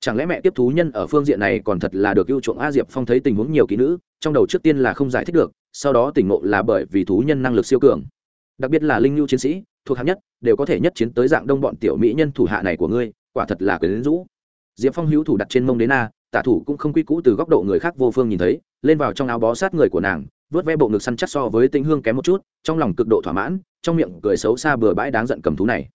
Chẳng lẽ mẹ tiếp thú nhân ở phương diện này còn thật là được ưu chuộng a diệp phong thấy tình huống nhiều kỹ nữ, trong đầu trước tiên là không giải thích được, sau đó tỉnh ngộ là bởi vì thú nhân năng lực siêu cường. Đặc biệt là linh lưu chiến sĩ, thuộc hạng nhất, đều có thể nhất chiến tới dạng đông bọn tiểu mỹ nhân thủ hạ này của ngươi, quả thật là quyền rũ. Diệp phong hữu thủ đặt trên mông đến a, tả thủ cũng không quy cũ từ góc độ người khác vô phương nhìn thấy, lên vào trong áo bó sát người của nàng vớt ve bộ ngực săn chắc so với tinh hương kém một chút, trong lòng cực độ thỏa mãn, trong miệng cười xấu xa bừa bãi đáng giận cầm thú này.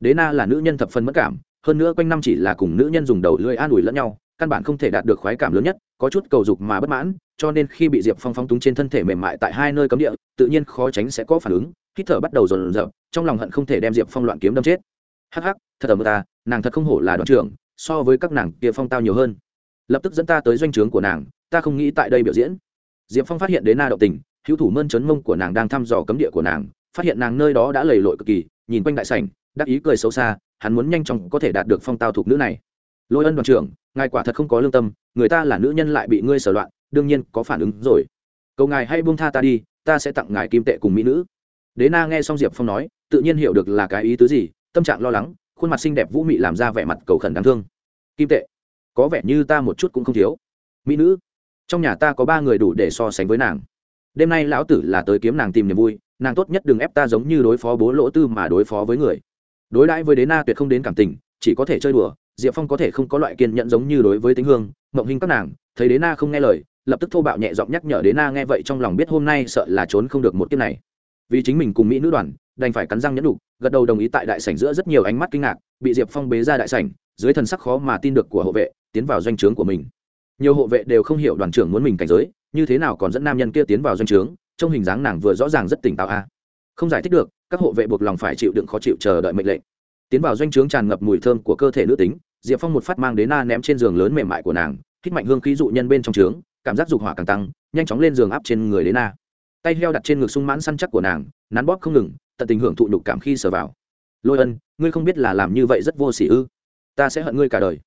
Đế na là nữ nhân thập phân mất cảm, hơn nữa quanh năm chỉ là cùng nữ nhân dùng đầu lưỡi an ủi lẫn nhau, căn bản không thể đạt được khoái cảm lớn nhất, có chút cầu dục mà bất mãn, cho nên khi bị diệp phong phong túng trên thân thể mềm mại tại hai nơi cấm địa, tự nhiên khó tránh sẽ có phản ứng, hít thở bắt đầu rồn dập trong lòng hận không thể đem diệp phong loạn kiếm đâm chết. Hắc hắc, thật ở mơ ta, nàng thật không hổ là đoàn trưởng, so với các nàng kia phong tao nhiều hơn. Lập tức dẫn ta tới doanh trướng của nàng, ta không nghĩ tại đây biểu diễn diệp phong phát hiện đến na động tình, hữu thủ mơn trấn mông của nàng đang thăm dò cấm địa của nàng, phát hiện nàng nơi đó đã lầy lội cực kỳ, nhìn quanh đại sảnh, đắc ý cười xấu xa, hắn muốn nhanh chóng có thể đạt được phong tao thuộc nữ này. Lôi ân đoàn trưởng, ngài quả thật không có lương tâm, người ta là nữ nhân lại bị ngươi sở loạn, đương nhiên có phản ứng rồi. Cầu ngài hay buông tha ta đi, ta sẽ tặng ngài kim tệ cùng mỹ nữ. Đế na nghe xong diệp phong nói, tự nhiên hiểu được là cái ý tứ gì, tâm trạng lo lắng, khuôn mặt xinh đẹp vũ mị làm ra vẻ mặt cầu khẩn đáng thương. Kim tệ, có vẻ như ta một chút cũng không thiếu. Mỹ nữ trong nhà ta có ba người đủ để so sánh với nàng. Đêm nay lão tử là tới kiếm nàng tìm niềm vui, nàng tốt nhất đừng ép ta giống như đối phó bố lỗ tư mà đối phó với người. Đối đãi với đế na tuyệt không đến cảm tình, chỉ có thể chơi đùa, diệp phong có thể không có loại kiên nhẫn giống như đối với tính hương, mộng hình các nàng, thấy đế na không nghe lời, lập tức thô bạo nhẹ giọng nhắc nhở đế na nghe vậy trong lòng biết hôm nay sợ là trốn không được một kiếp này. Vì chính mình cùng mỹ nữ đoàn, đành phải cắn răng nhẫn đủ gật đầu đồng ý tại đại sảnh giữa rất nhiều ánh mắt kinh ngạc, bị diệp phong bế ra đại sảnh, dưới thần sắc khó mà tin được của hộ vệ, tiến vào doanh trướng của mình nhiều hộ vệ đều không hiểu đoàn trưởng muốn mình cảnh giới, như thế nào còn dẫn nam nhân kia tiến vào doanh trướng trong hình dáng nàng vừa rõ ràng rất tỉnh táo a. Không giải thích được, các hộ vệ buộc lòng phải chịu đựng khó chịu chờ đợi mệnh lệnh. Tiến vào doanh trướng tràn ngập mùi thơm của cơ thể nữ tính, diệp phong một phát mang đến na ném trên giường lớn mềm mại của nàng, hít mạnh hương khí dụ nhân bên trong trướng, cảm giác dục hỏa càng tăng, nhanh chóng lên giường áp trên người đến na. Tay heo đặt trên ngực sung mãn săn chắc của nàng, nắn bóp không ngừng, tận tình hưởng thụ nhục cảm khi sờ vào. Lôi ân, ngươi không biết là làm như vậy rất vô s ỉ ư? Ta sẽ hận ngươi cả đời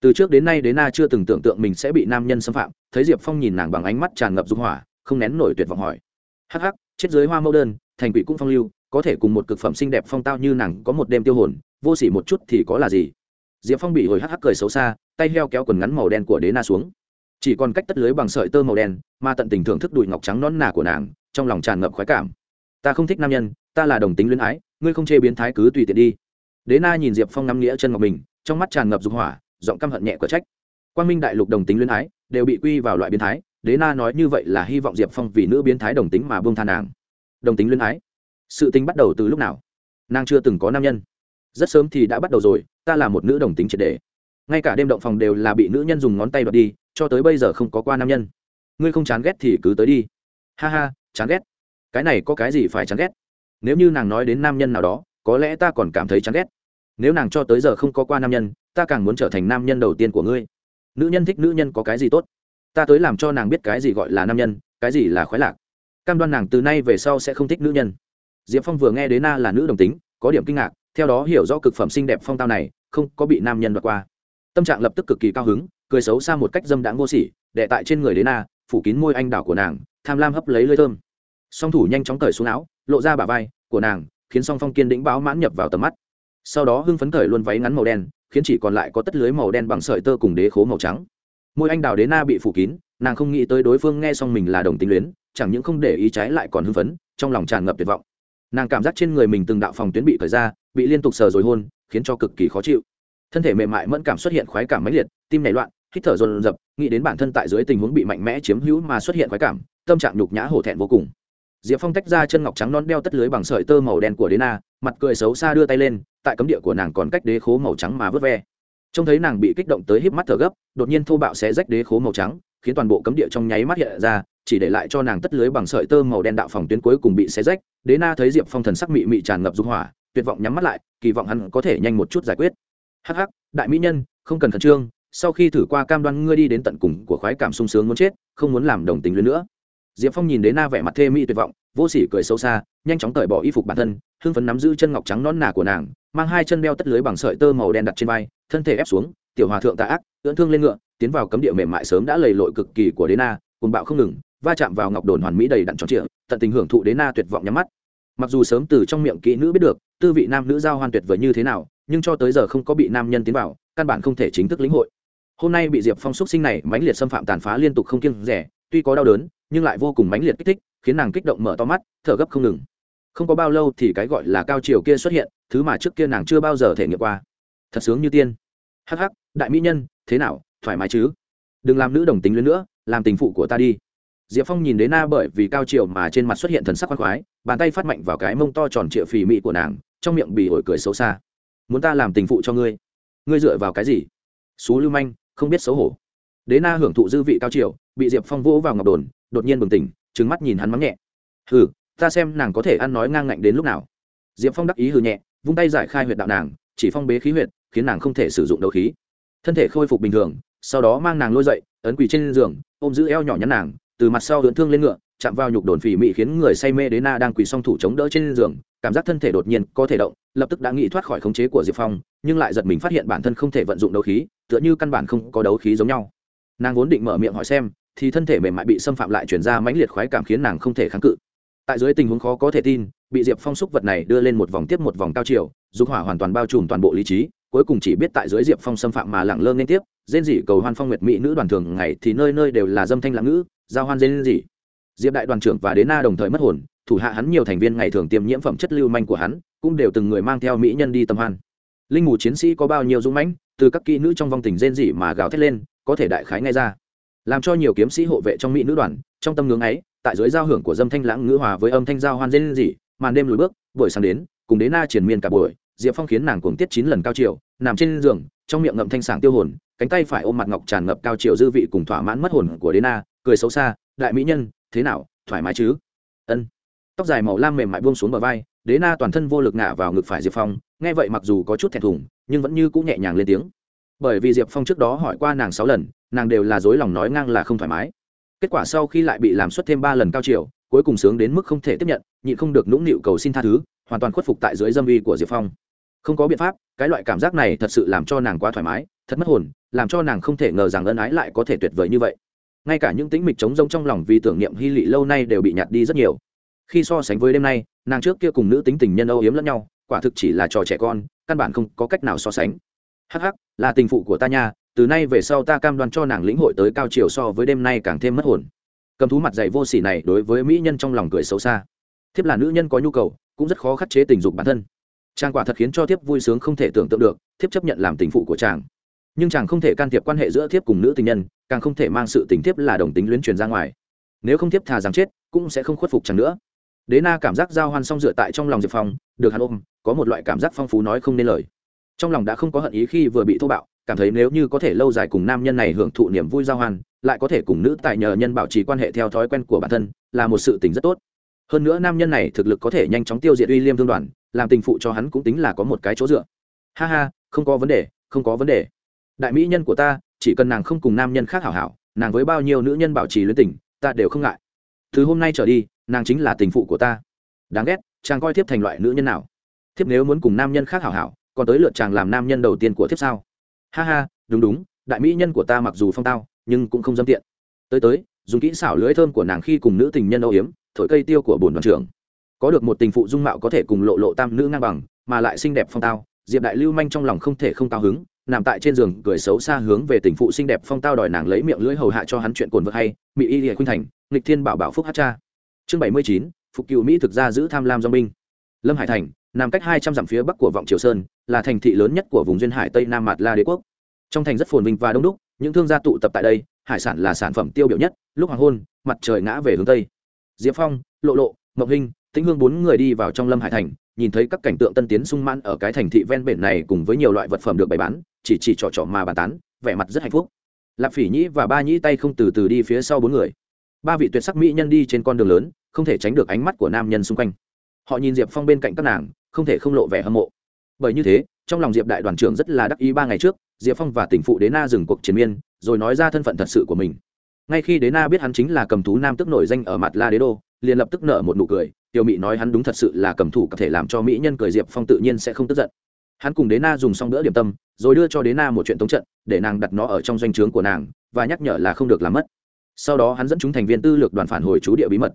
từ trước đến nay đến na chưa từng tưởng tượng mình sẽ bị nam nhân xâm phạm, thấy diệp phong nhìn nàng bằng ánh mắt tràn ngập dung hỏa, không nén nổi tuyệt vọng hỏi. Hắc hắc, chết dưới hoa mẫu đơn, thành quỷ cũng phong lưu, có thể cùng một cực phẩm xinh đẹp phong tao như nàng có một đêm tiêu hồn, vô s ỉ một chút thì có là gì? Diệp phong bị hồi hắc hắc cười xấu xa, tay heo kéo quần ngắn màu đen của đế na xuống. Chỉ còn cách tất lưới bằng sợi tơ màu đen, mà tận tình thưởng thức đùi ngọc trắng non nà của nàng, trong lòng tràn ngập khoái cảm. Ta không thích nam nhân, ta là đồng tính luyến ái, ngươi không chê biến thái cứ tùy tiện đi. Đế na nhìn diệp phong ngắm nghĩa chân ngọc mình, trong mắt tràn ngập dục hỏa giọng căm hận nhẹ của trách. Quan minh đại lục đồng tính luyến ái, đều bị quy vào loại biến thái, đế na nói như vậy là hy vọng diệp phong vì nữ biến thái đồng tính mà bông tha nàng. Đồng tính luyến ái. Sự tính bắt đầu từ lúc nào? Nàng chưa từng có nam nhân. Rất sớm thì đã bắt đầu rồi, ta là một nữ đồng tính triệt đề. Ngay cả đêm động phòng đều là bị nữ nhân dùng ngón tay đoạt đi, cho tới bây giờ không có qua nam nhân. Ngươi không chán ghét thì cứ tới đi. Ha ha, chán ghét. Cái này có cái gì phải chán ghét? Nếu như nàng nói đến nam nhân nào đó, có lẽ ta còn cảm thấy chán ghét nếu nàng cho tới giờ không có qua nam nhân, ta càng muốn trở thành nam nhân đầu tiên của ngươi. Nữ nhân thích nữ nhân có cái gì tốt? Ta tới làm cho nàng biết cái gì gọi là nam nhân, cái gì là khoái lạc. Cam đoan nàng từ nay về sau sẽ không thích nữ nhân. Diệp phong vừa nghe đến na là nữ đồng tính, có điểm kinh ngạc, theo đó hiểu rõ cực phẩm xinh đẹp phong tao này, không có bị nam nhân đoạt qua. Tâm trạng lập tức cực kỳ cao hứng, cười xấu xa một cách dâm đãng vô sỉ đệ tại trên người đến na phủ kín môi anh đảo của nàng, tham lam hấp lấy lơi thơm. Song thủ nhanh chóng cởi xuống áo, lộ ra bả vai của nàng, khiến song phong kiên đĩnh báo mãn nhập vào tầm mắt sau đó hưng phấn cởi luôn váy ngắn màu đen, khiến chỉ còn lại có tất lưới màu đen bằng sợi tơ cùng đế khố màu trắng. Môi anh đào đế na bị phủ kín, nàng không nghĩ tới đối phương nghe xong mình là đồng tính luyến, chẳng những không để ý trái lại còn hưng phấn, trong lòng tràn ngập tuyệt vọng. Nàng cảm giác trên người mình từng đạo phòng tuyến bị thời ra, bị liên tục sờ rồi hôn, khiến cho cực kỳ khó chịu. Thân thể mềm mại mẫn cảm xuất hiện khoái cảm mãnh liệt, tim nảy loạn, hít thở dồn dập, nghĩ đến bản thân tại dưới tình huống bị mạnh mẽ chiếm hữu mà xuất hiện khoái cảm, tâm trạng nhục nhã hổ thẹn vô cùng. Diệp phong tách ra chân ngọc trắng non đeo tất lưới bằng sợi tơ màu đen của đế na, mặt cười xấu xa đưa tay lên tại cấm địa của nàng còn cách đế khố màu trắng mà vớt ve. Trông thấy nàng bị kích động tới híp mắt thở gấp, đột nhiên thô bạo sẽ rách đế khố màu trắng, khiến toàn bộ cấm địa trong nháy mắt hiện ra, chỉ để lại cho nàng tất lưới bằng sợi tơ màu đen đạo phòng tuyến cuối cùng bị xé rách. Đế na thấy diệp phong thần sắc mị mị tràn ngập dung hỏa, tuyệt vọng nhắm mắt lại, kỳ vọng hắn có thể nhanh một chút giải quyết. Hắc hắc, đại mỹ nhân, không cần khẩn trương, sau khi thử qua cam đoan ngươi đi đến tận cùng của khoái cảm sung sướng muốn chết, không muốn làm đồng tình luyến nữa. Diệp phong nhìn Đế na vẻ mặt thê mỹ tuyệt vọng vô sỉ cười sâu xa, nhanh chóng cởi bỏ y phục bản thân, hưng phấn nắm giữ chân ngọc trắng non nà của nàng, mang hai chân đeo tất lưới bằng sợi tơ màu đen đặt trên vai, thân thể ép xuống, tiểu hòa thượng tạ ác, ưỡn thương lên ngựa, tiến vào cấm địa mềm mại sớm đã lầy lội cực kỳ của đế na cùng bạo không ngừng, va chạm vào ngọc đồn hoàn mỹ đầy đặn tròn trịa, tận tình hưởng thụ đế na tuyệt vọng nhắm mắt. Mặc dù sớm từ trong miệng kỹ nữ biết được, tư vị nam nữ giao hoan tuyệt vời như thế nào, nhưng cho tới giờ không có bị nam nhân tiến vào, căn bản không thể chính thức lĩnh hội. Hôm nay bị diệp phong xúc sinh này mãnh liệt xâm phạm tàn phá liên tục không kiêng rẻ, tuy có đau đớn, nhưng lại vô cùng mãnh liệt kích thích khiến nàng kích động mở to mắt, thở gấp không ngừng. Không có bao lâu thì cái gọi là cao chiều kia xuất hiện, thứ mà trước kia nàng chưa bao giờ thể nghiệm qua. Thật sướng như tiên. Hắc hắc, đại mỹ nhân, thế nào, thoải mái chứ? Đừng làm nữ đồng tính luyến nữa, làm tình phụ của ta đi. Diệp phong nhìn đến na bởi vì cao chiều mà trên mặt xuất hiện thần sắc khoác khoái, bàn tay phát mạnh vào cái mông to tròn trịa phì mị của nàng, trong miệng bị ổi cười xấu xa. Muốn ta làm tình phụ cho ngươi? Ngươi dựa vào cái gì? Xú lưu manh, không biết xấu hổ. Đế na hưởng thụ dư vị cao chiều, bị diệp phong vỗ vào ngọc đồn, đột nhiên bừng tỉnh trừng mắt nhìn hắn mắng nhẹ. Hừ, ta xem nàng có thể ăn nói ngang ngạnh đến lúc nào. Diệp phong đắc ý hừ nhẹ, vung tay giải khai huyệt đạo nàng, chỉ phong bế khí huyệt, khiến nàng không thể sử dụng đấu khí. Thân thể khôi phục bình thường, sau đó mang nàng lôi dậy, ấn quỳ trên giường, ôm giữ eo nhỏ nhắn nàng, từ mặt sau lượn thương lên ngựa, chạm vào nhục đồn phỉ mị khiến người say mê đến na đang quỳ song thủ chống đỡ trên giường, cảm giác thân thể đột nhiên có thể động, lập tức đã nghĩ thoát khỏi khống chế của diệp phong, nhưng lại giật mình phát hiện bản thân không thể vận dụng đấu khí, tựa như căn bản không có đấu khí giống nhau. Nàng vốn định mở miệng hỏi xem thì thân thể mềm mại bị xâm phạm lại chuyển ra mãnh liệt khoái cảm khiến nàng không thể kháng cự. Tại dưới tình huống khó có thể tin, bị diệp phong xúc vật này đưa lên một vòng tiếp một vòng cao chiều, dục hỏa hoàn toàn bao trùm toàn bộ lý trí, cuối cùng chỉ biết tại dưới diệp phong xâm phạm mà lẳng lơ liên tiếp, rên dỉ cầu hoan phong nguyệt mỹ nữ đoàn thường ngày thì nơi nơi đều là dâm thanh lãng ngữ, giao hoan rên dỉ diệp đại đoàn trưởng và đế na đồng thời mất hồn, thủ hạ hắn nhiều thành viên ngày thường tiêm nhiễm phẩm chất lưu manh của hắn, cũng đều từng người mang theo mỹ nhân đi tầm hoan. Linh mù chiến sĩ có bao nhiêu dũng mãnh, từ các kỹ nữ trong vòng tình rên dỉ mà gào thét lên, có thể đại khái ngay ra làm cho nhiều kiếm sĩ hộ vệ trong mỹ nữ đoàn, trong tâm ngưỡng ấy, tại dưới giao hưởng của dâm thanh lãng ngữ hòa với âm thanh giao hoan rên rỉ, màn đêm lùi bước, buổi sáng đến, cùng đến na triển miên cả buổi, diệp phong khiến nàng cuồng tiết chín lần cao chiều, nằm trên giường, trong miệng ngậm thanh sảng tiêu hồn, cánh tay phải ôm mặt ngọc tràn ngập cao chiều dư vị cùng thỏa mãn mất hồn của Đế na, cười xấu xa, đại mỹ nhân, thế nào, thoải mái chứ? Ân. Tóc dài màu lam mềm mại buông xuống bờ vai, đế na toàn thân vô lực ngả vào ngực phải diệp phong, nghe vậy mặc dù có chút thẹn thùng, nhưng vẫn như cũng nhẹ nhàng lên tiếng bởi vì diệp phong trước đó hỏi qua nàng sáu lần, nàng đều là dối lòng nói ngang là không thoải mái. Kết quả sau khi lại bị làm xuất thêm ba lần cao chiều, cuối cùng sướng đến mức không thể tiếp nhận, nhịn không được nũng nịu cầu xin tha thứ, hoàn toàn khuất phục tại dưới dâm uy của diệp phong. Không có biện pháp, cái loại cảm giác này thật sự làm cho nàng quá thoải mái, thật mất hồn, làm cho nàng không thể ngờ rằng ân ái lại có thể tuyệt vời như vậy. Ngay cả những tĩnh mịch trống rông trong lòng vì tưởng niệm hy lị lâu nay đều bị nhạt đi rất nhiều. Khi so sánh với đêm nay, nàng trước kia cùng nữ tính tình nhân âu yếm lẫn nhau, quả thực chỉ là trò trẻ con, căn bản không có cách nào so sánh. Hắc hắc là tình phụ của ta nha, từ nay về sau ta cam đoan cho nàng lĩnh hội tới cao chiều so với đêm nay càng thêm mất hồn. Cầm thú mặt dày vô sỉ này đối với mỹ nhân trong lòng cười xấu xa. Thiếp là nữ nhân có nhu cầu, cũng rất khó khắc chế tình dục bản thân. Chàng quả thật khiến cho thiếp vui sướng không thể tưởng tượng được, thiếp chấp nhận làm tình phụ của chàng. Nhưng chàng không thể can thiệp quan hệ giữa thiếp cùng nữ tình nhân, càng không thể mang sự tình thiếp là đồng tính luyến truyền ra ngoài. Nếu không thiếp thà rằng chết, cũng sẽ không khuất phục chàng nữa. Đế na cảm giác giao hoan xong dựa tại trong lòng diệp phong, được hắn ôm, có một loại cảm giác phong phú nói không nên lời trong lòng đã không có hận ý khi vừa bị thô bạo, cảm thấy nếu như có thể lâu dài cùng nam nhân này hưởng thụ niềm vui giao hoan, lại có thể cùng nữ tài nhờ nhân bảo trì quan hệ theo thói quen của bản thân, là một sự tình rất tốt. Hơn nữa nam nhân này thực lực có thể nhanh chóng tiêu diệt uy liêm thương đoàn, làm tình phụ cho hắn cũng tính là có một cái chỗ dựa. Ha ha, không có vấn đề, không có vấn đề. Đại mỹ nhân của ta, chỉ cần nàng không cùng nam nhân khác hảo hảo, nàng với bao nhiêu nữ nhân bảo trì luyến tình, ta đều không ngại. Từ hôm nay trở đi, nàng chính là tình phụ của ta. Đáng ghét, chàng coi thiếp thành loại nữ nhân nào? Thiếp nếu muốn cùng nam nhân khác hảo hảo còn tới lượt chàng làm nam nhân đầu tiên của thiếp sao? Ha ha đúng đúng đại mỹ nhân của ta mặc dù phong tao nhưng cũng không dâm tiện. Tới tới dùng kỹ xảo lưới thơm của nàng khi cùng nữ tình nhân âu yếm thổi cây tiêu của bồn đoàn trưởng. Có được một tình phụ dung mạo có thể cùng lộ lộ tam nữ ngang bằng mà lại xinh đẹp phong tao diệp đại lưu manh trong lòng không thể không cao hứng nằm tại trên giường cười xấu xa hướng về tình phụ xinh đẹp phong tao đòi nàng lấy miệng lưỡi hầu hạ cho hắn chuyện cồn vợ hay mỹ y lìa khuynh thành nghịch thiên bảo bảo phúc hát cha. Chương bảy mươi chín phục cựu mỹ thực ra giữ tham lam do minh, lâm hải thành nằm cách hai trăm dặm phía bắc của vọng triều sơn là thành thị lớn nhất của vùng duyên hải tây nam mạt la đế quốc. Trong thành rất phồn vinh và đông đúc những thương gia tụ tập tại đây hải sản là sản phẩm tiêu biểu nhất lúc hoàng hôn mặt trời ngã về hướng tây. Diệp phong lộ lộ mộng Hinh, tĩnh hương bốn người đi vào trong lâm hải thành nhìn thấy các cảnh tượng tân tiến sung mãn ở cái thành thị ven biển này cùng với nhiều loại vật phẩm được bày bán chỉ chỉ trỏ trỏ mà bàn tán vẻ mặt rất hạnh phúc. Lạp phỉ nhĩ và ba nhĩ tay không từ từ đi phía sau bốn người. Ba vị tuyệt sắc mỹ nhân đi trên con đường lớn không thể tránh được ánh mắt của nam nhân xung quanh. Họ nhìn diệp phong bên cạnh các nàng không thể không lộ vẻ hâm mộ. Bởi như thế, trong lòng diệp đại đoàn trưởng rất là đắc ý ba ngày trước, diệp phong và tỉnh phụ đế na dừng cuộc chiến miên, rồi nói ra thân phận thật sự của mình. Ngay khi đế na biết hắn chính là cầm thú nam tức nổi danh ở mặt la đế đô, liền lập tức nở một nụ cười, tiểu mỹ nói hắn đúng thật sự là cầm thủ có thể làm cho mỹ nhân cười diệp phong tự nhiên sẽ không tức giận. Hắn cùng đế na dùng xong bữa điểm tâm, rồi đưa cho đế na một chuyện tống trận, để nàng đặt nó ở trong doanh trướng của nàng, và nhắc nhở là không được làm mất. Sau đó hắn dẫn chúng thành viên tư lược đoàn phản hồi trú địa bí mật.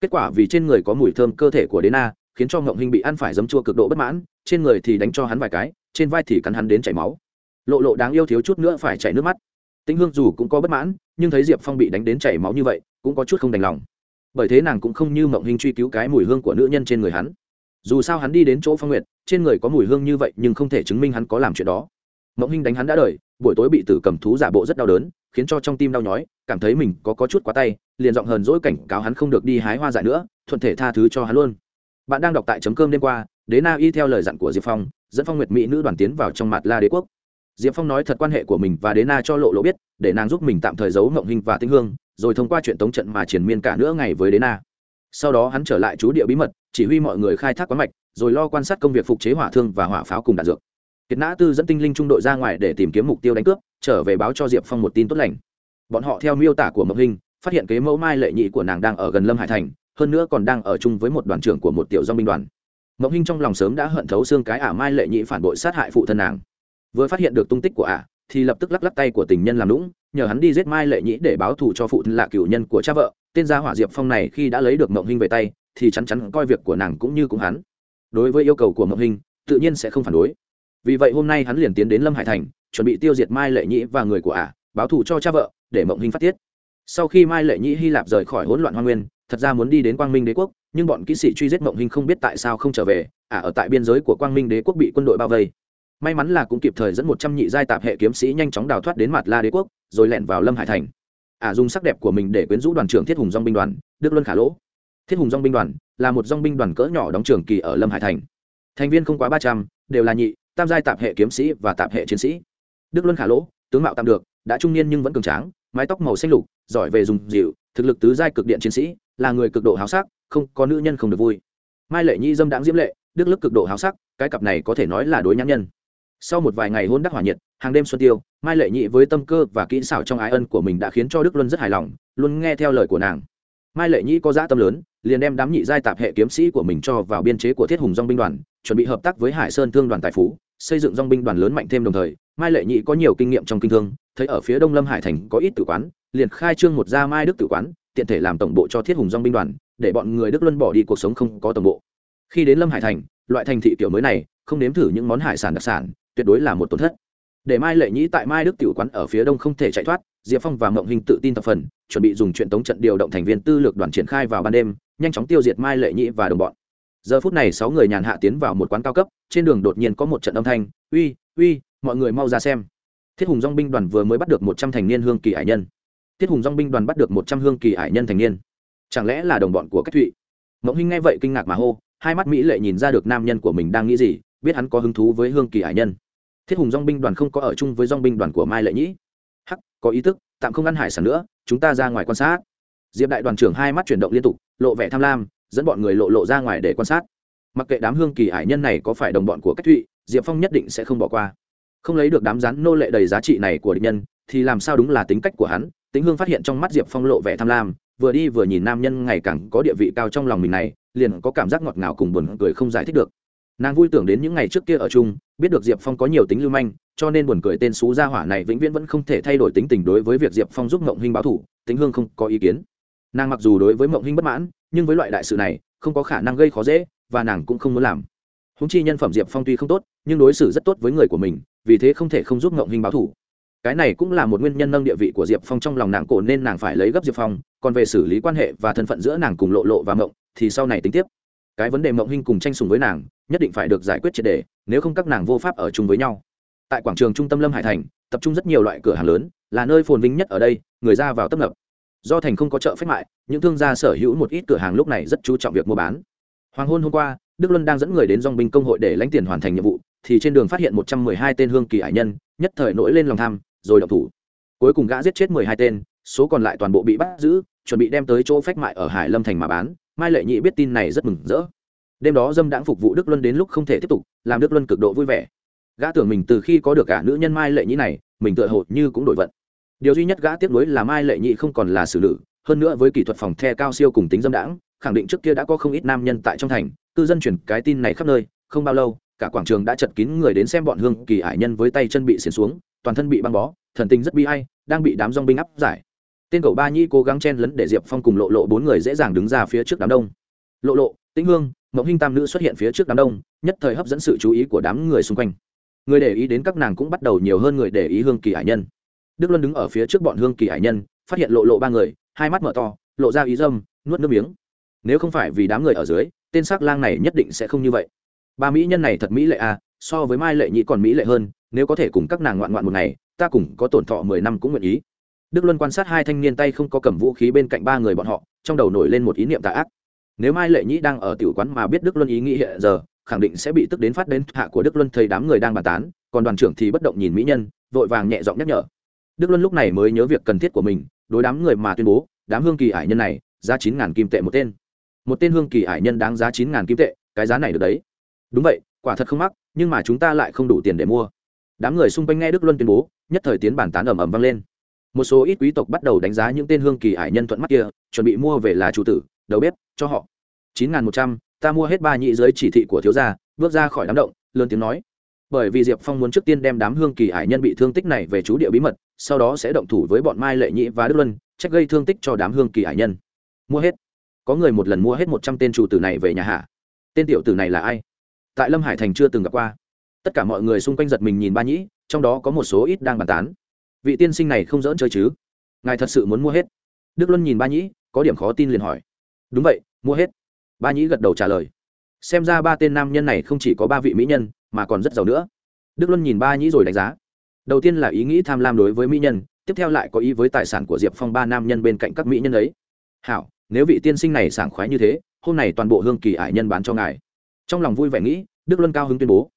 Kết quả vì trên người có mùi thơm cơ thể của đế na khiến cho ngộng hình bị ăn phải giấm chua cực độ bất mãn trên người thì đánh cho hắn vài cái trên vai thì cắn hắn đến chảy máu. Lộ lộ đáng yêu thiếu chút nữa phải chảy nước mắt. Tĩnh hương dù cũng có bất mãn nhưng thấy diệp phong bị đánh đến chảy máu như vậy cũng có chút không đành lòng. Bởi thế nàng cũng không như mộng hình truy cứu cái mùi hương của nữ nhân trên người hắn. Dù sao hắn đi đến chỗ phong nguyệt trên người có mùi hương như vậy nhưng không thể chứng minh hắn có làm chuyện đó. Mộng hình đánh hắn đã đời buổi tối bị tử cầm thú giả bộ rất đau đớn khiến cho trong tim đau nhói cảm thấy mình có, có chút quá tay liền giọng hờn dỗi cảnh cáo hắn không được đi hái hoa dại nữa thuận thể tha thứ cho hắn luôn bạn đang đọc tại chấm cơm đêm qua, đế na y theo lời dặn của diệp phong, dẫn phong nguyệt mỹ nữ đoàn tiến vào trong mặt la đế quốc. Diệp phong nói thật quan hệ của mình và đế na cho lộ lộ biết, để nàng giúp mình tạm thời giấu ngộng hình và tinh hương, rồi thông qua chuyện tống trận mà triển miên cả nửa ngày với đế na. Sau đó hắn trở lại chú địa bí mật, chỉ huy mọi người khai thác quán mạch, rồi lo quan sát công việc phục chế hỏa thương và hỏa pháo cùng đạn dược. Kiệt nã tư dẫn tinh linh trung đội ra ngoài để tìm kiếm mục tiêu đánh cướp, trở về báo cho diệp phong một tin tốt lành. Bọn họ theo miêu tả của mộng hình, phát hiện kế mẫu mai lệ nhị của nàng đang ở gần lâm hải thành hơn nữa còn đang ở chung với một đoàn trưởng của một tiểu dong binh đoàn. Mộng hinh trong lòng sớm đã hận thấu xương cái ả mai lệ nhị phản bội sát hại phụ thân nàng. Vừa phát hiện được tung tích của ả, thì lập tức lắc lắc tay của tình nhân làm lũng nhờ hắn đi giết mai lệ nhĩ để báo thù cho phụ thân lạ cựu nhân của cha vợ. Tên gia hỏa diệp phong này khi đã lấy được mộng hinh về tay, thì chắn chắn coi việc của nàng cũng như cũng hắn. Đối với yêu cầu của mộng hinh, tự nhiên sẽ không phản đối. Vì vậy hôm nay hắn liền tiến đến lâm hải thành, chuẩn bị tiêu diệt mai lệ nhĩ và người của ả, báo thù cho cha vợ, để mộng hinh phát tiết. Sau khi mai lệ nhĩ hy lạp rời khỏi hỗn loạn hoa nguyên thật ra muốn đi đến quang minh đế quốc, nhưng bọn kỹ sĩ truy giết mộng hình không biết tại sao không trở về, ả ở tại biên giới của quang minh đế quốc bị quân đội bao vây. May mắn là cũng kịp thời dẫn một trăm nhị giai tạp hệ kiếm sĩ nhanh chóng đào thoát đến mặt la đế quốc, rồi lẻn vào lâm hải thành. Ả dùng sắc đẹp của mình để quyến rũ đoàn trưởng thiết hùng dong binh đoàn, đức luân khả lỗ. Thiết hùng dong binh đoàn là một dong binh đoàn cỡ nhỏ đóng trường kỳ ở lâm hải thành. Thành viên không quá ba trăm, đều là nhị, tam giai tạp hệ kiếm sĩ và tạp hệ chiến sĩ. Đức luân khả lỗ, tướng mạo tạm được, đã trung niên nhưng vẫn cường tráng, mái tóc màu xanh lục, giỏi về dùng dịu, thực lực tứ giai cực điện chiến sĩ là người cực độ háo sắc, không có nữ nhân không được vui. Mai lệ nhi dâm đãng diễm lệ, đức lực cực độ háo sắc, cái cặp này có thể nói là đối nhãn nhân. Sau một vài ngày hôn đắc hỏa nhiệt, hàng đêm xuân tiêu, mai lệ nhị với tâm cơ và kỹ xảo trong ái ân của mình đã khiến cho đức luân rất hài lòng, luôn nghe theo lời của nàng. Mai lệ nhị có dã tâm lớn, liền đem đám nhị giai tạp hệ kiếm sĩ của mình cho vào biên chế của thiết hùng dong binh đoàn, chuẩn bị hợp tác với hải sơn thương đoàn tài phú, xây dựng dong binh đoàn lớn mạnh thêm đồng thời, mai lệ nhị có nhiều kinh nghiệm trong kinh thương, thấy ở phía đông lâm hải thành có ít tử quán, liền khai trương một gia mai đức tử quán tiện thể làm tổng bộ cho thiết hùng dong binh đoàn, để bọn người đức luân bỏ đi cuộc sống không có tổng bộ. Khi đến lâm hải thành, loại thành thị kiểu mới này, không nếm thử những món hải sản đặc sản, tuyệt đối là một tổn thất. Để mai lệ nhĩ tại mai đức tiểu quán ở phía đông không thể chạy thoát, diệp phong và mộng hình tự tin tập phần, chuẩn bị dùng chuyện tống trận điều động thành viên tư lược đoàn triển khai vào ban đêm, nhanh chóng tiêu diệt mai lệ nhĩ và đồng bọn. Giờ phút này sáu người nhàn hạ tiến vào một quán cao cấp, trên đường đột nhiên có một trận âm thanh, uy uy, mọi người mau ra xem. Thiết hùng dong binh đoàn vừa mới bắt được một trăm thành niên hương kỳ hải nhân thiết hùng dong binh đoàn bắt được một trăm hương kỳ hải nhân thành niên. Chẳng lẽ là đồng bọn của cách thụy? Mộng hinh nghe vậy kinh ngạc mà hô, hai mắt mỹ lệ nhìn ra được nam nhân của mình đang nghĩ gì, biết hắn có hứng thú với hương kỳ hải nhân. Thiết hùng dong binh đoàn không có ở chung với dong binh đoàn của mai lệ nhĩ. Hắc, có ý thức tạm không ăn hải sản nữa, chúng ta ra ngoài quan sát. Diệp đại đoàn trưởng hai mắt chuyển động liên tục, lộ vẻ tham lam, dẫn bọn người lộ lộ ra ngoài để quan sát. Mặc kệ đám hương kỳ hải nhân này có phải đồng bọn của cách thụy, diệp phong nhất định sẽ không bỏ qua. Không lấy được đám rắn nô lệ đầy giá trị này của địch nhân, thì làm sao đúng là tính cách của hắn tính hương phát hiện trong mắt diệp phong lộ vẻ tham lam, vừa đi vừa nhìn nam nhân ngày càng có địa vị cao trong lòng mình này, liền có cảm giác ngọt ngào cùng buồn cười không giải thích được. Nàng vui tưởng đến những ngày trước kia ở chung, biết được diệp phong có nhiều tính lưu manh, cho nên buồn cười tên xú gia hỏa này vĩnh viễn vẫn không thể thay đổi tính tình đối với việc diệp phong giúp mộng hinh báo thủ tính hương không có ý kiến. Nàng mặc dù đối với mộng hinh bất mãn, nhưng với loại đại sự này, không có khả năng gây khó dễ, và nàng cũng không muốn làm. Húng chi nhân phẩm diệp phong tuy không tốt, nhưng đối xử rất tốt với người của mình, vì thế không thể không giúp mộng hinh báo thủ cái này cũng là một nguyên nhân nâng địa vị của diệp phong trong lòng nàng cổ nên nàng phải lấy gấp diệp phong, còn về xử lý quan hệ và thân phận giữa nàng cùng lộ lộ và mộng, thì sau này tính tiếp. Cái vấn đề mộng hinh cùng tranh sùng với nàng, nhất định phải được giải quyết triệt đề nếu không các nàng vô pháp ở chung với nhau. Tại quảng trường trung tâm lâm hải thành, tập trung rất nhiều loại cửa hàng lớn, là nơi phồn vinh nhất ở đây, người ra vào tấp nập. Do thành không có chợ phép mại, những thương gia sở hữu một ít cửa hàng lúc này rất chú trọng việc mua bán. Hoàng hôn hôm qua, đức luân đang dẫn người đến dong binh công hội để lãnh tiền hoàn thành nhiệm vụ, thì trên đường phát hiện một trăm mười hai tên hương kỳ hải nhân, nhất thời nổi lên lòng tham rồi động thủ. Cuối cùng gã giết chết mười hai tên, số còn lại toàn bộ bị bắt giữ, chuẩn bị đem tới chỗ phách mại ở hải lâm thành mà bán. Mai lệ nhị biết tin này rất mừng rỡ. Đêm đó dâm đãng phục vụ đức luân đến lúc không thể tiếp tục, làm đức luân cực độ vui vẻ. Gã tưởng mình từ khi có được cả nữ nhân mai lệ nhị này, mình tựa hồ như cũng đổi vận. Điều duy nhất gã tiếc nuối là mai lệ nhị không còn là xử nữ, hơn nữa với kỹ thuật phòng the cao siêu cùng tính dâm đãng, khẳng định trước kia đã có không ít nam nhân tại trong thành, cư dân chuyển cái tin này khắp nơi, không bao lâu, cả quảng trường đã chật kín người đến xem bọn hương kỳ ải nhân với tay chân bị xiển xuống toàn thân bị băng bó, thần tình rất bi hay đang bị đám dong binh áp giải. Tên cậu ba nhi cố gắng chen lấn để diệp phong cùng lộ lộ bốn người dễ dàng đứng ra phía trước đám đông. Lộ lộ, tĩnh hương, mộng hinh tam nữ xuất hiện phía trước đám đông, nhất thời hấp dẫn sự chú ý của đám người xung quanh. Người để ý đến các nàng cũng bắt đầu nhiều hơn người để ý hương kỳ hải nhân. Đức luân đứng ở phía trước bọn hương kỳ hải nhân, phát hiện lộ lộ ba người, hai mắt mở to, lộ ra ý dâm, nuốt nước miếng. Nếu không phải vì đám người ở dưới, tên s ắ c lang này nhất định sẽ không như vậy. Ba mỹ nhân này thật mỹ lệ à so với mai lệ nhị còn mỹ lệ hơn nếu có thể cùng các nàng ngoạn ngoạn một ngày, ta cùng có tổn thọ mười năm cũng nguyện ý. Đức luân quan sát hai thanh niên tay không có cầm vũ khí bên cạnh ba người bọn họ, trong đầu nổi lên một ý niệm tạ ác. Nếu mai lệ nhĩ đang ở tiểu quán mà biết đức luân ý nghĩ hiện giờ, khẳng định sẽ bị tức đến phát đến hạ của đức luân thấy đám người đang bàn tán, còn đoàn trưởng thì bất động nhìn mỹ nhân, vội vàng nhẹ giọng nhắc nhở. Đức luân lúc này mới nhớ việc cần thiết của mình, đối đám người mà tuyên bố, đám hương kỳ ải nhân này, giá chín ngàn kim tệ một tên. Một tên hương kỳ ải nhân đáng giá chín ngàn kim tệ, cái giá này được đấy. Đúng vậy, quả thật không mắc, nhưng mà chúng ta lại không đủ tiền để mua đám người xung quanh nghe đức luân tuyên bố, nhất thời tiến bản tán ầm ầm vang lên. Một số ít quý tộc bắt đầu đánh giá những tên hương kỳ hải nhân thuận mắt kia, chuẩn bị mua về là chủ tử, đầu bếp, cho họ. chín nghìn một trăm, ta mua hết ba nhị dưới chỉ thị của thiếu gia, bước ra khỏi đám động, lớn tiếng nói. Bởi vì diệp phong muốn trước tiên đem đám hương kỳ hải nhân bị thương tích này về chú địa bí mật, sau đó sẽ động thủ với bọn mai lệ nhị và đức luân, trách gây thương tích cho đám hương kỳ hải nhân. Mua hết. Có người một lần mua hết một trăm tên chủ tử này về nhà hạ tên tiểu tử này là ai? Tại lâm hải thành chưa từng gặp qua tất cả mọi người xung quanh giật mình nhìn ba nhĩ, trong đó có một số ít đang bàn tán. Vị tiên sinh này không dỡn chơi chứ? Ngài thật sự muốn mua hết? Đức luân nhìn ba nhĩ, có điểm khó tin liền hỏi. Đúng vậy, mua hết. Ba nhĩ gật đầu trả lời. Xem ra ba tên nam nhân này không chỉ có ba vị mỹ nhân, mà còn rất giàu nữa. Đức luân nhìn ba nhĩ rồi đánh giá. Đầu tiên là ý nghĩ tham lam đối với mỹ nhân, tiếp theo lại có ý với tài sản của diệp phong ba nam nhân bên cạnh các mỹ nhân ấy. Hảo, nếu vị tiên sinh này sảng khoái như thế, hôm nay toàn bộ hương kỳ ải nhân bán cho ngài. Trong lòng vui vẻ nghĩ, đức luân cao hứng tuyên bố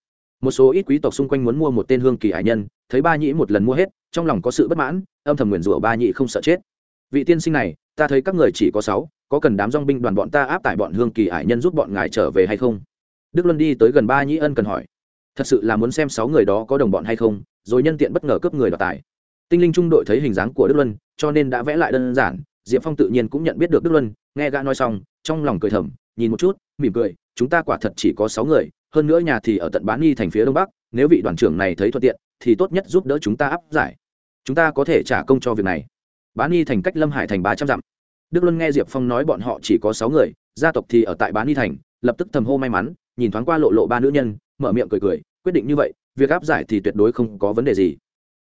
một số ít quý tộc xung quanh muốn mua một tên hương kỳ hải nhân, thấy ba nhĩ một lần mua hết, trong lòng có sự bất mãn, âm thầm nguyền rủa ba nhĩ không sợ chết. Vị tiên sinh này, ta thấy các người chỉ có sáu, có cần đám dong binh đoàn bọn ta áp tải bọn hương kỳ hải nhân giúp bọn ngài trở về hay không? Đức luân đi tới gần ba nhĩ ân cần hỏi. Thật sự là muốn xem sáu người đó có đồng bọn hay không, rồi nhân tiện bất ngờ cướp người đoạt tài. Tinh linh trung đội thấy hình dáng của đức luân, cho nên đã vẽ lại đơn giản, diệp phong tự nhiên cũng nhận biết được đức luân, nghe gã nói xong, trong lòng cười thầm, nhìn một chút, mỉm cười, chúng ta quả thật chỉ có sáu người hơn nữa nhà thì ở tận bán nghi thành phía đông bắc, nếu vị đoàn trưởng này thấy thuận tiện, thì tốt nhất giúp đỡ chúng ta áp giải. Chúng ta có thể trả công cho việc này. Bán nghi thành cách lâm hải thành ba trăm dặm. Đức luân nghe diệp phong nói bọn họ chỉ có sáu người, gia tộc thì ở tại bán nghi thành, lập tức thầm hô may mắn, nhìn thoáng qua lộ lộ ba nữ nhân, mở miệng cười cười, quyết định như vậy, việc áp giải thì tuyệt đối không có vấn đề gì.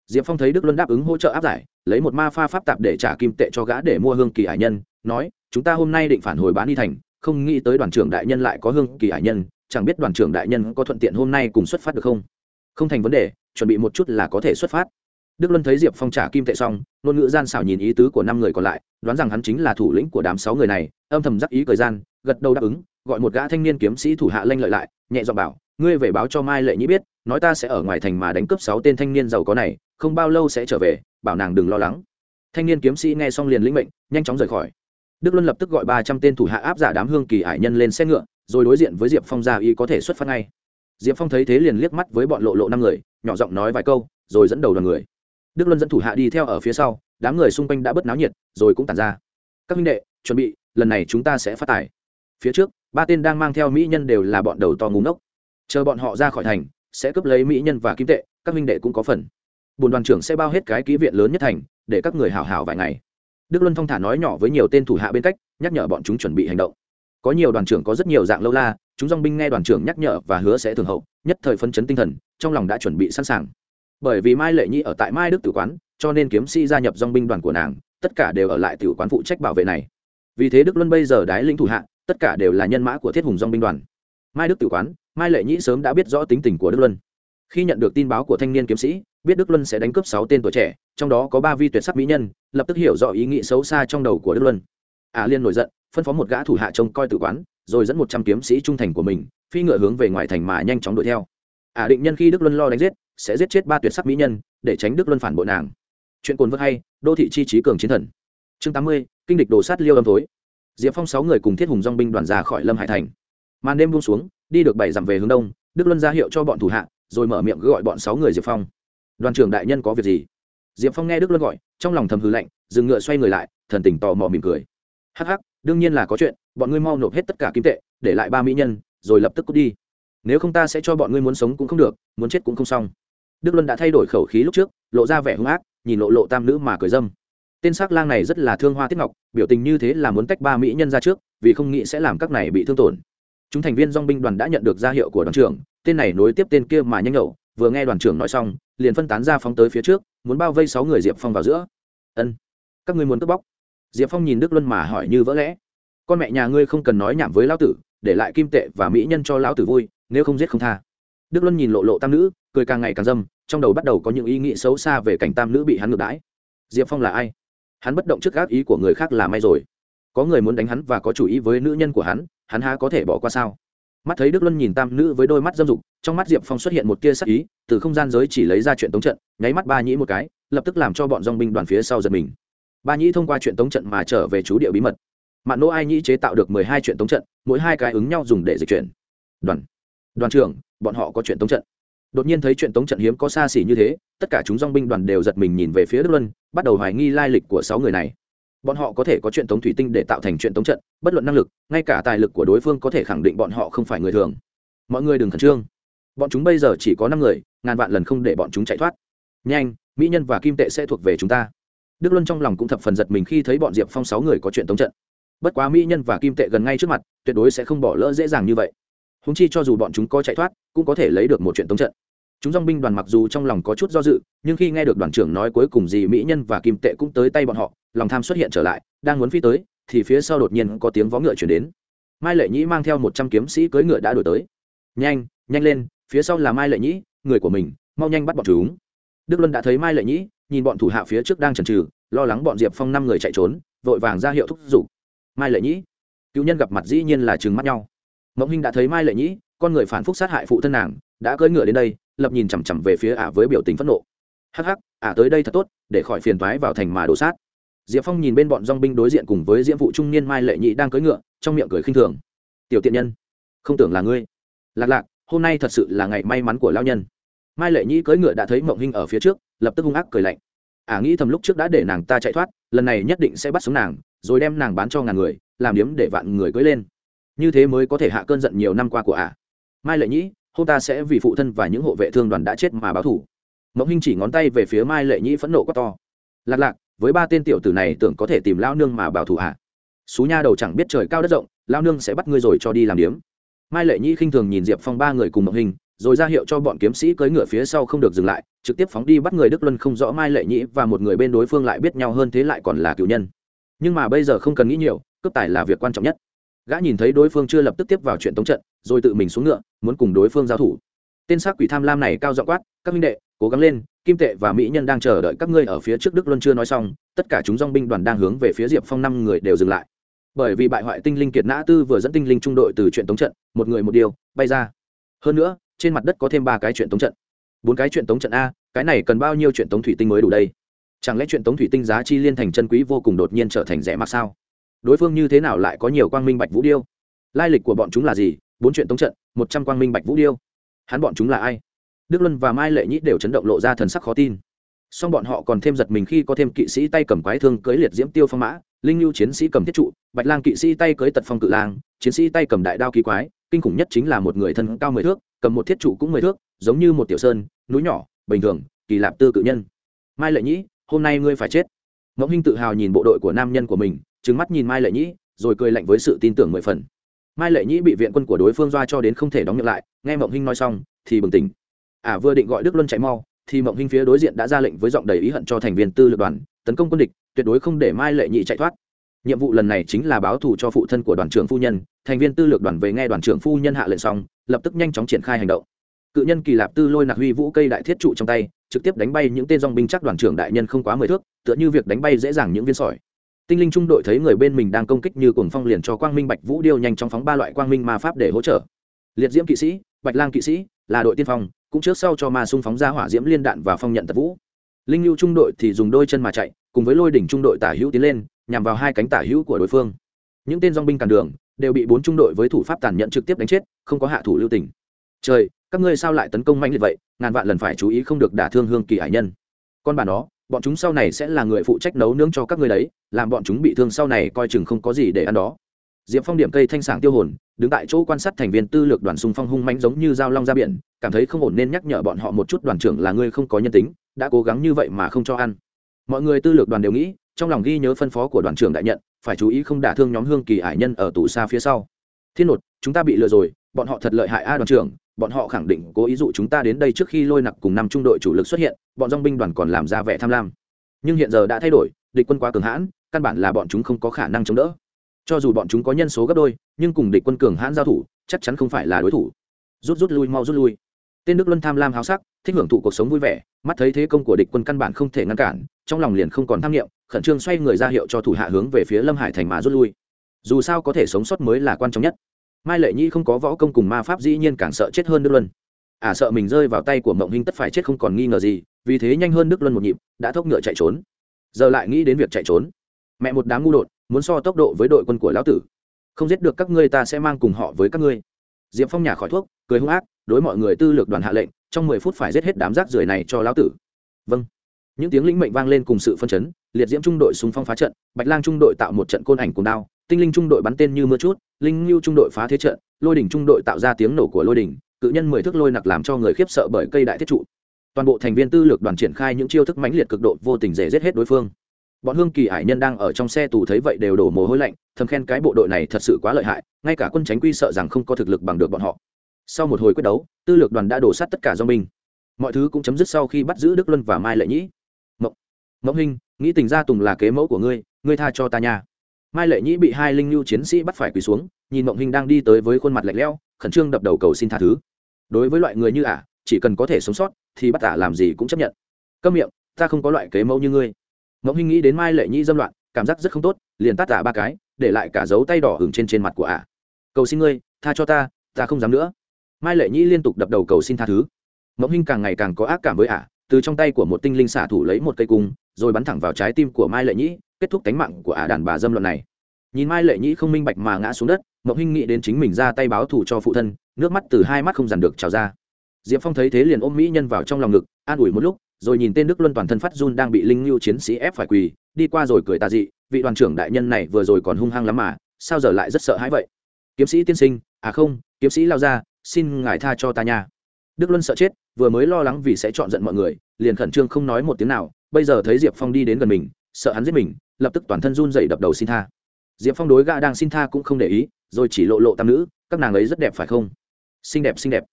Diệp phong thấy đức luân đáp ứng hỗ trợ áp giải, lấy một ma pha pháp tạp để trả kim tệ cho gã để mua hương kỳ hải nhân, nói, chúng ta hôm nay định phản hồi bán đi thành, không nghĩ tới đoàn trưởng đại nhân lại có hương kỳ hải nhân chẳng biết đoàn trưởng đại nhân có thuận tiện hôm nay cùng xuất phát được không? Không thành vấn đề, chuẩn bị một chút là có thể xuất phát. Đức luân thấy diệp phong trả kim tệ xong, ngôn ngữ gian xảo nhìn ý tứ của năm người còn lại, đoán rằng hắn chính là thủ lĩnh của đám sáu người này, âm thầm dắc ý thời gian, gật đầu đáp ứng, gọi một gã thanh niên kiếm sĩ thủ hạ lanh lợi lại, nhẹ dọn bảo, ngươi về báo cho mai lệ nhĩ biết, nói ta sẽ ở ngoài thành mà đánh cướp sáu tên thanh niên giàu có này, không bao lâu sẽ trở về, bảo nàng đừng lo lắng. Thanh niên kiếm sĩ nghe xong liền lĩnh mệnh, nhanh chóng rời khỏi. Đức luân lập tức gọi ba trăm tên thủ hạ áp giả đám hương kỳ ải nhân lên xe ngựa rồi đối diện với diệp phong ra y có thể xuất phát ngay. Diệp phong thấy thế liền liếc mắt với bọn lộ lộ năm người, nhỏ giọng nói vài câu, rồi dẫn đầu đoàn người. Đức luân dẫn thủ hạ đi theo ở phía sau, đám người xung quanh đã bớt náo nhiệt, rồi cũng tàn ra. Các minh đệ, chuẩn bị, lần này chúng ta sẽ phát tài. Phía trước, ba tên đang mang theo mỹ nhân đều là bọn đầu to ngúng ốc chờ bọn họ ra khỏi thành, sẽ cướp lấy mỹ nhân và kim tệ, các minh đệ cũng có phần. Bồn đoàn trưởng sẽ bao hết cái ký viện lớn nhất thành, để các người hào hào vài ngày. Đức luân thong thả nói nhỏ với nhiều tên thủ hạ bên cách, nhắc nhở bọn chúng chuẩn bị hành động có nhiều đoàn trưởng có rất nhiều dạng lâu la, chúng dong binh nghe đoàn trưởng nhắc nhở và hứa sẽ thường hậu, nhất thời phân chấn tinh thần, trong lòng đã chuẩn bị sẵn sàng. Bởi vì mai lệ nhi ở tại mai đức tử quán, cho nên kiếm sĩ gia nhập dong binh đoàn của nàng, tất cả đều ở lại tử quán phụ trách bảo vệ này. Vì thế đức luân bây giờ đái lĩnh thủ hạ, tất cả đều là nhân mã của thiết hùng dong binh đoàn. Mai đức tử quán, mai lệ Nhi sớm đã biết rõ tính tình của đức luân. Khi nhận được tin báo của thanh niên kiếm sĩ, biết đức luân sẽ đánh cướp sáu tên tuổi trẻ, trong đó có ba vi tuyệt sắc mỹ nhân, lập tức hiểu rõ ý nghĩ xấu xa trong đầu của đức luân ả à liên nổi giận, phân phó một gã thủ hạ trông coi tử quán, rồi dẫn một trăm kiếm sĩ trung thành của mình, phi ngựa hướng về ngoài thành mà nhanh chóng đuổi theo. Ả à định nhân khi đức luân lo đánh giết, sẽ giết chết ba tuyệt sắc mỹ nhân, để tránh đức luân phản bội nàng. Chuyện cồn vớt hay, đô thị chi trí cường chiến thần. Chương tám mươi, kinh địch đồ sát liêu âm tối diệp phong sáu người cùng thiết hùng dong binh đoàn ra khỏi lâm hải thành. Màn đêm buông xuống, đi được bảy dặm về hướng đông, đức luân ra hiệu cho bọn thủ hạ, rồi mở miệng gọi bọn sáu người diệp phong. Đoàn trưởng đại nhân có việc gì? Diệp phong nghe đức luân gọi, trong lòng thầm hư lạnh, dừng ngựa xoay người lại, thần tình tò mò mỉm cười hắc hắc, đương nhiên là có chuyện, bọn ngươi mau nộp hết tất cả kim tệ, để lại ba mỹ nhân, rồi lập tức cút đi. Nếu không ta sẽ cho bọn ngươi muốn sống cũng không được, muốn chết cũng không xong. Đức luân đã thay đổi khẩu khí lúc trước, lộ ra vẻ hung ác, nhìn lộ lộ tam nữ mà cười dâm. Tên s ắ c lang này rất là thương hoa tiết ngọc, biểu tình như thế là muốn tách ba mỹ nhân ra trước, vì không nghĩ sẽ làm các này bị thương tổn. Chúng thành viên dong binh đoàn đã nhận được ra hiệu của đoàn trưởng, tên này nối tiếp tên kia mà nhanh nhậu, vừa nghe đoàn trưởng nói xong, liền phân tán ra phóng tới phía trước, muốn bao vây sáu người diệp phong vào giữa. Ân, các ngươi muốn cướp bóc diệp phong nhìn đức luân mà hỏi như vỡ lẽ. Con mẹ nhà ngươi không cần nói nhảm với lão tử, để lại kim tệ và mỹ nhân cho lão tử vui, nếu không giết không tha. Đức luân nhìn lộ lộ tam nữ, cười càng ngày càng dâm, trong đầu bắt đầu có những ý nghĩ xấu xa về cảnh tam nữ bị hắn ngược đãi. Diệp phong là ai? Hắn bất động trước gác ý của người khác là may rồi. Có người muốn đánh hắn và có chủ ý với nữ nhân của hắn hắn há có thể bỏ qua sao? Mắt thấy đức luân nhìn tam nữ với đôi mắt dâm dục, trong mắt diệp phong xuất hiện một tia sắc ý, từ không gian giới chỉ lấy ra chuyện tống trận, nháy mắt ba nhĩ một cái, lập tức làm cho bọn dong binh đoàn phía sau giật mình ba nhĩ thông qua chuyện tống trận mà trở về chú địa bí mật. Mạn nỗ ai nhĩ chế tạo được mười hai chuyện tống trận, mỗi hai cái ứng nhau dùng để dịch chuyển. Đoàn đoàn trưởng, bọn họ có chuyện tống trận. Đột nhiên thấy chuyện tống trận hiếm có xa xỉ như thế, tất cả chúng dong binh đoàn đều giật mình nhìn về phía đức luân, bắt đầu hoài nghi lai lịch của sáu người này. Bọn họ có thể có chuyện tống thủy tinh để tạo thành chuyện tống trận, bất luận năng lực, ngay cả tài lực của đối phương có thể khẳng định bọn họ không phải người thường. Mọi người đừng khẩn trương. Bọn chúng bây giờ chỉ có năm người, ngàn vạn lần không để bọn chúng chạy thoát. Nhanh, mỹ nhân và kim tệ sẽ thuộc về chúng ta đức luân trong lòng cũng thập phần giật mình khi thấy bọn diệp phong sáu người có chuyện tống trận. Bất quá mỹ nhân và kim tệ gần ngay trước mặt, tuyệt đối sẽ không bỏ lỡ dễ dàng như vậy. Húng chi cho dù bọn chúng có chạy thoát, cũng có thể lấy được một chuyện tống trận. Chúng dong binh đoàn mặc dù trong lòng có chút do dự, nhưng khi nghe được đoàn trưởng nói cuối cùng gì mỹ nhân và kim tệ cũng tới tay bọn họ, lòng tham xuất hiện trở lại, đang muốn phi tới, thì phía sau đột nhiên có tiếng vó ngựa chuyển đến. Mai lệ nhĩ mang theo một trăm kiếm sĩ cưỡi ngựa đã đổi tới. Nhanh nhanh lên, phía sau là mai lệ nhĩ, người của mình, mau nhanh bắt bọn chúng. Đức luân đã thấy mai lệ nhĩ nhìn bọn thủ hạ phía trước đang chần trừ lo lắng bọn diệp phong năm người chạy trốn, vội vàng ra hiệu thúc giục. Mai lệ nhĩ, cựu nhân gặp mặt dĩ nhiên là chừng mắt nhau. Mộng Hinh đã thấy mai lệ nhĩ, con người phản phúc sát hại phụ thân nàng, đã cưỡi ngựa đến đây, lập nhìn chằm chằm về phía ả với biểu tình phẫn nộ. Hắc hắc, ả tới đây thật tốt, để khỏi phiền thoái vào thành mà đổ sát. Diệp phong nhìn bên bọn dong binh đối diện cùng với diễm vụ trung niên mai lệ nhĩ đang cưỡi ngựa, trong miệng cười khinh thường. Tiểu tiện nhân, không tưởng là ngươi. Lạc lạc, hôm nay thật sự là ngày may mắn của lao nhân mai lệ nhị cưỡi ngựa đã thấy mộng hinh ở phía trước, lập tức hung ác cười lạnh. Ả nghĩ thầm lúc trước đã để nàng ta chạy thoát, lần này nhất định sẽ bắt sống nàng, rồi đem nàng bán cho ngàn người, làm điếm để vạn người cưỡi lên. Như thế mới có thể hạ cơn giận nhiều năm qua của ả mai lệ nhĩ, hôm ta sẽ vì phụ thân và những hộ vệ thương đoàn đã chết mà báo thủ mộng hinh chỉ ngón tay về phía mai lệ nhĩ phẫn nộ quá to. Lạc lạc, với ba tên tiểu tử này tưởng có thể tìm lao nương mà bảo thủ à? xú nha đầu chẳng biết trời cao đất rộng, lao nương sẽ bắt ngươi rồi cho đi làm điếm. Mai lệ nhĩ khinh thường nhìn diệp phong ba người cùng mộng hình rồi ra hiệu cho bọn kiếm sĩ cưỡi ngựa phía sau không được dừng lại, trực tiếp phóng đi bắt người đức luân không rõ mai lệ nhĩ và một người bên đối phương lại biết nhau hơn thế lại còn là cựu nhân. Nhưng mà bây giờ không cần nghĩ nhiều, cướp tài là việc quan trọng nhất. Gã nhìn thấy đối phương chưa lập tức tiếp vào chuyện tống trận, rồi tự mình xuống ngựa, muốn cùng đối phương giao thủ. Tên xác quỷ tham lam này cao dọ quát, các minh đệ, cố gắng lên, kim tệ và mỹ nhân đang chờ đợi các ngươi ở phía trước đức luân chưa nói xong, tất cả chúng dong binh đoàn đang hướng về phía diệp phong năm người đều dừng lại. Bởi vì bại hoại tinh linh kiệt nã tư vừa dẫn tinh linh trung đội từ chuyện tống trận, một người một điều, bay ra. Hơn nữa trên mặt đất có thêm ba cái chuyện tống trận. Bốn cái chuyện tống trận a, cái này cần bao nhiêu chuyện tống thủy tinh mới đủ đây? Chẳng lẽ chuyện tống thủy tinh giá chi liên thành chân quý vô cùng đột nhiên trở thành rẻ mắc sao? Đối phương như thế nào lại có nhiều quang minh bạch vũ điêu? Lai lịch của bọn chúng là gì? Bốn chuyện tống trận, một trăm quang minh bạch vũ điêu. Hắn bọn chúng là ai? Đức luân và mai lệ nhĩ đều chấn động lộ ra thần sắc khó tin. Song bọn họ còn thêm giật mình khi có thêm kỵ sĩ tay cầm quái thương cưới liệt diễm tiêu phong mã, linh lưu chiến sĩ cầm thiết trụ, bạch lang kỵ sĩ tay cưới tật phong cự lang, chiến sĩ tay cầm đại đao kỳ quái, kinh khủng nhất chính là một người thân cao mười thước cầm một thiết trụ cũng mười thước giống như một tiểu sơn núi nhỏ bình thường kỳ lạp tư cự nhân. Mai lệ nhĩ hôm nay ngươi phải chết. Mộng hinh tự hào nhìn bộ đội của nam nhân của mình trừng mắt nhìn mai lệ nhĩ rồi cười lạnh với sự tin tưởng mười phần. Mai lệ nhĩ bị viện quân của đối phương doa cho đến không thể đóng miệng lại nghe mộng hinh nói xong thì bừng tỉnh. Ả à, vừa định gọi đức luân chạy mau thì mộng hinh phía đối diện đã ra lệnh với giọng đầy ý hận cho thành viên tư lược đoàn tấn công quân địch tuyệt đối không để mai lệ nhị chạy thoát. Nhiệm vụ lần này chính là báo thù cho phụ thân của đoàn trưởng phu nhân. Thành viên tư lược đoàn về nghe đoàn trưởng phu nhân hạ lệnh xong lập tức nhanh chóng triển khai hành động. Cự nhân kỳ lạp tư lôi nạc huy vũ cây đại thiết trụ trong tay, trực tiếp đánh bay những tên dong binh chắc đoàn trưởng đại nhân không quá mười thước, tựa như việc đánh bay dễ dàng những viên sỏi. Tinh linh trung đội thấy người bên mình đang công kích như cuồng phong liền cho quang minh bạch vũ điêu nhanh chóng phóng ba loại quang minh ma pháp để hỗ trợ. Liệt diễm kỵ sĩ, bạch lang kỵ sĩ, là đội tiên phong, cũng trước sau cho ma xung phóng ra hỏa diễm liên đạn và phong nhận tật vũ. Linh lưu trung đội thì dùng đôi chân mà chạy, cùng với lôi đỉnh trung đội tả hữu tiến lên, nhằm vào hai cánh tả hữu của đối phương. Những tên dong binh cản đường đều bị bốn trung đội với thủ pháp tàn nhẫn trực tiếp đánh chết, không có hạ thủ lưu tình. Trời, các ngươi sao lại tấn công mạnh liệt vậy, ngàn vạn lần phải chú ý không được đả thương hương kỳ hải nhân. Con bà nó, bọn chúng sau này sẽ là người phụ trách nấu nướng cho các ngươi đấy, làm bọn chúng bị thương sau này coi chừng không có gì để ăn đó. Diệp phong điểm cây thanh sảng tiêu hồn, đứng tại chỗ quan sát thành viên tư lược đoàn xung phong hung mãnh giống như dao long ra biển, cảm thấy không ổn nên nhắc nhở bọn họ một chút đoàn trưởng là ngươi không có nhân tính, đã cố gắng như vậy mà không cho ăn. Mọi người tư lược đoàn đều nghĩ, trong lòng ghi nhớ phân phó của đoàn trưởng đại nhận phải chú ý không đả thương nhóm hương kỳ hải nhân ở tù xa phía sau. Thiên nột, chúng ta bị lừa rồi, bọn họ thật lợi hại a đoàn trưởng, bọn họ khẳng định cố ý dụ chúng ta đến đây trước khi lôi nặc cùng năm trung đội chủ lực xuất hiện, bọn dong binh đoàn còn làm ra vẻ tham lam. Nhưng hiện giờ đã thay đổi, địch quân quá cường hãn, căn bản là bọn chúng không có khả năng chống đỡ. Cho dù bọn chúng có nhân số gấp đôi, nhưng cùng địch quân cường hãn giao thủ, chắc chắn không phải là đối thủ. Rút rút lui, mau rút lui. Tên đức luân tham lam háo sắc, thích hưởng thụ cuộc sống vui vẻ, mắt thấy thế công của địch quân căn bản không thể ngăn cản, trong lòng liền không còn tham nghiệm khẩn trương xoay người ra hiệu cho thủ hạ hướng về phía lâm hải thành mà rút lui. Dù sao có thể sống sót mới là quan trọng nhất. Mai lệ nhi không có võ công cùng ma pháp dĩ nhiên càng sợ chết hơn đức luân. Ả à, sợ mình rơi vào tay của mộng hinh tất phải chết không còn nghi ngờ gì vì thế nhanh hơn đức luân một nhịp đã thốc ngựa chạy trốn. Giờ lại nghĩ đến việc chạy trốn. Mẹ một đám ngu đột muốn so tốc độ với đội quân của lão tử. Không giết được các ngươi ta sẽ mang cùng họ với các ngươi. Diệp phong nhà khỏi thuốc cười hung ác đối mọi người tư lược đoàn hạ lệnh trong mười phút phải giết hết đám rác rưởi này cho lão tử. Vâng những tiếng lĩnh mệnh vang lên cùng sự phân chấn liệt diễm trung đội súng phong phá trận bạch lang trung đội tạo một trận côn ảnh cùng đao tinh linh trung đội bắn tên như mưa chút linh lưu trung đội phá thế trận lôi đỉnh trung đội tạo ra tiếng nổ của lôi đỉnh cự nhân mười thước lôi nặc làm cho người khiếp sợ bởi cây đại thiết trụ. Toàn bộ thành viên tư lược đoàn triển khai những chiêu thức mãnh liệt cực độ vô tình dễ giết hết đối phương. Bọn hương kỳ hải nhân đang ở trong xe tù thấy vậy đều đổ mồ hôi lạnh thầm khen cái bộ đội này thật sự quá lợi hại ngay cả quân tránh quy sợ rằng không có thực lực bằng được bọn họ. Sau một hồi quyết đấu tư lược đoàn đã đổ sát tất cả do mình, mọi thứ cũng chấm dứt sau khi bắt giữ đức luân và mai lệ nhĩ mộng Hinh, hình nghĩ tình gia tùng là kế mẫu của ngươi ngươi tha cho ta nha. Mai lệ nhĩ bị hai linh lưu chiến sĩ bắt phải quỳ xuống nhìn mộng hình đang đi tới với khuôn mặt lạnh lẽo khẩn trương đập đầu cầu xin tha thứ. Đối với loại người như ả chỉ cần có thể sống sót thì bắt ả làm gì cũng chấp nhận. Câm miệng ta không có loại kế mẫu như ngươi. Mộng hình nghĩ đến mai lệ nhĩ dâm loạn cảm giác rất không tốt liền tát ả ba cái để lại cả dấu tay đỏ hừng trên trên mặt của ả. Cầu xin ngươi tha cho ta ta không dám nữa. Mai lệ nhĩ liên tục đập đầu cầu xin tha thứ. Mộng hình càng ngày càng có ác cảm với ả từ trong tay của một tinh linh xả thủ lấy một cây cung, rồi bắn thẳng vào trái tim của mai lệ nhĩ, kết thúc cánh mạng của ả đàn bà dâm luận này. Nhìn mai lệ nhĩ không minh bạch mà ngã xuống đất Mộc hinh nghĩ đến chính mình ra tay báo thù cho phụ thân, nước mắt từ hai mắt không dằn được trào ra. Diệp phong thấy thế liền ôm mỹ nhân vào trong lòng ngực, an ủi một lúc, rồi nhìn tên đức luân toàn thân phát run đang bị linh lưu chiến sĩ ép phải quỳ, đi qua rồi cười tà dị, vị đoàn trưởng đại nhân này vừa rồi còn hung hăng lắm mà, sao giờ lại rất sợ hãi vậy? Kiếm sĩ tiên sinh à không, kiếm sĩ lao ra, xin ngài tha cho ta nha. Đức luân sợ chết vừa mới lo lắng vì sẽ chọn giận mọi người, liền khẩn trương không nói một tiếng nào, bây giờ thấy diệp phong đi đến gần mình, sợ hắn giết mình, lập tức toàn thân run dậy đập đầu xin tha. Diệp phong đối gã đang xin tha cũng không để ý, rồi chỉ lộ lộ tam nữ, các nàng ấy rất đẹp phải không? Xinh đẹp xinh đẹp.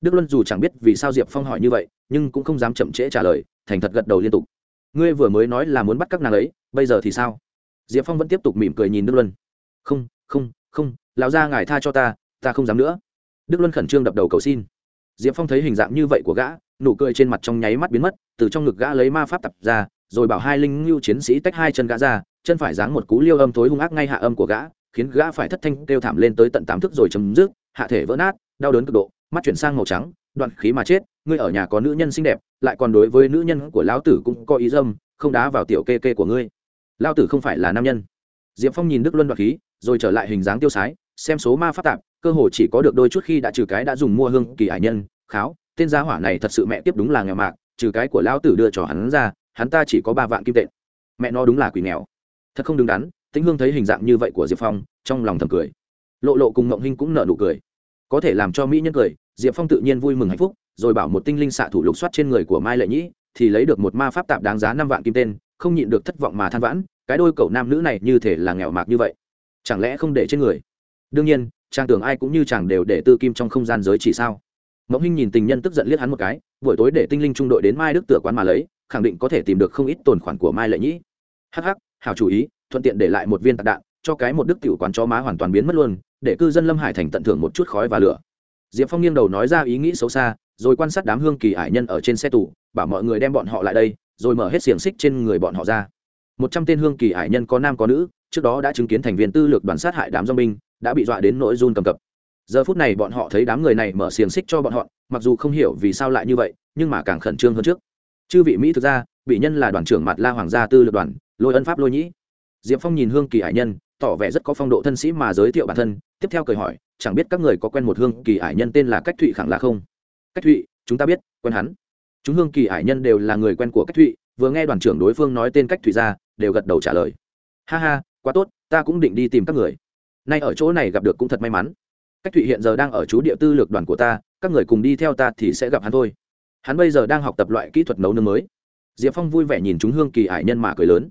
Đức luân dù chẳng biết vì sao diệp phong hỏi như vậy, nhưng cũng không dám chậm trễ trả lời, thành thật gật đầu liên tục. Ngươi vừa mới nói là muốn bắt các nàng ấy, bây giờ thì sao? Diệp phong vẫn tiếp tục mỉm cười nhìn đức luân. Không không không, lão ra ngài tha cho ta ta không dám nữa. Đức luân khẩn trương đập đầu cầu xin diệp phong thấy hình dạng như vậy của gã, nụ cười trên mặt trong nháy mắt biến mất, từ trong ngực gã lấy ma pháp tập ra, rồi bảo hai linh ngưu chiến sĩ tách hai chân gã ra, chân phải giáng một cú liêu âm thối hung ác ngay hạ âm của gã, khiến gã phải thất thanh kêu thảm lên tới tận tám thức rồi chấm dứt, hạ thể vỡ nát, đau đớn cực độ, mắt chuyển sang màu trắng, đoạn khí mà chết, ngươi ở nhà có nữ nhân xinh đẹp, lại còn đối với nữ nhân của lão tử cũng có ý dâm, không đá vào tiểu kê kê của ngươi. Lão tử không phải là nam nhân. Diệp phong nhìn đức luân đoạn khí, rồi trở lại hình dáng tiêu sái xem số ma pháp tạp, cơ hồ chỉ có được đôi chút khi đã trừ cái đã dùng mua hương kỳ hải nhân, kháo, tên gia hỏa này thật sự mẹ tiếp đúng là nghèo mạc, trừ cái của lão tử đưa cho hắn ra, hắn ta chỉ có ba vạn kim tệ. Mẹ nó đúng là quỷ nghèo. Thật không đứng đắn, tĩnh hương thấy hình dạng như vậy của diệp phong, trong lòng thầm cười. Lộ lộ cùng ngộng hinh cũng nợ nụ cười. Có thể làm cho mỹ nhân cười, diệp phong tự nhiên vui mừng hạnh phúc, rồi bảo một tinh linh xạ thủ lục soát trên người của mai lệ nhĩ, thì lấy được một ma pháp tạp đáng giá năm vạn kim tên, không nhịn được thất vọng mà than vãn, cái đôi cậu nam nữ này như thể là nghèo mạc như vậy. Chẳng lẽ không để trên người? Đương nhiên, chàng tưởng ai cũng như chàng đều để tư kim trong không gian giới chỉ sao? Mẫu hinh nhìn tình nhân tức giận liếc hắn một cái, buổi tối để tinh linh trung đội đến mai đức tựa quán mà lấy, khẳng định có thể tìm được không ít tồn khoản của mai lệ nhĩ. Hh hào chủ ý, thuận tiện để lại một viên tạc đạn, cho cái một đức tiểu quán cho má hoàn toàn biến mất luôn, để cư dân lâm hải thành tận thưởng một chút khói và lửa. Diệp phong nghiêng đầu nói ra ý nghĩ xấu xa, rồi quan sát đám hương kỳ ải nhân ở trên xe tù, bảo mọi người đem bọn họ lại đây, rồi mở hết xiềng xích trên người bọn họ ra. Một trăm tên hương kỳ ải nhân có nam có nữ, trước đó đã chứng kiến thành viên tư lược đoàn sát hại đám do binh đã bị dọa đến nỗi run cầm cập. Giờ phút này bọn họ thấy đám người này mở xiềng xích cho bọn họ, mặc dù không hiểu vì sao lại như vậy, nhưng mà càng khẩn trương hơn trước. Chư vị mỹ thực ra bị nhân là đoàn trưởng mặt la hoàng gia tư lược đoàn, lôi ân pháp lôi nhĩ. Diệp phong nhìn hương kỳ Hải nhân, tỏ vẻ rất có phong độ thân sĩ mà giới thiệu bản thân, tiếp theo cười hỏi, chẳng biết các người có quen một hương kỳ Hải nhân tên là cách thụy khẳng là không? Cách thụy, chúng ta biết, quen hắn. Chúng hương kỳ Hải nhân đều là người quen của cách thụy, vừa nghe đoàn trưởng đối phương nói tên cách thụy ra, đều gật đầu trả lời. Ha ha, quá tốt, ta cũng định đi tìm các người nay ở chỗ này gặp được cũng thật may mắn. Cách thụy hiện giờ đang ở chú địa tư lược đoàn của ta, các người cùng đi theo ta thì sẽ gặp hắn thôi. Hắn bây giờ đang học tập loại kỹ thuật nấu nướng mới. Diệp phong vui vẻ nhìn chúng hương kỳ ải nhân mà cười lớn.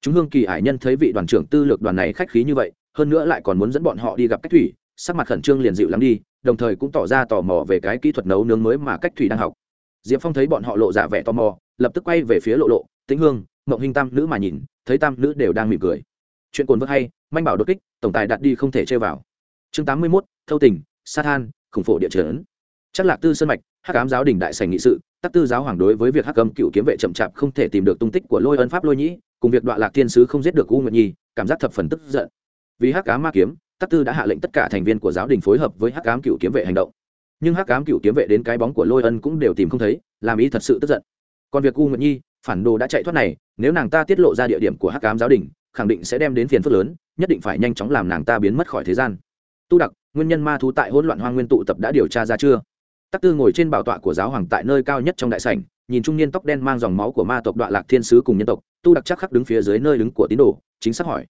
Chúng hương kỳ ải nhân thấy vị đoàn trưởng tư lược đoàn này khách khí như vậy, hơn nữa lại còn muốn dẫn bọn họ đi gặp cách thủy sắc mặt khẩn trương liền dịu lắm đi, đồng thời cũng tỏ ra tò mò về cái kỹ thuật nấu nướng mới mà cách thủy đang học. Diệp phong thấy bọn họ lộ dạ vẻ tò mò, lập tức quay về phía lộ lộ, tĩnh hương, mộng hình tam nữ mà nhìn, thấy tam nữ đều đang mỉm cười chuyện cồn vớt hay, manh bảo đột kích, tổng tài đặt đi không thể chơi vào. Chương tám mươi mốt, thâu tình, sa than, khủng phổ địa chấn. Chắc lạc tư sơn mạch, hắc ám giáo đình đại sành nghị sự, tắc tư giáo hoàng đối với việc hắc âm cựu kiếm vệ chậm chạp không thể tìm được tung tích của lôi ân pháp lôi nhĩ, cùng việc đoạn lạc thiên sứ không giết được u nguyệt nhi, cảm giác thập phần tức giận. Vì hắc ám ma kiếm, tắc tư đã hạ lệnh tất cả thành viên của giáo đình phối hợp với hắc ám cựu kiếm vệ hành động. Nhưng hắc ám cựu kiếm vệ đến cái bóng của lôi ân cũng đều tìm không thấy, làm ý thật sự tức giận. Còn việc u nguyệt nhi, phản đồ đã chạy thoát này, nếu nàng ta tiết lộ ra địa điểm của hắc ám giáo đình khẳng định sẽ đem đến phiền phức lớn, nhất định phải nhanh chóng làm nàng ta biến mất khỏi thế gian. Tu đặc, nguyên nhân ma thú tại hỗn loạn hoang nguyên tụ tập đã điều tra ra chưa? Tắc tư ngồi trên bảo tọa của giáo hoàng tại nơi cao nhất trong đại sảnh, nhìn trung niên tóc đen mang dòng máu của ma tộc đoạn lạc thiên sứ cùng nhân tộc, tu đặc chắc khắc đứng phía dưới nơi đứng của tín đồ, chính xác hỏi.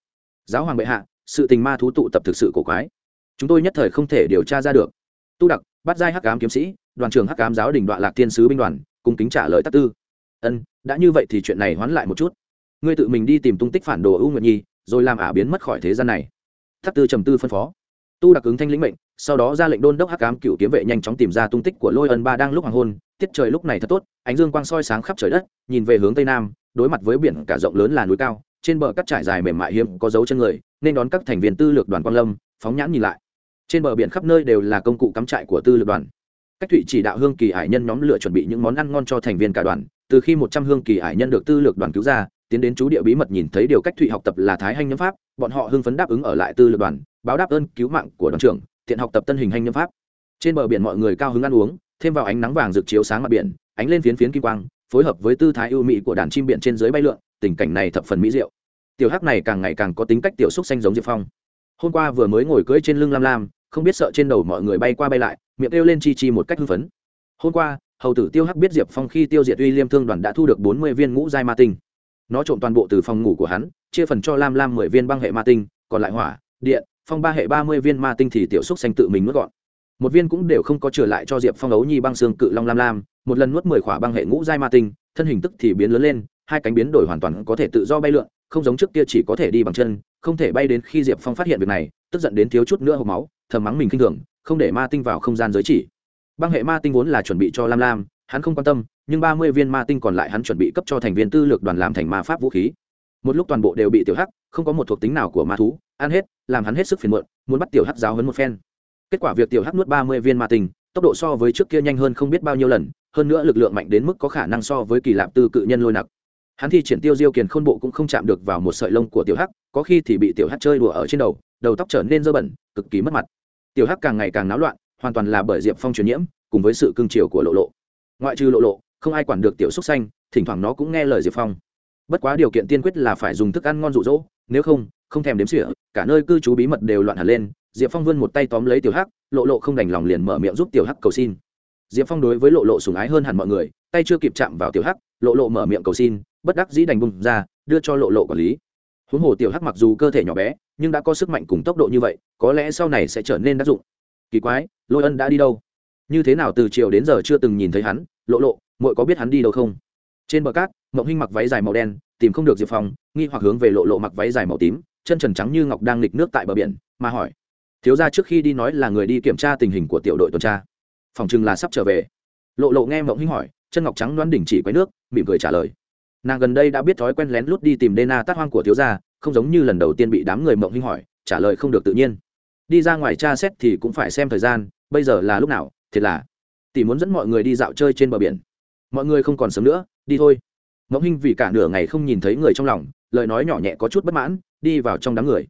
Giáo hoàng bệ hạ, sự tình ma thú tụ tập thực sự cổ quái. Chúng tôi nhất thời không thể điều tra ra được. Tu đặc, bắt giai hắc ám kiếm sĩ, đoàn trưởng hắc ám giáo đình đoạn lạc thiên sứ binh đoàn, cùng kính trả lời tắc tư. Ân, đã như vậy thì chuyện này hoán lại một chút ngươi tự mình đi tìm tung tích phản đồ u nguyệt nhi, rồi làm ả biến mất khỏi thế gian này. Thắc tư trầm tư phân phó. Tu đặc ứng thanh lĩnh mệnh, sau đó ra lệnh đôn đốc hắc cám cựu kiếm vệ nhanh chóng tìm ra tung tích của lôi ân ba đang lúc hoàng hôn, tiết trời lúc này thật tốt, ánh dương quang soi sáng khắp trời đất, nhìn về hướng tây nam, đối mặt với biển cả rộng lớn là núi cao, trên bờ cắt trải dài mềm mại hiếm có dấu chân người, nên đón các thành viên tư lược đoàn quang lâm, phóng nhãn nhìn lại. Trên bờ biển khắp nơi đều là công cụ cắm trại của tư lược đoàn. Cách thụy chỉ đạo hương kỳ Hải nhân nhóm lựa chuẩn bị những món ăn ngon cho thành viên cả đoàn, từ khi một trăm hương kỳ Hải nhân được tư lược đoàn cứu ra tiến đến chú địa bí mật nhìn thấy điều cách thụy học tập là thái hành nhâm pháp, bọn họ hưng phấn đáp ứng ở lại tư lược đoàn, báo đáp ơn cứu mạng của đoàn trưởng, tiện học tập tân hình hành nhâm pháp. Trên bờ biển mọi người cao hứng ăn uống, thêm vào ánh nắng vàng rực chiếu sáng mặt biển, ánh lên phiến phiến kim quang, phối hợp với tư thái ưu mỹ của đàn chim biển trên dưới bay lượn, tình cảnh này thập phần mỹ diệu. Tiểu hắc này càng ngày càng có tính cách tiểu xúc xanh giống diệp phong. Hôm qua vừa mới ngồi cưỡi trên lưng lam lam, không biết sợ trên đầu mọi người bay qua bay lại, miệng kêu lên chi chi một cách hưng phấn. Hôm qua, hầu tử tiêu hắc biết diệp phong khi tiêu diệt uy liêm thương đoàn đã thu được bốn mươi viên ngũ giai ma tinh nó trộm toàn bộ từ phòng ngủ của hắn, chia phần cho lam lam mười viên băng hệ ma tinh, còn lại hỏa, điện, phong ba hệ ba mươi viên ma tinh thì tiểu xúc xanh tự mình nuốt gọn. Một viên cũng đều không có trở lại cho diệp phong ấu nhi băng xương cự long lam lam, một lần nuốt mười khỏa băng hệ ngũ giai ma tinh, thân hình tức thì biến lớn lên, hai cánh biến đổi hoàn toàn có thể tự do bay lượn, không giống trước kia chỉ có thể đi bằng chân, không thể bay đến khi diệp phong phát hiện việc này, tức giận đến thiếu chút nữa hộp máu, thầm mắng mình k i n h thường, không để ma tinh vào không gian giới chỉ. Băng hệ ma tinh vốn là chuẩn bị cho lam lam, hắn không quan tâm nhưng ba mươi viên ma tinh còn lại hắn chuẩn bị cấp cho thành viên tư lược đoàn làm thành ma pháp vũ khí. Một lúc toàn bộ đều bị tiểu hắc, không có một thuộc tính nào của ma thú, ăn hết, làm hắn hết sức phiền muộn, muốn bắt tiểu hắc giáo hấn một phen. Kết quả việc tiểu hắc nuốt ba mươi viên ma tinh, tốc độ so với trước kia nhanh hơn không biết bao nhiêu lần, hơn nữa lực lượng mạnh đến mức có khả năng so với kỳ lạp tư cự nhân lôi nặc. Hắn thi triển tiêu diêu kiền khôn bộ cũng không chạm được vào một sợi lông của tiểu hắc, có khi thì bị tiểu hắc chơi đùa ở trên đầu đầu tóc trở nên dơ bẩn, cực kỳ mất mặt. Tiểu hắc càng ngày càng náo loạn, hoàn toàn là bởi diệp phong truyền nhiễm, cùng với sự cưng chiều của lộ lộ. Ngoại trừ lộ lộ không ai quản được tiểu xúc xanh, thỉnh thoảng nó cũng nghe lời diệp phong. Bất quá điều kiện tiên quyết là phải dùng thức ăn ngon rụ rỗ nếu không không thèm đếm xỉa, cả nơi cư trú bí mật đều loạn hẳn lên, diệp phong vươn một tay tóm lấy tiểu hắc, lộ lộ không đành lòng liền mở miệng giúp tiểu hắc cầu xin. Diệp phong đối với lộ lộ sùng ái hơn hẳn mọi người, tay chưa kịp chạm vào tiểu hắc, lộ lộ mở miệng cầu xin, bất đắc dĩ đành bùng ra, đưa cho lộ lộ quản lý. Huống hồ tiểu hắc mặc dù cơ thể nhỏ bé, nhưng đã có sức mạnh cùng tốc độ như vậy, có lẽ sau này sẽ trở nên đắc dụng. Kỳ quái, lôi ân đã đi đâu? Như thế nào từ chiều đến giờ chưa từng nhìn thấy hắn, lộ lộ muội có biết hắn đi đâu không? Trên bờ cát, mộng hinh mặc váy dài màu đen, tìm không được diệp phong, nghi hoặc hướng về lộ lộ mặc váy dài màu tím, chân trần trắng như ngọc đang nghịch nước tại bờ biển, mà hỏi, thiếu ra trước khi đi nói là người đi kiểm tra tình hình của tiểu đội tuần tra. Phòng chừng là sắp trở về. Lộ lộ nghe mộng hinh hỏi, chân ngọc trắng đoán đỉnh chỉ quấy nước, mỉm cười trả lời, nàng gần đây đã biết thói quen lén lút đi tìm đê na tát hoang của thiếu gia, không giống như lần đầu tiên bị đám người mộng hinh hỏi, trả lời không được tự nhiên. Đi ra ngoài tra xét thì cũng phải xem thời gian, bây giờ là lúc nào, thiệt là tỷ muốn dẫn mọi người đi dạo chơi trên bờ biển mọi người không còn sớm nữa, đi thôi. Mộng hinh vì cả nửa ngày không nhìn thấy người trong lòng, lời nói nhỏ nhẹ có chút bất mãn, đi vào trong đám người.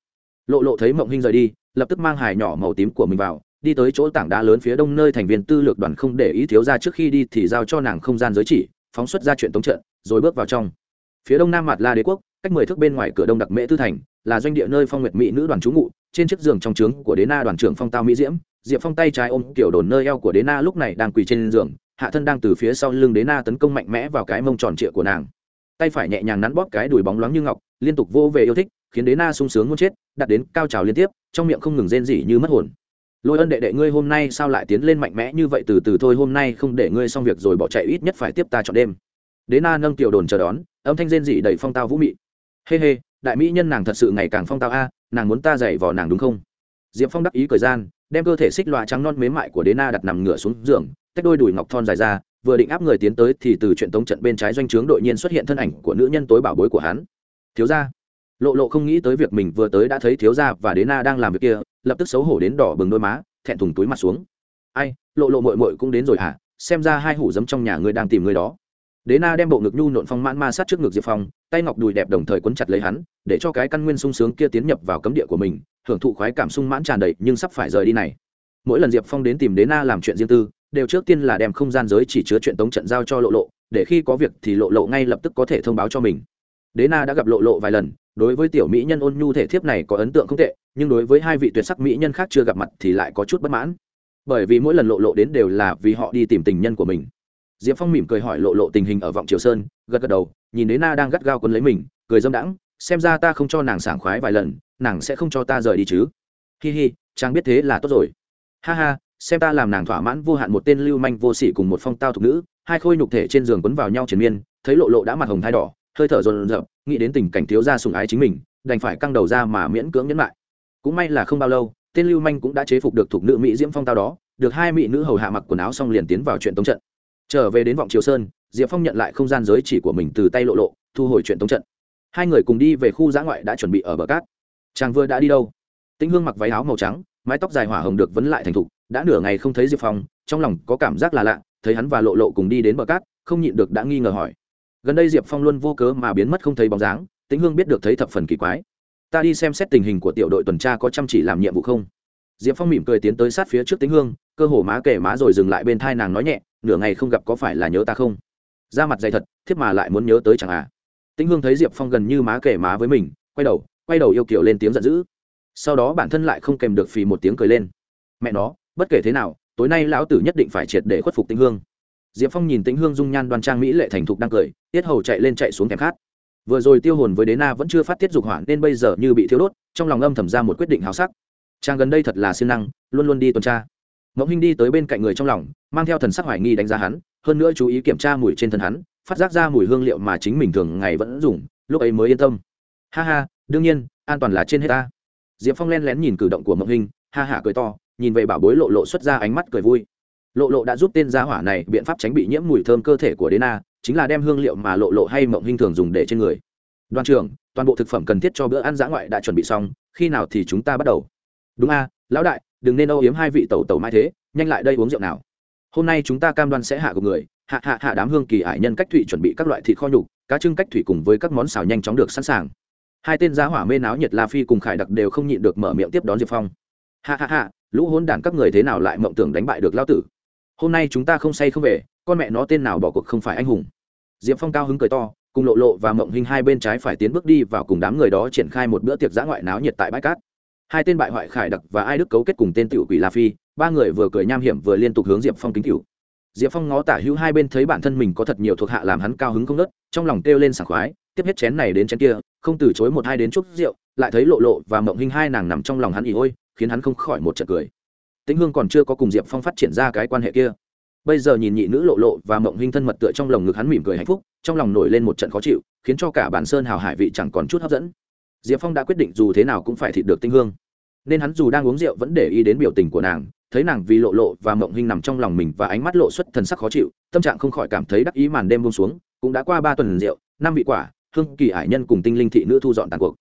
Lộ lộ thấy mộng hinh rời đi, lập tức mang hài nhỏ màu tím của mình vào, đi tới chỗ tảng đá lớn phía đông nơi thành viên tư lược đoàn không để ý thiếu ra trước khi đi thì giao cho nàng không gian giới chỉ, phóng xuất ra chuyện tống trận, rồi bước vào trong. Phía đông nam mặt la đế quốc, cách mười thước bên ngoài cửa đông đặc mễ tư thành, là doanh địa nơi phong nguyệt mỹ nữ đoàn trú ngụ, trên chiếc giường trong trướng của đế na đoàn trưởng phong tao mỹ diễm, diệp phong tay trái ôm kiểu đồn nơi eo của đế na lúc này đang quỳ trên giường hạ thân đang từ phía sau lưng đế na tấn công mạnh mẽ vào cái mông tròn trịa của nàng. Tay phải nhẹ nhàng nắn bóp cái đùi bóng loáng như ngọc liên tục vô về yêu thích khiến đế na sung sướng muốn chết đặt đến cao trào liên tiếp trong miệng không ngừng rên rỉ như mất hồn. Lôi ân đệ đệ ngươi hôm nay sao lại tiến lên mạnh mẽ như vậy? Từ từ thôi hôm nay không để ngươi xong việc rồi bỏ chạy ít nhất phải tiếp ta chọn đêm. Đế na nâng tiểu đồn chờ đón âm thanh rên rỉ đầy phong tao vũ mị. Hê、hey、hê、hey, đại mỹ nhân nàng thật sự ngày càng phong tao a nàng muốn ta dày vò nàng đúng không? Diệp phong đắc ý thời gian đem cơ thể xích loa trắng non mế mại của đế na đặt nằm ngửa xuống giường tách đôi đùi ngọc thon dài ra, vừa định áp người tiến tới thì từ chuyện tống trận bên trái doanh trướng đội nhiên xuất hiện thân ảnh của nữ nhân tối bảo bối của hắn. Thiếu gia. Lộ lộ không nghĩ tới việc mình vừa tới đã thấy thiếu gia và đế na đang làm việc kia, lập tức xấu hổ đến đỏ bừng đôi má, thẹn thùng túi mặt xuống. Ai, lộ lộ mội mội cũng đến rồi hả? Xem ra hai hủ dấm trong nhà ngươi đang tìm ngươi đó. Đế na đem bộ ngực nhu nộn phong mãn ma sát trước ngực diệp phong, tay ngọc đùi đẹp đồng thời quấn chặt lấy hắn, để cho cái căn nguyên sung sướng kia tiến nhập vào cấm địa của mình, hưởng thụ khoái cảm sung mãn tràn đầy nhưng sắp phải rời đi này. Mỗi lần diệp phong đến tìm đế na làm chuyện riêng tư đều trước tiên là đem không gian giới chỉ chứa chuyện tống trận giao cho lộ lộ, để khi có việc thì lộ lộ ngay lập tức có thể thông báo cho mình. Đế na đã gặp lộ lộ vài lần, đối với tiểu mỹ nhân ôn nhu thể thiếp này có ấn tượng không tệ, nhưng đối với hai vị tuyệt sắc mỹ nhân khác chưa gặp mặt thì lại có chút bất mãn. Bởi vì mỗi lần lộ lộ đến đều là vì họ đi tìm tình nhân của mình. Diệp phong mỉm cười hỏi lộ lộ tình hình ở vọng triều sơn, gật gật đầu, nhìn đến na đang gắt gao quấn lấy mình, cười dâm đãng, xem ra ta không cho nàng sảng khoái vài lần, nàng sẽ không cho ta rời đi chứ. Hi hi, chàng biết thế là tốt rồi. Ha ha xem ta làm nàng thỏa mãn vô hạn một tên lưu manh vô sỉ cùng một phong tao thục nữ, hai khôi nhục thể trên giường quấn vào nhau triền miên, thấy lộ lộ đã mặt hồng thai đỏ, hơi thở rồn rợp nghĩ đến tình cảnh thiếu gia sùng ái chính mình, đành phải căng đầu ra mà miễn cưỡng nhẫn lại. Cũng may là không bao lâu, tên lưu manh cũng đã chế phục được thuộc nữ mỹ diễm phong tao đó, được hai mỹ nữ hầu hạ mặc quần áo xong liền tiến vào chuyện tống trận. Trở về đến vọng triều sơn, diệp phong nhận lại không gian giới chỉ của mình từ tay lộ lộ, thu hồi chuyện tống trận. Hai người cùng đi về khu giã ngoại đã chuẩn bị ở bờ cát. Chàng vừa đã đi đâu? Tĩnh hương mặc váy áo màu trắng, mái tóc dài hỏa hồng được vấn lại thành thục đã nửa ngày không thấy diệp phong, trong lòng có cảm giác là lạ, thấy hắn và lộ lộ cùng đi đến bờ cát, không nhịn được đã nghi ngờ hỏi. Gần đây diệp phong luôn vô cớ mà biến mất không thấy bóng dáng, tĩnh hương biết được thấy thập phần kỳ quái. Ta đi xem xét tình hình của tiểu đội tuần tra có chăm chỉ làm nhiệm vụ không? Diệp phong mỉm cười tiến tới sát phía trước tĩnh hương, cơ hồ má kể má rồi dừng lại bên thai nàng nói nhẹ, nửa ngày không gặp có phải là nhớ ta không? Ra mặt dày thật, thiếp mà lại muốn nhớ tới chẳng à? Tĩnh hương thấy diệp phong gần như má kể má với mình, quay đầu quay đầu yêu kiểu lên tiếng giận dữ. Sau đó bản thân lại không kèm được phì một tiếng cười lên. Mẹ nó bất kể thế nào, tối nay lão tử nhất định phải triệt để khuất phục tĩnh hương. Diệp phong nhìn tĩnh hương dung nhan đoan trang mỹ lệ thành thục đang cười, tiết hầu chạy lên chạy xuống thèm khát. Vừa rồi tiêu hồn với đế na vẫn chưa phát tiết dục hỏa, nên bây giờ như bị thiếu đốt, trong lòng âm thầm ra một quyết định hào sắc. Trang gần đây thật là siêng năng, luôn luôn đi tuần tra. Mộng hinh đi tới bên cạnh người trong lòng, mang theo thần sắc hoài nghi đánh giá hắn, hơn nữa chú ý kiểm tra mùi trên thân hắn, phát giác ra mùi hương liệu mà chính mình thường ngày vẫn dùng, lúc ấy mới yên tâm. Ha ha, đương nhiên, an toàn là trên hết ta. Diệp phong len lén nhìn cử động của mộng hinh, ha hả cười to nhìn về bảo bối lộ lộ xuất ra ánh mắt cười vui. Lộ lộ đã giúp tên gia hỏa này biện pháp tránh bị nhiễm mùi thơm cơ thể của đế na chính là đem hương liệu mà lộ lộ hay mộng hinh thường dùng để trên người. Đoàn trưởng, toàn bộ thực phẩm cần thiết cho bữa ăn dã ngoại đã chuẩn bị xong, khi nào thì chúng ta bắt đầu? Đúng a, lão đại, đừng nên âu yếm hai vị tẩu tẩu mai thế, nhanh lại đây uống rượu nào. Hôm nay chúng ta cam đoan sẽ hạ gục người. Hạ hạ hạ đám hương kỳ ải nhân cách thủy chuẩn bị các loại thịt kho nhục, cá trưng cách thủy cùng với các món xào nhanh chóng được sẵn sàng. Hai tên giá hỏa mê náo nhiệt la phi cùng khải đặc đều không nhịn được mở miệng tiếp đón diệp phong hạ hạ hạ lũ hôn đản các người thế nào lại mộng tưởng đánh bại được lao tử? Hôm nay chúng ta không say không về, con mẹ nó tên nào bỏ cuộc không phải anh hùng. Diệp phong cao hứng cười to, cùng lộ lộ và mộng hình hai bên trái phải tiến bước đi vào cùng đám người đó triển khai một bữa tiệc giã ngoại náo nhiệt tại bãi cát. Hai tên bại hoại khải đặc và ai đức cấu kết cùng tên tiểu quỷ la phi, ba người vừa cười nham hiểm vừa liên tục hướng diệp phong kính cựu diệp phong ngó tả hữu hai bên thấy bản thân mình có thật nhiều thuộc hạ làm hắn cao hứng không nớt trong lòng kêu lên sảng khoái, tiếp hết chén này đến chén kia, không từ chối một hai đến chút rượu, lại thấy lộ lộ và mộng hình hai nàng nằm trong lòng hắn ỉ ôi khiến hắn không khỏi một trận cười. Tĩnh hương còn chưa có cùng diệp phong phát triển ra cái quan hệ kia. Bây giờ nhìn nhị nữ lộ lộ và mộng hinh thân mật tựa trong lồng ngực hắn mỉm cười hạnh phúc, trong lòng nổi lên một trận khó chịu, khiến cho cả bản sơn hào hải vị chẳng còn chút hấp dẫn. Diệp phong đã quyết định dù thế nào cũng phải thịt được tinh hương. Nên hắn dù đang uống rượu vẫn để ý đến biểu tình của nàng, thấy nàng vì lộ lộ và mộng hinh nằm trong lòng mình và ánh mắt lộ xuất thần sắc khó chịu, tâm trạng không khỏi cảm thấy đắc ý màn đêm buông xuống, cũng đã qua ba tuần rượu, năm vị quả, hương kỳ ải nhân cùng tinh linh thị nữ thu dọn tàn cuộc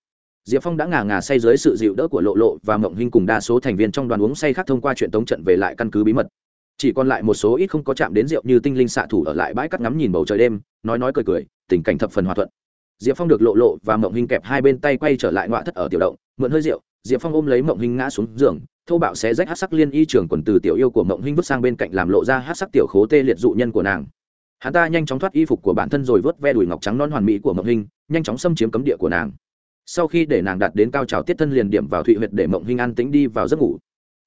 diệp phong đã ngà ngà say dưới sự dịu đỡ của lộ lộ và mộng Hinh cùng đa số thành viên trong đoàn uống say khác thông qua chuyện tống trận về lại căn cứ bí mật. Chỉ còn lại một số ít không có chạm đến rượu như tinh linh xạ thủ ở lại bãi cắt ngắm nhìn bầu trời đêm nói nói cười cười tình cảnh thập phần hòa thuận. Diệp phong được lộ lộ và mộng Hinh kẹp hai bên tay quay trở lại ngoại thất ở tiểu động mượn hơi rượu diệp phong ôm lấy mộng Hinh ngã xuống giường thô bạo xé rách hát sắc liên y trường quần từ tiểu yêu của mộng Hinh vứt sang bên cạnh làm lộ ra hát sắc tiểu khố tê liệt dụ nhân của nàng. Hắn ta nhanh chóng thoát y phục của bản thân rồi vớt ve đùi ngọc trắng non hoàn mỹ của mộng Hinh, nhanh chóng xâm chiếm cấm địa của nàng sau khi để nàng đạt đến cao trào tiết thân liền điểm vào thụy huyệt để mộng hinh an tính đi vào giấc ngủ.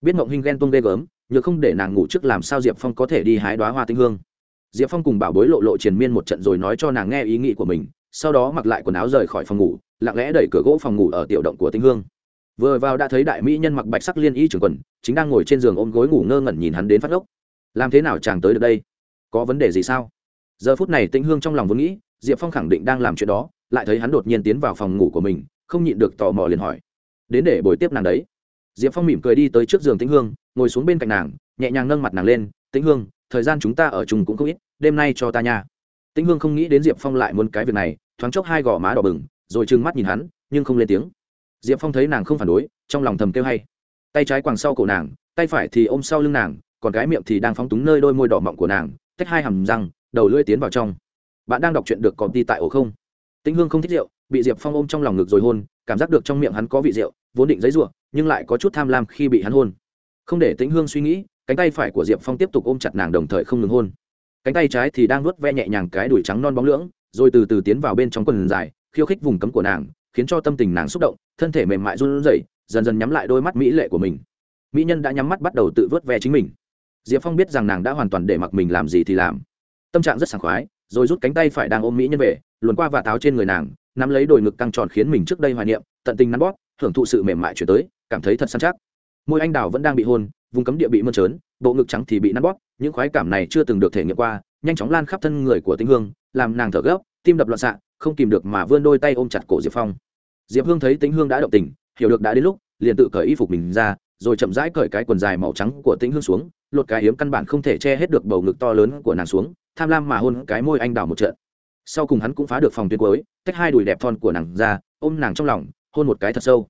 Biết mộng hinh ghen tuông ghê gớm nhờ không để nàng ngủ trước làm sao diệp phong có thể đi hái đoá hoa tinh hương. Diệp phong cùng bảo bối lộ lộ triền miên một trận rồi nói cho nàng nghe ý nghĩ của mình, sau đó mặc lại quần áo rời khỏi phòng ngủ, lặng lẽ đẩy cửa gỗ phòng ngủ ở tiểu động của tinh hương. Vừa vào đã thấy đại mỹ nhân mặc bạch sắc liên y trường quần, chính đang ngồi trên giường ôm gối ngủ ngơ ngẩn nhìn hắn đến phát ốc làm thế nào chàng tới được đây? Có vấn đề gì sao? Giờ phút này tinh hương trong lòng vốn nghĩ, diệp phong khẳng định đang làm chuyện đó lại thấy hắn đột nhiên tiến vào phòng ngủ của mình, không nhịn được tò mò liền hỏi. Đến để bồi tiếp nàng đấy. Diệp phong mỉm cười đi tới trước giường tĩnh hương, ngồi xuống bên cạnh nàng, nhẹ nhàng nâng mặt nàng lên, tĩnh hương, thời gian chúng ta ở chung cũng không ít, đêm nay cho ta nha. Tĩnh hương không nghĩ đến diệp phong lại muốn cái việc này, thoáng chốc hai gò má đỏ bừng, rồi trừng mắt nhìn hắn, nhưng không lên tiếng. Diệp phong thấy nàng không phản đối, trong lòng thầm kêu hay. Tay trái quàng sau cổ nàng, tay phải thì ôm sau lưng nàng, còn cái miệng thì đang phóng túng nơi đôi môi đỏ mọng của nàng, tách hai hầm răng, đầu lưỡi tiến vào trong. Bạn đang đọc chuyện được còn đi tại ổ không? Tĩnh hương không thích rượu, bị diệp phong ôm trong lòng ngực rồi hôn, cảm giác được trong miệng hắn có vị rượu, vốn định giấy r nhưng lại có chút tham lam khi bị hắn hôn. Không để tĩnh hương suy nghĩ, cánh tay phải của diệp phong tiếp tục ôm chặt nàng đồng thời không ngừng hôn. Cánh tay trái thì đang nuốt ve nhẹ nhàng cái đùi trắng non bóng lưỡng, rồi từ từ tiến vào bên trong quần dài, khiêu khích vùng cấm của nàng, khiến cho tâm tình nàng xúc động, thân thể mềm mại run rẩy, dần dần nhắm lại đôi mắt mỹ lệ của mình. Mỹ nhân đã nhắm mắt bắt đầu tự vớt ve chính mình. Diệp phong biết rằng nàng đã hoàn toàn để mặc mình làm gì thì làm. Tâm trạng rất sảng khoái rồi rút cánh tay phải đang ôm mỹ nhân về, luồn qua và táo trên người nàng, nắm lấy đồi ngực căng tròn khiến mình trước đây hoài niệm, tận tình nắn bóp hưởng thụ sự mềm mại chuyển tới, cảm thấy thật săn chắc. Môi anh đào vẫn đang bị hôn, vùng cấm địa bị mơn trớn, bộ ngực trắng thì bị nắn bóp, những khoái cảm này chưa từng được thể nghiệm qua, nhanh chóng lan khắp thân người của tinh hương, làm nàng thở gấp, tim đập loạn xạ, không kìm được mà vươn đôi tay ôm chặt cổ diệp phong. Diệp hương thấy tĩnh hương đã động tình, hiểu được đã đến lúc, liền tự cởi y phục mình ra, rồi chậm rãi cởi cái quần dài màu trắng của tĩnh hương xuống, lột cái hiếm căn bản không thể che hết được bầu ngực to lớn của nàng xuống tham lam mà hôn cái môi anh đào một trận. Sau cùng hắn cũng phá được phòng tuyến cuối, tách hai đùi đẹp thon của nàng ra, ôm nàng trong lòng, hôn một cái thật sâu.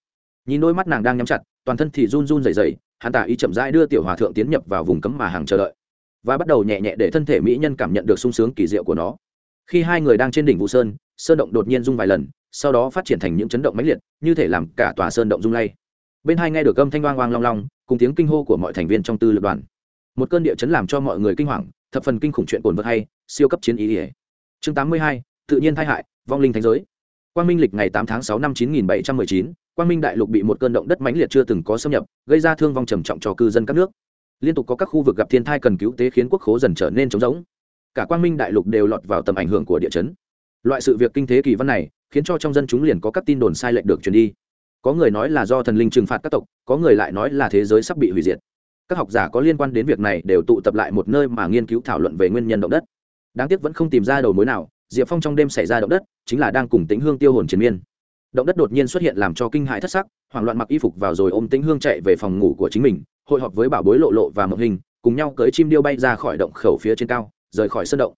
Nhìn đôi mắt nàng đang nhắm chặt, toàn thân thì run run rẩy rẩy, hắn tả ý chậm rãi đưa tiểu hòa thượng tiến nhập vào vùng cấm mà hàng chờ đợi. Và bắt đầu nhẹ nhẹ để thân thể mỹ nhân cảm nhận được sung sướng kỳ diệu của nó. Khi hai người đang trên đỉnh vụ sơn sơn động đột nhiên rung vài lần, sau đó phát triển thành những chấn động mãnh liệt, như thể làm cả tòa sơn động rung lay. Bên hai nghe được âm thanh oang oang long long, cùng tiếng kinh hô của mọi thành viên trong tư lực đoàn. Một cơn địa chấn làm cho mọi người kinh hoàng thập phần kinh khủng chuyện cồn vật hay, siêu cấp chiến ý ỉa chương tám mươi hai, tự nhiên thai hại, vong linh thánh giới. Quang minh lịch ngày tám tháng sáu năm chín nghìn bảy trăm mười chín, quang minh đại lục bị một cơn động đất mãnh liệt chưa từng có xâm nhập, gây ra thương vong trầm trọng cho cư dân các nước. Liên tục có các khu vực gặp thiên thai cần cứu tế khiến quốc khố dần trở nên trống rỗng. Cả quang minh đại lục đều lọt vào tầm ảnh hưởng của địa chấn. Loại sự việc kinh thế kỳ văn này khiến cho trong dân chúng liền có các tin đồn sai lệch được truyền đi. Có người nói là do thần linh trừng phạt các tộc, có người lại nói là thế giới sắp bị hủy diệt các học giả có liên quan đến việc này đều tụ tập lại một nơi mà nghiên cứu thảo luận về nguyên nhân động đất. Đáng tiếc vẫn không tìm ra đầu mối nào, diệp phong trong đêm xảy ra động đất, chính là đang cùng tính hương tiêu hồn chiến miên. Động đất đột nhiên xuất hiện làm cho kinh hãi thất sắc, hoảng loạn mặc y phục vào rồi ôm tính hương chạy về phòng ngủ của chính mình, hội họp với bảo bối lộ lộ và mộng hình, cùng nhau cưới chim điêu bay ra khỏi động khẩu phía trên cao, rời khỏi sân động.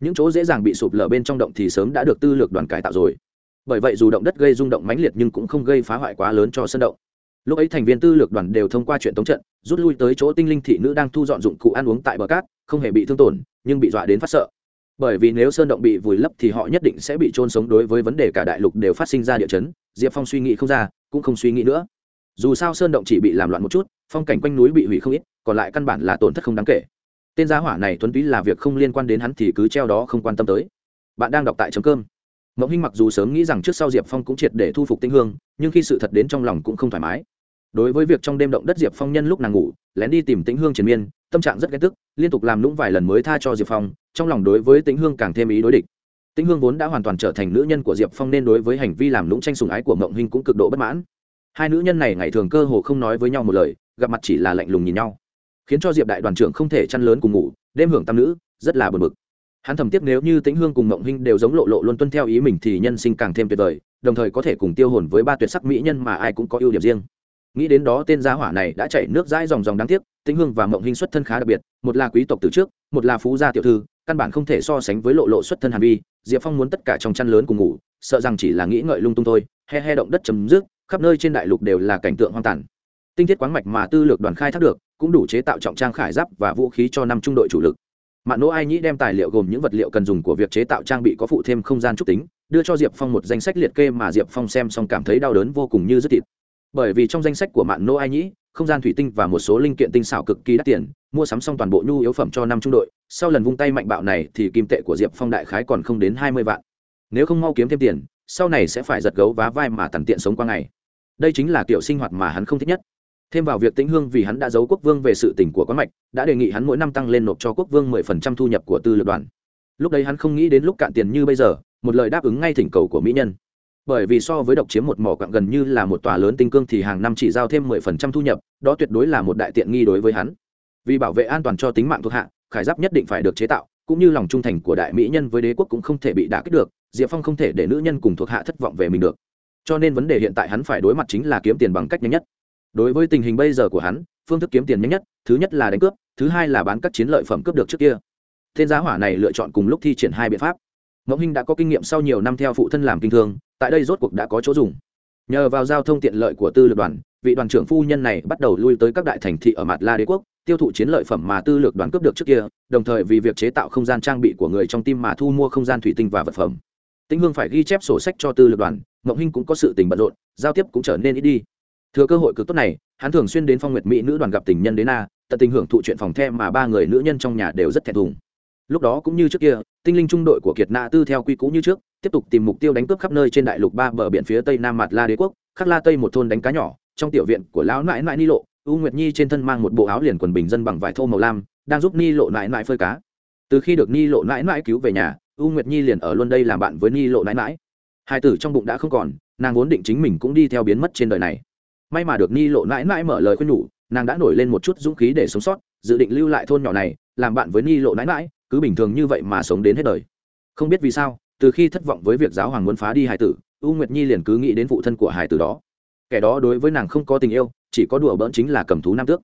Những chỗ dễ dàng bị sụp lở bên trong động thì sớm đã được tư lược đoàn cải tạo rồi. Bởi vậy dù động đất gây rung động mãnh liệt nhưng cũng không gây phá hoại quá lớn cho sân động lúc ấy thành viên tư lược đoàn đều thông qua chuyện tống trận, rút lui tới chỗ tinh linh thị nữ đang thu dọn dụng cụ ăn uống tại bờ cát, không hề bị thương tổn, nhưng bị dọa đến phát sợ. Bởi vì nếu sơn động bị vùi lấp thì họ nhất định sẽ bị trôn sống đối với vấn đề cả đại lục đều phát sinh ra địa chấn, diệp phong suy nghĩ không ra, cũng không suy nghĩ nữa. Dù sao sơn động chỉ bị làm loạn một chút, phong cảnh quanh núi bị hủy không ít, còn lại căn bản là tổn thất không đáng kể. Tên giá hỏa này tuấn túy là việc không liên quan đến hắn thì cứ treo đó không quan tâm tới. Bạn đang đọc tại chấm cơm mộng hinh mặc dù sớm nghĩ rằng trước sau diệp phong cũng triệt để thu phục tinh hương, nhưng khi sự thật đến trong lòng cũng không thoải mái đối với việc trong đêm động đất diệp phong nhân lúc nàng ngủ, lén đi tìm tĩnh hương triền miên, tâm trạng rất ghét tức, liên tục làm lũng vài lần mới tha cho diệp phong, trong lòng đối với tĩnh hương càng thêm ý đối địch. Tĩnh hương vốn đã hoàn toàn trở thành nữ nhân của diệp phong nên đối với hành vi làm lũng tranh sùng ái của mộng hình cũng cực độ bất mãn. Hai nữ nhân này ngày thường cơ hồ không nói với nhau một lời, gặp mặt chỉ là lạnh lùng nhìn nhau, khiến cho diệp đại đoàn trưởng không thể chăn lớn cùng ngủ, đêm hưởng tam nữ, rất là bực bực. Hắn thầm tiếc nếu như tĩnh hương cùng mộng huynh đều giống lộ lộ luôn tuân theo ý mình thì nhân sinh càng thêm tuyệt vời, đồng thời có thể cùng tiêu hồn với ba tuyệt sắc mỹ nhân mà ai cũng có ưu điểm riêng nghĩ đến đó tên gia hỏa này đã chạy nước dãi dòng dòng đáng tiếc, tĩnh hương và mộng hình xuất thân khá đặc biệt, một là quý tộc từ trước, một là phú gia tiểu thư, căn bản không thể so sánh với lộ lộ xuất thân hàn vi, diệp phong muốn tất cả trong chăn lớn cùng ngủ, sợ rằng chỉ là nghĩ ngợi lung tung thôi, he he động đất chấm dứt, khắp nơi trên đại lục đều là cảnh tượng hoang tàn. Tinh thiết quán mạch mà tư lược đoàn khai thác được, cũng đủ chế tạo trọng trang khải giáp và vũ khí cho năm trung đội chủ lực. Mạn nỗ ai nhĩ đem tài liệu gồm những vật liệu cần dùng của việc chế tạo trang bị có phụ thêm không gian trúc tính, đưa cho diệp phong một danh sách liệt kê mà diệp phong xem xong cảm thấy đau đớn vô cùng như dứt thịt bởi vì trong danh sách của mạng nô ai nhĩ, không gian thủy tinh và một số linh kiện tinh xảo cực kỳ đắt tiền, mua sắm xong toàn bộ nhu yếu phẩm cho năm trung đội, sau lần vung tay mạnh bạo này thì kim tệ của diệp phong đại khái còn không đến hai mươi vạn. Nếu không mau kiếm thêm tiền, sau này sẽ phải giật gấu vá vai mà tằn tiện sống qua ngày. Đây chính là kiểu sinh hoạt mà hắn không thích nhất. Thêm vào việc tĩnh hương vì hắn đã giấu quốc vương về sự tỉnh của quán mạch, đã đề nghị hắn mỗi năm tăng lên nộp cho quốc vương mười phần trăm thu nhập của tư lược đoàn. Lúc đấy hắn không nghĩ đến lúc cạn tiền như bây giờ, một lời đáp ứng ngay thỉnh cầu của mỹ nhân bởi vì so với độc chiếm một mỏ quặng gần như là một tòa lớn tinh cương thì hàng năm chỉ giao thêm mười phần trăm thu nhập, đó tuyệt đối là một đại tiện nghi đối với hắn. Vì bảo vệ an toàn cho tính mạng thuộc hạ, khải giáp nhất định phải được chế tạo, cũng như lòng trung thành của đại mỹ nhân với đế quốc cũng không thể bị đả kích được, diệp phong không thể để nữ nhân cùng thuộc hạ thất vọng về mình được. Cho nên vấn đề hiện tại hắn phải đối mặt chính là kiếm tiền bằng cách nhanh nhất. Đối với tình hình bây giờ của hắn, phương thức kiếm tiền nhanh nhất, thứ nhất là đánh cướp, thứ hai là bán các chiến lợi phẩm cướp được trước kia. Tên giá hỏa này lựa chọn cùng lúc thi triển hai biện pháp. Mẫu hinh đã có kinh nghiệm sau nhiều năm theo phụ thân làm kinh thương tại đây rốt cuộc đã có chỗ dùng. Nhờ vào giao thông tiện lợi của tư lược đoàn, vị đoàn trưởng phu nhân này bắt đầu lui tới các đại thành thị ở mặt la đế quốc, tiêu thụ chiến lợi phẩm mà tư lược đoàn cướp được trước kia, đồng thời vì việc chế tạo không gian trang bị của người trong tim mà thu mua không gian thủy tinh và vật phẩm. Tĩnh hương phải ghi chép sổ sách cho tư lược đoàn mậu hinh cũng có sự tình bận rộn, giao tiếp cũng trở nên ít đi. Thừa cơ hội cực tốt này, hắn thường xuyên đến phong nguyệt mỹ nữ đoàn gặp tình nhân đến a, tận tình hưởng thụ chuyện phòng the mà ba người nữ nhân trong nhà đều rất thẹn thùng. Lúc đó cũng như trước kia, tinh linh trung đội của kiệt na tư theo quy cũ như trước tiếp tục tìm mục tiêu đánh cướp khắp nơi trên đại lục ba bờ biển phía tây nam mặt la đế quốc, khắc la tây một thôn đánh cá nhỏ, trong tiểu viện của lão nãi nãi ni lộ, u nguyệt nhi trên thân mang một bộ áo liền quần bình dân bằng vải thô màu lam, đang giúp ni lộ nãi nãi phơi cá. Từ khi được ni lộ nãi nãi cứu về nhà, u nguyệt nhi liền ở luôn đây làm bạn với ni lộ nãi nãi. Hai tử trong bụng đã không còn, nàng vốn định chính mình cũng đi theo biến mất trên đời này. May mà được ni lộ nãi nãi mở lời khuyên nhủ, nàng đã nổi lên một chút dũng khí để sống sót, dự định lưu lại thôn nhỏ này, làm bạn với ni lộ nãi nãi, cứ bình thường như vậy mà sống đến hết đời. Không biết vì sao từ khi thất vọng với việc giáo hoàng muốn phá đi hải tử u nguyệt nhi liền cứ nghĩ đến phụ thân của hải tử đó. Kẻ đó đối với nàng không có tình yêu chỉ có đùa bỡn chính là cầm thú nam tước.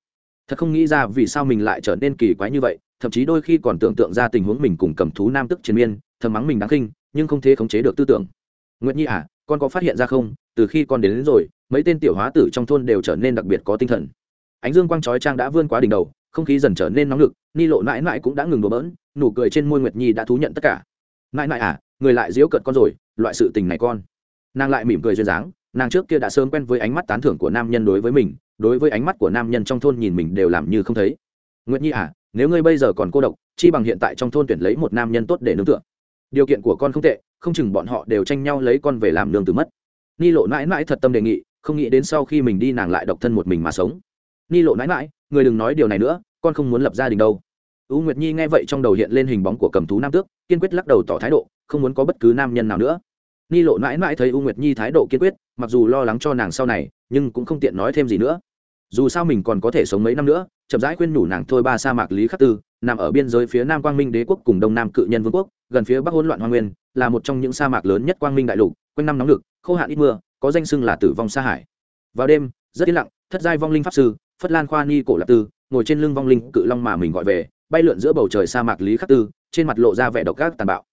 Thật không nghĩ ra vì sao mình lại trở nên kỳ quái như vậy thậm chí đôi khi còn tưởng tượng ra tình huống mình cùng cầm thú nam tức chiến miên thầm mắng mình đáng khinh nhưng không thể khống chế được tư tưởng. Nguyệt nhi à con có phát hiện ra không? Từ khi con đến, đến rồi mấy tên tiểu hóa tử trong thôn đều trở nên đặc biệt có tinh thần. Ánh dương quang trói trang đã vươn quá đỉnh đầu không khí dần trở nên nóng lực ni lộ mãi mãi cũng đã ngừng đổ bỡn nụ cười trên môi nguyệt nhi đã thú nhận tất cả. Mãi mãi à người lại diễu cợt con rồi, loại sự tình này con. Nàng lại mỉm cười duyên dáng, nàng trước kia đã sớm quen với ánh mắt tán thưởng của nam nhân đối với mình, đối với ánh mắt của nam nhân trong thôn nhìn mình đều làm như không thấy. Nguyệt nhi à nếu ngươi bây giờ còn cô độc, chi bằng hiện tại trong thôn tuyển lấy một nam nhân tốt để nương tựa. Điều kiện của con không tệ, không chừng bọn họ đều tranh nhau lấy con về làm nương từ mất. Ni lộ mãi mãi thật tâm đề nghị, không nghĩ đến sau khi mình đi nàng lại độc thân một mình mà sống. Ni lộ mãi mãi, người đừng nói điều này nữa, con không muốn lập gia đình đâu. U nguyệt nhi nghe vậy trong đầu hiện lên hình bóng của cầm thú nam tước, kiên quyết lắc đầu tỏ thái độ không muốn có bất cứ nam nhân nào nữa. Ni lộ mãi mãi thấy u nguyệt nhi thái độ kiên quyết, mặc dù lo lắng cho nàng sau này, nhưng cũng không tiện nói thêm gì nữa. Dù sao mình còn có thể sống mấy năm nữa, chậm rãi khuyên nhủ nàng thôi ba sa mạc lý khắc tư, nằm ở biên giới phía nam quang minh đế quốc cùng đông nam cự nhân vương quốc, gần phía bắc hỗn loạn hoa nguyên, là một trong những sa mạc lớn nhất quang minh đại lục, quanh năm nóng lực khô hạn ít mưa, có danh xưng là tử vong sa hải. Vào đêm, rất yên lặng, thất giai vong linh pháp sư, phất lan khoa ni cổ lạc tư, ngồi trên lưng vong linh cự long mà mình gọi về, bay lượn giữa bầu trời sa mạc lý khắc tư, trên mặt lộ ra vẻ độc ác tàn bạo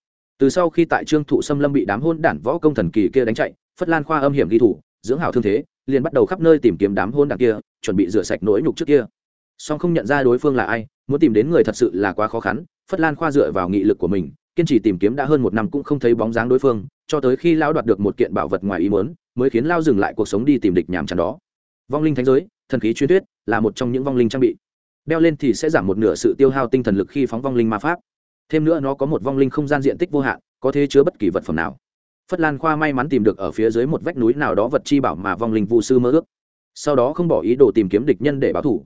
từ sau khi tại trương thụ xâm lâm bị đám hôn đản võ công thần kỳ kia đánh chạy, phất lan khoa âm hiểm ghi thủ, dưỡng hảo thương thế, liền bắt đầu khắp nơi tìm kiếm đám hôn đản kia, chuẩn bị rửa sạch nỗi nhục trước kia. Song không nhận ra đối phương là ai, muốn tìm đến người thật sự là quá khó khăn, phất lan khoa dựa vào nghị lực của mình, kiên trì tìm kiếm đã hơn một năm cũng không thấy bóng dáng đối phương, cho tới khi lão đoạt được một kiện bảo vật ngoài ý muốn, mới khiến lao dừng lại cuộc sống đi tìm địch nhàm chán đó. Vong linh thánh giới, thần khí truyền thuyết, là một trong những vong linh trang bị. Đeo lên thì sẽ giảm một nửa sự tiêu hao tinh thần lực khi phóng vong linh ma pháp thêm nữa nó có một vong linh không gian diện tích vô hạn, có thể chứa bất kỳ vật phẩm nào. Phất lan khoa may mắn tìm được ở phía dưới một vách núi nào đó vật chi bảo mà vong linh vu sư mơ ước. Sau đó không bỏ ý đồ tìm kiếm địch nhân để báo thủ.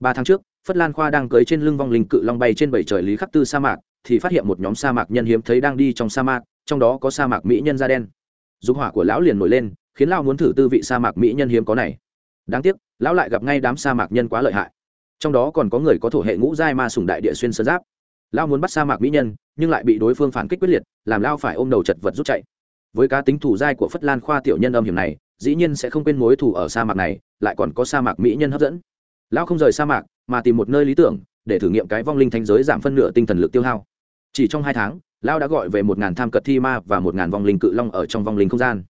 Ba tháng trước, phất lan khoa đang cưới trên lưng vong linh cự long bay trên bảy trời lý khắc tư sa mạc, thì phát hiện một nhóm sa mạc nhân hiếm thấy đang đi trong sa mạc, trong đó có sa mạc mỹ nhân da đen. Dục hỏa của lão liền nổi lên, khiến lão muốn thử tư vị sa mạc mỹ nhân hiếm có này. Đáng tiếc, lão lại gặp ngay đám sa mạc nhân quá lợi hại. Trong đó còn có người có thổ hệ ngũ giai ma sùng đại địa xuyên sơn giáp lão muốn bắt sa mạc mỹ nhân, nhưng lại bị đối phương phản kích quyết liệt, làm lão phải ôm đầu chật vật rút chạy. Với cá tính thủ giai của phất lan khoa tiểu nhân âm hiểm này, dĩ nhiên sẽ không quên mối thù ở sa mạc này, lại còn có sa mạc mỹ nhân hấp dẫn. Lão không rời sa mạc, mà tìm một nơi lý tưởng, để thử nghiệm cái vong linh thanh giới giảm phân nửa tinh thần lực tiêu hao. Chỉ trong hai tháng lão đã gọi về một ngàn tham cật thi ma và một ngàn vong linh cự long ở trong vong linh không gian.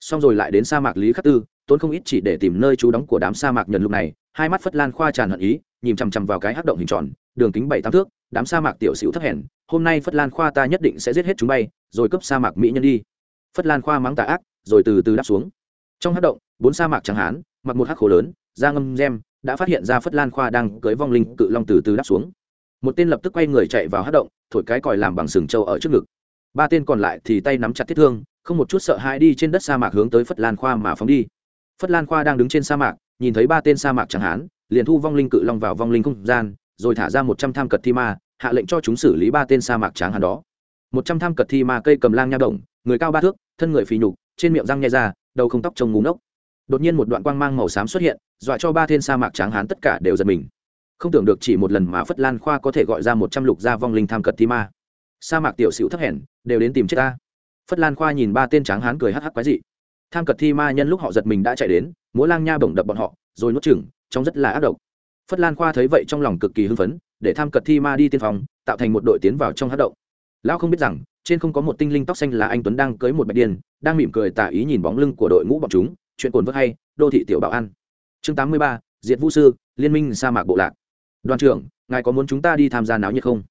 Xong rồi lại đến sa mạc lý khắc tư, tốn không ít chỉ để tìm nơi trú đóng của đám sa mạc nhân lúc này, hai mắt phất lan khoa tràn hận ý, nhìn chằm chằm vào cái hắc động hình tròn, đường kính bảy tám thước đám sa mạc tiểu xỉu thấp hèn, hôm nay phất lan khoa ta nhất định sẽ giết hết chúng bay, rồi cấp sa mạc mỹ nhân đi. Phất lan khoa mắng tà ác, rồi từ từ đáp xuống. Trong hắc động, bốn sa mạc trắng hán, mặc một hắc khổ lớn, da ngâm gem đã phát hiện ra phất lan khoa đang cưới vong linh cự long từ từ đáp xuống. Một tên lập tức quay người chạy vào hắc động, thổi cái còi làm bằng sừng trâu ở trước ngực. Ba tên còn lại thì tay nắm chặt thiết thương, không một chút sợ hãi đi trên đất sa mạc hướng tới phất lan khoa mà phóng đi. Phất lan khoa đang đứng trên sa mạc, nhìn thấy ba tên sa mạc chẳng hán, liền thu vong linh cự long vào vong linh không gian rồi thả ra một trăm tham cật thi ma, hạ lệnh cho chúng xử lý ba tên sa mạc tráng hán đó. Một trăm tham cật thi ma cây cầm lang nha động người cao ba thước, thân người phì nhục, trên miệng răng nhai ra, đầu không tóc trông ngúng ốc đột nhiên một đoạn quang mang màu xám xuất hiện, dọa cho ba tên sa mạc tráng hán tất cả đều giật mình. Không tưởng được chỉ một lần mà phất lan khoa có thể gọi ra một trăm lục gia vong linh tham cật thi ma. Sa mạc tiểu sĩu thấp hèn, đều đến tìm chết ta. Phất lan khoa nhìn ba tên tráng hán cười hắc hắc quái dị. Tham cật thi ma nhân lúc họ giật mình đã chạy đến, múa lang nha bổng đập bọn họ, rồi nuốt chửng, trông rất là ác độc phất lan khoa thấy vậy trong lòng cực kỳ hưng phấn, để tham cật thi ma đi tiên phòng, tạo thành một đội tiến vào trong hát động. Lão không biết rằng, trên không có một tinh linh tóc xanh là anh tuấn đang cưới một bạch điên, đang mỉm cười tả ý nhìn bóng lưng của đội ngũ bọn chúng, chuyện cồn vớt hay, đô thị tiểu bảo an. Chương tám mươi ba, diệt vũ sư, liên minh sa mạc bộ lạc. Đoàn trưởng, ngài có muốn chúng ta đi tham gia náo nhiệt không?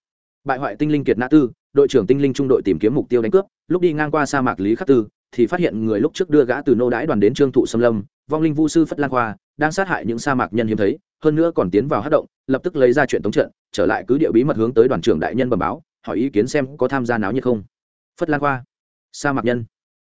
Bại hoại tinh linh kiệt nã tư, đội trưởng tinh linh trung đội tìm kiếm mục tiêu đánh cướp, lúc đi ngang qua sa mạc lý khắc tư, thì phát hiện người lúc trước đưa gã từ nô đái đoàn đến trương thụ xâm lâm, vong linh vu sư phất lan khoa, đang sát hại những sa mạc nhân hiếm thấy hơn nữa còn tiến vào hát động, lập tức lấy ra chuyện tống trận, trở lại cứ địa bí mật hướng tới đoàn trưởng đại nhân bẩm báo, hỏi ý kiến xem có tham gia náo nhiệt không. Phất lan khoa, sa mạc nhân,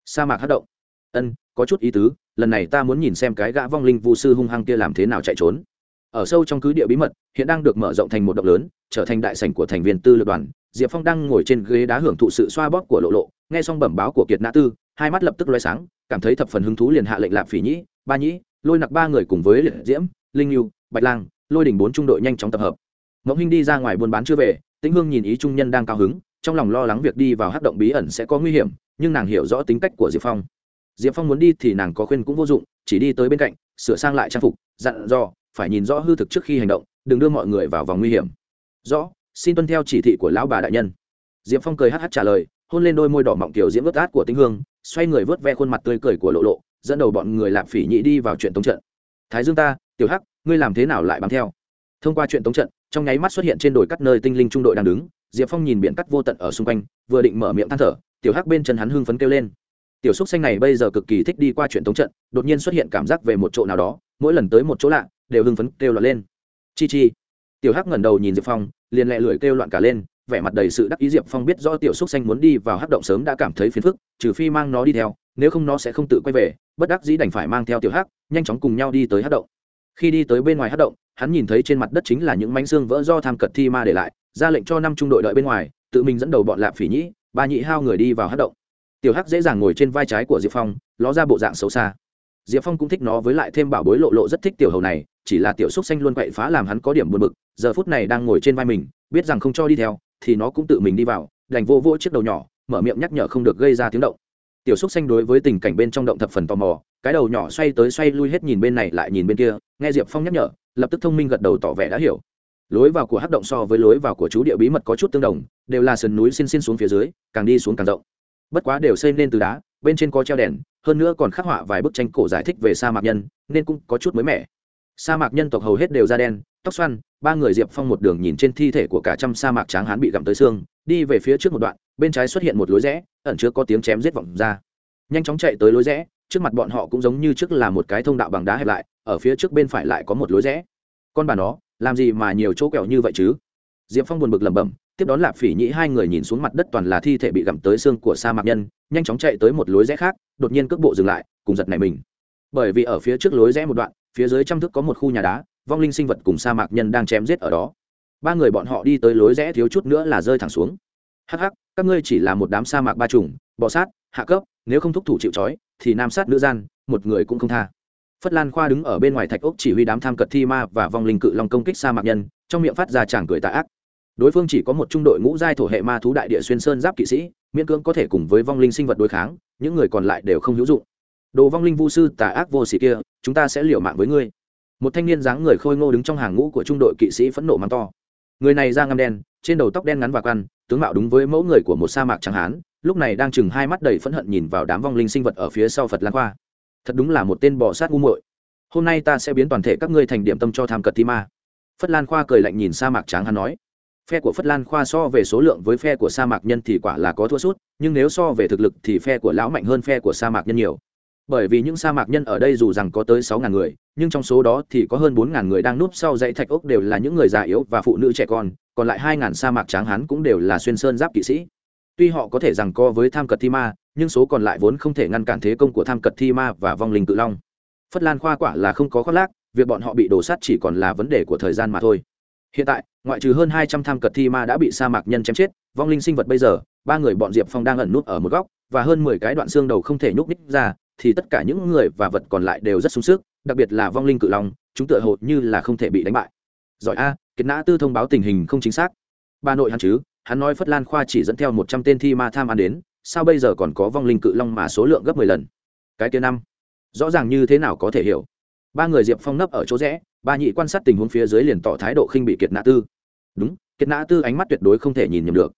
sa mạc hát động. Ân, có chút ý tứ, lần này ta muốn nhìn xem cái gã vong linh vu sư hung hăng kia làm thế nào chạy trốn. Ở sâu trong cứ địa bí mật, hiện đang được mở rộng thành một động lớn, trở thành đại sảnh của thành viên tư lược đoàn. Diệp phong đang ngồi trên ghế đá hưởng thụ sự xoa bóp của lộ lộ, nghe xong bẩm báo của kiệt nã tư, hai mắt lập tức loay sáng, cảm thấy thập phần hứng thú liền hạ lệnh lạp phỉ nhĩ, ba nhĩ, lôi nặc ba người cùng với liệt diễm, linh lưu bạch lang, lôi đỉnh bốn trung đội nhanh chóng tập hợp. Mẫu hinh đi ra ngoài buôn bán chưa về, tĩnh hương nhìn ý trung nhân đang cao hứng, trong lòng lo lắng việc đi vào hát động bí ẩn sẽ có nguy hiểm, nhưng nàng hiểu rõ tính cách của diệp phong. Diệp phong muốn đi thì nàng có khuyên cũng vô dụng, chỉ đi tới bên cạnh, sửa sang lại trang phục, dặn dò, phải nhìn rõ hư thực trước khi hành động, đừng đưa mọi người vào vòng nguy hiểm. Rõ, xin tuân theo chỉ thị của lão bà đại nhân. Diệp phong cười hh trả lời, hôn lên đôi môi đỏ mọng kiểu diễm vớt át của Tĩnh hương, xoay người vớt ve khuôn mặt tươi cười của lộ lộ, dẫn đầu bọn người lạp phỉ nhị đi vào chuyện tống trận. Thái dương ta, tiểu hắc ngươi làm thế nào lại bám theo? Thông qua chuyện tống trận, trong nháy mắt xuất hiện trên đồi cắt nơi tinh linh trung đội đang đứng, diệp phong nhìn biển cắt vô tận ở xung quanh, vừa định mở miệng than thở, tiểu hắc bên chân hắn hưng phấn kêu lên. Tiểu xúc xanh này bây giờ cực kỳ thích đi qua chuyện tống trận, đột nhiên xuất hiện cảm giác về một chỗ nào đó, mỗi lần tới một chỗ lạ, đều hưng phấn kêu loạn lên. Chi chi. Tiểu hắc ngẩng đầu nhìn diệp phong, liền lẹ lưỡi kêu loạn cả lên, vẻ mặt đầy sự đắc ý diệp phong biết do tiểu xúc xanh muốn đi vào hắc động sớm đã cảm thấy phiền phức, trừ phi mang nó đi theo, nếu không nó sẽ không tự quay về, bất đắc dĩ đành phải mang theo tiểu hắc, nhanh chóng cùng nhau đi tới hắc động khi đi tới bên ngoài hát động, hắn nhìn thấy trên mặt đất chính là những mảnh xương vỡ do tham cật thi ma để lại, ra lệnh cho năm trung đội đợi bên ngoài, tự mình dẫn đầu bọn lạp phỉ nhĩ, ba nhị hao người đi vào hát động. Tiểu hắc dễ dàng ngồi trên vai trái của diệp phong, ló ra bộ dạng xấu xa. Diệp phong cũng thích nó với lại thêm bảo bối lộ lộ rất thích tiểu hầu này, chỉ là tiểu xúc xanh luôn quậy phá làm hắn có điểm buồn bực, giờ phút này đang ngồi trên vai mình, biết rằng không cho đi theo, thì nó cũng tự mình đi vào, đành vô vô chiếc đầu nhỏ, mở miệng nhắc nhở không được gây ra tiếng động tiểu xúc xanh đối với tình cảnh bên trong động thập phần tò mò, cái đầu nhỏ xoay tới xoay lui hết nhìn bên này lại nhìn bên kia, nghe diệp phong nhắc nhở, lập tức thông minh gật đầu tỏ vẻ đã hiểu. Lối vào của hắc động so với lối vào của chú địa bí mật có chút tương đồng, đều là sườn núi xin xin xuống phía dưới, càng đi xuống càng rộng. Bất quá đều xây nên từ đá, bên trên có treo đèn, hơn nữa còn khắc họa vài bức tranh cổ giải thích về sa mạc nhân, nên cũng có chút mới mẻ. Sa mạc nhân tộc hầu hết đều da đen, tóc xoăn, ba người diệp phong một đường nhìn trên thi thể của cả trăm sa mạc tráng hán bị gặm tới xương đi về phía trước một đoạn, bên trái xuất hiện một lối rẽ, ẩn chứa có tiếng chém giết vọng ra. Nhanh chóng chạy tới lối rẽ, trước mặt bọn họ cũng giống như trước là một cái thông đạo bằng đá hẹp lại, ở phía trước bên phải lại có một lối rẽ. Con bà nó, làm gì mà nhiều chỗ kẹo như vậy chứ? Diệp phong buồn bực lẩm bẩm, tiếp đón lạp phỉ nhĩ hai người nhìn xuống mặt đất toàn là thi thể bị gặm tới xương của sa mạc nhân, nhanh chóng chạy tới một lối rẽ khác, đột nhiên cước bộ dừng lại, cùng giật này mình. Bởi vì ở phía trước lối rẽ một đoạn, phía dưới trăm thước có một khu nhà đá, vong linh sinh vật cùng sa mạc nhân đang chém giết ở đó ba người bọn họ đi tới lối rẽ thiếu chút nữa là rơi thẳng xuống. Hắc hắc, các ngươi chỉ là một đám sa mạc ba trùng bọ sát hạ cấp nếu không thúc thủ chịu trói thì nam sát nữ gian một người cũng không tha. Phất lan khoa đứng ở bên ngoài thạch ốc chỉ huy đám tham cật thi ma và vong linh cự long công kích sa mạc nhân trong miệng phát ra chàng cười tạ ác. Đối phương chỉ có một trung đội ngũ giai thổ hệ ma thú đại địa xuyên sơn giáp kỵ sĩ miễn cưỡng có thể cùng với vong linh sinh vật đối kháng những người còn lại đều không hữu dụng. Đồ vong linh vu sư tà ác vô sĩ kia chúng ta sẽ liều mạng với ngươi. Một thanh niên dáng người khôi ngô đứng trong hàng ngũ của trung đội kỵ sĩ phẫn nộ mắng to người này da ngăm đen, trên đầu tóc đen ngắn và căn tướng mạo đúng với mẫu người của một sa mạc trắng hán, lúc này đang chừng hai mắt đầy phẫn hận nhìn vào đám vong linh sinh vật ở phía sau phật lan khoa. Thật đúng là một tên bò sát ngu muội. Hôm nay ta sẽ biến toàn thể các ngươi thành điểm tâm cho tham cật thi ma. Phất lan khoa cười lạnh nhìn sa mạc tráng hắn nói, phe của phất lan khoa so về số lượng với phe của sa mạc nhân thì quả là có thua sút, nhưng nếu so về thực lực thì phe của lão mạnh hơn phe của sa mạc nhân nhiều. Bởi vì những sa mạc nhân ở đây dù rằng có tới sáu ngàn người nhưng trong số đó thì có hơn bốn ngàn người đang núp sau dãy thạch ốc đều là những người già yếu và phụ nữ trẻ con, còn lại hai ngàn sa mạc tráng hán cũng đều là xuyên sơn giáp kỵ sĩ. Tuy họ có thể rằng co với tham cật thi ma, nhưng số còn lại vốn không thể ngăn cản thế công của tham cật thi ma và vong linh cự long. Phất lan khoa quả là không có khoác lác, việc bọn họ bị đổ sát chỉ còn là vấn đề của thời gian mà thôi. Hiện tại, ngoại trừ hơn hai trăm tham cật thi ma đã bị sa mạc nhân chém chết, vong linh sinh vật bây giờ, ba người bọn diệp phong đang ẩn nút ở một góc, và hơn mười cái đoạn xương đầu không thể nhúc ních ra, thì tất cả những người và vật còn lại đều rất sung sức đặc biệt là vong linh cự long, chúng tựa hồ như là không thể bị đánh bại. Giỏi a, kiệt nã tư thông báo tình hình không chính xác. Bà nội hắn chứ, hắn nói phất lan khoa chỉ dẫn theo một trăm tên thi ma tham ăn đến, sao bây giờ còn có vong linh cự long mà số lượng gấp mười lần? Cái kia năm, rõ ràng như thế nào có thể hiểu. Ba người diệp phong nấp ở chỗ rẽ, ba nhị quan sát tình huống phía dưới liền tỏ thái độ khinh bị kiệt nã tư. Đúng, kiệt nã tư ánh mắt tuyệt đối không thể nhìn nhầm được.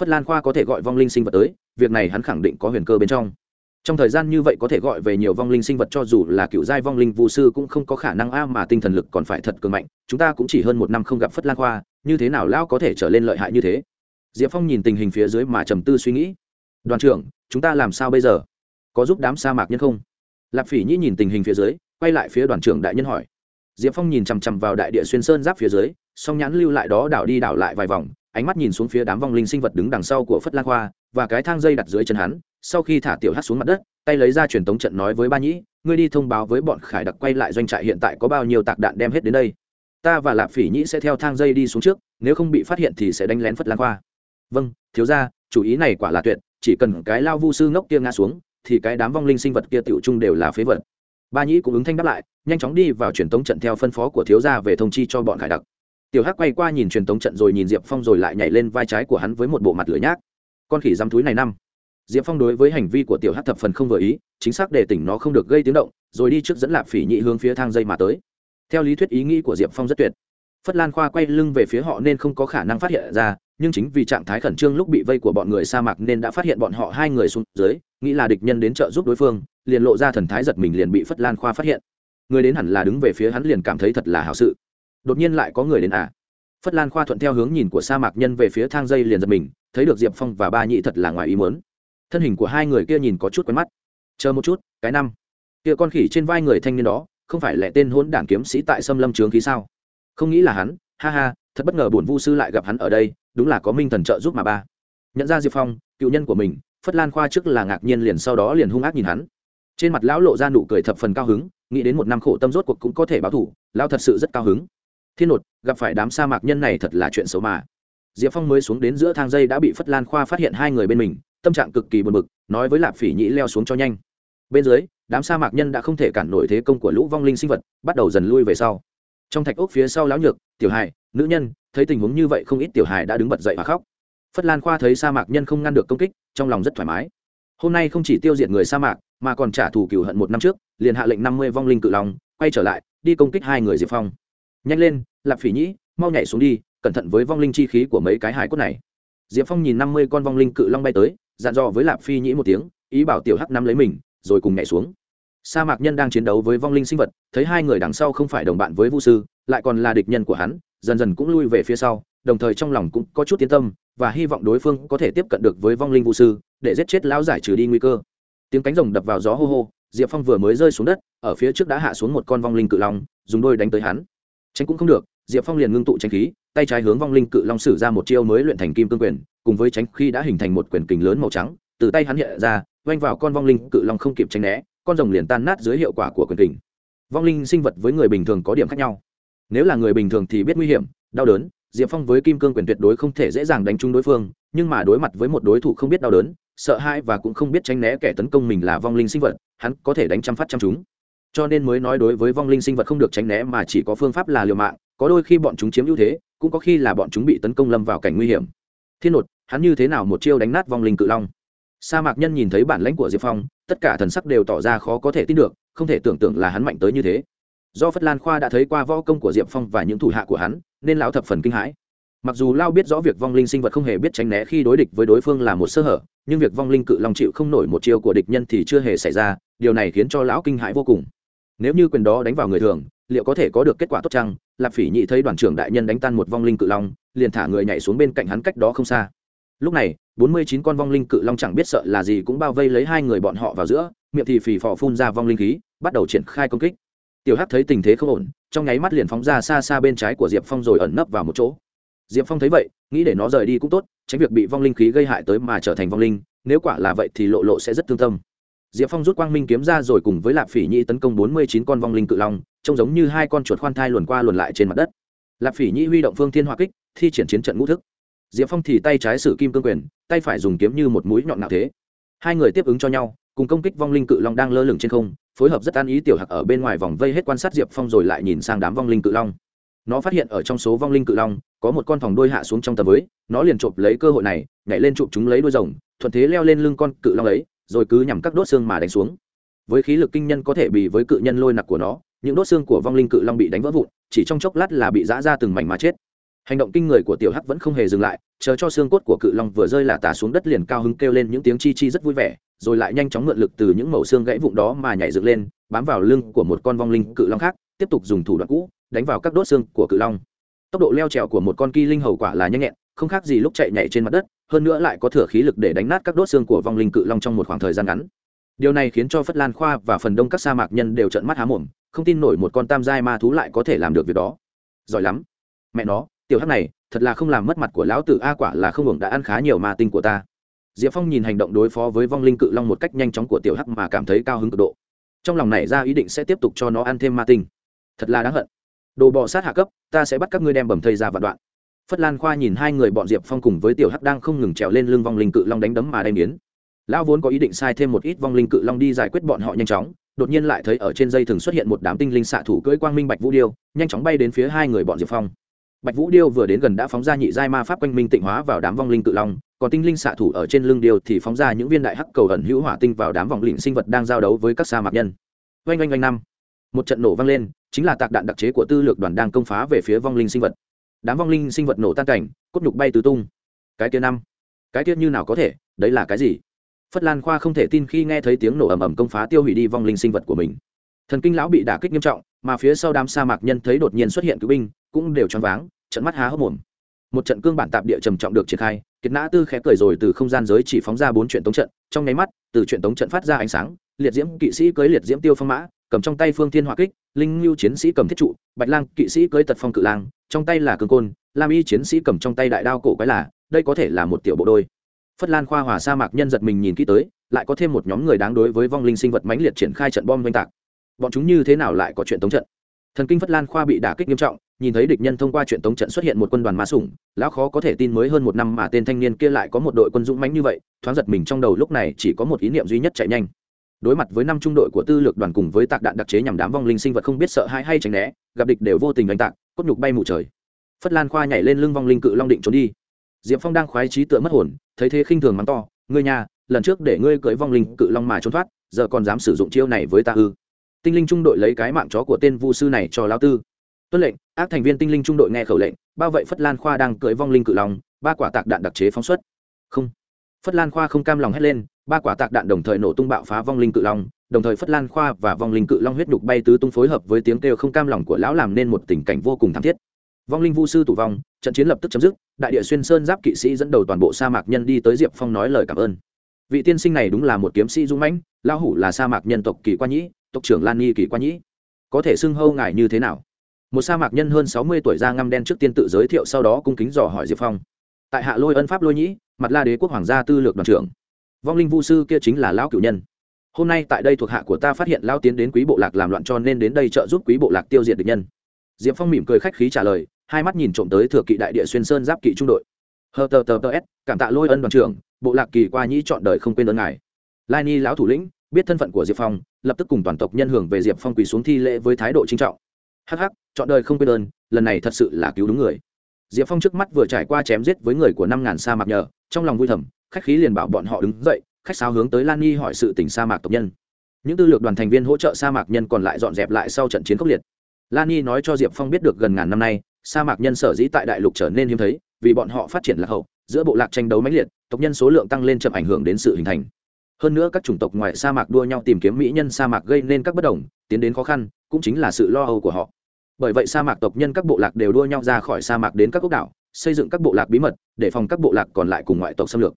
Phất lan khoa có thể gọi vong linh sinh vật tới, việc này hắn khẳng định có huyền cơ bên trong trong thời gian như vậy có thể gọi về nhiều vong linh sinh vật cho dù là cựu giai vong linh vũ sư cũng không có khả năng a mà tinh thần lực còn phải thật cường mạnh, chúng ta cũng chỉ hơn một năm không gặp phất lan khoa, như thế nào lão có thể trở lên lợi hại như thế? Diệp phong nhìn tình hình phía dưới mà trầm tư suy nghĩ. Đoàn trưởng, chúng ta làm sao bây giờ? Có giúp đám sa mạc nhân không? Lạp phỉ nhĩ nhìn tình hình phía dưới, quay lại phía đoàn trưởng đại nhân hỏi. Diệp phong nhìn chằm chằm vào đại địa xuyên sơn giáp phía dưới, song nhãn lưu lại đó đảo đi đảo lại vài vòng ánh mắt nhìn xuống phía đám vong linh sinh vật đứng đằng sau của phất lan khoa, và cái thang dây đặt dưới chân hắn, sau khi thả tiểu hát xuống mặt đất, tay lấy ra truyền tống trận nói với ba nhĩ, ngươi đi thông báo với bọn khải đặc quay lại doanh trại hiện tại có bao nhiêu tạc đạn đem hết đến đây. Ta và lạp phỉ nhĩ sẽ theo thang dây đi xuống trước, nếu không bị phát hiện thì sẽ đánh lén phất lan khoa. Vâng thiếu ra chủ ý này quả là tuyệt, chỉ cần cái lao vu sư ngốc kia ngã xuống, thì cái đám vong linh sinh vật kia tiểu chung đều là phế vật. Ba nhĩ cũng ứng thanh đáp lại, nhanh chóng đi vào truyền tống trận theo phân phó của thiếu gia về thông chi cho bọn khải đặc tiểu hắc quay qua nhìn truyền tống trận rồi nhìn diệp phong rồi lại nhảy lên vai trái của hắn với một bộ mặt lửa nhác. Con khỉ dăm túi này năm. Diệp phong đối với hành vi của tiểu hắc thập phần không vừa ý, chính xác để tỉnh nó không được gây tiếng động, rồi đi trước dẫn lạp phỉ nhị hướng phía thang dây mà tới. Theo lý thuyết ý nghĩ của diệp phong rất tuyệt. Phất lan khoa quay lưng về phía họ nên không có khả năng phát hiện ra, nhưng chính vì trạng thái khẩn trương lúc bị vây của bọn người sa mạc nên đã phát hiện bọn họ hai người xuống dưới, nghĩ là địch nhân đến trợ giúp đối phương, liền lộ ra thần thái giật mình liền bị phất lan khoa phát hiện. Người đến hẳn là đứng về phía hắn liền cảm thấy thật là hảo sự đột nhiên lại có người đến à? Phất lan khoa thuận theo hướng nhìn của sa mạc nhân về phía thang dây liền giật mình, thấy được diệp phong và ba nhị thật là ngoài ý muốn. Thân hình của hai người kia nhìn có chút quen mắt. Chờ một chút, cái năm. Kia con khỉ trên vai người thanh niên đó, không phải là tên hỗn đảng kiếm sĩ tại xâm lâm trướng khí sao? Không nghĩ là hắn, ha ha, thật bất ngờ bổn vu sư lại gặp hắn ở đây, đúng là có minh thần trợ giúp mà ba. Nhận ra diệp phong, cựu nhân của mình, phất lan khoa trước là ngạc nhiên liền sau đó liền hung ác nhìn hắn. Trên mặt lão lộ ra nụ cười thập phần cao hứng, nghĩ đến một năm khổ tâm rốt cuộc cũng có thể báo thủ lão thật sự rất cao hứng thiên nột, gặp phải đám sa mạc nhân này thật là chuyện xấu mà. Diệp phong mới xuống đến giữa thang dây đã bị phất lan khoa phát hiện hai người bên mình, tâm trạng cực kỳ buồn bực, nói với lạp phỉ nhĩ leo xuống cho nhanh. Bên dưới, đám sa mạc nhân đã không thể cản nổi thế công của lũ vong linh sinh vật, bắt đầu dần lui về sau. Trong thạch ốc phía sau lão nhược, tiểu hài, nữ nhân, thấy tình huống như vậy không ít tiểu hài đã đứng bật dậy và khóc. Phất lan khoa thấy sa mạc nhân không ngăn được công kích, trong lòng rất thoải mái. Hôm nay không chỉ tiêu diệt người sa mạc, mà còn trả thù cựu hận một năm trước, liền hạ lệnh năm mươi vong linh cự long, quay trở lại, đi công kích hai người diệp phong nhanh lên lạp phỉ nhĩ, mau nhảy xuống đi, cẩn thận với vong linh chi khí của mấy cái hải cốt này. Diệp phong nhìn năm mươi con vong linh cự long bay tới, dặn dò với lạp phi nhĩ một tiếng, ý bảo tiểu hắc nắm lấy mình, rồi cùng nhảy xuống. Sa mạc nhân đang chiến đấu với vong linh sinh vật, thấy hai người đằng sau không phải đồng bạn với vũ sư, lại còn là địch nhân của hắn, dần dần cũng lui về phía sau, đồng thời trong lòng cũng có chút tiến tâm, và hy vọng đối phương có thể tiếp cận được với vong linh vũ sư, để giết chết lão giải trừ đi nguy cơ. Tiếng cánh rồng đập vào gió hô hô, diệp phong vừa mới rơi xuống đất, ở phía trước đã hạ xuống một con vong linh cự long, dùng đôi đánh tới hắn tránh cũng không được, diệp phong liền ngưng tụ tránh khí, tay trái hướng vong linh cự long sử ra một chiêu mới luyện thành kim cương quyền, cùng với tránh khi đã hình thành một quyền kình lớn màu trắng, từ tay hắn hiện ra oanh vào con vong linh cự long không kịp tránh né, con rồng liền tan nát dưới hiệu quả của quyền kình. Vong linh sinh vật với người bình thường có điểm khác nhau. Nếu là người bình thường thì biết nguy hiểm, đau đớn, diệp phong với kim cương quyền tuyệt đối không thể dễ dàng đánh trúng đối phương, nhưng mà đối mặt với một đối thủ không biết đau đớn, sợ hãi và cũng không biết tránh né kẻ tấn công mình là vong linh sinh vật, hắn có thể đánh trăm phát trăm chúng cho nên mới nói đối với vong linh sinh vật không được tránh né mà chỉ có phương pháp là liều mạng, có đôi khi bọn chúng chiếm ưu thế, cũng có khi là bọn chúng bị tấn công lâm vào cảnh nguy hiểm. Thiên nột, hắn như thế nào một chiêu đánh nát vong linh cự long? Sa mạc nhân nhìn thấy bản lãnh của diệp phong, tất cả thần sắc đều tỏ ra khó có thể tin được, không thể tưởng tượng là hắn mạnh tới như thế. Do phất lan khoa đã thấy qua võ công của diệp phong và những thủ hạ của hắn, nên lão thập phần kinh hãi. Mặc dù lao biết rõ việc vong linh sinh vật không hề biết tránh né khi đối địch với đối phương là một sơ hở, nhưng việc vong linh cự long chịu không nổi một chiêu của địch nhân thì chưa hề xảy ra, điều này khiến cho lão kinh hãi vô cùng nếu như quyền đó đánh vào người thường, liệu có thể có được kết quả tốt chăng? Lạp phỉ nhị thấy đoàn trưởng đại nhân đánh tan một vong linh cự long, liền thả người nhảy xuống bên cạnh hắn cách đó không xa. Lúc này, bốn mươi chín con vong linh cự long chẳng biết sợ là gì cũng bao vây lấy hai người bọn họ vào giữa, miệng thì phì phò phun ra vong linh khí, bắt đầu triển khai công kích. Tiểu hắc thấy tình thế không ổn, trong nháy mắt liền phóng ra xa xa bên trái của diệp phong rồi ẩn nấp vào một chỗ. Diệp phong thấy vậy, nghĩ để nó rời đi cũng tốt, tránh việc bị vong linh khí gây hại tới mà trở thành vong linh, nếu quả là vậy thì lộ lộ sẽ rất thương tâm diệp phong rút quang minh kiếm ra rồi cùng với lạp phỉ nhi tấn công bốn mươi chín con vong linh cự long, trông giống như hai con chuột khoan thai luồn qua luồn lại trên mặt đất. Lạp phỉ nhi huy động phương thiên hoa kích, thi triển chiến trận ngũ thức. Diệp phong thì tay trái sử kim cương quyền, tay phải dùng kiếm như một mũi nhọn nạo thế. Hai người tiếp ứng cho nhau, cùng công kích vong linh cự long đang lơ lửng trên không, phối hợp rất an ý tiểu hạc ở bên ngoài vòng vây hết quan sát diệp phong rồi lại nhìn sang đám vong linh cự long. Nó phát hiện ở trong số vong linh cự long, có một con thòng đuôi hạ xuống trong tầm với, nó liền chộp lấy cơ hội này, nhảy lên chụp chúng lấy đuôi rồng, thuận thế leo lên lưng con cự long ấy rồi cứ nhằm các đốt xương mà đánh xuống. Với khí lực kinh nhân có thể bị với cự nhân lôi nặc của nó, những đốt xương của vong linh cự long bị đánh vỡ vụn, chỉ trong chốc lát là bị giã ra từng mảnh mà chết. Hành động kinh người của tiểu hắc vẫn không hề dừng lại, chờ cho xương cốt của cự long vừa rơi là tả xuống đất liền cao hứng kêu lên những tiếng chi chi rất vui vẻ, rồi lại nhanh chóng mượn lực từ những mẩu xương gãy vụn đó mà nhảy dựng lên, bám vào lưng của một con vong linh cự long khác, tiếp tục dùng thủ đoạn cũ, đánh vào các đốt xương của cự long. Tốc độ leo trèo của một con kỳ linh hầu quả là nhanh nhẹn, không khác gì lúc chạy nhảy trên mặt đất hơn nữa lại có thừa khí lực để đánh nát các đốt xương của vong linh cự long trong một khoảng thời gian ngắn. Điều này khiến cho phất lan khoa và phần đông các sa mạc nhân đều trợn mắt há mồm, không tin nổi một con tam giai ma thú lại có thể làm được việc đó. Giỏi lắm. Mẹ nó, tiểu hắc này, thật là không làm mất mặt của lão tử, a quả là không hưởng đã ăn khá nhiều ma tinh của ta. Diệp phong nhìn hành động đối phó với vong linh cự long một cách nhanh chóng của tiểu hắc mà cảm thấy cao hứng cực độ. Trong lòng này ra ý định sẽ tiếp tục cho nó ăn thêm ma tinh. Thật là đáng hận. Đồ bọ sát hạ cấp, ta sẽ bắt các ngươi đem bầm thây ra vạn đoạn phất lan khoa nhìn hai người bọn diệp phong cùng với tiểu hắc đang không ngừng trèo lên lưng vong linh cự long đánh đấm mà đem biến lão vốn có ý định sai thêm một ít vong linh cự long đi giải quyết bọn họ nhanh chóng, đột nhiên lại thấy ở trên dây thường xuất hiện một đám tinh linh xạ thủ cưỡi quang minh bạch vũ điêu, nhanh chóng bay đến phía hai người bọn diệp phong. Bạch vũ điêu vừa đến gần đã phóng ra nhị giai ma pháp quanh minh tịnh hóa vào đám vong linh cự long, còn tinh linh xạ thủ ở trên lưng điêu thì phóng ra những viên đại hắc cầu ẩn hữu hỏa tinh vào đám vòng lịnh sinh vật đang giao đấu với các sa mạc nhân. Oanh oanh oanh năm, một trận nổ vang lên, chính là tạc đạn đặc chế của tư lược đoàn đang công phá về phía vong linh sinh vật đám vong linh sinh vật nổ tan cảnh, cốt nhục bay tứ tung. Cái kia năm, cái kia như nào có thể, đấy là cái gì? Phất lan khoa không thể tin khi nghe thấy tiếng nổ ầm ầm công phá tiêu hủy đi vong linh sinh vật của mình. Thần kinh lão bị đả kích nghiêm trọng, mà phía sau đám sa mạc nhân thấy đột nhiên xuất hiện cứu binh, cũng đều choáng váng trận mắt há hốc mồm. Một trận cương bản tạp địa trầm trọng được triển khai, kiệt nã tư khẽ cười rồi từ không gian giới chỉ phóng ra bốn chuyện tống trận, trong nháy mắt, từ chuyện tống trận phát ra ánh sáng, liệt diễm kỵ sĩ cưới liệt diễm tiêu phong mã cầm trong tay phương thiên hỏa kích, linh lưu chiến sĩ cầm thiết trụ, bạch lang kỵ sĩ cưới tật phong cự lang, trong tay là cường côn, lam y chiến sĩ cầm trong tay đại đao cổ quái là, đây có thể là một tiểu bộ đôi. Phất lan khoa hòa sa mạc nhân giật mình nhìn kỹ tới, lại có thêm một nhóm người đáng đối với vong linh sinh vật mãnh liệt triển khai trận bom oanh tạc. Bọn chúng như thế nào lại có chuyện tống trận? Thần kinh phất lan khoa bị đả kích nghiêm trọng, nhìn thấy địch nhân thông qua chuyện tống trận xuất hiện một quân đoàn ma sủng, lão khó có thể tin mới hơn một năm mà tên thanh niên kia lại có một đội quân dũng mãnh như vậy, thoáng giật mình trong đầu lúc này chỉ có một ý niệm duy nhất chạy nhanh đối mặt với năm trung đội của tư lược đoàn cùng với tạc đạn đặc chế nhằm đám vong linh sinh vật không biết sợ hãi hay tránh né, gặp địch đều vô tình đánh tạc, cốt nhục bay mù trời. Phất lan khoa nhảy lên lưng vong linh cự long định trốn đi. Diệp phong đang khoái trí tựa mất hồn, thấy thế khinh thường mắng to, ngươi nhà lần trước để ngươi cưỡi vong linh cự long mà trốn thoát, giờ còn dám sử dụng chiêu này với ta ư? Tinh linh trung đội lấy cái mạng chó của tên vu sư này cho lao tư. Tuân lệnh, ác thành viên tinh linh trung đội nghe khẩu lệnh, bao vậy phất lan khoa đang cưỡi vong linh cự long, ba quả tạc đạn đặc chế phóng xuất. Không. Phất lan khoa không cam lòng hét lên ba quả tạc đạn đồng thời nổ tung bạo phá vong linh cự long, đồng thời phất lan khoa và vong linh cự long huyết nhục bay tứ tung phối hợp với tiếng kêu không cam lòng của lão làm nên một tình cảnh vô cùng thảm thiết. Vong linh vu sư tử vong, trận chiến lập tức chấm dứt, đại địa xuyên sơn giáp kỵ sĩ dẫn đầu toàn bộ sa mạc nhân đi tới diệp phong nói lời cảm ơn. Vị tiên sinh này đúng là một kiếm sĩ dũng mãnh, lão hủ là sa mạc nhân tộc kỳ quan nhĩ, tộc trưởng lan nghi kỳ quan nhĩ. Có thể xưng hâu ngài như thế nào? Một sa mạc nhân hơn sáu mươi tuổi da ngăm đen trước tiên tự giới thiệu sau đó cung kính dò hỏi diệp phong. Tại hạ lôi ân pháp lôi nhĩ, mặt la đế quốc hoàng gia tư lược đoàn trưởng vong linh vu sư kia chính là lão cựu nhân. Hôm nay tại đây thuộc hạ của ta phát hiện lao tiến đến quý bộ lạc làm loạn cho nên đến đây trợ giúp quý bộ lạc tiêu diệt địch nhân. Diệp phong mỉm cười khách khí trả lời, hai mắt nhìn trộm tới thừa kỵ đại địa xuyên sơn giáp kỵ trung đội. Hờ tờ tờ tờ s, cảm tạ lôi ân đoàn trưởng, bộ lạc kỳ qua nhĩ chọn đời không quên ơn ngài. Lai ni lão thủ lĩnh, biết thân phận của diệp phong, lập tức cùng toàn tộc nhân hưởng về diệp phong quỳ xuống thi lễ với thái độ trinh trọng. Hh chọn đời không quên ơn, lần này thật sự là cứu đúng người. Diệp phong trước mắt vừa trải qua chém giết với người của năm ngàn sa mạc nhờ, trong lòng vui thầm khách khí liền bảo bọn họ đứng dậy, khách sáo hướng tới lan nhi hỏi sự tình sa mạc tộc nhân. Những tư lược đoàn thành viên hỗ trợ sa mạc nhân còn lại dọn dẹp lại sau trận chiến khốc liệt. Lan nhi nói cho diệp phong biết được gần ngàn năm nay, sa mạc nhân sở dĩ tại đại lục trở nên hiếm thấy, vì bọn họ phát triển lạc hậu, giữa bộ lạc tranh đấu mãnh liệt, tộc nhân số lượng tăng lên chậm ảnh hưởng đến sự hình thành. Hơn nữa các chủng tộc ngoài sa mạc đua nhau tìm kiếm mỹ nhân sa mạc gây nên các bất đồng, tiến đến khó khăn, cũng chính là sự lo âu của họ. Bởi vậy sa mạc tộc nhân các bộ lạc đều đua nhau ra khỏi sa mạc đến các quốc đảo, xây dựng các bộ lạc bí mật, để phòng các bộ lạc còn lại cùng ngoại tộc xâm lược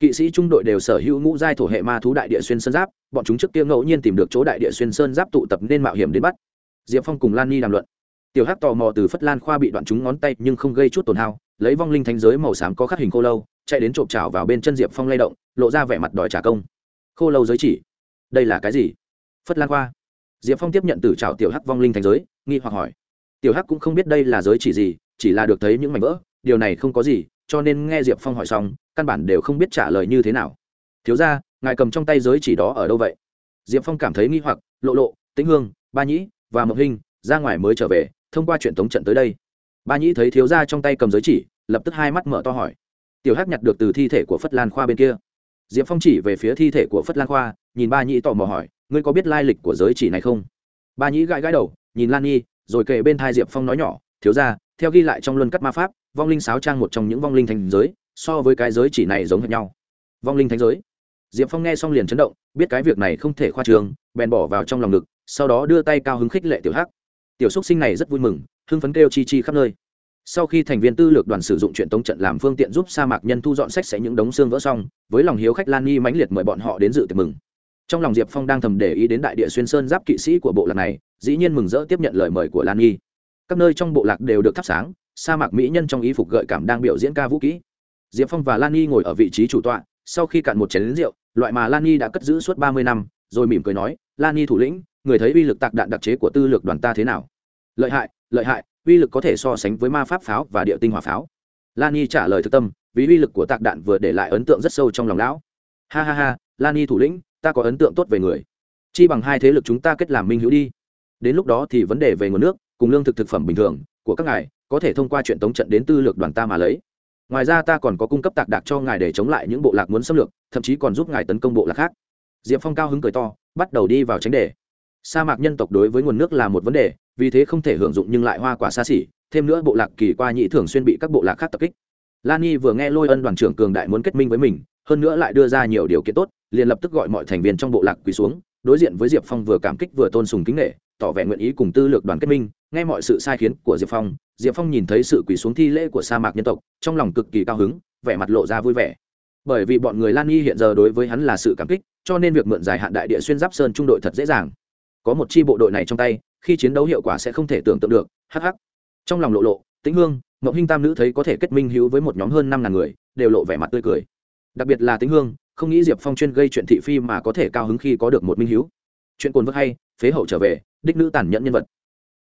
kỵ sĩ trung đội đều sở hữu ngũ giai thổ hệ ma thú đại địa xuyên sơn giáp, bọn chúng trước kia ngẫu nhiên tìm được chỗ đại địa xuyên sơn giáp tụ tập nên mạo hiểm đến bắt. Diệp phong cùng lan ni đàm luận. Tiểu hắc tò mò từ phất lan khoa bị đoạn chúng ngón tay nhưng không gây chút tổn hao, lấy vong linh thánh giới màu xám có khắc hình khô lâu, chạy đến trộm chảo vào bên chân diệp phong lay động, lộ ra vẻ mặt đòi trả công. Khô lâu giới chỉ. Đây là cái gì? Phất lan khoa. Diệp phong tiếp nhận từ trào tiểu hắc vong linh thành giới, nghi hoặc hỏi. Tiểu hắc cũng không biết đây là giới chỉ gì, chỉ là được thấy những mảnh vỡ, điều này không có gì cho nên nghe diệp phong hỏi xong, căn bản đều không biết trả lời như thế nào. Thiếu ra ngài cầm trong tay giới chỉ đó ở đâu vậy? Diệp phong cảm thấy nghi hoặc, lộ lộ, tĩnh hương, ba nhĩ và mộc Hinh, ra ngoài mới trở về, thông qua chuyện tống trận tới đây. Ba nhĩ thấy thiếu ra trong tay cầm giới chỉ, lập tức hai mắt mở to hỏi. Tiểu hắc nhặt được từ thi thể của phất lan khoa bên kia. Diệp phong chỉ về phía thi thể của phất lan khoa, nhìn ba nhĩ tò mò hỏi, ngươi có biết lai lịch của giới chỉ này không? Ba nhĩ gãi gãi đầu, nhìn lan nhi, rồi kề bên thai diệp phong nói nhỏ, thiếu ra theo ghi lại trong luân cắt ma pháp, vong linh sáo trang một trong những vong linh thành giới, so với cái giới chỉ này giống hệt nhau. Vong linh thánh giới. Diệp phong nghe xong liền chấn động, biết cái việc này không thể khoa trường, bèn bỏ vào trong lòng ngực, sau đó đưa tay cao hứng khích lệ tiểu hắc. Tiểu xúc sinh này rất vui mừng, hưng phấn kêu chi chi khắp nơi. Sau khi thành viên tư lược đoàn sử dụng chuyện tống trận làm phương tiện giúp sa mạc nhân thu dọn sách sẽ những đống xương vỡ xong, với lòng hiếu khách lan nghi mãnh liệt mời bọn họ đến dự tiệc mừng. Trong lòng diệp phong đang thầm để ý đến đại địa xuyên sơn giáp kỵ sĩ của bộ lạc này, dĩ nhiên mừng rỡ tiếp nhận lời mời của lan nghi các nơi trong bộ lạc đều được thắp sáng, sa mạc mỹ nhân trong y phục gợi cảm đang biểu diễn ca vũ kỹ. Diệp phong và lan nhi ngồi ở vị trí chủ tọa, sau khi cạn một chén lính rượu, loại mà lan nhi đã cất giữ suốt ba mươi năm, rồi mỉm cười nói lan nhi thủ lĩnh, người thấy uy lực tạc đạn đặc chế của tư lược đoàn ta thế nào? Lợi hại lợi hại, uy lực có thể so sánh với ma pháp pháo và địa tinh hỏa pháo. Lan nhi trả lời thực tâm, vì uy lực của tạc đạn vừa để lại ấn tượng rất sâu trong lòng lão. Ha ha ha lan nhi thủ lĩnh, ta có ấn tượng tốt về người. Chi bằng hai thế lực chúng ta kết làm minh hữu đi. Đến lúc đó thì vấn đề về nguồn nước cùng lương thực thực phẩm bình thường của các ngài, có thể thông qua chuyện tống trận đến tư lược đoàn ta mà lấy. Ngoài ra ta còn có cung cấp tạc đạc cho ngài để chống lại những bộ lạc muốn xâm lược, thậm chí còn giúp ngài tấn công bộ lạc khác. Diệp phong cao hứng cười to, bắt đầu đi vào tránh đề. Sa mạc nhân tộc đối với nguồn nước là một vấn đề, vì thế không thể hưởng dụng nhưng lại hoa quả xa xỉ, thêm nữa bộ lạc kỳ qua nhị thường xuyên bị các bộ lạc khác tập kích. Lan nhi vừa nghe lôi ân đoàn trưởng cường đại muốn kết minh với mình, hơn nữa lại đưa ra nhiều điều kiện tốt, liền lập tức gọi mọi thành viên trong bộ lạc quỳ xuống, đối diện với diệp phong vừa cảm kích vừa tôn sùng kính nghệ tỏ vẻ nguyện ý cùng tư lược đoàn kết minh nghe mọi sự sai khiến của diệp phong diệp phong nhìn thấy sự quỳ xuống thi lễ của sa mạc nhân tộc, trong lòng cực kỳ cao hứng, vẻ mặt lộ ra vui vẻ. Bởi vì bọn người lan nhi hiện giờ đối với hắn là sự cảm kích, cho nên việc mượn dài hạn đại địa xuyên giáp sơn trung đội thật dễ dàng. Có một chi bộ đội này trong tay, khi chiến đấu hiệu quả sẽ không thể tưởng tượng được hh trong lòng lộ lộ, tĩnh hương, ngọc hinh tam nữ thấy có thể kết minh hữu với một nhóm hơn năm ngàn người, đều lộ vẻ mặt tươi cười. Đặc biệt là tĩnh hương, không nghĩ diệp phong chuyên gây chuyện thị phi mà có thể cao hứng khi có được một minh hữu. Chuyện cồn vớt hay, phế hậu trở về, đích nữ tàn nhẫn nhân vật.